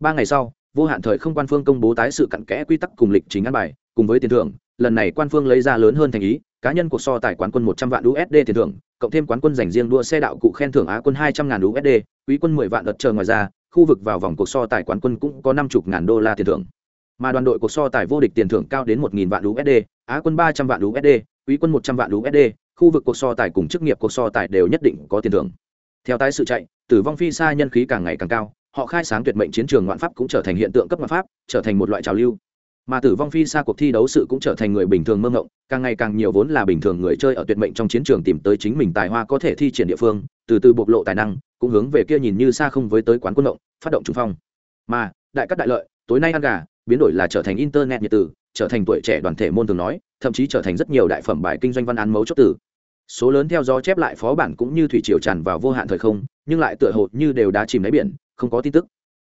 [SPEAKER 1] Ba ngày sau, vô hạn thời không quan phương công bố tái sự cặn kẽ quy tắc cùng lịch trình ăn bài, cùng với tiền thưởng, lần này quan phương lấy ra lớn hơn thành ý, cá nhân cuộc so tài quán quân một trăm vạn usd tiền thưởng, cộng thêm quán quân dành riêng đua xe đạo cụ khen thưởng á quân hai trăm ngàn usd quý quân mười vạn đợt chờ ngoài ra, khu vực vào vòng cuộc so tài quán quân cũng có năm chục ngàn đô la tiền thưởng. Mà đoàn đội cuộc so tài vô địch tiền thưởng cao đến một nghìn vạn usd á quân ba trăm vạn usd quý quân một trăm vạn usd khu vực cuộc so tài cùng chức nghiệp cuộc so tài đều nhất định có tiền thưởng theo tái sự chạy, tử vong phi xa nhân khí càng ngày càng cao, họ khai sáng tuyệt mệnh chiến trường ngoạn pháp cũng trở thành hiện tượng cấp ngoạn pháp, trở thành một loại trào lưu. Mà tử vong phi xa cuộc thi đấu sự cũng trở thành người bình thường mơ ngộng càng ngày càng nhiều vốn là bình thường người chơi ở tuyệt mệnh trong chiến trường tìm tới chính mình tài hoa có thể thi triển địa phương, từ từ bộc lộ tài năng, cũng hướng về kia nhìn như xa không với tới quán quân động, phát động trung phong. Mà, đại cắt đại lợi, tối nay ăn gà, biến đổi là trở thành internet nhiệt tử, trở thành tuổi trẻ đoàn thể môn thường nói, thậm chí trở thành rất nhiều đại phẩm bài kinh doanh văn án mấu chốt tử số lớn theo gió chép lại phó bản cũng như thủy triều tràn vào vô hạn thời không, nhưng lại tựa hồ như đều đã chìm đáy biển, không có tin tức.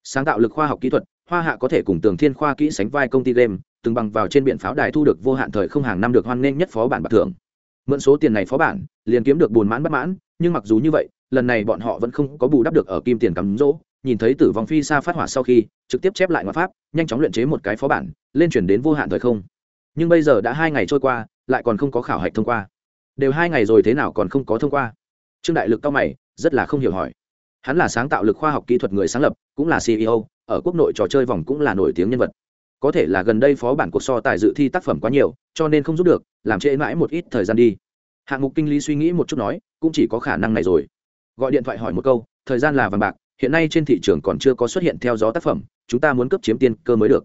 [SPEAKER 1] Sáng tạo lực khoa học kỹ thuật, hoa hạ có thể cùng tường thiên khoa kỹ sánh vai công ty game, từng bằng vào trên biển pháo đài thu được vô hạn thời không hàng năm được hoan nghênh nhất phó bản bạc thưởng. Mượn số tiền này phó bản, liền kiếm được bùn mãn bất mãn, nhưng mặc dù như vậy, lần này bọn họ vẫn không có bù đắp được ở kim tiền cắm rỗ. Nhìn thấy tử vong phi xa phát hỏa sau khi, trực tiếp chép lại ngoại pháp, nhanh chóng luyện chế một cái phó bản, lên chuyển đến vô hạn thời không. Nhưng bây giờ đã hai ngày trôi qua, lại còn không có khảo hạch thông qua đều hai ngày rồi thế nào còn không có thông qua. Trương đại lực cao mày, rất là không hiểu hỏi. Hắn là sáng tạo lực khoa học kỹ thuật người sáng lập, cũng là ceo ở quốc nội trò chơi vòng cũng là nổi tiếng nhân vật. Có thể là gần đây phó bản cuộc so tài dự thi tác phẩm quá nhiều, cho nên không giúp được, làm trễ mãi một ít thời gian đi. Hạng mục kinh lý suy nghĩ một chút nói, cũng chỉ có khả năng này rồi. Gọi điện thoại hỏi một câu, thời gian là vàng bạc, hiện nay trên thị trường còn chưa có xuất hiện theo gió tác phẩm, chúng ta muốn cấp chiếm tiên cơ mới được.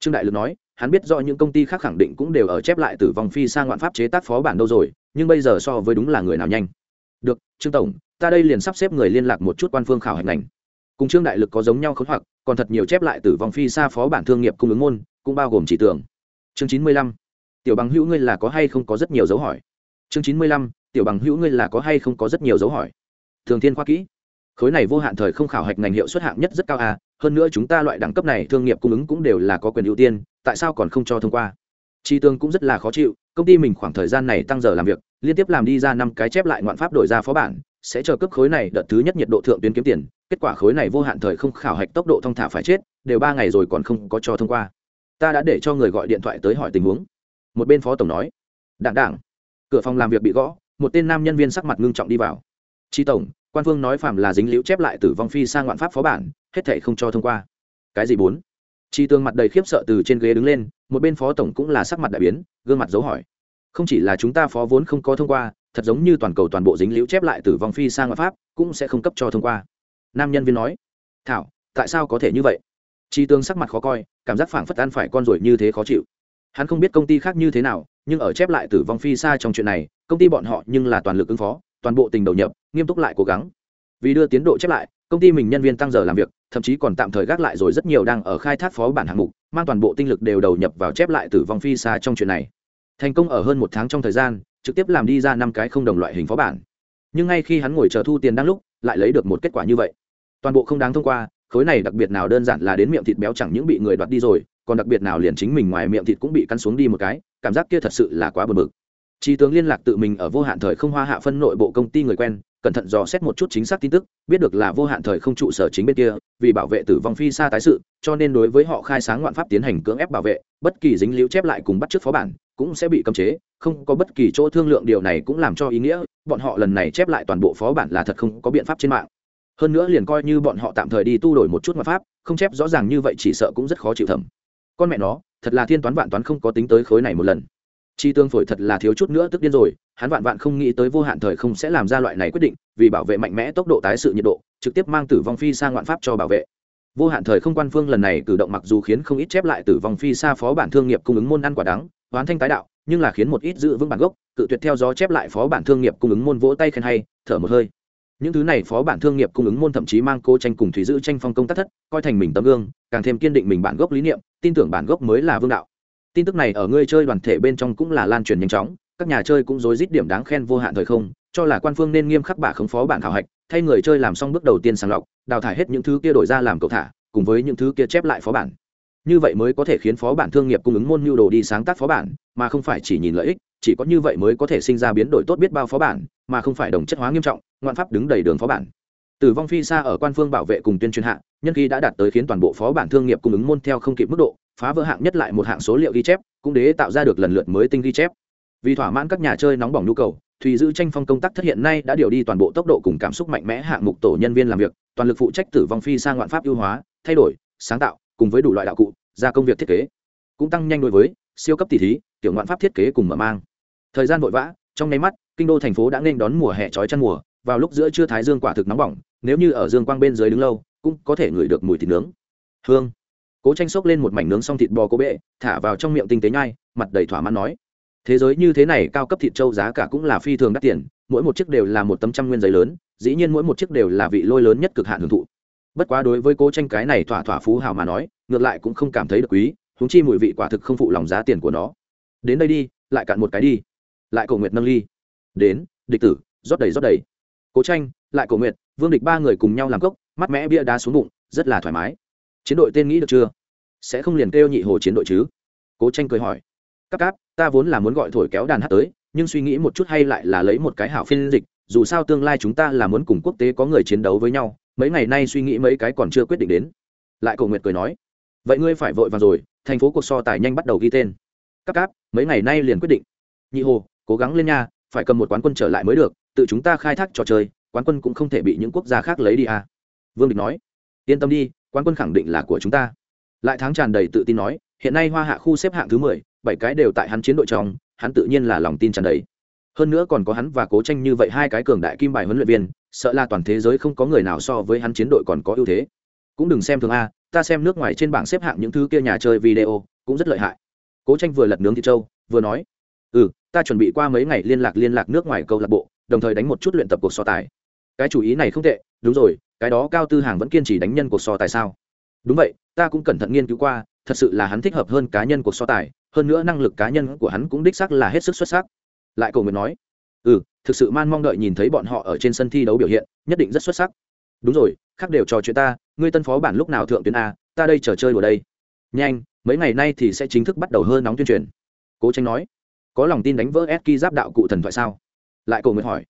[SPEAKER 1] Trương đại lực nói hắn biết do những công ty khác khẳng định cũng đều ở chép lại tử vong phi sang ngoạn pháp chế tác phó bản đâu rồi, nhưng bây giờ so với đúng là người nào nhanh. Được, trương tổng, ta đây liền sắp xếp người liên lạc một chút quan phương khảo hạch ngành. Cùng trương đại lực có giống nhau khốn hoặc, còn thật nhiều chép lại tử vong phi xa phó bản thương nghiệp cung ứng môn, cũng bao gồm chỉ tưởng. Chương chín mươi lăm, tiểu bằng hữu ngươi là có hay không có rất nhiều dấu hỏi? Chương chín mươi lăm, tiểu bằng hữu ngươi là có hay không có rất nhiều dấu hỏi? Thường thiên khoa kỹ. Khối này vô hạn thời không khảo hạch ngành hiệu suất hạng nhất rất cao à hơn nữa chúng ta loại đẳng cấp này thương nghiệp cung ứng cũng đều là có quyền ưu tiên tại sao còn không cho thông qua? Chi tương cũng rất là khó chịu, công ty mình khoảng thời gian này tăng giờ làm việc, liên tiếp làm đi ra năm cái chép lại ngoạn pháp đổi ra phó bản, sẽ chờ cấp khối này đợt thứ nhất nhiệt độ thượng tuyến kiếm tiền, kết quả khối này vô hạn thời không khảo hạch tốc độ thông thả phải chết, đều ba ngày rồi còn không có cho thông qua. Ta đã để cho người gọi điện thoại tới hỏi tình huống. Một bên phó tổng nói đảng đảng cửa phòng làm việc bị gõ, một tên nam nhân viên sắc mặt ngưng trọng đi vào. Chi tổng, quan phương nói phạm là dính liễu chép lại tử vong phi sang ngoạn pháp phó bản, hết thể không cho thông qua. Cái gì bốn? Chi tương mặt đầy khiếp sợ từ trên ghế đứng lên, một bên phó tổng cũng là sắc mặt đại biến, gương mặt dấu hỏi. Không chỉ là chúng ta phó vốn không có thông qua, thật giống như toàn cầu toàn bộ dính liễu chép lại tử vong phi sang ngoại pháp, cũng sẽ không cấp cho thông qua. Nam nhân viên nói. Thảo, tại sao có thể như vậy? Chi tương sắc mặt khó coi, cảm giác phảng phất ăn phải con rồi như thế khó chịu. Hắn không biết công ty khác như thế nào, nhưng ở chép lại tử vong phi xa trong chuyện này, công ty bọn họ nhưng là toàn lực ứng phó, toàn bộ tình đầu nhập, nghiêm túc lại cố gắng. Vì đưa tiến độ chép lại, công ty mình nhân viên tăng giờ làm việc thậm chí còn tạm thời gác lại rồi rất nhiều đang ở khai thác phó bản hạng mục, mang toàn bộ tinh lực đều đầu nhập vào chép lại tử vong phi xa trong chuyện này. Thành công ở hơn một tháng trong thời gian, trực tiếp làm đi ra năm cái không đồng loại hình phó bản. Nhưng ngay khi hắn ngồi chờ thu tiền đang lúc, lại lấy được một kết quả như vậy. Toàn bộ không đáng thông qua, khối này đặc biệt nào đơn giản là đến miệng thịt béo chẳng những bị người đoạt đi rồi, còn đặc biệt nào liền chính mình ngoài miệng thịt cũng bị cắn xuống đi một cái, cảm giác kia thật sự là quá bờ bực. Trí tướng liên lạc tự mình ở vô hạn thời không hoa hạ phân nội bộ công ty người quen cẩn thận dò xét một chút chính xác tin tức, biết được là vô hạn thời không trụ sở chính bên kia, vì bảo vệ tử vong phi xa tái sự, cho nên đối với họ khai sáng ngoạn pháp tiến hành cưỡng ép bảo vệ, bất kỳ dính liễu chép lại cùng bắt trước phó bản cũng sẽ bị cấm chế, không có bất kỳ chỗ thương lượng điều này cũng làm cho ý nghĩa, bọn họ lần này chép lại toàn bộ phó bản là thật không có biện pháp trên mạng. Hơn nữa liền coi như bọn họ tạm thời đi tu đổi một chút ngoại pháp, không chép rõ ràng như vậy chỉ sợ cũng rất khó chịu thẩm con mẹ nó, thật là thiên toán vạn toán không có tính tới khối này một lần. Chi tương phổi thật là thiếu chút nữa tức điên rồi hắn vạn vạn không nghĩ tới vô hạn thời không sẽ làm ra loại này quyết định, vì bảo vệ mạnh mẽ tốc độ tái sự nhiệt độ, trực tiếp mang tử vong phi sang ngoạn pháp cho bảo vệ. Vô hạn thời không quan phương lần này cử động mặc dù khiến không ít chép lại tử vong phi xa phó bản thương nghiệp cung ứng môn ăn quả đắng hoán thanh tái đạo, nhưng là khiến một ít giữ vững bản gốc, cự tuyệt theo gió chép lại phó bản thương nghiệp cung ứng môn vỗ tay khen hay, thở một hơi. Những thứ này phó bản thương nghiệp cung ứng môn thậm chí mang cô tranh cùng thủy giữ tranh phong công tác thất, coi thành mình tấm gương, càng thêm kiên định mình bản gốc lý niệm, tin tưởng bản gốc mới là vương đạo. Tin tức này ở ngươi chơi đoàn thể bên trong cũng là lan truyền nhanh chóng các nhà chơi cũng rối rít điểm đáng khen vô hạn thời không, cho là quan phương nên nghiêm khắc bả khống phó bản khảo hạch, thay người chơi làm xong bước đầu tiên sàng lọc, đào thải hết những thứ kia đổi ra làm cậu thả, cùng với những thứ kia chép lại phó bản. Như vậy mới có thể khiến phó bản thương nghiệp cung ứng môn nhu đồ đi sáng tác phó bản, mà không phải chỉ nhìn lợi ích, chỉ có như vậy mới có thể sinh ra biến đổi tốt biết bao phó bản, mà không phải đồng chất hóa nghiêm trọng, ngoạn pháp đứng đầy đường phó bản. Tử vong phi xa ở quan phương bảo vệ cùng tuyên truyền hạ, nhân khi đã đạt tới khiến toàn bộ phó bản thương nghiệp cung ứng môn theo không kịp mức độ, phá vỡ hạng nhất lại một hạng số liệu ghi chép, cũng đế tạo ra được lần lượt mới tinh ghi chép vì thỏa mãn các nhà chơi nóng bỏng nhu cầu, thùy giữ tranh phong công tác thất hiện nay đã điều đi toàn bộ tốc độ cùng cảm xúc mạnh mẽ hạng mục tổ nhân viên làm việc, toàn lực phụ trách tử vong phi sang ngoạn pháp ưu hóa, thay đổi, sáng tạo, cùng với đủ loại đạo cụ ra công việc thiết kế. Cũng tăng nhanh đối với siêu cấp tỷ thí, tiểu ngoạn pháp thiết kế cùng mở mang. Thời gian vội vã, trong nháy mắt, kinh đô thành phố đã nên đón mùa hè trói chăn mùa, vào lúc giữa trưa thái dương quả thực nóng bỏng, nếu như ở dương quang bên dưới đứng lâu, cũng có thể ngửi được mùi thịt nướng. Hương. Cố tranh xốc lên một mảnh nướng xong thịt bò cô bệ, thả vào trong miệng tinh tế nhai, mặt đầy thỏa mãn nói thế giới như thế này cao cấp thịt trâu giá cả cũng là phi thường đắt tiền, mỗi một chiếc đều là một tấm trăm nguyên giấy lớn, dĩ nhiên mỗi một chiếc đều là vị lôi lớn nhất cực hạn hưởng thụ. Bất quá đối với cố tranh cái này thỏa thỏa phú hào mà nói, ngược lại cũng không cảm thấy được quý húng chi mùi vị quả thực không phụ lòng giá tiền của nó. Đến đây đi, lại cạn một cái đi. Lại cầu nguyệt nâng ly. Đến, địch tử, rót đầy rót đầy. Cố tranh, lại cổ nguyệt vương địch ba người cùng nhau làm cốc mắt mẽ bia đá xuống bụng, rất là thoải mái. Chiến đội tên nghĩ được chưa? Sẽ không liền kêu nhị hồ chiến đội chứ? Cố tranh cười hỏi cáp cáp, ta vốn là muốn gọi thổi kéo đàn hát tới, nhưng suy nghĩ một chút hay lại là lấy một cái hảo phiên dịch, dù sao tương lai chúng ta là muốn cùng quốc tế có người chiến đấu với nhau, mấy ngày nay suy nghĩ mấy cái còn chưa quyết định đến. Lại cầu nguyệt cười nói, vậy ngươi phải vội vàng rồi, thành phố cuộc so tài nhanh bắt đầu ghi tên. Cáp cáp, mấy ngày nay liền quyết định. Nhị hồ, cố gắng lên nha, phải cầm một quán quân trở lại mới được, tự chúng ta khai thác trò chơi, quán quân cũng không thể bị những quốc gia khác lấy đi à. vương địch nói, yên tâm đi, quán quân khẳng định là của chúng ta. Lại tháng tràn đầy tự tin nói, hiện nay hoa hạ khu xếp hạng thứ mười bảy cái đều tại hắn chiến đội trong, hắn tự nhiên là lòng tin tràn đầy. Hơn nữa còn có hắn và cố tranh như vậy hai cái cường đại kim bài huấn luyện viên, sợ là toàn thế giới không có người nào so với hắn chiến đội còn có ưu thế. Cũng đừng xem thường a, ta xem nước ngoài trên bảng xếp hạng những thứ kia nhà chơi video cũng rất lợi hại. Cố tranh vừa lật nướng thịt châu vừa nói ừ ta chuẩn bị qua mấy ngày liên lạc liên lạc nước ngoài câu lạc bộ, đồng thời đánh một chút luyện tập cuộc so tài. Cái chủ ý này không tệ, đúng rồi, cái đó cao tư hàng vẫn kiên trì đánh nhân cuộc so tài sao? Đúng vậy, ta cũng cẩn thận nghiên cứu qua, thật sự là hắn thích hợp hơn cá nhân cuộc so tài hơn nữa năng lực cá nhân của hắn cũng đích sắc là hết sức xuất sắc. Lại cầu nguyện nói ừ thực sự man mong đợi nhìn thấy bọn họ ở trên sân thi đấu biểu hiện, nhất định rất xuất sắc. Đúng rồi, khác đều trò chuyện ta, ngươi tân phó bản lúc nào thượng tuyến a, ta đây chờ chơi ở đây. Nhanh, mấy ngày nay thì sẽ chính thức bắt đầu hơn nóng tuyên truyền. Cố tranh nói, có lòng tin đánh vỡ s giáp đạo cụ thần thoại sao? Lại cầu nguyện hỏi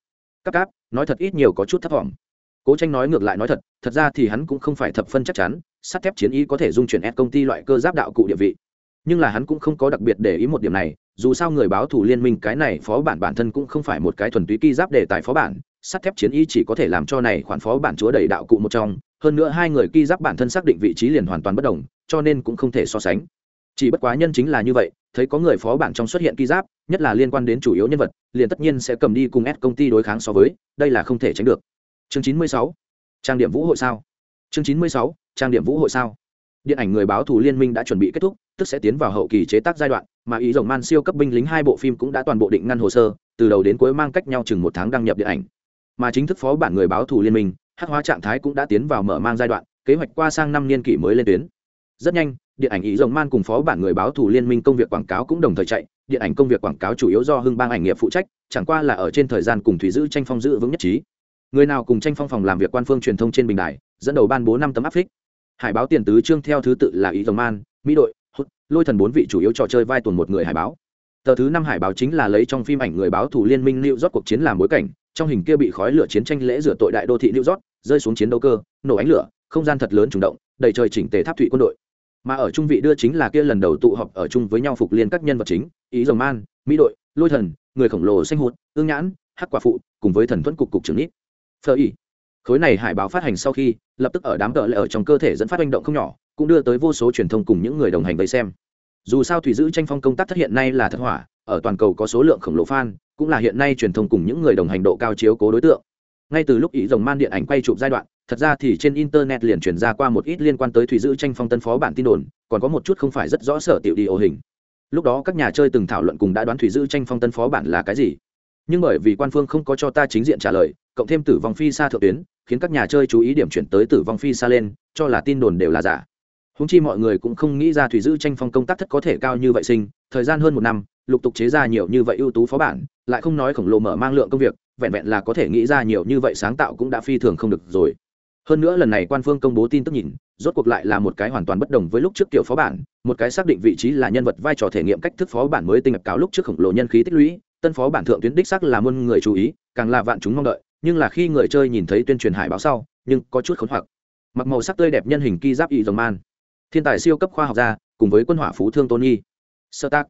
[SPEAKER 1] các cáp, nói thật ít nhiều có chút thất vọng. Cố tranh nói ngược lại nói thật thật ra thì hắn cũng không phải thập phân chắc chắn, sắt thép chiến y có thể dung chuyển s công ty loại cơ giáp đạo cụ địa vị nhưng là hắn cũng không có đặc biệt để ý một điểm này, dù sao người báo thủ liên minh cái này phó bản bản thân cũng không phải một cái thuần túy ki giáp đề tài phó bản, sắt thép chiến y chỉ có thể làm cho này khoản phó bản chúa đầy đạo cụ một trong, hơn nữa hai người ki giáp bản thân xác định vị trí liền hoàn toàn bất đồng, cho nên cũng không thể so sánh. Chỉ bất quá nhân chính là như vậy, thấy có người phó bản trong xuất hiện ki giáp, nhất là liên quan đến chủ yếu nhân vật, liền tất nhiên sẽ cầm đi cùng ép công ty đối kháng so với, đây là không thể tránh được. Chương chín mươi sáu, trang điểm vũ hội sao? Chương chín mươi sáu, trang điểm vũ hội sao? Điện ảnh người báo thù liên minh đã chuẩn bị kết thúc, tức sẽ tiến vào hậu kỳ chế tác giai đoạn, mà ý rồng man siêu cấp binh lính hai bộ phim cũng đã toàn bộ định ngăn hồ sơ, từ đầu đến cuối mang cách nhau chừng một tháng đăng nhập điện ảnh. Mà chính thức phó bản người báo thù liên minh hát hóa trạng thái cũng đã tiến vào mở mang giai đoạn, kế hoạch qua sang năm niên kỷ mới lên tuyến. Rất nhanh, điện ảnh ý rồng man cùng phó bản người báo thù liên minh công việc quảng cáo cũng đồng thời chạy, điện ảnh công việc quảng cáo chủ yếu do hưng bang ảnh nghiệp phụ trách, chẳng qua là ở trên thời gian cùng thủy giữ tranh phong giữ vững nhất trí. Người nào cùng tranh phong phòng làm việc quan phương truyền thông trên bình đài, dẫn đầu ban bố năm tấm áp phích hải báo tiền tứ trương theo thứ tự là ý dòng man, mỹ đội, hút, lôi thần bốn vị chủ yếu trò chơi vai tuần một người hải báo. Tờ thứ năm hải báo chính là lấy trong phim ảnh người báo thủ liên minh lưu rót cuộc chiến làm bối cảnh, trong hình kia bị khói lửa chiến tranh lễ rửa tội đại đô thị lưu rót rơi xuống chiến đấu cơ, nổ ánh lửa, không gian thật lớn trùng động, đầy trời chỉnh tề tháp thụy quân đội. Mà ở trung vị đưa chính là kia lần đầu tụ họp ở chung với nhau phục liên các nhân vật chính, ý dòng man, mỹ đội, lôi thần, người khổng lồ xanh hụt, ương nhãn, hắc quả phụ, cùng với thần thuẫn cục cục trưởng nít. Phở ý khối này hải báo phát hành sau khi, lập tức ở đám cỡ lại ở trong cơ thể dẫn phát hành động không nhỏ, cũng đưa tới vô số truyền thông cùng những người đồng hành vây xem. Dù sao thủy giữ tranh phong công tác thất hiện nay là thật hỏa, ở toàn cầu có số lượng khổng lồ fan, cũng là hiện nay truyền thông cùng những người đồng hành độ cao chiếu cố đối tượng. Ngay từ lúc ý rồng man điện ảnh quay chụp giai đoạn, thật ra thì trên internet liền truyền ra qua một ít liên quan tới thủy giữ tranh phong tân phó bản tin đồn, còn có một chút không phải rất rõ sở tiểu đi ô hình. Lúc đó các nhà chơi từng thảo luận cùng đã đoán thủy giữ tranh phong tân phó bản là cái gì. Nhưng bởi vì quan phương không có cho ta chính diện trả lời, cộng thêm tử vong phi xa thượng tuyến khiến các nhà chơi chú ý điểm chuyển tới tử vong phi xa lên, cho là tin đồn đều là giả. Húng chi mọi người cũng không nghĩ ra thủy giữ tranh phong công tác thất có thể cao như vậy sinh, thời gian hơn một năm, lục tục chế ra nhiều như vậy ưu tú phó bản, lại không nói khổng lồ mở mang lượng công việc, vẹn vẹn là có thể nghĩ ra nhiều như vậy sáng tạo cũng đã phi thường không được rồi. Hơn nữa lần này quan phương công bố tin tức nhìn, rốt cuộc lại là một cái hoàn toàn bất đồng với lúc trước kiểu phó bản, một cái xác định vị trí là nhân vật vai trò thể nghiệm cách thức phó bản mới tinh ngập cáo lúc trước khổng lồ nhân khí tích lũy, tân phó bản thượng tuyến đích sắc là muôn người chú ý, càng là vạn chúng mong đợi nhưng là khi người chơi nhìn thấy tuyên truyền hải báo sau, nhưng có chút khốn hoặc mặc màu sắc tươi đẹp nhân hình ki giáp y dòng man. Thiên tài siêu cấp khoa học gia, cùng với quân hỏa phú thương tôn nhi sơ tác.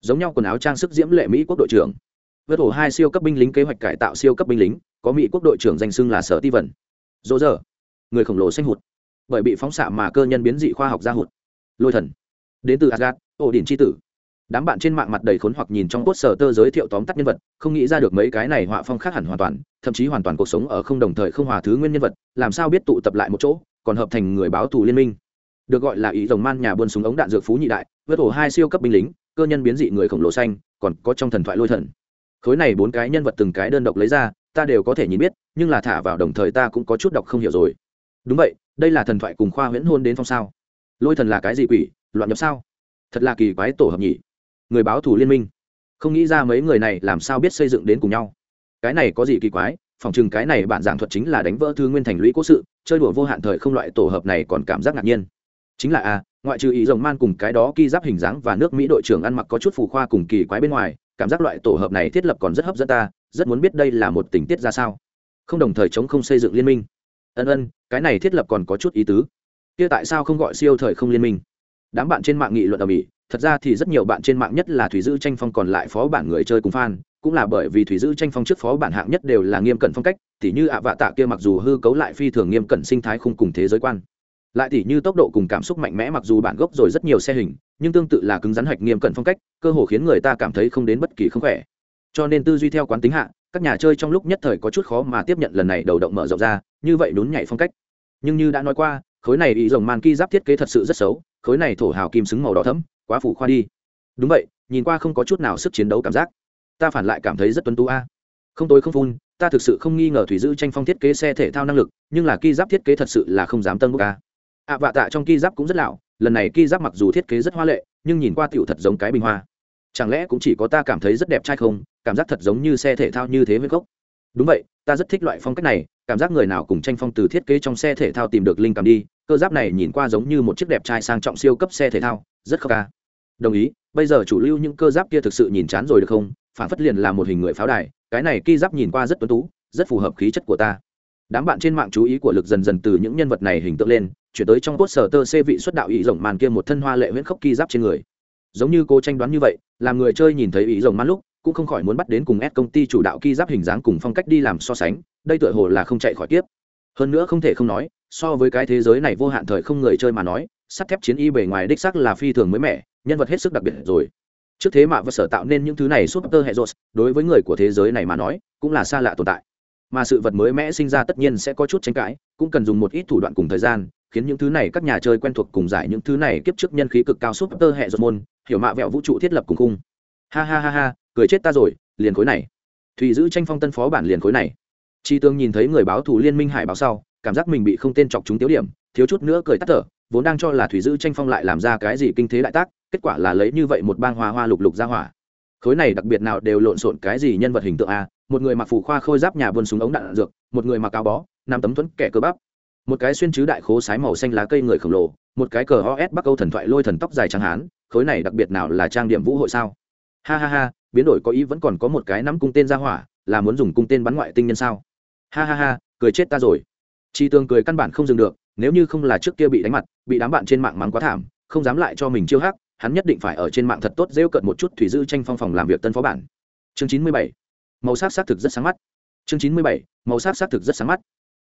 [SPEAKER 1] Giống nhau quần áo trang sức diễm lệ mỹ quốc đội trưởng. Vượt ổ hai siêu cấp binh lính kế hoạch cải tạo siêu cấp binh lính, có mỹ quốc đội trưởng danh xưng là sở ti vần dỗ dở người khổng lồ xanh hụt. Bởi bị phóng xạ mà cơ nhân biến dị khoa học ra hụt. Lôi thần. Đến từ asgad ổ đỉnh tri tử đám bạn trên mạng mặt đầy khốn hoặc nhìn trong cốt sở tơ giới thiệu tóm tắt nhân vật, không nghĩ ra được mấy cái này họa phong khác hẳn hoàn toàn, thậm chí hoàn toàn cuộc sống ở không đồng thời không hòa thứ nguyên nhân vật, làm sao biết tụ tập lại một chỗ, còn hợp thành người báo thù liên minh. Được gọi là ý rồng man nhà buôn súng ống đạn dược phú nhị đại vớt ổ hai siêu cấp binh lính, cơ nhân biến dị người khổng lồ xanh, còn có trong thần thoại lôi thần. Khối này bốn cái nhân vật từng cái đơn độc lấy ra, ta đều có thể nhìn biết, nhưng là thả vào đồng thời ta cũng có chút đọc không hiểu rồi. Đúng vậy, đây là thần thoại cùng khoa huyễn hôn đến phong sao. Lôi thần là cái gì quỷ, loạn nhập sao? Thật là kỳ quái tổ hợp nhỉ người báo thủ liên minh. Không nghĩ ra mấy người này làm sao biết xây dựng đến cùng nhau. Cái này có gì kỳ quái, phòng chừng cái này bạn giảng thuật chính là đánh vỡ thư nguyên thành lũy cố sự, chơi đùa vô hạn thời không loại tổ hợp này còn cảm giác ngạc nhiên. Chính là a, ngoại trừ ý rồng man cùng cái đó ki giáp hình dáng và nước mỹ đội trưởng ăn mặc có chút phù khoa cùng kỳ quái bên ngoài, cảm giác loại tổ hợp này thiết lập còn rất hấp dẫn ta, rất muốn biết đây là một tình tiết ra sao. Không đồng thời chống không xây dựng liên minh. Ân ân, cái này thiết lập còn có chút ý tứ. Kia tại sao không gọi siêu thời không liên minh? Đám bạn trên mạng nghị luận ở mỹ, thật ra thì rất nhiều bạn trên mạng nhất là thủy dư tranh phong còn lại phó bản người chơi cùng fan, cũng là bởi vì thủy dư tranh phong trước phó bản hạng nhất đều là nghiêm cẩn phong cách, tỉ như ạ vạ tạ kia mặc dù hư cấu lại phi thường nghiêm cẩn sinh thái khung cùng thế giới quan, lại tỉ như tốc độ cùng cảm xúc mạnh mẽ mặc dù bản gốc rồi rất nhiều xe hình, nhưng tương tự là cứng rắn hạch nghiêm cẩn phong cách, cơ hồ khiến người ta cảm thấy không đến bất kỳ không khỏe. Cho nên tư duy theo quán tính hạ, các nhà chơi trong lúc nhất thời có chút khó mà tiếp nhận lần này đầu động mở rộng ra, như vậy đốn nhảy phong cách. Nhưng như đã nói qua, khối này ý rồng man ki giáp thiết kế thật sự rất xấu khối này thổ hào kim xứng màu đỏ thẫm, quá phủ khoa đi. Đúng vậy, nhìn qua không có chút nào sức chiến đấu cảm giác. Ta phản lại cảm thấy rất tuấn tú a. Không tối không phun, ta thực sự không nghi ngờ thủy giữ tranh phong thiết kế xe thể thao năng lực, nhưng là ki giáp thiết kế thật sự là không dám tân bốc a. Ạ vạ tạ trong ki giáp cũng rất lão lần này ki giáp mặc dù thiết kế rất hoa lệ, nhưng nhìn qua tiểu thật giống cái bình hoa. Chẳng lẽ cũng chỉ có ta cảm thấy rất đẹp trai không? Cảm giác thật giống như xe thể thao như thế với gốc. Đúng vậy, ta rất thích loại phong cách này, cảm giác người nào cùng tranh phong từ thiết kế trong xe thể thao tìm được linh cảm đi cơ giáp này nhìn qua giống như một chiếc đẹp trai sang trọng siêu cấp xe thể thao, rất khóc ca. Đồng ý, bây giờ chủ lưu những cơ giáp kia thực sự nhìn chán rồi được không? Phản phất liền là một hình người pháo đài, cái này ki giáp nhìn qua rất tuấn tú, rất phù hợp khí chất của ta. Đám bạn trên mạng chú ý của lực dần dần từ những nhân vật này hình tượng lên, chuyển tới trong cốt sở tơ xê vị xuất đạo ý rồng màn kia một thân hoa lệ huyễn khốc ki giáp trên người. Giống như cô tranh đoán như vậy, làm người chơi nhìn thấy ý rồng màn lúc, cũng không khỏi muốn bắt đến cùng ép công ty chủ đạo ki giáp hình dáng cùng phong cách đi làm so sánh, đây tựa hồ là không chạy khỏi tiếp hơn nữa không thể không nói, so với cái thế giới này vô hạn thời không người chơi mà nói, sắt thép chiến y bề ngoài đích sắc là phi thường mới mẻ, nhân vật hết sức đặc biệt rồi. Trước thế mà và sở tạo nên những thứ này súp tơ hệ rột đối với người của thế giới này mà nói, cũng là xa lạ tồn tại. Mà sự vật mới mẽ sinh ra tất nhiên sẽ có chút tranh cãi, cũng cần dùng một ít thủ đoạn cùng thời gian, khiến những thứ này các nhà chơi quen thuộc cùng giải những thứ này kiếp trước nhân khí cực cao súp tơ hệ rột môn, hiểu mạ vẹo vũ trụ thiết lập cùng khung. Ha ha ha ha, cười chết ta rồi, liền khối này. Thùy giữ tranh phong tân phó bản liền khối này chi tương nhìn thấy người báo thủ liên minh hải báo sau, cảm giác mình bị không tên chọc chúng tiếu điểm, thiếu chút nữa cười tắt thở, vốn đang cho là thủy dữ tranh phong lại làm ra cái gì kinh thế đại tác, kết quả là lấy như vậy một bang hoa hoa lục lục ra hỏa. Khối này đặc biệt nào đều lộn xộn cái gì nhân vật hình tượng a, một người mặc phủ khoa khôi giáp nhà buôn súng ống đạn dược, một người mặc áo bó, năm tấm thuẫn kẻ cơ bắp. Một cái xuyên chứ đại khố sái màu xanh lá cây người khổng lồ, một cái cờ os bắc âu thần thoại lôi thần tóc dài trắng hán, khối này đặc biệt nào là trang điểm vũ hội sao? Ha ha ha, biến đổi có ý vẫn còn có một cái nắm cung tên ra hỏa, là muốn dùng cung tên bắn ngoại tinh nhân sao? Ha ha ha, cười chết ta rồi. Chi tương cười căn bản không dừng được, nếu như không là trước kia bị đánh mặt, bị đám bạn trên mạng mắng quá thảm, không dám lại cho mình chiêu hắc, hắn nhất định phải ở trên mạng thật tốt rêu cận một chút thủy dư tranh phong phòng làm việc tân phó bản. Chương chín mươi bảy. Màu sắc xác thực rất sáng mắt. Chương chín mươi bảy. Màu sắc xác thực rất sáng mắt.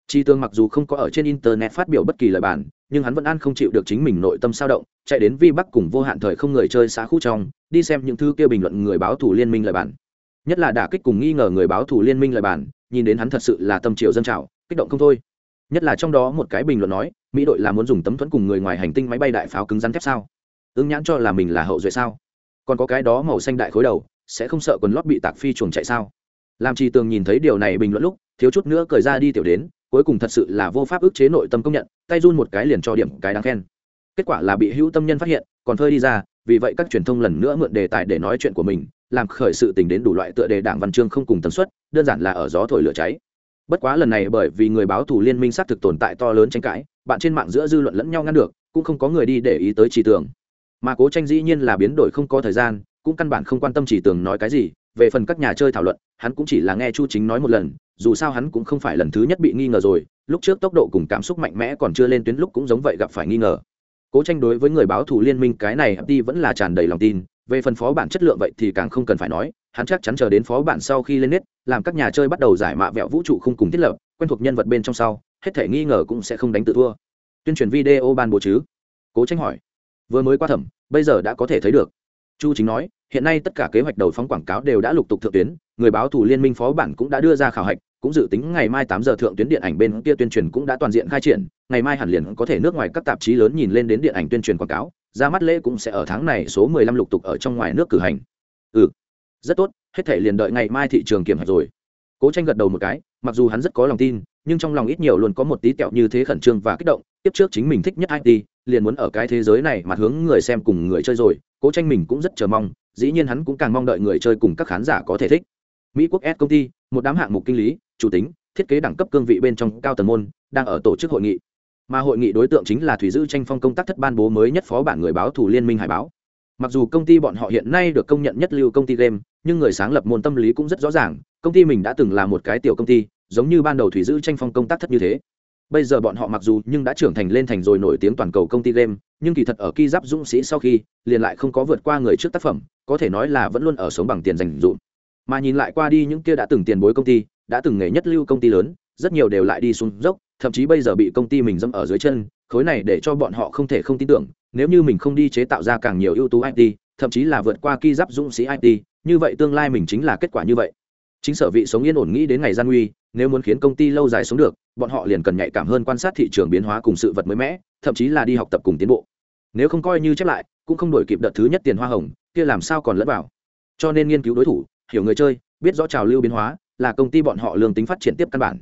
[SPEAKER 1] Chi tương mặc dù không có ở trên internet phát biểu bất kỳ lời bản, nhưng hắn vẫn ăn không chịu được chính mình nội tâm sao động, chạy đến vi bắc cùng vô hạn thời không người chơi xã khu trong, đi xem những thứ kia bình luận người báo thủ liên minh lời bản. Nhất là đả kích cùng nghi ngờ người báo thủ liên minh lời bản nhìn đến hắn thật sự là tâm triều dân trào, kích động không thôi. Nhất là trong đó một cái bình luận nói, mỹ đội là muốn dùng tấm thuẫn cùng người ngoài hành tinh máy bay đại pháo cứng rắn thép sao? Ứng nhãn cho là mình là hậu duệ sao? Còn có cái đó màu xanh đại khối đầu, sẽ không sợ quần lót bị tạc phi chuồng chạy sao? Làm trì tường nhìn thấy điều này bình luận lúc, thiếu chút nữa cởi ra đi tiểu đến, cuối cùng thật sự là vô pháp ức chế nội tâm công nhận, tay run một cái liền cho điểm cái đáng khen. Kết quả là bị hữu tâm nhân phát hiện, còn phơi đi ra, vì vậy các truyền thông lần nữa mượn đề tài để nói chuyện của mình làm khởi sự tình đến đủ loại tựa đề đảng văn chương không cùng tần suất, đơn giản là ở gió thổi lửa cháy. Bất quá lần này bởi vì người báo thủ liên minh xác thực tồn tại to lớn tranh cãi, bạn trên mạng giữa dư luận lẫn nhau ngăn được, cũng không có người đi để ý tới chỉ tưởng. Mà cố tranh dĩ nhiên là biến đổi không có thời gian, cũng căn bản không quan tâm chỉ tưởng nói cái gì, về phần các nhà chơi thảo luận, hắn cũng chỉ là nghe chu chính nói một lần, dù sao hắn cũng không phải lần thứ nhất bị nghi ngờ rồi, lúc trước tốc độ cùng cảm xúc mạnh mẽ còn chưa lên tuyến lúc cũng giống vậy gặp phải nghi ngờ. Cố tranh đối với người báo thủ liên minh cái này đi vẫn là tràn đầy lòng tin về phần phó bản chất lượng vậy thì càng không cần phải nói, hắn chắc chắn chờ đến phó bản sau khi lên nét làm các nhà chơi bắt đầu giải mạ vẹo vũ trụ không cùng thiết lập, quen thuộc nhân vật bên trong sau, hết thể nghi ngờ cũng sẽ không đánh tự thua. Tuyên truyền video ban bố chứ? Cố tranh hỏi. Vừa mới qua thẩm, bây giờ đã có thể thấy được. Chu chính nói, hiện nay tất cả kế hoạch đầu phóng quảng cáo đều đã lục tục thượng tuyến, người báo thủ liên minh phó bản cũng đã đưa ra khảo hạch cũng dự tính ngày mai tám giờ thượng tuyến điện ảnh bên kia tuyên truyền cũng đã toàn diện khai triển, ngày mai hẳn liền có thể nước ngoài các tạp chí lớn nhìn lên đến điện ảnh tuyên truyền quảng cáo, ra mắt lễ cũng sẽ ở tháng này số mười lăm lục tục ở trong ngoài nước cử hành. Ừ rất tốt, hết thể liền đợi ngày mai thị trường kiểm hạch rồi. Cố tranh gật đầu một cái, mặc dù hắn rất có lòng tin, nhưng trong lòng ít nhiều luôn có một tí kẹo như thế khẩn trương và kích động, tiếp trước chính mình thích nhất it liền muốn ở cái thế giới này mà hướng người xem cùng người chơi rồi, cố tranh mình cũng rất chờ mong, dĩ nhiên hắn cũng càng mong đợi người chơi cùng các khán giả có thể thích. Mỹ quốc s công ty, một đám hạng mục kinh lý chủ tính, thiết kế đẳng cấp cương vị bên trong cao tầng môn, đang ở tổ chức hội nghị. Mà hội nghị đối tượng chính là thủy dữ tranh phong công tác thất ban bố mới nhất phó bản người báo thủ liên minh hải báo. Mặc dù công ty bọn họ hiện nay được công nhận nhất lưu công ty game, nhưng người sáng lập môn tâm lý cũng rất rõ ràng, công ty mình đã từng là một cái tiểu công ty, giống như ban đầu thủy dữ tranh phong công tác thất như thế. Bây giờ bọn họ mặc dù nhưng đã trưởng thành lên thành rồi nổi tiếng toàn cầu công ty game, nhưng kỳ thật ở ki giáp dũng sĩ sau khi, liền lại không có vượt qua người trước tác phẩm, có thể nói là vẫn luôn ở sống bằng tiền dành dụm. Mà nhìn lại qua đi những kia đã từng tiền bối công ty đã từng nghề nhất lưu công ty lớn, rất nhiều đều lại đi xuống dốc, thậm chí bây giờ bị công ty mình dâm ở dưới chân, khối này để cho bọn họ không thể không tin tưởng, nếu như mình không đi chế tạo ra càng nhiều ưu tú it thậm chí là vượt qua ki giáp dũng sĩ it như vậy tương lai mình chính là kết quả như vậy. Chính sở vị sống yên ổn nghĩ đến ngày gian nguy, nếu muốn khiến công ty lâu dài sống được, bọn họ liền cần nhạy cảm hơn quan sát thị trường biến hóa cùng sự vật mới mẻ, thậm chí là đi học tập cùng tiến bộ. Nếu không coi như chép lại, cũng không đổi kịp đợt thứ nhất tiền hoa hồng, kia làm sao còn lẫn vào? Cho nên nghiên cứu đối thủ, hiểu người chơi, biết rõ trào lưu biến hóa là công ty bọn họ lương tính phát triển tiếp căn bản.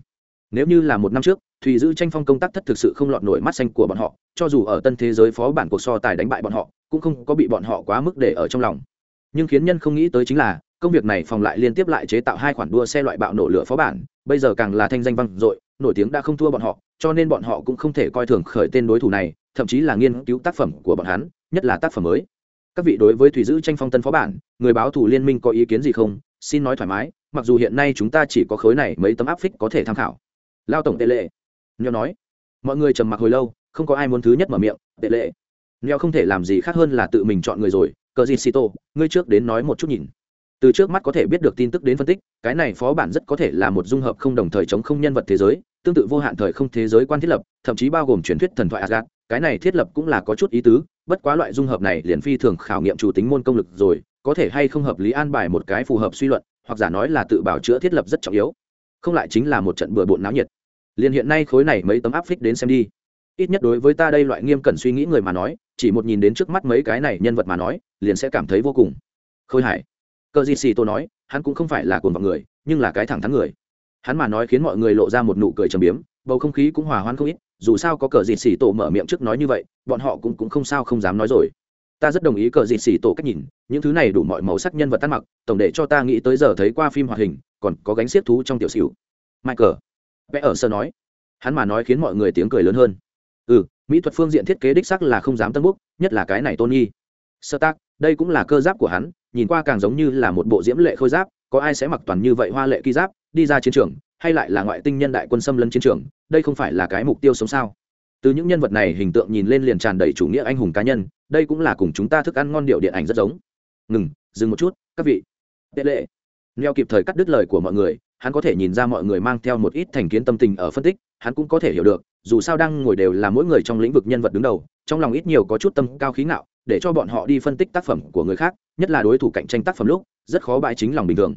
[SPEAKER 1] Nếu như là một năm trước, thùy giữ tranh phong công tác thất thực sự không lọt nổi mắt xanh của bọn họ, cho dù ở tân thế giới phó bản cuộc so tài đánh bại bọn họ, cũng không có bị bọn họ quá mức để ở trong lòng. Nhưng khiến nhân không nghĩ tới chính là, công việc này phòng lại liên tiếp lại chế tạo hai khoản đua xe loại bạo nổ lửa phó bản, bây giờ càng là thanh danh vang dội, nổi tiếng đã không thua bọn họ, cho nên bọn họ cũng không thể coi thường khởi tên đối thủ này, thậm chí là nghiên cứu tác phẩm của bọn hắn, nhất là tác phẩm mới. Các vị đối với thủy giữ tranh phong tân phó bản, người báo thủ liên minh có ý kiến gì không? Xin nói thoải mái mặc dù hiện nay chúng ta chỉ có khối này mấy tấm áp phích có thể tham khảo. Lao tổng tệ lệ. Nheo nói. Mọi người trầm mặc hồi lâu, không có ai muốn thứ nhất mở miệng, tệ lệ. Nheo không thể làm gì khác hơn là tự mình chọn người rồi. Cờ gì xì tô ngươi trước đến nói một chút nhìn. Từ trước mắt có thể biết được tin tức đến phân tích, cái này phó bản rất có thể là một dung hợp không đồng thời chống không nhân vật thế giới, tương tự vô hạn thời không thế giới quan thiết lập, thậm chí bao gồm truyền thuyết thần thoại asgad cái này thiết lập cũng là có chút ý tứ, bất quá loại dung hợp này liền phi thường khảo nghiệm chủ tính môn công lực rồi, có thể hay không hợp lý an bài một cái phù hợp suy luận hoặc giả nói là tự bảo chữa thiết lập rất trọng yếu. Không lại chính là một trận bừa bộn náo nhiệt. Liền hiện nay khối này mấy tấm áp phích đến xem đi. Ít nhất đối với ta đây loại nghiêm cẩn suy nghĩ người mà nói, chỉ một nhìn đến trước mắt mấy cái này nhân vật mà nói, liền sẽ cảm thấy vô cùng. Khôi hài cờ gì xì tôi nói, hắn cũng không phải là cồn vọng người, nhưng là cái thẳng thắn người. Hắn mà nói khiến mọi người lộ ra một nụ cười trầm biếm, bầu không khí cũng hòa hoãn không ít, dù sao có cờ gì xì tổ mở miệng trước nói như vậy, bọn họ cũng cũng không sao không dám nói rồi ta rất đồng ý cờ gì xì tổ cách nhìn, những thứ này đủ mọi màu sắc nhân vật tan mặc, tổng để cho ta nghĩ tới giờ thấy qua phim hoạt hình, còn có gánh xiết thú trong tiểu xỉu. Michael, vẽ ở sơ nói. Hắn mà nói khiến mọi người tiếng cười lớn hơn. Ừ mỹ thuật phương diện thiết kế đích sắc là không dám tân búc nhất là cái này tôn nghi sơ tác, đây cũng là cơ giáp của hắn, nhìn qua càng giống như là một bộ diễm lệ khôi giáp, có ai sẽ mặc toàn như vậy hoa lệ ký giáp, đi ra chiến trường, hay lại là ngoại tinh nhân đại quân xâm lấn chiến trường, đây không phải là cái mục tiêu sống sao? Từ những nhân vật này hình tượng nhìn lên liền tràn đầy chủ nghĩa anh hùng cá nhân, đây cũng là cùng chúng ta thức ăn ngon điệu điện ảnh rất giống. Ngừng, dừng một chút, các vị. Tệ lệ. Neo kịp thời cắt đứt lời của mọi người, hắn có thể nhìn ra mọi người mang theo một ít thành kiến tâm tình ở phân tích, hắn cũng có thể hiểu được, dù sao đang ngồi đều là mỗi người trong lĩnh vực nhân vật đứng đầu, trong lòng ít nhiều có chút tâm cao khí ngạo, để cho bọn họ đi phân tích tác phẩm của người khác, nhất là đối thủ cạnh tranh tác phẩm lúc, rất khó bãi chính lòng bình thường.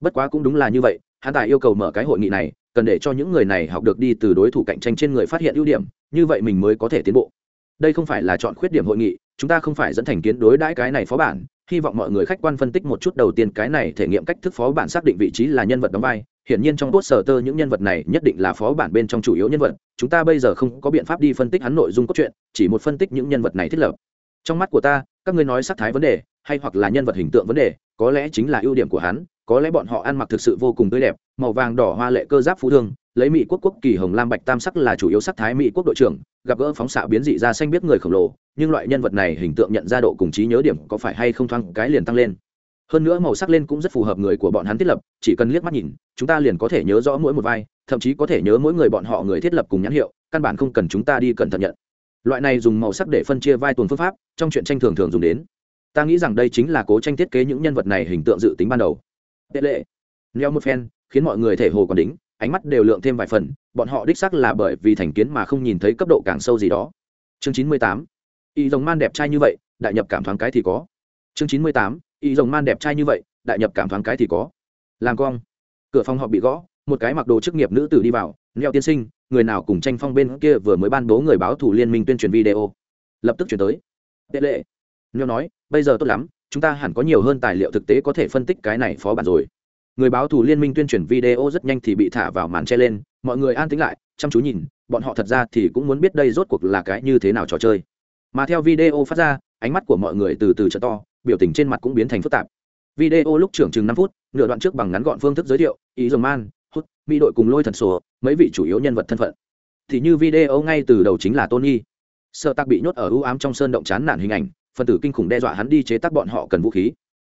[SPEAKER 1] Bất quá cũng đúng là như vậy, hắn tài yêu cầu mở cái hội nghị này cần để cho những người này học được đi từ đối thủ cạnh tranh trên người phát hiện ưu điểm, như vậy mình mới có thể tiến bộ. Đây không phải là chọn khuyết điểm hội nghị, chúng ta không phải dẫn thành kiến đối đãi cái này phó bản, hy vọng mọi người khách quan phân tích một chút đầu tiên cái này thể nghiệm cách thức phó bản xác định vị trí là nhân vật đóng vai, hiển nhiên trong bốt sở tơ những nhân vật này nhất định là phó bản bên trong chủ yếu nhân vật, chúng ta bây giờ không có biện pháp đi phân tích hắn nội dung cốt truyện, chỉ một phân tích những nhân vật này thiết lập. Trong mắt của ta, các ngươi nói sắc thái vấn đề, hay hoặc là nhân vật hình tượng vấn đề, có lẽ chính là ưu điểm của hắn có lẽ bọn họ ăn mặc thực sự vô cùng tươi đẹp, màu vàng đỏ hoa lệ cơ giáp phú thương, lấy mỹ quốc quốc kỳ hồng lam bạch tam sắc là chủ yếu sắc thái mỹ quốc đội trưởng, gặp gỡ phóng xạ biến dị ra xanh biết người khổng lồ, nhưng loại nhân vật này hình tượng nhận ra độ cùng trí nhớ điểm có phải hay không thoáng cái liền tăng lên. Hơn nữa màu sắc lên cũng rất phù hợp người của bọn hắn thiết lập, chỉ cần liếc mắt nhìn, chúng ta liền có thể nhớ rõ mỗi một vai, thậm chí có thể nhớ mỗi người bọn họ người thiết lập cùng nhãn hiệu, căn bản không cần chúng ta đi cẩn thận nhận. Loại này dùng màu sắc để phân chia vai tuần phương pháp, trong chuyện tranh thường thường dùng đến. Ta nghĩ rằng đây chính là cố tranh thiết kế những nhân vật này hình tượng dự tính ban đầu tệ lệ. Neo một phen, khiến mọi người thể hồ còn đính, ánh mắt đều lượng thêm vài phần, bọn họ đích sắc là bởi vì thành kiến mà không nhìn thấy cấp độ càng sâu gì đó. Chương chín mươi tám. Y dòng man đẹp trai như vậy, đại nhập cảm thoáng cái thì có. Chương chín mươi tám. Y dòng man đẹp trai như vậy, đại nhập cảm thoáng cái thì có. Làm cong. Cửa phòng họp bị gõ, một cái mặc đồ chức nghiệp nữ tử đi vào, neo tiên sinh, người nào cùng tranh phong bên kia vừa mới ban bố người báo thủ liên minh tuyên truyền video? Lập tức chuyển tới. Tệ lệ. Neo nói, bây giờ tốt lắm chúng ta hẳn có nhiều hơn tài liệu thực tế có thể phân tích cái này phó bản rồi. Người báo thủ liên minh tuyên truyền video rất nhanh thì bị thả vào màn che lên, mọi người an tính lại, chăm chú nhìn, bọn họ thật ra thì cũng muốn biết đây rốt cuộc là cái như thế nào trò chơi. Mà theo video phát ra, ánh mắt của mọi người từ từ trở to, biểu tình trên mặt cũng biến thành phức tạp. Video lúc trưởng chừng năm phút, nửa đoạn trước bằng ngắn gọn phương thức giới thiệu ý dòng man hút mỹ đội cùng lôi thần sổ, mấy vị chủ yếu nhân vật thân phận. Thì như video ngay từ đầu chính là tony. Sợ tạc bị nhốt ở ưu ám trong sơn động chán nản hình ảnh phần tử kinh khủng đe dọa hắn đi chế tác bọn họ cần vũ khí.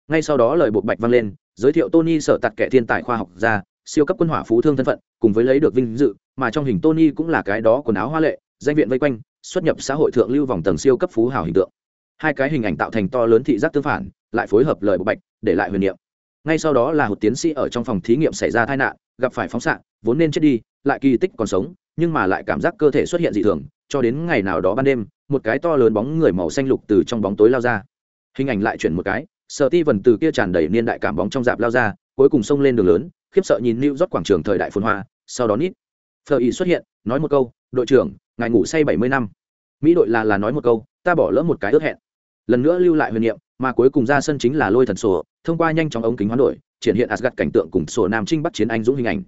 [SPEAKER 1] Ngay sau đó lời buộc bạch vang lên, giới thiệu tony sở tạc kẻ thiên tài khoa học gia, siêu cấp quân hỏa phú thương thân phận, cùng với lấy được vinh dự, mà trong hình tony cũng là cái đó quần áo hoa lệ, danh viện vây quanh, xuất nhập xã hội thượng lưu vòng tầng siêu cấp phú hào hình tượng. Hai cái hình ảnh tạo thành to lớn thị giác tương phản, lại phối hợp lời bộ bạch, để lại huyền niệm. Ngay sau đó là một tiến sĩ ở trong phòng thí nghiệm xảy ra tai nạn, gặp phải phóng xạ, vốn nên chết đi, lại kỳ tích còn sống, nhưng mà lại cảm giác cơ thể xuất hiện dị thường cho đến ngày nào đó ban đêm, một cái to lớn bóng người màu xanh lục từ trong bóng tối lao ra. Hình ảnh lại chuyển một cái sợ ti vần từ kia tràn đầy niên đại cảm bóng trong dạp lao ra, cuối cùng xông lên đường lớn, khiếp sợ nhìn lưu rót quảng trường thời đại phồn hoa, sau đó nít. Phờ ý xuất hiện, nói một câu, đội trưởng, ngài ngủ say bảy mươi năm. Mỹ đội là là nói một câu, ta bỏ lỡ một cái ước hẹn. Lần nữa lưu lại huyền niệm, mà cuối cùng ra sân chính là lôi thần sổ, thông qua nhanh chóng ống kính hoán đổi, triển hiện asgad cảnh tượng cùng sổ nam trinh bắt chiến anh dũng hình ảnh.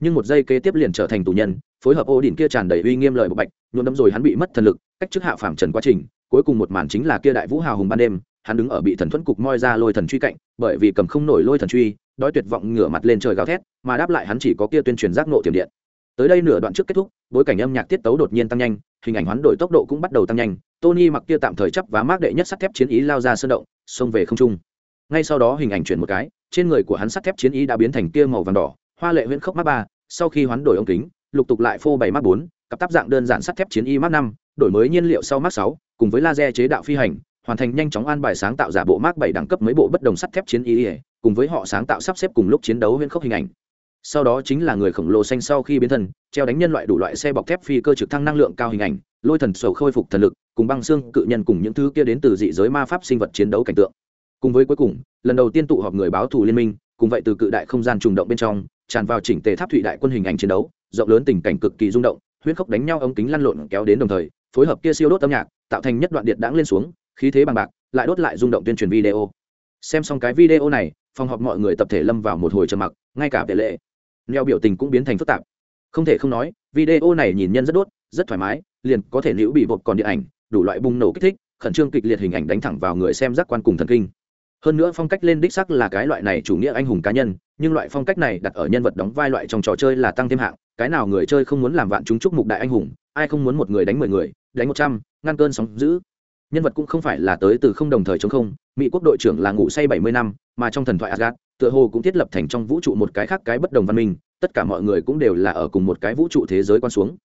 [SPEAKER 1] Nhưng một giây kế tiếp liền trở thành tù nhân, phối hợp ô đỉnh kia tràn đầy uy nghiêm lời bộc bạch nhuộm đấm rồi hắn bị mất thần lực, cách trước hạ phàm trần quá trình, cuối cùng một màn chính là kia đại vũ hào hùng ban đêm, hắn đứng ở bị thần thuẫn cục moi ra lôi thần truy cạnh, bởi vì cầm không nổi lôi thần truy, đói tuyệt vọng ngửa mặt lên trời gào thét, mà đáp lại hắn chỉ có kia tuyên truyền giác nộ tiềm điện. Tới đây nửa đoạn trước kết thúc, bối cảnh âm nhạc tiết tấu đột nhiên tăng nhanh, hình ảnh hoán đổi tốc độ cũng bắt đầu tăng nhanh, tony mặc kia tạm thời chấp và mác đệ nhất sắt thép chiến ý lao ra sơn động, xông về không trung. Ngay sau đó hình ảnh chuyển một cái, trên người của hắn sắt thép chiến ý đã biến thành kia màu vàng đỏ, hoa lệ huyễn khốc mắc ba, sau khi hoán đổi ống kính, lục tục lại phô bảy mắc bốn cặp táp dạng đơn giản sắt thép chiến y mark năm, đổi mới nhiên liệu sau mark sáu, cùng với laser chế đạo phi hành, hoàn thành nhanh chóng an bài sáng tạo giả bộ mark bảy đẳng cấp mấy bộ bất đồng sắt thép chiến y, cùng với họ sáng tạo sắp xếp cùng lúc chiến đấu huyễn khốc hình ảnh. Sau đó chính là người khổng lồ xanh sau khi biến thần treo đánh nhân loại đủ loại xe bọc thép phi cơ trực thăng năng lượng cao hình ảnh, lôi thần sầu khôi phục thần lực, cùng băng xương cự nhân cùng những thứ kia đến từ dị giới ma pháp sinh vật chiến đấu cảnh tượng. Cùng với cuối cùng, lần đầu tiên tụ họp người báo thù liên minh, cùng vậy từ cự đại không gian trùng động bên trong, tràn vào chỉnh tề tháp thụy đại quân hình ảnh chiến đấu, rộng lớn tình cảnh cực kỳ rung động huyễn khốc đánh nhau ống kính lăn lộn kéo đến đồng thời, phối hợp kia siêu đốt âm nhạc, tạo thành nhất đoạn điện đãng lên xuống, khí thế bằng bạc, lại đốt lại rung động tuyên truyền video. Xem xong cái video này, phòng họp mọi người tập thể lâm vào một hồi trầm mặc, ngay cả vệ lệ. Neo biểu tình cũng biến thành phức tạp. Không thể không nói, video này nhìn nhân rất đốt, rất thoải mái, liền có thể liễu bị bột còn điện ảnh, đủ loại bùng nổ kích thích, khẩn trương kịch liệt hình ảnh đánh thẳng vào người xem giác quan cùng thần kinh. Hơn nữa phong cách lên đích sắc là cái loại này chủ nghĩa anh hùng cá nhân, nhưng loại phong cách này đặt ở nhân vật đóng vai loại trong trò chơi là tăng thêm hạng cái nào người chơi không muốn làm vạn chúng chúc mục đại anh hùng, ai không muốn một người đánh mười người, đánh một trăm, ngăn cơn sóng giữ nhân vật cũng không phải là tới từ không đồng thời chống không, mỹ quốc đội trưởng là ngủ say bảy mươi năm, mà trong thần thoại asgad tựa hồ cũng thiết lập thành trong vũ trụ một cái khác cái bất đồng văn minh, tất cả mọi người cũng đều là ở cùng một cái vũ trụ thế giới quan xuống.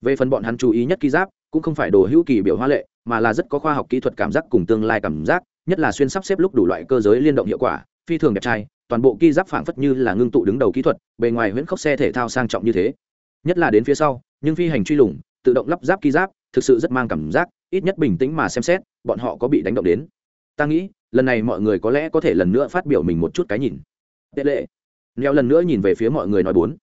[SPEAKER 1] Về phần bọn hắn chú ý nhất ký giáp, cũng không phải đồ hữu kỳ biểu hoa lệ, mà là rất có khoa học kỹ thuật cảm giác cùng tương lai cảm giác, nhất là xuyên sắp xếp lúc đủ loại cơ giới liên động hiệu quả phi thường đẹp trai, toàn bộ ki giáp phảng phất như là ngưng tụ đứng đầu kỹ thuật, bề ngoài huyễn khốc xe thể thao sang trọng như thế. Nhất là đến phía sau, nhưng phi hành truy lùng, tự động lắp ráp ki giáp, thực sự rất mang cảm giác, ít nhất bình tĩnh mà xem xét, bọn họ có bị đánh động đến. Ta nghĩ, lần này mọi người có lẽ có thể lần nữa phát biểu mình một chút cái nhìn. Tệ lệ. Neo lần nữa nhìn về phía mọi người nói bốn.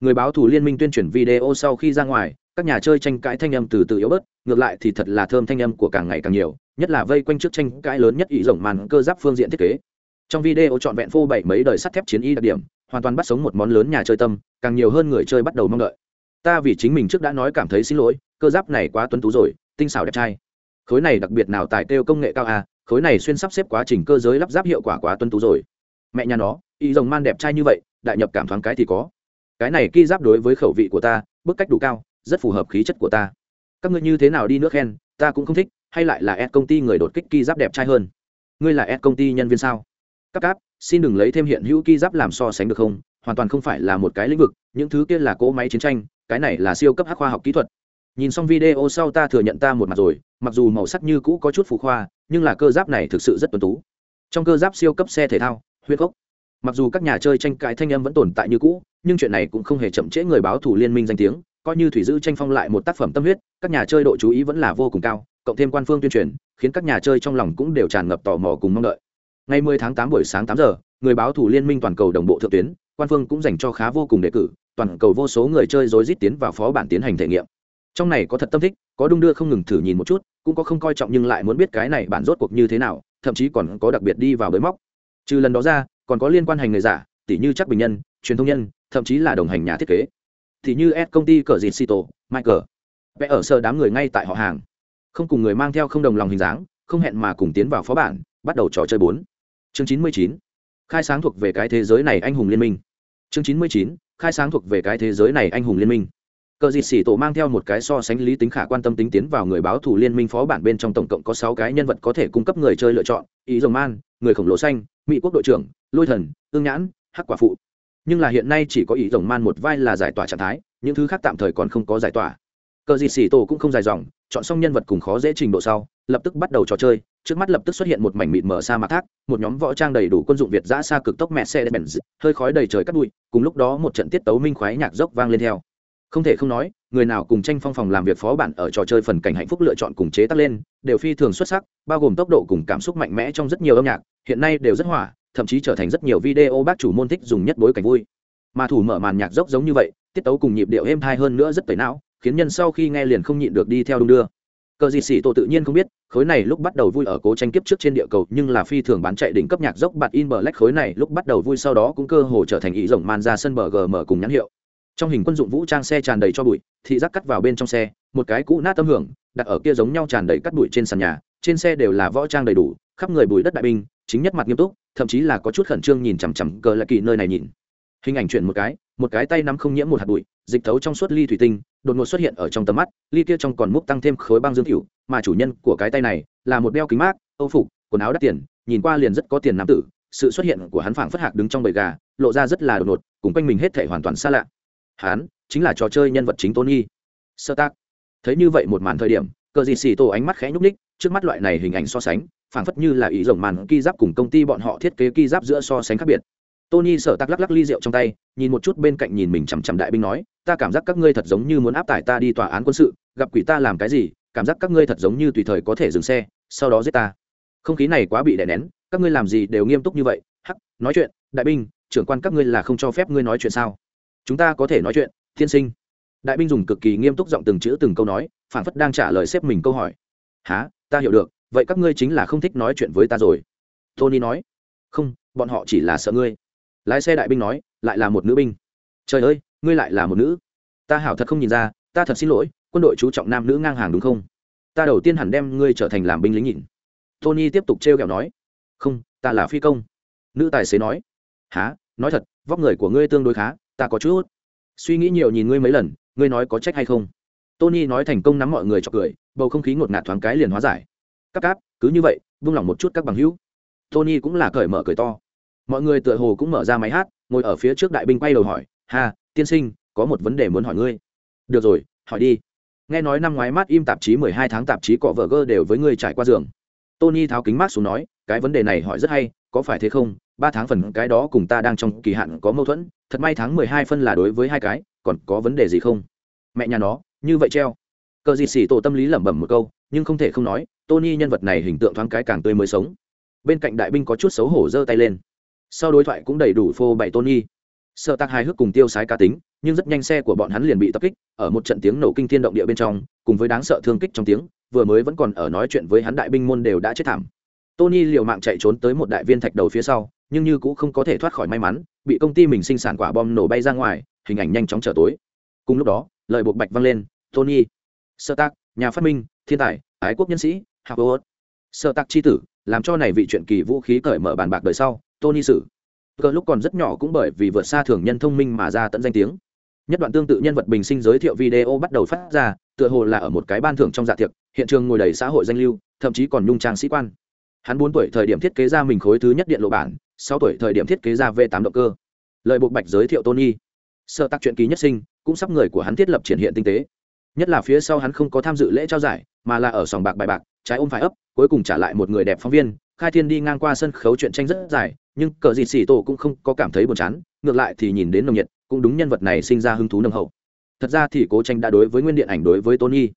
[SPEAKER 1] Người báo thù liên minh tuyên truyền video sau khi ra ngoài, các nhà chơi tranh cãi thanh âm từ từ yếu bớt, ngược lại thì thật là thơm thanh âm của càng ngày càng nhiều, nhất là vây quanh trước tranh cãi lớn nhất ý rộng màn cơ giáp phương diện thiết kế trong video trọn vẹn phô bảy mấy đời sắt thép chiến y đặc điểm, hoàn toàn bắt sống một món lớn nhà chơi tâm, càng nhiều hơn người chơi bắt đầu mong đợi. Ta vì chính mình trước đã nói cảm thấy xin lỗi, cơ giáp này quá tuấn tú rồi, tinh xảo đẹp trai. Khối này đặc biệt nào tài kêu công nghệ cao à khối này xuyên sắp xếp quá trình cơ giới lắp ráp hiệu quả quá tuấn tú rồi. Mẹ nhà nó, y rồng man đẹp trai như vậy, đại nhập cảm thoáng cái thì có. Cái này ki giáp đối với khẩu vị của ta, bức cách đủ cao, rất phù hợp khí chất của ta. Các ngươi như thế nào đi nước khen, ta cũng không thích, hay lại là ed công ty người đột kích ki giáp đẹp trai hơn? Ngươi là ed công ty nhân viên sao? Các cáp, xin đừng lấy thêm hiện hữu ki giáp làm so sánh được không? Hoàn toàn không phải là một cái lĩnh vực, những thứ kia là cỗ máy chiến tranh, cái này là siêu cấp hắc khoa học kỹ thuật. Nhìn xong video sau ta thừa nhận ta một mặt rồi, mặc dù màu sắc như cũ có chút phụ khoa, nhưng là cơ giáp này thực sự rất tuần tú. Trong cơ giáp siêu cấp xe thể thao, huyết gốc. Mặc dù các nhà chơi tranh cãi thanh âm vẫn tồn tại như cũ, nhưng chuyện này cũng không hề chậm trễ người báo thủ liên minh danh tiếng, coi như thủy giữ tranh phong lại một tác phẩm tâm huyết, các nhà chơi độ chú ý vẫn là vô cùng cao, cộng thêm quan phương tuyên truyền, khiến các nhà chơi trong lòng cũng đều tràn ngập tò mò cùng mong đợi ngày 10 tháng 8 buổi sáng 8 giờ, người báo thủ liên minh toàn cầu đồng bộ thượng tuyến, quan phương cũng dành cho khá vô cùng đề cử, toàn cầu vô số người chơi rối rít tiến vào phó bản tiến hành thể nghiệm. Trong này có thật tâm thích, có đung đưa không ngừng thử nhìn một chút, cũng có không coi trọng nhưng lại muốn biết cái này bản rốt cuộc như thế nào, thậm chí còn có đặc biệt đi vào bới móc. Trừ lần đó ra, còn có liên quan hành người giả tỷ như chắc bình nhân, truyền thông nhân, thậm chí là đồng hành nhà thiết kế. Thì như s công ty cờ dịt sito, michael. Vẽ ở sơ đám người ngay tại họ hàng. Không cùng người mang theo không đồng lòng hình dáng, không hẹn mà cùng tiến vào phó bản, bắt đầu trò chơi bốn chương chín mươi chín. Khai sáng thuộc về cái thế giới này anh hùng liên minh. Chương chín mươi chín. Khai sáng thuộc về cái thế giới này anh hùng liên minh. Cờ dịt xỉ tổ mang theo một cái so sánh lý tính khả quan tâm tính tiến vào người báo thủ liên minh phó bản bên trong tổng cộng có sáu cái nhân vật có thể cung cấp người chơi lựa chọn, ý rồng man, người khổng lồ xanh, mỹ quốc đội trưởng, lôi thần, ương nhãn, hắc quả phụ. Nhưng là hiện nay chỉ có ý rồng man một vai là giải tỏa trạng thái, những thứ khác tạm thời còn không có giải tỏa. Cờ dịt xỉ tổ cũng không dài dòng, chọn xong nhân vật cùng khó dễ trình độ sau, lập tức bắt đầu trò chơi trước mắt lập tức xuất hiện một mảnh mịt mở sa mạc thác, một nhóm võ trang đầy đủ quân dụng việt giã xa cực tốc mẹ xe bèn hơi khói đầy trời cát bụi, cùng lúc đó một trận tiết tấu minh khoái nhạc dốc vang lên theo. Không thể không nói, người nào cùng tranh phong phòng làm việc phó bản ở trò chơi phần cảnh hạnh phúc lựa chọn cùng chế tác lên, đều phi thường xuất sắc, bao gồm tốc độ cùng cảm xúc mạnh mẽ trong rất nhiều âm nhạc, hiện nay đều rất hỏa thậm chí trở thành rất nhiều video bác chủ môn thích dùng nhất bối cảnh vui. Mà thủ mở màn nhạc dốc giống như vậy, tiết tấu cùng nhịp điệu êm tai hơn nữa rất tẩy não, khiến nhân sau khi nghe liền không nhịn được đi theo đung đưa cờ gì xì tổ tự nhiên không biết, khối này lúc bắt đầu vui ở cố tranh kiếp trước trên địa cầu, nhưng là phi thường bán chạy đỉnh cấp nhạc dốc bạt in bờ lách khối này lúc bắt đầu vui sau đó cũng cơ hồ trở thành ý rồng man ra sân bờ gm cùng nhãn hiệu. Trong hình quân dụng vũ trang xe tràn đầy cho bụi, thị giác cắt vào bên trong xe, một cái cũ nát tâm hưởng, đặt ở kia giống nhau tràn đầy cắt bụi trên sàn nhà, trên xe đều là võ trang đầy đủ, khắp người bụi đất đại binh, chính nhất mặt nghiêm túc, thậm chí là có chút khẩn trương nhìn chằm chằm cờ là kỳ nơi này nhìn. Hình ảnh chuyển một cái một cái tay nắm không nhiễm một hạt bụi, dịch thấu trong suốt ly thủy tinh đột ngột xuất hiện ở trong tầm mắt, ly kia trong còn múc tăng thêm khối băng dương cựu mà chủ nhân của cái tay này là một đeo kính mát, âu phục, quần áo đắt tiền, nhìn qua liền rất có tiền nam tử, sự xuất hiện của hắn phảng phất hạc đứng trong bầy gà, lộ ra rất là đột ngột, cùng quanh mình hết thể hoàn toàn xa lạ. Hắn chính là trò chơi nhân vật chính tôn nghi. sơ tác. Thấy như vậy một màn thời điểm, cờ gì xì tổ ánh mắt khẽ nhúc ních trước mắt loại này hình ảnh so sánh, phảng phất như là ý rồng màn ki giáp cùng công ty bọn họ thiết kế ki giáp giữa so sánh khác biệt tony sợ tắc lắc lắc ly rượu trong tay, nhìn một chút bên cạnh nhìn mình chằm chằm đại binh nói, ta cảm giác các ngươi thật giống như muốn áp tải ta đi tòa án quân sự, gặp quỷ ta làm cái gì, cảm giác các ngươi thật giống như tùy thời có thể dừng xe, sau đó giết ta. Không khí này quá bị đè nén, các ngươi làm gì đều nghiêm túc như vậy, hắc, nói chuyện, đại binh, trưởng quan các ngươi là không cho phép ngươi nói chuyện sao? Chúng ta có thể nói chuyện thiên sinh. Đại binh dùng cực kỳ nghiêm túc giọng từng chữ từng câu nói phản phất đang trả lời xếp mình câu hỏi. Há ta hiểu được, vậy các ngươi chính là không thích nói chuyện với ta rồi. Tony nói, không, bọn họ chỉ là sợ ngươi lái xe đại binh nói, lại là một nữ binh. Trời ơi, ngươi lại là một nữ. Ta hảo thật không nhìn ra, ta thật xin lỗi, quân đội chú trọng nam nữ ngang hàng đúng không? Ta đầu tiên hẳn đem ngươi trở thành làm binh lính nhìn tony tiếp tục trêu kẹo nói, không, ta là phi công. Nữ tài xế nói há nói thật, vóc người của ngươi tương đối khá, ta có chút suy nghĩ nhiều nhìn ngươi mấy lần, ngươi nói có trách hay không? Tony nói thành công nắm mọi người cho cười, bầu không khí ngột ngạt thoáng cái liền hóa giải. Cắp cáp, cứ như vậy buông lỏng một chút các bằng hữu. Tony cũng là cởi mở cười to mọi người tựa hồ cũng mở ra máy hát ngồi ở phía trước đại binh quay đầu hỏi hà, tiên sinh có một vấn đề muốn hỏi ngươi. Được rồi hỏi đi. Nghe nói năm ngoái mát im tạp chí mười hai tháng tạp chí cọ vợ gơ đều với ngươi trải qua giường. Tony tháo kính mát xuống nói cái vấn đề này hỏi rất hay có phải thế không? Ba tháng phần cái đó cùng ta đang trong kỳ hạn có mâu thuẫn thật may tháng mười hai phân là đối với hai cái còn có vấn đề gì không? Mẹ nhà nó như vậy treo. Cờ gì xỉ tổ tâm lý lẩm bẩm một câu nhưng không thể không nói tony nhân vật này hình tượng thoáng cái càng tươi mới sống. Bên cạnh đại binh có chút xấu hổ giơ tay lên sau đối thoại cũng đầy đủ phô bày tony. Sợ tạc hài hước cùng tiêu sái cá tính, nhưng rất nhanh xe của bọn hắn liền bị tập kích, ở một trận tiếng nổ kinh thiên động địa bên trong, cùng với đáng sợ thương kích trong tiếng, vừa mới vẫn còn ở nói chuyện với hắn đại binh môn đều đã chết thảm. Tony liều mạng chạy trốn tới một đại viên thạch đầu phía sau, nhưng như cũng không có thể thoát khỏi may mắn, bị công ty mình sinh sản quả bom nổ bay ra ngoài, hình ảnh nhanh chóng trở tối. Cùng lúc đó, lời buộc bạch vang lên, tony sơ tác nhà phát minh, thiên tài, ái quốc nhân sĩ hạc ô sơ tác chi tử, làm cho này vị chuyện kỳ vũ khí cởi mở bàn bạc đời sau tony sử. Cờ lúc còn rất nhỏ cũng bởi vì vượt xa thường nhân thông minh mà ra tận danh tiếng. Nhất đoạn tương tự nhân vật bình sinh giới thiệu video bắt đầu phát ra, tựa hồ là ở một cái ban thưởng trong dạ tiệc, hiện trường ngồi đầy xã hội danh lưu, thậm chí còn nhung trang sĩ quan. Hắn bốn tuổi thời điểm thiết kế ra mình khối thứ nhất điện lộ bản, sáu tuổi thời điểm thiết kế ra v tám động cơ. Lời buộc bạch giới thiệu tony. Sở tác chuyện ký nhất sinh, cũng sắp người của hắn thiết lập triển hiện tinh tế. Nhất là phía sau hắn không có tham dự lễ trao giải, mà là ở sòng bạc bài bạc, trái ôm phải ấp, cuối cùng trả lại một người đẹp phóng viên khai thiên đi ngang qua sân khấu chuyện tranh rất dài, nhưng cờ dịt xì tổ cũng không có cảm thấy buồn chán, ngược lại thì nhìn đến nồng nhiệt, cũng đúng nhân vật này sinh ra hứng thú nồng hậu. Thật ra thì cố tranh đã đối với nguyên điện ảnh đối với tony.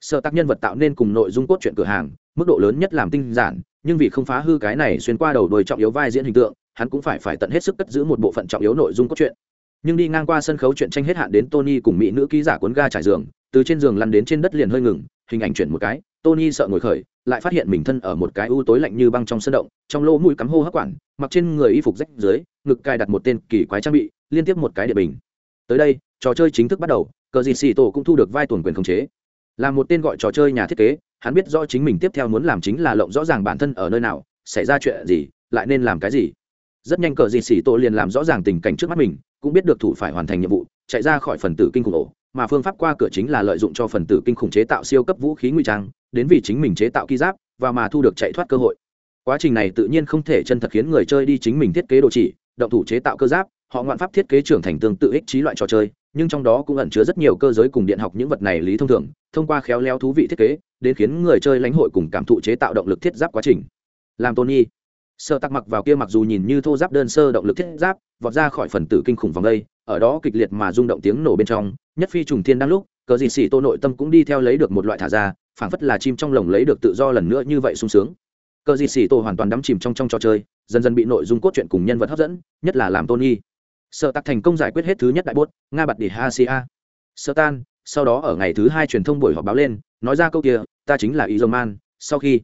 [SPEAKER 1] Sợ tác nhân vật tạo nên cùng nội dung cốt truyện cửa hàng, mức độ lớn nhất làm tinh giản, nhưng vì không phá hư cái này xuyên qua đầu đôi trọng yếu vai diễn hình tượng, hắn cũng phải phải tận hết sức cất giữ một bộ phận trọng yếu nội dung cốt truyện. Nhưng đi ngang qua sân khấu chuyện tranh hết hạn đến tony cùng mỹ nữ ký giả cuốn ga trải giường, từ trên giường lăn đến trên đất liền hơi ngừng, hình ảnh chuyển một cái, tony sợ ngồi khởi lại phát hiện mình thân ở một cái u tối lạnh như băng trong sân động, trong lỗ mũi cắm hô hấp quản, mặc trên người y phục rách dưới, ngực cài đặt một tên kỳ quái trang bị, liên tiếp một cái địa bình. Tới đây, trò chơi chính thức bắt đầu, cờ gì xì tổ cũng thu được vai tuần quyền khống chế. Là một tên gọi trò chơi nhà thiết kế, hắn biết rõ chính mình tiếp theo muốn làm chính là lộng rõ ràng bản thân ở nơi nào, xảy ra chuyện gì, lại nên làm cái gì. Rất nhanh cờ gì xì tổ liền làm rõ ràng tình cảnh trước mắt mình, cũng biết được thủ phải hoàn thành nhiệm vụ, chạy ra khỏi phần tử kinh khủng ổ mà phương pháp qua cửa chính là lợi dụng cho phần tử kinh khủng chế tạo siêu cấp vũ khí nguy trang, đến vì chính mình chế tạo ký giáp, và mà thu được chạy thoát cơ hội. Quá trình này tự nhiên không thể chân thật khiến người chơi đi chính mình thiết kế đồ chỉ, động thủ chế tạo cơ giáp, họ ngoạn pháp thiết kế trưởng thành tương tự ích trí loại trò chơi, nhưng trong đó cũng ẩn chứa rất nhiều cơ giới cùng điện học những vật này lý thông thường, thông qua khéo léo thú vị thiết kế, đến khiến người chơi lãnh hội cùng cảm thụ chế tạo động lực thiết giáp quá trình. Làm tony sợ tắc mặc vào kia mặc dù nhìn như thô giáp đơn sơ động lực thiết giáp, vọt ra khỏi phần tử kinh khủng vòng đây ở đó kịch liệt mà rung động tiếng nổ bên trong, nhất phi trùng thiên đang lúc, cờ gì xì tô nội tâm cũng đi theo lấy được một loại thả ra, phảng phất là chim trong lồng lấy được tự do lần nữa như vậy sung sướng. Cờ gì xì tô hoàn toàn đắm chìm trong trong trò chơi, dần dần bị nội dung cốt truyện cùng nhân vật hấp dẫn, nhất là làm tony. Sợ tắc thành công giải quyết hết thứ nhất đại bốt, nga bật đi hasia sơ tan, sau đó ở ngày thứ hai truyền thông buổi họp báo lên, nói ra câu kia, ta chính là ý dầu man sau khi,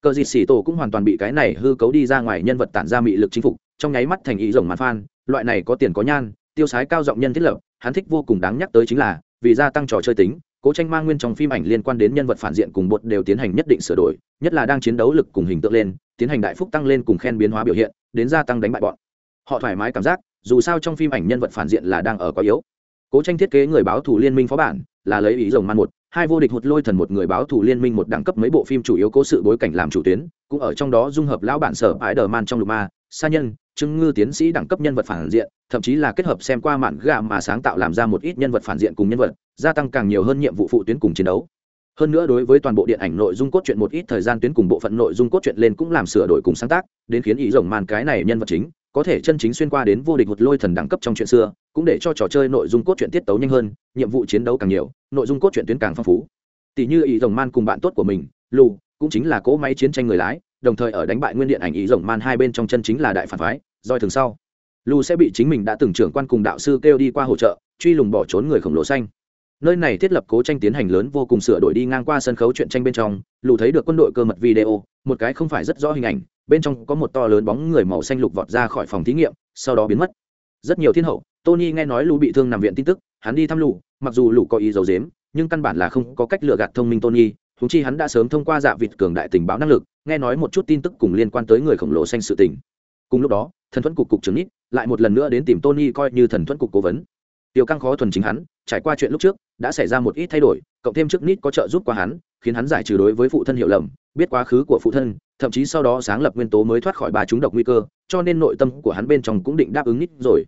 [SPEAKER 1] cờ dịt xỉ tổ cũng hoàn toàn bị cái này hư cấu đi ra ngoài nhân vật tản ra mị lực chính phục, trong nháy mắt thành ý rồng màn phan loại này có tiền có nhan tiêu sái cao giọng nhân thiết lập, hắn thích vô cùng đáng nhắc tới chính là, vì gia tăng trò chơi tính, cố tranh mang nguyên trong phim ảnh liên quan đến nhân vật phản diện cùng bột đều tiến hành nhất định sửa đổi, nhất là đang chiến đấu lực cùng hình tượng lên, tiến hành đại phúc tăng lên cùng khen biến hóa biểu hiện, đến gia tăng đánh bại bọn. Họ thoải mái cảm giác, dù sao trong phim ảnh nhân vật phản diện là đang ở quá yếu. Cố tranh thiết kế người báo thủ liên minh phó bản, là lấy ý rồng man một, hai vô địch hụt lôi thần một người báo thủ liên minh một đẳng cấp mấy bộ phim chủ yếu cố sự bối cảnh làm chủ tuyến, cũng ở trong đó dung hợp lão bản sở ái đờ man trong lục ma, sa nhân chứng ngư tiến sĩ đẳng cấp nhân vật phản diện, thậm chí là kết hợp xem qua mạn gà mà sáng tạo làm ra một ít nhân vật phản diện cùng nhân vật, gia tăng càng nhiều hơn nhiệm vụ phụ tuyến cùng chiến đấu. Hơn nữa đối với toàn bộ điện ảnh nội dung cốt truyện một ít thời gian tuyến cùng bộ phận nội dung cốt truyện lên cũng làm sửa đổi cùng sáng tác, đến khiến ý rồng màn cái này nhân vật chính, có thể chân chính xuyên qua đến vô địch hụt lôi thần đẳng cấp trong chuyện xưa, cũng để cho trò chơi nội dung cốt truyện tiết tấu nhanh hơn, nhiệm vụ chiến đấu càng nhiều, nội dung cốt truyện tuyến càng phong phú. Tỷ như ý rồng man cùng bạn tốt của mình, lù, cũng chính là cỗ máy chiến tranh người lái đồng thời ở đánh bại nguyên điện ảnh ý rồng man hai bên trong chân chính là đại phản phái doi thường sau. Lù sẽ bị chính mình đã từng trưởng quan cùng đạo sư kêu đi qua hỗ trợ, truy lùng bỏ trốn người khổng lồ xanh. Nơi này thiết lập cố tranh tiến hành lớn vô cùng sửa đổi đi ngang qua sân khấu chuyện tranh bên trong lù thấy được quân đội cơ mật video, một cái không phải rất rõ hình ảnh, bên trong có một to lớn bóng người màu xanh lục vọt ra khỏi phòng thí nghiệm, sau đó biến mất. Rất nhiều thiên hậu, tony nghe nói lù bị thương nằm viện tin tức, hắn đi thăm lù mặc dù lù có ý giấu dếm nhưng căn bản là không có cách lừa gạt thông minh tony húng chi hắn đã sớm thông qua dạ vịt cường đại tình báo năng lực nghe nói một chút tin tức cùng liên quan tới người khổng lồ xanh sự tình. Cùng lúc đó, thần thuẫn cục cục trưởng nít lại một lần nữa đến tìm tony coi như thần thuẫn cục cố vấn. Tiêu căng khó thuần chính hắn, trải qua chuyện lúc trước, đã xảy ra một ít thay đổi, cộng thêm trước nít có trợ giúp qua hắn, khiến hắn giải trừ đối với phụ thân hiểu lầm, biết quá khứ của phụ thân, thậm chí sau đó sáng lập nguyên tố mới thoát khỏi ba chúng độc nguy cơ, cho nên nội tâm của hắn bên trong cũng định đáp ứng nít rồi.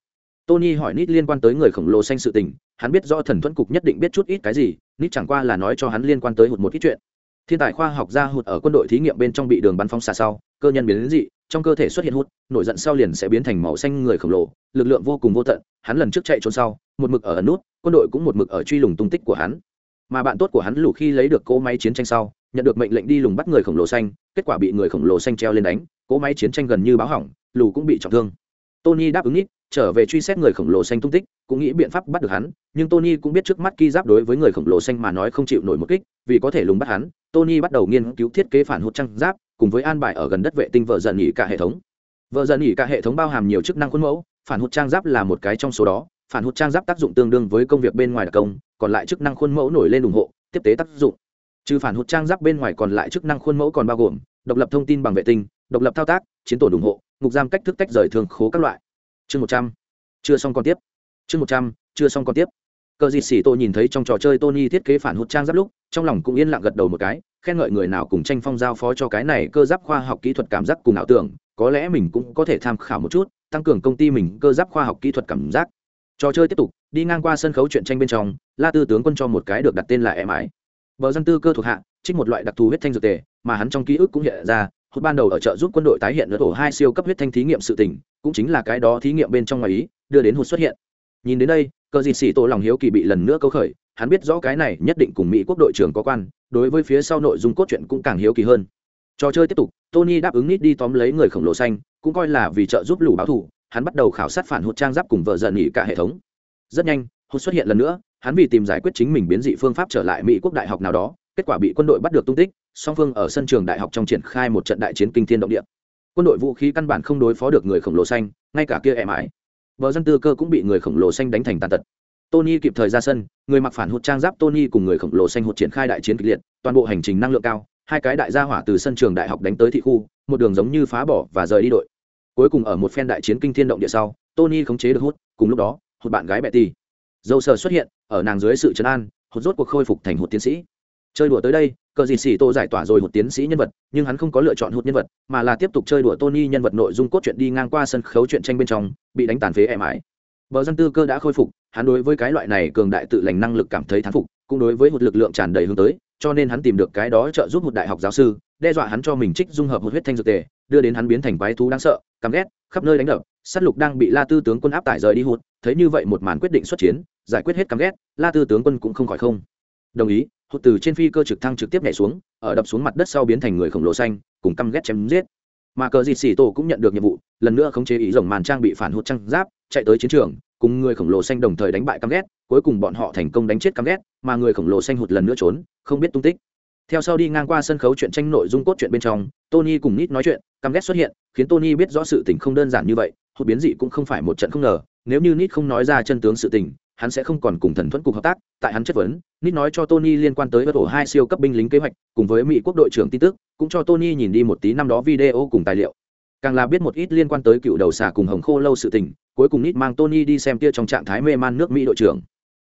[SPEAKER 1] Tony hỏi nít liên quan tới người khổng lồ xanh sự tình, hắn biết do thần thuẫn cục nhất định biết chút ít cái gì, nít chẳng qua là nói cho hắn liên quan tới một một ít chuyện thiên tài khoa học gia hụt ở quân đội thí nghiệm bên trong bị đường bắn phóng xạ sau, cơ nhân biến dị, trong cơ thể xuất hiện hút nổi giận sau liền sẽ biến thành màu xanh người khổng lồ, lực lượng vô cùng vô tận, hắn lần trước chạy trốn sau, một mực ở ẩn nút, quân đội cũng một mực ở truy lùng tung tích của hắn. Mà bạn tốt của hắn lù khi lấy được cỗ máy chiến tranh sau, nhận được mệnh lệnh đi lùng bắt người khổng lồ xanh, kết quả bị người khổng lồ xanh treo lên đánh, cỗ máy chiến tranh gần như báo hỏng, lù cũng bị trọng thương. Tony đáp ứng ít trở về truy xét người khổng lồ xanh tung tích, cũng nghĩ biện pháp bắt được hắn, nhưng tony cũng biết trước mắt ki giáp đối với người khổng lồ xanh mà nói không chịu nổi một kích, vì có thể lùng bắt hắn, tony bắt đầu nghiên cứu thiết kế phản hút trăng giáp, cùng với an bài ở gần đất vệ tinh vợ dần nghỉ cả hệ thống. Vợ dần nghỉ cả hệ thống bao hàm nhiều chức năng khuôn mẫu, phản hút trang giáp là một cái trong số đó, phản hút trang giáp tác dụng tương đương với công việc bên ngoài đặc công, còn lại chức năng khuôn mẫu nổi lên ủng hộ, tiếp tế tác dụng. Trừ phản hút trang giáp bên ngoài còn lại chức năng khuôn mẫu còn bao gồm độc lập thông tin bằng vệ tinh, độc lập thao tác, chiến tổ ủng hộ, ngục giam cách thức tách rời thường khố các loại chương một trăm. Chưa xong còn tiếp. Chương một trăm, chưa xong còn tiếp. Cờ dịt xỉ tô nhìn thấy trong trò chơi tony thiết kế phản hụt trang giáp lúc, trong lòng cũng yên lặng gật đầu một cái, khen ngợi người nào cùng tranh phong giao phó cho cái này cơ giáp khoa học kỹ thuật cảm giác cùng ảo tưởng, có lẽ mình cũng có thể tham khảo một chút, tăng cường công ty mình cơ giáp khoa học kỹ thuật cảm giác. Trò chơi tiếp tục, đi ngang qua sân khấu chuyện tranh bên trong, la tư tướng quân cho một cái được đặt tên là em ái. Bờ dân tư cơ thuộc hạ, trích một loại đặc thù huyết thanh dược tề, mà hắn trong ký ức cũng hiện ra hốt ban đầu ở chợ giúp quân đội tái hiện nữa ổ hai siêu cấp huyết thanh thí nghiệm sự tình, cũng chính là cái đó thí nghiệm bên trong ngoài ý, đưa đến hụt xuất hiện. Nhìn đến đây, cờ dịt xỉ tổ lòng hiếu kỳ bị lần nữa câu khởi, hắn biết rõ cái này nhất định cùng mỹ quốc đội trưởng có quan, đối với phía sau nội dung cốt truyện cũng càng hiếu kỳ hơn. Trò chơi tiếp tục, tony đáp ứng nít đi tóm lấy người khổng lồ xanh, cũng coi là vì trợ giúp lũ báo thủ, hắn bắt đầu khảo sát phản hụt trang giáp cùng vợ dần nghỉ cả hệ thống. Rất nhanh, hụt xuất hiện lần nữa, hắn vì tìm giải quyết chính mình biến dị phương pháp trở lại mỹ quốc đại học nào đó, kết quả bị quân đội bắt được tung tích song phương ở sân trường đại học trong triển khai một trận đại chiến kinh thiên động địa. Quân đội vũ khí căn bản không đối phó được người khổng lồ xanh, ngay cả kia em ái vợ dân tư cơ cũng bị người khổng lồ xanh đánh thành tàn tật. Tony kịp thời ra sân, người mặc phản hụt trang giáp tony cùng người khổng lồ xanh hụt triển khai đại chiến kịch liệt, toàn bộ hành trình năng lượng cao, hai cái đại gia hỏa từ sân trường đại học đánh tới thị khu, một đường giống như phá bỏ và rời đi đội. Cuối cùng ở một phen đại chiến kinh thiên động địa sau, tony khống chế được hút, cùng lúc đó, hụt bạn gái betty. Dâu sờ xuất hiện, ở nàng dưới sự trấn an, hụt rốt cuộc khôi phục thành hụt tiến sĩ chơi đùa tới đây, cờ dịt xì tô giải tỏa rồi một tiến sĩ nhân vật, nhưng hắn không có lựa chọn hụt nhân vật, mà là tiếp tục chơi đùa tony nhân vật nội dung cốt truyện đi ngang qua sân khấu chuyện tranh bên trong, bị đánh tàn phế ẻ mãi. Bờ dân tư cơ đã khôi phục, hắn đối với cái loại này cường đại tự lành năng lực cảm thấy thán phục, cũng đối với một lực lượng tràn đầy hướng tới, cho nên hắn tìm được cái đó trợ giúp một đại học giáo sư, đe dọa hắn cho mình trích dung hợp một huyết thanh dược tề, đưa đến hắn biến thành quái thú đáng sợ, căm ghét, khắp nơi đánh đập s á t lục đang bị la tư tướng quân áp tải rời đi hụt, thấy như vậy một màn quyết định xuất chiến, giải quyết hết căm ghét, la tư tướng quân cũng không khỏi không đồng ý hụt từ trên phi cơ trực thăng trực tiếp nhảy xuống, ở đập xuống mặt đất sau biến thành người khổng lồ xanh, cùng căm ghét chém giết. Mà cờ dịt xì tổ cũng nhận được nhiệm vụ, lần nữa khống chế ý rồng màn trang bị phản hụt trăng giáp, chạy tới chiến trường, cùng người khổng lồ xanh đồng thời đánh bại căm ghét, cuối cùng bọn họ thành công đánh chết căm ghét, mà người khổng lồ xanh hụt lần nữa trốn, không biết tung tích. Theo sau đi ngang qua sân khấu chuyện tranh nội dung cốt chuyện bên trong, tony cùng nít nói chuyện, căm ghét xuất hiện, khiến tony biết rõ sự tình không đơn giản như vậy, hụt biến dị cũng không phải một trận không ngờ, nếu như nít không nói ra chân tướng sự tình hắn sẽ không còn cùng thần thuẫn cục hợp tác, tại hắn chất vấn, nít nói cho tony liên quan tới bất ổ hai siêu cấp binh lính kế hoạch, cùng với mỹ quốc đội trưởng tin tức, cũng cho tony nhìn đi một tí năm đó video cùng tài liệu. Càng là biết một ít liên quan tới cựu đầu xà cùng hồng khô lâu sự tình, cuối cùng nít mang tony đi xem tia trong trạng thái mê man nước mỹ đội trưởng.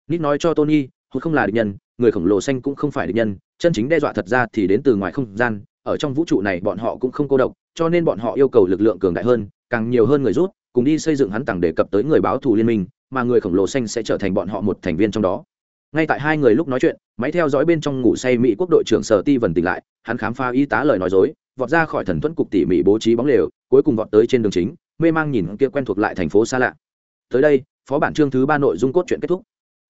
[SPEAKER 1] Nít nói cho tony, hụt không là địch nhân, người khổng lồ xanh cũng không phải địch nhân, chân chính đe dọa thật ra thì đến từ ngoài không gian, ở trong vũ trụ này bọn họ cũng không cô độc, cho nên bọn họ yêu cầu lực lượng cường đại hơn, càng nhiều hơn người rút, cùng đi xây dựng hắn tặng đề cập tới người báo thù liên minh mà người khổng lồ xanh sẽ trở thành bọn họ một thành viên trong đó. Ngay tại hai người lúc nói chuyện, máy theo dõi bên trong ngủ say mỹ quốc đội trưởng sở ti vần tỉnh lại, hắn khám phá y tá lời nói dối, vọt ra khỏi thần thuẫn cục tỉ mỉ bố trí bóng lều, cuối cùng vọt tới trên đường chính, mê mang nhìn kia quen thuộc lại thành phố xa lạ. Tới đây, phó bản chương thứ ba nội dung cốt truyện kết thúc.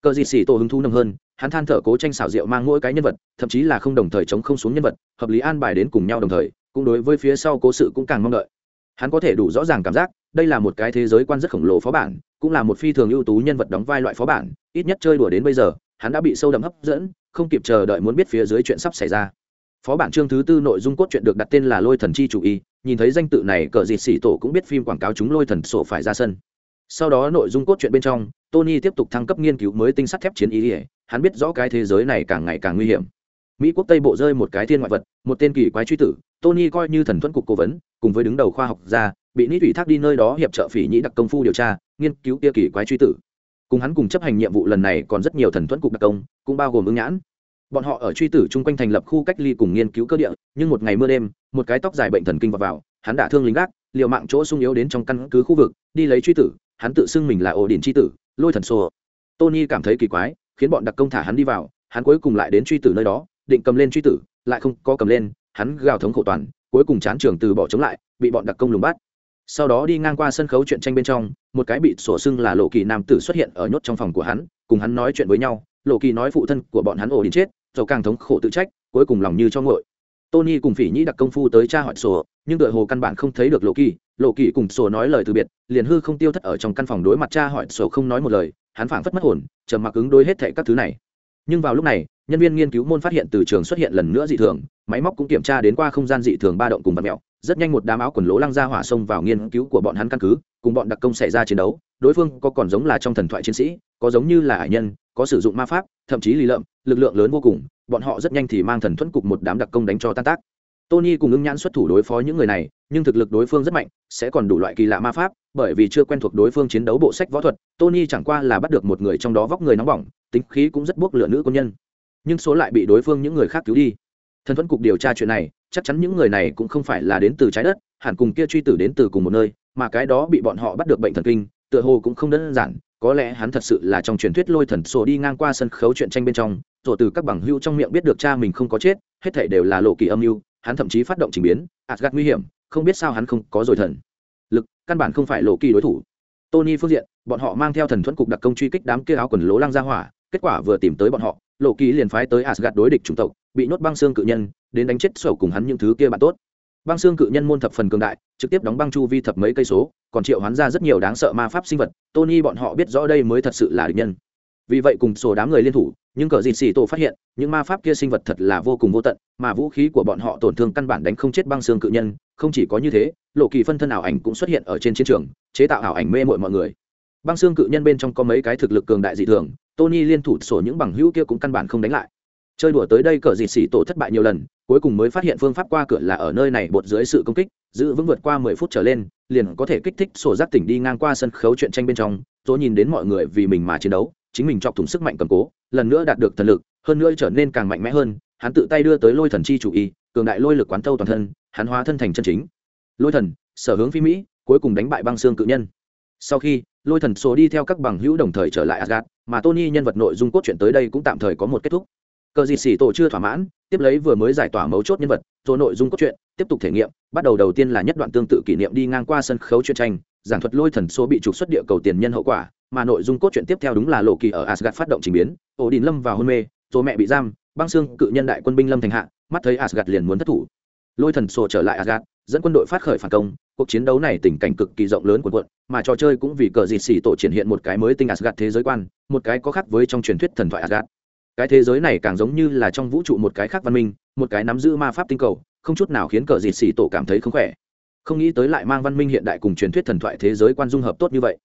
[SPEAKER 1] Cờ gì xì tổ hứng thú nồng hơn, hắn than thở cố tranh xảo diệu mang mỗi cái nhân vật, thậm chí là không đồng thời chống không xuống nhân vật, hợp lý an bài đến cùng nhau đồng thời, cũng đối với phía sau cố sự cũng càng mong đợi. Hắn có thể đủ rõ ràng cảm giác, đây là một cái thế giới quan rất khổng lồ phó bản cũng là một phi thường ưu tú nhân vật đóng vai loại phó bản, ít nhất chơi đùa đến bây giờ, hắn đã bị sâu đậm hấp dẫn, không kịp chờ đợi muốn biết phía dưới chuyện sắp xảy ra. Phó bản chương thứ tư nội dung cốt truyện được đặt tên là lôi thần chi chủ y, nhìn thấy danh tự này, cờ dịt xỉ tổ cũng biết phim quảng cáo chúng lôi thần sổ phải ra sân. Sau đó nội dung cốt truyện bên trong, tony tiếp tục thăng cấp nghiên cứu mới tinh sắt thép chiến ý ỉa hắn biết rõ cái thế giới này càng ngày càng nguy hiểm. Mỹ quốc tây bộ rơi một cái thiên ngoại vật, một tên kỳ quái truy tử, tony coi như thần thuẫn cục cố vấn, cùng với đứng đầu khoa học gia, bị nít ủy thác đi nơi đó hiệp trợ phỉ nhĩ đặc công phu điều tra nghiên cứu kia kỳ quái truy tử. Cùng hắn cùng chấp hành nhiệm vụ lần này còn rất nhiều thần thuẫn cục đặc công cũng bao gồm ứng nhãn. Bọn họ ở truy tử chung quanh thành lập khu cách ly cùng nghiên cứu cơ địa nhưng một ngày mưa đêm một cái tóc dài bệnh thần kinh vào, vào hắn đã thương lính gác liều mạng chỗ sung yếu đến trong căn cứ khu vực đi lấy truy tử hắn tự xưng mình là ổ điển tri tử lôi thần sô. Tony cảm thấy kỳ quái khiến bọn đặc công thả hắn đi vào hắn cuối cùng lại đến truy tử nơi đó định cầm lên truy tử lại không có cầm lên hắn gào thống khổ toàn cuối cùng chán trường từ bỏ chống lại bị bọn đặc công lùng bắt sau đó đi ngang qua sân khấu chuyện tranh bên trong, một cái bị sổ xưng là lộ kỳ nam tử xuất hiện ở nhốt trong phòng của hắn, cùng hắn nói chuyện với nhau. Lộ kỳ nói phụ thân của bọn hắn ổ đến chết dầu càng thống khổ tự trách, cuối cùng lòng như cho ngội tony cùng phỉ nhĩ đặc công phu tới cha hỏi sổ, nhưng đội hồ căn bản không thấy được lộ kỳ. Lộ kỳ cùng sổ nói lời từ biệt, liền hư không tiêu thất ở trong căn phòng đối mặt cha hỏi, sổ không nói một lời, hắn phảng phất mất hồn, trầm mặc ứng đối hết thệ các thứ này. Nhưng vào lúc này, nhân viên nghiên cứu môn phát hiện từ trường xuất hiện lần nữa dị thường, máy móc cũng kiểm tra đến qua không gian dị thường ba động cùng vật mẹo rất nhanh một đám áo quần lỗ lăng ra hỏa xông vào nghiên cứu của bọn hắn căn cứ, cùng bọn đặc công xảy ra chiến đấu. Đối phương có còn giống là trong thần thoại chiến sĩ, có giống như là hải nhân, có sử dụng ma pháp, thậm chí lì lợm, lực lượng lớn vô cùng, bọn họ rất nhanh thì mang thần thuẫn cục một đám đặc công đánh cho tan tác. Tony cùng ứng nhãn xuất thủ đối phó những người này, nhưng thực lực đối phương rất mạnh, sẽ còn đủ loại kỳ lạ ma pháp, bởi vì chưa quen thuộc đối phương chiến đấu bộ sách võ thuật, tony chẳng qua là bắt được một người trong đó vóc người nóng bỏng, tính khí cũng rất buốc lửa nữ quân nhân. Nhưng số lại bị đối phương những người khác cứu đi thần thuẫn cục điều tra chuyện này, chắc chắn những người này cũng không phải là đến từ trái đất, hẳn cùng kia truy tử đến từ cùng một nơi, mà cái đó bị bọn họ bắt được bệnh thần kinh, tựa hồ cũng không đơn giản, có lẽ hắn thật sự là trong truyền thuyết lôi thần sổ đi ngang qua sân khấu chuyện tranh bên trong rồi từ các bằng hưu trong miệng biết được cha mình không có chết, hết thảy đều là lộ kỳ âm mưu, hắn thậm chí phát động trình biến Asgard nguy hiểm, không biết sao hắn không có rồi thần. Lực, căn bản không phải lộ kỳ đối thủ. Tony phương diện, bọn họ mang theo thần thuẫn cục đặc công truy kích đám kia áo quần lố lăng ra hỏa, kết quả vừa tìm tới bọn họ, lộ kỳ liền phái tới Asgard đối địch chủng tộc bị nhốt băng xương cự nhân, đến đánh chết sầu cùng hắn những thứ kia bạn tốt. Băng xương cự nhân môn thập phần cường đại, trực tiếp đóng băng chu vi thập mấy cây số, còn triệu hắn ra rất nhiều đáng sợ ma pháp sinh vật. Tony bọn họ biết rõ đây mới thật sự là địch nhân. Vì vậy cùng sổ đám người liên thủ, nhưng cờ dịt xì tổ phát hiện, những ma pháp kia sinh vật thật là vô cùng vô tận, mà vũ khí của bọn họ tổn thương căn bản đánh không chết băng xương cự nhân, không chỉ có như thế, lộ kỳ phân thân ảo ảnh cũng xuất hiện ở trên chiến trường, chế tạo ảo ảnh mê mội mọi người. Băng xương cự nhân bên trong có mấy cái thực lực cường đại dị thường, tony liên thủ sổ những bằng hữu kia cũng căn bản không đánh lại chơi đùa tới đây cờ dịt xỉ tổ thất bại nhiều lần, cuối cùng mới phát hiện phương pháp qua cửa là ở nơi này bột dưới sự công kích, giữ vững vượt qua mười phút trở lên, liền có thể kích thích sổ giác tỉnh đi ngang qua sân khấu chuyện tranh bên trong tôi nhìn đến mọi người vì mình mà chiến đấu, chính mình chọc thủng sức mạnh cầm cố, lần nữa đạt được thần lực, hơn nữa trở nên càng mạnh mẽ hơn, hắn tự tay đưa tới lôi thần chi chủ y, cường đại lôi lực quán thâu toàn thân, hắn hóa thân thành chân chính. Lôi thần, sở hướng phi mỹ, cuối cùng đánh bại băng xương cự nhân. Sau khi, lôi thần số đi theo các bằng hữu đồng thời trở lại asgad mà tony nhân vật nội dung cốt truyện tới đây cũng tạm thời có một kết thúc cờ dịt xỉ tổ chưa thỏa mãn, tiếp lấy vừa mới giải tỏa mấu chốt nhân vật rồi nội dung cốt truyện, tiếp tục thể nghiệm, bắt đầu đầu tiên là nhất đoạn tương tự kỷ niệm đi ngang qua sân khấu truyện tranh, giảng thuật lôi thần số bị trục xuất địa cầu tiền nhân hậu quả, mà nội dung cốt truyện tiếp theo đúng là lộ kỳ ở asgad phát động trình biến ổ đình lâm vào hôn mê rồi mẹ bị giam, băng xương cự nhân đại quân binh lâm thành hạ, mắt thấy asgad liền muốn thất thủ. Lôi thần sổ trở lại asgad dẫn quân đội phát khởi phản công, cuộc chiến đấu này tình cảnh cực kỳ rộng lớn của quận mà trò chơi cũng vì cờ dịt xỉ tổ triển hiện một cái mới tinh asgad thế giới quan, một cái có khác với trong truyền thuyết thần thoại asgad cái thế giới này càng giống như là trong vũ trụ một cái khác văn minh một cái nắm giữ ma pháp tinh cầu không chút nào khiến cờ dịt xì tổ cảm thấy không khỏe. Không nghĩ tới lại mang văn minh hiện đại cùng truyền thuyết thần thoại thế giới quan dung hợp tốt như vậy.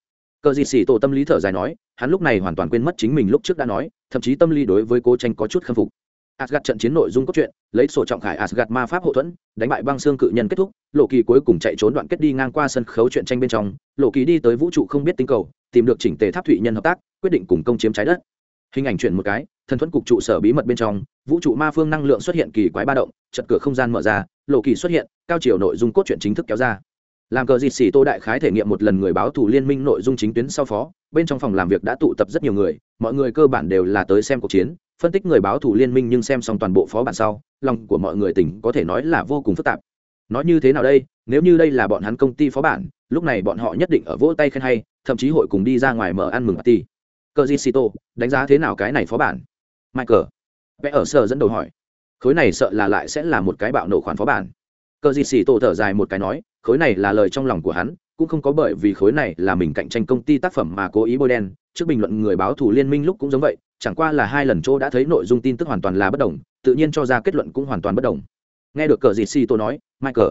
[SPEAKER 1] Cờ dịt xì tổ tâm lý thở dài nói hắn lúc này hoàn toàn quên mất chính mình lúc trước đã nói thậm chí tâm lý đối với cố tranh có chút khâm phục. Asgard trận chiến nội dung cốt truyện, lấy sổ trọng khải Asgard ma pháp hộ thuẫn, đánh bại băng xương cự nhân kết thúc, Lộ Kỳ cuối cùng chạy trốn đoạn kết đi ngang qua sân khấu chuyện tranh bên trong, Lộ Kỳ đi tới vũ trụ không biết tinh cầu, tìm được chỉnh tề tháp thụy nhân hợp tác, quyết định cùng công chiếm trái đất. Hình ảnh chuyển một cái, thần thuẫn cục trụ sở bí mật bên trong, vũ trụ ma phương năng lượng xuất hiện kỳ quái ba động, chật cửa không gian mở ra, Lộ Kỳ xuất hiện, cao chiều nội dung cốt truyện chính thức kéo ra. Làm cờ dịt xỉ Tô đại khái thể nghiệm một lần người báo thủ liên minh nội dung chính tuyến sau phó, bên trong phòng làm việc đã tụ tập rất nhiều người, mọi người cơ bản đều là tới xem cuộc chiến, phân tích người báo thủ liên minh nhưng xem xong toàn bộ phó bản sau lòng của mọi người tỉnh có thể nói là vô cùng phức tạp. Nói như thế nào đây? Nếu như đây là bọn hắn công ty phó bản lúc này bọn họ nhất định ở vỗ tay khen hay thậm chí hội cùng đi ra ngoài mở ăn mừng party cờ di sito đánh giá thế nào cái này phó bản? Michael, vẽ ở sở dẫn đầu hỏi. Khối này sợ là lại sẽ là một cái bạo nổ khoản phó bản. Cờ di sito thở dài một cái nói, khối này là lời trong lòng của hắn, cũng không có bởi vì khối này là mình cạnh tranh công ty tác phẩm mà cố ý bôi đen. Trước bình luận người báo thủ liên minh lúc cũng giống vậy, chẳng qua là hai lần chỗ đã thấy nội dung tin tức hoàn toàn là bất đồng, tự nhiên cho ra kết luận cũng hoàn toàn bất đồng. Nghe được cờ gì si tô nói, michael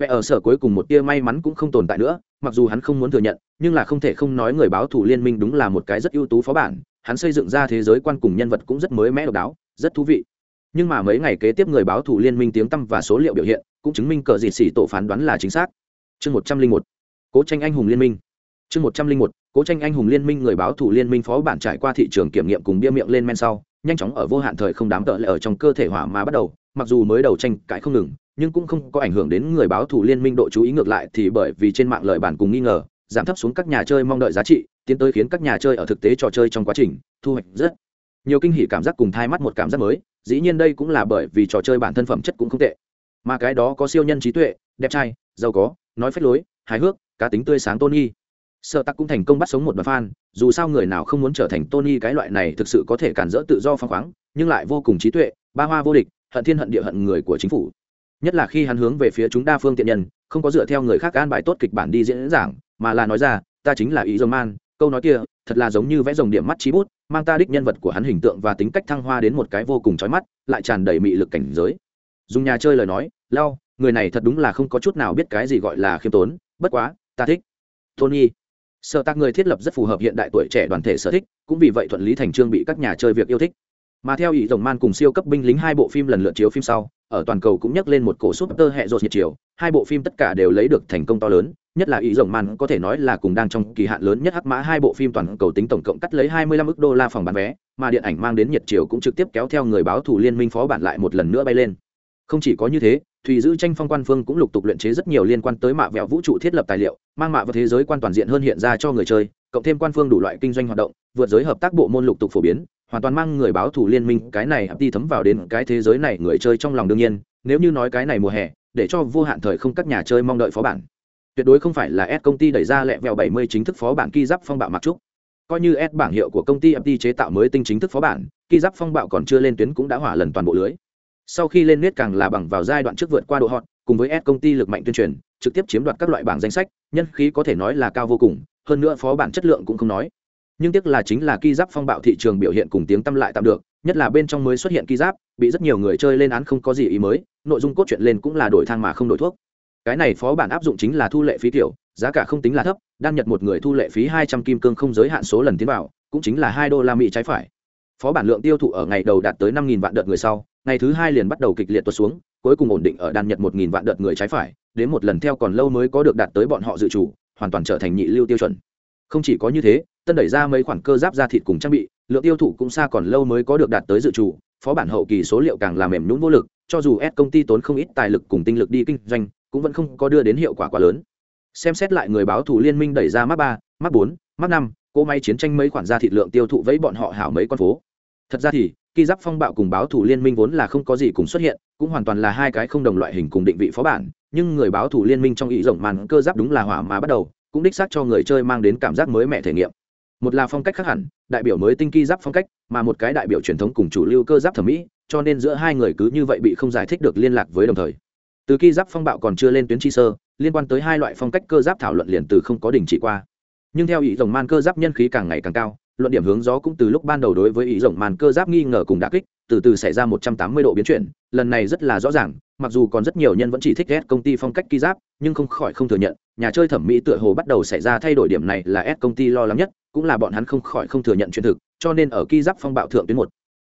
[SPEAKER 1] vẽ ở sở cuối cùng một tia may mắn cũng không tồn tại nữa, mặc dù hắn không muốn thừa nhận, nhưng là không thể không nói người báo thủ liên minh đúng là một cái rất ưu tú phó bản, hắn xây dựng ra thế giới quan cùng nhân vật cũng rất mới mẻ độc đáo, rất thú vị. Nhưng mà mấy ngày kế tiếp người báo thủ liên minh tiếng tăm và số liệu biểu hiện, cũng chứng minh cờ dịt xỉ tổ phán đoán là chính xác. Chương một trăm linh một, cố tranh anh hùng liên minh. Chương một trăm linh một, cố tranh anh hùng liên minh người báo thủ liên minh phó bản trải qua thị trường kiểm nghiệm cùng bia miệng lên men sau, nhanh chóng ở vô hạn thời không đám tợ lại ở trong cơ thể hỏa mà bắt đầu, mặc dù mới đầu tranh cãi không ngừng nhưng cũng không có ảnh hưởng đến người báo thủ liên minh độ chú ý ngược lại thì bởi vì trên mạng lời bản cùng nghi ngờ, giảm thấp xuống các nhà chơi mong đợi giá trị, tiến tới khiến các nhà chơi ở thực tế trò chơi trong quá trình, thu hoạch rất nhiều kinh hỉ cảm giác cùng thay mắt một cảm giác mới, dĩ nhiên đây cũng là bởi vì trò chơi bản thân phẩm chất cũng không tệ. Mà cái đó có siêu nhân trí tuệ, đẹp trai, giàu có, nói phép lối, hài hước, cá tính tươi sáng tôn nghi sợ tắc cũng thành công bắt sống một đoàn fan, dù sao người nào không muốn trở thành tony cái loại này thực sự có thể cản rỡ tự do phăng khoáng, nhưng lại vô cùng trí tuệ, ba hoa vô địch, hận thiên hận địa hận người của chính phủ nhất là khi hắn hướng về phía chúng đa phương tiện nhân, không có dựa theo người khác an bài tốt kịch bản đi diễn giảng, mà là nói ra, ta chính là ý dòng man, câu nói kia thật là giống như vẽ dòng điểm mắt trí bút, mang ta đích nhân vật của hắn hình tượng và tính cách thăng hoa đến một cái vô cùng trói mắt, lại tràn đầy mị lực cảnh giới. Dùng nhà chơi lời nói, lao, người này thật đúng là không có chút nào biết cái gì gọi là khiêm tốn, bất quá, ta thích. Tony, sở tạc người thiết lập rất phù hợp hiện đại tuổi trẻ đoàn thể sở thích, cũng vì vậy thuận lý thành trương bị các nhà chơi việc yêu thích. Mà theo ý rồng man cùng siêu cấp binh lính hai bộ phim lần lượt chiếu phim sau ở toàn cầu cũng nhắc lên một cổ súp tơ hệ rột nhiệt chiều. Hai bộ phim tất cả đều lấy được thành công to lớn, nhất là ý rồng man có thể nói là cùng đang trong kỳ hạn lớn nhất hắc mã hai bộ phim toàn cầu tính tổng cộng cắt lấy 25 ức đô la phòng bán vé, mà điện ảnh mang đến nhiệt chiều cũng trực tiếp kéo theo người báo thủ liên minh phó bản lại một lần nữa bay lên. Không chỉ có như thế, thùy giữ tranh phong quan phương cũng lục tục luyện chế rất nhiều liên quan tới mạ vẹo vũ trụ thiết lập tài liệu, mang mạ vào thế giới quan toàn diện hơn hiện ra cho người chơi, cộng thêm quan phương đủ loại kinh doanh hoạt động, vượt giới hợp tác bộ môn lục tục phổ biến hoàn toàn mang người báo thủ liên minh, cái này đi thấm vào đến cái thế giới này người chơi trong lòng đương nhiên, nếu như nói cái này mùa hè, để cho vô hạn thời không các nhà chơi mong đợi phó bản. Tuyệt đối không phải là S công ty đẩy ra lẹ vẹo 70 chính thức phó bản ki giáp phong bạo mặc trúc. Coi như S bảng hiệu của công ty FT chế tạo mới tinh chính thức phó bản, ki giáp phong bạo còn chưa lên tuyến cũng đã hỏa lần toàn bộ lưới. Sau khi lên nét càng là bằng vào giai đoạn trước vượt qua độ hot, cùng với S công ty lực mạnh tuyên truyền, trực tiếp chiếm đoạt các loại bảng danh sách, nhân khí có thể nói là cao vô cùng, hơn nữa phó bản chất lượng cũng không nói nhưng tiếc là chính là ki giáp phong bạo thị trường biểu hiện cùng tiếng tăm lại tạm được, nhất là bên trong mới xuất hiện ki giáp, bị rất nhiều người chơi lên án không có gì ý mới, nội dung cốt truyện lên cũng là đổi thang mà không đổi thuốc. Cái này phó bản áp dụng chính là thu lệ phí kiểu giá cả không tính là thấp, đan nhật một người thu lệ phí hai trăm kim cương không giới hạn số lần tiến vào, cũng chính là hai đô la mỹ trái phải. Phó bản lượng tiêu thụ ở ngày đầu đạt tới năm vạn đợt người sau, ngày thứ hai liền bắt đầu kịch liệt tuột xuống, cuối cùng ổn định ở đan nhật một nghìn vạn đợt người trái phải, đến một lần theo còn lâu mới có được đạt tới bọn họ dự chủ hoàn toàn trở thành nhị lưu tiêu chuẩn không chỉ có như thế, tân đẩy ra mấy khoản cơ giáp ra thịt cùng trang bị, lượng tiêu thụ cũng xa còn lâu mới có được đạt tới dự chủ phó bản hậu kỳ số liệu càng làm mềm nhũng vô lực, cho dù S công ty tốn không ít tài lực cùng tinh lực đi kinh doanh, cũng vẫn không có đưa đến hiệu quả quá lớn. Xem xét lại người báo thủ liên minh đẩy ra mắt ba mắt bốn mắt năm, cỗ máy chiến tranh mấy khoản ra thịt lượng tiêu thụ với bọn họ hảo mấy con phố. Thật ra thì, khi giáp phong bạo cùng báo thủ liên minh vốn là không có gì cùng xuất hiện, cũng hoàn toàn là hai cái không đồng loại hình cùng định vị phó bản, nhưng người báo thủ liên minh trong ý rộng màn cơ giáp đúng là hỏa mà bắt đầu cũng đích xác cho người chơi mang đến cảm giác mới mẻ thể nghiệm. Một là phong cách khác hẳn, đại biểu mới tinh ki giáp phong cách, mà một cái đại biểu truyền thống cùng chủ lưu cơ giáp thẩm mỹ, cho nên giữa hai người cứ như vậy bị không giải thích được liên lạc với đồng thời. Từ ki giáp phong bạo còn chưa lên tuyến chi sơ, liên quan tới hai loại phong cách cơ giáp thảo luận liền từ không có đình chỉ qua. Nhưng theo ý rồng man cơ giáp nhân khí càng ngày càng cao, luận điểm hướng gió cũng từ lúc ban đầu đối với ý rồng man cơ giáp nghi ngờ cùng đã kích từ từ xảy ra một trăm tám mươi độ biến chuyển, lần này rất là rõ ràng, mặc dù còn rất nhiều nhân vẫn chỉ thích ghét công ty phong cách ki giáp, nhưng không khỏi không thừa nhận, nhà chơi thẩm mỹ tựa hồ bắt đầu xảy ra thay đổi điểm này là s công ty lo lắng nhất, cũng là bọn hắn không khỏi không thừa nhận chuyện thực, cho nên ở ki giáp phong bạo thượng tuyến một,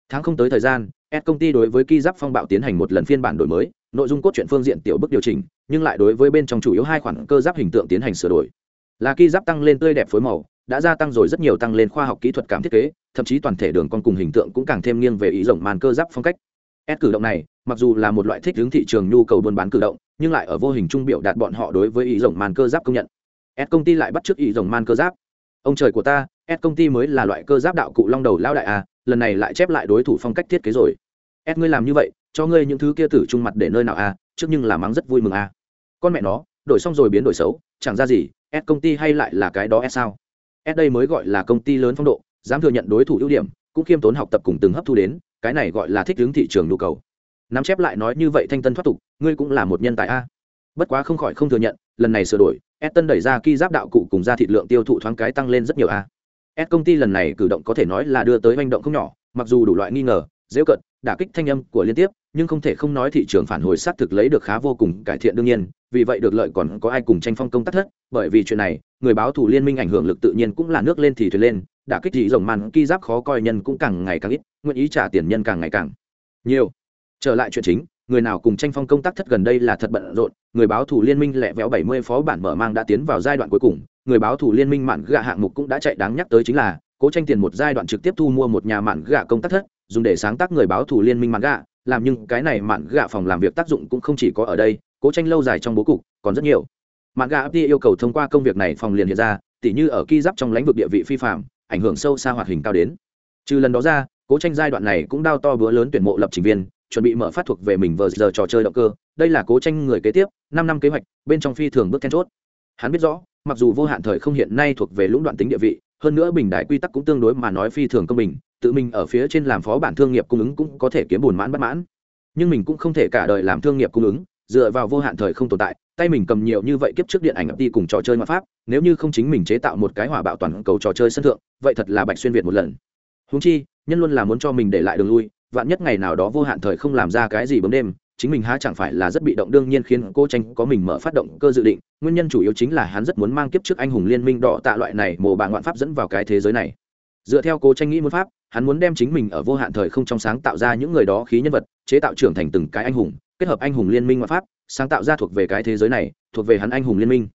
[SPEAKER 1] tháng không tới thời gian s công ty đối với ki giáp phong bạo tiến hành một lần phiên bản đổi mới, nội dung cốt truyện phương diện tiểu bức điều chỉnh, nhưng lại đối với bên trong chủ yếu hai khoản cơ giáp hình tượng tiến hành sửa đổi. Là ki giáp tăng lên tươi đẹp phối màu đã gia tăng rồi rất nhiều tăng lên khoa học kỹ thuật cảm thiết kế thậm chí toàn thể đường con cùng hình tượng cũng càng thêm nghiêng về ý rộng màn cơ giáp phong cách S cử động này, mặc dù là một loại thích ứng thị trường nhu cầu buôn bán cử động, nhưng lại ở vô hình trung biểu đạt bọn họ đối với ý rộng màn cơ giáp công nhận. S công ty lại bắt chước ý rộng màn cơ giáp. Ông trời của ta, S công ty mới là loại cơ giáp đạo cụ long đầu lao đại a, lần này lại chép lại đối thủ phong cách thiết kế rồi. S ngươi làm như vậy, cho ngươi những thứ kia tử trung mặt để nơi nào a, trước nhưng là mắng rất vui mừng a. Con mẹ nó, đổi xong rồi biến đổi xấu, chẳng ra gì, S công ty hay lại là cái đó S sao? S đây mới gọi là công ty lớn phong độ, dám thừa nhận đối thủ ưu điểm, cũng khiêm tốn học tập cùng từng hấp thu đến, cái này gọi là thích ứng thị trường nhu cầu. Nắm chép lại nói như vậy thanh tân thoát tục ngươi cũng là một nhân tài a. Bất quá không khỏi không thừa nhận lần này sửa đổi s tân đẩy ra ki giáp đạo cụ cùng ra thịt lượng tiêu thụ thoáng cái tăng lên rất nhiều a. S công ty lần này cử động có thể nói là đưa tới manh động không nhỏ mặc dù đủ loại nghi ngờ dễ cận đả kích thanh âm của liên tiếp nhưng không thể không nói thị trường phản hồi xác thực lấy được khá vô cùng, cải thiện đương nhiên, vì vậy được lợi còn có ai cùng tranh phong công tác thất, bởi vì chuyện này, người báo thủ liên minh ảnh hưởng lực tự nhiên cũng là nước lên thì thuyền lên, đã kích dị rồng màn ki giáp khó coi nhân cũng càng ngày càng ít, nguyện ý trả tiền nhân càng ngày càng nhiều. Trở lại chuyện chính, người nào cùng tranh phong công tác thất gần đây là thật bận rộn, người báo thủ liên minh lẹ véo bảy mươi phó bản mở mang đã tiến vào giai đoạn cuối cùng, người báo thủ liên minh mạn gạ hạng mục cũng đã chạy đáng nhắc tới chính là, cố tranh tiền một giai đoạn trực tiếp thu mua một nhà mạn gạ công tác thất, dùng để sáng tác người báo thủ liên minh mạn gạ làm nhưng cái này mạn gạ phòng làm việc tác dụng cũng không chỉ có ở đây, cố tranh lâu dài trong bố cục, còn rất nhiều. Mạn gạ apti yêu cầu thông qua công việc này phòng liền hiện ra, tỉ như ở ki giáp trong lãnh vực địa vị phi phạm, ảnh hưởng sâu xa hoạt hình cao đến. Trừ lần đó ra, cố tranh giai đoạn này cũng đao to bữa lớn tuyển mộ lập trình viên, chuẩn bị mở phát thuộc về mình vờ giờ trò chơi động cơ. Đây là cố tranh người kế tiếp, năm năm kế hoạch, bên trong phi thường bước then chốt. Hắn biết rõ, mặc dù vô hạn thời không hiện nay thuộc về lũng đoạn tính địa vị hơn nữa bình đại quy tắc cũng tương đối mà nói phi thường công bình, tự mình ở phía trên làm phó bản thương nghiệp cung ứng cũng có thể kiếm bùn mãn bất mãn. Nhưng mình cũng không thể cả đời làm thương nghiệp cung ứng, dựa vào vô hạn thời không tồn tại, tay mình cầm nhiều như vậy kiếp trước điện ảnh ập đi cùng trò chơi ngoại pháp, nếu như không chính mình chế tạo một cái hỏa bạo toàn cầu trò chơi sân thượng, vậy thật là bạch xuyên việt một lần. Húng chi, nhân luôn là muốn cho mình để lại đường lui, vạn nhất ngày nào đó vô hạn thời không làm ra cái gì bấm đêm chính mình há chẳng phải là rất bị động, đương nhiên khiến cô tranh có mình mở phát động cơ dự định. Nguyên nhân chủ yếu chính là hắn rất muốn mang kiếp trước anh hùng liên minh đỏ tạ loại này mồ bà ngoạn pháp dẫn vào cái thế giới này. Dựa theo cô tranh nghĩ muốn pháp, hắn muốn đem chính mình ở vô hạn thời không trong sáng tạo ra những người đó khí nhân vật, chế tạo trưởng thành từng cái anh hùng, kết hợp anh hùng liên minh ngoại pháp, sáng tạo ra thuộc về cái thế giới này, thuộc về hắn anh hùng liên minh.